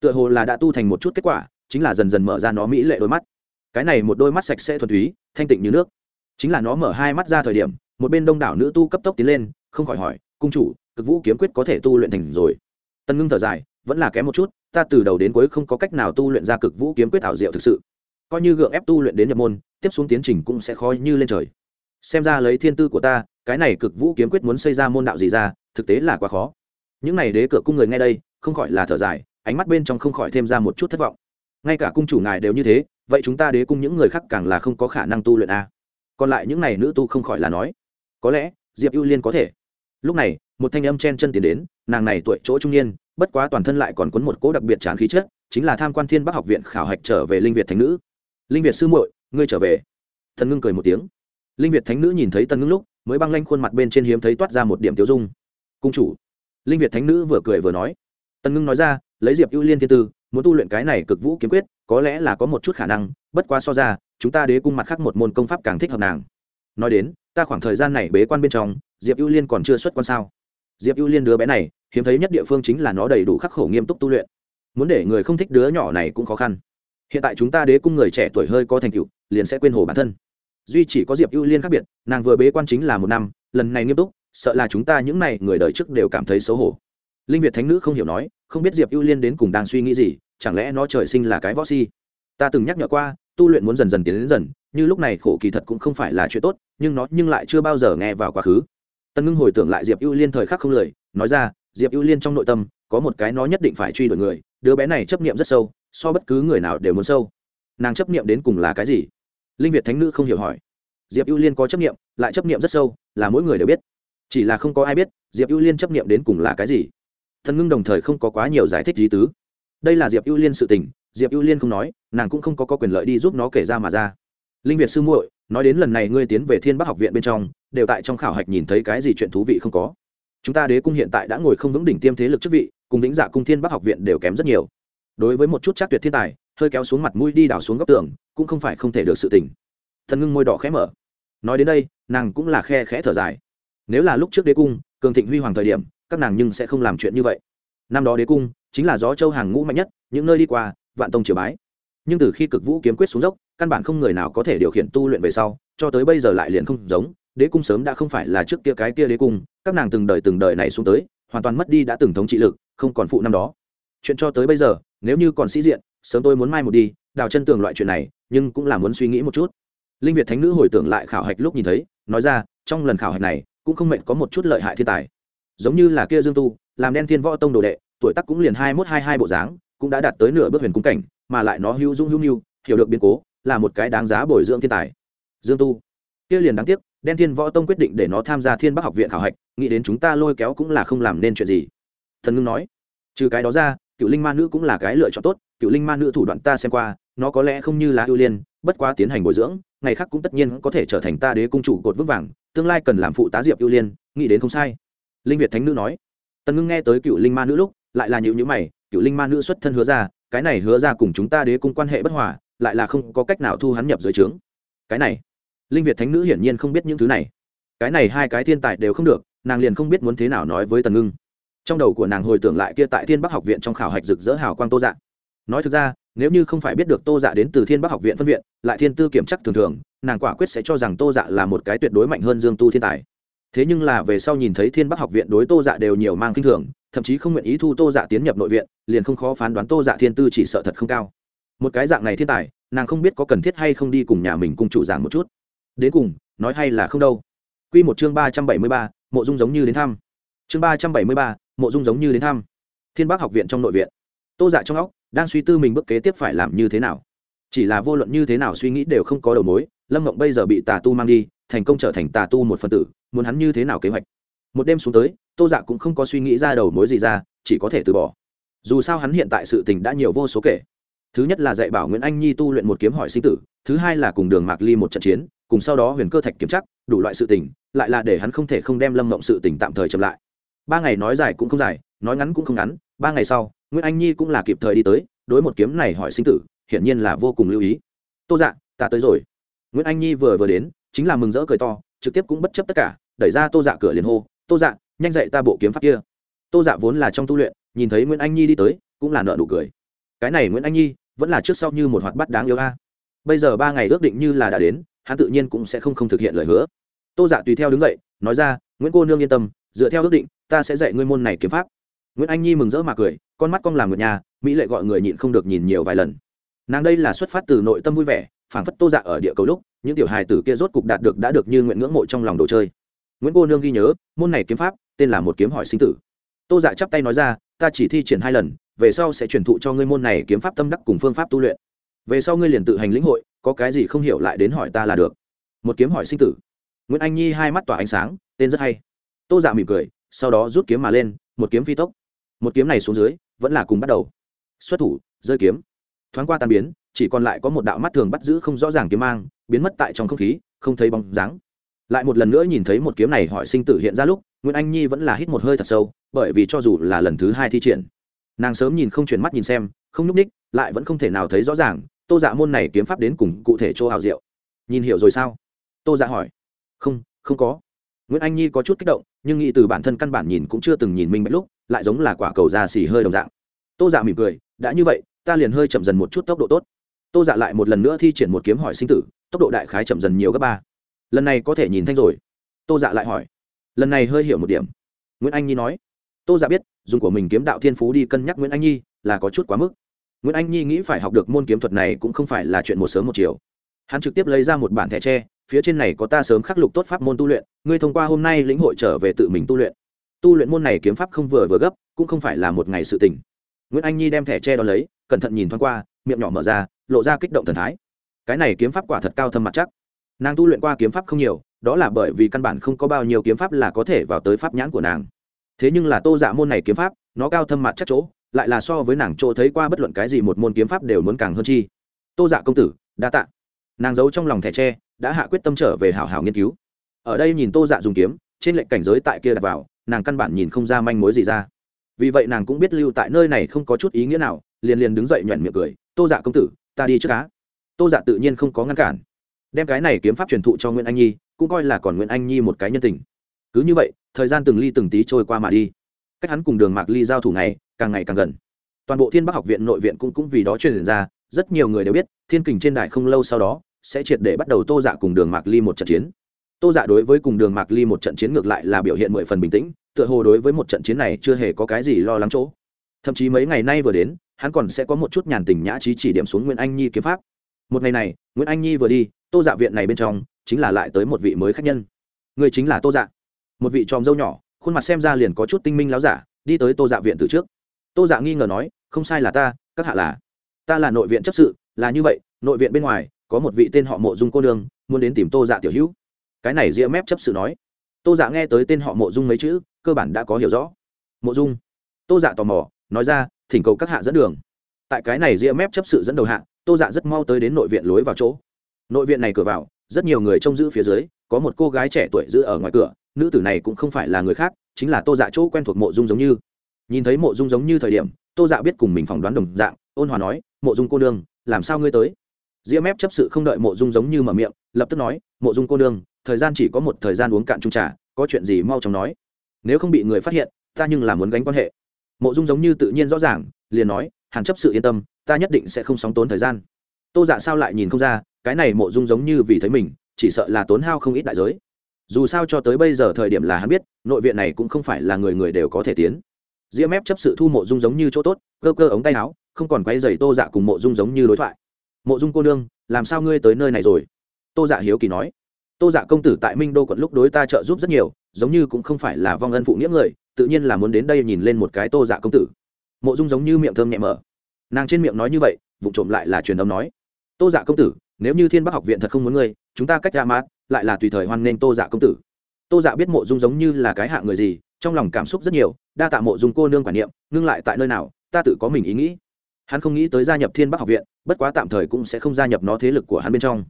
Tựa hồ là đã tu thành một chút kết quả, chính là dần dần mở ra nó mỹ lệ đôi mắt. Cái này một đôi mắt sạch sẽ thuần túy, thanh tịnh như nước. Chính là nó mở hai mắt ra thời điểm một bên đông đảo nữ tu cấp tốc tiến lên, không khỏi hỏi, cung chủ, cực vũ kiếm quyết có thể tu luyện thành rồi? Tân ngưng thở dài, vẫn là kém một chút, ta từ đầu đến cuối không có cách nào tu luyện ra cực vũ kiếm quyết ảo diệu thực sự. Coi như gượng ép tu luyện đến nhập môn, tiếp xuống tiến trình cũng sẽ khó như lên trời. Xem ra lấy thiên tư của ta, cái này cực vũ kiếm quyết muốn xây ra môn đạo gì ra, thực tế là quá khó. Những này đế cửa cung người ngay đây, không khỏi là thở dài, ánh mắt bên trong không khỏi thêm ra một chút thất vọng. Ngay cả cung chủ ngài đều như thế, vậy chúng ta đế cung những người khác càng là không có khả năng tu luyện a còn lại những này nữ tu không khỏi là nói có lẽ diệp ưu liên có thể lúc này một thanh âm chen chân tiến đến nàng này tuổi chỗ trung niên bất quá toàn thân lại còn cuốn một cỗ đặc biệt chán khí chất chính là tham quan thiên bắc học viện khảo hạch trở về linh việt thánh nữ linh việt sư muội ngươi trở về thần ngưng cười một tiếng linh việt thánh nữ nhìn thấy tần ngưng lúc mới băng lanh khuôn mặt bên trên hiếm thấy toát ra một điểm tiêu dung cung chủ linh việt thánh nữ vừa cười vừa nói tần ngưng nói ra lấy diệp ưu liên thiên tư muốn tu luyện cái này cực vũ kiếm quyết có lẽ là có một chút khả năng bất quá so ra chúng ta đế cung mặt khác một môn công pháp càng thích hợp nàng nói đến, ta khoảng thời gian này bế quan bên trong, diệp ưu liên còn chưa xuất quan sao? Diệp ưu liên đứa bé này, hiếm thấy nhất địa phương chính là nó đầy đủ khắc khổ nghiêm túc tu luyện. Muốn để người không thích đứa nhỏ này cũng khó khăn. Hiện tại chúng ta đế cung người trẻ tuổi hơi có thành tựu, liền sẽ quên hồ bản thân. Duy chỉ có diệp ưu liên khác biệt, nàng vừa bế quan chính là một năm, lần này nghiêm túc, sợ là chúng ta những n à y người đời trước đều cảm thấy xấu hổ. Linh việt thánh nữ không hiểu nói, không biết diệp ưu liên đến cùng đang suy nghĩ gì, chẳng lẽ nó trời sinh là cái võ si? Ta từng nhắc nhở qua tu luyện muốn dần dần tiến đến dần, như lúc này khổ kỳ thật cũng không phải là chuyện tốt, nhưng nó nhưng lại chưa bao giờ nghe vào quá khứ. Tân ngưng hồi tưởng lại diệp ưu liên thời khắc không lời nói ra, diệp ưu liên trong nội tâm, có một cái nó nhất định phải truy đuổi người, đứa bé này chấp niệm rất sâu, so bất cứ người nào đều muốn sâu. Nàng chấp niệm đến cùng là cái gì? Linh việt thánh nữ không hiểu hỏi. Diệp ưu liên có chấp niệm, lại chấp niệm rất sâu, là mỗi người đều biết. Chỉ là không có ai biết, diệp ưu liên chấp niệm đến cùng là cái gì. Thần ngưng đồng thời không có quá nhiều giải thích lý tứ. Đây là diệp ưu liên sự tình diệp ưu liên không nói nàng cũng không có, có quyền lợi đi giúp nó kể ra mà ra linh việt sư muội nói đến lần này ngươi tiến về thiên bắc học viện bên trong đều tại trong khảo hạch nhìn thấy cái gì chuyện thú vị không có chúng ta đế cung hiện tại đã ngồi không vững đỉnh tiêm thế lực chức vị cùng lĩnh giả dạ cung thiên bắc học viện đều kém rất nhiều đối với một chút chắc tuyệt thiên tài hơi kéo xuống mặt mũi đi đảo xuống góc tường cũng không phải không thể được sự tỉnh thần ngưng môi đỏ khẽ mở nói đến đây nàng cũng là khe khẽ thở dài nếu là lúc trước đế cung cường thịnh huy hoàng thời điểm các nàng nhưng sẽ không làm chuyện như vậy năm đó đế cung chính là gió châu hàng ngũ mạnh nhất những nơi đi qua vạn tông triều bái. Nhưng từ khi cực vũ kiếm quyết xuống dốc, căn bản không người nào có thể điều khiển tu luyện về sau, cho tới bây giờ lại liền không giống, đế cung sớm đã không phải là trước kia cái kia đế cung, các nàng từng đời từng đời này xuống tới, hoàn toàn mất đi đã từng thống trị lực, không còn phụ năm đó. Chuyện cho tới bây giờ, nếu như còn sĩ diện, sớm tôi muốn mai một đi, đào chân tường loại chuyện này, nhưng cũng là muốn suy nghĩ một chút. Linh việt thánh nữ hồi tưởng lại khảo hạch lúc nhìn thấy, nói ra, trong lần khảo hạch này, cũng không mệnh có một chút lợi hại thiên tài. Giống như là kia dương tu, làm đen thiên võ tông đồ đệ, tuổi tác cũng liền hai mốt hai hai bộ dáng cũng đã đạt tới nửa bước huyền cung cảnh, mà lại nó hữu dung hữu nhu hiểu được biến cố, là một cái đáng giá bồi dưỡng thiên tài. Dương tu. Kia liền đáng tiếc, đen thiên võ tông quyết định để nó tham gia thiên bắc học viện khảo hạch, nghĩ đến chúng ta lôi kéo cũng là không làm nên chuyện gì. Thần ngưng nói. Trừ cái đó ra, cựu linh ma nữ cũng là cái lựa chọn tốt, cựu linh ma nữ thủ đoạn ta xem qua, nó có lẽ không như là ưu liên, bất quá tiến hành bồi dưỡng, ngày khác cũng tất nhiên có thể trở thành ta đế cung chủ cột vững vàng, tương lai cần làm phụ tá diệp ưu liên, nghĩ đến không sai. Linh việt thánh nữ nói. Tần ngưng nghe tới cựu linh ma nữ lúc lại là nhịu nhữ mày, cựu linh ma nữ xuất thân hứa ra cái này hứa ra cùng chúng ta đế cung quan hệ bất hòa, lại là không có cách nào thu hắn nhập dưới trướng. Cái này, linh việt thánh nữ hiển nhiên không biết những thứ này. Cái này hai cái thiên tài đều không được, nàng liền không biết muốn thế nào nói với tần ngưng. Trong đầu của nàng hồi tưởng lại kia tại thiên bắc học viện trong khảo hạch rực rỡ hào quang tô dạ. Nói thực ra, nếu như không phải biết được tô dạ đến từ thiên bắc học viện phân viện, lại thiên tư kiểm chắc thường thường, nàng quả quyết sẽ cho rằng tô dạ là một cái tuyệt đối mạnh hơn dương tu thiên tài. Thế nhưng là về sau nhìn thấy thiên bắc học viện đối tô dạ đều nhiều mang kinh thường thậm chí không nguyện ý thu tô dạ tiến nhập nội viện, liền không khó phán đoán tô dạ thiên tư chỉ sợ thật không cao. Một cái dạng này thiên tài, nàng không biết có cần thiết hay không đi cùng nhà mình cùng chủ giảng một chút. Đến cùng, nói hay là không đâu. Q một chương ba trăm bảy mươi ba, mộ dung giống như đến thăm. Chương ba trăm bảy mươi ba, mộ dung giống như đến thăm. Thiên bắc học viện trong nội viện. Tô dạ trong óc, đang suy tư mình bước kế tiếp phải làm như thế nào. Chỉ là vô luận như thế nào suy nghĩ đều không có đầu mối, lâm mộng bây giờ bị tà tu mang đi, thành công trở thành tà tu một phần tử, muốn hắn như thế nào kế hoạch? Một đêm xuống tới, tô dạ cũng không có suy nghĩ ra đầu mối gì ra, chỉ có thể từ bỏ. Dù sao hắn hiện tại sự tình đã nhiều vô số kể. Thứ nhất là dạy bảo nguyễn anh nhi tu luyện một kiếm hỏi sinh tử, thứ hai là cùng đường mạc ly một trận chiến, cùng sau đó huyền cơ thạch kiểm chắc đủ loại sự tình, lại là để hắn không thể không đem lâm mộng sự tình tạm thời chậm lại. Ba ngày nói dài cũng không dài, nói ngắn cũng không ngắn, ba ngày sau, nguyễn anh nhi cũng là kịp thời đi tới, đối một kiếm này hỏi sinh tử, hiển nhiên là vô cùng lưu ý. Tô dạ ta tới rồi. Nguyễn anh nhi vừa vừa đến, chính là mừng rỡ cười to, trực tiếp cũng bất chấp tất cả, đẩy ra tô dạ cửa liền hô tô dạ nhanh dậy ta bộ kiếm pháp kia. Tô dạ vốn là trong tu luyện, nhìn thấy nguyễn anh nhi đi tới, cũng là nợ nụ cười. Cái này nguyễn anh nhi, vẫn là trước sau như một hoạt bắt đáng yêu a. Bây giờ ba ngày ước định như là đã đến, hắn tự nhiên cũng sẽ không không thực hiện lời hứa. Tô dạ tùy theo đứng dậy, nói ra, nguyễn cô nương yên tâm, dựa theo ước định, ta sẽ dạy ngươi môn này kiếm pháp. Nguyễn anh nhi mừng rỡ mà cười, con mắt con làm ngược nhà, mỹ lệ gọi người nhịn không được nhìn nhiều vài lần. Nàng đây là xuất phát từ nội tâm vui vẻ, phảng phất tô dạ ở địa cầu lúc, những tiểu hài tử kia rốt cục đạt được đã được như nguyện ngưỡng mộ trong lòng đồ chơi nguyễn cô nương ghi nhớ, môn này kiếm pháp, tên là một kiếm hỏi sinh tử. Tô dạ chắp tay nói ra, ta chỉ thi triển hai lần, về sau sẽ truyền thụ cho ngươi môn này kiếm pháp tâm đắc cùng phương pháp tu luyện. Về sau ngươi liền tự hành lĩnh hội, có cái gì không hiểu lại đến hỏi ta là được. Một kiếm hỏi sinh tử. Nguyễn anh nhi hai mắt tỏa ánh sáng, tên rất hay. Tô dạ mỉm cười, sau đó rút kiếm mà lên, một kiếm phi tốc. Một kiếm này xuống dưới, vẫn là cùng bắt đầu. Xuất thủ, rơi kiếm. Thoáng qua tan biến, chỉ còn lại có một đạo mắt thường bắt giữ không rõ ràng kiếm mang, biến mất tại trong không khí, không thấy bóng dáng lại một lần nữa nhìn thấy một kiếm này hỏi sinh tử hiện ra lúc, nguyễn anh nhi vẫn là hít một hơi thật sâu, bởi vì cho dù là lần thứ hai thi triển, nàng sớm nhìn không chuyển mắt nhìn xem, không nhúc ních lại vẫn không thể nào thấy rõ ràng, tô dạ môn này kiếm pháp đến cùng cụ thể chỗ hào diệu. Nhìn hiểu rồi sao? Tô dạ hỏi. Không không có. Nguyễn anh nhi có chút kích động, nhưng nghĩ từ bản thân căn bản nhìn cũng chưa từng nhìn minh bạch lúc, lại giống là quả cầu da xì hơi đồng dạng. Tô dạ mỉm cười, đã như vậy, ta liền hơi chậm dần một chút tốc độ tốt. Tô dạ lại một lần nữa thi triển một kiếm hỏi sinh tử, tốc độ đại khái chậm dần nhiều gấp ba lần này có thể nhìn thanh rồi. Tô dạ lại hỏi. Lần này hơi hiểu một điểm. Nguyễn anh nhi nói. Tô dạ biết, dùng của mình kiếm đạo thiên phú đi cân nhắc nguyễn anh nhi là có chút quá mức. Nguyễn anh nhi nghĩ phải học được môn kiếm thuật này cũng không phải là chuyện một sớm một chiều. Hắn trực tiếp lấy ra một bản thẻ tre, phía trên này có ta sớm khắc lục tốt pháp môn tu luyện, ngươi thông qua hôm nay lĩnh hội trở về tự mình tu luyện. Tu luyện môn này kiếm pháp không vừa vừa gấp, cũng không phải là một ngày sự tình. Nguyễn anh nhi đem thẻ tre đó lấy, cẩn thận nhìn thoáng qua, miệng nhỏ mở ra, lộ ra kích động thần thái. Cái này kiếm pháp quả thật cao thâm mặt chắc nàng tu luyện qua kiếm pháp không nhiều, đó là bởi vì căn bản không có bao nhiêu kiếm pháp là có thể vào tới pháp nhãn của nàng. Thế nhưng là tô dạ môn này kiếm pháp, nó cao thâm mặt chắc chỗ, lại là so với nàng chỗ thấy qua bất luận cái gì một môn kiếm pháp đều muốn càng hơn chi. Tô dạ công tử, đa tạ. Nàng giấu trong lòng thẻ tre, đã hạ quyết tâm trở về hảo hảo nghiên cứu. Ở đây nhìn tô dạ dùng kiếm, trên lệnh cảnh giới tại kia đặt vào, nàng căn bản nhìn không ra manh mối gì ra. Vì vậy nàng cũng biết lưu tại nơi này không có chút ý nghĩa nào, liền liền đứng dậy nhoẹn miệng cười, tô dạ công tử, ta đi trước cá tô dạ tự nhiên không có ngăn cản đem cái này kiếm pháp truyền thụ cho nguyễn anh nhi, cũng coi là còn nguyễn anh nhi một cái nhân tình. Cứ như vậy, thời gian từng ly từng tí trôi qua mà đi. Cách hắn cùng đường mạc ly giao thủ này càng ngày càng gần. Toàn bộ thiên bắc học viện nội viện cũng cũng vì đó truyền ra, rất nhiều người đều biết, thiên kình trên đài không lâu sau đó sẽ triệt để bắt đầu tô dạ cùng đường mạc ly một trận chiến. Tô dạ đối với cùng đường mạc ly một trận chiến ngược lại là biểu hiện mười phần bình tĩnh, tựa hồ đối với một trận chiến này chưa hề có cái gì lo lắng chỗ. Thậm chí mấy ngày nay vừa đến, hắn còn sẽ có một chút nhàn tình nhã trí chỉ điểm xuống nguyễn anh nhi kiếm pháp. Một ngày này, nguyễn anh nhi vừa đi tô dạ viện này bên trong, chính là lại tới một vị mới khách nhân. Người chính là tô dạ. Một vị tròm dâu nhỏ, khuôn mặt xem ra liền có chút tinh minh láo giả, đi tới tô dạ viện từ trước. Tô dạ nghi ngờ nói, không sai là ta, các hạ là. Ta là nội viện chấp sự, là như vậy, nội viện bên ngoài, có một vị tên họ mộ dung cô nương, muốn đến tìm tô dạ tiểu hữu. Cái này ria mép chấp sự nói. Tô dạ nghe tới tên họ mộ dung mấy chữ, cơ bản đã có hiểu rõ. Mộ dung. Tô dạ tò mò, nói ra, thỉnh cầu các hạ dẫn đường. Tại cái này ria mép chấp sự dẫn đầu hạ, tô dạ rất mau tới đến nội viện lối vào chỗ nội viện này cửa vào, rất nhiều người trông giữ phía dưới, có một cô gái trẻ tuổi giữ ở ngoài cửa, nữ tử này cũng không phải là người khác, chính là tô dạ chỗ quen thuộc mộ dung giống như. Nhìn thấy mộ dung giống như thời điểm, tô dạ biết cùng mình phỏng đoán đồng dạng, ôn hòa nói, mộ dung cô nương, làm sao ngươi tới? Diễm ép chấp sự không đợi mộ dung giống như mở miệng, lập tức nói, mộ dung cô nương, thời gian chỉ có một thời gian uống cạn trung trà, có chuyện gì mau chóng nói. Nếu không bị người phát hiện, ta nhưng là muốn gánh quan hệ. Mộ dung giống như tự nhiên rõ ràng, liền nói, hàn chấp sự yên tâm, ta nhất định sẽ không sóng tốn thời gian. Tô dạ sao lại nhìn không ra cái này mộ dung giống như vì thấy mình, chỉ sợ là tốn hao không ít đại giới. Dù sao cho tới bây giờ thời điểm là hắn biết, nội viện này cũng không phải là người người đều có thể tiến. Diễm ép chấp sự thu mộ dung giống như chỗ tốt, cơ cơ ống tay áo, không còn quay dày tô dạ cùng mộ dung giống như đối thoại. Mộ dung cô nương, làm sao ngươi tới nơi này rồi? Tô dạ hiếu kỳ nói. Tô dạ công tử tại minh đô quận lúc đối ta trợ giúp rất nhiều, giống như cũng không phải là vong ân phụ nghĩa người, tự nhiên là muốn đến đây nhìn lên một cái tô dạ công tử. Mộ dung giống như miệng thơm nhẹ mở. Nàng trên miệng nói như vậy vụ trộm lại là truyền âm nói. Tô dạ công tử nếu như thiên bắc học viện thật không muốn ngươi, chúng ta cách ra mát lại là tùy thời hoan nghênh tô dạ công tử. Tô dạ biết mộ dung giống như là cái hạ người gì, trong lòng cảm xúc rất nhiều, đa tạ mộ dung cô nương quản niệm, ngưng lại tại nơi nào, ta tự có mình ý nghĩ. Hắn không nghĩ tới gia nhập thiên bắc học viện, bất quá tạm thời cũng sẽ không gia nhập nó thế lực của hắn bên trong.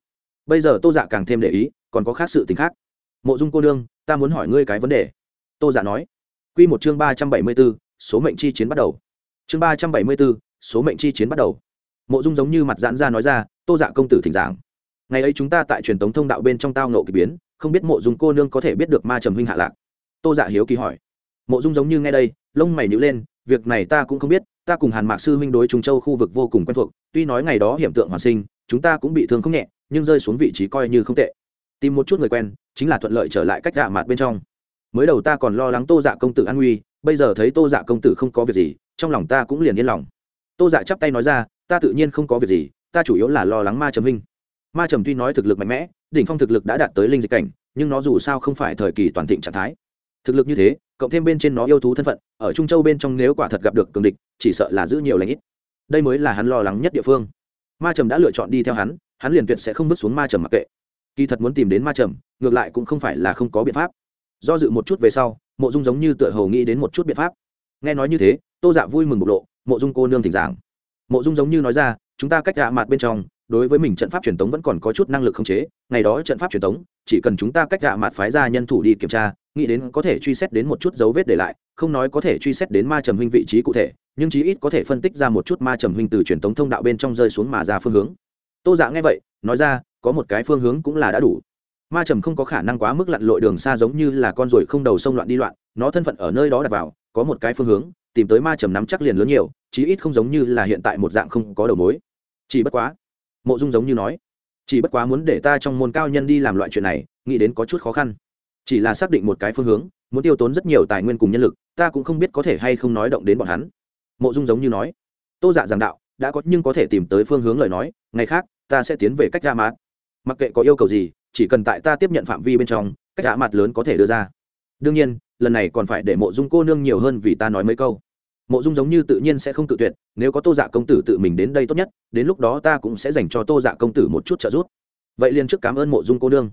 Bây giờ tô dạ càng thêm để ý, còn có khác sự t ì n h khác. Mộ dung cô nương, ta muốn hỏi ngươi cái vấn đề. Tô dạ nói. Q một chương ba trăm bảy mươi b ố số mệnh chi chiến bắt đầu. Chương ba trăm bảy mươi b ố số mệnh chi chiến bắt đầu. Mộ dung giống như mặt giãn ra nói ra tô dạ công tử thỉnh giảng. Ngày ấy chúng ta tại truyền tống thông đạo bên trong tao nộ k ỳ biến, không biết mộ dung cô nương có thể biết được ma trầm huynh hạ lạc. Tô dạ hiếu kỳ hỏi. Mộ dung giống như nghe đây, lông mày nhữ lên, việc này ta cũng không biết, ta cùng hàn mạc sư huynh đối trung châu khu vực vô cùng quen thuộc, tuy nói ngày đó hiểm tượng hoàn sinh, chúng ta cũng bị thương không nhẹ, nhưng rơi xuống vị trí coi như không tệ. Tìm một chút người quen, chính là thuận lợi trở lại cách gạ mặt bên trong. Mới đầu ta còn lo lắng tô dạ công tử an nguy, bây giờ thấy tô dạ công tử không có việc gì, trong lòng ta cũng liền yên lòng. Tô dạ chắp tay nói ra, ta tự nhiên không có việc gì ta chủ yếu là lo lắng ma trầm hình ma trầm tuy nói thực lực mạnh mẽ, đỉnh phong thực lực đã đạt tới linh dịch cảnh, nhưng nó dù sao không phải thời kỳ toàn thịnh trạng thái. Thực lực như thế, cộng thêm bên trên nó yêu thú thân phận, ở trung châu bên trong nếu quả thật gặp được cường địch, chỉ sợ là giữ nhiều lãnh ít. Đây mới là hắn lo lắng nhất địa phương. Ma trầm đã lựa chọn đi theo hắn hắn liền tuyệt sẽ không bước xuống ma trầm mặc kệ. Kỳ thật muốn tìm đến ma trầm, ngược lại cũng không phải là không có biện pháp. Do dự một chút về sau, mộ dung giống như tựa hầu nghĩ đến một chút biện pháp. Nghe nói như thế, tô dạ vui mừng bộc lộ, mộ dung cô nương thỉnh giảng. Mộ dung giống như nói ra chúng ta cách hạ mặt bên trong, đối với mình trận pháp truyền tống vẫn còn có chút năng lực khống chế, ngày đó trận pháp truyền tống, chỉ cần chúng ta cách hạ mặt phái ra nhân thủ đi kiểm tra, nghĩ đến có thể truy xét đến một chút dấu vết để lại, không nói có thể truy xét đến ma trầm huynh vị trí cụ thể, nhưng chí ít có thể phân tích ra một chút ma trầm huynh từ truyền tống thông đạo bên trong rơi xuống mà ra phương hướng. Tô dạ nghe vậy, nói ra, có một cái phương hướng cũng là đã đủ. Ma trầm không có khả năng quá mức lặn lội đường xa giống như là con ruồi không đầu sông loạn đi loạn, nó thân phận ở nơi đó đặt vào, có một cái phương hướng, tìm tới ma trầm nắm chắc liền lớn nhiều, chí ít không giống như là hiện tại một dạng không có đầu mối chỉ bất quá, mộ dung giống như nói, chỉ bất quá muốn để ta trong môn cao nhân đi làm loại chuyện này, nghĩ đến có chút khó khăn. Chỉ là xác định một cái phương hướng, muốn tiêu tốn rất nhiều tài nguyên cùng nhân lực, ta cũng không biết có thể hay không nói động đến bọn hắn. Mộ dung giống như nói, tô dạ giảng đạo, đã có nhưng có thể tìm tới phương hướng lời nói, ngày khác, ta sẽ tiến về cách ra mát mặc kệ có yêu cầu gì, chỉ cần tại ta tiếp nhận phạm vi bên trong, cách hạ mặt lớn có thể đưa ra. Đương nhiên, lần này còn phải để mộ dung cô nương nhiều hơn vì ta nói mấy câu mộ dung giống như tự nhiên sẽ không tự tuyệt, nếu có tô dạ công tử tự mình đến đây tốt nhất, đến lúc đó ta cũng sẽ dành cho tô dạ công tử một chút trợ giúp. Vậy liền trước cảm ơn mộ dung cô nương.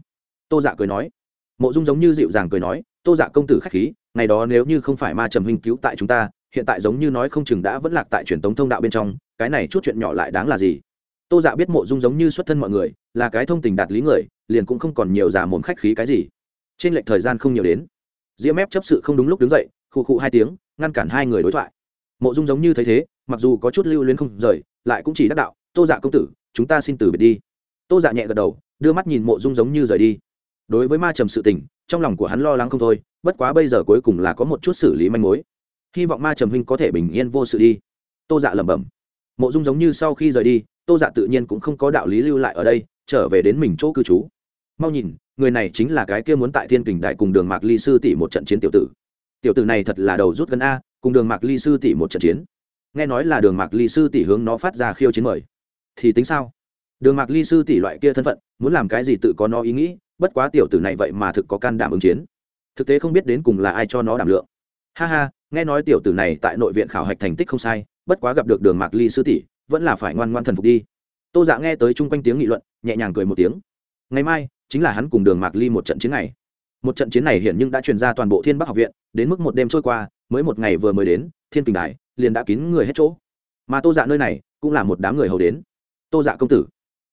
Tô dạ cười nói. Mộ dung giống như dịu dàng cười nói, tô dạ công tử k h á c h khí, ngày đó nếu như không phải ma trầm hình cứu tại chúng ta, hiện tại giống như nói không chừng đã vẫn lạc tại truyền tống thông đạo bên trong, cái này chút chuyện nhỏ lại đáng là gì? Tô dạ biết mộ dung giống như xuất thân mọi người, là cái thông tình đạt lý người, liền cũng không còn nhiều giả mồm khách khí cái gì. Trên lệch thời gian không nhiều đến. Diễm ép chấp sự không đúng lúc đứng dậy, khụ khụ hai tiếng, ngăn cản hai người đối thoại mộ dung giống như thấy thế, mặc dù có chút lưu luyến không rời, lại cũng chỉ đắc đạo, tô dạ công tử, chúng ta xin từ biệt đi. Tô dạ nhẹ gật đầu, đưa mắt nhìn mộ dung giống như rời đi. Đối với ma trầm sự tình, trong lòng của hắn lo lắng không thôi, bất quá bây giờ cuối cùng là có một chút xử lý manh mối. Hy vọng ma trầm huynh có thể bình yên vô sự đi. Tô dạ lẩm bẩm. Mộ dung giống như sau khi rời đi, tô dạ tự nhiên cũng không có đạo lý lưu lại ở đây, trở về đến mình chỗ cư trú. Mau nhìn, người này chính là cái kia muốn tại thiên kình đại cùng đường mạc ly sư tỷ một trận chiến tiểu tử. Tiểu tử này thật là đầu rút gần a cùng đường mạc ly sư tỷ một trận chiến. Nghe nói là đường mạc ly sư tỷ hướng nó phát ra khiêu chiến mời. Thì tính sao? Đường mạc ly sư tỷ loại kia thân phận, muốn làm cái gì tự có nó ý nghĩ, bất quá tiểu tử này vậy mà thực có can đảm ứng chiến. Thực tế không biết đến cùng là ai cho nó đảm lượng. Ha ha, nghe nói tiểu tử này tại nội viện khảo hạch thành tích không sai, bất quá gặp được đường mạc ly sư tỷ, vẫn là phải ngoan ngoan thần phục đi. Tô dạ nghe tới chung quanh tiếng nghị luận, nhẹ nhàng cười một tiếng. Ngày mai, chính là hắn cùng đường mạc ly một trận chiến này. Một trận chiến này hiện nhưng đã truyền ra toàn bộ thiên bắc học viện, đến mức một đêm trôi qua mới một ngày vừa mới đến thiên kình đài liền đã kín người hết chỗ. Mà tô dạ nơi này cũng là một đám người hầu đến. Tô dạ công tử.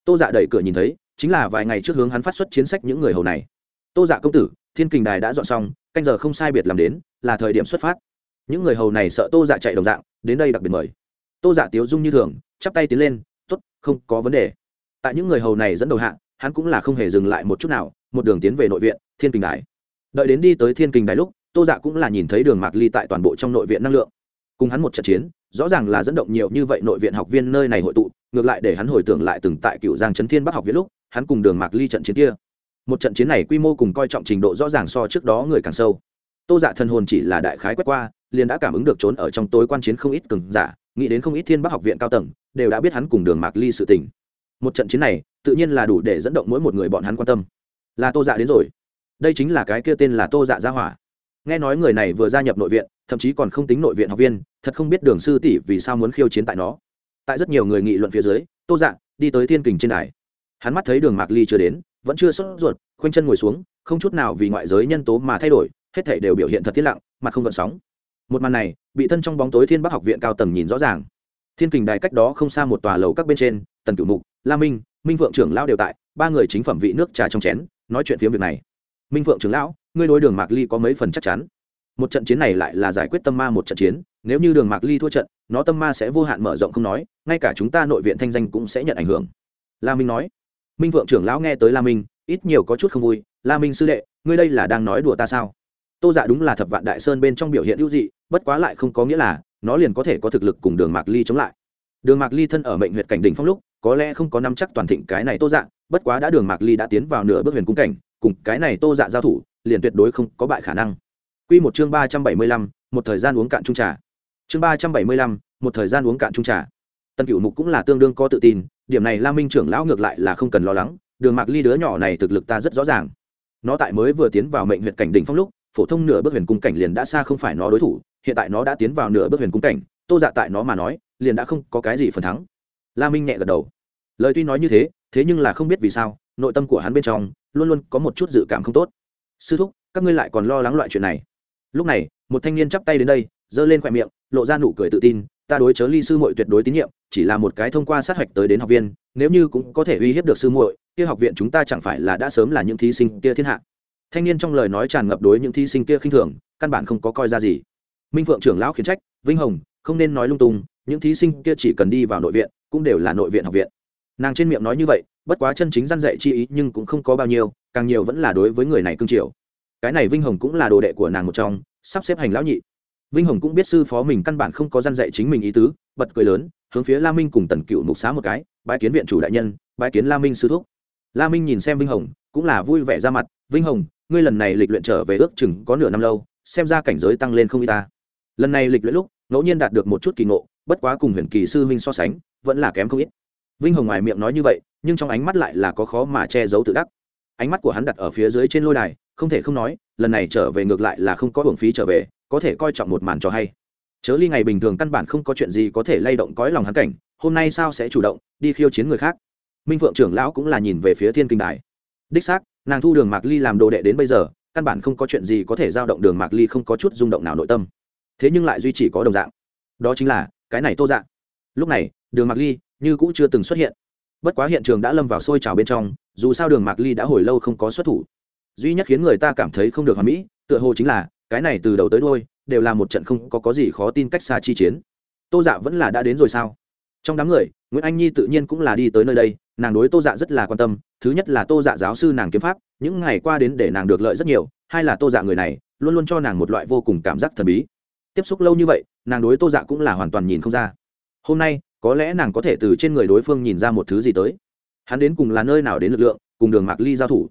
Tô dạ đẩy cửa nhìn thấy chính là vài ngày trước hướng hắn phát xuất chiến sách những người hầu này. Tô dạ công tử thiên kình đài đã dọn xong canh giờ không sai biệt làm đến là thời điểm xuất phát. Những người hầu này sợ tô dạ chạy đồng dạng đến đây đặc biệt mời. Tô dạ tiếu dung như thường chắp tay tiến lên t ố t không có vấn đề. Tại những người hầu này dẫn đầu hạng, hắn cũng là không hề dừng lại một chút nào một đường tiến về nội viện thiên kình đài. Đợi đến đi tới thiên kình đài lúc tô dạ cũng là nhìn thấy đường mạc ly tại toàn bộ trong nội viện năng lượng. Cùng hắn một trận chiến, rõ ràng là dẫn động nhiều như vậy nội viện học viên nơi này hội tụ, ngược lại để hắn hồi tưởng lại từng tại cựu giang trấn thiên bắc học viện lúc, hắn cùng đường mạc ly trận chiến kia. Một trận chiến này quy mô cùng coi trọng trình độ rõ ràng so trước đó người càng sâu. Tô dạ thần hồn chỉ là đại khái quét qua, liền đã cảm ứng được trốn ở trong tối quan chiến không ít cường giả, nghĩ đến không ít thiên bắc học viện cao tầng, đều đã biết hắn cùng đường mạc ly sự tình. Một trận chiến này, tự nhiên là đủ để dẫn động mỗi một người bọn hắn quan tâm. Là tô dạ đến rồi. Đây chính là cái kia tên là tô dạ gia hỏa nghe nói người này vừa gia nhập nội viện, thậm chí còn không tính nội viện học viên, thật không biết đường sư tỷ vì sao muốn khiêu chiến tại nó. Tại rất nhiều người nghị luận phía dưới, tô dạng đi tới thiên kình trên đài. Hắn mắt thấy đường mạc ly chưa đến, vẫn chưa sốt ruột, khoanh chân ngồi xuống, không chút nào vì ngoại giới nhân tố mà thay đổi, hết thể đều biểu hiện thật tiết lặng, mặt không gợn sóng. Một màn này, bị thân trong bóng tối thiên bắc học viện cao tầng nhìn rõ ràng. Thiên kình đài cách đó không xa một tòa lầu các bên trên, tần cửu mục, la minh minh vượng trưởng lão đều tại, ba người chính phẩm vị nước trà trong chén, nói chuyện phiếm việc này. Minh vượng trưởng lão ngươi đối đường mạc ly có mấy phần chắc chắn? Một trận chiến này lại là giải quyết tâm ma một trận chiến, nếu như đường mạc ly thua trận, nó tâm ma sẽ vô hạn mở rộng không nói, ngay cả chúng ta nội viện thanh danh cũng sẽ nhận ảnh hưởng. La minh nói. Minh vượng trưởng lão nghe tới la minh, ít nhiều có chút không vui. La minh sư đệ, ngươi đây là đang nói đùa ta sao? Tô dạ đúng là thập vạn đại sơn bên trong biểu hiện hữu dị, bất quá lại không có nghĩa là nó liền có thể có thực lực cùng đường mạc ly chống lại. Đường mạc ly thân ở mệnh huyện cảnh đỉnh phong lúc, có lẽ không có năm chắc toàn thịnh cái này tô dạ bất quá đã đường mạc ly đã tiến vào nửa bước huyền cung cảnh, cùng cái này tô dạ giao thủ liền tuyệt đối không có bại khả năng Quy một chương ba trăm bảy mươi lăm, một thời gian uống cạn chung trà. Chương ba trăm bảy mươi lăm, một thời gian uống cạn chung trà. Tân Cửu Mục cũng là tương đương có tự tin, điểm này La Minh trưởng lão ngược lại là không cần lo lắng, Đường Mạc Ly đứa nhỏ này thực lực ta rất rõ ràng. Nó tại mới vừa tiến vào mệnh huyệt cảnh đỉnh phong lúc, phổ thông nửa bước huyền cung cảnh liền đã xa không phải nó đối thủ, hiện tại nó đã tiến vào nửa bước huyền cung cảnh, Tô Dạ tại nó mà nói, liền đã không có cái gì phần thắng. La Minh nhẹ gật đầu. Lời tuy nói như thế, thế nhưng là không biết vì sao, nội tâm của hắn bên trong luôn luôn có một chút dự cảm không tốt. Sư thúc, các ngươi lại còn lo lắng loại chuyện này. Lúc này một thanh niên chắp tay đến đây giơ lên khoe miệng lộ ra nụ cười tự tin ta đối chớ ly sư muội tuyệt đối tín nhiệm chỉ là một cái thông qua sát hạch tới đến học viên nếu như cũng có thể uy hiếp được sư muội kia học viện chúng ta chẳng phải là đã sớm là những thí sinh kia thiên hạ. Thanh niên trong lời nói tràn ngập đối những thí sinh kia khinh thường căn bản không có coi ra gì. Minh phượng trưởng lão khiển trách vinh hồng không nên nói lung tung những thí sinh kia chỉ cần đi vào nội viện cũng đều là nội viện học viện. Nàng trên miệng nói như vậy bất quá chân chính răn dạy chi ý nhưng cũng không có bao nhiêu, càng nhiều vẫn là đối với người này cương triều cái này vinh hồng cũng là đồ đệ của nàng một trong, sắp xếp hành lão nhị. Vinh hồng cũng biết sư phó mình căn bản không có gian dạy chính mình ý tứ, bật cười lớn, hướng phía la minh cùng tần cựu mục xá một cái bãi kiến viện chủ đại nhân bãi kiến la minh sư thúc. La minh nhìn xem vinh hồng, cũng là vui vẻ ra mặt, vinh hồng, ngươi lần này lịch luyện trở về ước chừng có nửa năm lâu, xem ra cảnh giới tăng lên không y ta. Lần này lịch luyện lúc, ngẫu nhiên đạt được một chút kỳ ngộ, bất quá cùng huyền kỳ sư huynh so sánh, vẫn là kém không ít. Vinh hồng ngoài miệng nói như vậy nhưng trong ánh mắt lại là có khó mà che giấu tự đắc. Ánh mắt của hắn đặt ở phía dưới trên lôi đài, không thể không nói, lần này trở về ngược lại là không có hưởng phí trở về, có thể coi trọng một màn cho hay. Chớ ly ngày bình thường căn bản không có chuyện gì có thể lay động cõi lòng hắn cảnh, hôm nay sao sẽ chủ động đi khiêu chiến người khác? Minh phượng trưởng lão cũng là nhìn về phía thiên kinh đài. Đích xác, nàng thu đường mạc ly làm đồ đệ đến bây giờ, căn bản không có chuyện gì có thể giao động đường mạc ly không có chút rung động nào nội tâm. Thế nhưng lại duy trì có đồng dạng. Đó chính là, cái này tô dạng. Lúc này, đường mạc ly như cũng chưa từng xuất hiện bất quá hiện trường đã lâm vào sôi trào bên trong, dù sao đường mạc ly đã hồi lâu không có xuất thủ. Duy nhất khiến người ta cảm thấy không được hoàn mỹ, tựa hồ chính là, cái này từ đầu tới đôi đều là một trận không có có gì khó tin cách xa chi chiến. Tô dạ vẫn là đã đến rồi sao? Trong đám người, nguyễn anh nhi tự nhiên cũng là đi tới nơi đây, nàng đối tô dạ rất là quan tâm, thứ nhất là tô dạ giáo sư nàng kiếm pháp, những ngày qua đến để nàng được lợi rất nhiều, hai là tô dạ người này, luôn luôn cho nàng một loại vô cùng cảm giác thần bí. Tiếp xúc lâu như vậy, nàng đối tô dạ cũng là hoàn toàn nhìn không ra. Hôm nay có lẽ nàng có thể từ trên người đối phương nhìn ra một thứ gì tới. Hắn đến cùng là nơi nào đến lực lượng, cùng đường mạc ly giao thủ?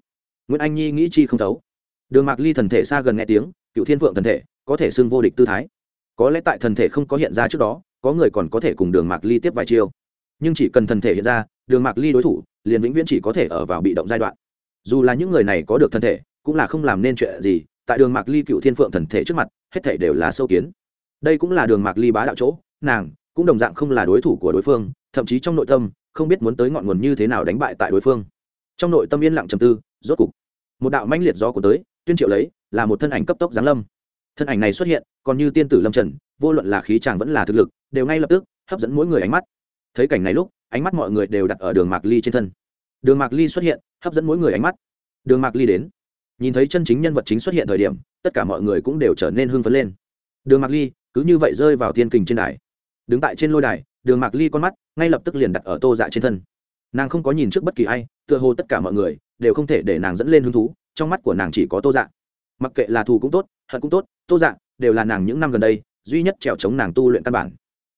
Nguyễn anh nhi nghĩ chi không thấu. Đường mạc ly thần thể xa gần nghe tiếng, cựu thiên vượng thần thể, có thể xưng vô địch tư thái. Có lẽ tại thần thể không có hiện ra trước đó, có người còn có thể cùng đường mạc ly tiếp vài chiêu. Nhưng chỉ cần thần thể hiện ra, đường mạc ly đối thủ, liền vĩnh viễn chỉ có thể ở vào bị động giai đoạn. Dù là những người này có được thần thể, cũng là không làm nên chuyện gì, tại đường mạc ly cựu thiên phượng thần thể trước mặt, hết thể đều là sâu kiến. Đây cũng là đường mạc ly bá đạo chỗ, nàng cũng đồng dạng không là đối thủ của đối phương, thậm chí trong nội tâm, không biết muốn tới ngọn nguồn như thế nào đánh bại tại đối phương. Trong nội tâm yên lặng trầm tư, rốt cục, một đạo mãnh liệt gió của tới, tuyên triệu lấy, là một thân ảnh cấp tốc giáng lâm. Thân ảnh này xuất hiện, còn như tiên tử lâm trần, vô luận là khí chàng vẫn là thực lực, đều ngay lập tức hấp dẫn mỗi người ánh mắt. Thấy cảnh này lúc, ánh mắt mọi người đều đặt ở đường mạc ly trên thân. Đường mạc ly xuất hiện, hấp dẫn mỗi người ánh mắt. Đường mạc ly đến, nhìn thấy chân chính nhân vật chính xuất hiện thời điểm, tất cả mọi người cũng đều trở nên hưng phấn lên. Đường mạc ly, cứ như vậy rơi vào thiên kình trên đài đứng tại trên lôi đài, đường mạc ly con mắt ngay lập tức liền đặt ở tô dạ trên thân. Nàng không có nhìn trước bất kỳ ai, tựa hồ tất cả mọi người đều không thể để nàng dẫn lên hứng thú, trong mắt của nàng chỉ có tô dạ. Mặc kệ là thù cũng tốt, hận cũng tốt, tô dạ đều là nàng những năm gần đây duy nhất trèo chống nàng tu luyện căn bản.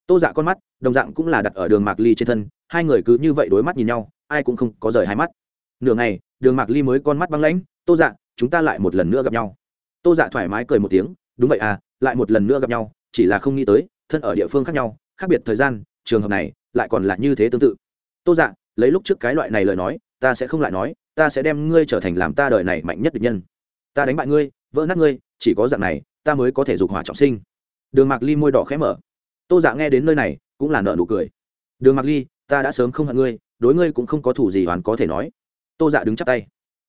Tô dạ con mắt đồng dạng cũng là đặt ở đường mạc ly trên thân, hai người cứ như vậy đối mắt nhìn nhau, ai cũng không có rời hai mắt. Nửa ngày, đường mạc ly mới con mắt băng lãnh, tô dạ chúng ta lại một lần nữa gặp nhau. Tô dạ thoải mái cười một tiếng, đúng vậy à lại một lần nữa gặp nhau, chỉ là không nghĩ tới thân ở địa phương khác nhau, khác biệt thời gian, trường hợp này lại còn là như thế tương tự. Tô dạ lấy lúc trước cái loại này lời nói, ta sẽ không lại nói, ta sẽ đem ngươi trở thành làm ta đời này mạnh nhất địch nhân. Ta đánh bại ngươi, vỡ nát ngươi, chỉ có dạng này, ta mới có thể dục hỏa trọng sinh. Đường mạc ly môi đỏ khẽ mở. Tô dạ nghe đến nơi này, cũng là nợ nụ cười. Đường mạc ly, ta đã sớm không hận ngươi, đối ngươi cũng không có thủ gì hoàn có thể nói. Tô dạ đứng chắp tay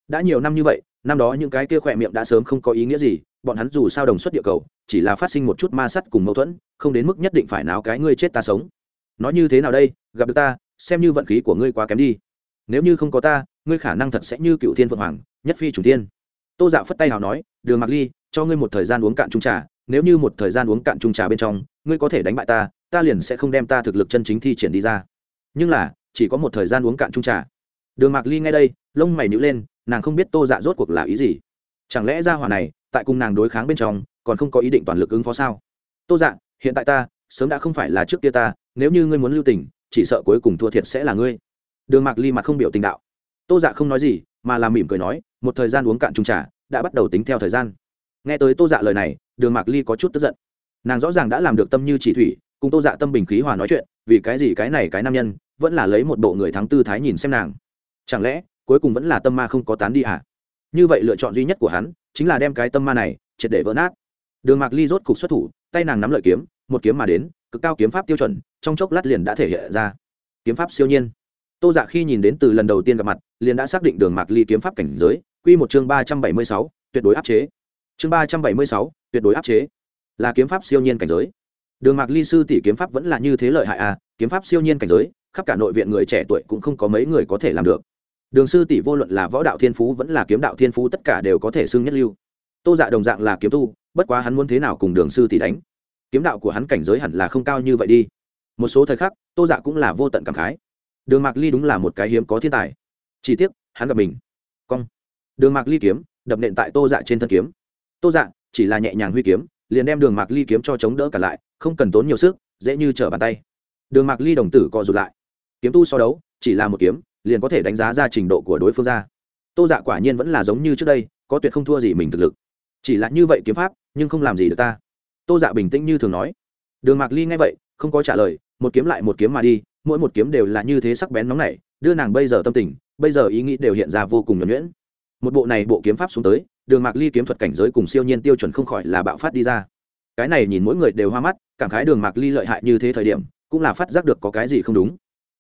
đã nhiều năm như vậy, năm đó những cái kia khỏe miệng đã sớm không có ý nghĩa gì, bọn hắn dù sao đồng xuất địa cầu, chỉ là phát sinh một chút ma sắt cùng mâu thuẫn, không đến mức nhất định phải náo cái ngươi chết ta sống. Nói như thế nào đây, gặp được ta, xem như vận khí của ngươi quá kém đi. Nếu như không có ta, ngươi khả năng thật sẽ như cựu thiên phượng hoàng, nhất phi chủ tiên tô dạ phất tay nào nói, đường mặc ly, cho ngươi một thời gian uống cạn trung trà, nếu như một thời gian uống cạn trung trà bên trong, ngươi có thể đánh bại ta ta liền sẽ không đem ta thực lực chân chính thi triển đi ra. Nhưng là, chỉ có một thời gian uống cạn trung trà đường mạc ly ngay đây, lông mày nhữ lên, nàng không biết tô dạ rốt cuộc là ý gì. Chẳng lẽ ra hỏa này, tại cùng nàng đối kháng bên trong, còn không có ý định toàn lực ứng phó sao? Tô dạ hiện tại ta, sớm đã không phải là trước kia ta, nếu như ngươi muốn lưu tình, chỉ sợ cuối cùng thua thiệt sẽ là ngươi. Đường mạc ly mặt không biểu tình đạo. Tô dạ không nói gì, mà làm mỉm cười nói, một thời gian uống cạn trung trà, đã bắt đầu tính theo thời gian. Nghe tới tô dạ lời này, đường mạc ly có chút tức giận. Nàng rõ ràng đã làm được tâm như chỉ thủy, cùng tô dạ tâm bình khí hòa nói chuyện, vì cái gì cái này cái nam nhân, vẫn là lấy một bộ người thắng tư thái nhìn xem nàng chẳng lẽ, cuối cùng vẫn là tâm ma không có tán đi à? Như vậy lựa chọn duy nhất của hắn, chính là đem cái tâm ma này triệt để vỡ nát. Đường mạc ly rốt cục xuất thủ, tay nàng nắm lợi kiếm, một kiếm mà đến, cực cao kiếm pháp tiêu chuẩn, trong chốc lát liền đã thể hiện ra. Kiếm pháp siêu nhiên. Tô dạ khi nhìn đến từ lần đầu tiên gặp mặt, liền đã xác định đường mạc ly kiếm pháp cảnh giới q một chương ba trăm bảy mươi sáu, tuyệt đối áp chế. Chương ba trăm bảy mươi sáu, tuyệt đối áp chế. Là kiếm pháp siêu nhiên cảnh giới. Đường mạc ly sư tỷ kiếm pháp vẫn là như thế lợi hại à kiếm pháp siêu nhiên cảnh giới, khắp cả nội viện người trẻ tuổi cũng không có mấy người có thể làm được đường sư tỷ vô luận là võ đạo thiên phú vẫn là kiếm đạo thiên phú tất cả đều có thể xưng nhất lưu. Tô dạ đồng dạng là kiếm tu, bất quá hắn muốn thế nào cùng đường sư tỷ đánh? Kiếm đạo của hắn cảnh giới hẳn là không cao như vậy đi. Một số thời khắc, tô dạ cũng là vô tận cảm khái. Đường mạc ly đúng là một cái hiếm có thiên tài. Chỉ tiếc, hắn gặp mình. Cong. Đường mạc ly kiếm, đập nện tại tô dạ trên thân kiếm. Tô dạ chỉ là nhẹ nhàng huy kiếm, liền đem đường mạc ly kiếm cho chống đỡ cả lại, không cần tốn nhiều sức, dễ như trở bàn tay. Đường mạc ly đồng tử co rụt lại. Kiếm tu so đấu, chỉ là một kiếm liền có thể đánh giá ra trình độ của đối phương ra. Tô dạ quả nhiên vẫn là giống như trước đây, có tuyệt không thua gì mình thực lực. Chỉ là như vậy kiếm pháp, nhưng không làm gì được ta. Tô dạ bình tĩnh như thường nói. Đường mạc ly nghe vậy, không có trả lời, một kiếm lại một kiếm mà đi, mỗi một kiếm đều là như thế sắc bén nóng nảy, đưa nàng bây giờ tâm tình, bây giờ ý nghĩ đều hiện ra vô cùng nhuẩn nhuyễn. Một bộ này bộ kiếm pháp xuống tới, đường mạc ly kiếm thuật cảnh giới cùng siêu nhiên tiêu chuẩn không khỏi là bạo phát đi ra. Cái này nhìn mỗi người đều hoa mắt, cảm khái đường mạc ly lợi hại như thế thời điểm, cũng là phát giác được có cái gì không đúng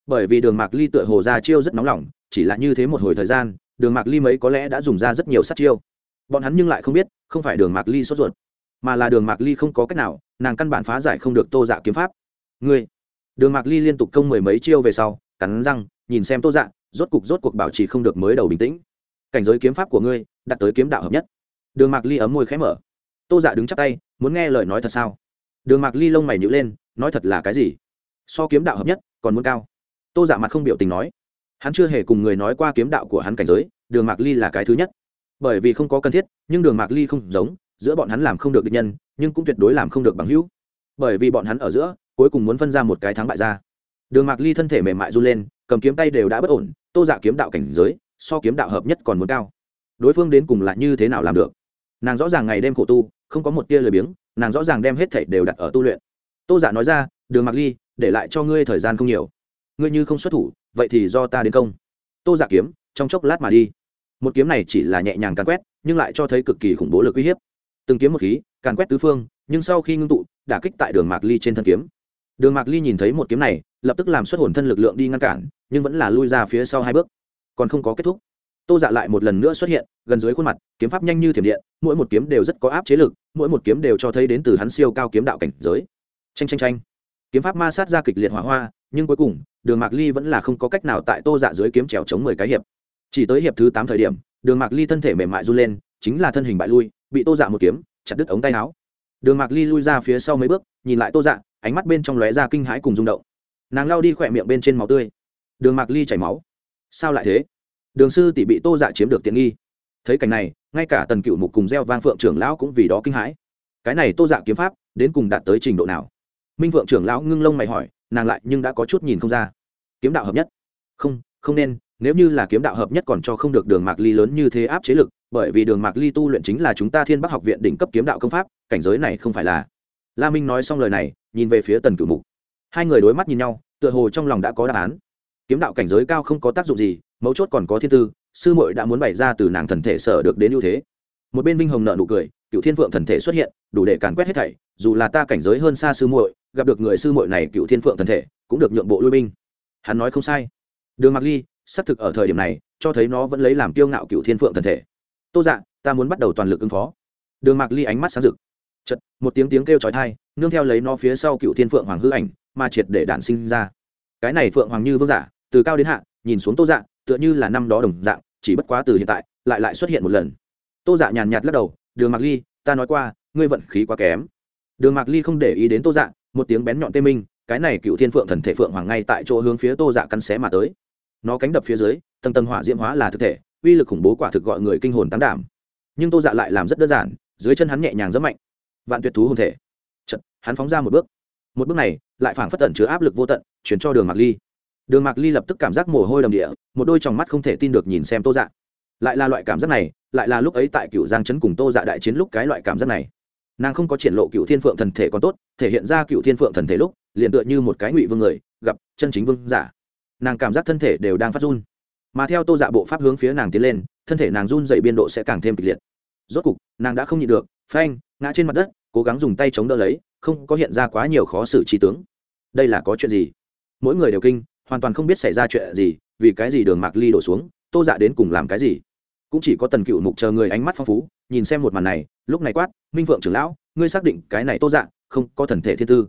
bởi vì đường mạc ly tựa hồ ra chiêu rất nóng lòng, chỉ là như thế một hồi thời gian, đường mạc ly mấy có lẽ đã dùng ra rất nhiều sát chiêu. Bọn hắn nhưng lại không biết, không phải đường mạc ly sốt ruột, mà là đường mạc ly không có cách nào, nàng căn bản phá giải không được tô dạ kiếm pháp. Ngươi, đường mạc ly liên tục công mười mấy chiêu về sau, cắn răng, nhìn xem tô dạ rốt cục rốt cuộc bảo trì không được mới đầu bình tĩnh. Cảnh giới kiếm pháp của ngươi đặt tới kiếm đạo hợp nhất. Đường mạc ly ấm môi khẽ mở. Tô dạ đứng chắp tay, muốn nghe lời nói thật sao? Đường mạc ly lông mày nhữ lên, nói thật là cái gì? So kiếm đạo hợp nhất, còn muốn cao tô giả mặt không biểu tình nói. Hắn chưa hề cùng người nói qua kiếm đạo của hắn cảnh giới, đường mạc ly là cái thứ nhất. Bởi vì không có cần thiết, nhưng đường mạc ly không giống, giữa bọn hắn làm không được định nhân, nhưng cũng tuyệt đối làm không được bằng hữu. Bởi vì bọn hắn ở giữa, cuối cùng muốn phân ra một cái thắng bại ra. Đường mạc ly thân thể mềm mại run lên, cầm kiếm tay đều đã bất ổn, tô dạ kiếm đạo cảnh giới, so kiếm đạo hợp nhất còn muốn cao. Đối phương đến cùng là như thế nào làm được? Nàng rõ ràng ngày đêm khổ tu, không có một tia lười biếng, nàng rõ ràng đem hết thảy đều đặt ở tu luyện. Tô giả nói ra, đường mạc ly, để lại cho ngươi thời gian không nhiều ngươi như không xuất thủ, vậy thì do ta đến công. Tô giả kiếm, trong chốc lát mà đi. Một kiếm này chỉ là nhẹ nhàng càn quét, nhưng lại cho thấy cực kỳ khủng bố lực uy hiếp. Từng kiếm một khí, càn quét tứ phương, nhưng sau khi ngưng tụ, đả kích tại đường mạc ly trên thân kiếm. Đường mạc ly nhìn thấy một kiếm này, lập tức làm xuất hồn thân lực lượng đi ngăn cản, nhưng vẫn là lui ra phía sau hai bước. Còn không có kết thúc. Tô dạ lại một lần nữa xuất hiện, gần dưới khuôn mặt, kiếm pháp nhanh như thiểm điện, mỗi một kiếm đều rất có áp chế lực, mỗi một kiếm đều cho thấy đến từ hắn siêu cao kiếm đạo cảnh giới. Tranh tranh tranh kiếm pháp ma sát ra kịch liệt hỏa hoa, nhưng cuối cùng, đường mạc ly vẫn là không có cách nào tại tô dạ dưới kiếm trèo chống mười cái hiệp. Chỉ tới hiệp thứ tám thời điểm, đường mạc ly thân thể mềm mại run lên, chính là thân hình bại lui, bị tô dạ một kiếm, chặt đứt ống tay áo. Đường mạc ly lui ra phía sau mấy bước, nhìn lại tô dạ ánh mắt bên trong lóe ra kinh hãi cùng rung động. Nàng lao đi khỏe miệng bên trên máu tươi. Đường mạc ly chảy máu. Sao lại thế? Đường sư tỷ bị tô dạ chiếm được tiện nghi. Thấy cảnh này, ngay cả tần cựu mục cùng gieo vang phượng trưởng lão cũng vì đó kinh hãi. Cái này tô dạ kiếm pháp, đến cùng đạt tới trình độ nào? Minh Vượng trưởng lão ngưng lông mày hỏi, nàng lại nhưng đã có chút nhìn không ra. Kiếm đạo hợp nhất. Không không nên, nếu như là kiếm đạo hợp nhất còn cho không được đường mạc ly lớn như thế áp chế lực, bởi vì đường mạc ly tu luyện chính là chúng ta thiên bắc học viện đỉnh cấp kiếm đạo công pháp, cảnh giới này không phải là. La minh nói xong lời này, nhìn về phía tần cửu mục. Hai người đối mắt nhìn nhau, tựa hồ trong lòng đã có đáp án. Kiếm đạo cảnh giới cao không có tác dụng gì, mấu chốt còn có thiên tư, sư muội đã muốn bày ra từ nàng thần thể sở được đến ưu thế. Một bên vinh hồng nợ nụ cười cựu thiên Vượng thần thể xuất hiện, đủ để càn quét hết thảy, dù là ta cảnh giới hơn xa sư muội gặp được người sư muội này cựu thiên phượng thần thể, cũng được nhượng bộ lui binh. Hắn nói không sai. Đường mạc ly, xác thực ở thời điểm này, cho thấy nó vẫn lấy làm kiêu ngạo cựu thiên phượng thần thể. Tô dạ ta muốn bắt đầu toàn lực ứng phó. Đường mạc ly ánh mắt sáng rực. Chật một tiếng tiếng kêu trói thai nương theo lấy nó phía sau cựu thiên phượng hoàng hư ảnh, mà triệt để đản sinh ra. Cái này phượng hoàng như vương giả, từ cao đến hạ, nhìn xuống tô dạ tựa như là năm đó đồng dạng, chỉ bất quá từ hiện tại, lại lại xuất hiện một lần. Tô dạ nhàn nhạt lắc đầu, đường mạc ly, ta nói qua, ngươi vận khí quá kém. Đường mạc ly không để ý đến tô dạ một tiếng bén nhọn tê minh cái này cựu thiên phượng thần thể phượng hoàng ngay tại chỗ hướng phía tô dạ cắn xé mà tới. Nó cánh đập phía dưới tầng tầng hỏa diễm hóa là thực thể uy lực khủng bố quả thực gọi người kinh hồn tán đảm. Nhưng tô dạ lại làm rất đơn giản dưới chân hắn nhẹ nhàng rất mạnh. Vạn tuyệt thú hồn thể. Chật, hắn phóng ra một bước. Một bước này lại phảng phất tận chứa áp lực vô tận chuyển cho đường mạc ly. Đường mạc ly lập tức cảm giác mồ hôi đầm địa một đôi tròng mắt không thể tin được nhìn xem tô dạ. Lại là loại cảm giác này lại là lúc ấy tại cựu giang chấn cùng tô dạ đại chiến lúc cái loại cảm giác này nàng không có triển lộ cựu thiên phượng thần thể còn tốt, thể hiện ra cựu thiên phượng thần thể lúc, liền tựa như một cái ngụy vương người, gặp chân chính vương giả. Nàng cảm giác thân thể đều đang phát run. Mà theo tô dạ bộ pháp hướng phía nàng tiến lên, thân thể nàng run dậy biên độ sẽ càng thêm kịch liệt. Rốt cục, nàng đã không nhịn được, phanh, ngã trên mặt đất, cố gắng dùng tay chống đỡ lấy, không có hiện ra quá nhiều khó xử trí tướng. Đây là có chuyện gì? Mỗi người đều kinh, hoàn toàn không biết xảy ra chuyện gì, vì cái gì đường mạc ly đổ xuống, tô dạ đến cùng làm cái gì? Cũng chỉ có tần cựu mục chờ người ánh mắt phong phú, nhìn xem một màn này, lúc này quát, minh vượng trưởng lão, ngươi xác định cái này tô dạng không có thần thể thiên tư.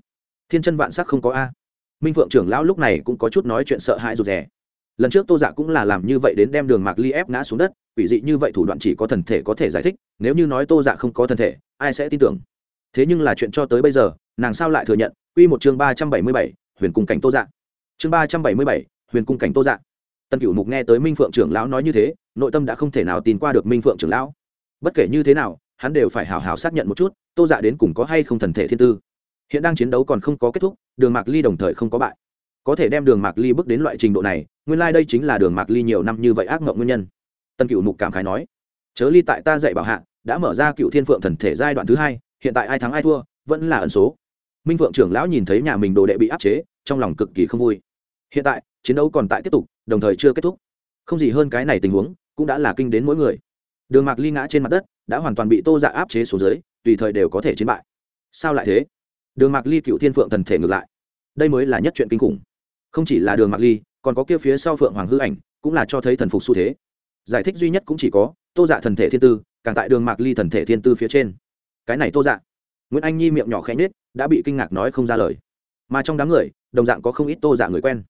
Thiên chân vạn sắc không có a. Minh vượng trưởng lão lúc này cũng có chút nói chuyện sợ hãi rụt rè. Lần trước tô dạ cũng là làm như vậy đến đem đường mạc ly ép ngã xuống đất, quỷ dị như vậy thủ đoạn chỉ có thần thể có thể giải thích, nếu như nói tô dạ không có thần thể, ai sẽ tin tưởng? Thế nhưng là chuyện cho tới bây giờ, nàng sao lại thừa nhận? Q một chương ba trăm bảy mươi bảy, huyền cung cảnh tô dạ. Chương ba trăm bảy mươi bảy, huyền cung cảnh tô dạ. Tân cựu mục nghe tới minh phượng trưởng lão nói như thế, nội tâm đã không thể nào tin qua được minh phượng trưởng lão. Bất kể như thế nào, hắn đều phải hào hào xác nhận một chút, tô dạ đến cùng có hay không thần thể thiên tư. Hiện đang chiến đấu còn không có kết thúc, đường mạc ly đồng thời không có bại. Có thể đem đường mạc ly bước đến loại trình độ này, nguyên lai、like、đây chính là đường mạc ly nhiều năm như vậy ác mộng nguyên nhân. Tân cựu mục cảm khái nói, chớ ly tại ta dạy bảo hạ, đã mở ra cựu thiên phượng thần thể giai đoạn thứ hai, hiện tại ai thắng ai thua, vẫn là ẩn số. Minh phượng trưởng lão nhìn thấy nhà mình đồ đệ bị áp chế, trong lòng cực kỳ không vui. Hiện tại, chiến đấu còn tại tiếp tục đồng thời chưa kết thúc. Không gì hơn cái này tình huống, cũng đã là kinh đến mỗi người. Đường mạc ly ngã trên mặt đất, đã hoàn toàn bị tô dạ áp chế xuống dưới, tùy thời đều có thể chiến bại. Sao lại thế? Đường mạc ly cựu thiên phượng thần thể ngược lại. Đây mới là nhất chuyện kinh khủng. Không chỉ là đường mạc ly, còn có kia phía sau phượng hoàng hư ảnh, cũng là cho thấy thần phục xu thế. Giải thích duy nhất cũng chỉ có, tô dạ thần thể thiên tư, càng tại đường mạc ly thần thể thiên tư phía trên. Cái này tô dạ. Nguyễn anh nhi miệng nhỏ khẽ nết đã bị kinh ngạc nói không ra lời. Mà trong đám người, đồng dạng có không ít tô dạ người quen.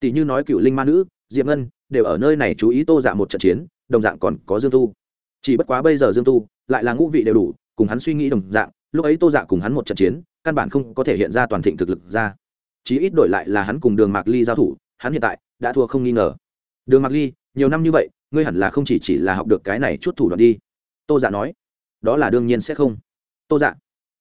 Tỷ như nói cựu linh ma nữ diệp ngân đều ở nơi này chú ý tô dạ một trận chiến, đồng dạng còn có dương tu. Chỉ bất quá bây giờ dương tu lại là ngũ vị đều đủ, cùng hắn suy nghĩ đồng dạng, lúc ấy tô dạ cùng hắn một trận chiến, căn bản không có thể hiện ra toàn thịnh thực lực ra. Chí ít đổi lại là hắn cùng đường mạc ly giao thủ, hắn hiện tại đã thua không nghi ngờ. Đường mạc ly, nhiều năm như vậy, ngươi hẳn là không chỉ chỉ là học được cái này chút thủ đoạn đi. Tô dạ nói, đó là đương nhiên sẽ không. Tô dạ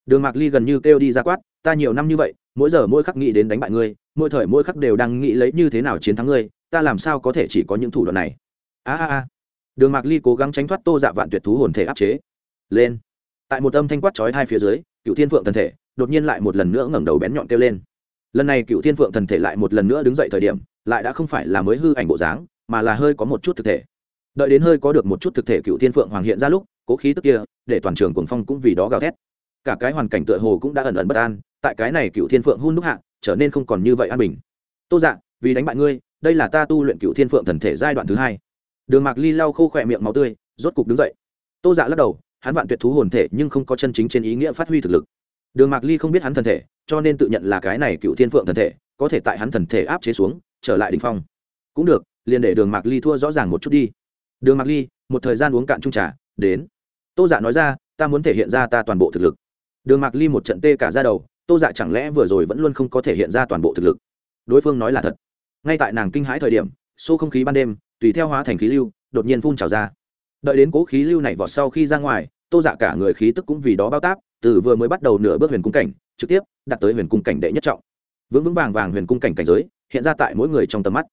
đường mạc ly gần như kêu đi ra quát, ta nhiều năm như vậy, mỗi giờ mỗi khắc nghĩ đến đánh bại ngươi, mỗi thời mỗi khắc đều đang nghĩ lấy như thế nào chiến thắng ngươi ta làm sao có thể chỉ có những thủ đoạn này? A a a. Đường mạc ly cố gắng tránh thoát tô dạ vạn tuyệt thú hồn thể áp chế. Lên. Tại một âm thanh quát chói hai phía dưới cựu thiên phượng thần thể đột nhiên lại một lần nữa ngẩng đầu bén nhọn kêu lên. Lần này cựu thiên phượng thần thể lại một lần nữa đứng dậy thời điểm, lại đã không phải là mới hư ảnh bộ dáng, mà là hơi có một chút thực thể. Đợi đến hơi có được một chút thực thể cựu thiên phượng hoàng hiện ra lúc, cố khí tức kia để toàn trường cuồng phong cũng vì đó gào thét. Cả cái hoàn cảnh tựa hồ cũng đã ẩn ẩn bất an, tại cái này cựu thiên phượng hun đúc hạ, trở nên không còn như vậy an bình. Tô dạ vì đánh bại ngươi đây là ta tu luyện cựu thiên phượng thần thể giai đoạn thứ hai. Đường mạc ly lau khô khỏe miệng máu tươi, rốt cục đứng dậy. Tô dạ lắc đầu, hắn vạn tuyệt thú hồn thể nhưng không có chân chính trên ý nghĩa phát huy thực lực. Đường mạc ly không biết hắn thần thể, cho nên tự nhận là cái này cựu thiên phượng thần thể, có thể tại hắn thần thể áp chế xuống, trở lại đình phong. Cũng được, liền để đường mạc ly thua rõ ràng một chút đi. Đường mạc ly, một thời gian uống cạn trung trà, đến. Tô dạ nói ra, ta muốn thể hiện ra ta toàn bộ thực lực. Đường mạc ly một trận tê cả ra đầu, tô dạ chẳng lẽ vừa rồi vẫn luôn không có thể hiện ra toàn bộ thực lực? Đối phương nói là thật ngay tại nàng kinh hãi thời điểm xô không khí ban đêm tùy theo hóa thành khí lưu đột nhiên phun trào ra. Đợi đến cố khí lưu này vọt sau khi ra ngoài tô dạ cả người khí tức cũng vì đó bao táp từ vừa mới bắt đầu nửa bước huyền cung cảnh trực tiếp đặt tới huyền cung cảnh đệ nhất trọng. Vững vững vàng vàng huyền cung cảnh cảnh giới hiện ra tại mỗi người trong tầm mắt.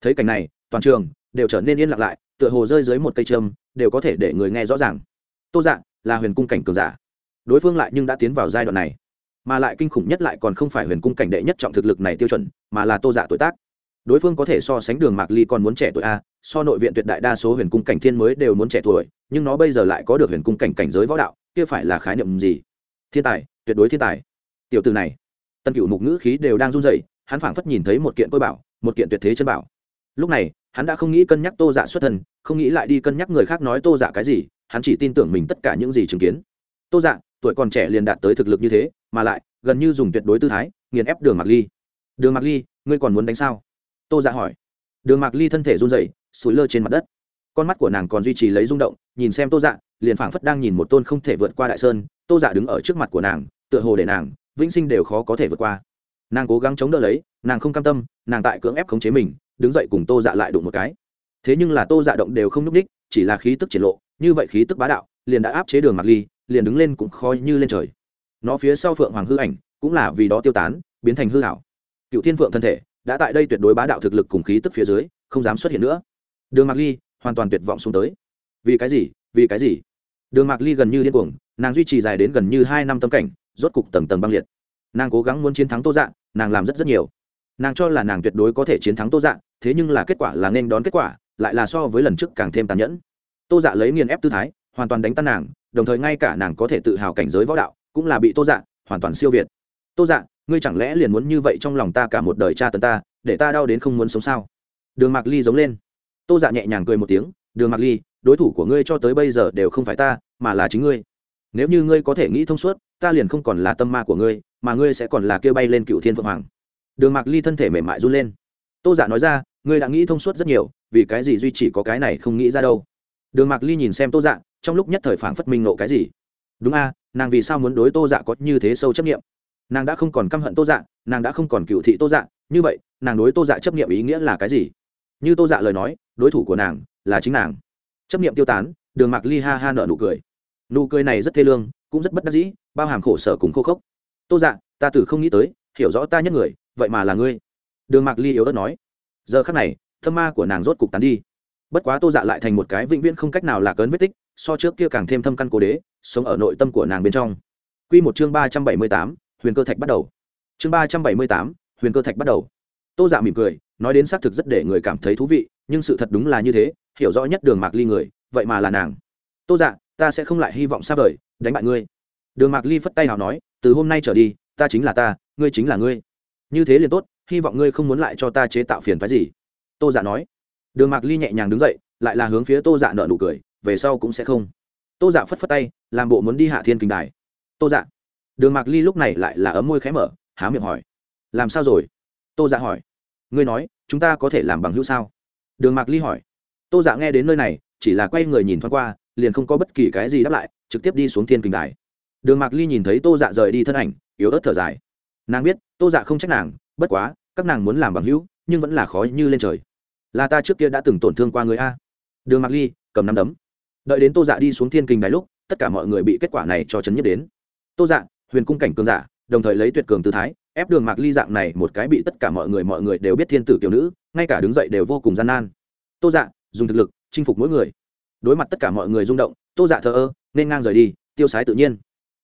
Thấy cảnh này toàn trường đều trở nên yên lặng lại tựa hồ rơi dưới một cây trơm, đều có thể để người nghe rõ ràng. Tô dạ là huyền cung cảnh cường giả. Đối phương lại nhưng đã tiến vào giai đoạn này mà lại kinh khủng nhất lại còn không phải huyền cung cảnh đệ nhất trọng thực lực này tiêu chuẩn mà là tô dạ tuổi tác đối phương có thể so sánh đường mạc ly còn muốn trẻ tuổi a, so nội viện tuyệt đại đa số huyền cung cảnh thiên mới đều muốn trẻ tuổi, nhưng nó bây giờ lại có được huyền cung cảnh cảnh giới võ đạo, kia phải là khái niệm gì? Thiên tài, tuyệt đối thiên tài. Tiểu từ này tân cựu mục ngữ khí đều đang run rẩy, hắn phảng phất nhìn thấy một kiện tôi bảo, một kiện tuyệt thế chân bảo. Lúc này, hắn đã không nghĩ cân nhắc tô dạ xuất thân, không nghĩ lại đi cân nhắc người khác nói tô dạ cái gì, hắn chỉ tin tưởng mình tất cả những gì chứng kiến. Tô dạ tuổi còn trẻ liền đạt tới thực lực như thế, mà lại, gần như dùng tuyệt đối tư thái, nghiền ép đường mạc ly. Đường mạc ly, ngươi còn muốn đánh sao? Tô dạ hỏi. Đường mạc ly thân thể run rẩy, sủi lơ trên mặt đất. Con mắt của nàng còn duy trì lấy rung động, nhìn xem tô dạ liền phảng phất đang nhìn một tôn không thể vượt qua đại sơn. Tô dạ đứng ở trước mặt của nàng, tựa hồ để nàng, vĩnh sinh đều khó có thể vượt qua. Nàng cố gắng chống đỡ lấy, nàng không cam tâm, nàng tại cưỡng ép khống chế mình, đứng dậy cùng tô dạ lại đụng một cái. Thế nhưng là tô dạ động đều không n ú c ních, chỉ là khí tức triển lộ, như vậy khí tức bá đạo, liền đã áp chế đường mặc ly, liền đứng lên cũng khó như lên trời. Nó phía sau phượng hoàng hư ảnh, cũng là vì đó tiêu tán, biến thành hư hảo cựu thiên phượng thân thể đã tại đây tuyệt đối bá đạo thực lực cùng khí tức phía dưới, không dám xuất hiện nữa. Đường mặc ly hoàn toàn tuyệt vọng xuống tới. Vì cái gì? Vì cái gì? Đường mặc ly gần như điên cuồng, nàng duy trì dài đến gần như hai năm tâm cảnh, rốt cục tầng tầng băng liệt. Nàng cố gắng muốn chiến thắng tô Dạng nàng làm rất rất nhiều. Nàng cho là nàng tuyệt đối có thể chiến thắng tô Dạng thế nhưng là kết quả là nên đón kết quả, lại là so với lần trước càng thêm tàn nhẫn. Tô dạ lấy nghiền ép tư thái, hoàn toàn đánh tan nàng, đồng thời ngay cả nàng có thể tự hào cảnh giới võ đạo, cũng là bị tô dạ hoàn toàn siêu việt. Tô dạ ngươi chẳng lẽ liền muốn như vậy trong lòng ta cả một đời cha tấn ta, để ta đau đến không muốn sống sao? Đường mạc ly giống lên. Tô dạ nhẹ nhàng cười một tiếng, đường mạc ly, đối thủ của ngươi cho tới bây giờ đều không phải ta, mà là chính ngươi. Nếu như ngươi có thể nghĩ thông suốt, ta liền không còn là tâm ma của ngươi, mà ngươi sẽ còn là kêu bay lên cựu thiên phượng hoàng. Đường mạc ly thân thể mềm mại run lên. Tô giả nói ra, ngươi đã nghĩ thông suốt rất nhiều, vì cái gì duy chỉ có cái này không nghĩ ra đâu? Đường mạc ly nhìn xem tô dạ trong lúc nhất thời phảng phất minh nộ cái gì. Đúng a, nàng vì sao muốn đối tô dạ có như thế sâu chấp nghiệm nàng đã không còn căm hận tô dạ nàng đã không còn cựu thị tô dạ như vậy, nàng đối tô dạ chấp nghiệm ý nghĩa là cái gì? Như tô dạ lời nói, đối thủ của nàng là chính nàng. Chấp nghiệm tiêu tán, đường mạc ly ha ha nợ nụ cười. Nụ cười này rất thê lương, cũng rất bất đắc dĩ, bao hàm khổ sở cùng khô khốc. Tô dạ ta từ không nghĩ tới, hiểu rõ ta nhất người, vậy mà là ngươi. Đường mạc ly yếu ớt nói. Giờ khắc này thâm ma của nàng rốt cục tán đi. Bất quá tô dạ lại thành một cái vĩnh viễn không cách nào lạc ấn vết tích, so trước kia càng thêm thâm căn cố đế, sống ở nội tâm của nàng bên trong. Q một chương ba trăm bảy mươi tám huyền cơ thạch bắt đầu. Chương ba trăm bảy mươi tám, huyền cơ thạch bắt đầu. Tô dạ mỉm cười, nói đến xác thực rất để người cảm thấy thú vị, nhưng sự thật đúng là như thế, hiểu rõ nhất đường mạc ly người, vậy mà là nàng. Tô dạ ta sẽ không lại hy vọng xa vời, đánh bại ngươi. Đường mạc ly phất tay nào nói, từ hôm nay trở đi, ta chính là ta, ngươi chính là ngươi. Như thế liền tốt, hy vọng ngươi không muốn lại cho ta chế tạo phiền phái gì. Tô dạ nói. Đường mạc ly nhẹ nhàng đứng dậy, lại là hướng phía tô dạ nợ nụ cười, về sau cũng sẽ không. Tô dạ phất phất tay, làm bộ muốn đi hạ thiên kinh đài. Tô dạ đường mạc ly lúc này lại là ấm môi khé mở, há miệng hỏi. Làm sao rồi? Tô dạ hỏi. Ngươi nói, chúng ta có thể làm bằng hữu sao? Đường mạc ly hỏi. Tô dạ nghe đến nơi này, chỉ là quay người nhìn thoáng qua, liền không có bất kỳ cái gì đáp lại, trực tiếp đi xuống thiên kinh đài. Đường mạc ly nhìn thấy tô dạ rời đi thân ảnh, yếu ớt thở dài. Nàng biết, tô dạ không trách nàng, bất quá, các nàng muốn làm bằng hữu, nhưng vẫn là khó như lên trời. Là ta trước kia đã từng tổn thương qua người a. Đường mạc ly, cầm nắm đấm. Đợi đến tô dạ đi xuống thiên kinh đài lúc, tất cả mọi người bị kết quả này cho chấn nhất đến. Tô dạ huyền cung cảnh cường giả, đồng thời lấy tuyệt cường tư thái, ép đường mạc ly dạng này một cái bị tất cả mọi người mọi người đều biết thiên tử kiểu nữ, ngay cả đứng dậy đều vô cùng gian nan. Tô dạ dùng thực lực, chinh phục mỗi người. Đối mặt tất cả mọi người rung động, tô dạ thờ ơ, nên ngang rời đi, tiêu sái tự nhiên.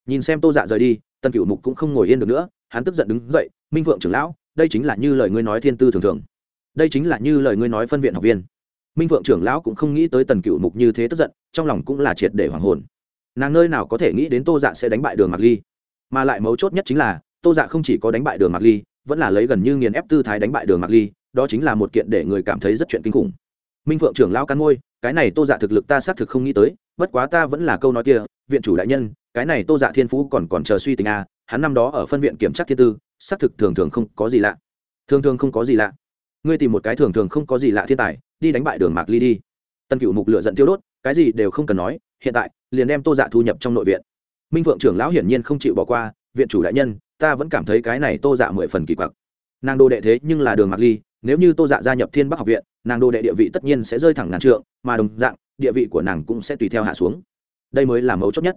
Nhìn xem tô dạ rời đi tân cửu mục cũng không ngồi yên được nữa, hắn tức giận đứng dậy, minh vượng trưởng lão, đây chính là như lời ngươi nói thiên tư thường thường. Đây chính là như lời ngươi nói phân viện học viên. Minh vượng trưởng lão cũng không nghĩ tới tần cửu mục như thế tức giận, trong lòng cũng là triệt để hoàng hồn. Nàng nơi nào có thể nghĩ đến tô dạ sẽ đánh bại đường mạc ly mà lại mấu chốt nhất chính là, tô dạ không chỉ có đánh bại đường mạc ly, vẫn là lấy gần như nghiền ép tư thái đánh bại đường mạc ly, đó chính là một kiện để người cảm thấy rất chuyện kinh khủng. Minh phượng trưởng lão căn ngôi cái này tô dạ thực lực ta xác thực không nghĩ tới, bất quá ta vẫn là câu nói kia, viện chủ đại nhân, cái này tô dạ thiên phú còn còn chờ suy tình a à, hắn năm đó ở phân viện kiểm tra thiên tư, xác thực thường thường không có gì lạ. Thường thường không có gì lạ. Ngươi tìm một cái thường thường không có gì lạ thiên tài, đi đánh bại đường mạc ly đi. Tân cựu mục lựa giận tiêu đốt, cái gì đều không cần nói, hiện tại, liền đem tô dạ thu nhập trong nội viện minh phượng trưởng lão hiển nhiên không chịu bỏ qua, viện chủ đại nhân, ta vẫn cảm thấy cái này tô dạ mười phần kỳ quặc. Nàng đô đệ thế nhưng là đường mạc ly, nếu như tô dạ gia nhập thiên bắc học viện, nàng đô đệ địa vị tất nhiên sẽ rơi thẳng ngàn trượng, mà đồng dạng, địa vị của nàng cũng sẽ tùy theo hạ xuống. Đây mới là mấu chốt nhất.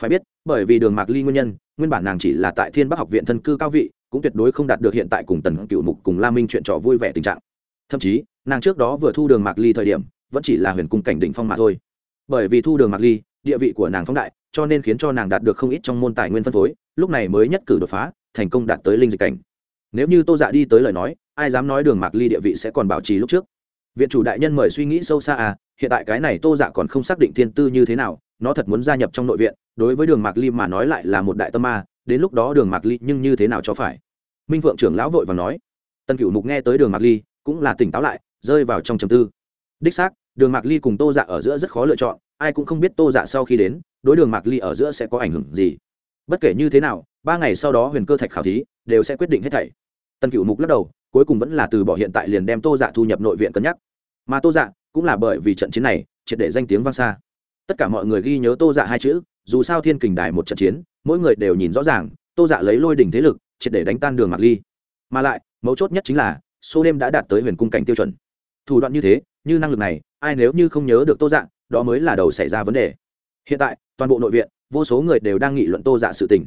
Phải biết, bởi vì đường mạc ly nguyên nhân, nguyên bản nàng chỉ là tại thiên bắc học viện thân cư cao vị, cũng tuyệt đối không đạt được hiện tại cùng tần cựu mục cùng la minh chuyện trò vui vẻ tình trạng. Thậm chí, nàng trước đó vừa thu đường mạc ly thời điểm, vẫn chỉ là huyền cung cảnh đỉnh phong mà thôi. Bởi vì thu đường mạc ly, địa vị của nàng phóng đại cho nên khiến cho nàng đạt được không ít trong môn tài nguyên phân phối, lúc này mới nhất cử đột phá, thành công đạt tới linh dịch cảnh. Nếu như tô dạ đi tới lời nói, ai dám nói đường mạc ly địa vị sẽ còn bảo trì lúc trước? Viện chủ đại nhân mời suy nghĩ sâu xa à hiện tại cái này tô dạ còn không xác định thiên tư như thế nào, nó thật muốn gia nhập trong nội viện, đối với đường mạc ly mà nói lại là một đại tâm ma, đến lúc đó đường mạc ly nhưng như thế nào cho phải? Minh vượng trưởng lão vội và nói. Tân cựu mục nghe tới đường mạc ly, cũng là tỉnh táo lại, rơi vào trong trầm tư. Đích xác, đường mạc ly cùng tô dạ ở giữa rất khó lựa chọn ai cũng không biết tô dạ sau khi đến, đối đường mạc ly ở giữa sẽ có ảnh hưởng gì. Bất kể như thế nào, ba ngày sau đó huyền cơ thạch khảo thí đều sẽ quyết định hết thảy. Tần cựu mục lắc đầu, cuối cùng vẫn là từ bỏ hiện tại liền đem tô dạ thu nhập nội viện cân nhắc. Mà tô dạ cũng là bởi vì trận chiến này, triệt để danh tiếng vang xa. Tất cả mọi người ghi nhớ tô dạ hai chữ, dù sao thiên kình đài một trận chiến, mỗi người đều nhìn rõ ràng, tô dạ lấy lôi đỉnh thế lực, triệt để đánh tan đường mạc ly. Mà lại, mấu chốt nhất chính là, số đêm đã đạt tới huyền cung cảnh tiêu chuẩn. Thủ đoạn như thế, như năng lực này, ai nếu như không nhớ được tô dạ đó mới là đầu xảy ra vấn đề. Hiện tại, toàn bộ nội viện, vô số người đều đang nghị luận tô dạ sự tình.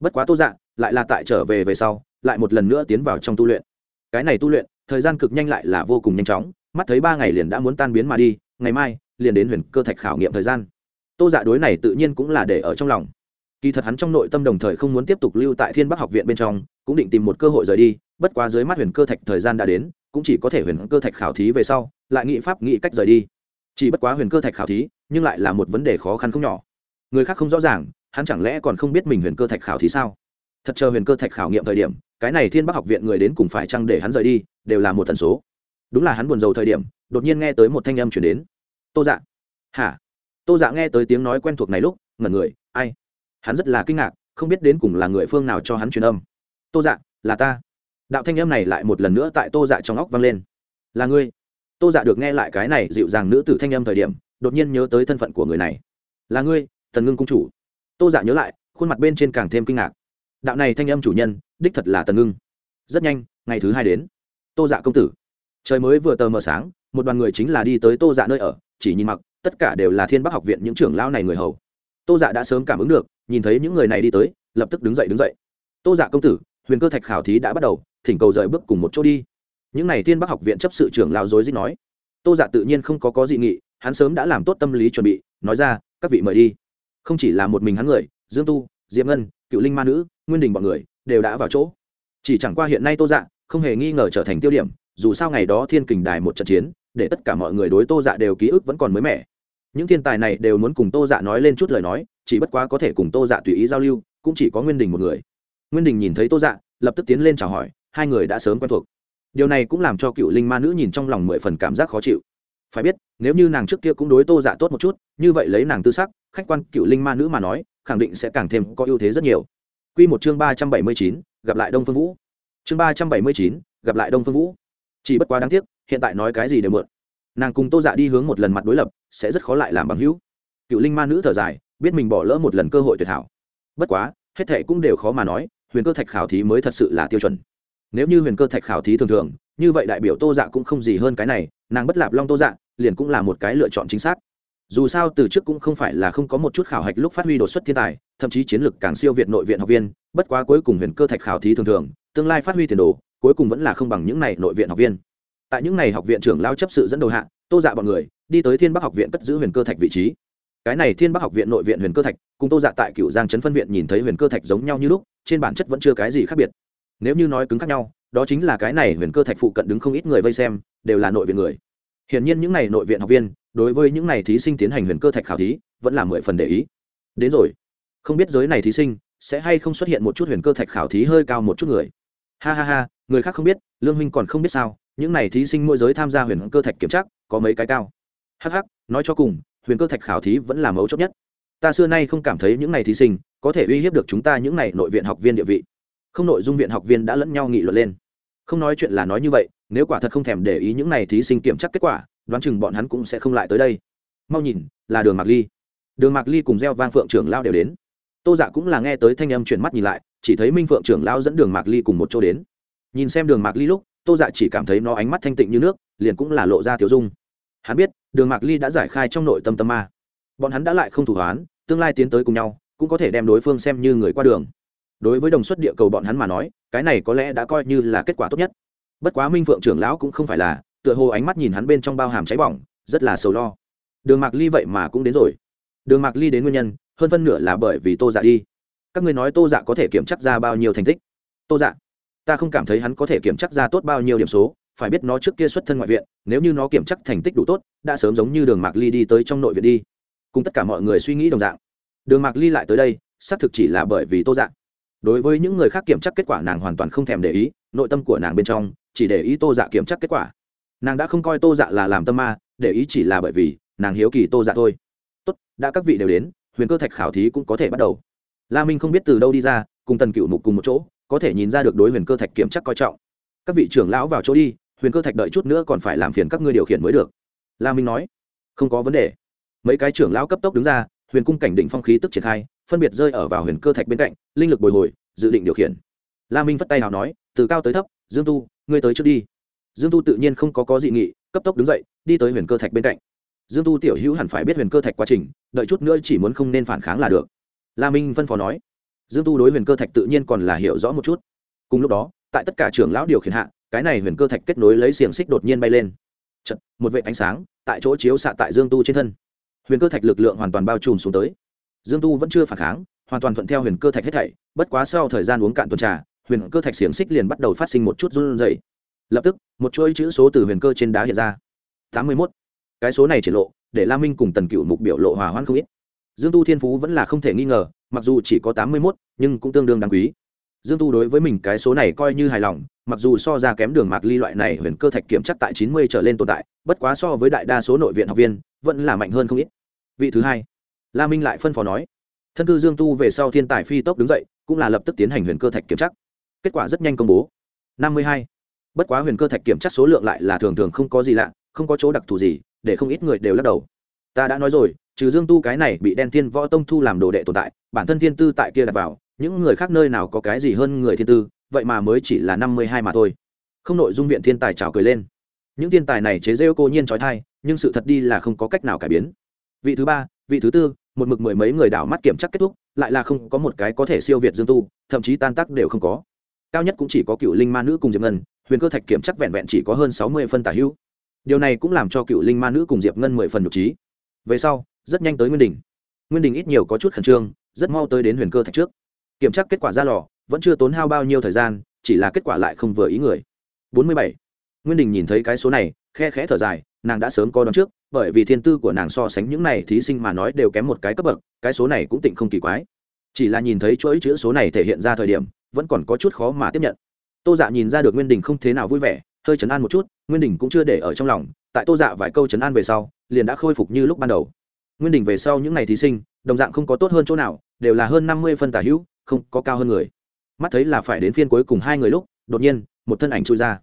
Bất quá tô dạ lại là tại trở về về sau, lại một lần nữa tiến vào trong tu luyện. Cái này tu luyện, thời gian cực nhanh lại là vô cùng nhanh chóng, mắt thấy ba ngày liền đã muốn tan biến mà đi, ngày mai liền đến huyền cơ thạch khảo nghiệm thời gian. Tô dạ đối này tự nhiên cũng là để ở trong lòng. Kỳ thật hắn trong nội tâm đồng thời không muốn tiếp tục lưu tại thiên bắc học viện bên trong, cũng định tìm một cơ hội rời đi, bất quá dưới mắt huyền cơ thạch thời gian đã đến, cũng chỉ có thể huyền cơ thạch khảo thí về sau, lại nghị pháp nghị cách rời đi chỉ bất quá huyền cơ thạch khảo thí, nhưng lại là một vấn đề khó khăn không nhỏ. Người khác không rõ ràng, hắn chẳng lẽ còn không biết mình huyền cơ thạch khảo thí sao? Thật chờ huyền cơ thạch khảo nghiệm thời điểm, cái này thiên bắc học viện người đến cùng phải chăng để hắn rời đi, đều là một tần số. Đúng là hắn buồn rầu thời điểm, đột nhiên nghe tới một thanh âm chuyển đến. Tô dạ. Hả? Tô dạ nghe tới tiếng nói quen thuộc này lúc, ngẩn người, ai? Hắn rất là kinh ngạc, không biết đến cùng là người phương nào cho hắn truyền âm. Tô dạ là ta. Đạo thanh âm này lại một lần nữa tại tô dạ trong óc vang lên. Là ngươi tô dạ được nghe lại cái này dịu dàng nữ tử thanh âm thời điểm, đột nhiên nhớ tới thân phận của người này. Là ngươi thần ngưng cung chủ. Tô dạ nhớ lại, khuôn mặt bên trên càng thêm kinh ngạc. Đạo này thanh âm chủ nhân, đích thật là tần ngưng. Rất nhanh, ngày thứ hai đến. Tô dạ công tử. Trời mới vừa tờ mờ sáng, một đoàn người chính là đi tới tô dạ nơi ở, chỉ nhìn mặc, tất cả đều là thiên bắc học viện những trưởng lao này người hầu. Tô dạ đã sớm cảm ứng được, nhìn thấy những người này đi tới, lập tức đứng dậy đứng dậy. Tô dạ công tử, huyền cơ thạch khảo thí đã bắt đầu, thỉnh cầu rời bước cùng một chỗ đi những n à y thiên bắc học viện chấp sự trưởng lao dối dích nói. Tô dạ tự nhiên không có có dị nghị, hắn sớm đã làm tốt tâm lý chuẩn bị, nói ra, các vị mời đi. Không chỉ là một mình hắn người, dương tu diệm ngân, cựu linh ma nữ, nguyên đình b ọ n người đều đã vào chỗ. Chỉ chẳng qua hiện nay tô dạ không hề nghi ngờ trở thành tiêu điểm, dù sao ngày đó thiên kình đài một trận chiến, để tất cả mọi người đối tô dạ đều ký ức vẫn còn mới mẻ. Những thiên tài này đều muốn cùng tô dạ nói lên chút lời nói, chỉ bất quá có thể cùng tô dạ tùy ý giao lưu, cũng chỉ có nguyên đình một người. Nguyên đình nhìn thấy tô dạ lập tức tiến lên chào hỏi, hai người đã sớm quen thuộc điều này cũng làm cho cựu linh ma nữ nhìn trong lòng mười phần cảm giác khó chịu. Phải biết, nếu như nàng trước kia cũng đối tô dạ tốt một chút, như vậy lấy nàng tư sắc, khách quan cựu linh ma nữ mà nói, khẳng định sẽ càng thêm có ưu thế rất nhiều. Q một chương ba trăm bảy mươi chín, gặp lại đông phương vũ. Chương ba trăm bảy mươi chín, gặp lại đông phương vũ. Chỉ bất quá đáng tiếc, hiện tại nói cái gì đều mượn. Nàng cùng tô dạ đi hướng một lần mặt đối lập, sẽ rất khó lại làm bằng hữu. Cựu linh ma nữ thở dài, biết mình bỏ lỡ một lần cơ hội tuyệt hảo. Bất quá, hết thệ cũng đều khó mà nói, huyền cơ thạch khảo thí mới thật sự là tiêu chuẩn nếu như huyền cơ thạch khảo thí thường thường, như vậy đại biểu tô dạ cũng không gì hơn cái này, nàng bất lạp long tô dạ liền cũng là một cái lựa chọn chính xác. Dù sao từ trước cũng không phải là không có một chút khảo hạch lúc phát huy đột xuất thiên tài, thậm chí chiến lược càng siêu việt nội viện học viên, bất quá cuối cùng huyền cơ thạch khảo thí thường thường, tương lai phát huy tiền đồ, cuối cùng vẫn là không bằng những này nội viện học viên. Tại những này học viện trưởng lao chấp sự dẫn đầu hạ, tô dạ bọn người, đi tới thiên bắc học viện cất giữ huyền cơ thạch vị trí. Cái này thiên bắc học viện nội viện huyền cơ thạch, cùng tô dạ tại cựu giang trấn phân viện nhìn thấy huyền cơ thạch giống nhau như lúc, trên bản chất vẫn chưa cái gì khác biệt nếu như nói cứng khác nhau, đó chính là cái này huyền cơ thạch phụ cận đứng không ít người vây xem, đều là nội viện người. Hiển nhiên những n à y nội viện học viên, đối với những n à y thí sinh tiến hành huyền cơ thạch khảo thí, vẫn là mười phần để ý. Đến rồi. Không biết giới này thí sinh sẽ hay không xuất hiện một chút huyền cơ thạch khảo thí hơi cao một chút người. Ha ha ha, người khác không biết, lương huynh còn không biết sao, những n à y thí sinh môi giới tham gia huyền cơ thạch kiểm tra, có mấy cái cao. Hh nói cho cùng, huyền cơ thạch khảo thí vẫn là mấu chốt nhất. Ta xưa nay không cảm thấy những n à y thí sinh có thể uy hiếp được chúng ta những n à y nội viện học viên địa vị không nội dung viện học viên đã lẫn nhau nghị luận lên. Không nói chuyện là nói như vậy, nếu quả thật không thèm để ý những n à y thí sinh kiểm tra kết quả, đoán chừng bọn hắn cũng sẽ không lại tới đây. Mau nhìn, là đường mạc ly. Đường mạc ly cùng gieo vang phượng trưởng lao đều đến. Tô dạ cũng là nghe tới thanh âm chuyển mắt nhìn lại, chỉ thấy minh phượng trưởng lao dẫn đường mạc ly cùng một chỗ đến. Nhìn xem đường mạc ly lúc, tô dạ chỉ cảm thấy nó ánh mắt thanh tịnh như nước, liền cũng là lộ ra tiểu dung. Hắn biết, đường mạc ly đã giải khai trong nội tâm tâm ma. Bọn hắn đã lại không thủ hoán, tương lai tiến tới cùng nhau, cũng có thể đem đối phương xem như người qua đường đối với đồng xuất địa cầu bọn hắn mà nói, cái này có lẽ đã coi như là kết quả tốt nhất. Bất quá minh phượng trưởng lão cũng không phải là, tựa hồ ánh mắt nhìn hắn bên trong bao hàm cháy bỏng, rất là sầu lo. Đường mạc ly vậy mà cũng đến rồi. Đường mạc ly đến nguyên nhân, hơn phân nửa là bởi vì tô dạ đi. Các ngươi nói tô dạ có thể kiểm chắc ra bao nhiêu thành tích? Tô dạ ta không cảm thấy hắn có thể kiểm chắc ra tốt bao nhiêu điểm số, phải biết nó trước kia xuất thân ngoại viện, nếu như nó kiểm chắc thành tích đủ tốt, đã sớm giống như đường mạc ly đi tới trong nội viện đi. Cùng tất cả mọi người suy nghĩ đồng dạng. Đường mạc ly lại tới đây, xác thực chỉ là bởi vì tô dạng đối với những người khác kiểm tra kết quả nàng hoàn toàn không thèm để ý, nội tâm của nàng bên trong chỉ để ý tô dạ kiểm tra kết quả. Nàng đã không coi tô dạ là làm tâm ma, để ý chỉ là bởi vì nàng hiếu kỳ tô dạ thôi. Tốt, đã các vị đều đến, huyền cơ thạch khảo thí cũng có thể bắt đầu. La minh không biết từ đâu đi ra, cùng tần cựu mục cùng một chỗ, có thể nhìn ra được đối huyền cơ thạch kiểm tra coi trọng. Các vị trưởng lão vào chỗ đi, huyền cơ thạch đợi chút nữa còn phải làm phiền các ngươi điều khiển mới được. La minh nói. Không có vấn đề. Mấy cái trưởng lão cấp tốc đứng ra, huyền cung cảnh đỉnh phong khí tức triển khai phân biệt rơi ở vào huyền cơ thạch bên cạnh linh lực bồi hồi dự định điều khiển. La minh phất tay nào nói từ cao tới thấp dương tu ngươi tới trước đi. Dương tu tự nhiên không có có dị nghị cấp tốc đứng dậy đi tới huyền cơ thạch bên cạnh. Dương tu tiểu hữu hẳn phải biết huyền cơ thạch quá trình đợi chút nữa chỉ muốn không nên phản kháng là được. La minh phân phó nói. Dương tu đối huyền cơ thạch tự nhiên còn là hiểu rõ một chút. Cùng lúc đó tại tất cả trưởng lão điều khiển hạ cái này huyền cơ thạch kết nối lấy xiềng xích đột nhiên bay lên. Chật, một vệ ánh sáng tại chỗ chiếu xạ tại dương tu trên thân. Huyền cơ thạch lực lượng hoàn toàn bao trùm xuống tới dương tu vẫn chưa phản kháng, hoàn toàn thuận theo huyền cơ thạch hết thảy, bất quá sau thời gian uống cạn tuần trà, huyền cơ thạch xiềng xích liền bắt đầu phát sinh một chút run rẩy. Lập tức, một chuỗi chữ số từ huyền cơ trên đá hiện ra. Tám mươi mốt. Cái số này triển lộ, để la minh cùng tần cựu mục biểu lộ hòa hoãn không ít. Dương tu thiên phú vẫn là không thể nghi ngờ, mặc dù chỉ có tám mươi mốt, nhưng cũng tương đương đáng quý. Dương tu đối với mình cái số này coi như hài lòng, mặc dù so ra kém đường mạc ly loại này huyền cơ thạch kiểm chắc tại chín mươi trở lên tồn tại, bất quá so với đại đa số nội viện học viên, vẫn là mạnh hơn không ít. Vị thứ hai la minh lại phân phó nói, thân cư dương tu về sau thiên tài phi tốc đứng dậy, cũng là lập tức tiến hành huyền cơ thạch kiểm tra. kết quả rất nhanh công bố. Năm mươi hai. Bất quá huyền cơ thạch kiểm tra số lượng lại là thường thường không có gì lạ, không có chỗ đặc thù gì, để không ít người đều lắc đầu. Ta đã nói rồi, trừ dương tu cái này bị đen thiên võ tông thu làm đồ đệ tồn tại, bản thân thiên tư tại kia đặt vào, những người khác nơi nào có cái gì hơn người thiên tư, vậy mà mới chỉ là năm mươi hai mà thôi. Không nội dung viện thiên tài trào cười lên. Những thiên tài này chế rêu cô nhiên trói thai, nhưng sự thật đi là không có cách nào cải biến. Vị thứ ba, vị thứ tư một mực mười mấy người đảo mắt kiểm chắc kết thúc, lại là không có một cái có thể siêu việt dương tu, thậm chí tan tác đều không có. Cao nhất cũng chỉ có cựu linh ma nữ cùng diệp ngân, huyền cơ thạch kiểm chắc vẹn vẹn chỉ có hơn sáu mươi phân tả hữu. Điều này cũng làm cho cựu linh ma nữ cùng diệp ngân mười phần nhục trí. Về sau, rất nhanh tới nguyên đình. Nguyên đình ít nhiều có chút khẩn trương, rất mau tới đến huyền cơ thạch trước. Kiểm tra kết quả ra lò, vẫn chưa tốn hao bao nhiêu thời gian, chỉ là kết quả lại không vừa ý người. Bốn mươi bảy. Nguyên đình nhìn thấy cái số này, khe khẽ thở dài, nàng đã sớm có đón trước bởi vì thiên tư của nàng so sánh những này thí sinh mà nói đều kém một cái cấp bậc, cái số này cũng tịnh không kỳ quái. Chỉ là nhìn thấy chuỗi chữ số này thể hiện ra thời điểm, vẫn còn có chút khó mà tiếp nhận. Tô dạ nhìn ra được nguyên đình không thế nào vui vẻ, hơi chấn an một chút, nguyên đình cũng chưa để ở trong lòng, tại tô dạ vài câu chấn an về sau, liền đã khôi phục như lúc ban đầu. Nguyên đình về sau những ngày thí sinh, đồng dạng không có tốt hơn chỗ nào, đều là hơn năm mươi phân tả hữu, không có cao hơn người. Mắt thấy là phải đến phiên cuối cùng hai người lúc, đột nhiên, một thân ảnh chui ra.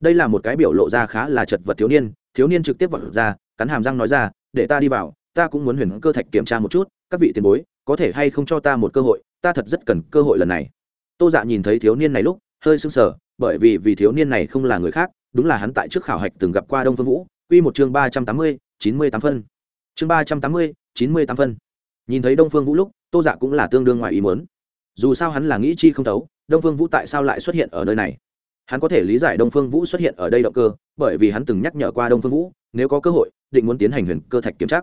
Đây là một cái biểu lộ ra khá là chật vật thiếu niên thiếu niên trực tiếp vật ra cắn hàm răng nói ra, để ta đi vào, ta cũng muốn huyền cơ thạch kiểm tra một chút, các vị tiền bối, có thể hay không cho ta một cơ hội, ta thật rất cần cơ hội lần này. Tô dạ nhìn thấy thiếu niên này lúc, hơi sưng sờ, bởi vì vì thiếu niên này không là người khác, đúng là hắn tại trước khảo hạch từng gặp qua đông phương vũ, quy một chương ba trăm tám mươi, chín mươi tám phân. Chương ba trăm tám mươi, chín mươi tám phân. Nhìn thấy đông phương vũ lúc, tô dạ cũng là tương đương ngoài ý muốn. Dù sao hắn là nghĩ chi không thấu, đông phương vũ tại sao lại xuất hiện ở nơi này? Hắn có thể lý giải đông phương vũ xuất hiện ở đây động cơ, bởi vì hắn từng nhắc nhở qua đông phương vũ, nếu có cơ hội định muốn tiến hành huyền cơ thạch kiểm tra.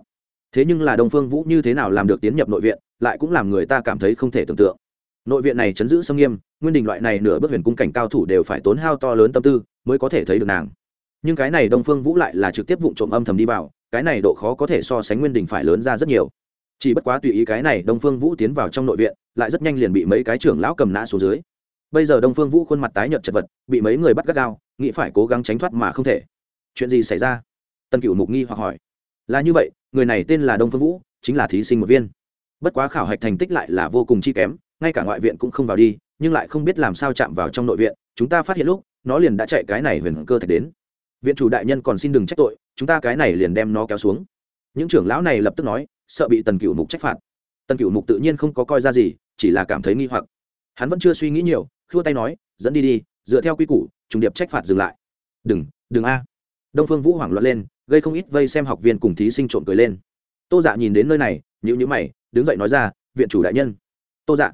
Thế nhưng là đông phương vũ như thế nào làm được tiến nhập nội viện, lại cũng làm người ta cảm thấy không thể tưởng tượng. Nội viện này chấn giữ sâm nghiêm, nguyên đình loại này nửa bước huyền cung cảnh cao thủ đều phải tốn hao to lớn tâm tư mới có thể thấy được nàng. Nhưng cái này đông phương vũ lại là trực tiếp vụ trộm âm thầm đi vào, cái này độ khó có thể so sánh nguyên đình phải lớn ra rất nhiều. Chỉ bất quá tùy ý cái này đông phương vũ tiến vào trong nội viện, lại rất nhanh liền bị mấy cái trưởng lão cầm nã xuống dưới. Bây giờ đông phương vũ khuôn mặt tái nhợt chật vật, bị mấy người bắt gắt gao, nghĩ phải cố gắng tránh thoát mà không thể. Chuyện gì xảy ra? Tân cựu mục nghi hoặc hỏi. Là như vậy, người này tên là đông phương vũ, chính là thí sinh một viên. Bất quá khảo hạch thành tích lại là vô cùng chi kém, ngay cả ngoại viện cũng không vào đi, nhưng lại không biết làm sao chạm vào trong nội viện, chúng ta phát hiện lúc, nó liền đã chạy cái này huyền cơ thạch đến. Viện chủ đại nhân còn xin đừng trách tội, chúng ta cái này liền đem nó kéo xuống. Những trưởng lão này lập tức nói, sợ bị tần cựu mục trách phạt. Tần cựu mục tự nhiên không có coi ra gì, chỉ là cảm thấy nghi hoặc. Hắn vẫn chưa suy nghĩ nhiều, khua tay nói, dẫn đi đi, dựa theo quy củ, trùng điệp trách phạt dừng lại. Đừng đừng a. Đông phương vũ hoảng loạn lên gây không ít vây xem học viên cùng thí sinh trộm cười lên. Tô dạ nhìn đến nơi này nhữ nhữ mày, đứng dậy nói ra, viện chủ đại nhân. Tô dạ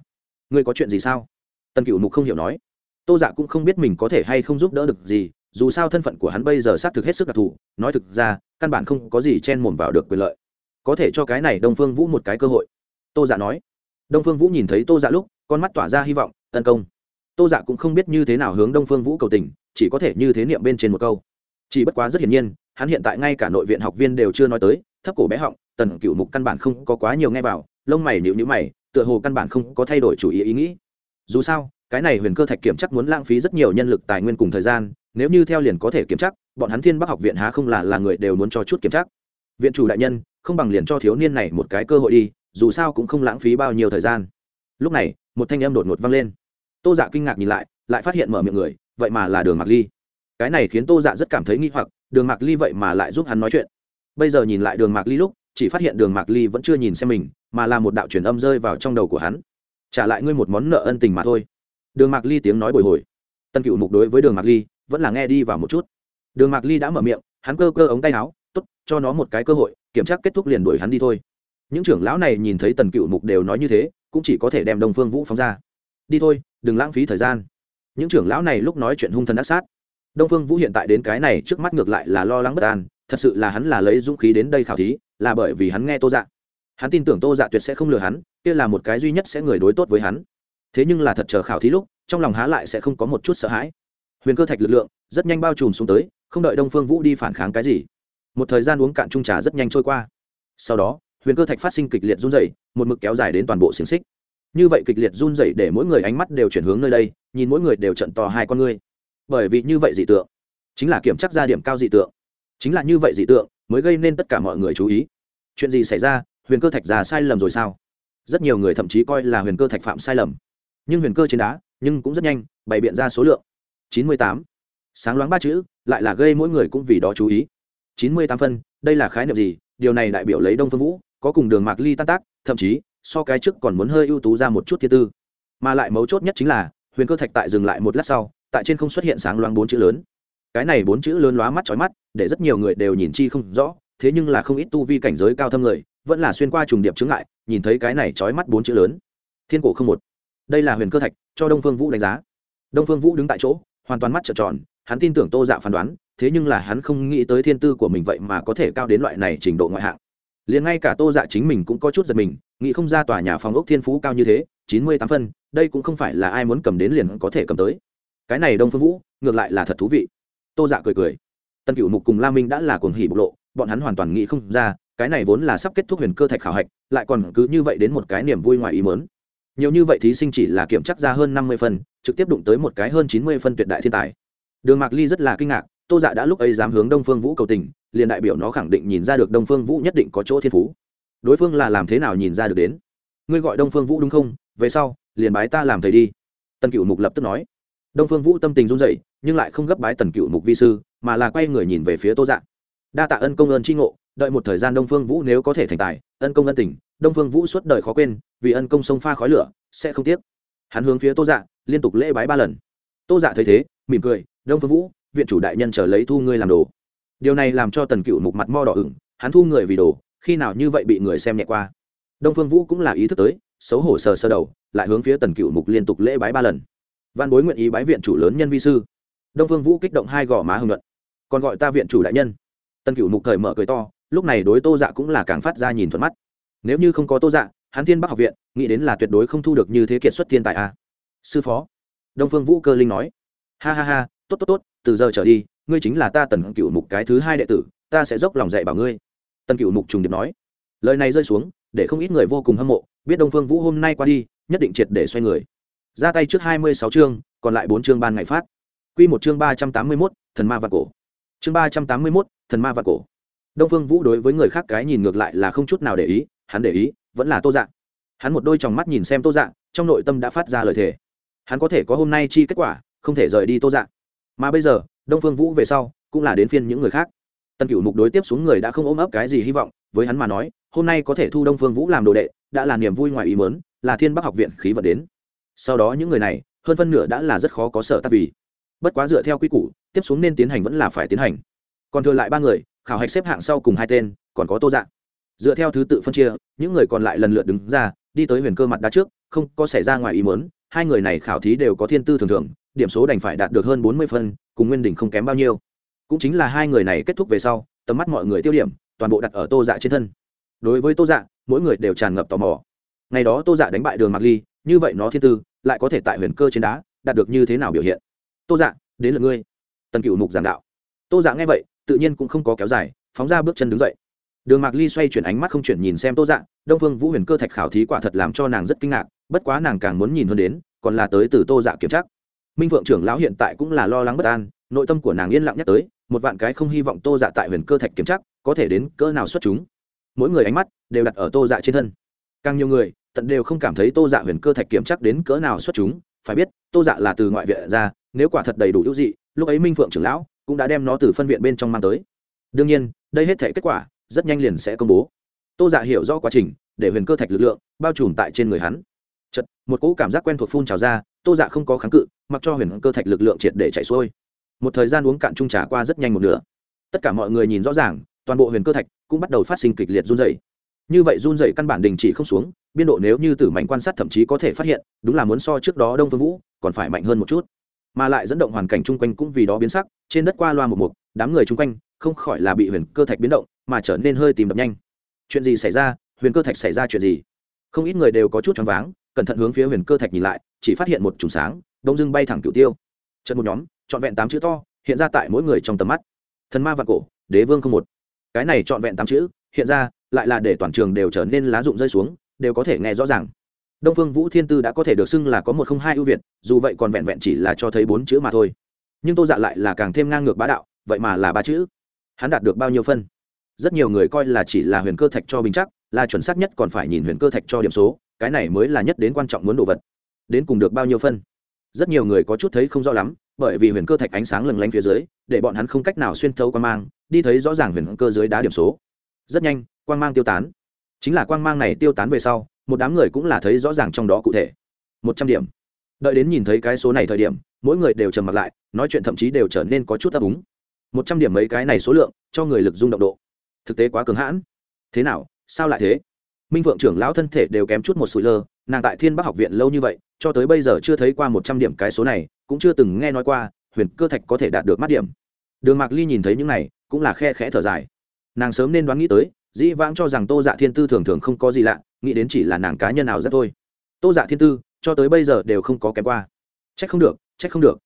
ngươi có chuyện gì sao? Tần cựu mục không hiểu nói. Tô dạ cũng không biết mình có thể hay không giúp đỡ được gì, dù sao thân phận của hắn bây giờ xác thực hết sức đặc thù, nói thực ra, căn bản không có gì chen mồm vào được quyền lợi. Có thể cho cái này đông phương vũ một cái cơ hội. Tô dạ nói. Đông phương vũ nhìn thấy tô dạ lúc, con mắt tỏa ra hy vọng, tấn công. Tô dạ cũng không biết như thế nào hướng đông phương vũ cầu tình, chỉ có thể như thế niệm bên trên một câu. Chỉ bất quá rất hiển nhiên hắn hiện tại ngay cả nội viện học viên đều chưa nói tới, thấp cổ bé họng, tần cựu mục căn bản không có quá nhiều nghe vào, lông mày nhịu nhữ mày, tựa hồ căn bản không có thay đổi chủ ý ý nghĩ. Dù sao, cái này huyền cơ thạch kiểm chắc muốn lãng phí rất nhiều nhân lực, tài nguyên cùng thời gian, nếu như theo liền có thể kiểm chắc, bọn hắn thiên bắc học viện há không là là người đều muốn cho chút kiểm chắc. Viện chủ đại nhân, không bằng liền cho thiếu niên này một cái cơ hội đi, dù sao cũng không lãng phí bao nhiêu thời gian. Lúc này, một thanh âm đột ngột vang lên. Tô dạ kinh ngạc nhìn lại lại phát hiện mở miệng người, vậy mà là đường mặc ly. Cái này khiến tô dạ rất cảm thấy nghi hoặc đường mạc ly vậy mà lại giúp hắn nói chuyện. Bây giờ nhìn lại đường mạc ly lúc, chỉ phát hiện đường mạc ly vẫn chưa nhìn xem mình, mà là một đạo truyền âm rơi vào trong đầu của hắn. Trả lại ngươi một món nợ ân tình mà thôi. Đường mạc ly tiếng nói bồi hồi. Tân cựu mục đối với đường mạc ly vẫn là nghe đi vào một chút. Đường mạc ly đã mở miệng, hắn cơ cơ ống tay áo t ố t cho nó một cái cơ hội, kiểm tra kết thúc liền đuổi hắn đi thôi. Những trưởng lão này nhìn thấy tần cựu mục đều nói như thế, cũng chỉ có thể đem đông phương vũ phóng ra. Đi thôi, đừng lãng phí thời gian. Những trưởng lão này lúc nói chuyện hung thần ác sát đông phương vũ hiện tại đến cái này trước mắt ngược lại là lo lắng bất an, thật sự là hắn là lấy dũng khí đến đây khảo thí, là bởi vì hắn nghe tô dạ. Hắn tin tưởng tô dạ tuyệt sẽ không lừa hắn, kia là một cái duy nhất sẽ người đối tốt với hắn. Thế nhưng là thật chờ khảo thí lúc, trong lòng há lại sẽ không có một chút sợ hãi. Huyền cơ thạch lực lượng rất nhanh bao trùm xuống tới, không đợi đông phương vũ đi phản kháng cái gì. Một thời gian uống cạn trung trà rất nhanh trôi qua. Sau đó, huyền cơ thạch phát sinh kịch liệt run dày một mực kéo dài đến toàn bộ xiềng xích. Như vậy kịch liệt run dày để mỗi người ánh mắt đều chuyển hướng nơi đây, nhìn mỗi người đều trận to hai con ngươi bởi vì như vậy dị tượng. Chính là kiểm tra ra điểm cao dị tượng. Chính là như vậy dị tượng mới gây nên tất cả mọi người chú ý. Chuyện gì xảy ra? Huyền cơ thạch già sai lầm rồi sao? Rất nhiều người thậm chí coi là huyền cơ thạch phạm sai lầm. Nhưng huyền cơ trên đá, nhưng cũng rất nhanh, bày biện ra số lượng. Chín mươi tám. Sáng loáng ba chữ, lại là gây mỗi người cũng vì đó chú ý. Chín mươi tám phân, đây là khái niệm gì? Điều này đại biểu lấy đông phương vũ, có cùng đường mạc ly tan tác, thậm chí, so cái trước còn muốn hơi ưu tú ra một chút thiên tư. Mà lại mấu chốt nhất chính là, huyền cơ thạch tại dừng lại một lát sau tại trên không xuất hiện sáng loáng bốn chữ lớn. Cái này bốn chữ lớn lóa mắt trói mắt, để rất nhiều người đều nhìn chi không rõ, thế nhưng là không ít tu vi cảnh giới cao thâm người, vẫn là xuyên qua trùng điệp chướng ngại, nhìn thấy cái này trói mắt bốn chữ lớn. Thiên cổ không một. Đây là huyền cơ thạch, cho đông phương vũ đánh giá. Đông phương vũ đứng tại chỗ, hoàn toàn mắt trợn tròn, hắn tin tưởng tô dạ phán đoán, thế nhưng là hắn không nghĩ tới thiên tư của mình vậy mà có thể cao đến loại này trình độ ngoại hạng. Liền ngay cả tô dạ chính mình cũng có chút giật mình, nghĩ không ra tòa nhà phòng ốc thiên phú cao như thế, chín mươi tám phân, đây cũng không phải là ai muốn cầm đến liền có thể cầm tới cái này đông phương vũ ngược lại là thật thú vị tô dạ cười cười tân cựu mục cùng la minh đã là cuồng hỉ bộc lộ bọn hắn hoàn toàn nghĩ không ra cái này vốn là sắp kết thúc huyền cơ thạch khảo hạch lại còn cứ như vậy đến một cái niềm vui ngoài ý mớn nhiều như vậy thí sinh chỉ là kiểm chắc ra hơn năm mươi phân trực tiếp đụng tới một cái hơn chín mươi phân tuyệt đại thiên tài đường mạc ly rất là kinh ngạc tô dạ đã lúc ấy dám hướng đông phương vũ cầu tình liền đại biểu nó khẳng định nhìn ra được đông phương vũ nhất định có chỗ thiên phú đối phương là làm thế nào nhìn ra được đến ngươi gọi đông phương vũ đúng không về sau liền bái ta làm thầy đi tân cựu mục lập tức nói đông phương vũ tâm tình run dậy nhưng lại không gấp bái tần cựu mục vi sư, mà là quay người nhìn về phía tô dạ. Đa tạ ân công ơn tri ngộ, đợi một thời gian đông phương vũ nếu có thể thành tài, ân công ân tình, đông phương vũ suốt đời khó quên, vì ân công sông pha khói lửa, sẽ không tiếc. Hắn hướng phía tô dạ liên tục lễ bái ba lần. Tô dạ thấy thế, mỉm cười, đông phương vũ, viện chủ đại nhân trở lấy thu ngươi làm đồ. Điều này làm cho tần cựu mục mặt mo đỏ ửng, hắn thu người vì đồ, khi nào như vậy bị người xem nhẹ qua. Đông phương vũ cũng là ý thức tới, xấu hổ sờ sơ đầu, lại hướng phía tần cựu mục liên tục lễ bái ba lần văn bối nguyện ý bái viện chủ lớn nhân vi sư. Đông phương vũ kích động hai gò má hưng luận. Còn gọi ta viện chủ đại nhân. Tần cựu mục thời mở cười to, lúc này đối tô dạ cũng là càng phát ra nhìn thuận mắt. Nếu như không có tô dạ hắn thiên bắc học viện, nghĩ đến là tuyệt đối không thu được như thế kiệt xuất thiên tài a. À. sư phó. Đông phương vũ cơ linh nói. Ha ha ha, tốt tốt tốt, từ giờ trở đi, ngươi chính là ta tần cựu mục cái thứ hai đệ tử, ta sẽ dốc lòng dạy bảo ngươi. Tần cựu mục trùng điệp nói. Lời này rơi xuống, để không ít người vô cùng hâm mộ, biết đông phương vũ hôm nay qua đi, nhất định triệt để xoay người ra tay trước hai mươi sáu chương, còn lại bốn chương ban ngày phát. Q một chương ba trăm tám mươi mốt, thần ma và cổ. Chương ba trăm tám mươi mốt, thần ma và cổ. Đông phương vũ đối với người khác cái nhìn ngược lại là không chút nào để ý, hắn để ý, vẫn là tô dạng hắn một đôi tròng mắt nhìn xem tô dạng trong nội tâm đã phát ra lời thề. Hắn có thể có hôm nay chi kết quả, không thể rời đi tô dạng mà bây giờ, đông phương vũ về sau, cũng là đến phiên những người khác. Tân cựu mục đối tiếp xuống người đã không ôm ấp cái gì hy vọng, với hắn mà nói, hôm nay có thể thu đông phương vũ làm đồ đệ, đã là niềm vui ngoài ý mớn là thiên bắc học viện khí vật đến sau đó những người này, hơn phân nửa đã là rất khó có sở tác vì. Bất quá dựa theo quy củ, tiếp xuống nên tiến hành vẫn là phải tiến hành. Còn thừa lại ba người, khảo hạch xếp hạng sau cùng hai tên, còn có tô dạng dựa theo thứ tự phân chia, những người còn lại lần lượt đứng ra, đi tới huyền cơ mặt đá trước, không có xảy ra ngoài ý mớn hai người này khảo thí đều có thiên tư thường thường, điểm số đành phải đạt được hơn bốn mươi phân, cùng nguyên đỉnh không kém bao nhiêu. Cũng chính là hai người này kết thúc về sau, tầm mắt mọi người tiêu điểm, toàn bộ đặt ở tô dạ trên thân. Đối với tô dạ mỗi người đều tràn ngập tò mò. Ngày đó tô dạ đánh bại đường mạc ly như vậy nó thiên tư lại có thể tại huyền cơ trên đá đạt được như thế nào biểu hiện? Tô dạ đến lượt ngươi. Tần cựu mục giảng đạo. Tô dạ nghe vậy, tự nhiên cũng không có kéo dài, phóng ra bước chân đứng dậy. Đường mạc ly xoay chuyển ánh mắt không chuyển nhìn xem tô dạ đông phương vũ huyền cơ thạch khảo thí quả thật làm cho nàng rất kinh ngạc, bất quá nàng càng muốn nhìn hơn đến, còn là tới từ tô dạ kiểm tra. Minh phượng trưởng lão hiện tại cũng là lo lắng bất an, nội tâm của nàng yên lặng nhắc tới, một vạn cái không hy vọng tô dạ tại huyền cơ thạch kiểm tra có thể đến cỡ nào xuất chúng. Mỗi người ánh mắt đều đặt ở tô dạ trên thân. Càng nhiều người tận đều không cảm thấy tô dạ huyền cơ thạch kiểm chắc đến cỡ nào xuất chúng. Phải biết, tô dạ là từ ngoại viện ra, nếu quả thật đầy đủ hữu dị, lúc ấy minh phượng trưởng lão cũng đã đem nó từ phân viện bên trong mang tới. Đương nhiên, đây hết thể kết quả rất nhanh liền sẽ công bố. Tô dạ hiểu rõ quá trình, để huyền cơ thạch lực lượng bao trùm tại trên người hắn. Chật một cỗ cảm giác quen thuộc phun trào ra, tô dạ không có kháng cự, mặc cho huyền cơ thạch lực lượng triệt để chạy xuôi. Một thời gian uống cạn trung trà qua rất nhanh một nửa. Tất cả mọi người nhìn rõ ràng, toàn bộ huyền cơ thạch cũng bắt đầu phát sinh kịch liệt run dày như vậy run dày căn bản đình chỉ không xuống biên độ nếu như tử mạnh quan sát thậm chí có thể phát hiện, đúng là muốn so trước đó đông phương vũ còn phải mạnh hơn một chút. Mà lại dẫn động hoàn cảnh chung quanh cũng vì đó biến sắc, trên đất qua loa một mục, đám người chung quanh không khỏi là bị huyền cơ thạch biến động, mà trở nên hơi tìm đập nhanh. Chuyện gì xảy ra? Huyền cơ thạch xảy ra chuyện gì? Không ít người đều có chút choáng váng, cẩn thận hướng phía huyền cơ thạch nhìn lại, chỉ phát hiện một trùng sáng, đông dưng bay thẳng cửu tiêu. Trận một nhóm, trọn vẹn tám chữ to, hiện ra tại mỗi người trong tầm mắt. Thần ma vạn cổ, đế vương không một. Cái này trọn vẹn tám chữ, hiện ra, lại là để toàn trường đều trở nên lá rụng rơi xuống đều có thể nghe rõ ràng. Đông phương vũ thiên tư đã có thể được xưng là có một không hai ưu việt, dù vậy còn vẹn vẹn chỉ là cho thấy bốn chữ mà thôi. Nhưng tô dạ lại là càng thêm ngang ngược bá đạo, vậy mà là ba chữ. Hắn đạt được bao nhiêu phân? Rất nhiều người coi là chỉ là huyền cơ thạch cho bình chắc, là chuẩn xác nhất còn phải nhìn huyền cơ thạch cho điểm số, cái này mới là nhất đến quan trọng muốn đồ vật. Đến cùng được bao nhiêu phân? Rất nhiều người có chút thấy không rõ lắm, bởi vì huyền cơ thạch ánh sáng lừng lánh phía dưới, để bọn hắn không cách nào xuyên thấu quan mang, đi thấy rõ ràng huyền cơ dưới đá điểm số. Rất nhanh quan mang tiêu tán chính là quang mang này tiêu tán về sau, một đám người cũng là thấy rõ ràng trong đó cụ thể. Một trăm điểm. Đợi đến nhìn thấy cái số này thời điểm, mỗi người đều trầm mặt lại, nói chuyện thậm chí đều trở nên có chút ấp úng. Một trăm điểm mấy cái này số lượng, cho người lực dung động độ. Thực tế quá cứng hãn. Thế nào, sao lại thế? Minh vượng trưởng lão thân thể đều kém chút một sụi lơ, nàng tại thiên bắc học viện lâu như vậy, cho tới bây giờ chưa thấy qua một trăm điểm cái số này, cũng chưa từng nghe nói qua, huyền cơ thạch có thể đạt được mắt điểm. Đường mạc ly nhìn thấy những này, cũng là khe khẽ thở dài. Nàng sớm nên đoán nghĩ tới dĩ vãng cho rằng tô dạ thiên tư thường thường không có gì lạ, nghĩ đến chỉ là nàng cá nhân nào rất thôi. Tô dạ thiên tư, cho tới bây giờ đều không có kém qua. C h ắ c không được c h ắ c không được.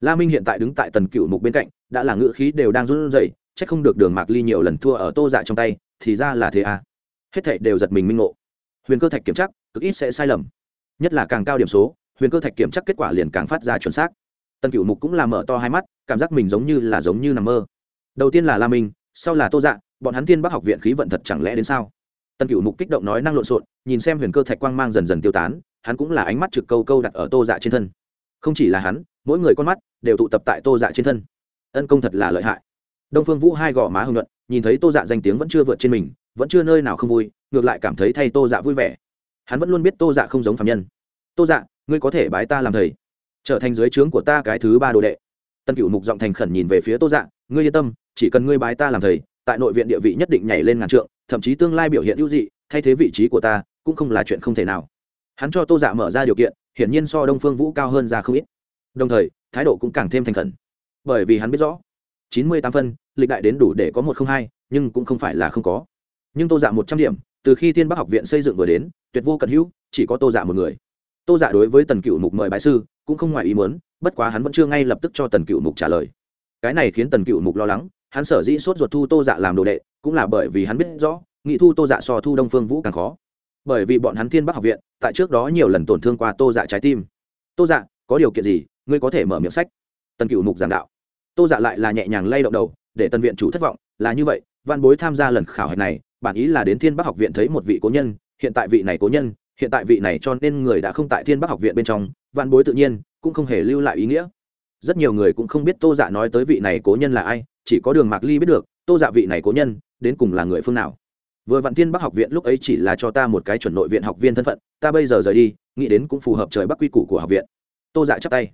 La minh hiện tại đứng tại tần cựu mục bên cạnh, đã là ngự khí đều đang run rẩy c h ắ c không được đường mạc ly nhiều lần thua ở tô dạ trong tay, thì ra là thế à. Hết thệ đều giật mình minh ngộ. Huyền cơ thạch kiểm chắc cực ít sẽ sai lầm. Nhất là càng cao điểm số, huyền cơ thạch kiểm chắc kết quả liền càng phát ra chuẩn xác. Tần cựu mục cũng là mở to hai mắt, cảm giác mình giống như là giống như nằm mơ. Đầu tiên là la minh, sau là tô dạ bọn hắn thiên bắc học viện khí vận thật chẳng lẽ đến sao? Tần cựu mục kích động nói năng lộn xộn, nhìn xem huyền cơ thạch quang mang dần dần tiêu tán, hắn cũng là ánh mắt trực câu câu đặt ở tô dạ trên thân. Không chỉ là hắn, mỗi người con mắt đều tụ tập tại tô dạ trên thân. Ân công thật là lợi hại. Đông phương vũ hai gò má hưng luận nhìn thấy tô dạ danh tiếng vẫn chưa vượt trên mình, vẫn chưa nơi nào không vui, ngược lại cảm thấy thay tô dạ vui vẻ. Hắn vẫn luôn biết tô dạ không giống phạm nhân. Tô dạ ngươi có thể bái ta làm thầy, trở thành dưới trướng của ta cái thứ ba đồ đệ. Tân cựu mục giọng thành khẩn nhìn về phía tô dạ ngươi yên tâm, chỉ cần ngươi bái ta làm thầy tại nội viện địa vị nhất định nhảy lên ngàn trượng, thậm chí tương lai biểu hiện ưu dị, thay thế vị trí của ta, cũng không là chuyện không thể nào. Hắn cho tô dạ mở ra điều kiện, hiển nhiên so đông phương vũ cao hơn ra không ít. Đồng thời, thái độ cũng càng thêm thành khẩn. Bởi vì hắn biết rõ, chín mươi tám phân, lịch đại đến đủ để có một không hai, nhưng cũng không phải là không có. Nhưng tô dạ một trăm điểm, từ khi thiên bắc học viện xây dựng vừa đến, tuyệt vô cận hữu, chỉ có tô dạ một người. Tô dạ đối với tần cựu mục mời bái sư, cũng không ngoài ý muốn, bất quá hắn vẫn chưa ngay lập tức cho tần cựu mục trả lời. Cái này khiến tần cựu mục lo lắng hắn sở dĩ sốt ruột thu tô dạ làm đồ đệ, cũng là bởi vì hắn biết rõ, nghị thu tô dạ so thu đông phương vũ càng khó. Bởi vì bọn hắn thiên bắc học viện, tại trước đó nhiều lần tổn thương qua tô dạ trái tim. Tô dạ có điều kiện gì, ngươi có thể mở miệng sách? Tần cựu mục giảng đạo. Tô dạ lại là nhẹ nhàng lay động đầu, để tân viện chủ thất vọng, là như vậy, văn bối tham gia lần khảo hạch này bản ý là đến thiên bắc học viện thấy một vị cố nhân, hiện tại vị này cố nhân, hiện tại vị này cho nên người đã không tại thiên bắc học viện bên trong, văn bối tự nhiên cũng không hề lưu lại ý nghĩa. Rất nhiều người cũng không biết tô dạ nói tới vị này cố nhân là ai chỉ có đường mạc ly biết được, tô dạ vị này cố nhân, đến cùng là người phương nào. Vừa vạn thiên bắc học viện lúc ấy chỉ là cho ta một cái chuẩn nội viện học viên thân phận, ta bây giờ rời đi, nghĩ đến cũng phù hợp trời bắc quy củ của học viện. Tô dạ chắp tay.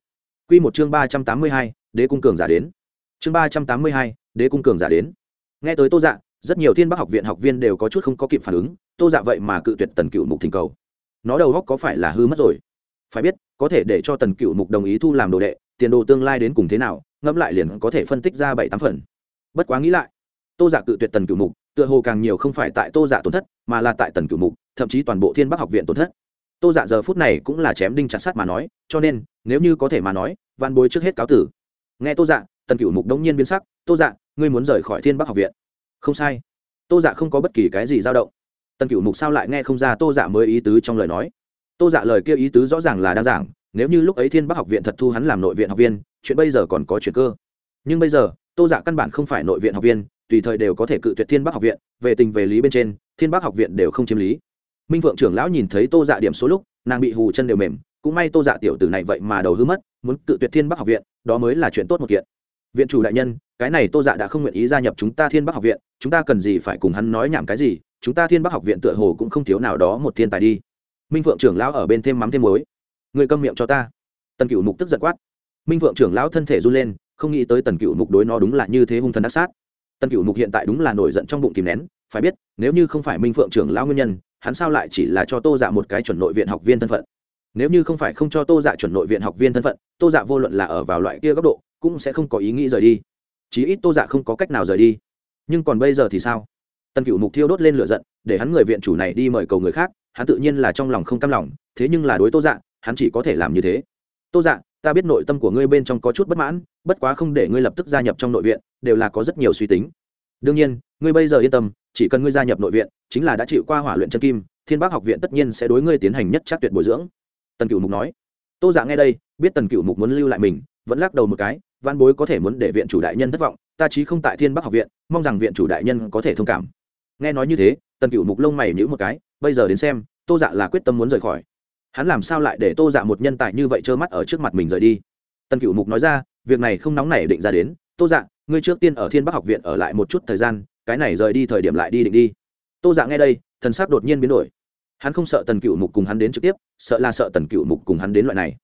Q một chương ba trăm tám mươi hai, đế cung cường giả đến. Chương ba trăm tám mươi hai, đế cung cường giả đến. Nghe tới tô dạ rất nhiều thiên bắc học viện học viên đều có chút không có kịp phản ứng, tô dạ vậy mà cự tuyệt tần cựu mục thỉnh cầu. Nó đầu góc có phải là hư mất rồi? Phải biết, có thể để cho tần cựu mục đồng ý thu làm đồ đệ, tiền đồ tương lai đến cùng thế nào ngẫm lại liền có thể phân tích ra bảy tám phần. Bất quá nghĩ lại, tô giả cự tuyệt tần cửu mục, tựa hồ càng nhiều không phải tại tô giả tổn thất, mà là tại tần cửu mục, thậm chí toàn bộ thiên bắc học viện tổn thất. Tô giả giờ phút này cũng là chém đinh chặt sắt mà nói, cho nên, nếu như có thể mà nói văn bối trước hết cáo tử. Nghe tô dạ tần cửu mục đống nhiên biến sắc, tô dạ ngươi muốn rời khỏi thiên bắc học viện? Không sai. Tô dạ không có bất kỳ cái gì dao động. Tần cửu mục sao lại nghe không ra tô dạ mới ý tứ trong lời nói? Tô dạ lời kia ý tứ rõ ràng là đa giảng nếu như lúc ấy thiên bắc học viện thật thu hắn làm nội viện học viên chuyện bây giờ còn có chuyện cơ. Nhưng bây giờ, tô dạ căn bản không phải nội viện học viên, tùy thời đều có thể cự tuyệt thiên bắc học viện, về tình về lý bên trên, thiên bắc học viện đều không chiếm lý. Minh vượng trưởng lão nhìn thấy tô dạ điểm số lúc, nàng bị hù chân đều mềm, cũng may tô dạ tiểu tử này vậy mà đầu hư mất, muốn cự tuyệt thiên bắc học viện, đó mới là chuyện tốt một kiện. Viện chủ đại nhân, cái này tô dạ đã không nguyện ý gia nhập chúng ta thiên bắc học viện, chúng ta cần gì phải cùng hắn nói nhảm cái gì, chúng ta thiên bắc học viện tựa hồ cũng không thiếu nào đó một thiên tài đi. Minh vượng trưởng lão ở bên thêm mắm thêm muối. Người câm miệng cho ta. Tần cựu mục tức giật quát minh vượng trưởng lão thân thể run lên, không nghĩ tới tần cựu mục đối nó đúng là như thế hung thần ác sát. Tần cựu mục hiện tại đúng là nổi giận trong bụng kìm nén, phải biết, nếu như không phải minh phượng trưởng lão nguyên nhân, hắn sao lại chỉ là cho tô dạ một cái chuẩn nội viện học viên thân phận? Nếu như không phải không cho tô dạ chuẩn nội viện học viên thân phận, tô dạ vô luận là ở vào loại kia góc độ, cũng sẽ không có ý nghĩ rời đi. Chí ít tô dạ không có cách nào rời đi. Nhưng còn bây giờ thì sao? Tần cựu mục thiêu đốt lên lửa giận, để hắn người viện chủ này đi mời cầu người khác, hắn tự nhiên là trong lòng không cam lòng, thế nhưng là đối tô dạ hắn chỉ có thể làm như thế. Tô dạ ta biết nội tâm của ngươi bên trong có chút bất mãn, bất quá không để ngươi lập tức gia nhập trong nội viện, đều là có rất nhiều suy tính. Đương nhiên, ngươi bây giờ yên tâm, chỉ cần ngươi gia nhập nội viện, chính là đã chịu qua hỏa luyện chân kim, thiên bác học viện tất nhiên sẽ đối ngươi tiến hành nhất chắc tuyệt bồi dưỡng. Tần cửu mục nói. Tô giả nghe đây, biết tần cửu mục muốn lưu lại mình, vẫn lắc đầu một cái văn bối có thể muốn để viện chủ đại nhân thất vọng, ta chí không tại thiên bắc học viện, mong rằng viện chủ đại nhân có thể thông cảm. Nghe nói như thế, tần cửu mục lông mày nhữ một cái, bây giờ đến xem, tô dạ là quyết tâm muốn rời khỏi hắn làm sao lại để tô dạ một nhân tài như vậy trơ mắt ở trước mặt mình rời đi? Tần cựu mục nói ra, việc này không nóng nảy định ra đến. Tô dạ ngươi trước tiên ở thiên bắc học viện ở lại một chút thời gian, cái này rời đi thời điểm lại đi định đi. Tô dạ nghe đây, thần sắc đột nhiên biến đổi. Hắn không sợ tần cựu mục cùng hắn đến trực tiếp, sợ là sợ tần cựu mục cùng hắn đến loại này.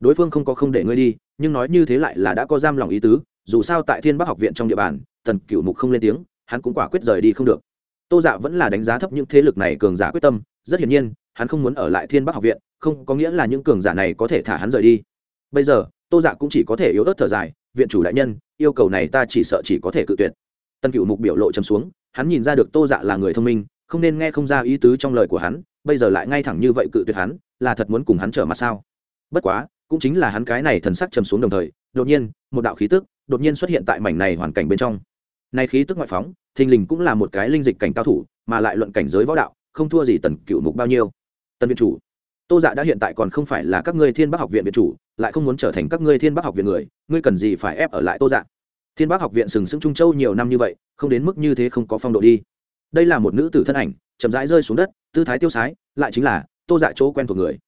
Đối phương không có không để ngươi đi, nhưng nói như thế lại là đã có giam lòng ý tứ, dù sao tại thiên bắc học viện trong địa bàn, tần cựu mục không lên tiếng, hắn cũng quả quyết rời đi không được. Tô dạ vẫn là đánh giá thấp những thế lực này cường giả quyết tâm, rất hiển nhiên hắn không muốn ở lại thiên bắc học viện, không có nghĩa là những cường giả này có thể thả hắn rời đi. Bây giờ, tô dạ cũng chỉ có thể yếu ớt thở dài, viện chủ đại nhân, yêu cầu này ta chỉ sợ chỉ có thể cự tuyệt. Tân cựu mục biểu lộ chấm xuống, hắn nhìn ra được tô dạ là người thông minh, không nên nghe không ra ý tứ trong lời của hắn, bây giờ lại ngay thẳng như vậy cự tuyệt hắn, là thật muốn cùng hắn trở mặt sao? Bất quá, cũng chính là hắn cái này thần sắc chấm xuống đồng thời, đột nhiên, một đạo khí tức đột nhiên xuất hiện tại mảnh này hoàn cảnh bên trong. Nay khí tức ngoại phóng, thình lình cũng là một cái linh dịch cảnh cao thủ, mà lại luận cảnh giới võ đạo, không thua gì tần cựu mục bao nhiêu tân viện chủ. Tô dạ đã hiện tại còn không phải là các ngươi thiên bắc học viện viện chủ, lại không muốn trở thành các ngươi thiên bắc học viện người, ngươi cần gì phải ép ở lại tô dạ? Thiên bắc học viện sừng sững trung châu nhiều năm như vậy, không đến mức như thế không có phong độ đi. Đây là một nữ tử thân ảnh, chậm rãi rơi xuống đất, tư thái tiêu sái, lại chính là tô dạ chỗ quen thuộc người.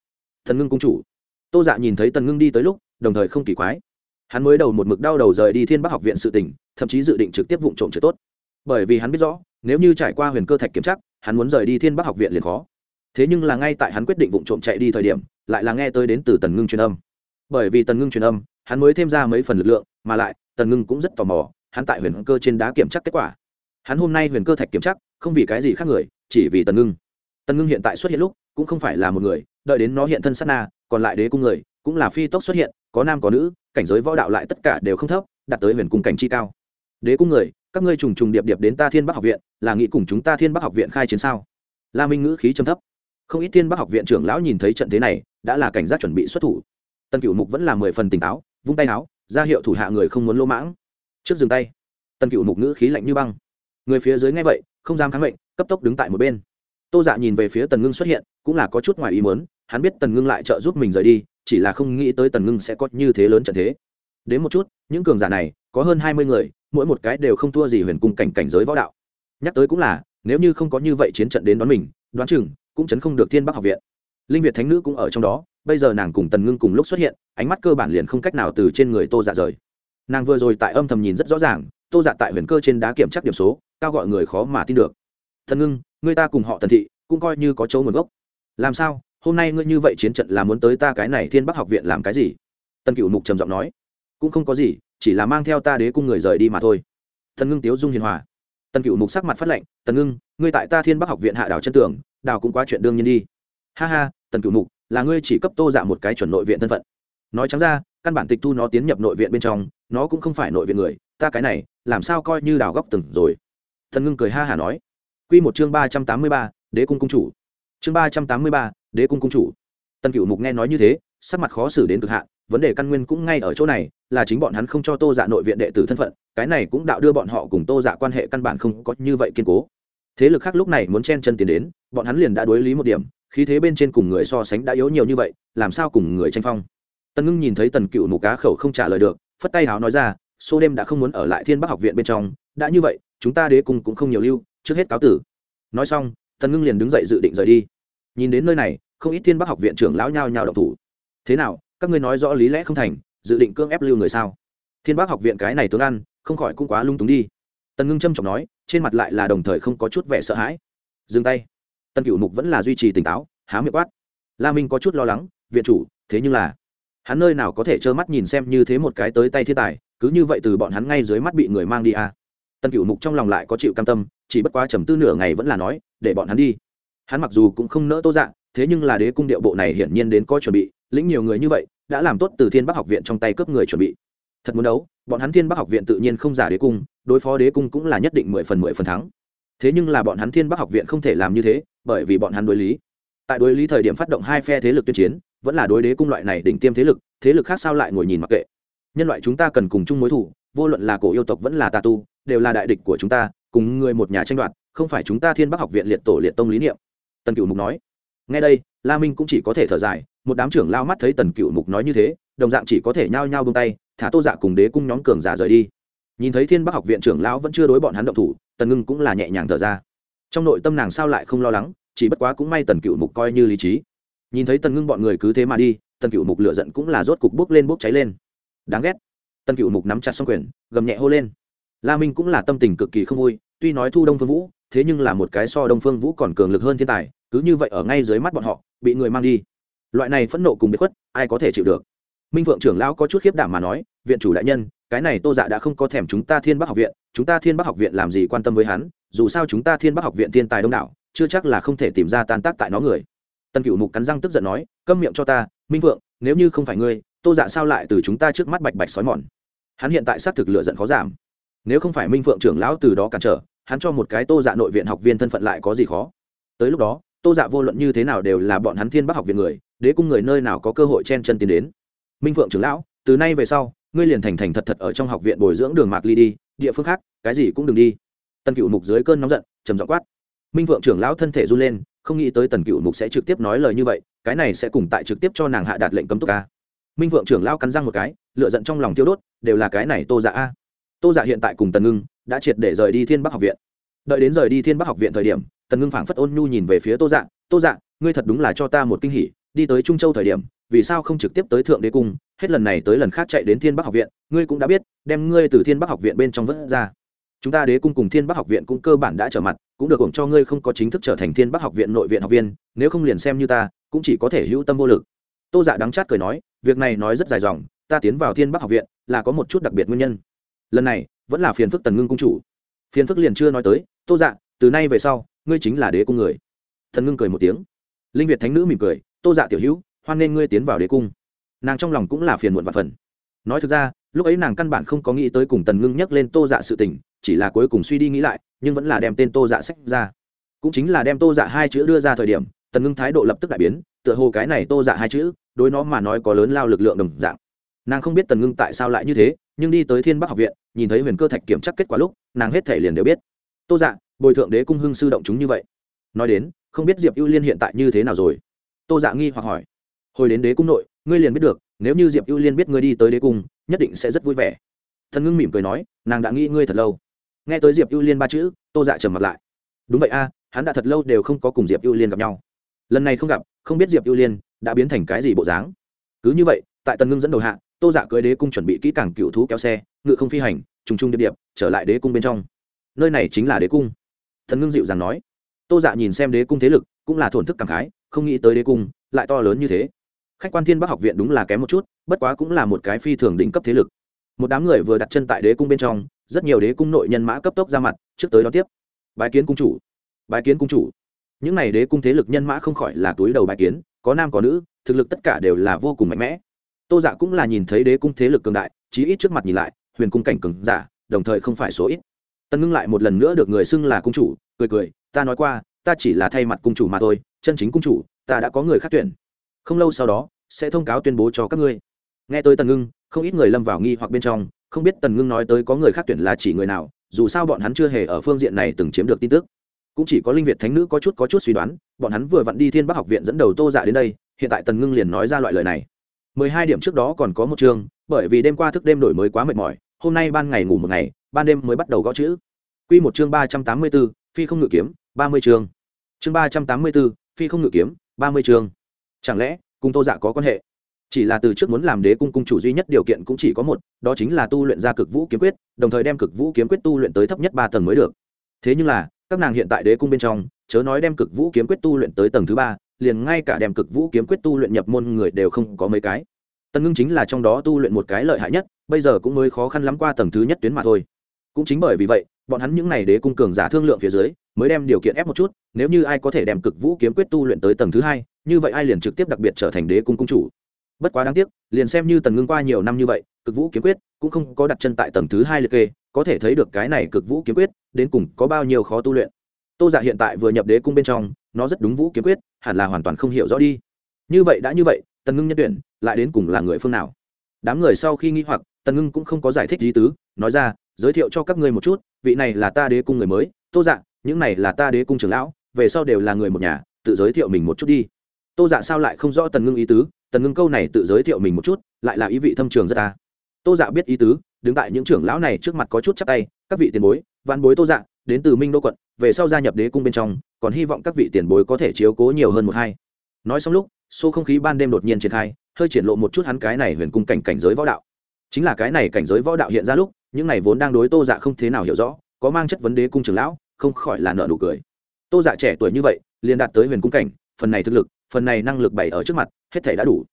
Thần ngưng cung chủ. Tô dạ nhìn thấy tần ngưng đi tới lúc, đồng thời không kỳ quái. Hắn mới đầu một mực đau đầu rời đi thiên bắc học viện sự tỉnh thậm chí dự định trực tiếp vụ trộm chữ tốt. Bởi vì hắn biết rõ, nếu như trải qua huyền cơ thạch kiểm chắc hắn muốn rời đi thiên bắc học viện liền khó thế nhưng là ngay tại hắn quyết định vụ trộm chạy đi thời điểm, lại là nghe tới đến từ tần ngưng truyền âm. Bởi vì tần ngưng truyền âm, hắn mới thêm ra mấy phần lực lượng, mà lại, tần ngưng cũng rất tò mò, hắn tại huyền cơ trên đá kiểm tra kết quả. Hắn hôm nay huyền cơ thạch kiểm tra không vì cái gì khác người, chỉ vì tần ngưng. Tần ngưng hiện tại xuất hiện lúc, cũng không phải là một người, đợi đến nó hiện thân sát na, còn lại đế cung người, cũng là phi tốc xuất hiện, có nam có nữ, cảnh giới võ đạo lại tất cả đều không thấp, đạt tới huyền cung cảnh chi cao. Đế cung người, các ngươi trùng trùng điệp điệp đến ta thiên bắc học viện, là nghĩ cùng chúng ta thiên bắc học viện khai chiến sao? La minh ngữ khí trầm thấp không ít tiên bắc học viện trưởng lão nhìn thấy trận thế này, đã là cảnh giác chuẩn bị xuất thủ. Tân cựu mục vẫn là mười phần tỉnh táo, vung tay áo, ra hiệu thủ hạ người không muốn lỗ mãng. Trước dừng tay. Tân cựu mục ngữ khí lạnh như băng. Người phía dưới nghe vậy, không dám kháng mệnh, cấp tốc đứng tại một bên. Tô dạ nhìn về phía tần ngưng xuất hiện, cũng là có chút ngoài ý muốn, hắn biết tần ngưng lại trợ giúp mình rời đi, chỉ là không nghĩ tới tần ngưng sẽ có như thế lớn trận thế. Đến một chút, những cường giả này, có hơn hai mươi người, mỗi một cái đều không thua gì huyền cung cảnh cảnh giới võ đạo. Nhắc tới cũng là, nếu như không có như vậy chiến trận đến đón mình, đoán chừng cũng chấn không được thiên bắc học viện. Linh việt thánh nữ cũng ở trong đó, bây giờ nàng cùng tần ngưng cùng lúc xuất hiện, ánh mắt cơ bản liền không cách nào từ trên người tô dạ rời. Nàng vừa rồi tại âm thầm nhìn rất rõ ràng, tô dạ tại huyền cơ trên đá kiểm tra điểm số, cao gọi người khó mà tin được. Thần ngưng, người ta cùng họ tần thị, cũng coi như có chỗ nguồn gốc. Làm sao, hôm nay ngươi như vậy chiến trận là muốn tới ta cái này thiên bắc học viện làm cái gì? Tần cựu mục trầm giọng nói. Cũng không có gì, chỉ là mang theo ta đế cung người rời đi mà thôi. Thần ngưng tiếu dung hiền hòa tần cựu mục sắc mặt phát lệnh tần ngưng, ngươi tại ta thiên bắc học viện hạ đảo chân tường đào cũng quá chuyện đương nhiên đi. Ha ha, tần cựu mục, là ngươi chỉ cấp tô dạ một cái chuẩn nội viện thân phận. Nói trắng ra, căn bản tịch thu nó tiến nhập nội viện bên trong, nó cũng không phải nội viện người, ta cái này, làm sao coi như đào góc từng rồi? Thần ngưng cười ha hả nói. Q một chương ba trăm tám mươi ba, đế cung cung chủ. Chương ba trăm tám mươi ba, đế cung cung chủ. Tần cựu mục nghe nói như thế, sắc mặt khó xử đến cực hạn vấn đề căn nguyên cũng ngay ở chỗ này, là chính bọn hắn không cho tô dạ nội viện đệ tử thân phận, cái này cũng đạo đưa bọn họ cùng tô dạ quan hệ căn bản không có như vậy kiên cố. Thế lực khác lúc này muốn chen chân tiến đến, bọn hắn liền đã đối lý một điểm, khí thế bên trên cùng người so sánh đã yếu nhiều như vậy, làm sao cùng người tranh phong? Tần ngưng nhìn thấy tần cựu mù cá khẩu không trả lời được, phất tay háo nói ra số đêm đã không muốn ở lại thiên bắc học viện bên trong, đã như vậy, chúng ta đế cung cũng không nhiều lưu, trước hết cáo tử. Nói xong, tần ngưng liền đứng dậy dự định rời đi. Nhìn đến nơi này, không ít thiên bắc học viện trưởng lão nhao nhao độc thủ. Thế nào các ngươi nói rõ lý lẽ không thành, dự định cưỡng ép lưu người sao? Thiên Bác học viện cái này tướng ăn, không khỏi cũng quá lung túng đi. Tần ngưng trâm trọng nói, trên mặt lại là đồng thời không có chút vẻ sợ hãi. Dừng tay. Tần cựu mục vẫn là duy trì tỉnh táo, há miệng quát. La minh có chút lo lắng, viện chủ, thế nhưng là, hắn nơi nào có thể trơ mắt nhìn xem như thế một cái tới tay thiên tài, cứ như vậy từ bọn hắn ngay dưới mắt bị người mang đi à. tần cựu mục trong lòng lại có chịu cam tâm, chỉ bất quá trầm tư nửa ngày vẫn là nói, để bọn hắn đi. Hắn mặc dù cũng không nỡ tô dạng thế nhưng là đế cung điệu bộ này hiển nhiên đến có chuẩn bị lĩnh nhiều người như vậy, đã làm tốt từ thiên bắc học viện trong tay cướp người chuẩn bị. Thật muốn đấu, bọn hắn thiên bắc học viện tự nhiên không giả đế cung, đối phó đế cung cũng là nhất định mười phần mười phần thắng. Thế nhưng là bọn hắn thiên bắc học viện không thể làm như thế, bởi vì bọn hắn đối lý. Tại đối lý thời điểm phát động hai phe thế lực tuyên chiến, vẫn là đối đế cung loại này đỉnh tiêm thế lực thế lực khác sao lại ngồi nhìn mặc kệ. Nhân loại chúng ta cần cùng chung mối thủ, vô luận là cổ yêu tộc vẫn là tà tu, đều là đại địch của chúng ta, cùng người một nhà tranh đoạt, không phải chúng ta thiên bắc học viện liệt tổ liệt tông lý niệm. Tần cựu mục nói. Ngay đây, la minh cũng chỉ có thể thở dài một đám trưởng lao mắt thấy tần cựu mục nói như thế, đồng dạng chỉ có thể nhao nhao bông tay, thả tô dạ cùng đế cung nhóm cường giả rời đi. Nhìn thấy thiên bắc học viện trưởng lão vẫn chưa đối bọn hắn động thủ, tần ngưng cũng là nhẹ nhàng thở ra. Trong nội tâm nàng sao lại không lo lắng, chỉ bất quá cũng may tần cựu mục coi như lý trí. Nhìn thấy tần ngưng bọn người cứ thế mà đi, tần cựu mục lửa giận cũng là rốt cục bốc lên bốc cháy lên. Đáng ghét. Tần cựu mục nắm chặt xong quyền, gầm nhẹ hô lên. La minh cũng là tâm tình cực kỳ không vui, tuy nói thu đông phương vũ, thế nhưng là một cái so đông phương vũ còn cường lực hơn thiên tài, cứ như vậy ở ngay dưới mắt bọn họ, bị người mang đi loại này phẫn nộ cùng biệt khuất, ai có thể chịu được? Minh phượng trưởng lão có chút khiếp đảm mà nói, viện chủ đại nhân, cái này tô dạ đã không có thèm chúng ta thiên bắc học viện, chúng ta thiên bắc học viện làm gì quan tâm với hắn? Dù sao chúng ta thiên bắc học viện thiên tài đông đảo, chưa chắc là không thể tìm ra tan tác tại nó người. Tần cựu mục cắn răng tức giận nói, câm miệng cho ta, minh phượng, nếu như không phải ngươi, tô dạ sao lại từ chúng ta trước mắt bạch bạch xói mòn? Hắn hiện tại xác thực lựa giận khó giảm. Nếu không phải minh phượng trưởng lão từ đó cản trở, hắn cho một cái tô dạ nội viện học viên thân phận lại có gì khó? Tới lúc đó, tô dạ vô luận như thế nào đều là bọn hắn thiên bắc học viện người đế cung người nơi nào có cơ hội chen chân tiến đến. Minh phượng trưởng lão, từ nay về sau, ngươi liền thành thành thật thật ở trong học viện bồi dưỡng đường mạc ly đi, địa phương khác, cái gì cũng đừng đi. Tần cựu mục dưới cơn nóng giận, trầm giọng quát. Minh phượng trưởng lão thân thể run lên, không nghĩ tới tần cựu mục sẽ trực tiếp nói lời như vậy, cái này sẽ cùng tại trực tiếp cho nàng hạ đạt lệnh cấm túc ca minh phượng trưởng lão cắn răng một cái lựa giận trong lòng tiêu đốt, đều là cái này tô dạ a. Tô dạ hiện tại cùng tần ngưng, đã triệt để rời đi thiên bắc học viện. Đợi đến rời đi thiên bắc học viện thời điểm, tần ngưng phảng phất ôn nhu nhìn về phía tô dạ tô dạ ngươi thật đúng là cho ta một kinh hỉ đi tới trung châu thời điểm, vì sao không trực tiếp tới thượng đế cung? Hết lần này tới lần khác chạy đến thiên bắc học viện, ngươi cũng đã biết, đem ngươi từ thiên bắc học viện bên trong vớt ra. Chúng ta đế cung cùng thiên bắc học viện cũng cơ bản đã trở mặt, cũng được hưởng cho ngươi không có chính thức trở thành thiên bắc học viện nội viện học viên, nếu không liền xem như ta, cũng chỉ có thể hữu tâm vô lực. Tô dạ đắng chát cười nói, việc này nói rất dài dòng, ta tiến vào thiên bắc học viện là có một chút đặc biệt nguyên nhân. Lần này, vẫn là phiền phức tần ngưng cung chủ. Phiền phức liền chưa nói tới, tô dạ từ nay về sau, ngươi chính là đế cung người. Thần ngưng cười một tiếng. Linh việt thánh nữ mỉm cười tô dạ tiểu hữu, hoan nên ngươi tiến vào đế cung. Nàng trong lòng cũng là phiền muộn và phần. Nói thực ra, lúc ấy nàng căn bản không có nghĩ tới cùng tần ngưng nhắc lên tô dạ sự tình, chỉ là cuối cùng suy đi nghĩ lại, nhưng vẫn là đem tên tô dạ sách ra. Cũng chính là đem tô dạ hai chữ đưa ra thời điểm, tần ngưng thái độ lập tức đại biến, tựa hồ cái này tô dạ hai chữ, đối nó mà nói có lớn lao lực lượng đồng dạng. Nàng không biết tần ngưng tại sao lại như thế, nhưng đi tới thiên bắc học viện, nhìn thấy huyền cơ thạch kiểm tra kết quả lúc, nàng hết thể liền đều biết. Tô dạ bồi thượng đế cung hưng sư động chúng như vậy. Nói đến, không biết diệp ưu liên hiện tại như thế nào rồi tô dạ nghi hoặc hỏi. Hồi đến đế cung nội, ngươi liền biết được, nếu như diệp ưu liên biết ngươi đi tới đế cung, nhất định sẽ rất vui vẻ. Thần ngưng mỉm cười nói, nàng đã nghĩ ngươi thật lâu. Nghe tới diệp ưu liên ba chữ, tô dạ trầm mặt lại. Đúng vậy a, hắn đã thật lâu đều không có cùng diệp ưu liên gặp nhau. Lần này không gặp, không biết diệp ưu liên đã biến thành cái gì bộ dáng. Cứ như vậy, tại tần ngưng dẫn đầu hạ, tô dạ cưới đế cung chuẩn bị kỹ càng cựu thú kéo xe, ngự không phi hành, trùng trùng điệp điệp, trở lại đế cung bên trong. Nơi này chính là đế cung. Thần ngưng dịu dàng nói. Tô dạ nhìn xem đế cung thế lực, cũng là thổn thức cảm khái không nghĩ tới đế cung, lại to lớn như thế. Khách quan thiên bắc học viện đúng là kém một chút, bất quá cũng là một cái phi thường đỉnh cấp thế lực. Một đám người vừa đặt chân tại đế cung bên trong, rất nhiều đế cung nội nhân mã cấp tốc ra mặt, trước tới đón tiếp. Bái kiến cung chủ. Bái kiến cung chủ. Những n à y đế cung thế lực nhân mã không khỏi là túi đầu bái kiến, có nam có nữ, thực lực tất cả đều là vô cùng mạnh mẽ. Tô dạ cũng là nhìn thấy đế cung thế lực cường đại, chí ít trước mặt nhìn lại, huyền cung cảnh cường giả, đồng thời không phải số ít. Tân ngưng lại một lần nữa được người xưng là cung chủ, cười cười, ta nói qua ta chỉ là thay mặt cung chủ mà thôi, chân chính cung chủ, ta đã có người khác tuyển. Không lâu sau đó, sẽ thông cáo tuyên bố cho các ngươi. Nghe tới tần ngưng, không ít người lâm vào nghi hoặc bên trong, không biết tần ngưng nói tới có người khác tuyển là chỉ người nào, dù sao bọn hắn chưa hề ở phương diện này từng chiếm được tin tức. Cũng chỉ có linh việt thánh nữ có chút có chút suy đoán, bọn hắn vừa vặn đi thiên bắc học viện dẫn đầu tô dạ đến đây, hiện tại tần ngưng liền nói ra loại lời này. Mười hai điểm trước đó còn có một chương, bởi vì đêm qua thức đêm đổi mới quá mệt mỏi, hôm nay ban ngày ngủ một ngày, ban đêm mới bắt đầu gõ chữ. Q một chương ba trăm tám mươi b ố phi không ngự kiếm, ba mươi chương chương ba trăm tám mươi bốn, phi không ngự kiếm, ba mươi chương. Chẳng lẽ cung tô dạ có quan hệ? Chỉ là từ trước muốn làm đế cung cung chủ duy nhất điều kiện cũng chỉ có một, đó chính là tu luyện ra cực vũ kiếm quyết, đồng thời đem cực vũ kiếm quyết tu luyện tới thấp nhất ba tầng mới được. Thế nhưng là, các nàng hiện tại đế cung bên trong, chớ nói đem cực vũ kiếm quyết tu luyện tới tầng thứ ba, liền ngay cả đem cực vũ kiếm quyết tu luyện nhập môn người đều không có mấy cái. Tần ngưng chính là trong đó tu luyện một cái lợi hại nhất, bây giờ cũng mới khó khăn lắm qua tầng thứ nhất tuyến mà thôi. Cũng chính bởi vì vậy bọn hắn những n à y đế cung cường giả thương lượng phía dưới, mới đem điều kiện ép một chút, nếu như ai có thể đem cực vũ kiếm quyết tu luyện tới tầng thứ hai, như vậy ai liền trực tiếp đặc biệt trở thành đế cung cung chủ. Bất quá đáng tiếc, liền xem như tần ngưng qua nhiều năm như vậy, cực vũ kiếm quyết cũng không có đặt chân tại tầng thứ hai liệt kê, có thể thấy được cái này cực vũ kiếm quyết đến cùng có bao nhiêu khó tu luyện. Tô giả hiện tại vừa nhập đế cung bên trong, nó rất đúng vũ kiếm quyết, hẳn là hoàn toàn không hiểu rõ đi. Như vậy đã như vậy, tần ngưng nhân tuyển lại đến cùng là người phương nào? Đám người sau khi nghĩ hoặc, tần ngưng cũng không có giải thích lý tứ, nói ra giới thiệu cho các ngươi một chút, vị này là ta đế cung người mới, tô dạ những này là ta đế cung trưởng lão, về sau đều là người một nhà, tự giới thiệu mình một chút đi. Tô dạ sao lại không rõ tần ngưng ý tứ? Tần ngưng câu này tự giới thiệu mình một chút, lại là ý vị thâm trường rất ta tô dạ biết ý tứ, đứng tại những trưởng lão này trước mặt có chút chắc tay, các vị tiền bối văn bối tô dạ đến từ minh đô quận, về sau gia nhập đế cung bên trong, còn hy vọng các vị tiền bối có thể chiếu cố nhiều hơn một hai. Nói xong lúc, số không khí ban đêm đột nhiên triển khai, hơi triển lộ một chút hắn cái này huyền cung cảnh cảnh giới võ đạo. Chính là cái này cảnh giới võ đạo hiện ra lúc những này vốn đang đối tô dạ không thế nào hiểu rõ, có mang chất vấn đế cung trưởng lão, không khỏi là nợ nụ cười. Tô dạ trẻ tuổi như vậy, liền đạt tới huyền cung cảnh, phần này thực lực, phần này năng lực bày ở trước mặt, hết thể đã đủ.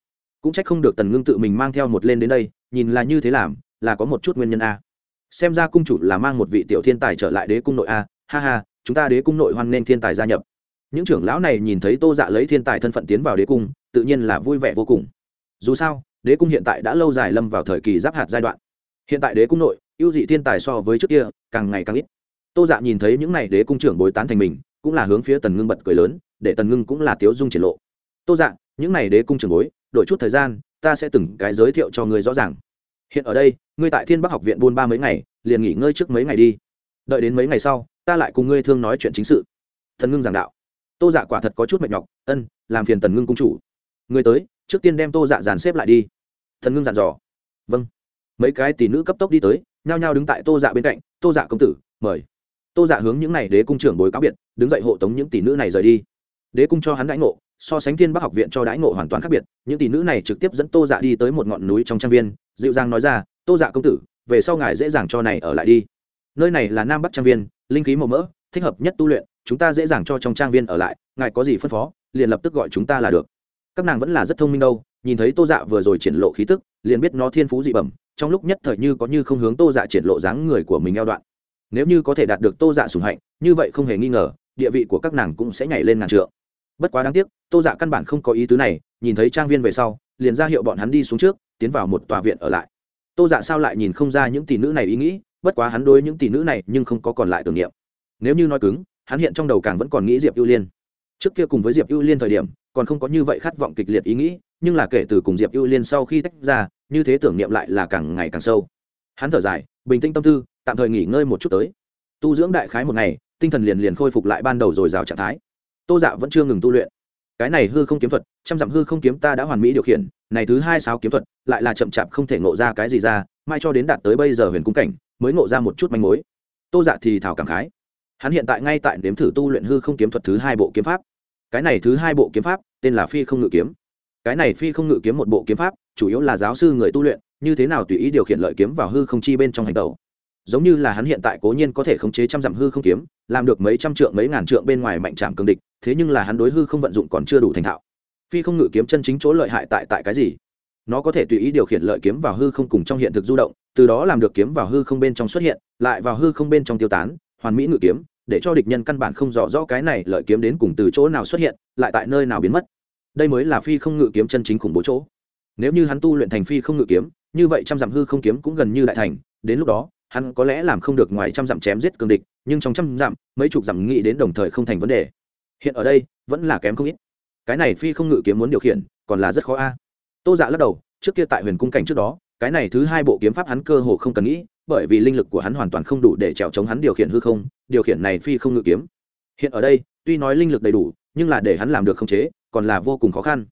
Cũng trách không được tần ngưng tự mình mang theo một lên đến đây, nhìn là như thế làm, là có một chút nguyên nhân a. Xem ra cung chủ là mang một vị tiểu thiên tài trở lại đế cung nội a, ha ha, chúng ta đế cung nội hoan nên thiên tài gia nhập. Những trưởng lão này nhìn thấy tô dạ lấy thiên tài thân phận tiến vào đế cung, tự nhiên là vui vẻ vô cùng. Dù sao, đế cung hiện tại đã lâu dài lâm vào thời kỳ giáp hạt giai đoạn. Hiện tại đế cung nội ưu dị thiên tài so với trước kia, càng ngày càng ít. Tô dạ nhìn thấy những n à y đế cung trưởng bồi tán thành mình, cũng là hướng phía tần ngưng bật cười lớn, để tần ngưng cũng là tiếu dung triển lộ. Tô dạ những n à y đế cung trưởng bối, đổi chút thời gian, ta sẽ từng cái giới thiệu cho người rõ ràng. Hiện ở đây, ngươi tại thiên bắc học viện buôn ba mấy ngày, liền nghỉ ngơi trước mấy ngày đi. Đợi đến mấy ngày sau, ta lại cùng ngươi thương nói chuyện chính sự. Thần ngưng giảng đạo. Tô dạ quả thật có chút mệt nhọc, ân, làm phiền tần ngưng cung chủ. Người tới, trước tiên đem tô dạ dàn xếp lại đi. Thần ngưng dàn dò. Vâng mấy cái tỷ nữ cấp tốc đi tới, nhao nhao đứng tại tô dạ bên cạnh, tô dạ công tử, mời. Tô dạ hướng những n à y đế cung trưởng bối cáo biệt, đứng dậy hộ tống những tỷ nữ này rời đi. Đế cung cho hắn đãi ngộ, so sánh thiên bắc học viện cho đãi ngộ hoàn toàn khác biệt, những tỷ nữ này trực tiếp dẫn tô dạ đi tới một ngọn núi trong trang viên, dịu dàng nói ra, tô dạ công tử, về sau ngài dễ dàng cho này ở lại đi. Nơi này là nam bắc trang viên, linh khí màu mỡ, thích hợp nhất tu luyện, chúng ta dễ dàng cho trong trang viên ở lại, ngài có gì phân phó, liền lập tức gọi chúng ta là được. Các nàng vẫn là rất thông minh đâu, nhìn thấy tô dạ vừa rồi triển lộ khí tức, liền biết nó thiên phú dị bẩm trong lúc nhất thời như có như không hướng tô dạ triển lộ dáng người của mình eo đoạn. Nếu như có thể đạt được tô dạ sùng hạnh, như vậy không hề nghi ngờ, địa vị của các nàng cũng sẽ nhảy lên ngàn trượng. Bất quá đáng tiếc, tô dạ căn bản không có ý tứ này, nhìn thấy trang viên về sau, liền ra hiệu bọn hắn đi xuống trước, tiến vào một tòa viện ở lại. Tô dạ sao lại nhìn không ra những tỷ nữ này ý nghĩ, bất quá hắn đối những tỷ nữ này nhưng không có còn lại tưởng niệm. Nếu như nói cứng, hắn hiện trong đầu càng vẫn còn nghĩ diệp ưu liên. Trước kia cùng với diệp ưu liên thời điểm, còn không có như vậy khát vọng kịch liệt ý nghĩ nhưng là kể từ cùng diệp ưu liên sau khi tách ra, như thế tưởng niệm lại là càng ngày càng sâu. Hắn thở dài, bình tĩnh tâm tư, tạm thời nghỉ ngơi một chút tới. Tu dưỡng đại khái một ngày, tinh thần liền liền khôi phục lại ban đầu rồi rào trạng thái. Tô dạ vẫn chưa ngừng tu luyện. Cái này hư không kiếm thuật, trăm dặm hư không kiếm ta đã hoàn mỹ điều khiển, này thứ hai sáu kiếm thuật, lại là chậm chạp không thể ngộ ra cái gì ra, mai cho đến đạt tới bây giờ huyền cung cảnh, mới ngộ ra một chút manh mối. Tô dạ thì thảo cảm khái. Hắn hiện tại ngay tại nếm thử tu luyện hư không kiếm thuật thứ hai bộ kiếm pháp. Cái này thứ hai bộ kiếm pháp, tên là phi không ngự kiếm cái này phi không ngự kiếm một bộ kiếm pháp, chủ yếu là giáo sư người tu luyện, như thế nào tùy ý điều khiển lợi kiếm vào hư không chi bên trong hành tẩu. Giống như là hắn hiện tại cố nhiên có thể khống chế trăm dặm hư không kiếm, làm được mấy trăm trượng, mấy ngàn trượng bên ngoài mạnh trạm cường địch, thế nhưng là hắn đối hư không vận dụng còn chưa đủ thành thạo. Phi không ngự kiếm chân chính chỗ lợi hại tại tại cái gì? Nó có thể tùy ý điều khiển lợi kiếm vào hư không cùng trong hiện thực du động, từ đó làm được kiếm vào hư không bên trong xuất hiện, lại vào hư không bên trong tiêu tán, hoàn mỹ ngự kiếm, để cho địch nhân căn bản không rõ rõ cái này lợi kiếm đến cùng từ chỗ nào xuất hiện, lại tại nơi nào biến mất đây mới là phi không ngự kiếm chân chính khủng bố chỗ. Nếu như hắn tu luyện thành phi không ngự kiếm, như vậy trăm dặm hư không kiếm cũng gần như đại thành. Đến lúc đó, hắn có lẽ làm không được ngoài trăm dặm chém giết cường địch, nhưng trong trăm dặm, mấy chục dặm nghĩ đến đồng thời không thành vấn đề. Hiện ở đây, vẫn là kém không ít. Cái này phi không ngự kiếm muốn điều khiển, còn là rất khó a. Tô dạ lắc đầu, trước kia tại huyền cung cảnh trước đó, cái này thứ hai bộ kiếm pháp hắn cơ hồ không cần nghĩ, bởi vì linh lực của hắn hoàn toàn không đủ để trèo chống hắn điều khiển hư không, điều khiển này phi không ngự kiếm. Hiện ở đây, tuy nói linh lực đầy đủ, nhưng là để hắn làm được không chế còn là vô cùng khó khăn.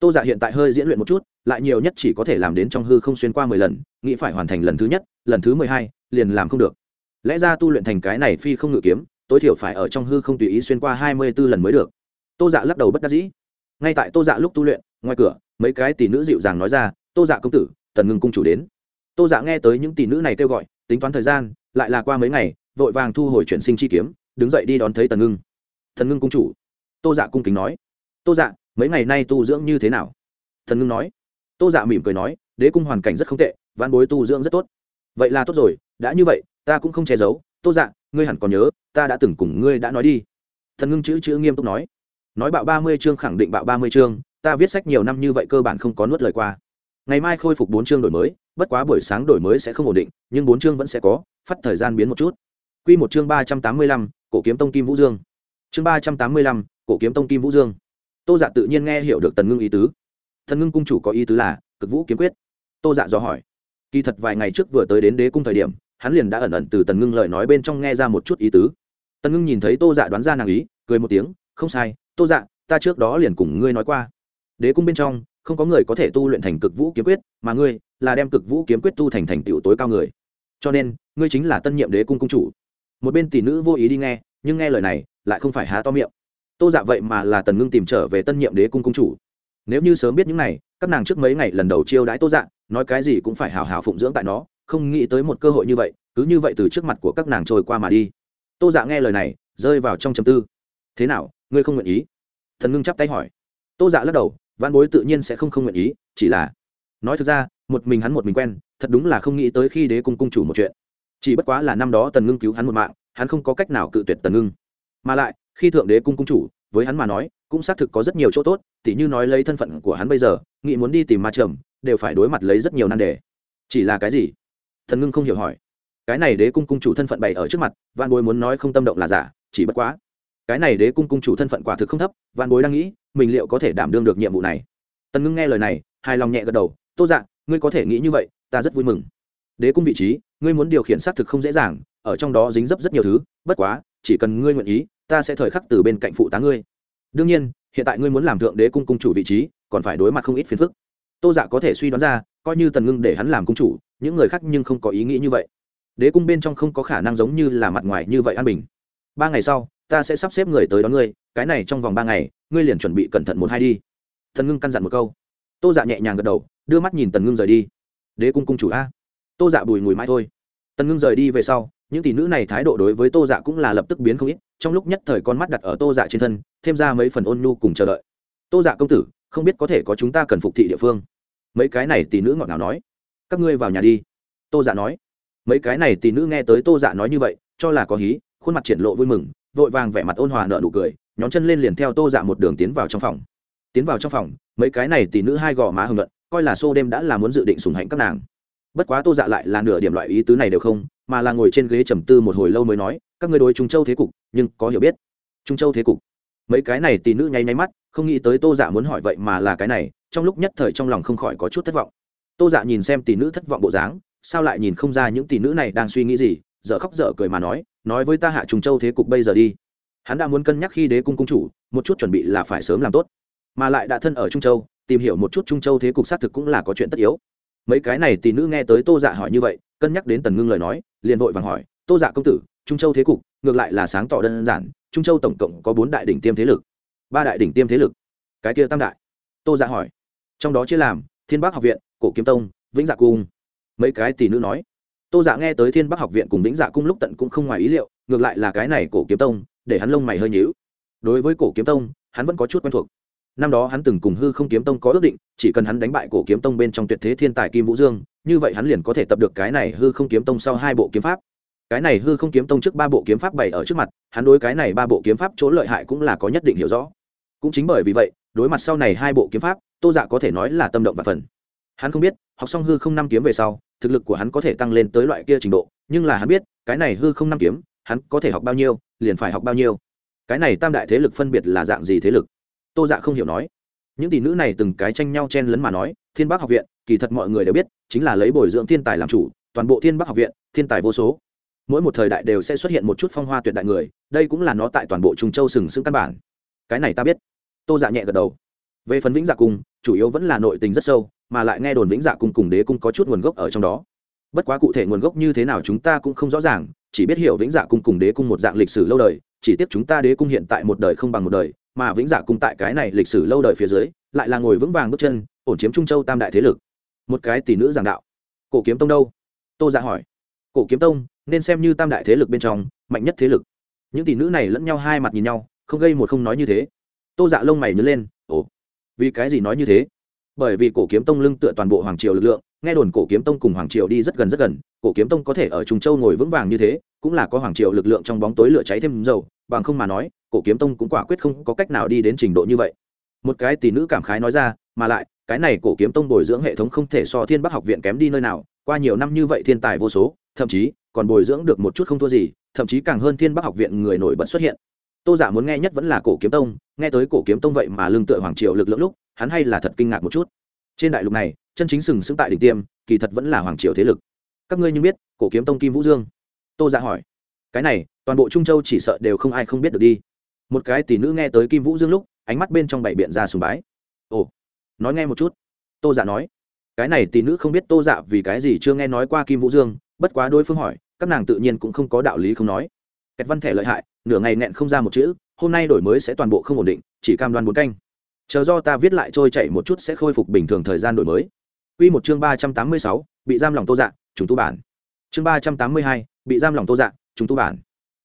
Tô giả hiện tại hơi diễn luyện một chút, lại nhiều nhất chỉ có thể làm đến trong hư không xuyên qua mười lần, nghĩ phải hoàn thành lần thứ nhất, lần thứ mười hai, liền làm không được. Lẽ ra tu luyện thành cái này phi không ngự kiếm, tối thiểu phải ở trong hư không tùy ý xuyên qua hai mươi b ố lần mới được. Tô dạ lắc đầu bất đắc dĩ. Ngay tại tô dạ lúc tu luyện, ngoài cửa, mấy cái tỷ nữ dịu dàng nói ra, tô dạ công tử, tần ngưng cung chủ đến. Tô dạ nghe tới những tỷ nữ này kêu gọi, tính toán thời gian, lại là qua mấy ngày, vội vàng thu hồi chuyển sinh chi kiếm, đứng dậy đi đón thấy tần ngưng. Thần ngưng cung chủ. Tô dạ cung kính nói tô dạ mấy ngày nay tu dưỡng như thế nào? Thần ngưng nói. Tô dạ mỉm cười nói, đế cung hoàn cảnh rất không tệ văn bối tu dưỡng rất tốt. Vậy là tốt rồi, đã như vậy, ta cũng không che giấu. Tô dạ ngươi hẳn còn nhớ, ta đã từng cùng ngươi đã nói đi. Thần ngưng chữ chữ nghiêm túc nói. Nói bạo ba mươi chương khẳng định bạo ba mươi chương, ta viết sách nhiều năm như vậy cơ bản không có nuốt lời qua. Ngày mai khôi phục bốn chương đổi mới, bất quá buổi sáng đổi mới sẽ không ổn định, nhưng bốn chương vẫn sẽ có, phát thời gian biến một chút. Quy một chương ba trăm tám mươi lăm, cổ kiếm tông kim vũ dương. Chương ba trăm tám mươi lăm, cổ kiếm tông kim vũ dương tô dạ tự nhiên nghe hiểu được tần ngưng ý tứ. Thần ngưng cung chủ có ý tứ là, cực vũ kiếm quyết. Tô dạ do hỏi. Kỳ thật vài ngày trước vừa tới đến đế cung thời điểm, hắn liền đã ẩn ẩn từ tần ngưng lời nói bên trong nghe ra một chút ý tứ. Tần ngưng nhìn thấy tô dạ đoán ra nàng ý, cười một tiếng, không sai, tô dạ ta trước đó liền cùng ngươi nói qua. Đế cung bên trong, không có người có thể tu luyện thành cực vũ kiếm quyết, mà ngươi là đem cực vũ kiếm quyết tu thành thành tựu tối cao người. Cho nên, ngươi chính là tân nhiệm đế cung cung chủ. Một bên tỷ nữ vô ý đi nghe, nhưng nghe lời này lại không phải há to miệng tô dạ vậy mà là tần ngưng tìm trở về tân nhiệm đế cung cung chủ. Nếu như sớm biết những này, các nàng trước mấy ngày lần đầu chiêu đãi tô dạ nói cái gì cũng phải hào hào phụng dưỡng tại nó, không nghĩ tới một cơ hội như vậy, cứ như vậy từ trước mặt của các nàng trôi qua mà đi. Tô dạ nghe lời này, rơi vào trong chầm tư. Thế nào, ngươi không nguyện ý? Thần ngưng chắp tay hỏi. Tô dạ lắc đầu văn bối tự nhiên sẽ không không nguyện ý, chỉ là, nói thực ra, một mình hắn một mình quen, thật đúng là không nghĩ tới khi đế cung cung chủ một chuyện. Chỉ bất quá là năm đó tần ngưng cứu hắn một mạng, hắn không có cách nào cự tuyệt tần ngưng. Mà lại khi thượng đế cung cung chủ, với hắn mà nói, cũng xác thực có rất nhiều chỗ tốt, tỉ như nói lấy thân phận của hắn bây giờ, nghĩ muốn đi tìm ma trầm, đều phải đối mặt lấy rất nhiều nan đề. Chỉ là cái gì? Thần ngưng không hiểu hỏi. Cái này đế cung cung chủ thân phận bày ở trước mặt văn bối muốn nói không tâm động là giả, chỉ bất quá. Cái này đế cung cung chủ thân phận quả thực không thấp văn bối đang nghĩ, mình liệu có thể đảm đương được nhiệm vụ này? Tần ngưng nghe lời này, hài lòng nhẹ gật đầu, tô dạ ngươi có thể nghĩ như vậy, ta rất vui mừng. Đế cung vị trí, ngươi muốn điều khiển xác thực không dễ dàng, ở trong đó dính dấp rất nhiều thứ, bất quá, chỉ cần ngươi nguyện ý ta sẽ thời khắc từ bên cạnh phụ tá ngươi. Đương nhiên, hiện tại ngươi muốn làm thượng đế cung cung chủ vị trí, còn phải đối mặt không ít phiền phức. Tô dạ có thể suy đoán ra, coi như tần ngưng để hắn làm cung chủ, những người khác nhưng không có ý nghĩ như vậy. Đế cung bên trong không có khả năng giống như là mặt ngoài như vậy an bình. Ba ngày sau, ta sẽ sắp xếp người tới đón ngươi, cái này trong vòng ba ngày, ngươi liền chuẩn bị cẩn thận một hai đi. Tần ngưng căn dặn một câu. Tô dạ nhẹ nhàng gật đầu, đưa mắt nhìn tần ngưng rời đi. Đế cung cung chủ a. Tô dạ bùi ngùi mãi thôi. Tần ngưng rời đi về sau những tỷ nữ này thái độ đối với tô dạ cũng là lập tức biến không ít, trong lúc nhất thời con mắt đặt ở tô dạ trên thân, thêm ra mấy phần ôn nhu cùng chờ đợi. Tô dạ công tử, không biết có thể có chúng ta cần phục thị địa phương. Mấy cái này tỷ nữ ngọt ngào nói. Các ngươi vào nhà đi. Tô dạ nói. Mấy cái này tỷ nữ nghe tới tô dạ nói như vậy, cho là có hí, khuôn mặt triển lộ vui mừng, vội vàng vẻ mặt ôn hòa nợ nụ cười nhóm chân lên liền theo tô dạ một đường tiến vào trong phòng. Tiến vào trong phòng, mấy cái này tỷ nữ hai gò má hưng luận coi là xô đêm đã là muốn dự định sùng hạnh các nàng. Bất quá tô dạ lại là nửa điểm loại ý tứ này đều không mà là ngồi trên ghế trầm tư một hồi lâu mới nói, các ngươi đối trung châu thế cục, nhưng có hiểu biết. Trung châu thế cục. Mấy cái này tỷ nữ nháy nháy mắt, không nghĩ tới tô dạ muốn hỏi vậy mà là cái này, trong lúc nhất thời trong lòng không khỏi có chút thất vọng. Tô dạ nhìn xem tỷ nữ thất vọng bộ dáng, sao lại nhìn không ra những tỷ nữ này đang suy nghĩ gì, dở khóc dở cười mà nói nói với ta hạ trung châu thế cục bây giờ đi. Hắn đã muốn cân nhắc khi đế cung cung chủ, một chút chuẩn bị là phải sớm làm tốt. Mà lại đã thân ở trung châu, tìm hiểu một chút trung châu thế cục xác thực cũng là có chuyện tất yếu. Mấy cái này tỷ nữ nghe tới tô dạ hỏi như vậy, cân nhắc đến tần ngưng lời nói liền vội vàng hỏi, tô dạ công tử, trung châu thế cục, ngược lại là sáng tỏ đơn giản, trung châu tổng cộng có bốn đại đỉnh tiêm thế lực, ba đại đỉnh tiêm thế lực. Cái kia tam đại. Tô dạ hỏi. Trong đó chia làm, thiên bắc học viện, cổ kiếm tông, vĩnh dạ cung. Mấy cái tỷ nữ nói. Tô dạ nghe tới thiên bắc học viện cùng vĩnh dạ cung lúc tận cũng không ngoài ý liệu, ngược lại là cái này cổ kiếm tông, để hắn lông mày hơi nhíu. Đối với cổ kiếm tông, hắn vẫn có chút quen thuộc. Năm đó hắn từng cùng hư không kiếm tông có ước định, chỉ cần hắn đánh bại cổ kiếm tông bên trong tuyệt thế thiên tài kim vũ dương như vậy hắn liền có thể tập được cái này hư không kiếm tông sau hai bộ kiếm pháp. Cái này hư không kiếm tông trước ba bộ kiếm pháp bày ở trước mặt, hắn đối cái này ba bộ kiếm pháp chỗ lợi hại cũng là có nhất định hiểu rõ. Cũng chính bởi vì vậy, đối mặt sau này hai bộ kiếm pháp, tô dạ có thể nói là tâm động và phần. Hắn không biết, học xong hư không năm kiếm về sau, thực lực của hắn có thể tăng lên tới loại kia trình độ, nhưng là hắn biết, cái này hư không năm kiếm, hắn có thể học bao nhiêu, liền phải học bao nhiêu. Cái này tam đại thế lực phân biệt là dạng gì thế lực? Tô dạ không hiểu nói. Những tỷ nữ này từng cái tranh nhau chen lấn mà nói, thiên bắc học viện kỳ thật mọi người đều biết, chính là lấy bồi dưỡng thiên tài làm chủ, toàn bộ thiên bắc học viện, thiên tài vô số. Mỗi một thời đại đều sẽ xuất hiện một chút phong hoa tuyệt đại người, đây cũng là nó tại toàn bộ trung châu sừng sững căn bản. Cái này ta biết. Tô dạ nhẹ gật đầu. Về phần vĩnh dạ cung, chủ yếu vẫn là nội tình rất sâu, mà lại nghe đồn vĩnh dạ cung cùng đế cung có chút nguồn gốc ở trong đó. Bất quá cụ thể nguồn gốc như thế nào chúng ta cũng không rõ ràng, chỉ biết hiểu vĩnh dạ cung cùng đế cung một dạng lịch sử lâu đời, chỉ tiếc chúng ta đế cung hiện tại một đời không bằng một đời, mà vĩnh dạ cung tại cái này lịch sử lâu đời phía dưới, lại là ngồi vững vàng bước chân, ổn chiếm trung châu tam đại thế lực một cái tỷ nữ giảng đạo. Cổ kiếm tông đâu? Tô dạ hỏi. Cổ kiếm tông, nên xem như tam đại thế lực bên trong, mạnh nhất thế lực. Những tỷ nữ này lẫn nhau hai mặt nhìn nhau, không gây một không nói như thế. Tô dạ lông mày nhớ lên. Ồ, vì cái gì nói như thế? Bởi vì cổ kiếm tông lưng tựa toàn bộ hoàng triều lực lượng, nghe đồn cổ kiếm tông cùng hoàng triều đi rất gần rất gần, cổ kiếm tông có thể ở trung châu ngồi vững vàng như thế, cũng là có hoàng triều lực lượng trong bóng tối lửa cháy thêm dầu, bằng không mà nói, cổ kiếm tông cũng quả quyết không có cách nào đi đến trình độ như vậy. Một cái tỷ nữ cảm khái nói ra mà lại, cái này cổ kiếm tông bồi dưỡng hệ thống không thể so thiên bắc học viện kém đi nơi nào, qua nhiều năm như vậy thiên tài vô số, thậm chí, còn bồi dưỡng được một chút không thua gì, thậm chí càng hơn thiên bắc học viện người nổi bật xuất hiện. Tô giả muốn nghe nhất vẫn là cổ kiếm tông, nghe tới cổ kiếm tông vậy mà lương tựa hoàng triều lực lượng lúc, hắn hay là thật kinh ngạc một chút. Trên đại lục này, chân chính sừng sững tại đỉnh tiêm, kỳ thật vẫn là hoàng triều thế lực. Các ngươi như biết, cổ kiếm tông kim vũ dương? Tô giả hỏi. Cái này, toàn bộ trung châu chỉ sợ đều không ai không biết được đi. Một cái tỷ nữ nghe tới kim vũ dương lúc, ánh mắt bên trong bảy biện ra sùng bái. Ồ nói nghe một chút. Tô giả nói, cái này tỷ nữ không biết tô dạ vì cái gì chưa nghe nói qua kim vũ dương, bất quá đối phương hỏi, các nàng tự nhiên cũng không có đạo lý không nói. Kẹt văn thẻ lợi hại, nửa ngày nẹn không ra một chữ, hôm nay đổi mới sẽ toàn bộ không ổn định, chỉ cam đoan bốn canh. Chờ do ta viết lại trôi chạy một chút sẽ khôi phục bình thường thời gian đổi mới. Quy một chương ba trăm tám mươi sáu, bị giam lòng tô dạ chúng tu bản. Chương ba trăm tám mươi hai, bị giam lòng tô dạ chúng tu bản.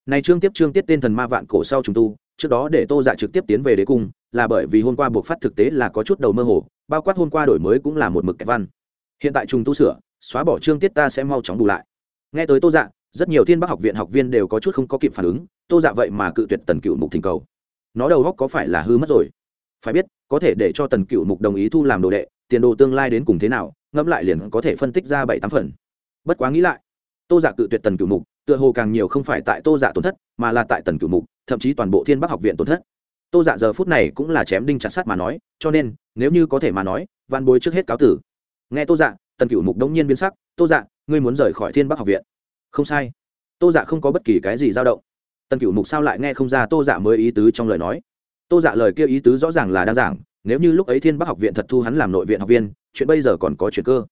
Này chương tiếp chương tiết tên thần ma vạn cổ sau chúng tu, trước đó để tô dạ trực tiếp tiến về đế cung là bởi vì hôm qua buộc phát thực tế là có chút đầu mơ hồ, bao quát hôm qua đổi mới cũng là một mực kẹt văn. Hiện tại trùng tu sửa, xóa bỏ chương tiết ta sẽ mau chóng bù lại. Nghe tới tô dạ rất nhiều thiên bắc học viện học viên đều có chút không có kịp phản ứng, tô dạ vậy mà cự tuyệt tần cựu mục thỉnh cầu. Nó đầu góc có phải là hư mất rồi? Phải biết, có thể để cho tần cựu mục đồng ý thu làm đồ đệ, tiền đồ tương lai đến cùng thế nào, ngẫm lại liền có thể phân tích ra bảy tám phần. Bất quá nghĩ lại, tô dạ cự tuyệt tần cựu mục, tựa hồ càng nhiều không phải tại tô dạ tổn thất, mà là tại tần cựu mục, thậm chí toàn bộ thiên bắc học viện tổn thất tô dạ giờ phút này cũng là chém đinh chặt sắt mà nói, cho nên, nếu như có thể mà nói van bối trước hết cáo tử. Nghe tô dạ tần cựu mục đống nhiên biến sắc, tô dạ ngươi muốn rời khỏi thiên bắc học viện? Không sai. Tô dạ không có bất kỳ cái gì dao động. Tần cựu mục sao lại nghe không ra tô dạ mới ý tứ trong lời nói? Tô dạ lời kia ý tứ rõ ràng là đa giảng nếu như lúc ấy thiên bắc học viện thật thu hắn làm nội viện học viên, chuyện bây giờ còn có chuyện cơ.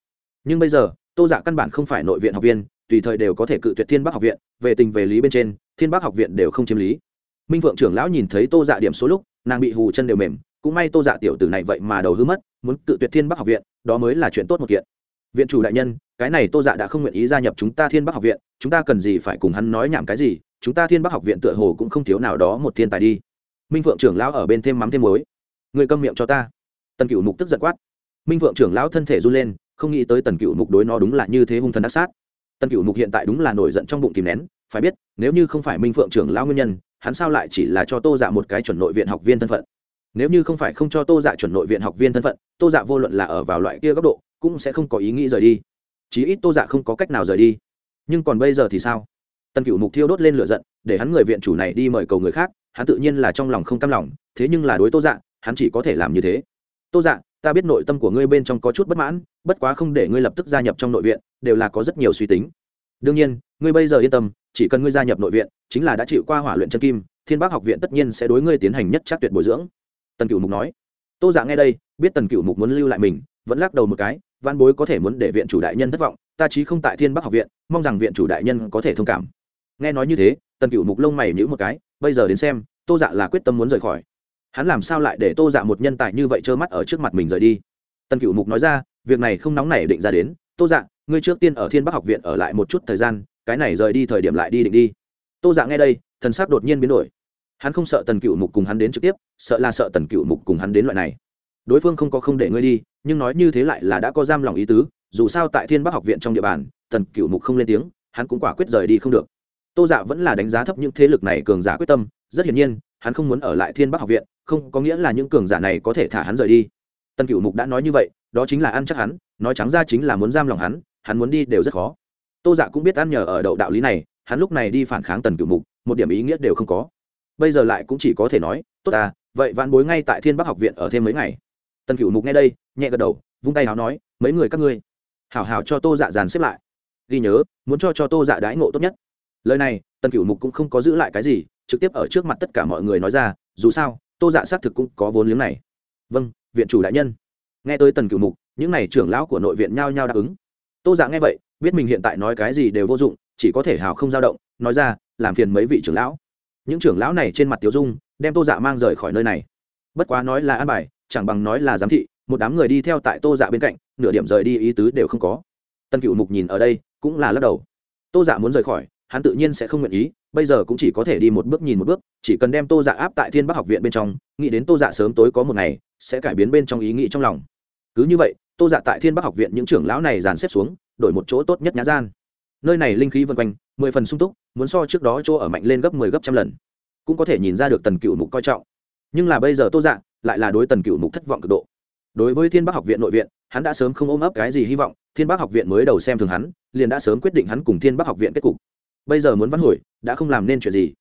Nhưng bây giờ, tô dạ căn bản không phải nội viện học viên, tùy thời đều có thể cự tuyệt thiên bắc học viện, về tình về lý bên trên, thiên bắc học viện đều không chiếm lý minh vượng trưởng lão nhìn thấy tô dạ điểm số lúc, nàng bị hù chân đều mềm, cũng may tô dạ tiểu tử này vậy mà đầu hư mất, muốn cự tuyệt thiên bắc học viện, đó mới là chuyện tốt một kiện. Viện chủ đại nhân, cái này tô dạ đã không nguyện ý gia nhập chúng ta thiên bắc học viện, chúng ta cần gì phải cùng hắn nói nhảm cái gì, chúng ta thiên bắc học viện tựa hồ cũng không thiếu nào đó một thiên tài đi. Minh vượng trưởng lão ở bên thêm mắm thêm muối. Người câm miệng cho ta. Tần cựu mục tức giật quát. Minh vượng trưởng lão thân thể run lên, không nghĩ tới tần cựu mục đối nó đúng là như thế hung thần ác sát. Tần cựu mục hiện tại đúng là nổi giận trong bụng kìm nén, phải biết, nếu như không phải minh phượng trưởng lão nguyên nhân hắn sao lại chỉ là cho tô dạ một cái chuẩn nội viện học viên thân phận? Nếu như không phải không cho tô dạ chuẩn nội viện học viên thân phận, tô dạ vô luận là ở vào loại kia góc độ, cũng sẽ không có ý nghĩ rời đi. Chí ít tô dạ không có cách nào rời đi. Nhưng còn bây giờ thì sao? Tần cựu mục thiêu đốt lên lửa giận, để hắn người viện chủ này đi mời cầu người khác, hắn tự nhiên là trong lòng không cam lòng, thế nhưng là đối tô dạ hắn chỉ có thể làm như thế. Tô dạ ta biết nội tâm của ngươi bên trong có chút bất mãn, bất quá không để ngươi lập tức gia nhập trong nội viện, đều là có rất nhiều suy tính đương nhiên, ngươi bây giờ yên tâm, chỉ cần ngươi gia nhập nội viện, chính là đã chịu qua hỏa luyện chân kim, thiên bác học viện tất nhiên sẽ đối ngươi tiến hành nhất chắc tuyệt bồi dưỡng. Tần cựu mục nói. Tô dạ nghe đây, biết tần cựu mục muốn lưu lại mình, vẫn lắc đầu một cái văn bối có thể muốn để viện chủ đại nhân thất vọng, ta chí không tại thiên bắc học viện, mong rằng viện chủ đại nhân có thể thông cảm. Nghe nói như thế, tần cựu mục lông mày nhữ một cái, bây giờ đến xem, tô dạ là quyết tâm muốn rời khỏi. Hắn làm sao lại để tô dạ một nhân tài như vậy trơ mắt ở trước mặt mình rời đi? Tần cựu mục nói ra, việc này không nóng nảy định ra đến tô dạ ngươi trước tiên ở thiên bắc học viện ở lại một chút thời gian, cái này rời đi thời điểm lại đi định đi. Tô dạ nghe đây, thần sắc đột nhiên biến đổi. Hắn không sợ tần cựu mục cùng hắn đến trực tiếp, sợ là sợ tần cựu mục cùng hắn đến loại này. Đối phương không có không để ngươi đi, nhưng nói như thế lại là đã có giam lòng ý tứ, dù sao tại thiên bắc học viện trong địa bàn, tần cựu mục không lên tiếng, hắn cũng quả quyết rời đi không được. Tô dạ vẫn là đánh giá thấp những thế lực này cường giả quyết tâm, rất hiển nhiên, hắn không muốn ở lại thiên bắc học viện, không có nghĩa là những cường giả này có thể thả hắn rời đi. Tần cựu mục đã nói như vậy đó chính là ăn chắc hắn, nói trắng ra chính là muốn giam lòng hắn hắn muốn đi đều rất khó. Tô dạ cũng biết ăn nhờ ở đậu đạo lý này, hắn lúc này đi phản kháng tần cửu mục, một điểm ý nghĩa đều không có. Bây giờ lại cũng chỉ có thể nói, tốt à vậy vạn bối ngay tại thiên bắc học viện ở thêm mấy ngày. Tần cửu mục nghe đây, nhẹ gật đầu, vung tay áo nói, mấy người các ngươi, hảo hảo cho tô dạ dàn xếp lại. Ghi nhớ, muốn cho cho tô dạ đãi ngộ tốt nhất. Lời này, tần cửu mục cũng không có giữ lại cái gì, trực tiếp ở trước mặt tất cả mọi người nói ra, dù sao, tô dạ xác thực cũng có vốn liếng này. Vâng viện chủ đại nhân nghe tới tần cửu mục, những n à y trưởng lão của nội viện nhao nhao đáp ứng. Tô dạ nghe vậy, biết mình hiện tại nói cái gì đều vô dụng, chỉ có thể hào không dao động, nói ra, làm phiền mấy vị trưởng lão. Những trưởng lão này trên mặt tiểu dung, đem tô dạ mang rời khỏi nơi này. Bất quá nói là an bài, chẳng bằng nói là giám thị, một đám người đi theo tại tô dạ bên cạnh, nửa điểm rời đi ý tứ đều không có. Tân cựu mục nhìn ở đây, cũng là lắc đầu. Tô dạ muốn rời khỏi, hắn tự nhiên sẽ không nguyện ý, bây giờ cũng chỉ có thể đi một bước nhìn một bước, chỉ cần đem tô dạ áp tại thiên bắc học viện bên trong, nghĩ đến tô dạ sớm tối có một ngày, sẽ cải biến bên trong ý nghĩ trong lòng cứ như vậy, tô dạ tại thiên bắc học viện những trưởng lão này dàn xếp xuống, đổi một chỗ tốt nhất nhã gian. Nơi này linh khí vân quanh, mười phần sung túc, muốn so trước đó chỗ ở mạnh lên gấp mười 10 gấp trăm lần. Cũng có thể nhìn ra được tần cựu mục coi trọng. Nhưng là bây giờ tô dạ lại là đối tần cựu mục thất vọng cực độ. Đối với thiên bắc học viện nội viện, hắn đã sớm không ôm ấp cái gì hy vọng, thiên bắc học viện mới đầu xem thường hắn, liền đã sớm quyết định hắn cùng thiên bắc học viện kết cục. Bây giờ muốn văn hồi, đã không làm nên chuyện gì.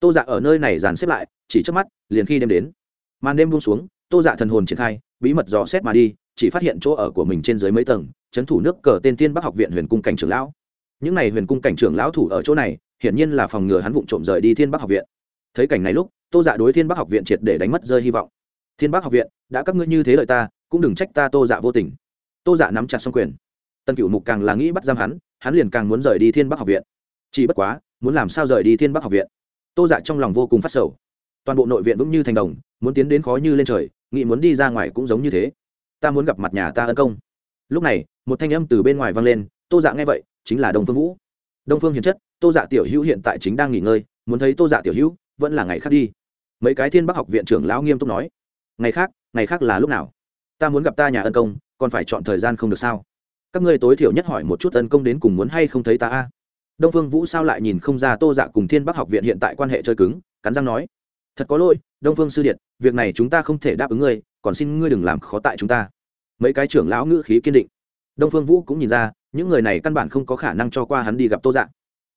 Tô dạ ở nơi này dàn xếp lại, chỉ trước mắt, liền khi đêm đến. Màn đêm buông xuống, tô dạ thần hồn triển khai, bí mật dò xét mà đi chỉ phát hiện chỗ ở của mình trên dưới mấy tầng, trấn thủ nước cờ tên thiên bắc học viện huyền cung cảnh trưởng lão. Những n à y huyền cung cảnh trưởng lão thủ ở chỗ này, hiển nhiên là phòng ngừa hắn vụng trộm rời đi thiên bắc học viện. Thấy cảnh này lúc, tô dạ đối thiên bắc học viện triệt để đánh mất rơi hy vọng. Thiên bắc học viện, đã các ngươi như thế lợi ta, cũng đừng trách ta tô dạ vô tình. Tô dạ nắm chặt xong quyền. Tân cựu mục càng là nghĩ bắt giam hắn hắn liền càng muốn rời đi thiên bắc học viện. Chỉ bất quá, muốn làm sao rời đi thiên bắc học viện? Tô dạ trong lòng vô cùng phát sầu. Toàn bộ nội viện vững như thành đồng, muốn tiến đến khó như lên trời, nghĩ muốn đi ra ngoài cũng giống như thế ta muốn gặp mặt nhà ta ân công. Lúc này, một thanh âm từ bên ngoài vang lên, tô dạ nghe vậy, chính là đông phương vũ. Đông phương hiền chất, tô dạ tiểu hữu hiện tại chính đang nghỉ ngơi, muốn thấy tô dạ tiểu hữu, vẫn là ngày khác đi. Mấy cái thiên bắc học viện trưởng lão nghiêm túc nói. Ngày khác ngày khác là lúc nào? Ta muốn gặp ta nhà ân công, còn phải chọn thời gian không được sao? Các ngươi tối thiểu nhất hỏi một chút ân công đến cùng muốn hay không thấy ta a? Đông phương vũ sao lại nhìn không ra tô dạ cùng thiên bắc học viện hiện tại quan hệ chơi cứng, cắn răng nói. Thật có lỗi đông phương sư điện, việc này chúng ta không thể đáp ứng ngươi, còn xin ngươi đừng làm khó tại chúng ta. Mấy cái trưởng lão ngữ khí kiên định. Đông phương vũ cũng nhìn ra, những người này căn bản không có khả năng cho qua hắn đi gặp tô dạ.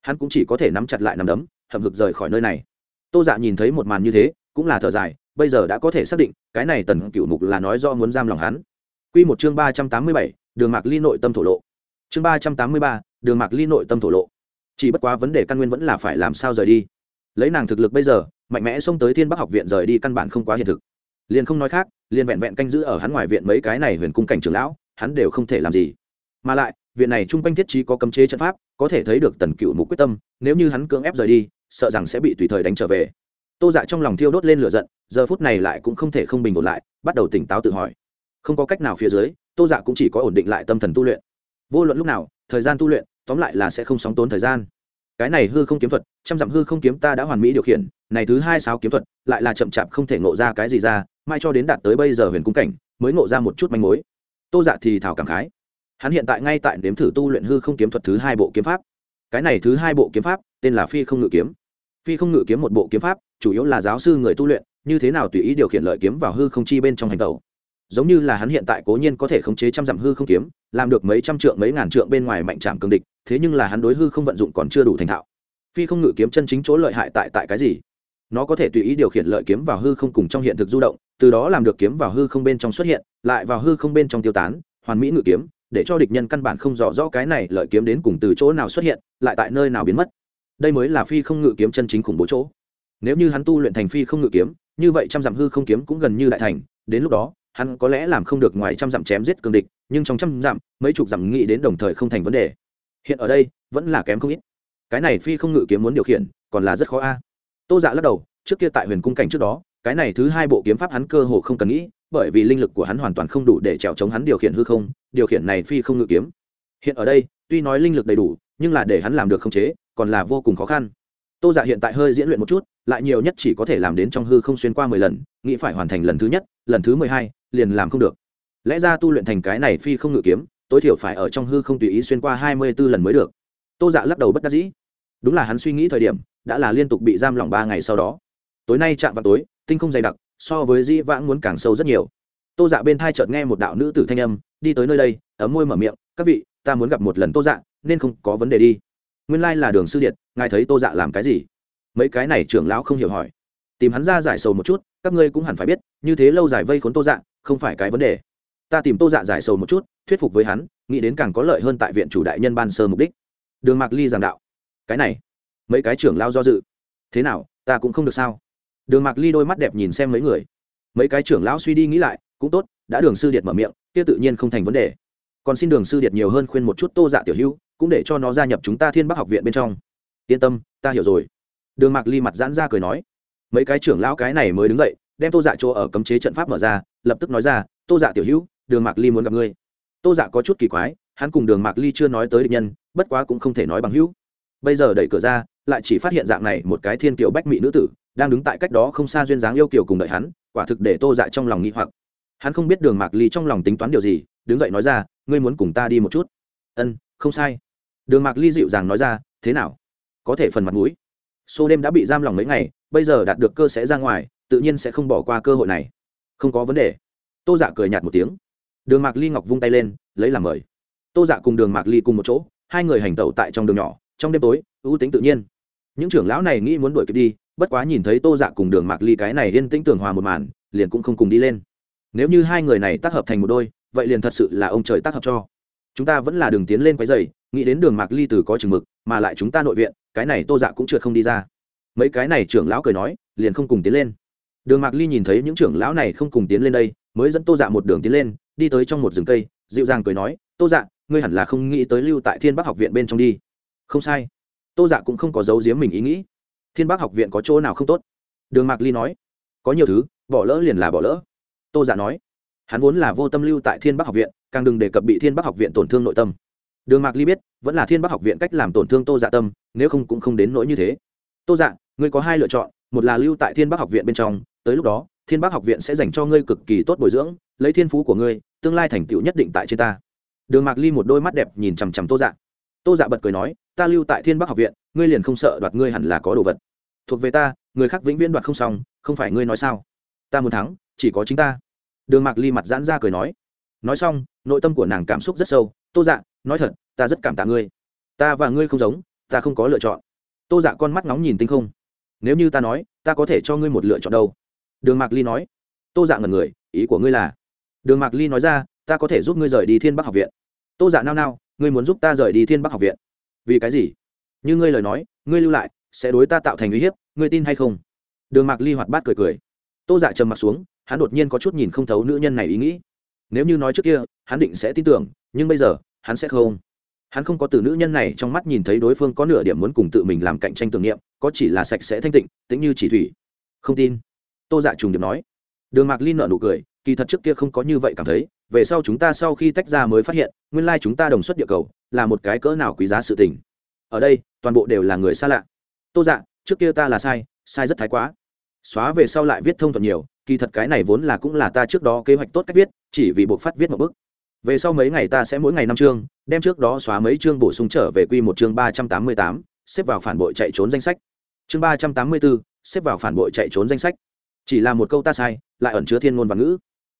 Hắn cũng chỉ có thể nắm chặt lại nắm đấm, hậm hực rời khỏi nơi này. Tô dạ nhìn thấy một màn như thế, cũng là thở dài, bây giờ đã có thể xác định, cái này tần cựu mục là nói do muốn giam lòng hắn. Q một chương ba trăm tám mươi bảy, đường mạc ly nội tâm thổ lộ. Chương ba trăm tám mươi ba, đường mạc ly nội tâm thổ lộ. Chỉ bất quá vấn đề căn nguyên vẫn là phải làm sao rời đi lấy nàng thực lực bây giờ, mạnh mẽ xông tới thiên bắc học viện rời đi căn bản không quá hiện thực. Liền không nói khác, liền vẹn vẹn canh giữ ở hắn ngoài viện mấy cái này huyền cung cảnh trưởng lão, hắn đều không thể làm gì. Mà lại, viện này trung quanh thiết trí có cấm chế trận pháp, có thể thấy được tần cựu mục quyết tâm, nếu như hắn cưỡng ép rời đi, sợ rằng sẽ bị tùy thời đánh trở về. Tô dạ trong lòng thiêu đốt lên lửa giận, giờ phút này lại cũng không thể không bình ổn lại, bắt đầu tỉnh táo tự hỏi. Không có cách nào phía dưới, tô dạ cũng chỉ có ổn định lại tâm thần tu luyện. Vô luận lúc nào, thời gian tu luyện, tóm lại là sẽ không sóng tốn thời gian cái này hư không kiếm thuật, trăm dặm hư không kiếm ta đã hoàn mỹ điều khiển, này thứ hai sáu kiếm thuật, lại là chậm chạp không thể ngộ ra cái gì ra, mai cho đến đạt tới bây giờ huyền cung cảnh, mới ngộ ra một chút manh mối. Tô dạ thì thảo cảm khái. Hắn hiện tại ngay tại nếm thử tu luyện hư không kiếm thuật thứ hai bộ kiếm pháp. Cái này thứ hai bộ kiếm pháp, tên là phi không ngự kiếm. Phi không ngự kiếm một bộ kiếm pháp, chủ yếu là giáo sư người tu luyện, như thế nào tùy ý điều khiển lợi kiếm vào hư không chi bên trong hành tàu giống như là hắn hiện tại cố nhiên có thể khống chế trăm dặm hư không kiếm, làm được mấy trăm trượng mấy ngàn trượng bên ngoài mạnh trạm cường địch, thế nhưng là hắn đối hư không vận dụng còn chưa đủ thành thạo. Phi không ngự kiếm chân chính chỗ lợi hại tại tại cái gì? Nó có thể tùy ý điều khiển lợi kiếm vào hư không cùng trong hiện thực du động, từ đó làm được kiếm vào hư không bên trong xuất hiện, lại vào hư không bên trong tiêu tán, hoàn mỹ ngự kiếm, để cho địch nhân căn bản không rõ rõ cái này lợi kiếm đến cùng từ chỗ nào xuất hiện, lại tại nơi nào biến mất. Đây mới là phi không ngự kiếm chân chính khủng bố chỗ. Nếu như hắn tu luyện thành phi không ngự kiếm, như vậy trăm dặm hư không kiếm cũng gần như đại thành, đến lúc đó hắn có lẽ làm không được ngoài trăm dặm chém giết cường địch, nhưng trong trăm dặm, mấy chục dặm nghĩ đến đồng thời không thành vấn đề. Hiện ở đây, vẫn là kém không ít. Cái này phi không ngự kiếm muốn điều khiển, còn là rất khó a. Tô dạ lắc đầu, trước kia tại huyền cung cảnh trước đó, cái này thứ hai bộ kiếm pháp hắn cơ hồ không cần nghĩ, bởi vì linh lực của hắn hoàn toàn không đủ để trèo chống hắn điều khiển hư không, điều khiển này phi không ngự kiếm. Hiện ở đây, tuy nói linh lực đầy đủ, nhưng là để hắn làm được khống chế, còn là vô cùng khó khăn. Tô dạ hiện tại hơi diễn luyện một chút, lại nhiều nhất chỉ có thể làm đến trong hư không xuyên qua mười lần, nghĩ phải hoàn thành lần thứ nhất, lần thứ mười hai liền làm không được. Lẽ ra tu luyện thành cái này phi không ngự kiếm, tối thiểu phải ở trong hư không tùy ý xuyên qua hai mươi b ố lần mới được. Tô dạ lắc đầu bất đắc dĩ. Đúng là hắn suy nghĩ thời điểm, đã là liên tục bị giam lỏng ba ngày sau đó. Tối nay chạm vào tối, tinh không dày đặc, so với dĩ vãng muốn càng sâu rất nhiều. Tô dạ bên thai chợt nghe một đạo nữ tử thanh âm, đi tới nơi đây, ấm môi mở miệng, các vị, ta muốn gặp một lần tô dạ nên không có vấn đề đi. Nguyên lai là đường sư điện, ngài thấy tô dạ làm cái gì? Mấy cái này trưởng lão không hiểu hỏi. Tìm hắn ra giải sầu một chút, các ngươi cũng hẳn phải biết, như thế lâu dài vây khốn tô dạ không phải cái vấn đề. Ta tìm tô dạ giải sầu một chút, thuyết phục với hắn, nghĩ đến càng có lợi hơn tại viện chủ đại nhân ban sơ mục đích. Đường mạc ly giảng đạo. Cái này, mấy cái trưởng lao do dự. Thế nào, ta cũng không được sao? Đường mạc ly đôi mắt đẹp nhìn xem mấy người. Mấy cái trưởng lão suy đi nghĩ lại, cũng tốt, đã đường sư điệt mở miệng, kia tự nhiên không thành vấn đề. Còn xin đường sư điệt nhiều hơn khuyên một chút tô dạ tiểu hữu, cũng để cho nó gia nhập chúng ta thiên bắc học viện bên trong. Yên tâm, ta hiểu rồi. Đường mạc ly mặt giãn ra cười nói. Mấy cái trưởng lão cái này mới đứng dậy, đem tô dạ chỗ ở cấm chế trận pháp mở ra lập tức nói ra, tô dạ tiểu hữu, đường mạc ly muốn gặp ngươi. Tô dạ có chút kỳ quái, hắn cùng đường mạc ly chưa nói tới địch nhân, bất quá cũng không thể nói bằng hữu. Bây giờ đẩy cửa ra, lại chỉ phát hiện dạng này một cái thiên kiều bách mỹ nữ tử, đang đứng tại cách đó không xa duyên dáng yêu kiều cùng đợi hắn, quả thực để tô dạ trong lòng nghĩ hoặc. Hắn không biết đường mạc ly trong lòng tính toán điều gì, đứng dậy nói ra, ngươi muốn cùng ta đi một chút? Ân, không sai. Đường mạc ly dịu dàng nói ra, thế nào? Có thể phần mặt mũi? Xô đêm đã bị giam lòng mấy ngày, bây giờ đạt được cơ sẽ ra ngoài, tự nhiên sẽ không bỏ qua cơ hội này không có vấn đề. Tô dạ cười nhạt một tiếng. Đường mạc ly ngọc vung tay lên, lấy làm mời. Tô dạ cùng đường mạc ly cùng một chỗ, hai người hành tẩu tại trong đường nhỏ, trong đêm tối, ưu tính tự nhiên. Những trưởng lão này nghĩ muốn đuổi kịp đi, bất quá nhìn thấy tô dạ cùng đường mạc ly cái này yên tĩnh tường hòa một màn, liền cũng không cùng đi lên. Nếu như hai người này tác hợp thành một đôi, vậy liền thật sự là ông trời tác hợp cho. Chúng ta vẫn là đường tiến lên quái dày nghĩ đến đường mạc ly từ có chừng mực, mà lại chúng ta nội viện, cái này tô dạ cũng trượt không đi ra. Mấy cái này trưởng lão cười nói, liền không cùng tiến lên đường mạc ly nhìn thấy những trưởng lão này không cùng tiến lên đây, mới dẫn tô dạ một đường tiến lên, đi tới trong một rừng cây, dịu dàng cười nói, tô dạ ngươi hẳn là không nghĩ tới lưu tại thiên bắc học viện bên trong đi. Không sai. Tô dạ cũng không có giấu giếm mình ý nghĩ. Thiên bắc học viện có chỗ nào không tốt? Đường mạc ly nói. Có nhiều thứ, bỏ lỡ liền là bỏ lỡ. Tô dạ nói. Hắn vốn là vô tâm lưu tại thiên bắc học viện, càng đừng đề cập bị thiên bắc học viện tổn thương nội tâm. Đường mạc ly biết, vẫn là thiên bắc học viện cách làm tổn thương tô dạ tâm, nếu không cũng không đến nỗi như thế. Tô dạ ngươi có hai lựa chọn, một là lưu tại thiên bắc học viện bên trong tới lúc đó, thiên bắc học viện sẽ dành cho ngươi cực kỳ tốt bồi dưỡng, lấy thiên phú của ngươi, tương lai thành tựu nhất định tại trên ta. Đường mạc ly một đôi mắt đẹp nhìn chằm chằm tô dạ. Tô dạ bật cười nói, ta lưu tại thiên bắc học viện, ngươi liền không sợ đoạt ngươi hẳn là có đồ vật. Thuộc về ta, người khác vĩnh viễn đoạt không xong, không phải ngươi nói sao? Ta muốn thắng, chỉ có chính ta. Đường mạc ly mặt giãn ra cười nói. Nói xong, nội tâm của nàng cảm xúc rất sâu, tô dạ nói thật, ta rất cảm tạ ngươi. Ta và ngươi không giống, ta không có lựa chọn. Tô dạ con mắt nóng nhìn tinh không. Nếu như ta nói, ta có thể cho ngươi một lựa chọn đâu? Đường mạc ly nói. Tô dạ ngần người, ý của ngươi là? Đường mạc ly nói ra, ta có thể giúp ngươi rời đi thiên bắc học viện. Tô dạ nao nao, ngươi muốn giúp ta rời đi thiên bắc học viện? Vì cái gì? Như ngươi lời nói, ngươi lưu lại, sẽ đối ta tạo thành uy hiếp, ngươi tin hay không? Đường mạc ly hoạt bát cười cười. Tô dạ trầm m ặ t xuống, hắn đột nhiên có chút nhìn không thấu nữ nhân này ý nghĩ. Nếu như nói trước kia, hắn định sẽ tin tưởng, nhưng bây giờ, hắn sẽ không. Hắn không có từ nữ nhân này trong mắt nhìn thấy đối phương có nửa điểm muốn cùng tự mình làm cạnh tranh tưởng niệm, có chỉ là sạch sẽ thanh tịnh, tĩnh như chỉ thủy. Không tin tô dạ trùng điệp nói. Đường mạc Linh nợ nụ cười, kỳ thật trước kia không có như vậy cảm thấy, về sau chúng ta sau khi tách ra mới phát hiện, nguyên lai chúng ta đồng xuất địa cầu, là một cái cỡ nào quý giá sự tình. Ở đây, toàn bộ đều là người xa lạ. Tô dạ trước kia ta là sai sai rất thái quá. Xóa về sau lại viết thông thuận nhiều, kỳ thật cái này vốn là cũng là ta trước đó kế hoạch tốt cách viết, chỉ vì buộc phát viết một bức. Về sau mấy ngày ta sẽ mỗi ngày năm chương, đem trước đó xóa mấy chương bổ sung trở về quy một chương ba trăm tám mươi tám, xếp vào phản bội chạy trốn danh sách. Chương ba trăm tám mươi bốn xếp vào phản bội chạy trốn danh sách chỉ là một câu ta sai, lại ẩn chứa thiên ngôn và ngữ.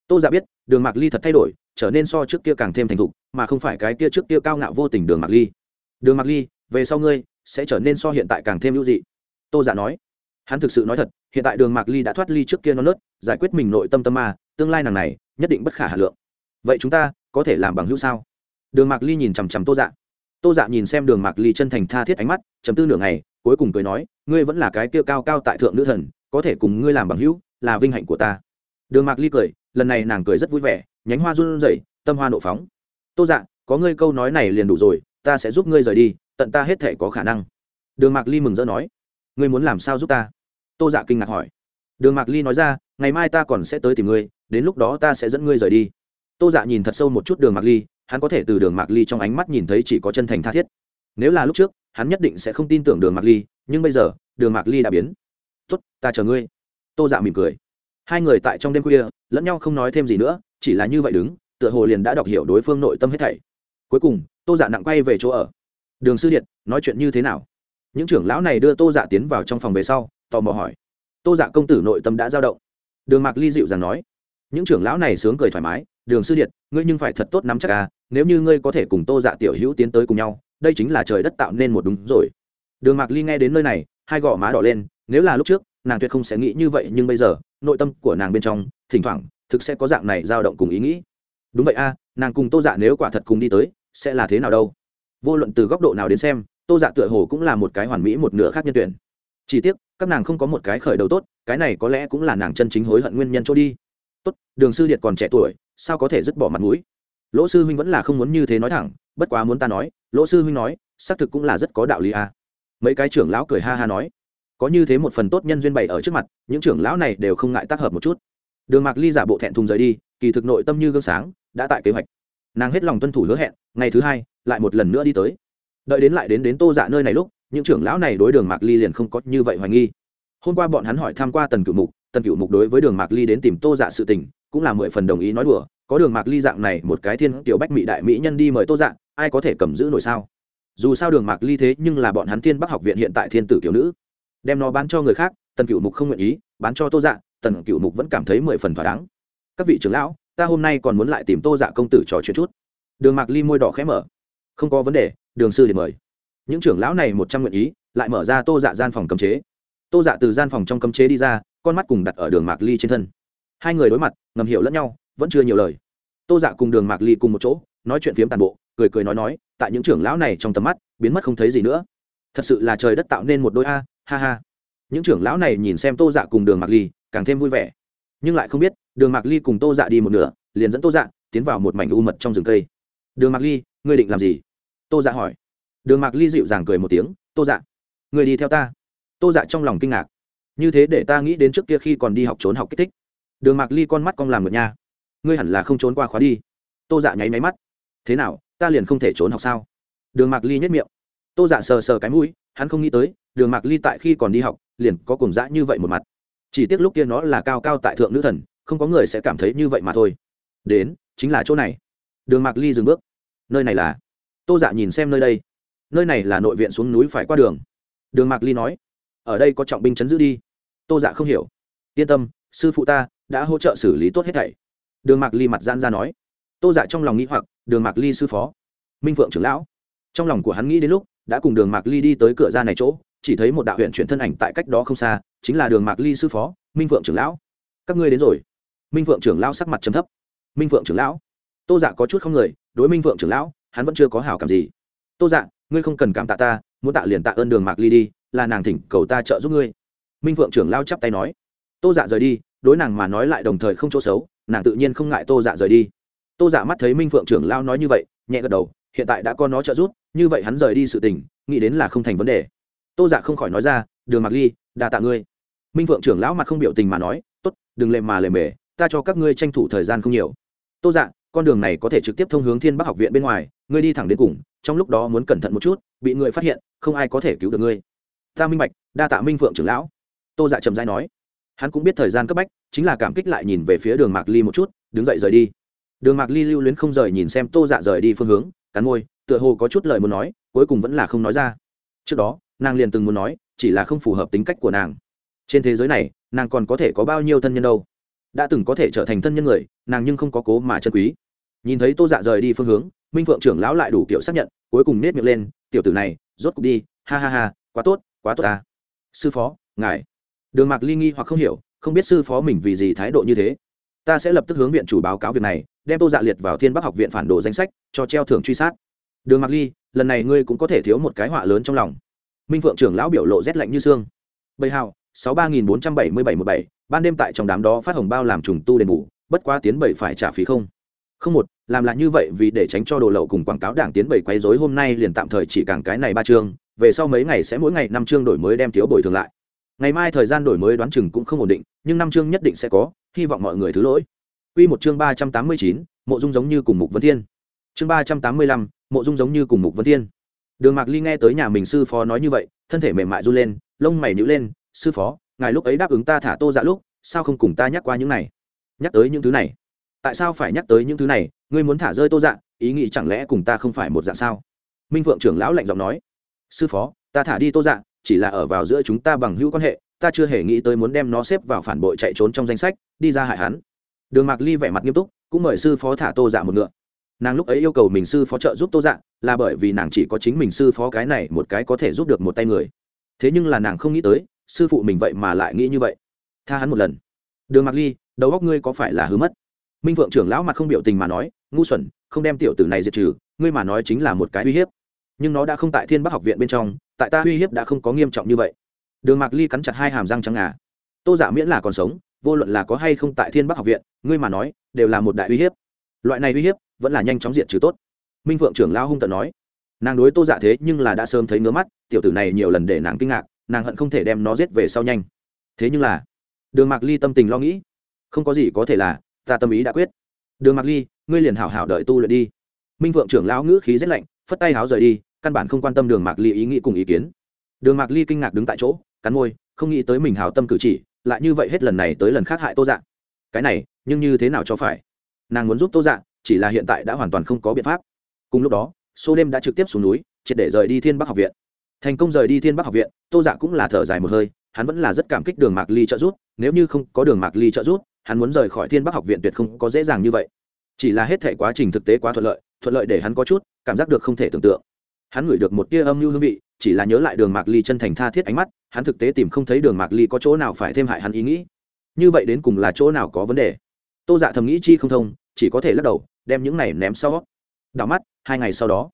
Tô giả dạ biết, đường mạc ly thật thay đổi, trở nên so trước kia càng thêm thành thục, mà không phải cái kia trước kia cao ngạo vô tình đường mạc ly. Đường mạc ly, về sau ngươi, sẽ trở nên so hiện tại càng thêm hữu dị. Tô giả dạ nói. Hắn thực sự nói thật, hiện tại đường mạc ly đã thoát ly trước kia non nớt, giải quyết mình nội tâm tâm mà tương lai nàng này, nhất định bất khả hà lượng. Vậy chúng ta, có thể làm bằng hữu sao? Đường mạc ly nhìn chằm chằm tô dạ. Tô dạ nhìn xem đường mạc ly chân thành tha thiết ánh mắt chấm tư nửa ngày cuối cùng cười nói, ngươi vẫn là cái kia cao cao tại thượng nữ thần, có thể cùng ngươi làm bằng hữu, là vinh hạnh của ta. Đường mạc ly cười, lần này nàng cười rất vui vẻ, nhánh hoa run rẩy, tâm hoa nộ phóng. Tô dạ có ngươi câu nói này liền đủ rồi, ta sẽ giúp ngươi rời đi, tận ta hết thể có khả năng. Đường mạc ly mừng rỡ nói, ngươi muốn làm sao giúp ta? Tô dạ kinh ngạc hỏi. Đường mạc ly nói ra, ngày mai ta còn sẽ tới tìm ngươi, đến lúc đó ta sẽ dẫn ngươi rời đi. Tô dạ nhìn thật sâu một chút đường mạc ly, hắn có thể từ đường mạc ly trong ánh mắt nhìn thấy chỉ có chân thành tha thiết nếu là lúc trước, hắn nhất định sẽ không tin tưởng đường mạc ly, nhưng bây giờ, đường mạc ly đã biến. Tốt, ta chờ ngươi. Tô dạ mỉm cười. Hai người tại trong đêm khuya, lẫn nhau không nói thêm gì nữa, chỉ là như vậy đứng, tựa hồ liền đã đọc hiểu đối phương nội tâm hết thảy. Cuối cùng, tô dạ nặng quay về chỗ ở. Đường sư điện, nói chuyện như thế nào? Những trưởng lão này đưa tô dạ tiến vào trong phòng về sau, tò mò hỏi. Tô dạ công tử nội tâm đã dao động. Đường mạc ly dịu dàng nói. Những trưởng lão này sướng cười thoải mái, đường sư điện, ngươi nhưng phải thật tốt nắm chắc à nếu như ngươi có thể cùng tô dạ tiểu hữu tiến tới cùng nhau đây chính là trời đất tạo nên một đúng rồi. Đường mạc ly nghe đến nơi này, hai gò má đỏ lên, nếu là lúc trước, nàng tuyệt không sẽ nghĩ như vậy, nhưng bây giờ, nội tâm của nàng bên trong, thỉnh thoảng, thực sẽ có dạng này dao động cùng ý nghĩ. Đúng vậy a, nàng cùng tô dạ nếu quả thật cùng đi tới, sẽ là thế nào đâu? Vô luận từ góc độ nào đến xem, tô dạ tựa hồ cũng là một cái hoàn mỹ một nửa khác nhân tuyển. Chỉ tiếc, các nàng không có một cái khởi đầu tốt, cái này có lẽ cũng là nàng chân chính hối hận nguyên nhân chỗ đi. Tốt, đường sư điệt còn trẻ tuổi, sao có thể dứt bỏ mặt mũi? Lỗ sư huynh vẫn là không muốn như thế nói thẳng, bất quá muốn ta nói, lỗ sư huynh nói, xác thực cũng là rất có đạo lý a. Mấy cái trưởng lão cười ha ha nói, có như thế một phần tốt nhân duyên bày ở trước mặt, những trưởng lão này đều không ngại tác hợp một chút. Đường mạc ly giả bộ thẹn thùng rời đi, kỳ thực nội tâm như gương sáng, đã tại kế hoạch. Nàng hết lòng tuân thủ hứa hẹn, ngày thứ hai, lại một lần nữa đi tới. Đợi đến lại đến đến tô dạ nơi này lúc, những trưởng lão này đối đường mạc ly liền không có như vậy hoài nghi. Hôm qua bọn hắn hỏi tham q u a tần cựu mục, tần cựu mục đối với đường mạc ly đến tìm tô dạ sự tình cũng là mười phần đồng ý nói đùa có đường mạc ly dạng này một cái thiên tiểu bách mỹ đại mỹ nhân đi mời tô Dạng, ai có thể cầm giữ nổi sao? Dù sao đường mạc ly thế nhưng là bọn hắn thiên bắc học viện hiện tại thiên tử kiểu nữ. Đem nó bán cho người khác tần cựu mục không nguyện ý bán cho tô dạ tần cựu mục vẫn cảm thấy mười phần thỏa đáng. Các vị trưởng lão ta hôm nay còn muốn lại tìm tô dạ công tử trò chuyện chút. Đường mạc ly môi đỏ khẽ mở. Không có vấn đề đường sư để mời. Những trưởng lão này một trăm nguyện ý lại mở ra tô dạ gian phòng cấm chế. Tô dạ từ gian phòng trong cấm chế đi ra con mắt cùng đặt ở đường mạc ly trên thân hai người đối mặt, ngầm hiểu lẫn nhau, vẫn chưa nhiều lời. Tô dạ cùng đường mạc ly cùng một chỗ, nói chuyện phiếm tàn bộ, cười cười nói nói, tại những trưởng lão này trong tầm mắt, biến mất không thấy gì nữa. Thật sự là trời đất tạo nên một đôi a, ha ha. Những trưởng lão này nhìn xem tô dạ cùng đường mạc ly, càng thêm vui vẻ. Nhưng lại không biết, đường mạc ly cùng tô dạ đi một nửa, liền dẫn tô dạ tiến vào một mảnh u mật trong rừng cây. Đường mạc ly, ngươi định làm gì? Tô dạ hỏi. Đường mạc ly dịu dàng cười một tiếng, tô dạ người đi theo ta. Tô dạ trong lòng kinh ngạc. Như thế để ta nghĩ đến trước kia khi còn đi học trốn học kích thích đường mạc ly con mắt con làm ngược nha. Ngươi hẳn là không trốn qua khóa đi. Tô dạ nháy máy mắt. Thế nào, ta liền không thể trốn học sao? Đường mạc ly nhất miệng. Tô dạ sờ sờ cái mũi, hắn không nghĩ tới, đường mạc ly tại khi còn đi học, liền có cùng dã như vậy một mặt. Chỉ tiếc lúc kia nó là cao cao tại thượng nữ thần, không có người sẽ cảm thấy như vậy mà thôi. Đến, chính là chỗ này. Đường mạc ly dừng bước. Nơi này là? Tô dạ nhìn xem nơi đây. Nơi này là nội viện xuống núi phải qua đường. Đường mạc ly nói. Ở đây có trọng binh chấn giữ đi. Tô dạ không hiểu. Yên tâm, sư phụ ta đã hỗ trợ xử lý tốt hết thảy. Đường mạc ly mặt gian ra nói. Tô dạ trong lòng nghĩ hoặc, đường mạc ly sư phó, minh phượng trưởng lão. Trong lòng của hắn nghĩ đến lúc, đã cùng đường mạc ly đi tới cửa ra này chỗ, chỉ thấy một đạo huyện chuyển thân ảnh tại cách đó không xa, chính là đường mạc ly sư phó, minh phượng trưởng lão. Các ngươi đến rồi. Minh phượng trưởng lão sắc mặt trầm thấp. Minh phượng trưởng lão. Tô dạ có chút không người, đối minh phượng trưởng lão, hắn vẫn chưa có hảo cảm gì. Tô dạ ngươi không cần cảm tạ ta, muốn tạ liền tạ ơn đường mạc ly đi, là nàng thỉnh cầu ta trợ giúp ngươi. Minh phượng trưởng lao chắp tay nói tô dạ rời đi, đối nàng mà nói lại đồng thời không chỗ xấu, nàng tự nhiên không ngại tô dạ rời đi. Tô dạ mắt thấy minh phượng trưởng lao nói như vậy, nhẹ gật đầu, hiện tại đã có nó trợ giúp, như vậy hắn rời đi sự tình, nghĩ đến là không thành vấn đề. Tô dạ không khỏi nói ra, đường mạc ly đà tạ ngươi. Minh phượng trưởng lão mặt không biểu tình mà nói t ố t đừng lề mà lề mề, ta cho các ngươi tranh thủ thời gian không nhiều. Tô dạ con đường này có thể trực tiếp thông hướng thiên bắc học viện bên ngoài, ngươi đi thẳng đến cùng, trong lúc đó muốn cẩn thận một chút, bị người phát hiện, không ai có thể cứu được ngươi. Ta minh bạch, đa tạ minh phượng trưởng lão. Tô dạ trầm dai nói hắn cũng biết thời gian cấp bách, chính là cảm kích lại nhìn về phía đường mạc ly một chút, đứng dậy rời đi. Đường mạc ly lưu luyến không rời nhìn xem tô dạ rời đi phương hướng, cắn môi, tựa hồ có chút lời muốn nói, cuối cùng vẫn là không nói ra. Trước đó, nàng liền từng muốn nói, chỉ là không phù hợp tính cách của nàng. Trên thế giới này, nàng còn có thể có bao nhiêu thân nhân đâu? Đã từng có thể trở thành thân nhân người, nàng nhưng không có cố mà chân quý. Nhìn thấy tô dạ rời đi phương hướng, minh phượng trưởng lão lại đủ kiểu xác nhận, cuối cùng nết miệng lên, tiểu tử này, rốt cục đi, ha ha ha, quá tốt quá tốt ta. Sư phó, ngài đường mạc ly nghi hoặc không hiểu, không biết sư phó mình vì gì thái độ như thế. Ta sẽ lập tức hướng viện chủ báo cáo việc này, đem tô dạ liệt vào thiên bắc học viện phản đồ danh sách, cho treo thưởng truy sát. Đường mạc ly, lần này ngươi cũng có thể thiếu một cái họa lớn trong lòng. Minh phượng trưởng lão biểu lộ rét lạnh như xương. Bầy hào, sáu ba nghìn bốn trăm bảy mươi bảy một bảy, ban đêm tại trong đám đó phát hồng bao làm trùng tu đền bù, bất quá tiến bảy phải trả phí không. Không một, làm lại như vậy vì để tránh cho đồ lậu cùng quảng cáo đảng tiến bảy quấy rối, hôm nay liền tạm thời chỉ càng cái này ba chương, về sau mấy ngày sẽ mỗi ngày năm chương đổi mới đem thiếu bồi thường lại ngày mai thời gian đổi mới đoán chừng cũng không ổn định, nhưng năm chương nhất định sẽ có, hy vọng mọi người thứ lỗi. Quy một chương ba trăm tám mươi chín, mộ dung giống như cùng mục vân thiên. Chương ba trăm tám mươi lăm, mộ dung giống như cùng mục vân thiên. Đường mạc ly nghe tới nhà mình sư phó nói như vậy, thân thể mềm mại run lên, lông mày nhíu lên, sư phó, ngài lúc ấy đáp ứng ta thả tô dạ lúc, sao không cùng ta nhắc qua những này? Nhắc tới những thứ này. Tại sao phải nhắc tới những thứ này? Ngươi muốn thả rơi tô dạ ý nghĩ chẳng lẽ cùng ta không phải một dạng sao? Minh vượng trưởng lão lạnh giọng nói, sư phó, ta thả đi tô dạ chỉ là ở vào giữa chúng ta bằng hữu quan hệ, ta chưa hề nghĩ tới muốn đem nó xếp vào phản bội chạy trốn trong danh sách, đi ra hại hắn. Đường mạc ly vẻ mặt nghiêm túc, cũng mời sư phó thả tô dạ một ngựa. Nàng lúc ấy yêu cầu mình sư phó trợ giúp tô dạ là bởi vì nàng chỉ có chính mình sư phó cái này một cái có thể giúp được một tay người. Thế nhưng là nàng không nghĩ tới, sư phụ mình vậy mà lại nghĩ như vậy. Tha hắn một lần. Đường mạc ly, đầu góc ngươi có phải là hứa mất? Minh vượng trưởng lão mặt không biểu tình mà nói, ngu xuẩn, không đem tiểu tử này diệt trừ, ngươi mà nói chính là một cái uy hiếp. Nhưng nó đã không tại thiên bắc học viện bên trong tại ta uy hiếp đã không có nghiêm trọng như vậy. Đường mạc ly cắn chặt hai hàm răng trắng ngà. Tô giả dạ miễn là còn sống, vô luận là có hay không tại thiên bắc học viện, ngươi mà nói, đều là một đại uy hiếp. Loại này uy hiếp, vẫn là nhanh chóng diện trừ tốt. Minh phượng trưởng lao hung tận nói. Nàng đối tô dạ thế nhưng là đã sớm thấy ngứa mắt, tiểu tử này nhiều lần để nàng kinh ngạc, nàng hận không thể đem nó giết về sau nhanh. Thế nhưng là, đường mạc ly tâm tình lo nghĩ. Không có gì có thể là, ta tâm ý đã quyết. Đường mạc ly, ngươi liền hảo hảo đợi tu luyện đi. Minh vượng trưởng lão ngữ khí rét lạnh, phất tay háo rời đi căn bản không quan tâm đường mạc ly ý nghĩ cùng ý kiến. Đường mạc ly kinh ngạc đứng tại chỗ, cắn môi, không nghĩ tới mình hào tâm cử chỉ, lại như vậy hết lần này tới lần khác hại tô dạ. Cái này, nhưng như thế nào cho phải? Nàng muốn giúp tô dạ chỉ là hiện tại đã hoàn toàn không có biện pháp. Cùng lúc đó số đêm đã trực tiếp xuống núi, triệt để rời đi thiên bắc học viện. Thành công rời đi thiên bắc học viện, tô dạ cũng là thở dài một hơi, hắn vẫn là rất cảm kích đường mạc ly trợ giúp, nếu như không có đường mạc ly trợ giúp, hắn muốn rời khỏi thiên bắc học viện tuyệt không có dễ dàng như vậy. Chỉ là hết thể quá trình thực tế quá thuận lợi thuận lợi để hắn có chút cảm giác được không thể tưởng tượng hắn ngửi được một tia âm mưu hương vị, chỉ là nhớ lại đường mạc ly chân thành tha thiết ánh mắt, hắn thực tế tìm không thấy đường mạc ly có chỗ nào phải thêm hại hắn ý nghĩ. Như vậy đến cùng là chỗ nào có vấn đề? Tô dạ thầm nghĩ chi không thông, chỉ có thể lắc đầu, đem những này ném sau. Đảo mắt, hai ngày sau đó,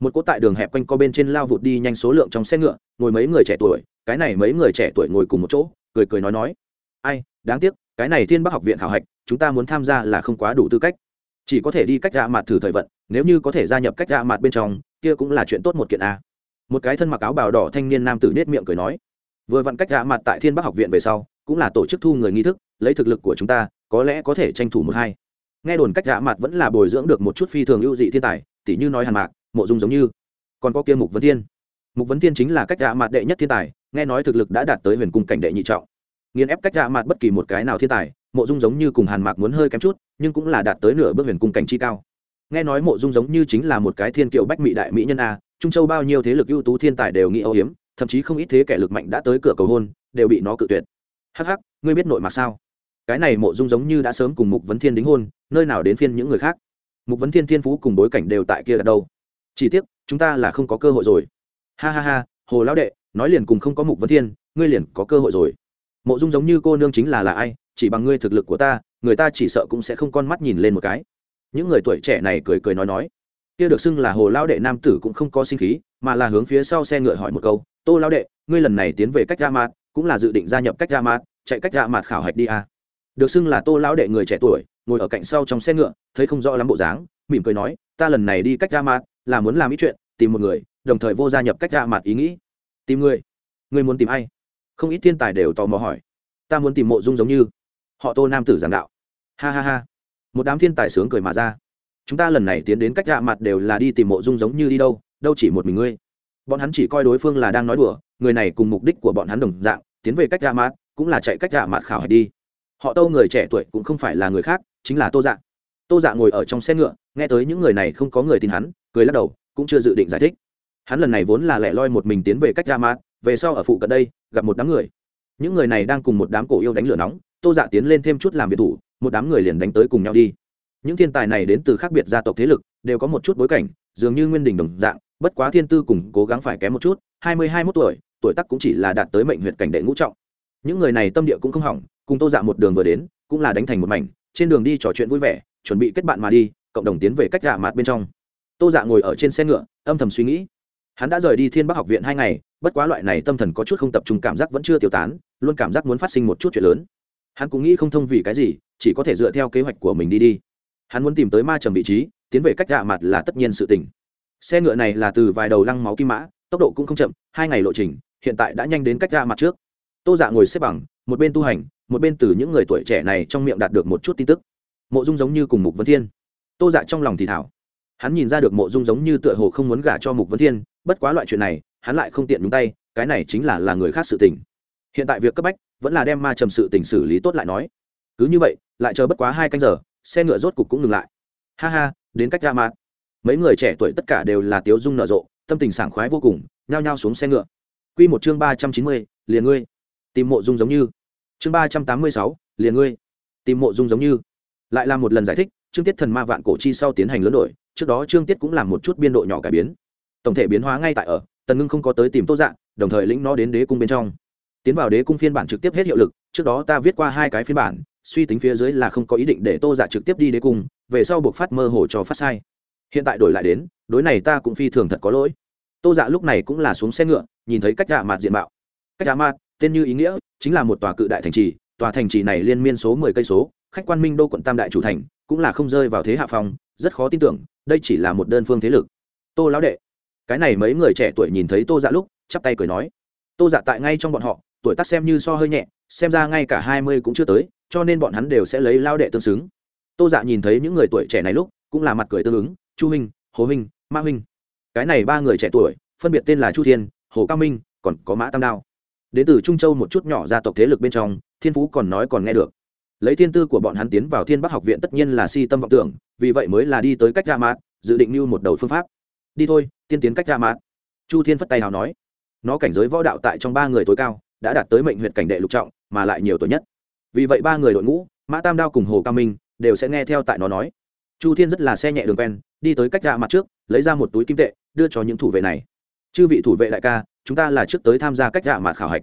một cỗ tại đường hẹp quanh co bên trên lao vụt đi nhanh số lượng trong xe ngựa, ngồi mấy người trẻ tuổi, cái này mấy người trẻ tuổi ngồi cùng một chỗ, cười cười nói nói. Ai, đáng tiếc, cái này thiên bắc học viện khảo hạch, chúng ta muốn tham gia là không quá đủ tư cách. Chỉ có thể đi cách gạ mặt thử thời vận, nếu như có thể gia nhập cách gạ mặt bên trong kia cũng là chuyện tốt một kiện a. Một cái thân mặc áo bào đỏ thanh niên nam tử nết miệng cười nói, vừa vặn cách gạ mặt tại thiên bắc học viện về sau, cũng là tổ chức thu người nghi thức, lấy thực lực của chúng ta, có lẽ có thể tranh thủ một hai. Nghe đồn cách gạ mặt vẫn là bồi dưỡng được một chút phi thường ưu dị thiên tài tỷ như nói hàn mạc, mộ dung giống như. Còn có kia mục vấn thiên. Mục vấn thiên chính là cách gạ mặt đệ nhất thiên tài, nghe nói thực lực đã đạt tới huyền cung cảnh đệ nhị trọng. Nghiền ép cách gạ mặt bất kỳ một cái nào thiên tài, mộ dung giống như cùng hàn mạc muốn hơi kém chút, nhưng cũng là đạt tới nửa bước huyền cung cảnh chi cao nghe nói mộ dung giống như chính là một cái thiên kiệu bách mỹ đại mỹ nhân a, trung châu bao nhiêu thế lực ưu tú thiên tài đều nghĩ âu hiếm thậm chí không ít thế kẻ lực mạnh đã tới cửa cầu hôn, đều bị nó cự tuyệt. Hắc hắc, ngươi biết nội mà sao? Cái này mộ dung giống như đã sớm cùng mục vấn thiên đính hôn, nơi nào đến phiên những người khác? Mục vấn thiên thiên phú cùng bối cảnh đều tại kia đặt đâu? Chỉ tiếc, chúng ta là không có cơ hội rồi. Ha ha ha, hồ lão đệ, nói liền cùng không có mục vấn thiên, ngươi liền có cơ hội rồi. Mộ dung giống như cô nương chính là là ai, chỉ bằng ngươi thực lực của ta, người ta chỉ sợ cũng sẽ không con mắt nhìn lên một cái những người tuổi trẻ này cười cười nói nói, kia được xưng là hồ lao đệ nam tử cũng không có sinh khí, mà là hướng phía sau xe ngựa hỏi một câu, tô lao đệ, ngươi lần này tiến về cách ra mạt, cũng là dự định gia nhập cách ra mạt, chạy cách ra mạt khảo hạch đi à. được xưng là tô lao đệ người trẻ tuổi, ngồi ở cạnh sau trong xe ngựa, thấy không rõ lắm bộ dáng, mỉm cười nói, ta lần này đi cách ra mạt, là muốn làm ý chuyện, tìm một người, đồng thời vô gia nhập cách ra mạt ý nghĩ. Tìm người? Người muốn tìm ai? Không ít thiên tài đều tò mò hỏi. Ta muốn tìm mộ dung giống như. Họ tô nam tử giảng đạo. Ha ha ha một đám thiên tài sướng cười mà ra. Chúng ta lần này tiến đến cách gạ mặt đều là đi tìm mộ dung giống như đi đâu đâu chỉ một mình ngươi. Bọn hắn chỉ coi đối phương là đang nói đùa, người này cùng mục đích của bọn hắn đồng dạng, tiến về cách gạ mặt, cũng là chạy cách gạ mặt khảo hải đi. Họ tô người trẻ tuổi cũng không phải là người khác, chính là tô dạ. Tô dạ ngồi ở trong xe ngựa, nghe tới những người này không có người tin hắn, cười lắc đầu, cũng chưa dự định giải thích. Hắn lần này vốn là lẻ loi một mình tiến về cách gạ mặt, về sau ở phụ cận đây, gặp một đám người. Những người này đang cùng một đám cổ yêu đánh lửa nóng, tô dạ tiến lên thêm chút làm việc thủ một đám người liền đánh tới cùng nhau đi. Những thiên tài này đến từ khác biệt gia tộc thế lực, đều có một chút bối cảnh, dường như nguyên đình đồng dạng, bất quá thiên tư cùng cố gắng phải kém một chút, hai mươi hai mốt tuổi tuổi tắc cũng chỉ là đạt tới mệnh huyện cảnh đệ ngũ trọng. Những người này tâm địa cũng không hỏng, cùng tô dạ một đường vừa đến, cũng là đánh thành một mảnh, trên đường đi trò chuyện vui vẻ, chuẩn bị kết bạn mà đi, cộng đồng tiến về cách gạ mạt bên trong. Tô dạ ngồi ở trên xe ngựa, âm thầm suy nghĩ. Hắn đã rời đi thiên bắc học viện hai ngày, bất quá loại này tâm thần có chút không tập trung, cảm giác vẫn chưa tiêu tán, luôn cảm giác muốn phát sinh một chút chuyện lớn. Hắn cũng nghĩ không thông vì cái gì chỉ có thể dựa theo kế hoạch của mình đi đi. Hắn muốn tìm tới ma trầm vị trí, tiến về cách gạ mặt là tất nhiên sự tình. Xe ngựa này là từ vài đầu lăng máu kim mã, tốc độ cũng không chậm, hai ngày lộ trình, hiện tại đã nhanh đến cách gạ mặt trước. Tô dạ ngồi xếp bằng, một bên tu hành, một bên từ những người tuổi trẻ này trong miệng đạt được một chút tin tức. Mộ dung giống như cùng mục vấn thiên. Tô dạ trong lòng thì thảo hắn nhìn ra được mộ dung giống như tựa hồ không muốn gả cho mục vấn thiên, bất quá loại chuyện này, hắn lại không tiện nhúng tay, cái này chính là là người khác sự tình. Hiện tại việc cấp bách, vẫn là đem ma trầm sự tình xử lý tốt lại nói. Cứ như vậy lại chờ bất quá hai canh giờ, xe ngựa rốt cục cũng ngừng lại. Ha ha, đến cách ra mạt. Mấy người trẻ tuổi tất cả đều là tiếu dung nở rộ, tâm tình sảng khoái vô cùng, nhao nhao xuống xe ngựa. Q một chương ba trăm chín mươi, liền ngươi. Tìm mộ dung giống như. Chương ba trăm tám mươi sáu, liền ngươi. Tìm mộ dung giống như. Lại làm một lần giải thích, chương tiết thần ma vạn cổ chi sau tiến hành lớn đổi, trước đó chương tiết cũng làm một chút biên độ nhỏ cải biến. Tổng thể biến hóa ngay tại ở, tần ngưng không có tới tìm tô dạng đồng thời lĩnh nó đến đế cung bên trong. Tiến vào đế cung phiên bản trực tiếp hết hiệu lực, trước đó ta viết qua hai cái phiên bản suy tính phía dưới là không có ý định để tô giả trực tiếp đi đế cung, về sau buộc phát mơ hồ cho phát sai. Hiện tại đổi lại đến, đối này ta cũng phi thường thật có lỗi. Tô dạ lúc này cũng là xuống xe ngựa, nhìn thấy cách dạ mạt diện mạo. Cách dạ mạt, tên như ý nghĩa, chính là một tòa cự đại thành trì, tòa thành trì này liên miên số mười cây số, khách quan minh đô quận tam đại chủ thành, cũng là không rơi vào thế hạ phong, rất khó tin tưởng, đây chỉ là một đơn phương thế lực. Tô lão đệ, cái này mấy người trẻ tuổi nhìn thấy tô dạ lúc, chắp tay cười nói. Tô dạ tại ngay trong bọn họ, tuổi tác xem như so hơi nhẹ, xem ra ngay cả hai mươi cũng chưa tới cho nên bọn hắn đều sẽ lấy lao đệ tương xứng. Tô dạ nhìn thấy những người tuổi trẻ này lúc, cũng là mặt cười tương ứng, chu minh, hồ minh, ma minh. Cái này ba người trẻ tuổi, phân biệt tên là chu thiên, hồ cao minh, còn có mã tam đao. Đến từ trung châu một chút nhỏ gia tộc thế lực bên trong, thiên phú còn nói còn nghe được. Lấy thiên tư của bọn hắn tiến vào thiên bắc học viện tất nhiên là si tâm vọng tưởng, vì vậy mới là đi tới cách dạ ra mát dự định mưu một đầu phương pháp. Đi thôi, tiên tiến cách dạ ra mát chu thiên phất tay hào nói. Nó cảnh giới võ đạo tại trong ba người tối cao, đã đạt tới mệnh huyện cảnh đệ lục trọng, mà lại nhiều tuổi nhất vì vậy ba người đội ngũ, mã tam đao cùng hồ cao minh, đều sẽ nghe theo tại nó nói. Chu thiên rất là xe nhẹ đường quen, đi tới cách gạ mặt trước, lấy ra một túi kim tệ, đưa cho những thủ vệ này. Chư vị thủ vệ đại ca, chúng ta là trước tới tham gia cách gạ mặt khảo hạch.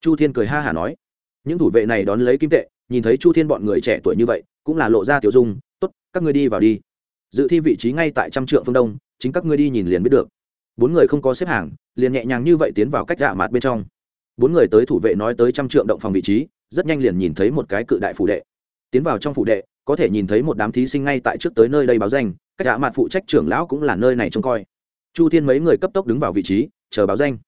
Chu thiên cười ha hả nói. Những thủ vệ này đón lấy kim tệ, nhìn thấy chu thiên bọn người trẻ tuổi như vậy, cũng là lộ ra tiểu dung, tốt, các ngươi đi vào đi. Dự thi vị trí ngay tại trăm trượng phương đông, chính các ngươi đi nhìn liền biết được. Bốn người không có xếp hàng, liền nhẹ nhàng như vậy tiến vào cách gạ mặt bên trong. Bốn người tới thủ vệ nói tới trăm trượng động phòng vị trí rất nhanh liền nhìn thấy một cái cự đại phủ đệ. Tiến vào trong phủ đệ, có thể nhìn thấy một đám thí sinh ngay tại trước tới nơi đây báo danh, cách gạ mặt phụ trách trưởng lão cũng là nơi này trông coi. Chu thiên mấy người cấp tốc đứng vào vị trí, chờ báo danh.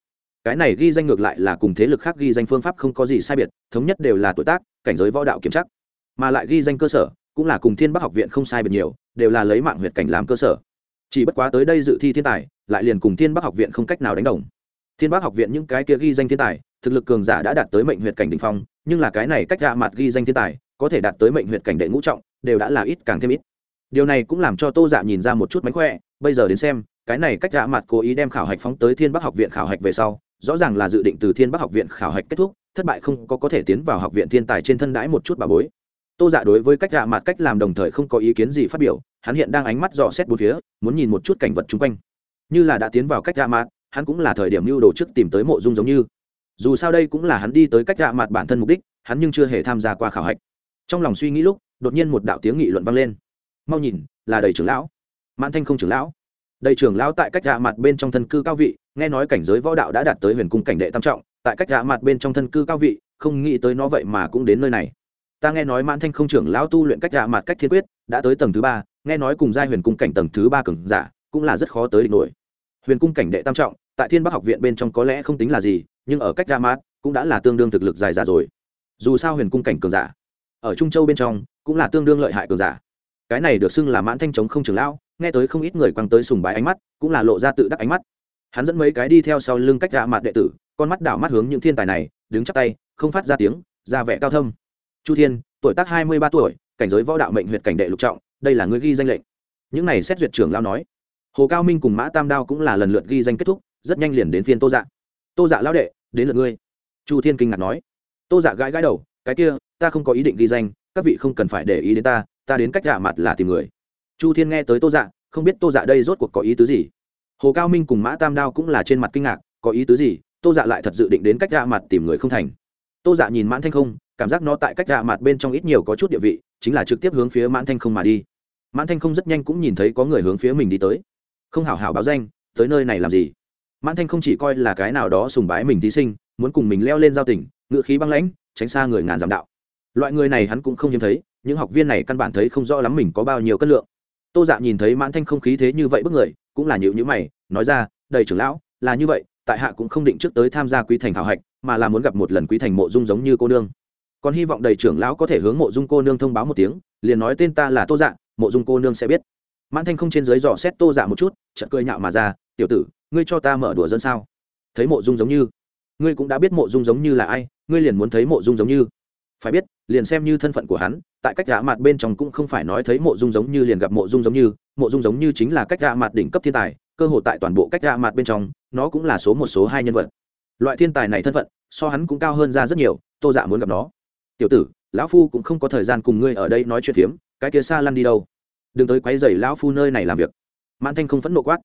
Cái này ghi danh ngược lại là cùng thế lực khác ghi danh phương pháp không có gì sai biệt, thống nhất đều là tuổi tác, cảnh giới võ đạo kiểm chắc mà lại ghi danh cơ sở, cũng là cùng thiên bắc học viện không sai biệt nhiều, đều là lấy mạng huyệt cảnh làm cơ sở. Chỉ bất quá tới đây dự thi thiên tài, lại liền cùng thiên bắc học viện không cách nào đánh đồng. Thiên bắc học viện những cái kia ghi danh thiên tài thực lực cường giả đã đạt tới mệnh huyệt cảnh đỉnh phong, nhưng là cái này cách gạ mặt ghi danh thiên tài, có thể đạt tới mệnh huyệt cảnh đệ ngũ trọng, đều đã là ít càng thêm ít. Điều này cũng làm cho tô dạ nhìn ra một chút mánh khỏe, bây giờ đến xem, cái này cách gạ mặt cố ý đem khảo hạch phóng tới thiên bắc học viện khảo hạch về sau, rõ ràng là dự định từ thiên bắc học viện khảo hạch kết thúc, thất bại không có có thể tiến vào học viện thiên tài trên thân đãi một chút bà bối. Tô dạ đối với cách gạ mặt cách làm đồng thời không có ý kiến gì phát biểu, hắn hiện đang ánh mắt dò xét bốn phía, muốn nhìn một chút cảnh vật xung quanh. Như là đã tiến vào cách gạ mặt, hắn cũng là thời điểm lưu đồ trước tìm tới mộ dung giống như dù sao đây cũng là hắn đi tới cách gạ mặt bản thân mục đích, hắn nhưng chưa hề tham gia qua khảo hạch. Trong lòng suy nghĩ lúc, đột nhiên một đạo tiếng nghị luận vang lên. Mau nhìn, là đầy trưởng lão. Mãn thanh không trưởng lão. Đầy trưởng lão tại cách gạ mặt bên trong thân cư cao vị, nghe nói cảnh giới võ đạo đã đạt tới huyền cung cảnh đệ tam trọng, tại cách gạ mặt bên trong thân cư cao vị, không nghĩ tới nó vậy mà cũng đến nơi này. Ta nghe nói mãn thanh không trưởng lão tu luyện cách gạ mặt cách thiên quyết, đã tới tầng thứ ba, nghe nói cùng giai huyền cung cảnh tầng thứ ba cường giả, cũng là rất khó tới địch nổi. Huyền cung cảnh đệ tam trọng, tại thiên bắc học viện bên trong có lẽ không tính là gì nhưng ở cách ra mát cũng đã là tương đương thực lực dài giả rồi. Dù sao huyền cung cảnh cường giả, ở trung châu bên trong cũng là tương đương lợi hại cường giả. Cái này được xưng là mãn thanh chống không trường lão, nghe tới không ít người quăng tới sùng bái ánh mắt, cũng là lộ ra tự đắc ánh mắt. Hắn dẫn mấy cái đi theo sau lưng cách ra mặt đệ tử, con mắt đảo mắt hướng những thiên tài này, đứng chắp tay, không phát ra tiếng, ra vẻ cao thâm. Chu thiên, tuổi tác hai mươi ba tuổi, cảnh giới võ đạo mệnh huyện cảnh đệ lục trọng, đây là người ghi danh lệnh. Những này xét duyệt trưởng lao nói. Hồ cao minh cùng mã tam đao cũng là lần lượt ghi danh kết thúc, rất nhanh liền đến phiên tô dạ tô dạ lão đệ, đến lượt ngươi. Chu thiên kinh ngạc nói. Tô dạ gãi gãi đầu, cái kia, ta không có ý định ghi danh, các vị không cần phải để ý đến ta ta đến cách dạ mặt là tìm người. Chu thiên nghe tới tô dạ không biết tô dạ đây rốt cuộc có ý tứ gì. Hồ cao minh cùng mã tam đao cũng là trên mặt kinh ngạc, có ý tứ gì? Tô dạ lại thật dự định đến cách dạ mặt tìm người không thành. Tô dạ nhìn mãn thanh không, cảm giác nó tại cách dạ mặt bên trong ít nhiều có chút địa vị, chính là trực tiếp hướng phía mãn thanh không mà đi. Mãn thanh không rất nhanh cũng nhìn thấy có người hướng phía mình đi tới. Không hảo hảo báo danh, tới nơi này làm gì? Mãn thanh không chỉ coi là cái nào đó sùng bái mình thí sinh, muốn cùng mình leo lên giao tỉnh ngựa khí băng lãnh, tránh xa người ngàn giảm đạo. Loại người này hắn cũng không hiếm thấy, những học viên này căn bản thấy không rõ lắm mình có bao nhiêu cân lượng. Tô dạ nhìn thấy mãn thanh không khí thế như vậy bức người, cũng là nhịu nhữ mày, nói ra, đầy trưởng lão, là như vậy, tại hạ cũng không định trước tới tham gia quý thành hảo hạch, mà là muốn gặp một lần quý thành mộ dung giống như cô nương. Còn hy vọng đầy trưởng lão có thể hướng mộ dung cô nương thông báo một tiếng, liền nói tên ta là tô dạ mộ dung cô nương sẽ biết. Mãn thanh không trên dưới dò xét tô dạ một chút, chợt cười nhạo mà ra, tiểu tử ngươi cho ta mở đùa dân sao? Thấy mộ dung giống như. Ngươi cũng đã biết mộ dung giống như là ai, ngươi liền muốn thấy mộ dung giống như. Phải biết, liền xem như thân phận của hắn, tại cách gã mặt bên trong cũng không phải nói thấy mộ dung giống như liền gặp mộ dung giống như, mộ dung giống như chính là cách gã mặt đỉnh cấp thiên tài, cơ hội tại toàn bộ cách gã mặt bên trong, nó cũng là số một, số hai nhân vật. Loại thiên tài này thân phận, so hắn cũng cao hơn ra rất nhiều, tô dạ muốn gặp nó. Tiểu tử, lão phu cũng không có thời gian cùng ngươi ở đây nói chuyện phiếm, cái kia xa lăn đi đâu? Đừng tới quấy rầy lão phu nơi này làm việc. Mãn thanh không phẫn nộ quát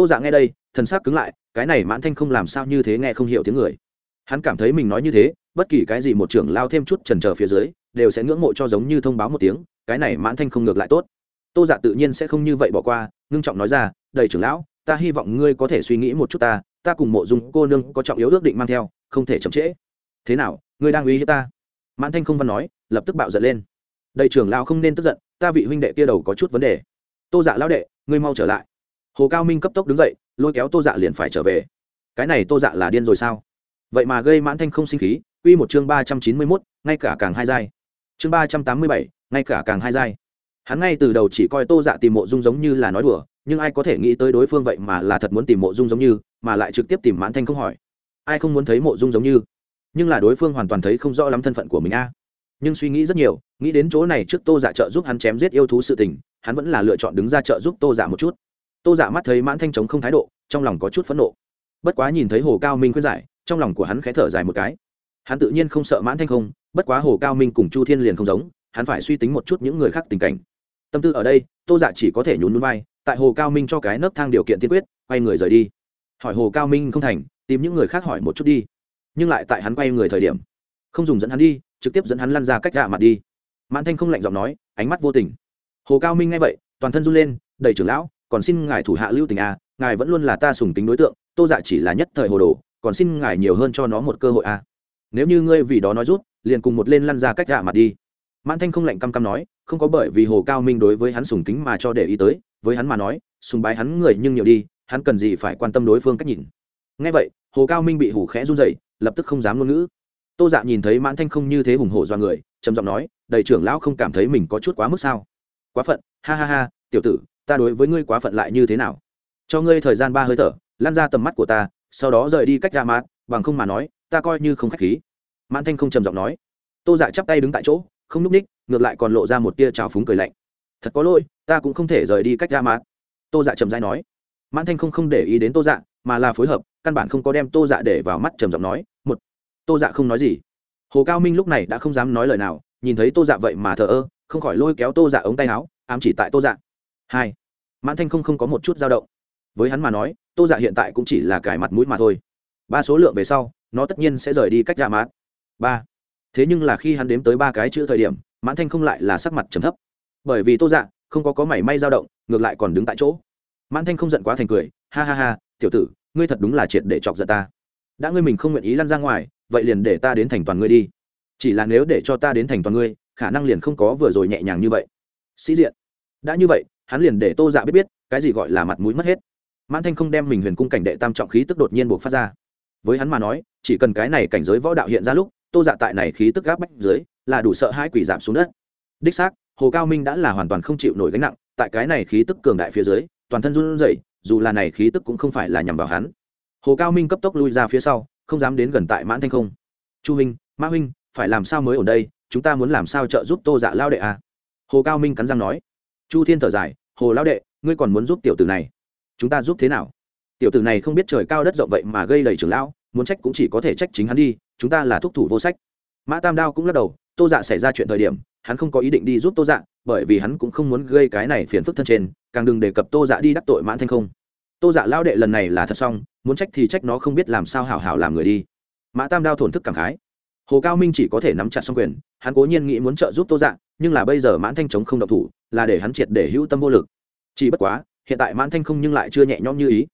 tô dạ nghe đây, thần sắc cứng lại, cái này mãn thanh không làm sao như thế nghe không hiểu tiếng người. Hắn cảm thấy mình nói như thế, bất kỳ cái gì một trưởng lao thêm chút trần trờ phía dưới, đều sẽ ngưỡng mộ cho giống như thông báo một tiếng, cái này mãn thanh không ngược lại tốt. Tô dạ tự nhiên sẽ không như vậy bỏ qua, ngưng trọng nói ra, đầy trưởng lão, ta hy vọng ngươi có thể suy nghĩ một chút ta ta cùng mộ dung cô nương có trọng yếu ước định mang theo, không thể chậm trễ. Thế nào, ngươi đang uy hiếp ta? Mãn thanh không văn nói, lập tức bạo giận lên. Đầy trưởng lão không nên tức giận, ta vị huynh đệ kia đầu có chút vấn đề. Tô dạ lão đệ, ngươi mau trở lại hồ cao minh cấp tốc đứng dậy, lôi kéo tô dạ liền phải trở về. Cái này tô dạ là điên rồi sao? Vậy mà gây mãn thanh không sinh khí, Quy một chương ba trăm chín mươi mốt, ngay cả càng hai giai. Chương ba trăm tám mươi bảy, ngay cả càng hai giai. Hắn ngay từ đầu chỉ coi tô dạ tìm mộ dung giống như là nói đùa, nhưng ai có thể nghĩ tới đối phương vậy mà là thật muốn tìm mộ dung giống như, mà lại trực tiếp tìm mãn thanh không hỏi. Ai không muốn thấy mộ dung giống như? Nhưng là đối phương hoàn toàn thấy không rõ lắm thân phận của mình a. Nhưng suy nghĩ rất nhiều, nghĩ đến chỗ này trước tô dạ trợ giúp hắn chém giết yêu thú sự tình, hắn vẫn là lựa chọn đứng ra trợ giúp tô dạ một chút tô dạ mắt thấy mãn thanh chống không thái độ, trong lòng có chút phẫn nộ. Bất quá nhìn thấy hồ cao minh khuyên giải, trong lòng của hắn khẽ thở dài một cái. Hắn tự nhiên không sợ mãn thanh không, bất quá hồ cao minh cùng chu thiên liền không giống, hắn phải suy tính một chút những người khác tình cảnh. Tâm tư ở đây, tô dạ chỉ có thể nhún núi vai, tại hồ cao minh cho cái nấc thang điều kiện tiên quyết, quay người rời đi. Hỏi hồ cao minh không thành, tìm những người khác hỏi một chút đi. Nhưng lại tại hắn quay người thời điểm, không dùng dẫn hắn đi, trực tiếp dẫn hắn lăn ra cách gạ mặt đi. Mãn thanh không lạnh giọng nói, ánh mắt vô tình. Hồ cao minh nghe vậy, toàn thân run lên đầy trưởng lão còn xin ngài thủ hạ lưu tình a, ngài vẫn luôn là ta sùng tính đối tượng, tô dạ chỉ là nhất thời hồ đồ, còn xin ngài nhiều hơn cho nó một cơ hội a. Nếu như ngươi vì đó nói rút, liền cùng một lên lăn ra cách gạ mặt đi. Mãn thanh không lạnh căm căm nói, không có bởi vì hồ cao minh đối với hắn sùng kính mà cho để ý tới, với hắn mà nói, sùng bái hắn người nhưng nhiều đi, hắn cần gì phải quan tâm đối phương cách nhìn. Ngay vậy, hồ cao minh bị hủ khẽ run dậy lập tức không dám ngôn ngữ. Tô dạ nhìn thấy mãn thanh không như thế hùng hổ do người, trầm giọng nói, đầy trưởng lão không cảm thấy mình có chút quá mức sao? Quá phận, ha ha ha, tiểu tử ta đối với ngươi quá phận lại như thế nào? Cho ngươi thời gian ba hơi thở lan ra tầm mắt của ta, sau đó rời đi cách dạ ra mát bằng không mà nói, ta coi như không k h á c h khí. Mãn thanh không trầm giọng nói. Tô dạ chắp tay đứng tại chỗ, không núp ních, ngược lại còn lộ ra một tia trào phúng cười lạnh. Thật có lỗi, ta cũng không thể rời đi cách dạ ra mát tô dạ trầm dai nói. Mãn thanh không không để ý đến tô dạ mà là phối hợp, căn bản không có đem tô dạ để vào mắt trầm giọng nói, một. Tô dạ không nói gì. Hồ cao minh lúc này đã không dám nói lời nào, nhìn thấy tô dạ vậy mà thờ ơ, không khỏi lôi kéo tô dạ ống tay áo, ám chỉ tại tô dạ. Hai mãn thanh không không có một chút dao động. Với hắn mà nói, tô dạ hiện tại cũng chỉ là cải mặt mũi mà thôi. Ba số lượng về sau, nó tất nhiên sẽ rời đi cách dạ mát ba. Thế nhưng là khi hắn đếm tới ba cái chữ thời điểm, mãn thanh không lại là sắc mặt trầm thấp. Bởi vì tô dạ không có có mảy may dao động, ngược lại còn đứng tại chỗ. Mãn thanh không giận quá thành cười, ha ha ha, tiểu tử, ngươi thật đúng là triệt để chọc giận ta. Đã ngươi mình không nguyện ý lăn ra ngoài, vậy liền để ta đến thành toàn ngươi đi. Chỉ là nếu để cho ta đến thành toàn ngươi, khả năng liền không có vừa rồi nhẹ nhàng như vậy. Sĩ diện. Đã như vậy hắn liền để tô dạ biết biết, cái gì gọi là mặt mũi mất hết. Mãn thanh không đem mình huyền cung cảnh đệ tam trọng khí tức đột nhiên buộc phát ra. Với hắn mà nói, chỉ cần cái này cảnh giới võ đạo hiện ra lúc, tô dạ tại này khí tức gáp bách dưới, là đủ sợ hai quỷ giảm xuống đất. Đích xác, hồ cao minh đã là hoàn toàn không chịu nổi gánh nặng, tại cái này khí tức cường đại phía dưới, toàn thân run rẩy, dù là này khí tức cũng không phải là nhằm vào hắn. Hồ cao minh cấp tốc lui ra phía sau, không dám đến gần tại mãn thanh không. Chu huynh mã huynh, phải làm sao mới ở đây? Chúng ta muốn làm sao trợ giúp tô dạ lao đệ à? hồ cao minh cắn răng nói. Chu thiên thở dài hồ lao đệ, ngươi còn muốn giúp tiểu tử này? Chúng ta giúp thế nào? Tiểu tử này không biết trời cao đất rộng vậy mà gây đầy trưởng lão, muốn trách cũng chỉ có thể trách chính hắn đi, chúng ta là thúc thủ vô sách. Mã tam đao cũng lắc đầu, tô dạ xảy ra chuyện thời điểm, hắn không có ý định đi giúp tô dạ bởi vì hắn cũng không muốn gây cái này phiền phức thân trên, càng đừng đề cập tô dạ đi đắc tội mãn thanh không. Tô dạ lao đệ lần này là thật xong, muốn trách thì trách nó không biết làm sao hảo hảo làm người đi. Mã tam đao thổn thức cảm khái. Hồ cao minh chỉ có thể nắm chặt xong quyền, hắn cố nhiên nghĩ muốn trợ giúp tô dạ nhưng là bây giờ mãn thanh chống không độc thủ là để hắn triệt để hữu tâm vô lực. Chỉ bất quá, hiện tại mãn thanh không nhưng lại chưa nhẹ nhõm như ý.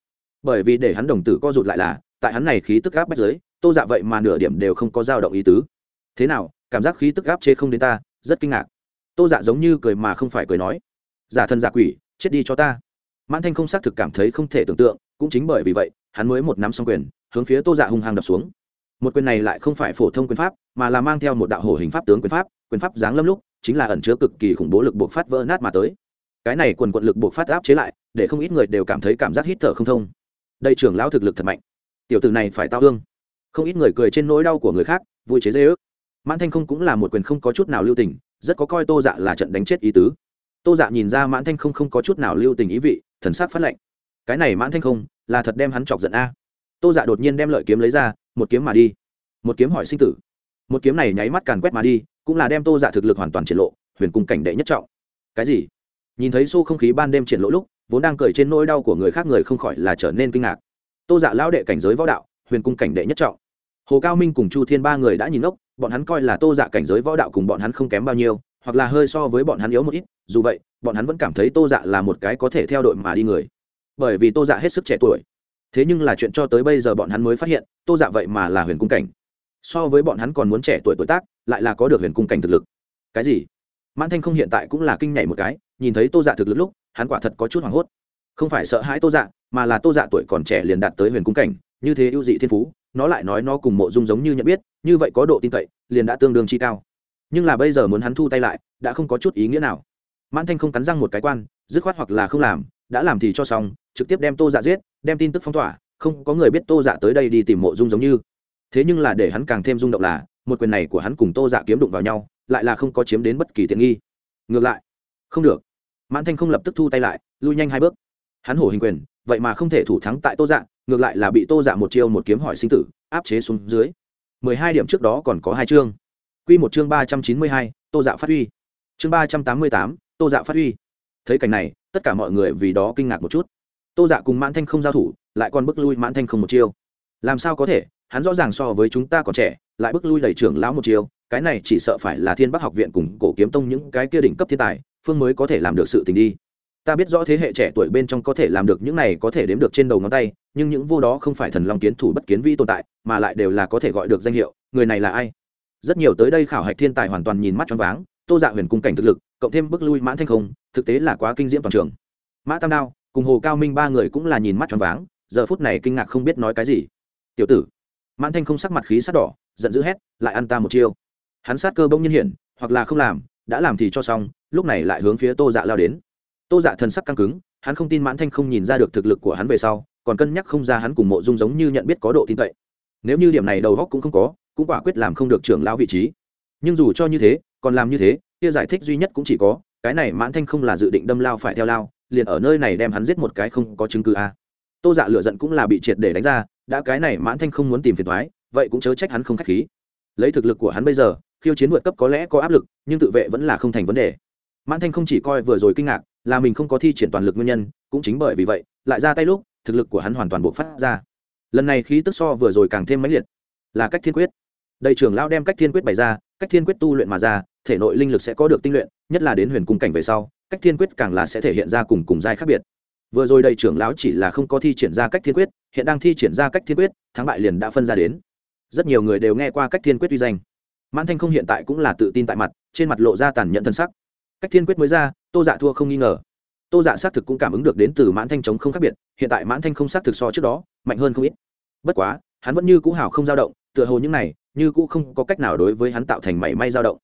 Bởi vì để hắn đồng tử co rụt lại là, tại hắn này khí tức gáp bách giới tô dạ vậy mà nửa điểm đều không có dao động ý tứ. Thế nào, cảm giác khí tức gáp chế không đến ta, rất kinh ngạc. Tô dạ giống như cười mà không phải cười nói. Giả thân giả quỷ, chết đi cho ta. Mãn thanh không xác thực cảm thấy không thể tưởng tượng, cũng chính bởi vì vậy, hắn mới một nắm xong quyền, hướng phía tô dạ hung hăng đập xuống. Một quyền này lại không phải phổ thông quyền pháp, mà là mang theo một đạo hổ hình pháp tướng quyền pháp quyền pháp giáng lâm lúc chính là ẩn chứa cực kỳ khủng bố lực buộc phát vỡ nát mà tới. Cái này quần quận lực buộc phát áp chế lại, để không ít người đều cảm thấy cảm giác hít thở không thông. Đây trưởng lão thực lực thật mạnh. Tiểu tử này phải tao hương không ít người cười trên nỗi đau của người khác, vui chế dê ước. Mãn thanh không cũng là một quyền không có chút nào lưu tình, rất có coi tô dạ là trận đánh chết ý tứ. Tô dạ nhìn ra mãn thanh không không có chút nào lưu tình ý vị, thần sắc phát lệnh. Cái này mãn thanh không, là thật đem hắn chọc giận a. Tô dạ đột nhiên đem lợi kiếm lấy ra, một kiếm mà đi. Một kiếm hỏi sinh tử. Một kiếm này nháy mắt càn quét mà đi cũng là đem tô dạ thực lực hoàn toàn triển lộ, huyền cung cảnh đệ nhất trọng. Cái gì? Nhìn thấy xô không khí ban đêm triển lộ lúc, vốn đang cười trên nỗi đau của người khác người không khỏi là trở nên kinh ngạc. Tô dạ lão đệ cảnh giới võ đạo, huyền cung cảnh đệ nhất trọng. Hồ cao minh cùng chu thiên ba người đã nhìn ốc bọn hắn coi là tô dạ cảnh giới võ đạo cùng bọn hắn không kém bao nhiêu, hoặc là hơi so với bọn hắn yếu một ít, dù vậy, bọn hắn vẫn cảm thấy tô dạ là một cái có thể theo đội mà đi người. Bởi vì tô dạ hết sức trẻ tuổi. Thế nhưng là chuyện cho tới bây giờ bọn hắn mới phát hiện, tô dạ vậy mà là huyền cung cảnh. So với bọn hắn còn muốn trẻ tuổi tuổi tác lại là có được huyền cung cảnh thực lực. Cái gì? Mãn thanh không hiện tại cũng là kinh nhảy một cái, nhìn thấy tô dạ thực lực lúc, hắn quả thật có chút hoảng hốt. Không phải sợ hãi tô dạ mà là tô dạ tuổi còn trẻ liền đạt tới huyền cung cảnh, như thế ưu dị thiên phú, nó lại nói nó cùng mộ dung giống như nhận biết, như vậy có độ tin cậy, liền đã tương đương chi cao. Nhưng là bây giờ muốn hắn thu tay lại, đã không có chút ý nghĩa nào. Mãn thanh không cắn răng một cái quan, dứt khoát hoặc là không làm, đã làm thì cho xong, trực tiếp đem tô dạ giết, đem tin tức phong tỏa, không có người biết tô dạ tới đây đi tìm mộ dung giống như. Thế nhưng là để hắn càng thêm rung động là một quyền này của hắn cùng tô dạ kiếm đụng vào nhau, lại là không có chiếm đến bất kỳ tiện nghi. Ngược lại, không được. Mãn thanh không lập tức thu tay lại, lui nhanh hai bước. Hắn hổ hình quyền, vậy mà không thể thủ thắng tại tô dạ ngược lại là bị tô dạ một chiêu một kiếm hỏi sinh tử, áp chế xuống dưới. Mười hai điểm trước đó còn có hai chương. Q một chương ba trăm chín mươi hai, tô dạ phát huy. Chương ba trăm tám mươi tám, tô dạ phát huy. Thấy cảnh này, tất cả mọi người vì đó kinh ngạc một chút. Tô dạ cùng mãn thanh không giao thủ, lại còn bước lui mãn thanh không một chiêu. Làm sao có thể? Hắn rõ ràng so với chúng ta còn trẻ lại bước lui đẩy trưởng lão một chiều, cái này chỉ sợ phải là thiên bắc học viện cùng cổ kiếm tông những cái kia đỉnh cấp thiên tài phương mới có thể làm được sự tình đi. Ta biết rõ thế hệ trẻ tuổi bên trong có thể làm được những này có thể đếm được trên đầu ngón tay nhưng những vô đó không phải thần long kiến thủ bất kiến vi tồn tại mà lại đều là có thể gọi được danh hiệu người này là ai? Rất nhiều tới đây khảo hạch thiên tài hoàn toàn nhìn mắt choáng váng tô dạ huyền cung cảnh thực lực cộng thêm bước lui mãn thanh không thực tế là quá kinh diễm toàn trường. Mã tam đao cùng hồ cao minh ba người cũng là nhìn mắt choáng váng giờ phút này kinh ngạc không biết nói cái gì. Tiểu tử. Mãn thanh không sắc mặt khí sắc đỏ giận dữ hét, lại ăn ta một chiêu. Hắn sát cơ bỗng nhiên hiển hoặc là không làm, đã làm thì cho xong, lúc này lại hướng phía tô dạ lao đến. Tô dạ thần sắc căng cứng, hắn không tin mãn thanh không nhìn ra được thực lực của hắn về sau, còn cân nhắc không ra hắn cùng mộ dung giống như nhận biết có độ tin cậy. Nếu như điểm này đầu góc cũng không có, cũng quả quyết làm không được trưởng lão vị trí. Nhưng dù cho như thế, còn làm như thế, kia giải thích duy nhất cũng chỉ có, cái này mãn thanh không là dự định đâm lao phải theo lao, liền ở nơi này đem hắn giết một cái không có chứng cứ a. À. tô dạ lựa giận cũng là bị triệt để đánh ra, đã cái này mãn thanh không muốn tìm phiền thoái vậy cũng chớ trách hắn không k h á c h khí. Lấy thực lực của hắn bây giờ, khiêu chiến vượt cấp có lẽ có áp lực, nhưng tự vệ vẫn là không thành vấn đề. Mãn thanh không chỉ coi vừa rồi kinh ngạc, là mình không có thi triển toàn lực nguyên nhân, cũng chính bởi vì vậy, lại ra tay lúc, thực lực của hắn hoàn toàn buộc phát ra. Lần này khí tức so vừa rồi càng thêm mãnh liệt. Là cách thiên quyết. Đầy trưởng lao đem cách thiên quyết bày ra, cách thiên quyết tu luyện mà ra, thể nội linh lực sẽ có được tinh luyện, nhất là đến huyền cung cảnh về sau, cách thiên quyết càng là sẽ thể hiện ra cùng cùng giai khác biệt. Vừa rồi đầy trưởng lão chỉ là không có thi triển ra cách thiên quyết, hiện đang thi triển ra cách thiên quyết, thắng bại liền đã phân ra đến rất nhiều người đều nghe qua cách thiên quyết uy danh. Mãn thanh không hiện tại cũng là tự tin tại mặt, trên mặt lộ ra tàn nhẫn thân sắc. Cách thiên quyết mới ra, tô dạ thua không nghi ngờ. Tô dạ xác thực cũng cảm ứng được đến từ mãn thanh chống không khác biệt, hiện tại mãn thanh không xác thực so trước đó, mạnh hơn không ít. Bất quá, hắn vẫn như cũ hào không dao động, tựa hồ những này, như cũ không có cách nào đối với hắn tạo thành mảy may dao động.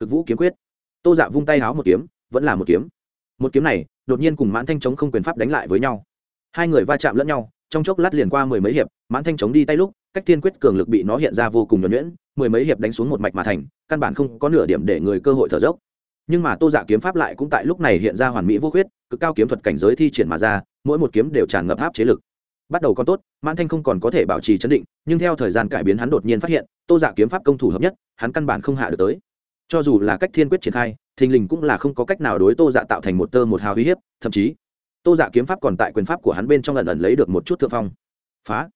Cực vũ kiếm quyết. Tô dạ vung tay háo một kiếm, vẫn là một kiếm. Một kiếm này, đột nhiên cùng mãn thanh chống không quyền pháp đánh lại với nhau. Hai người va chạm lẫn nhau, trong chốc lát liền qua mười mấy hiệp, mãn thanh chống đi tay lúc cách thiên quyết cường lực bị nó hiện ra vô cùng nhuẩn nhuyễn, mười mấy hiệp đánh xuống một mạch mà thành, căn bản không có nửa điểm để người cơ hội thở dốc. Nhưng mà tô dạ kiếm pháp lại cũng tại lúc này hiện ra hoàn mỹ vô khuyết, cực cao kiếm thuật cảnh giới thi triển mà ra, mỗi một kiếm đều tràn ngập áp chế lực. Bắt đầu còn tốt, mãn thanh không còn có thể bảo trì chấn định, nhưng theo thời gian cải biến hắn đột nhiên phát hiện, tô dạ kiếm pháp công thủ hợp nhất, hắn căn bản không hạ được tới. Cho dù là cách thiên quyết triển khai, thình lình cũng là không có cách nào đối tô dạ tạo thành một tơ một hào uy hiếp, thậm chí, tô dạ kiếm pháp còn tại quyền pháp của hắn bên trong lần ẩn lấy được một chút thượng phong. Phá!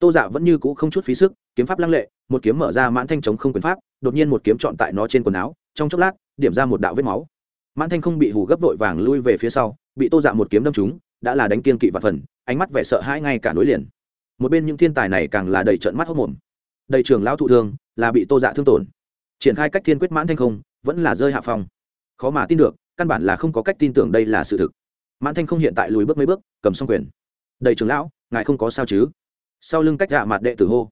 Tô dạ vẫn như c ũ không chút phí sức, kiếm pháp lăng lệ, một kiếm mở ra mãn thanh chống không quyền pháp, đột nhiên một kiếm chọn tại nó trên quần áo, trong chốc lát, điểm ra một đạo vết máu. Mãn thanh không bị hù gấp vội vàng lui về phía sau, bị tô dạ một kiếm đâm trúng, đã là đánh kiên kỵ và phần, ánh mắt vẻ sợ hãi ngay cả nối liền. Một bên những thiên tài này càng là đầy trận mắt hốc mồm đầy trường lão thụ thương, là bị tô dạ thương tổn. Triển khai cách thiên quyết mãn thanh không, vẫn là rơi hạ phong. Khó mà tin được, căn bản là không có cách tin tưởng đây là sự thực. Mãn thanh không hiện tại lùi bước mấy bước, cầm xong quyền. Đầy trường lão, ngài không có sao chứ? Sau lưng cách gạ mặt đệ tử hô,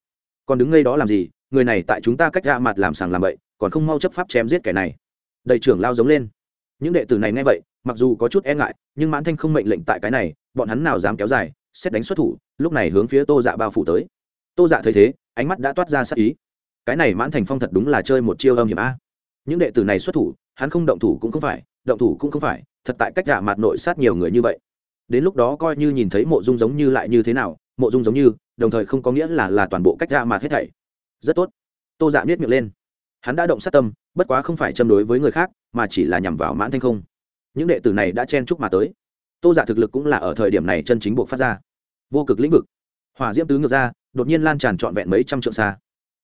còn đứng ngay đó làm gì? Người này tại chúng ta cách gạ mặt làm sàng làm bậy, còn không mau chấp pháp chém giết kẻ này. Đầy trưởng lao giống lên. Những đệ tử này nghe vậy, mặc dù có chút e ngại, nhưng mãn thanh không mệnh lệnh tại cái này, bọn hắn nào dám kéo dài, xét đánh xuất thủ, lúc này hướng phía tô dạ bao phủ tới. Tô dạ thấy thế, ánh mắt đã toát ra sắc ý. Cái này mãn thành phong thật đúng là chơi một chiêu âm hiểm a. Những đệ tử này xuất thủ, hắn không động thủ cũng không phải, động thủ cũng không phải, thật tại cách gạ mặt nội sát nhiều người như vậy. Đến lúc đó coi như nhìn thấy mộ dung giống như lại như thế nào mộ dung giống như, đồng thời không có nghĩa là là toàn bộ cách ra mặt hết thảy. Rất tốt. Tô dạ biết miệng lên. Hắn đã động sát tâm, bất quá không phải châm đối với người khác, mà chỉ là nhằm vào mãn thanh không. Những đệ tử này đã chen chúc mà tới. Tô giả dạ thực lực cũng là ở thời điểm này chân chính buộc phát ra. Vô cực lĩnh vực. Hỏa diễm tứ ngược ra, đột nhiên lan tràn trọn vẹn mấy trăm trượng xa.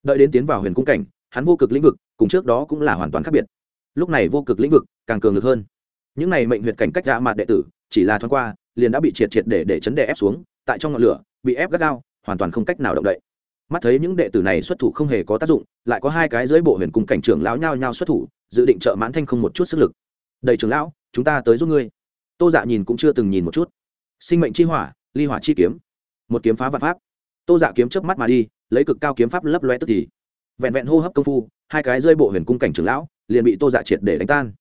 Đợi đến tiến vào huyền cung cảnh, hắn vô cực lĩnh vực, cùng trước đó cũng là hoàn toàn khác biệt. Lúc này vô cực lĩnh vực càng cường lực hơn. Những này mệnh huyệt cảnh cách dạ mạt đệ tử, chỉ là thoáng qua, liền đã bị triệt triệt để để chấn đè ép xuống, tại trong ngọn lửa bị ép gắt gao, hoàn toàn không cách nào động đậy. Mắt thấy những đệ tử này xuất thủ không hề có tác dụng, lại có hai cái dưới bộ huyền cùng cảnh trưởng lão nhao nhao xuất thủ, dự định trợ mãn thanh không một chút sức lực. Đầy trưởng lão, chúng ta tới giúp ngươi. Tô dạ nhìn cũng chưa từng nhìn một chút. Sinh mệnh chi hỏa, ly hỏa chi kiếm. Một kiếm phá vạn pháp. Tô dạ kiếm trước mắt mà đi, lấy cực cao kiếm pháp lấp loe tức thì. Vẹn vẹn hô hấp công phu, hai cái rơi bộ huyền cung cảnh trưởng lão liền bị tô dạ triệt để đánh tan.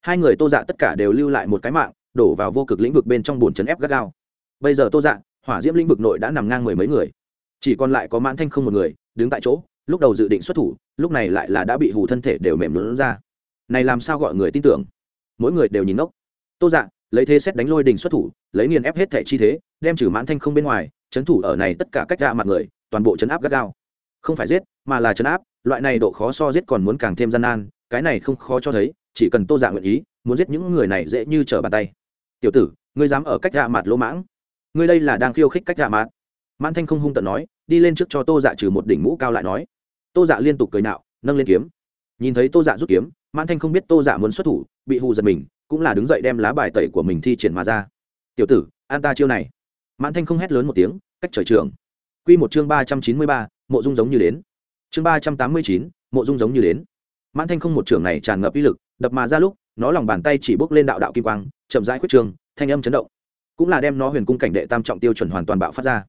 Hai người tô dạ tất cả đều lưu lại một cái mạng, đổ vào vô cực lĩnh vực bên trong bồn chấn ép gắt gao. Bây giờ tô dạ hỏa diễm lĩnh vực nội đã nằm ngang mười mấy người. Chỉ còn lại có mãn thanh không một người, đứng tại chỗ, lúc đầu dự định xuất thủ, lúc này lại là đã bị hù thân thể đều mềm lún ra. Này làm sao gọi người tin tưởng? Mỗi người đều nhìn ngốc. Tô dạ lấy thế xét đánh lôi đình xuất thủ, lấy nghiền ép hết thẻ chi thế, đem trừ mãn thanh không bên ngoài, chấn thủ ở này tất cả cách ra mặt người, toàn bộ chấn áp gắt gao. Không phải giết, mà là chấn áp, loại này độ khó so giết còn muốn càng thêm gian nan, cái này không khó cho thấy, chỉ cần tô dạ nguyện ý, muốn giết những người này dễ như trở bàn tay. Tiểu tử, ngươi dám ở cách ra mặt lỗ mãng ngươi đây là đang khiêu khích cách dạ mặt mãn thanh không hung tận nói, đi lên trước cho tô dạ trừ một đỉnh mũ cao lại nói. Tô dạ liên tục cười nạo, nâng lên kiếm. Nhìn thấy tô dạ rút kiếm mãn thanh không biết tô dạ muốn xuất thủ, bị hù giật mình, cũng là đứng dậy đem lá bài tẩy của mình thi triển mà ra. Tiểu tử, an ta chiêu này. Mãn thanh không hét lớn một tiếng, cách trời trường. Q một chương ba trăm chín mươi ba, mộ dung giống như đến. Chương ba trăm tám mươi chín, mộ dung giống như đến. Mãn thanh không một trường này tràn ngập uy lực, đập mà ra lúc, nó lòng bàn tay chỉ bốc lên đạo đạo kim quang, chậm rãi khuyết trường, thanh âm chấn động cũng là đem nó huyền cung cảnh đệ tam trọng tiêu chuẩn hoàn toàn bạo phát ra.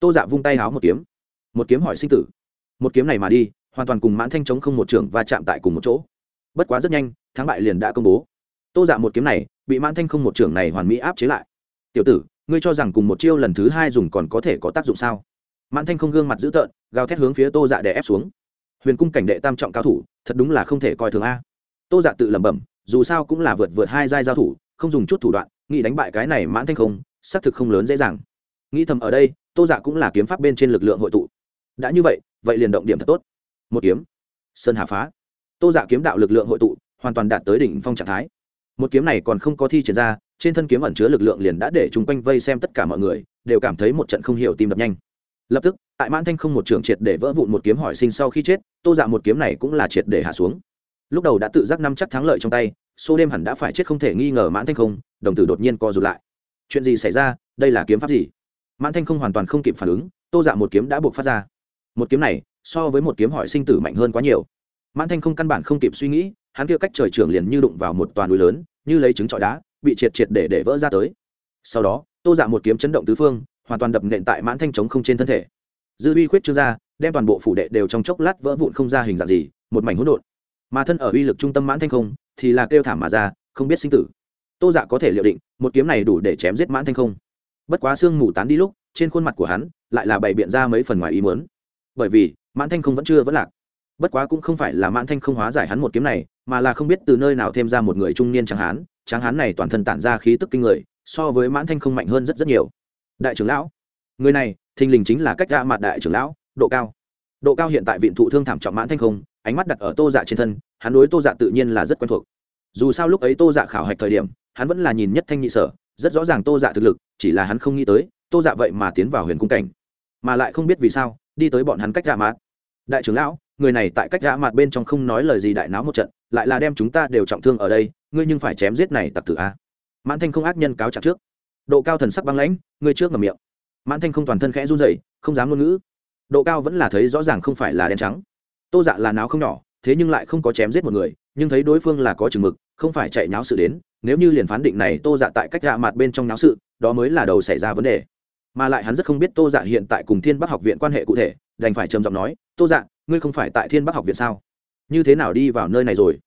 Tô dạ vung tay háo một kiếm. Một kiếm hỏi sinh tử. Một kiếm này mà đi, hoàn toàn cùng mãn thanh chống không một trường và chạm tại cùng một chỗ. Bất quá rất nhanh, thắng bại liền đã công bố. Tô dạ một kiếm này, bị mãn thanh không một trường này hoàn mỹ áp chế lại. Tiểu tử, ngươi cho rằng cùng một chiêu lần thứ hai dùng còn có thể có tác dụng sao? Mãn thanh không gương mặt dữ tợn, gào thét hướng phía tô dạ để ép xuống. Huyền cung cảnh đệ tam trọng cao thủ, thật đúng là không thể coi thường a. Tô dạ tự lẩm bẩm, dù sao cũng là vượt vượt hai giai giao thủ, không dùng chút thủ đoạn nghĩ đánh bại cái này mãn thanh không, xác thực không lớn dễ dàng. Nghĩ thầm ở đây, tô dạ cũng là kiếm pháp bên trên lực lượng hội tụ. Đã như vậy vậy liền động điểm thật tốt. Một kiếm. Sơn hà phá. Tô dạ kiếm đạo lực lượng hội tụ, hoàn toàn đạt tới đỉnh phong trạng thái. Một kiếm này còn không có thi triển ra, trên thân kiếm ẩn chứa lực lượng liền đã để chúng quanh vây xem tất cả mọi người, đều cảm thấy một trận không hiểu tim đập nhanh. Lập tức, tại mãn thanh không một trường triệt để vỡ vụn một kiếm hỏi sinh sau khi chết, tô dạ một kiếm này cũng là triệt để hạ xuống. Lúc đầu đã tự giác năm chắc thắng lợi trong tay, số đêm hẳn đã phải chết không thể nghi ngờ mãn thanh không đồng tử đột nhiên co rụt lại. Chuyện gì xảy ra? Đây là kiếm pháp gì? Mãn thanh không hoàn toàn không kịp phản ứng, tô dạ một kiếm đã buộc phát ra. Một kiếm này, so với một kiếm hỏi sinh tử mạnh hơn quá nhiều. Mãn thanh không căn bản không kịp suy nghĩ, hắn kia cách trời trưởng liền như đụng vào một toàn núi lớn, như lấy trứng trọi đá, bị triệt triệt để để vỡ ra tới. Sau đó, tô dạ một kiếm chấn động tứ phương, hoàn toàn đập nện tại mãn thanh trống không trên thân thể. Dư uy khuyết trương ra, đem toàn bộ phủ đệ đều trong chốc lát vỡ vụn không ra hình dạng gì, một mảnh hỗn độn. Mà thân ở uy lực trung tâm mãn thanh không, thì là kêu thảm mà ra, không biết sinh tử tô dạ có thể liệu định, một kiếm này đủ để chém giết mãn thanh không. Bất quá xương mù tán đi lúc, trên khuôn mặt của hắn, lại là bày biện ra mấy phần ngoài ý muốn. Bởi vì, mãn thanh không vẫn chưa vẫn lạc. Bất quá cũng không phải là mãn thanh không hóa giải hắn một kiếm này, mà là không biết từ nơi nào thêm ra một người trung niên tráng hán. Tráng hán này toàn thân tản ra khí tức kinh người, so với mãn thanh không mạnh hơn rất rất nhiều. Đại trưởng lão, người này, thình lình chính là cách gạ mặt đại trưởng lão, độ cao. Độ cao hiện tại viện thụ thương thảm trọng mãn thanh không, ánh mắt đặt ở tô dạ trên thân, hắn đối tô dạ tự nhiên là rất quen thuộc. Dù sao lúc ấy tô dạ khảo hạch thời điểm hắn vẫn là nhìn nhất thanh nhị sở, rất rõ ràng tô dạ thực lực, chỉ là hắn không nghĩ tới, tô dạ vậy mà tiến vào huyền cung cảnh, mà lại không biết vì sao, đi tới bọn hắn cách gạ mạt. Đại trưởng lão, người này tại cách gạ mạt bên trong không nói lời gì đại náo một trận, lại là đem chúng ta đều trọng thương ở đây, ngươi nhưng phải chém giết này tặc tử a. Mãn thanh không ác nhân cáo trạng trước. Độ cao thần sắc băng lãnh, ngươi trước ngầm miệng. Mãn thanh không toàn thân khẽ run rẩy, không dám ngôn ngữ. Độ cao vẫn là thấy rõ ràng không phải là đen trắng. Tô dạ là náo không nhỏ, thế nhưng lại không có chém giết một người nhưng thấy đối phương là có chừng mực, không phải chạy náo sự đến, nếu như liền phán định này tô dạ tại cách gạ mặt bên trong náo sự, đó mới là đầu xảy ra vấn đề. Mà lại hắn rất không biết tô dạ hiện tại cùng thiên bắc học viện quan hệ cụ thể, đành phải trầm giọng nói, tô dạ ngươi không phải tại thiên bắc học viện sao? Như thế nào đi vào nơi này rồi?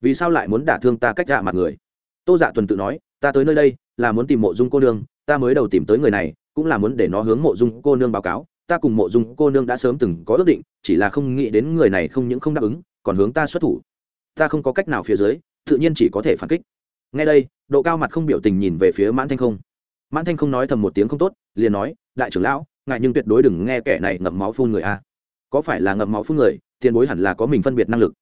Vì sao lại muốn đả thương ta cách gạ mặt người? Tô dạ tuần tự nói, ta tới nơi đây, là muốn tìm mộ dung cô nương, ta mới đầu tìm tới người này, cũng là muốn để nó hướng mộ dung cô nương báo cáo, ta cùng mộ dung cô nương đã sớm từng có ước định, chỉ là không nghĩ đến người này không những không đáp ứng, còn hướng ta xuất thủ ta không có cách nào phía dưới, tự nhiên chỉ có thể phản kích. Ngay đây, độ cao mặt không biểu tình nhìn về phía mãn thanh không. Mãn thanh không nói thầm một tiếng không tốt, liền nói, đại trưởng lão ngại nhưng tuyệt đối đừng nghe kẻ này ngậm máu phun người a. Có phải là ngậm máu phun người, tiền bối hẳn là có mình phân biệt năng lực.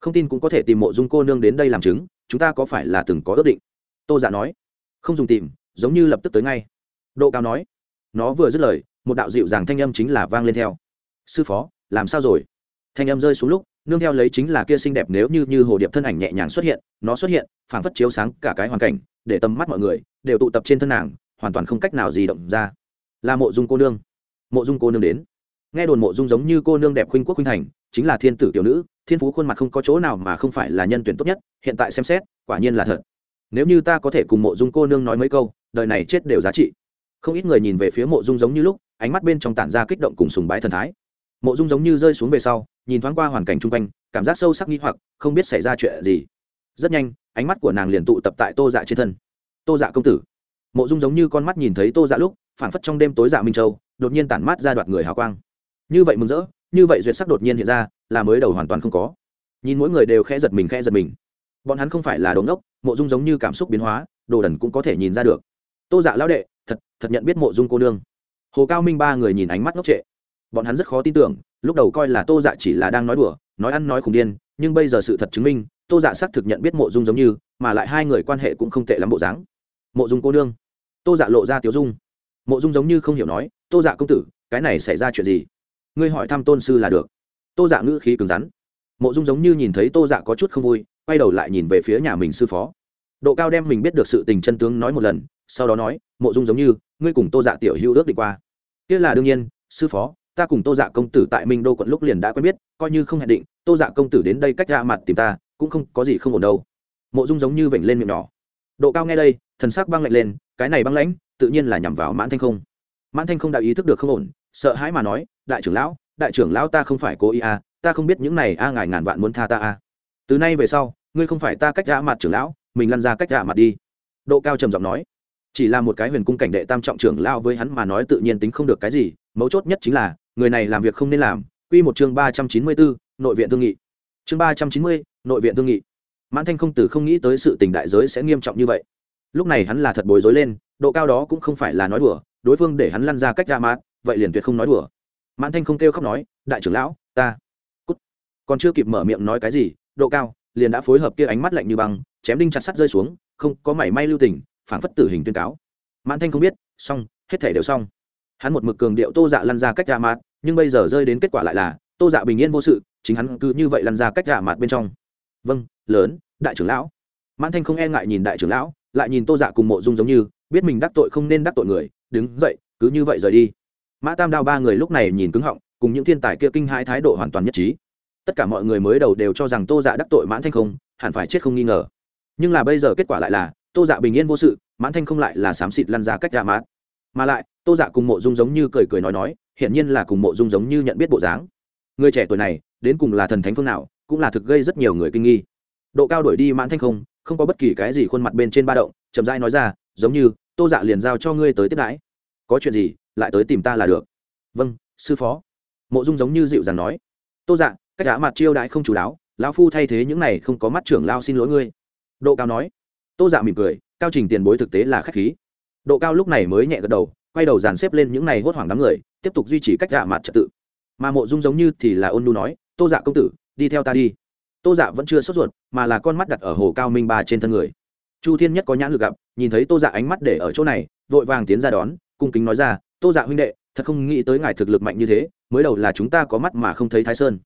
Không tin cũng có thể tìm mộ dung cô nương đến đây làm chứng, chúng ta có phải là từng có ước định? Tô giả dạ nói. Không dùng tìm, giống như lập tức tới ngay. Độ cao nói. Nó vừa dứt lời, một đạo dịu dàng thanh âm chính là vang lên theo. Sư phó, làm sao rồi? Thanh âm rơi xuống lúc nương theo lấy chính là kia xinh đẹp nếu như như hồ điệp thân ảnh nhẹ nhàng xuất hiện, nó xuất hiện, phảng phất chiếu sáng cả cái hoàn cảnh, để tầm mắt mọi người đều tụ tập trên thân nàng, hoàn toàn không cách nào gì động ra. Là mộ dung cô nương. Mộ dung cô nương đến. Nghe đồn mộ dung giống như cô nương đẹp khuynh quốc khuynh thành, chính là thiên tử tiểu nữ, thiên phú khuôn mặt không có chỗ nào mà không phải là nhân tuyển tốt nhất, hiện tại xem xét, quả nhiên là thật. Nếu như ta có thể cùng mộ dung cô nương nói mấy câu, đời này chết đều giá trị. Không ít người nhìn về phía mộ dung giống như lúc, ánh mắt bên trong tản ra kích động cùng sùng bái thần thái mộ dung giống như rơi xuống về sau, nhìn thoáng qua hoàn cảnh chung quanh, cảm giác sâu sắc nghi hoặc, không biết xảy ra chuyện gì. Rất nhanh, ánh mắt của nàng liền tụ tập tại tô dạ trên thân. Tô dạ công tử. Mộ dung giống như con mắt nhìn thấy tô dạ lúc phản phất trong đêm tối dạ minh châu, đột nhiên tản mát ra đoạt người hào quang. Như vậy mừng rỡ, như vậy duyệt sắc đột nhiên hiện ra, là mới đầu hoàn toàn không có. Nhìn mỗi người đều khẽ giật mình, khẽ giật mình. Bọn hắn không phải là đống ốc mộ dung giống như cảm xúc biến hóa, đồ đần cũng có thể nhìn ra được. Tô dạ lão đệ, thật thật nhận biết mộ dung cô nương. Hồ cao minh ba người nhìn ánh mắt ngốc trệ bọn hắn rất khó tin tưởng, lúc đầu coi là tô dạ chỉ là đang nói đùa, nói ăn nói khủng điên, nhưng bây giờ sự thật chứng minh, tô dạ xác thực nhận biết mộ dung giống như, mà lại hai người quan hệ cũng không tệ lắm bộ dáng. Mộ dung cô nương. Tô dạ lộ ra tiếu dung. Mộ dung giống như không hiểu nói, tô dạ công tử, cái này xảy ra chuyện gì? Ngươi hỏi thăm tôn sư là được. Tô dạ ngữ khí cứng rắn. Mộ dung giống như nhìn thấy tô dạ có chút không vui, quay đầu lại nhìn về phía nhà mình sư phó. Độ cao đem mình biết được sự tình chân tướng nói một lần, sau đó nói, mộ dung giống như, ngươi cùng tô dạ tiểu hữu ước đi qua. Kia là đương nhiên, sư phó ta cùng tô dạ công tử tại minh đô quận lúc liền đã quen biết, coi như không hẹn định, tô dạ công tử đến đây cách ra mặt tìm ta, cũng không có gì không ổn đâu. Mộ dung giống như vểnh lên miệng nhỏ. Độ cao nghe đây, thần sắc băng lạnh lên, cái này băng lãnh, tự nhiên là nhằm vào mãn thanh không. Mãn thanh không đã ý thức được không ổn, sợ hãi mà nói, đại trưởng lão, đại trưởng lão ta không phải cố ý à ta không biết những này a, ngài ngàn vạn muốn tha ta à. Từ nay về sau, ngươi không phải ta cách ra mặt trưởng lão, mình lăn ra cách ra mặt đi. Độ cao trầm giọng nói. Chỉ là một cái huyền cung cảnh đệ tam trọng trưởng lão với hắn mà nói tự nhiên tính không được cái gì, mấu chốt nhất chính là người này làm việc không nên làm, quy một chương ba trăm chín mươi bốn nội viện thương nghị. Chương ba trăm chín mươi, nội viện thương nghị. Mãn thanh không từ không nghĩ tới sự tình đại giới sẽ nghiêm trọng như vậy. Lúc này hắn là thật bối rối lên, độ cao đó cũng không phải là nói đùa, đối phương để hắn lăn ra cách ra mát, vậy liền tuyệt không nói đùa. Mãn thanh không kêu khóc nói, đại trưởng lão, ta cút. Còn chưa kịp mở miệng nói cái gì, độ cao liền đã phối hợp kia ánh mắt lạnh như băng, chém đinh chặt sắt rơi xuống, không có mảy may lưu tình phản phất tử hình tuyên cáo. Mãn thanh không biết, xong, hết thể đều xong. Hắn một mực cường điệu tô dạ lăn ra cách ra mát nhưng bây giờ rơi đến kết quả lại là tô dạ bình yên vô sự, chính hắn cứ như vậy lăn ra cách gạ mặt bên trong. Vâng lớn, đại trưởng lão. Mãn thanh không e ngại nhìn đại trưởng lão, lại nhìn tô dạ cùng mộ dung giống như, biết mình đắc tội không nên đắc tội người, đứng dậy, cứ như vậy rời đi. Mã tam đao ba người lúc này nhìn cứng họng, cùng những thiên tài kia kinh hai thái độ hoàn toàn nhất trí. Tất cả mọi người mới đầu đều cho rằng tô dạ đắc tội mãn thanh không, hẳn phải chết không nghi ngờ. Nhưng là bây giờ kết quả lại là, tô dạ bình yên vô sự, mãn thanh không lại là xám xịt lăn ra cách gạ mát mà lại, tô dạ cùng mộ dung giống như cười cười nói nói hiển nhiên là cùng mộ dung giống như nhận biết bộ dáng. Người trẻ tuổi này, đến cùng là thần thánh phương nào, cũng là thực gây rất nhiều người kinh nghi. Độ cao đổi đi mãn thanh không không có bất kỳ cái gì khuôn mặt bên trên ba động, chậm rãi nói ra, giống như, tô dạ liền giao cho ngươi tới tiếp đãi. Có chuyện gì, lại tới tìm ta là được. Vâng sư phó. Mộ dung giống như dịu dàng nói. Tô dạ cách đã mặt chiêu đãi không chú đáo, lão phu thay thế những này không có mắt trưởng lao xin lỗi ngươi. Độ cao nói. Tô dạ mỉm cười, cao trình tiền bối thực tế là k h á c h khí. Độ cao lúc này mới nhẹ gật đầu, quay đầu dàn xếp lên những này hốt hoảng đám người tiếp tục duy trì cách dạ mặt trật tự. Mà mộ dung giống như thì là ôn nu nói, tô dạ công tử, đi theo ta đi. Tô dạ vẫn chưa sốt ruột, mà là con mắt đặt ở hồ cao minh ba trên thân người. Chu thiên nhất có nhãn lực gặp, nhìn thấy tô dạ ánh mắt để ở chỗ này, vội vàng tiến ra đón, cung kính nói ra, tô dạ huynh đệ, thật không nghĩ tới ngài thực lực mạnh như thế, mới đầu là chúng ta có mắt mà không thấy thái sơn.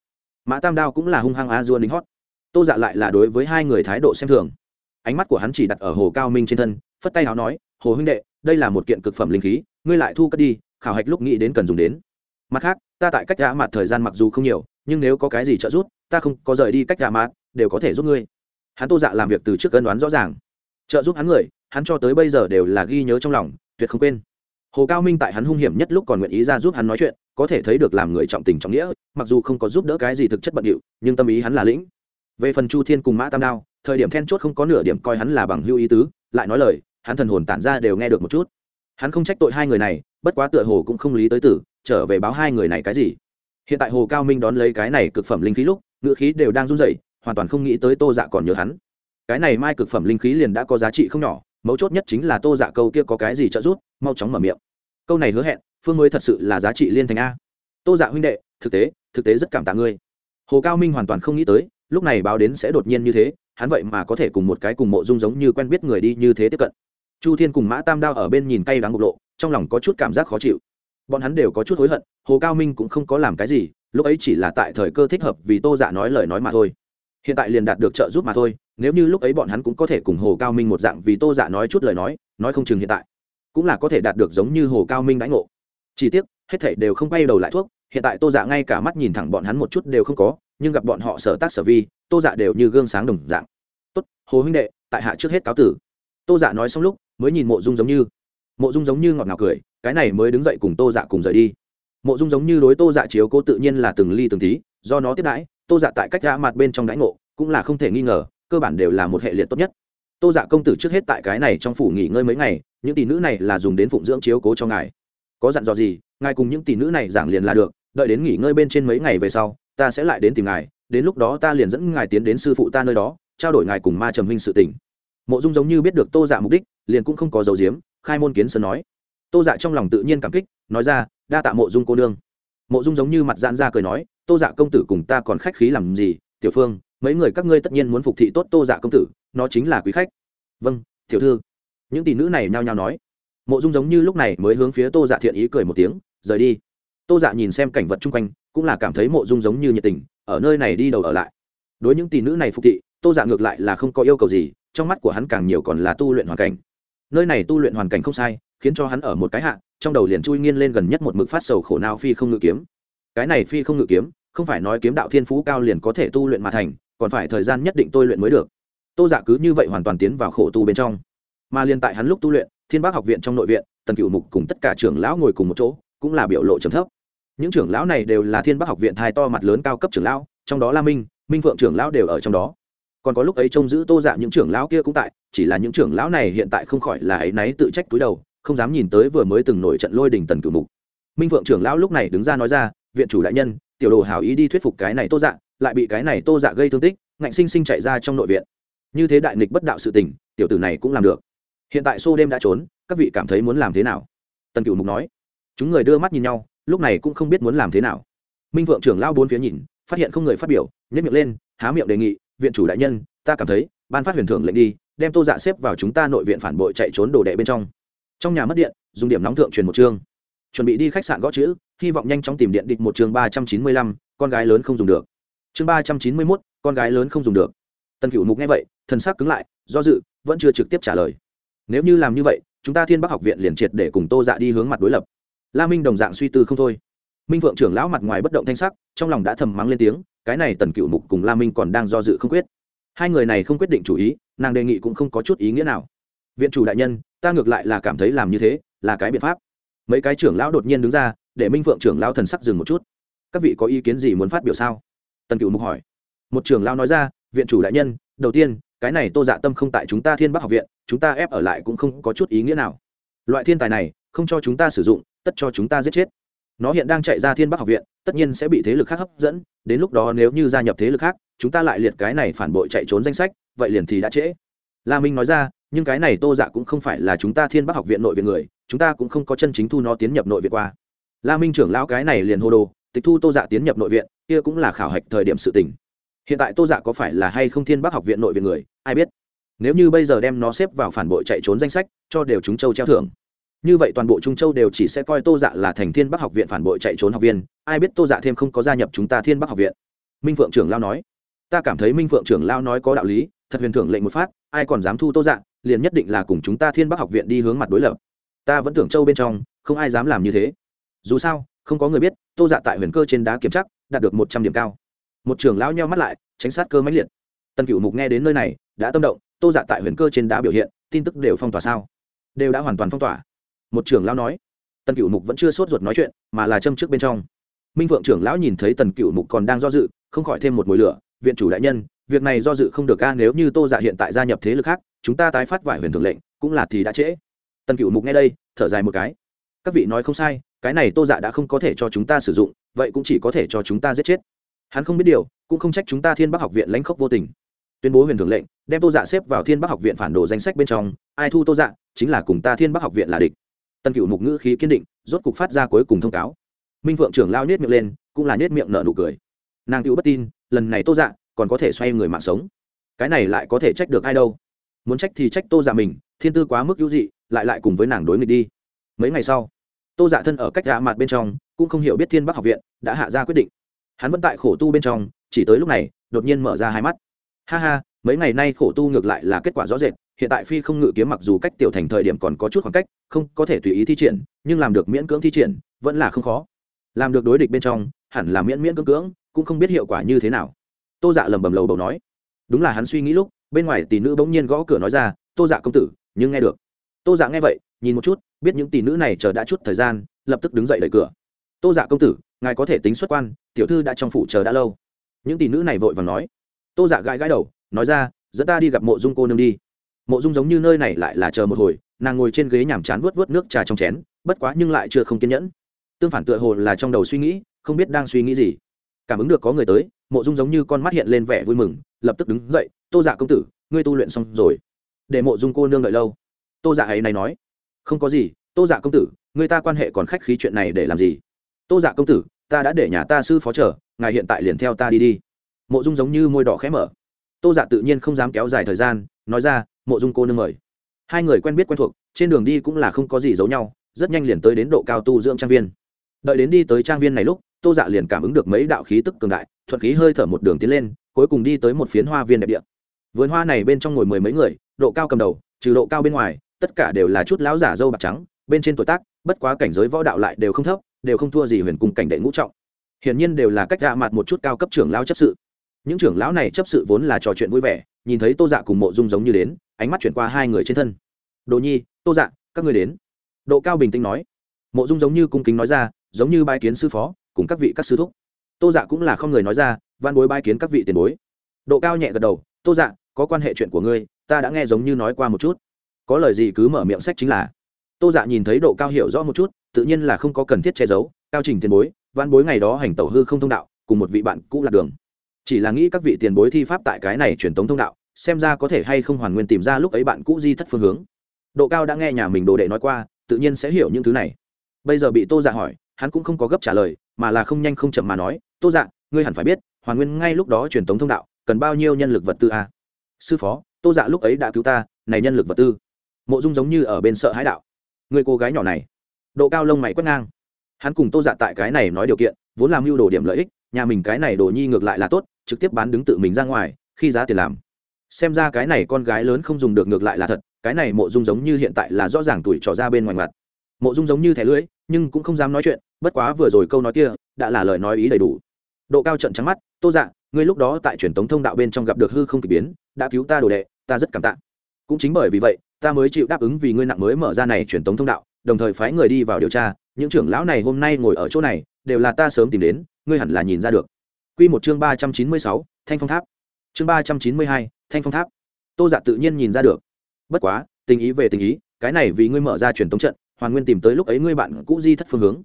Mã tam đao cũng là hung hăng a dua lính hót. Tô dạ lại là đối với hai người thái độ xem thường. Ánh mắt của hắn chỉ đặt ở hồ cao minh trên thân, phất tay áo nói, hồ huynh đệ, đây là một kiện cực phẩm linh khí, ngươi lại thu cất đi khảo hạch lúc nghĩ đến cần dùng đến. Mặt khác, ta tại cách gã mặt thời gian mặc dù không nhiều, nhưng nếu có cái gì trợ giúp, ta không có rời đi cách gã mặt đều có thể giúp ngươi. Hắn tô dạ làm việc từ trước cân đoán rõ ràng. Trợ giúp hắn người, hắn cho tới bây giờ đều là ghi nhớ trong lòng, tuyệt không quên. Hồ cao minh tại hắn hung hiểm nhất lúc còn nguyện ý ra giúp hắn nói chuyện, có thể thấy được làm người trọng tình trọng nghĩa, mặc dù không có giúp đỡ cái gì thực chất bận điệu, nhưng tâm ý hắn là lĩnh. Về phần chu thiên cùng mã tam đao, thời điểm then chốt không có nửa điểm coi hắn là bằng hưu ý tứ, lại nói lời, hắn thần hồn tản ra đều nghe được một chút hắn không trách tội hai người này, bất quá tựa hồ cũng không lý tới tử, trở về báo hai người này cái gì. Hiện tại hồ cao minh đón lấy cái này cực phẩm linh khí lúc, ngữ khí đều đang run rẩy, hoàn toàn không nghĩ tới tô dạ còn nhớ hắn. Cái này mai cực phẩm linh khí liền đã có giá trị không nhỏ, mấu chốt nhất chính là tô dạ câu kia có cái gì trợ giúp, mau chóng mở miệng. Câu này hứa hẹn, phương mới thật sự là giá trị liên thành a. Tô dạ huynh đệ, thực tế thực tế rất cảm tạ ngươi. Hồ cao minh hoàn toàn không nghĩ tới, lúc này báo đến sẽ đột nhiên như thế, hắn vậy mà có thể cùng một cái cùng mộ dung giống như quen biết người đi như thế tiếp cận chu thiên cùng mã tam đao ở bên nhìn cay đắng bộc lộ, trong lòng có chút cảm giác khó chịu. Bọn hắn đều có chút hối hận, hồ cao minh cũng không có làm cái gì, lúc ấy chỉ là tại thời cơ thích hợp vì tô dạ nói lời nói mà thôi. Hiện tại liền đạt được trợ giúp mà thôi, nếu như lúc ấy bọn hắn cũng có thể cùng hồ cao minh một dạng vì tô dạ nói chút lời nói nói không chừng hiện tại cũng là có thể đạt được giống như hồ cao minh đãi ngộ. Chỉ tiếc, hết thảy đều không bay đầu lại thuốc, hiện tại tô dạ ngay cả mắt nhìn thẳng bọn hắn một chút đều không có, nhưng gặp bọn họ sở tác sở vi, tô dạ đều như gương sáng đồng dạng. Tốt, hồ huynh đệ, tại hạ trước hết cáo tử. Tô dạ nói xong lúc mới nhìn mộ dung giống như. Mộ dung giống như ngọt ngào cười, cái này mới đứng dậy cùng tô dạ cùng rời đi. Mộ dung giống như đối tô dạ chiếu cố tự nhiên là từng ly từng tí, do nó tiếp đãi, tô dạ tại cách gã mặt bên trong đãi ngộ, cũng là không thể nghi ngờ, cơ bản đều là một hệ liệt tốt nhất. Tô dạ công tử trước hết tại cái này trong phủ nghỉ ngơi mấy ngày, những tỷ nữ này là dùng đến phụng dưỡng chiếu cố cho ngài. Có dặn dò gì, ngài cùng những tỷ nữ này giảng liền là được, đợi đến nghỉ ngơi bên trên mấy ngày về sau, ta sẽ lại đến tìm ngài, đến lúc đó ta liền dẫn ngài tiến đến sư phụ ta nơi đó, trao đổi ngài cùng ma trầm huynh sự tình mộ dung giống như biết được tô dạ mục đích, liền cũng không có dấu diếm khai môn kiến sơn nói. Tô dạ trong lòng tự nhiên cảm kích, nói ra, đa tạ mộ dung cô nương. Mộ dung giống như mặt dạn ra cười nói, tô dạ công tử cùng ta còn khách khí làm gì, tiểu phương, mấy người các ngươi tất nhiên muốn phục thị tốt tô dạ công tử, nó chính là quý khách. Vâng tiểu thư. Những tỷ nữ này nhao nhao nói. Mộ dung giống như lúc này mới hướng phía tô dạ thiện ý cười một tiếng, rời đi. Tô dạ nhìn xem cảnh vật chung quanh, cũng là cảm thấy mộ dung giống như nhiệt tình, ở nơi này đi đầu ở lại. Đối những tỷ nữ này phục thị, tô dạ ngược lại là không có yêu cầu gì trong mắt của hắn càng nhiều còn là tu luyện hoàn cảnh. Nơi này tu luyện hoàn cảnh không sai, khiến cho hắn ở một cái hạ, trong đầu liền chui nghiên lên gần nhất một mực phát sầu khổ nào phi không ngự kiếm. Cái này phi không ngự kiếm, không phải nói kiếm đạo thiên phú cao liền có thể tu luyện mà thành, còn phải thời gian nhất định tôi luyện mới được. Tô dạ cứ như vậy hoàn toàn tiến vào khổ tu bên trong. Mà liên tại hắn lúc tu luyện, thiên bác học viện trong nội viện, tần cựu mục cùng tất cả trưởng lão ngồi cùng một chỗ, cũng là biểu lộ trầm thấp. Những trưởng lão này đều là thiên bác học viện thai to mặt lớn cao cấp trưởng lão, trong đó la minh minh phượng trưởng lão đều ở trong đó còn có lúc ấy trông giữ tô dạ những trưởng lão kia cũng tại, chỉ là những trưởng lão này hiện tại không khỏi là ấy náy tự trách túi đầu, không dám nhìn tới vừa mới từng nổi trận lôi đình tần cửu mục. Minh phượng trưởng lão lúc này đứng ra nói ra, viện chủ đại nhân, tiểu đồ hảo ý đi thuyết phục cái này tô dạ lại bị cái này tô dạ gây thương tích, ngạnh sinh sinh chạy ra trong nội viện. Như thế đại nghịch bất đạo sự tình, tiểu tử này cũng làm được. Hiện tại xô đêm đã trốn, các vị cảm thấy muốn làm thế nào? Tần cửu mục nói. Chúng người đưa mắt nhìn nhau, lúc này cũng không biết muốn làm thế nào. Minh vượng trưởng lao bốn phía nhìn, phát hiện không người phát biểu nhất miệng lên, há miệng đề nghị viện chủ đại nhân, ta cảm thấy, ban phát huyền thưởng lệnh đi, đem tô dạ xếp vào chúng ta nội viện phản bội chạy trốn đồ đệ bên trong. Trong nhà mất điện, dùng điểm nóng thượng truyền một chương. Chuẩn bị đi khách sạn gõ chữ, hy vọng nhanh chóng tìm điện địch một chương ba trăm chín mươi lăm, con gái lớn không dùng được. Chương ba trăm chín mươi mốt, con gái lớn không dùng được. Tần cựu mục nghe vậy, thần sắc cứng lại, do dự, vẫn chưa trực tiếp trả lời. Nếu như làm như vậy, chúng ta thiên bắc học viện liền triệt để cùng tô dạ đi hướng mặt đối lập. La minh đồng dạng suy tư không thôi. Minh vượng trưởng lão mặt ngoài bất động thanh sắc, trong lòng đã thầm mắng lên tiếng cái này tần cựu mục cùng la minh còn đang do dự không quyết. Hai người này không quyết định chủ ý, nàng đề nghị cũng không có chút ý nghĩa nào. Viện chủ đại nhân, ta ngược lại là cảm thấy làm như thế là cái biện pháp. Mấy cái trưởng lão đột nhiên đứng ra, để minh vượng trưởng lão thần sắc dừng một chút. Các vị có ý kiến gì muốn phát biểu sao? Tần cựu mục hỏi. Một trưởng lão nói ra, viện chủ đại nhân, đầu tiên, cái này tô dạ tâm không tại chúng ta thiên bắc học viện, chúng ta ép ở lại cũng không có chút ý nghĩa nào. Loại thiên tài này, không cho chúng ta sử dụng, tất cho chúng ta giết chết nó hiện đang chạy ra thiên bắc học viện, tất nhiên sẽ bị thế lực khác hấp dẫn, đến lúc đó nếu như gia nhập thế lực khác, chúng ta lại liệt cái này phản bội chạy trốn danh sách, vậy liền thì đã trễ. La minh nói ra, nhưng cái này tô dạ cũng không phải là chúng ta thiên bắc học viện nội viện người, chúng ta cũng không có chân chính thu nó tiến nhập nội viện qua. La minh trưởng lão cái này liền hô đồ, tịch thu tô dạ tiến nhập nội viện, kia cũng là khảo hạch thời điểm sự tình. Hiện tại tô dạ có phải là hay không thiên bắc học viện nội viện người, ai biết. Nếu như bây giờ đem nó xếp vào phản bội chạy trốn danh sách, cho đều chúng châu treo thưởng như vậy toàn bộ trung châu đều chỉ sẽ coi tô dạ là thành thiên bắc học viện phản bội chạy trốn học viên, ai biết tô dạ thêm không có gia nhập chúng ta thiên bắc học viện. Minh phượng trưởng lao nói. Ta cảm thấy minh phượng trưởng lao nói có đạo lý, thật huyền thưởng lệnh một phát, ai còn dám thu tô dạ liền nhất định là cùng chúng ta thiên bắc học viện đi hướng mặt đối lập. Ta vẫn tưởng châu bên trong, không ai dám làm như thế. Dù sao, không có người biết, tô dạ tại huyền cơ trên đá kiểm chắc, đạt được một trăm điểm cao. Một trưởng lão nheo mắt lại, tránh sát cơ mãnh liệt. Tần cựu mục nghe đến nơi này, đã tâm động, tô dạ tại huyền cơ trên đá biểu hiện, tin tức đều phong tỏa sao? Đều đã hoàn toàn phong tỏa một trưởng lão nói. Tần cựu mục vẫn chưa sốt ruột nói chuyện, mà là châm trước bên trong. Minh Vượng trưởng lão nhìn thấy tần cựu mục còn đang do dự, không khỏi thêm một mùi lửa. Viện chủ đại nhân, việc này do dự không được ca nếu như tô dạ hiện tại gia nhập thế lực khác, chúng ta tái phát vải huyền thường lệnh, cũng là thì đã trễ. Tần cựu mục nghe đây, thở dài một cái. Các vị nói không sai, cái này tô dạ đã không có thể cho chúng ta sử dụng, vậy cũng chỉ có thể cho chúng ta giết chết. Hắn không biết điều, cũng không trách chúng ta thiên bắc học viện lãnh khốc vô tình. Tuyên bố huyền thường lệnh, đem tô dạ xếp vào thiên bắc học viện phản đồ danh sách bên trong, ai thu tô dạ chính là cùng ta thiên bắc học viện là địch tân cựu mục ngữ khí kiên định, rốt cục phát ra cuối cùng thông cáo. Minh phượng trưởng lao nhét miệng lên, cũng là nhét miệng nở nụ cười. Nàng cựu bất tin, lần này tô dạ còn có thể xoay người mạng sống. Cái này lại có thể trách được ai đâu. Muốn trách thì trách tô dạ mình, thiên tư quá mức hữu dị, lại lại cùng với nàng đối nghịch đi. Mấy ngày sau, tô dạ thân ở cách dạ gã mặt bên trong, cũng không hiểu biết thiên bắc học viện, đã hạ ra quyết định. Hắn vẫn tại khổ tu bên trong, chỉ tới lúc này, đột nhiên mở ra hai mắt. Ha ha, mấy ngày nay khổ tu ngược lại là kết quả rõ rệt hiện tại phi không ngự kiếm mặc dù cách tiểu thành thời điểm còn có chút khoảng cách, không có thể tùy ý thi triển, nhưng làm được miễn cưỡng thi triển, vẫn là không khó. Làm được đối địch bên trong, hẳn là miễn miễn cưỡng cưỡng, cũng không biết hiệu quả như thế nào. Tô dạ lầm bầm lầu bầu nói. Đúng là hắn suy nghĩ lúc, bên ngoài tỷ nữ bỗng nhiên gõ cửa nói ra, tô dạ công tử, nhưng nghe được. Tô dạ nghe vậy, nhìn một chút, biết những tỷ nữ này chờ đã chút thời gian, lập tức đứng dậy đẩy cửa. Tô dạ công tử, ngài có thể tính xuất quan, tiểu thư đã trong phủ chờ đã lâu. Những tỷ nữ này vội vàng nói. Tô dạ gãi gãi đầu, nói ra, dẫn ta đi gặp mộ dung cô nương đi mộ dung giống như nơi này lại là chờ một hồi, nàng ngồi trên ghế nhàm chán vớt vớt nước trà trong chén, bất quá nhưng lại chưa không kiên nhẫn. Tương phản tựa hồ là trong đầu suy nghĩ, không biết đang suy nghĩ gì. Cảm ứng được có người tới, mộ dung giống như con mắt hiện lên vẻ vui mừng, lập tức đứng dậy, tô dạ công tử, ngươi tu luyện xong rồi. Để mộ dung cô nương đợi lâu. Tô dạ ấy này nói, không có gì, tô dạ công tử, người ta quan hệ còn khách khí chuyện này để làm gì? Tô dạ công tử, ta đã để nhà ta sư phó chờ, ngài hiện tại liền theo ta đi đi. Mộ dung giống như môi đỏ khẽ mở. Tô dạ tự nhiên không dám kéo dài thời gian, nói ra mộ dung cô nương mời. Hai người quen biết quen thuộc, trên đường đi cũng là không có gì giấu nhau, rất nhanh liền tới đến độ cao tu dưỡng trang viên. Đợi đến đi tới trang viên này lúc, tô dạ liền cảm ứng được mấy đạo khí tức cường đại, thuận khí hơi thở một đường tiến lên, cuối cùng đi tới một phiến hoa viên đẹp địa. Vườn hoa này bên trong ngồi mười mấy người, độ cao cầm đầu, trừ độ cao bên ngoài, tất cả đều là chút lão giả dâu bạc trắng, bên trên tuổi tác, bất quá cảnh giới võ đạo lại đều không thấp, đều không thua gì huyền cùng cảnh đệ ngũ trọng. Hiển nhiên đều là cách hạ mặt một chút cao cấp trưởng lao chấp sự những trưởng lão này chấp sự vốn là trò chuyện vui vẻ, nhìn thấy tô dạ cùng mộ dung giống như đến, ánh mắt chuyển qua hai người trên thân. Đồ nhi, tô dạ các người đến. Độ cao bình tĩnh nói. Mộ dung giống như cung kính nói ra, giống như bái kiến sư phó, cùng các vị các sư thúc. Tô dạ cũng là không người nói ra van bối bái kiến các vị tiền bối. Độ cao nhẹ gật đầu, tô dạ có quan hệ chuyện của ngươi, ta đã nghe giống như nói qua một chút. Có lời gì cứ mở miệng sách chính là. Tô dạ nhìn thấy độ cao hiểu rõ một chút, tự nhiên là không có cần thiết che giấu. Cao trình tiền bối van bối ngày đó hành tẩu hư không thông đạo, cùng một vị bạn cũ lạc đường chỉ là nghĩ các vị tiền bối thi pháp tại cái này truyền tống thông đạo, xem ra có thể hay không hoàn nguyên tìm ra lúc ấy bạn cũ di thất phương hướng. Độ cao đã nghe nhà mình đồ đệ nói qua, tự nhiên sẽ hiểu những thứ này. Bây giờ bị tô dạ hỏi, hắn cũng không có gấp trả lời, mà là không nhanh không chậm mà nói, tô dạ ngươi hẳn phải biết, hoàn nguyên ngay lúc đó truyền tống thông đạo, cần bao nhiêu nhân lực vật tư a? À? sư phó, tô dạ lúc ấy đã cứu ta, này nhân lực vật tư. Mộ dung giống như ở bên sợ hãi đạo. Người cô gái nhỏ này. Độ cao lông mày quét ngang. Hắn cùng tô dạ tại cái này nói điều kiện, vốn làm mưu đồ điểm lợi ích nhà mình cái này đồ nhi ngược lại là tốt, trực tiếp bán đứng tự mình ra ngoài, khi giá tiền làm. Xem ra cái này con gái lớn không dùng được ngược lại là thật, cái này mộ dung giống như hiện tại là rõ ràng tuổi trò ra bên ngoài mặt. Mộ dung giống như thẻ lưỡi, nhưng cũng không dám nói chuyện, bất quá vừa rồi câu nói kia, đã là lời nói ý đầy đủ. Độ cao trận trắng mắt, tô dạ ngươi lúc đó tại truyền tống thông đạo bên trong gặp được hư không k ỳ biến, đã cứu ta đồ đệ, ta rất cảm tạ. Cũng chính bởi vì vậy, ta mới chịu đáp ứng vì ngươi nặng mới mở ra này truyền tống thông đạo, đồng thời phái người đi vào điều tra, những trưởng lão này hôm nay ngồi ở chỗ này, đều là ta sớm tìm đến ngươi hẳn là nhìn ra được. Quy một chương ba trăm chín mươi sáu, thanh phong tháp. Chương ba trăm chín mươi hai, thanh phong tháp. Tô dạ tự nhiên nhìn ra được. Bất quá, tình ý về tình ý, cái này vì ngươi mở ra truyền tống trận, hoàn nguyên tìm tới lúc ấy ngươi bạn cũ di thất phương hướng.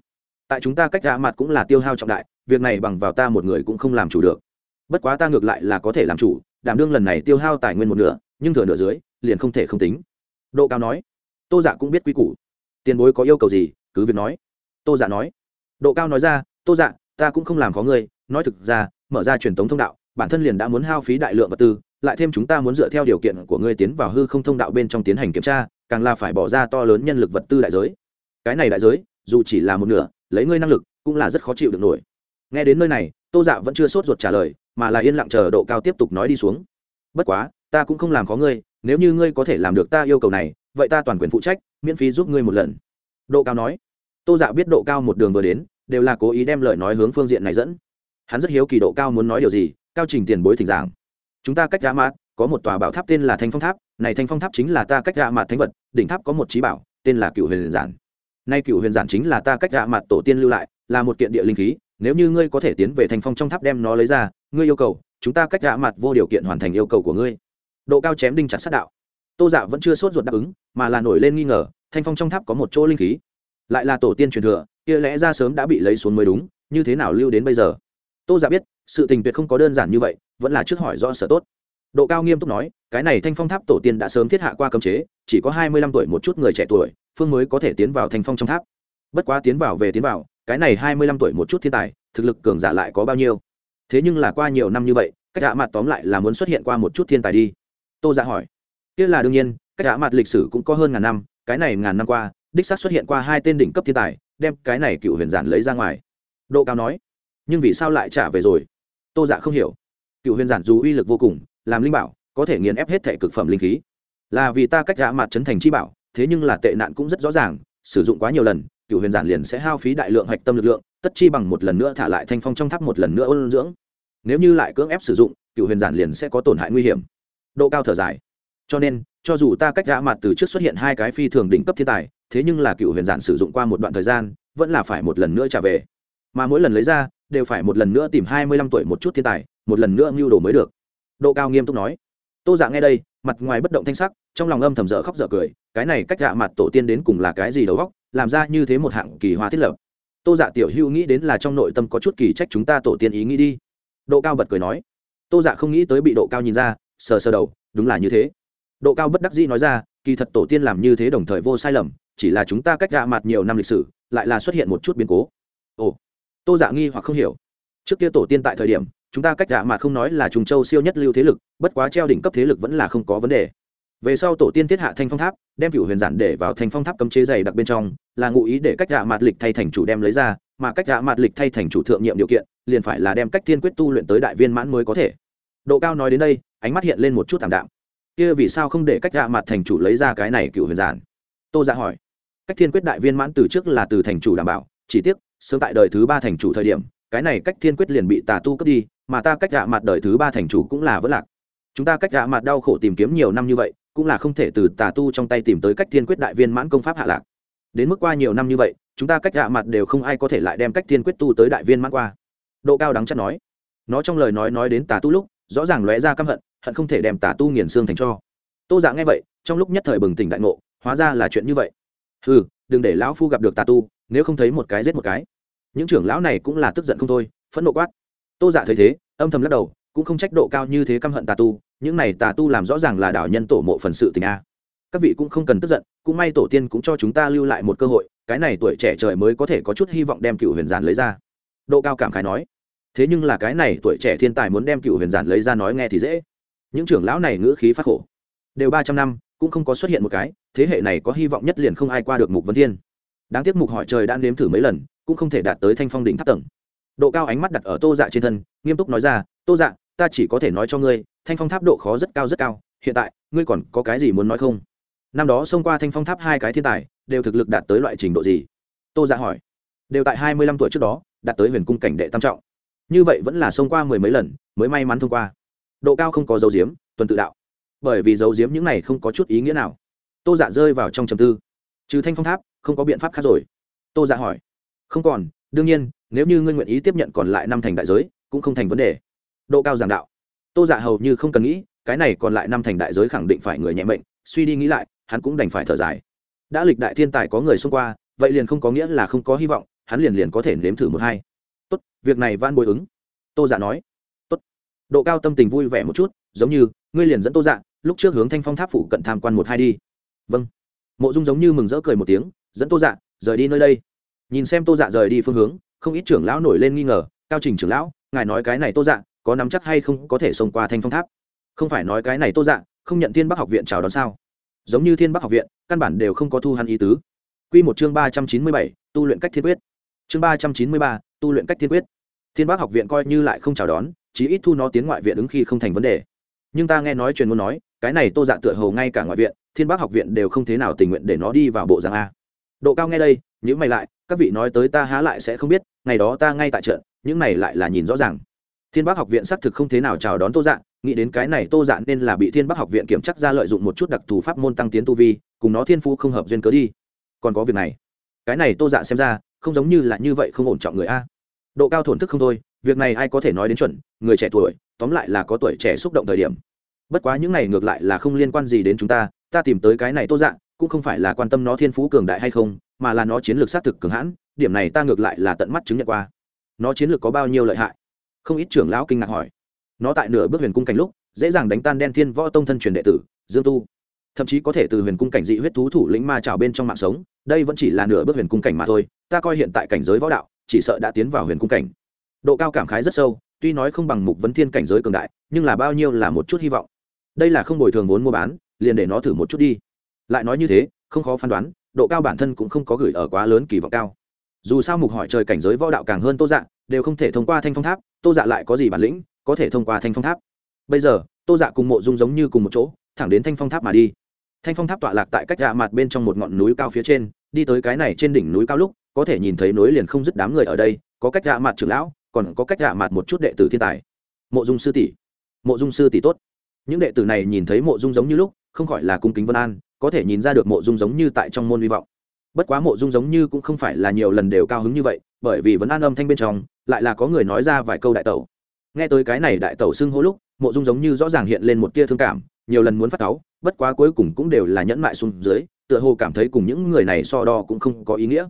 Tại chúng ta cách gã mặt cũng là tiêu hao trọng đại, việc này bằng vào ta một người cũng không làm chủ được. Bất quá ta ngược lại là có thể làm chủ, đảm đương lần này tiêu hao tài nguyên một nửa, nhưng thừa nửa dưới, liền không thể không tính. Độ cao nói. Tô dạ cũng biết quy củ. Tiền bối có yêu cầu gì, cứ việc nói. Tô dạ nói. Độ cao nói ra, tô dạ ta cũng không làm khó ngươi, nói thực ra, mở ra truyền thống thông đạo, bản thân liền đã muốn hao phí đại lượng vật tư, lại thêm chúng ta muốn dựa theo điều kiện của ngươi tiến vào hư không thông đạo bên trong tiến hành kiểm tra, càng là phải bỏ ra to lớn nhân lực vật tư đại giới. Cái này đại giới, dù chỉ là một nửa, lấy ngươi năng lực, cũng là rất khó chịu được nổi. Nghe đến nơi này, tô dạ vẫn chưa sốt ruột trả lời, mà là yên lặng chờ độ cao tiếp tục nói đi xuống. Bất quá, ta cũng không làm khó ngươi, nếu như ngươi có thể làm được ta yêu cầu này, vậy ta toàn quyền phụ trách, miễn phí giúp ngươi một lần. Độ cao nói. Tô dạ biết độ cao một đường vừa đến đều là cố ý đem lời nói hướng phương diện này dẫn. Hắn rất hiếu kỳ độ cao muốn nói điều gì, cao trình tiền bối thỉnh giảng. Chúng ta cách gã mạt có một tòa bảo tháp tên là thanh phong tháp, này thanh phong tháp chính là ta cách gã mạt thánh vật, đỉnh tháp có một trí bảo, tên là cựu huyền giản. Nay cựu huyền giản chính là ta cách gã mạt tổ tiên lưu lại, là một kiện địa linh khí, nếu như ngươi có thể tiến về thanh phong trong tháp đem nó lấy ra, ngươi yêu cầu, chúng ta cách gã mặt vô điều kiện hoàn thành yêu cầu của ngươi. Độ cao chém đinh chặt sát đạo. Tô dạ vẫn chưa sốt ruột đáp ứng, mà là nổi lên nghi ngờ, thanh phong trong tháp có một chỗ linh khí. Lại là tổ tiên truyền thừa kia lẽ ra sớm đã bị lấy xuống mới đúng, như thế nào lưu đến bây giờ? Tô giả biết, sự tình tuyệt không có đơn giản như vậy, vẫn là trước hỏi do sở tốt. Độ cao nghiêm túc nói, cái này thanh phong tháp tổ tiên đã sớm thiết hạ qua cấm chế, chỉ có hai mươi lăm tuổi một chút người trẻ tuổi, phương mới có thể tiến vào thanh phong trong tháp. Bất quá tiến vào về tiến vào, cái này hai mươi lăm tuổi một chút thiên tài, thực lực cường giả lại có bao nhiêu? Thế nhưng là qua nhiều năm như vậy, cách hạ mặt tóm lại là muốn xuất hiện qua một chút thiên tài đi. Tô giả hỏi. Kia là đương nhiên, cách hạ mặt lịch sử cũng có hơn ngàn năm, cái này ngàn năm qua đích xác xuất hiện qua hai tên đỉnh cấp thiên tài, đem cái này cựu huyền giản lấy ra ngoài. Độ cao nói, nhưng vì sao lại trả về rồi? Tô dạ không hiểu. Cựu huyền giản dù uy lực vô cùng, làm linh bảo, có thể nghiền ép hết thể cực phẩm linh khí. Là vì ta cách gã mặt chấn thành chi bảo, thế nhưng là tệ nạn cũng rất rõ ràng, sử dụng quá nhiều lần, cựu huyền giản liền sẽ hao phí đại lượng hạch tâm lực lượng, tất chi bằng một lần nữa thả lại thanh phong trong tháp một lần nữa ôn dưỡng. Nếu như lại cưỡng ép sử dụng, cựu huyền giản liền sẽ có tổn hại nguy hiểm. Độ cao thở dài. Cho nên, cho dù ta cách gã mặt từ trước xuất hiện hai cái phi thường đỉnh cấp thiên tài thế nhưng là cựu huyền giản sử dụng qua một đoạn thời gian, vẫn là phải một lần nữa trả về. Mà mỗi lần lấy ra, đều phải một lần nữa tìm hai mươi lăm tuổi một chút thiên tài, một lần nữa mưu đồ mới được. Độ cao nghiêm túc nói. Tô dạ nghe đây, mặt ngoài bất động thanh sắc, trong lòng âm thầm dở khóc dở cười, cái này cách gạ mặt tổ tiên đến cùng là cái gì đầu góc làm ra như thế một hạng kỳ hoa thiết lập. Tô dạ tiểu hữu nghĩ đến là trong nội tâm có chút kỳ trách chúng ta tổ tiên ý nghĩ đi. Độ cao bật cười nói. Tô dạ không nghĩ tới bị độ cao nhìn ra, sờ sờ đầu, đúng là như thế. Độ cao bất đắc dĩ nói ra, kỳ thật tổ tiên làm như thế đồng thời vô sai lầm chỉ là chúng ta cách gạ mặt nhiều năm lịch sử, lại là xuất hiện một chút biến cố. Ồ, tô dạ nghi hoặc không hiểu. Trước kia tổ tiên tại thời điểm, chúng ta cách gạ mặt không nói là trùng châu siêu nhất lưu thế lực, bất quá treo đỉnh cấp thế lực vẫn là không có vấn đề. Về sau tổ tiên thiết hạ thanh phong tháp, đem cựu huyền giản để vào thanh phong tháp cấm chế dày đặc bên trong, là ngụ ý để cách gạ mặt lịch thay thành chủ đem lấy ra, mà cách gạ mặt lịch thay thành chủ thượng nhiệm điều kiện, liền phải là đem cách thiên quyết tu luyện tới đại viên mãn mới có thể. Độ cao nói đến đây, ánh mắt hiện lên một chút thảm đạm. Kia vì sao không để cách gạ mặt thành chủ lấy ra cái này cựu huyền giản? Tô ra dạ hỏi cách thiên quyết đại viên mãn từ trước là từ thành chủ đảm bảo, chỉ tiếc, sớm tại đời thứ ba thành chủ thời điểm, cái này cách thiên quyết liền bị tà tu cướp đi, mà ta cách gạ mặt đời thứ ba thành chủ cũng là vỡ lạc. Chúng ta cách gạ mặt đau khổ tìm kiếm nhiều năm như vậy, cũng là không thể từ tà tu trong tay tìm tới cách thiên quyết đại viên mãn công pháp hạ lạc. Đến mức qua nhiều năm như vậy, chúng ta cách gạ mặt đều không ai có thể lại đem cách thiên quyết tu tới đại viên mãn qua. Độ cao đắng chắc nói. Nó trong lời nói nói đến tà tu lúc, rõ ràng lóe ra căm hận hận không thể đem tà tu nghiền xương thành cho. Tô dạ nghe vậy, trong lúc nhất thời bừng tỉnh đại ngộ, hóa ra là chuyện như vậy ừ đừng để lão phu gặp được tà tu, nếu không thấy một cái giết một cái. Những trưởng lão này cũng là tức giận không thôi, phẫn nộ quát. Tô dạ thấy thế, âm thầm lắc đầu, cũng không trách độ cao như thế căm hận tà tu, những này tà tu làm rõ ràng là đảo nhân tổ mộ phần sự tình a. Các vị cũng không cần tức giận, cũng may tổ tiên cũng cho chúng ta lưu lại một cơ hội, cái này tuổi trẻ trời mới có thể có chút hy vọng đem cựu huyền giản lấy ra. Độ cao cảm khái nói. Thế nhưng là cái này tuổi trẻ thiên tài muốn đem cựu huyền giản lấy ra nói nghe thì dễ. Những trưởng lão này ngữ khí phát khổ. Đều ba trăm năm, cũng không có xuất hiện một cái thế hệ này có hy vọng nhất liền không ai qua được mục vấn thiên. Đáng tiếc mục hỏi trời đã nếm thử mấy lần, cũng không thể đạt tới thanh phong đỉnh tháp tầng. Độ cao ánh mắt đặt ở tô dạ trên thân, nghiêm túc nói ra, tô dạ ta chỉ có thể nói cho ngươi, thanh phong tháp độ khó rất cao rất cao, hiện tại, ngươi còn có cái gì muốn nói không? Năm đó xông qua thanh phong tháp hai cái thiên tài, đều thực lực đạt tới loại trình độ gì? Tô dạ hỏi. Đều tại hai mươi lăm tuổi trước đó, đạt tới huyền cung cảnh đệ tam trọng. Như vậy vẫn là xông qua mười mấy lần, mới may mắn thông qua. Độ cao không có dấu diếm, tuần tự đạo. Bởi vì dấu diếm những này không có chút ý nghĩa nào tô dạ rơi vào trong trầm tư. Trừ thanh phong tháp, không có biện pháp khác rồi. Tô dạ hỏi. Không còn, đương nhiên, nếu như ngươi nguyện ý tiếp nhận còn lại năm thành đại giới, cũng không thành vấn đề. Độ cao giảng đạo. Tô dạ hầu như không cần nghĩ, cái này còn lại năm thành đại giới khẳng định phải người nhẹ mệnh, suy đi nghĩ lại, hắn cũng đành phải thở dài. Đã lịch đại thiên tài có người xông qua, vậy liền không có nghĩa là không có hy vọng, hắn liền liền có thể nếm thử một hai. Tốt, việc này van bồi ứng. Tô dạ nói. Tốt. Độ cao tâm tình vui vẻ một chút, giống như, ngươi liền dẫn tô dạ lúc trước hướng thanh phong tháp phủ cận tham quan một hai đi vâng. Mộ dung giống như mừng rỡ cười một tiếng, dẫn tô dạ rời đi nơi đây. Nhìn xem tô dạ rời đi phương hướng, không ít trưởng lão nổi lên nghi ngờ, cao trình trưởng lão, ngài nói cái này tô dạ có nắm chắc hay không, có thể xông qua thanh phong tháp? Không phải nói cái này tô dạ không nhận thiên bắc học viện chào đón sao? Giống như thiên bắc học viện, căn bản đều không có thu hắn ý tứ. Q một chương ba trăm chín mươi bảy, tu luyện cách thiên quyết. Chương ba trăm chín mươi ba, tu luyện cách thiên quyết. Thiên bắc học viện coi như lại không chào đón, chí ít thu nó tiến ngoại viện ứng khi không thành vấn đề. Nhưng ta nghe nói truyền muốn nói cái này tô dạ tựa hầu ngay cả ngoại viện, thiên bắc học viện đều không thế nào tình nguyện để nó đi vào bộ giang a. Độ cao nghe đây, nhữ mày lại, các vị nói tới ta há lại sẽ không biết, ngày đó ta ngay tại trận, những này lại là nhìn rõ ràng. Thiên bắc học viện xác thực không thế nào chào đón tô dạ nghĩ đến cái này tô dạ nên là bị thiên bắc học viện kiểm chắc ra lợi dụng một chút đặc thù pháp môn tăng tiến tu vi, cùng nó thiên phu không hợp duyên cớ đi. Còn có việc này. Cái này tô dạ xem ra, không giống như là như vậy không ổn trọng người a. Độ cao thổn thức không thôi, việc này ai có thể nói đến chuẩn, người trẻ tuổi, tóm lại là có tuổi trẻ xúc động thời điểm bất quá những này ngược lại là không liên quan gì đến chúng ta ta tìm tới cái này tô dạng, cũng không phải là quan tâm nó thiên phú cường đại hay không mà là nó chiến lược xác thực cường hãn điểm này ta ngược lại là tận mắt chứng nhận qua. Nó chiến lược có bao nhiêu lợi hại? Không ít trưởng lão kinh ngạc hỏi. Nó tại nửa bước huyền cung cảnh lúc dễ dàng đánh tan đen thiên võ tông thân truyền đệ tử dương tu. Thậm chí có thể từ huyền cung cảnh dị huyết thú thủ lĩnh ma trào bên trong mạng sống đây vẫn chỉ là nửa bước huyền cung cảnh mà thôi ta coi hiện tại cảnh giới võ đạo chỉ sợ đã tiến vào huyền cung cảnh. Độ cao cảm khái rất sâu tuy nói không bằng mục vấn thiên cảnh giới cường đại nhưng là bao nhiêu là một chút hy vọng đây là không bồi thường vốn mua bán, liền để nó thử một chút đi. Lại nói như thế, không khó phán đoán, độ cao bản thân cũng không có gửi ở quá lớn kỳ vọng cao. Dù sao mục hỏi trời cảnh giới võ đạo càng hơn tô dạng đều không thể thông qua thanh phong tháp, tô dạ lại có gì bản lĩnh, có thể thông qua thanh phong tháp. Bây giờ, tô dạ cùng mộ dung giống như cùng một chỗ, thẳng đến thanh phong tháp mà đi. Thanh phong tháp tọa lạc tại cách dạ mặt bên trong một ngọn núi cao phía trên, đi tới cái này trên đỉnh núi cao lúc, có thể nhìn thấy núi liền không dứt đám người ở đây, có cách dạ mặt trưởng lão, còn có cách dạ mặt một chút đệ tử thiên tài. Mộ dung sư tỷ. Mộ dung sư tỷ tốt những đệ tử này nhìn thấy mộ dung giống như lúc, không khỏi là cung kính vân an, có thể nhìn ra được mộ dung giống như tại trong môn hy vọng. Bất quá mộ dung giống như cũng không phải là nhiều lần đều cao hứng như vậy, bởi vì Vân an âm thanh bên trong, lại là có người nói ra vài câu đại tẩu. Nghe tới cái này đại tẩu xưng hô lúc, mộ dung giống như rõ ràng hiện lên một tia thương cảm, nhiều lần muốn phát cáu, bất quá cuối cùng cũng đều là nhẫn mại xuống dưới, tựa hồ cảm thấy cùng những người này so đo cũng không có ý nghĩa.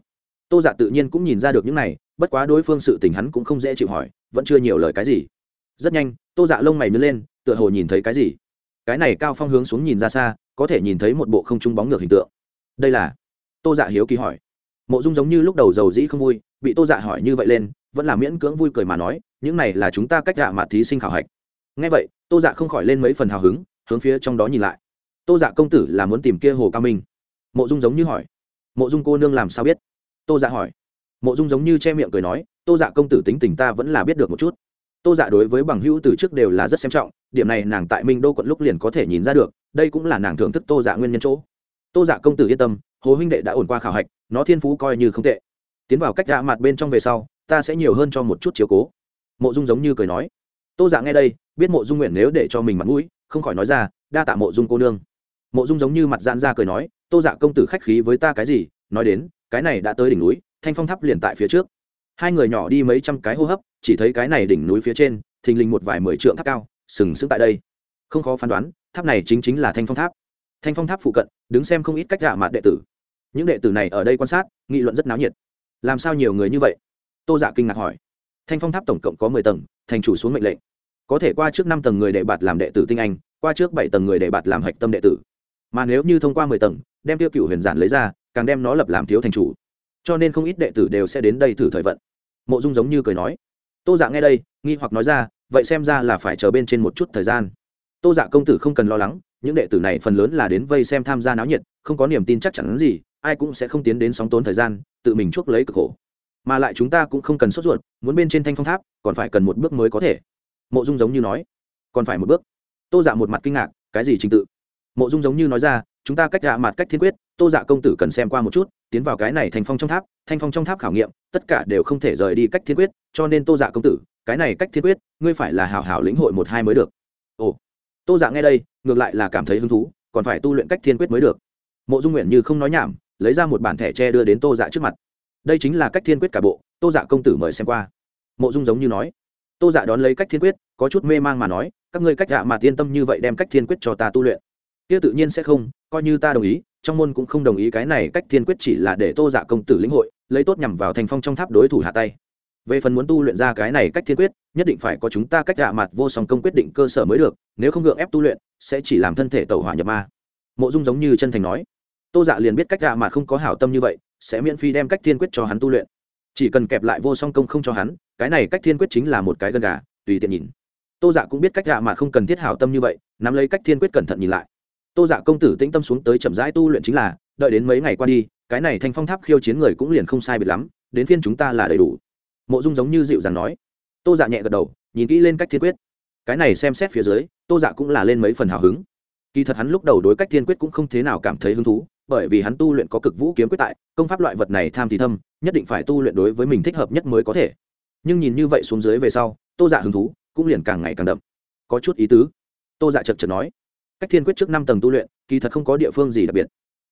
Tô dạ tự nhiên cũng nhìn ra được những này, bất quá đối phương sự tình hắn cũng không dễ chịu hỏi, vẫn chưa nhiều lời cái gì. Rất nhanh, tô dạ lông mày nứt lên tựa hồ nhìn thấy cái gì. Cái này cao phong hướng xuống nhìn ra xa, có thể nhìn thấy một bộ không trung bóng ngược hình tượng. Đây là? Tô dạ hiếu kỳ hỏi. Mộ dung giống như lúc đầu giàu dĩ không vui, bị tô dạ hỏi như vậy lên, vẫn là miễn cưỡng vui cười mà nói, những này là chúng ta cách dạ mà thí sinh khảo hạch. Ngay vậy, tô dạ không khỏi lên mấy phần hào hứng, hướng phía trong đó nhìn lại. Tô dạ công tử là muốn tìm kia hồ cao minh. Mộ dung giống như hỏi. Mộ dung cô nương làm sao biết? Tô dạ hỏi. Mộ dung giống như che miệng cười nói, tô dạ công tử tính tình ta vẫn là biết được một chút tô dạ đối với bằng hữu từ trước đều là rất xem trọng, điểm này nàng tại minh đô quận lúc liền có thể nhìn ra được, đây cũng là nàng thưởng thức tô dạ nguyên nhân chỗ. Tô dạ công tử yên tâm, hồ huynh đệ đã ổn qua khảo hạch, nó thiên phú coi như không tệ. Tiến vào cách gạ mặt bên trong về sau, ta sẽ nhiều hơn cho một chút chiếu cố. Mộ dung giống như cười nói. Tô dạ nghe đây, biết mộ dung nguyện nếu để cho mình mặt mũi, không khỏi nói ra, đa tạ mộ dung cô nương. Mộ dung giống như mặt dạn ra cười nói, tô dạ công tử khách khí với ta cái gì, nói đến, cái này đã tới đỉnh núi, thanh phong tháp liền tại phía trước hai người nhỏ đi mấy trăm cái hô hấp, chỉ thấy cái này đỉnh núi phía trên, thình lình một vài mười trượng tháp cao, sừng sững tại đây. Không khó phán đoán, tháp này chính chính là thanh phong tháp. Thanh phong tháp phụ cận, đứng xem không ít cách gạ mạt đệ tử. Những đệ tử này ở đây quan sát, nghị luận rất náo nhiệt. Làm sao nhiều người như vậy? Tô giả kinh ngạc hỏi. Thanh phong tháp tổng cộng có mười tầng, thành chủ xuống mệnh lệnh. Có thể qua trước năm tầng người đệ bạt làm đệ tử tinh anh, qua trước bảy tầng người đệ bạt làm hạch tâm đệ tử. Mà nếu như thông qua mười tầng, đem tiêu cựu huyền giản lấy ra, càng đem nó lập làm thiếu thành chủ. Cho nên không ít đệ tử đều sẽ đến đây thử thời vận mộ dung giống như cười nói. Tô dạ nghe đây, nghi hoặc nói ra, vậy xem ra là phải chờ bên trên một chút thời gian. Tô dạ công tử không cần lo lắng, những đệ tử này phần lớn là đến vây xem tham gia náo nhiệt, không có niềm tin chắc chắn gì, ai cũng sẽ không tiến đến sóng tốn thời gian, tự mình chuốc lấy cực khổ. Mà lại chúng ta cũng không cần sốt ruột, muốn bên trên thanh phong tháp, còn phải cần một bước mới có thể. Mộ dung giống như nói. Còn phải một bước. Tô dạ một mặt kinh ngạc, cái gì trình tự? Mộ dung giống như nói ra, chúng ta cách dạ mặt cách thiên quyết, tô dạ công tử cần xem qua một chút tiến vào cái này thành phong trong tháp thanh phong trong tháp khảo nghiệm, tất cả đều không thể rời đi cách thiên quyết, cho nên tô dạ công tử, cái này cách thiên quyết, ngươi phải là hào hào lĩnh hội một hai mới được. Ồ, tô dạ nghe đây, ngược lại là cảm thấy hứng thú, còn phải tu luyện cách thiên quyết mới được. Mộ dung nguyện như không nói nhảm, lấy ra một bản thẻ tre đưa đến tô dạ trước mặt. Đây chính là cách thiên quyết cả bộ, tô dạ công tử mời xem qua. Mộ dung giống như nói. Tô dạ đón lấy cách thiên quyết, có chút mê mang mà nói, các ngươi cách dạ mà tiên tâm như vậy đem cách thiên quyết cho ta tu luyện. Kia tự nhiên sẽ không coi như ta đồng ý, trong môn cũng không đồng ý cái này cách thiên quyết chỉ là để tô dạ công tử lĩnh hội, lấy tốt nhằm vào thành phong trong tháp đối thủ hạ tay. Về phần muốn tu luyện ra cái này cách thiên quyết, nhất định phải có chúng ta cách hạ mặt vô song công quyết định cơ sở mới được, nếu không gượng ép tu luyện, sẽ chỉ làm thân thể tẩu hỏa nhập ma. Mộ dung giống như chân thành nói. Tô dạ liền biết cách hạ mặt không có hảo tâm như vậy, sẽ miễn phí đem cách thiên quyết cho hắn tu luyện. Chỉ cần kẹp lại vô song công không cho hắn, cái này cách thiên quyết chính là một cái gần gà, tùy tiện nhìn. Tô dạ cũng biết cách hạ mà không cần thiết hảo tâm như vậy, nắm lấy cách thiên quyết cẩn thận nhìn lại tô dạ công tử tĩnh tâm xuống tới chậm rãi tu luyện chính là, đợi đến mấy ngày qua đi, cái này thanh phong tháp khiêu chiến người cũng liền không sai biệt lắm, đến phiên chúng ta là đầy đủ. Mộ dung giống như dịu dàng nói. Tô dạ nhẹ gật đầu, nhìn kỹ lên cách thiên quyết. Cái này xem xét phía dưới, tô dạ cũng là lên mấy phần hào hứng. Kỳ thật hắn lúc đầu đối cách thiên quyết cũng không thế nào cảm thấy hứng thú, bởi vì hắn tu luyện có cực vũ kiếm quyết tại, công pháp loại vật này tham thì thâm, nhất định phải tu luyện đối với mình thích hợp nhất mới có thể. Nhưng nhìn như vậy xuống dưới về sau, tô dạ hứng thú, cũng liền càng ngày càng đậm. Có chút ý tứ. Tô dạ chật chật nói cách thiên quyết trước năm tầng tu luyện, kỳ thật không có địa phương gì đặc biệt.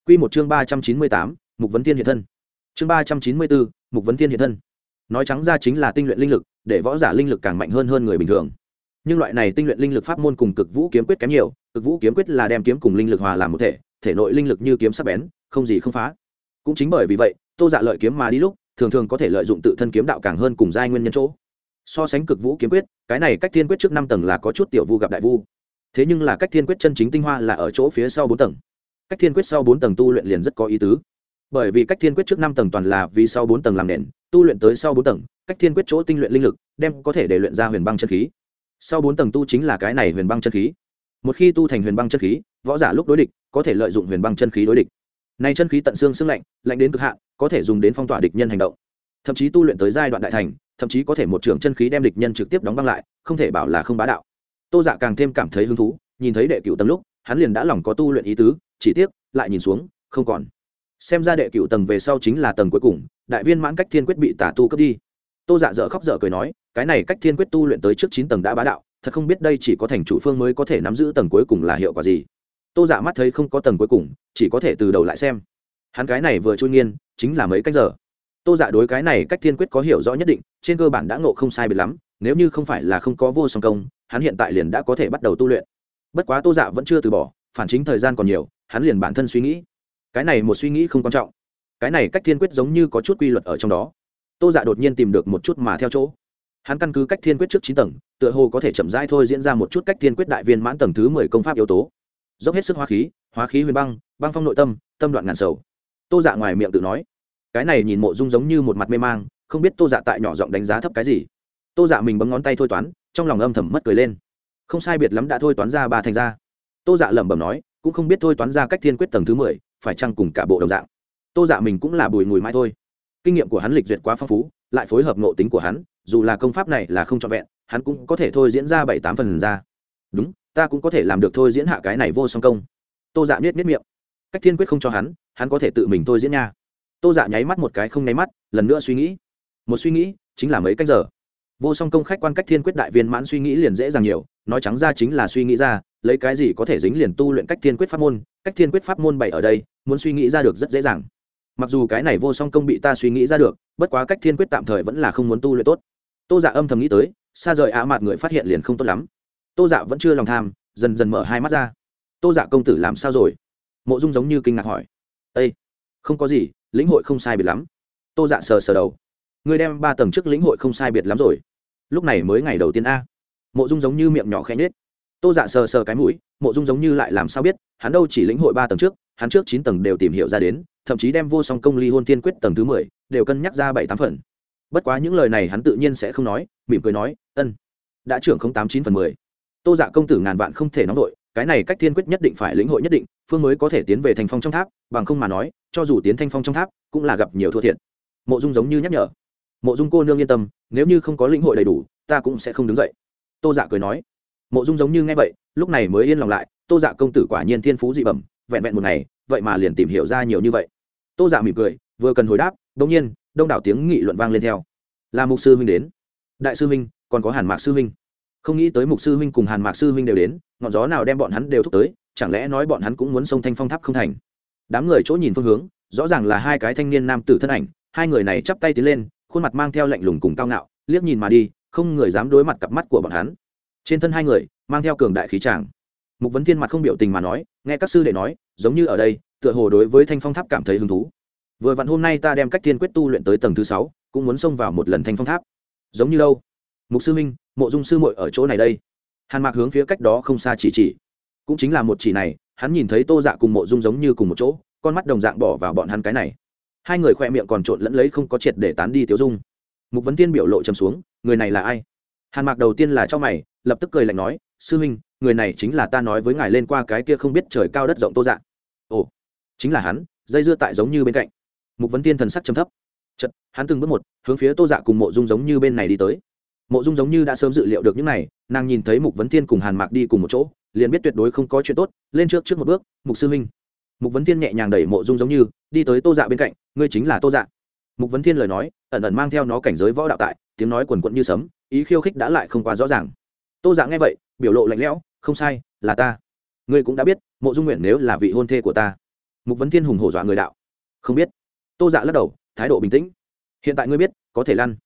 Q một chương ba trăm chín mươi tám, mục vấn thiên hiện thân. Chương ba trăm chín mươi bốn, mục vấn thiên hiện thân. Nói trắng ra chính là tinh luyện linh lực, để võ giả linh lực càng mạnh hơn hơn người bình thường. Nhưng loại này tinh luyện linh lực pháp môn cùng cực vũ kiếm quyết kém nhiều, cực vũ kiếm quyết là đem kiếm cùng linh lực hòa làm một thể thể nội linh lực như kiếm sắc bén, không gì không phá. Cũng chính bởi vì vậy, tô dạ lợi kiếm mà đi lúc, thường thường có thể lợi dụng tự thân kiếm đạo càng hơn cùng giai nguyên nhân chỗ. So sánh cực vũ kiếm quyết, cái này cách thiên quyết trước năm tầng là có chút tiểu vu gặp đại vu thế nhưng là cách thiên quyết chân chính tinh hoa là ở chỗ phía sau bốn tầng. Cách thiên quyết sau bốn tầng tu luyện liền rất có ý tứ. Bởi vì cách thiên quyết trước năm tầng toàn là vì sau bốn tầng làm nền, tu luyện tới sau bốn tầng, cách thiên quyết chỗ tinh luyện linh lực, đem có thể để luyện ra huyền băng chân khí. Sau bốn tầng tu chính là cái này huyền băng chân khí. Một khi tu thành huyền băng chân khí, võ giả lúc đối địch, có thể lợi dụng huyền băng chân khí đối địch. Này chân khí tận xương xương lạnh lạnh đến cực hạn, có thể dùng đến phong tỏa địch nhân hành động. Thậm chí tu luyện tới giai đoạn đại thành, thậm chí có thể một trường chân khí đem địch nhân trực tiếp đóng băng lại, không thể bảo là không bá đạo tô dạ càng thêm cảm thấy hứng thú, nhìn thấy đệ cựu tầng lúc, hắn liền đã lòng có tu luyện ý tứ, chỉ tiếc, lại nhìn xuống, không còn. Xem ra đệ cựu tầng về sau chính là tầng cuối cùng, đại viên mãn cách thiên quyết bị tả tu cướp đi. Tô dạ dở khóc dở cười nói, cái này cách thiên quyết tu luyện tới trước chín tầng đã bá đạo, thật không biết đây chỉ có thành chủ phương mới có thể nắm giữ tầng cuối cùng là hiệu quả gì. Tô dạ mắt thấy không có tầng cuối cùng, chỉ có thể từ đầu lại xem. Hắn cái này vừa trôi nghiên, chính là mấy cách giờ. Tô dạ đối cái này cách thiên quyết có hiểu rõ nhất định, trên cơ bản đã ngộ không sai biệt lắm, nếu như không phải là không có vô song công hắn hiện tại liền đã có thể bắt đầu tu luyện. Bất quá tô dạ vẫn chưa từ bỏ, phản chính thời gian còn nhiều, hắn liền bản thân suy nghĩ. Cái này một suy nghĩ không quan trọng. Cái này cách thiên quyết giống như có chút quy luật ở trong đó. Tô dạ đột nhiên tìm được một chút mà theo chỗ. Hắn căn cứ cách thiên quyết trước chín tầng, tựa hồ có thể chậm rãi thôi diễn ra một chút cách thiên quyết đại viên mãn tầng thứ mười công pháp yếu tố. Dốc hết sức hóa khí hóa khí huyền băng băng phong nội tâm tâm đoạn ngàn sầu. Tô dạ ngoài miệng tự nói, cái này nhìn mộ dung giống như một mặt mê mang, không biết tô dạ tại nhỏ giọng đánh giá thấp cái gì. Tô dạ mình bấm ngón tay thôi toán trong lòng âm thầm mất cười lên. Không sai biệt lắm đã thôi toán ra ba thành ra. Tô dạ lẩm bẩm nói, cũng không biết thôi toán ra cách thiên quyết tầng thứ mười, phải chăng cùng cả bộ đồng dạng. Tô dạ mình cũng là bùi mùi mãi thôi. Kinh nghiệm của hắn lịch duyệt quá phong phú, lại phối hợp nộ tính của hắn, dù là công pháp này là không trọn vẹn, hắn cũng có thể thôi diễn ra bảy tám phần ra. Đúng, ta cũng có thể làm được thôi diễn hạ cái này vô song công. Tô dạ biết biết miệng. Cách thiên quyết không cho hắn hắn có thể tự mình thôi diễn nha. Tô dạ nháy mắt một cái không nháy mắt, lần nữa suy nghĩ. Một suy nghĩ, chính là mấy cách giờ vô song công khách quan cách thiên quyết đại viên mãn suy nghĩ liền dễ dàng nhiều, nói trắng ra chính là suy nghĩ ra, lấy cái gì có thể dính liền tu luyện cách thiên quyết pháp môn, cách thiên quyết pháp môn bày ở đây, muốn suy nghĩ ra được rất dễ dàng. Mặc dù cái này vô song công bị ta suy nghĩ ra được, bất quá cách thiên quyết tạm thời vẫn là không muốn tu luyện tốt. Tô dạ âm thầm nghĩ tới, xa rời á mạt người phát hiện liền không tốt lắm. Tô dạ vẫn chưa lòng tham, dần dần mở hai mắt ra. Tô dạ công tử làm sao rồi? Mộ dung giống như kinh ngạc hỏi. Ây không có gì, lĩnh hội không sai biệt lắm. Tô dạ sờ sờ đầu người đem ba tầng trước lĩnh hội không sai biệt lắm rồi. Lúc này mới ngày đầu tiên a. Mộ dung giống như miệng nhỏ khẽ nhết tô dạ sờ sờ cái mũi, mộ dung giống như lại làm sao biết, hắn đâu chỉ lĩnh hội ba tầng trước, hắn trước chín tầng đều tìm hiểu ra đến, thậm chí đem vô song công ly hôn tiên quyết tầng thứ mười đều cân nhắc ra bảy tám phần. Bất quá những lời này hắn tự nhiên sẽ không nói, mỉm cười nói, ân, đã trưởng không tám chín phần mười. Tô dạ công tử ngàn vạn không thể nóng đội cái này cách thiên quyết nhất định phải lĩnh hội nhất định, phương mới có thể tiến về thành phong trong tháp, bằng không mà nói, cho dù tiến thanh phong trong tháp, cũng là gặp nhiều thua thiệt. Mộ dung giống như nhắc nhở mộ dung cô nương yên tâm, nếu như không có lĩnh hội đầy đủ, ta cũng sẽ không đứng dậy. Tô dạ cười nói. Mộ dung giống như nghe vậy, lúc này mới yên lòng lại, tô dạ công tử quả nhiên thiên phú dị bẩm, vẹn vẹn một ngày, vậy mà liền tìm hiểu ra nhiều như vậy. Tô dạ mỉm cười, vừa cần hồi đáp đông nhiên, đông đảo tiếng nghị luận vang lên theo. Là mục sư huynh đến. Đại sư huynh, còn có hàn mạc sư huynh. Không nghĩ tới mục sư huynh cùng hàn mạc sư huynh đều đến, ngọn gió nào đem bọn hắn đều thúc tới, chẳng lẽ nói bọn hắn cũng muốn sông thanh phong tháp không thành? Đám người chỗ nhìn phương hướng, rõ ràng là hai cái thanh niên nam tử thân ảnh, hai người này chắp tay tiến lên khuôn mặt mang theo lạnh lùng cùng cao ngạo, liếc nhìn mà đi, không người dám đối mặt cặp mắt của bọn hắn. Trên thân hai người, mang theo cường đại khí tràng. Mục vấn thiên mặt không biểu tình mà nói, nghe các sư đệ nói, giống như ở đây, tựa hồ đối với thanh phong tháp cảm thấy hứng thú. Vừa vặn hôm nay ta đem cách thiên quyết tu luyện tới tầng thứ sáu, cũng muốn xông vào một lần thanh phong tháp. Giống như đâu? Mục sư minh mộ dung sư muội ở chỗ này đây. Hàn mạc hướng phía cách đó không xa chỉ chỉ. Cũng chính là một chỉ này, hắn nhìn thấy tô dạ cùng mộ dung giống như cùng một chỗ, con mắt đồng dạng bỏ vào bọn hắn cái này hai người khoe miệng còn trộn lẫn lấy không có triệt để tán đi tiêu dung. Mục vấn tiên biểu lộ trầm xuống, người này là ai? Hàn mạc đầu tiên là cho mày, lập tức cười lạnh nói, sư huynh, người này chính là ta nói với ngài lên qua cái kia không biết trời cao đất rộng tô dạng ồ, chính là hắn, dây dưa tại giống như bên cạnh. Mục vấn tiên thần sắc trầm thấp. Chật hắn từng bước một, hướng phía tô dạ cùng mộ dung giống như bên này đi tới. Mộ dung giống như đã sớm dự liệu được những này, nàng nhìn thấy mục vấn tiên cùng hàn mạc đi cùng một chỗ, liền biết tuyệt đối không có chuyện tốt, lên trước trước một bước, mục sư huynh. Mục vấn tiên nhẹ nhàng đẩy mộ dung giống như đi tới tô dạ bên cạnh, ngươi chính là tô dạ. Mục vấn thiên lời nói, ẩn ẩn mang theo nó cảnh giới võ đạo tại, tiếng nói quần quận như sấm, ý khiêu khích đã lại không quá rõ ràng. Tô dạ nghe vậy, biểu lộ lạnh lẽo, không sai, là ta. Ngươi cũng đã biết, mộ dung nguyện nếu là vị hôn thê của ta. Mục vấn thiên hùng hổ dọa người đạo. Không biết. Tô dạ lắc đầu, thái độ bình tĩnh. Hiện tại ngươi biết, có thể lăn.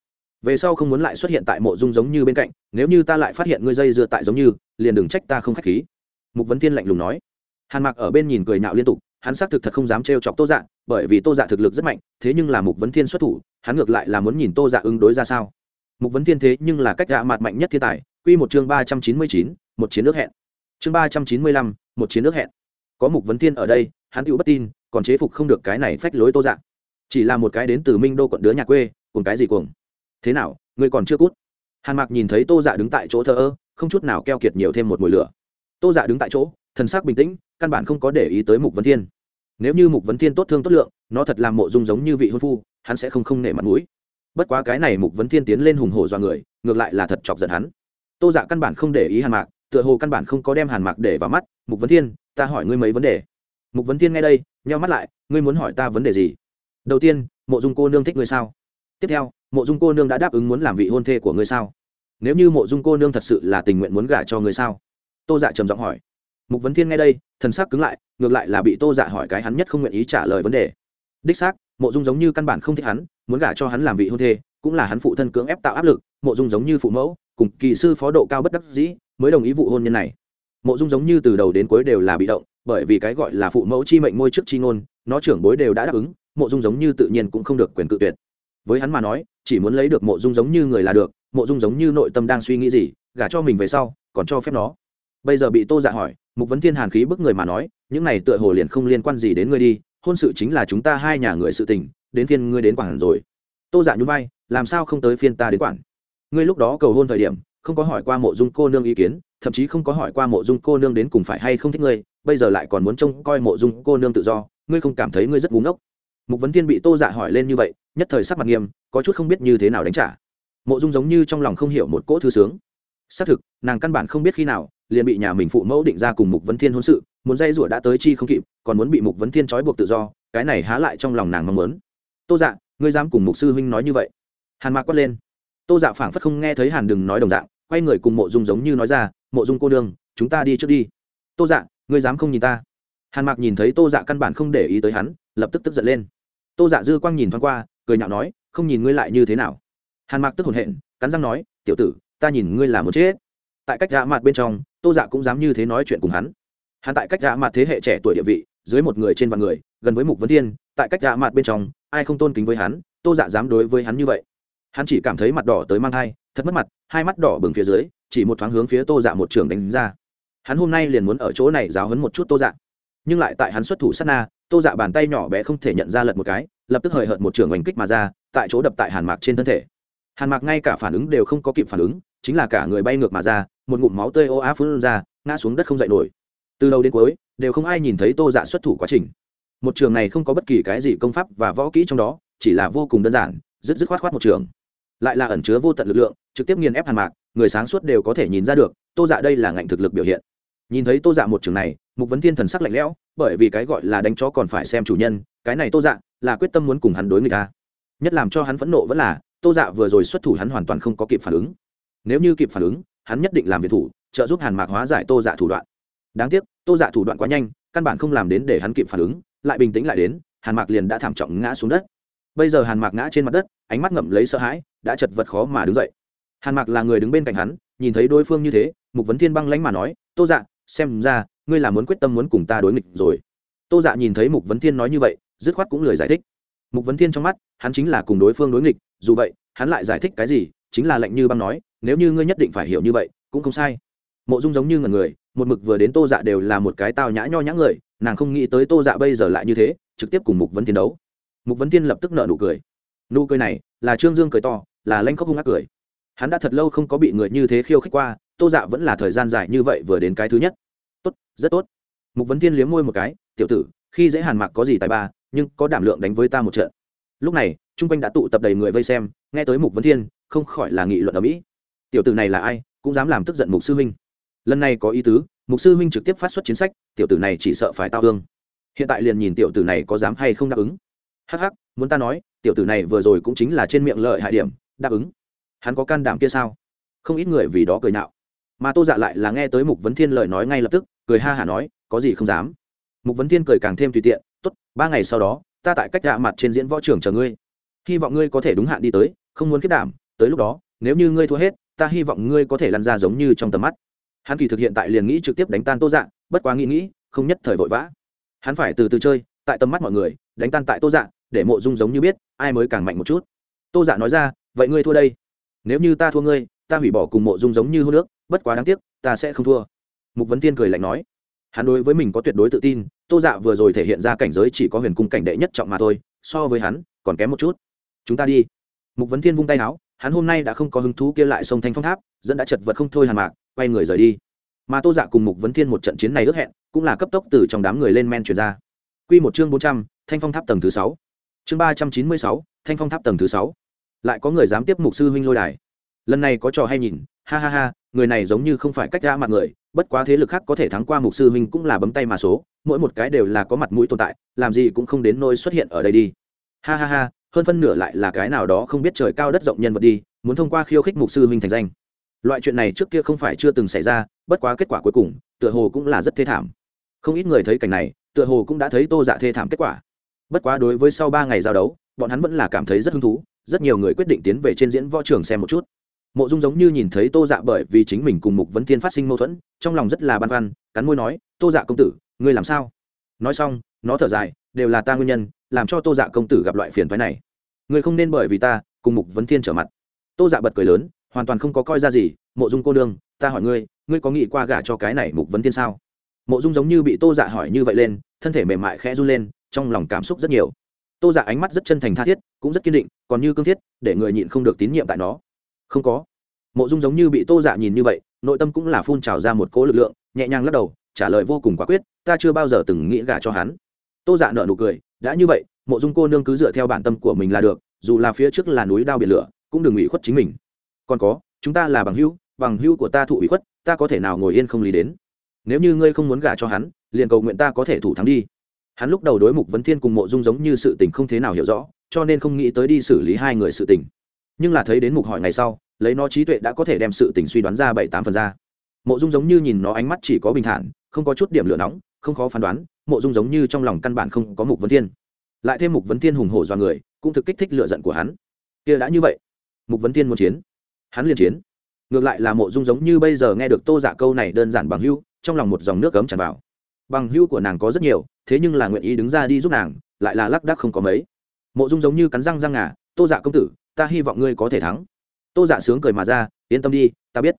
Về sau không muốn lại xuất hiện tại mộ dung giống như bên cạnh, nếu như ta lại phát hiện ngươi dây dưa tại giống như, liền đừng trách ta không k h á c h khí. Mục vấn thiên lạnh lùng nói. Hàn mạc ở bên nhìn cười nạo liên tục hắn xác thực thật không dám trêu chọc tô dạ bởi vì tô dạ thực lực rất mạnh, thế nhưng là mục vấn thiên xuất thủ, hắn ngược lại là muốn nhìn tô dạ ứng đối ra sao. Mục vấn thiên thế nhưng là cách gạ mặt mạnh nhất thiên tài, Quy một chương ba trăm chín mươi chín, một chiến nước hẹn. Chương ba trăm chín mươi lăm, một chiến nước hẹn. Có mục vấn thiên ở đây, hắn tựu bất tin, còn chế phục không được cái này phách lối tô dạ. Chỉ là một cái đến từ minh đô quận đứa nhà quê, cùng cái gì cuồng. Thế nào, ngươi còn chưa cút? Hàn mạc nhìn thấy tô dạ đứng tại chỗ thờ ơ, không chút nào keo kiệt nhiều thêm một mùi lửa. Tô dạ đứng tại chỗ, thần sắc bình tĩnh căn bản không có để ý tới mục vấn thiên. Nếu như mục vấn thiên tốt thương tốt lượng, nó thật làm mộ dung giống như vị hôn phu, hắn sẽ không không nể mặt mũi. Bất quá cái này mục vấn thiên tiến lên hùng hổ do người, ngược lại là thật chọc giận hắn. Tô dạ căn bản không để ý hàn mạc, tựa hồ căn bản không có đem hàn mạc để vào mắt. Mục vấn thiên, ta hỏi ngươi mấy vấn đề. Mục vấn thiên nghe đây, nheo mắt lại, ngươi muốn hỏi ta vấn đề gì? Đầu tiên, mộ dung cô nương thích ngươi sao? Tiếp theo, mộ dung cô nương đã đáp ứng muốn làm vị hôn thê của ngươi sao? Nếu như mộ dung cô nương thật sự là tình nguyện muốn gả cho ngươi sao? Tô dạ trầm giọng hỏi mục vấn thiên nghe đây, thần sắc cứng lại, ngược lại là bị tô dạ hỏi cái hắn nhất không nguyện ý trả lời vấn đề. Đích xác, mộ dung giống như căn bản không thích hắn, muốn gả cho hắn làm vị hôn thê, cũng là hắn phụ thân cưỡng ép tạo áp lực, mộ dung giống như phụ mẫu, cùng kỳ sư phó độ cao bất đắc dĩ, mới đồng ý vụ hôn nhân này. Mộ dung giống như từ đầu đến cuối đều là bị động, bởi vì cái gọi là phụ mẫu chi mệnh môi trước chi ngôn, nó trưởng bối đều đã đáp ứng, mộ dung giống như tự nhiên cũng không được quyền cự tuyệt. Với hắn mà nói, chỉ muốn lấy được mộ dung giống như người là được, mộ dung giống như nội tâm đang suy nghĩ gì, gả cho mình về sau, còn cho phép nó. Bây giờ bị tô dạ hỏi mục vấn thiên hàn khí bức người mà nói, những này tựa hồ liền không liên quan gì đến ngươi đi, hôn sự chính là chúng ta hai nhà người sự tình, đến phiên ngươi đến quản rồi. Tô dạ nhún vai, làm sao không tới phiên ta đến quản? Ngươi lúc đó cầu hôn thời điểm, không có hỏi qua mộ dung cô nương ý kiến, thậm chí không có hỏi qua mộ dung cô nương đến cùng phải hay không thích ngươi, bây giờ lại còn muốn trông coi mộ dung cô nương tự do, ngươi không cảm thấy ngươi rất búng ốc mục vấn thiên bị tô dạ hỏi lên như vậy, nhất thời sắc mặt nghiêm, có chút không biết như thế nào đánh trả. Mộ dung giống như trong lòng không hiểu một cỗ thư sướng. Xác thực, nàng căn bản không biết khi nào liền bị nhà mình phụ mẫu định ra cùng mục vấn thiên hôn sự, muốn dây rủa đã tới chi không kịp, còn muốn bị mục vấn thiên trói buộc tự do, cái này há lại trong lòng nàng mong muốn. Tô dạ ngươi dám cùng mục sư huynh nói như vậy? Hàn mạc quát lên. Tô dạ phảng phất không nghe thấy hàn đừng nói đồng dạng, quay người cùng mộ dung giống như nói ra, mộ dung cô đương chúng ta đi trước đi. Tô dạ ngươi dám không nhìn ta? Hàn mạc nhìn thấy tô dạ căn bản không để ý tới hắn, lập tức tức giận lên. Tô dạ dư quang nhìn thoáng qua, cười nhạo nói, không nhìn ngươi lại như thế nào? Hàn mạc tức hồn hện, cắn răng nói, tiểu tử, ta nhìn ngươi là một chết tại cách gã mặt bên trong, tô dạ cũng dám như thế nói chuyện cùng hắn. Hắn tại cách gã mặt thế hệ trẻ tuổi địa vị, dưới một người trên vạn người, gần với mục vấn thiên, tại cách gã mặt bên trong, ai không tôn kính với hắn, tô dạ dám đối với hắn như vậy. Hắn chỉ cảm thấy mặt đỏ tới mang thai, thật mất mặt, hai mắt đỏ bừng phía dưới, chỉ một thoáng hướng phía tô dạ một trường đánh ra. Hắn hôm nay liền muốn ở chỗ này giáo hấn một chút tô dạ. Nhưng lại tại hắn xuất thủ sát na, tô dạ bàn tay nhỏ bé không thể nhận ra lật một cái, lập tức hời hợt một trường oanh kích mà ra, tại chỗ đập tại hàn mạc trên thân thể. Hàn mạc ngay cả phản ứng đều không có kịp phản ứng, chính là cả người bay ngược mà ra một ngụm máu tươi ô á phun ra, ngã xuống đất không dậy nổi. Từ đầu đến cuối, đều không ai nhìn thấy tô dạ xuất thủ quá trình. Một trường này không có bất kỳ cái gì công pháp và võ kỹ trong đó, chỉ là vô cùng đơn giản, dứt dứt khoát khoát một trường. Lại là ẩn chứa vô tận lực lượng, trực tiếp nghiền ép hàn mạc, người sáng suốt đều có thể nhìn ra được, tô dạ đây là ngạnh thực lực biểu hiện. Nhìn thấy tô dạ một trường này, mục vấn thiên thần sắc lạnh lẽo, bởi vì cái gọi là đánh chó còn phải xem chủ nhân, cái này tô dạ là quyết tâm muốn cùng hắn đối người ta. Nhất làm cho hắn phẫn nộ vẫn là, tô dạ vừa rồi xuất thủ hắn hoàn toàn không có kịp phản ứng. Nếu như kịp phản ứng hắn nhất định làm việc thủ, trợ giúp hàn mạc hóa giải tô dạ thủ đoạn. Đáng tiếc, tô dạ thủ đoạn quá nhanh, căn bản không làm đến để hắn kịp phản ứng, lại bình tĩnh lại đến, hàn mạc liền đã thảm trọng ngã xuống đất. Bây giờ hàn mạc ngã trên mặt đất, ánh mắt ngậm lấy sợ hãi, đã chật vật khó mà đứng dậy. Hàn mạc là người đứng bên cạnh hắn, nhìn thấy đối phương như thế, mục vấn thiên băng lánh mà nói, tô dạ xem ra, ngươi là muốn quyết tâm muốn cùng ta đối nghịch rồi. Tô dạ nhìn thấy mục vấn thiên nói như vậy, dứt khoát cũng lời giải thích. Mục vấn thiên trong mắt, hắn chính là cùng đối phương đối nghịch, dù vậy, hắn lại giải thích cái gì, chính là lệnh như băng nói nếu như ngươi nhất định phải hiểu như vậy, cũng không sai. Mộ dung giống như ngần người, một mực vừa đến tô dạ đều là một cái tao nhã nho nhã người, nàng không nghĩ tới tô dạ bây giờ lại như thế, trực tiếp cùng mục vấn thiên đấu. Mục vấn thiên lập tức nợ nụ cười. Nụ cười này, là trương dương cười to, là lanh khóc hung ác cười. Hắn đã thật lâu không có bị người như thế khiêu khích qua, tô dạ vẫn là thời gian dài như vậy vừa đến cái thứ nhất. Tốt, rất tốt. Mục vấn thiên liếm môi một cái, tiểu tử, khi dễ hàn mạc có gì tài ba, nhưng có đảm lượng đánh với ta một trận. Lúc này t r u n g quanh đã tụ tập đầy người vây xem, nghe tới mục vấn thiên, không khỏi là nghị luận ở mỹ tiểu tử này là ai cũng dám làm tức giận mục sư huynh. Lần này có ý tứ mục sư huynh trực tiếp phát xuất chiến sách tiểu tử này chỉ sợ phải tao thương. Hiện tại liền nhìn tiểu tử này có dám hay không đáp ứng. Hắc hắc, muốn ta nói tiểu tử này vừa rồi cũng chính là trên miệng lợi hại điểm đáp ứng. Hắn có can đảm kia sao? Không ít người vì đó cười nạo. Mà tô dạ lại là nghe tới mục vấn thiên lời nói ngay lập tức cười ha hả nói có gì không dám. Mục vấn thiên cười càng thêm tùy tiện t ố t ba ngày sau đó ta tại cách gạ mặt trên diễn võ trường chờ ngươi. Hy vọng ngươi có thể đúng hạn đi tới không muốn kết đảm tới lúc đó nếu như ngươi thua hết ta hy vọng ngươi có thể lăn ra giống như trong tầm mắt. Hắn kỳ thực hiện tại liền nghĩ trực tiếp đánh tan tô dạ bất quá nghĩ nghĩ, không nhất thời vội vã. Hắn phải từ từ chơi, tại tầm mắt mọi người, đánh tan tại tô dạ để mộ dung giống như biết, ai mới càng mạnh một chút. Tô dạ nói ra, vậy ngươi thua đây. Nếu như ta thua ngươi, ta hủy bỏ cùng mộ dung giống như hô nước bất quá đáng tiếc, ta sẽ không thua. Mục vấn tiên cười lạnh nói. Hắn đối với mình có tuyệt đối tự tin, tô dạ vừa rồi thể hiện ra cảnh giới chỉ có huyền cung cảnh đệ nhất trọng mà thôi, so với hắn, còn kém một chút. Chúng ta đi. Mục vấn thiên vung tay áo hắn hôm nay đã không có hứng thú kia lại sông thanh phong tháp, dẫn đã chật vật không thôi hàn mạc, quay người rời đi. Mà tô dạ cùng mục vấn thiên một trận chiến này ước hẹn, cũng là cấp tốc từ trong đám người lên men chuyển ra. Q một chương bốn trăm, thanh phong tháp tầng thứ sáu. Chương ba trăm chín mươi sáu, thanh phong tháp tầng thứ sáu. Lại có người dám tiếp mục sư huynh lôi đài. Lần này có trò hay nhìn, ha ha ha, người này giống như không phải cách ra mặt người, bất quá thế lực khác có thể thắng qua mục sư huynh cũng là bấm tay mà số, mỗi một cái đều là có mặt mũi tồn tại, làm gì cũng không đến nôi xuất hiện ở đây đi. Ha ha ha hơn phân nửa lại là cái nào đó không biết trời cao đất rộng nhân vật đi, muốn thông qua khiêu khích mục sư huynh thành danh. Loại chuyện này trước kia không phải chưa từng xảy ra, bất quá kết quả cuối cùng, tựa hồ cũng là rất thê thảm. Không ít người thấy cảnh này, tựa hồ cũng đã thấy tô dạ thê thảm kết quả. Bất quá đối với sau ba ngày giao đấu, bọn hắn vẫn là cảm thấy rất hứng thú, rất nhiều người quyết định tiến về trên diễn võ trường xem một chút. Mộ dung giống như nhìn thấy tô dạ bởi vì chính mình cùng mục vấn thiên phát sinh mâu thuẫn, trong lòng rất là băn khoăn, cắn môi nói, tô dạ công tử, ngươi làm sao? Nói xong, nó thở dài, đều là ta nguyên nhân làm cho tô dạ công tử gặp loại phiền thoái này. Ngươi không nên bởi vì ta, cùng mục vấn thiên trở mặt. Tô dạ bật cười lớn, hoàn toàn không có coi ra gì. Mộ dung cô nương, ta hỏi ngươi ngươi có nghĩ qua gả cho cái này mục vấn thiên sao? Mộ dung giống như bị tô dạ hỏi như vậy lên, thân thể mềm mại khẽ run lên, trong lòng cảm xúc rất nhiều. Tô dạ ánh mắt rất chân thành tha thiết, cũng rất kiên định, còn như cương thiết, để người nhịn không được tín nhiệm tại nó. Không có. Mộ dung giống như bị tô dạ nhìn như vậy, nội tâm cũng là phun trào ra một cỗ lực lượng, nhẹ nhàng lắc đầu, trả lời vô cùng quả quyết, ta chưa bao giờ từng nghĩ gả cho hắn. Tô dạ nợ nụ cười đã như vậy, mộ dung cô nương cứ dựa theo bản tâm của mình là được, dù là phía trước là núi đao biển lửa, cũng đừng ủy khuất chính mình. Còn có, chúng ta là bằng hữu bằng hữu của ta thụ ủy khuất, ta có thể nào ngồi yên không lý đến? Nếu như ngươi không muốn gả cho hắn, liền cầu nguyện ta có thể thủ thắng đi. Hắn lúc đầu đối mục vấn thiên cùng mộ dung giống như sự tình không thế nào hiểu rõ, cho nên không nghĩ tới đi xử lý hai người sự tình. Nhưng là thấy đến mục hỏi ngày sau, lấy nó trí tuệ đã có thể đem sự tình suy đoán ra bảy tám phần ra. Mộ dung giống như nhìn nó ánh mắt chỉ có bình thản, không có chút điểm lửa nóng, không khó phán đoán mộ dung giống như trong lòng căn bản không có mục vấn thiên. Lại thêm mục vấn thiên hùng hổ do người, cũng thực kích thích lựa giận của hắn. Kia đã như vậy, mục vấn thiên muốn chiến. Hắn liền chiến. Ngược lại là mộ dung giống như bây giờ nghe được tô giả dạ câu này đơn giản bằng hưu trong lòng một dòng nước cấm tràn vào. Bằng hưu của nàng có rất nhiều, thế nhưng là nguyện ý đứng ra đi giúp nàng, lại là lác đác không có mấy. Mộ dung giống như cắn răng răng ngà, tô dạ công tử, ta hy vọng ngươi có thể thắng. Tô dạ sướng cười mà ra, yên tâm đi, ta biết.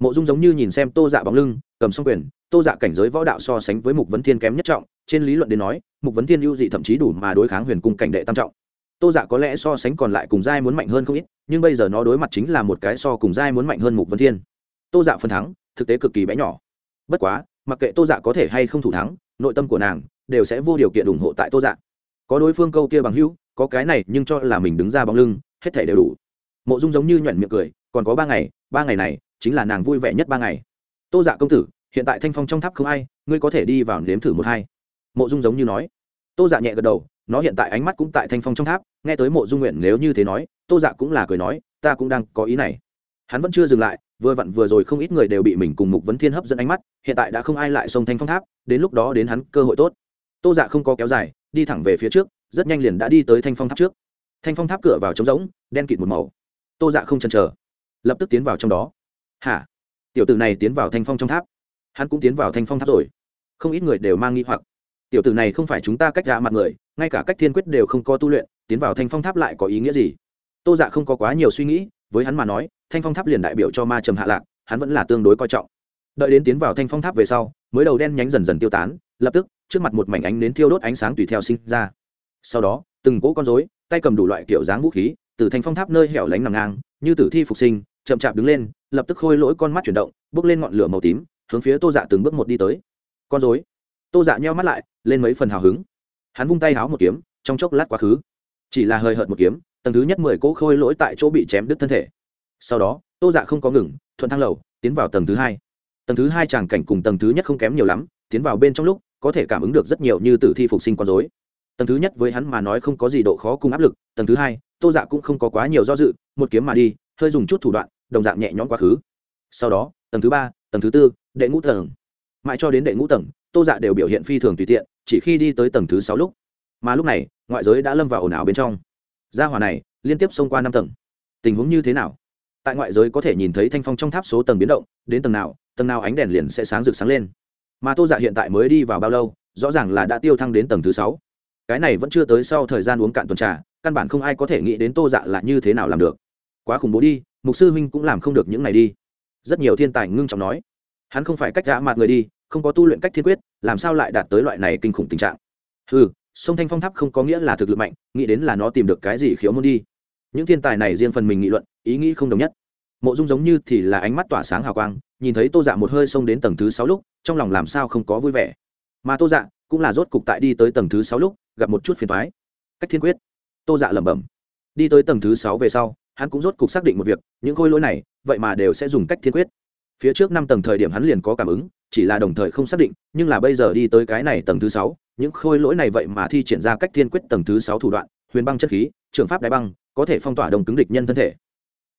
Mộ dung giống như nhìn xem tô dạ bóng lưng, cầm xong quyền tô dạ cảnh giới võ đạo so sánh với mục vấn thiên kém nhất trọng, trên lý luận đến nói, mục vấn thiên ưu dị thậm chí đủ mà đối kháng huyền cung cảnh đệ tam trọng. Tô dạ có lẽ so sánh còn lại cùng giai muốn mạnh hơn không ít, nhưng bây giờ nó đối mặt chính là một cái so cùng giai muốn mạnh hơn mục vấn thiên. Tô dạ phần thắng, thực tế cực kỳ bé nhỏ. Bất quá, mặc kệ tô dạ có thể hay không thủ thắng, nội tâm của nàng đều sẽ vô điều kiện ủng hộ tại tô dạ. Có đối phương câu kia bằng hữu, có cái này nhưng cho là mình đứng ra bóng lưng, hết thể đều đủ. Mộ dung giống như nhuận miệng cười, còn có ba ngày ba ngày này chính là nàng vui vẻ nhất ba ngày. Tô dạ công tử hiện tại thanh phong trong tháp không ai, ngươi có thể đi vào nếm thử một hai. Mộ dung giống như nói. Tô dạ nhẹ gật đầu, nó hiện tại ánh mắt cũng tại thanh phong trong tháp, nghe tới mộ dung nguyện nếu như thế nói, tô dạ cũng là cười nói, ta cũng đang có ý này. Hắn vẫn chưa dừng lại, vừa vặn vừa rồi không ít người đều bị mình cùng mục vấn thiên hấp dẫn ánh mắt, hiện tại đã không ai lại xông thanh phong tháp, đến lúc đó đến hắn cơ hội tốt. Tô dạ không có kéo dài, đi thẳng về phía trước, rất nhanh liền đã đi tới thanh phong tháp trước. Thanh phong tháp cửa vào trống rỗng, đen kịt một màu. Tô dạ không chần chờ, lập tức tiến vào trong đó. Hả? Tiểu tử này tiến vào thanh phong trong tháp hắn cũng tiến vào thanh phong tháp rồi. Không ít người đều mang nghi hoặc. Tiểu tử này không phải chúng ta cách dạ mặt người, ngay cả cách thiên quyết đều không có tu luyện, tiến vào thanh phong tháp lại có ý nghĩa gì? Tô dạ không có quá nhiều suy nghĩ, với hắn mà nói, thanh phong tháp liền đại biểu cho ma trầm hạ lạc, hắn vẫn là tương đối coi trọng. Đợi đến tiến vào thanh phong tháp về sau, mới đầu đen nhánh dần dần tiêu tán, lập tức, trước mặt một mảnh ánh nến thiêu đốt ánh sáng tùy theo sinh ra. Sau đó, từng cỗ con rối, tay cầm đủ loại kiểu dáng vũ khí, từ thanh phong tháp nơi hẻo lánh nằm ngang, như tử thi phục sinh, chậm chạp đứng lên, lập tức khôi lỗi con mắt chuyển động, bước lên ngọn lửa màu tím hướng phía tô dạ từng bước một đi tới. Con rối. Tô dạ nheo mắt lại, lên mấy phần hào hứng. Hắn vung tay háo một kiếm, trong chốc lát quá khứ. Chỉ là hơi hợt một kiếm, tầng thứ nhất mười cỗ khôi lỗi tại chỗ bị chém đứt thân thể. Sau đó, tô dạ không có ngừng, thuận thang lầu, tiến vào tầng thứ hai. Tầng thứ hai tràng cảnh cùng tầng thứ nhất không kém nhiều lắm, tiến vào bên trong lúc, có thể cảm ứng được rất nhiều như tử thi phục sinh con dối tầng thứ nhất với hắn mà nói không có gì độ khó cùng áp lực, tầng thứ hai, tô dạ cũng không có quá nhiều do dự, một kiếm mà đi, hơi dùng chút thủ đoạn, đồng dạng nhẹ nhõm quá khứ. Sau đó, tầng thứ ba, tầng thứ tư đệ ngũ tầng. Mãi cho đến đệ ngũ tầng, tô dạ đều biểu hiện phi thường tùy tiện, chỉ khi đi tới tầng thứ sáu lúc. Mà lúc này, ngoại giới đã lâm vào ồn ào bên trong. Gia hỏa này, liên tiếp xông qua năm tầng. Tình huống như thế nào? Tại ngoại giới có thể nhìn thấy thanh phong trong tháp số tầng biến động, đến tầng nào tầng nào ánh đèn liền sẽ sáng rực sáng lên. Mà tô dạ hiện tại mới đi vào bao lâu, rõ ràng là đã tiêu thăng đến tầng thứ sáu. Cái này vẫn chưa tới sau thời gian uống cạn tuần trà, căn bản không ai có thể nghĩ đến tô dạ là như thế nào làm được. Quá khủng bố đi, mục sư huynh cũng làm không được những này đi. Rất nhiều thiên tài ngưng trọng nói hắn không phải cách gã mặt người đi, không có tu luyện cách thiên quyết, làm sao lại đạt tới loại này kinh khủng tình trạng? Ừ sông thanh phong tháp không có nghĩa là thực lực mạnh, nghĩ đến là nó tìm được cái gì khiếu môn đi. Những thiên tài này riêng phần mình nghị luận, ý nghĩ không đồng nhất. Mộ dung giống như thì là ánh mắt tỏa sáng hào quang, nhìn thấy tô dạ một hơi xông đến tầng thứ sáu lúc, trong lòng làm sao không có vui vẻ. Mà tô dạ cũng là rốt cục tại đi tới tầng thứ sáu lúc, gặp một chút phiền thoái cách thiên quyết. Tô dạ lẩm bẩm. Đi tới tầng thứ sáu về sau, hắn cũng rốt cục xác định một việc, những khôi lỗi này, vậy mà đều sẽ dùng cách thiên quyết phía trước năm tầng thời điểm hắn liền có cảm ứng, chỉ là đồng thời không xác định, nhưng là bây giờ đi tới cái này tầng thứ sáu, những khôi lỗi này vậy mà thi triển ra cách thiên quyết tầng thứ sáu thủ đoạn, huyền băng chất khí, trường pháp đáy băng, có thể phong tỏa đồng cứng địch nhân thân thể.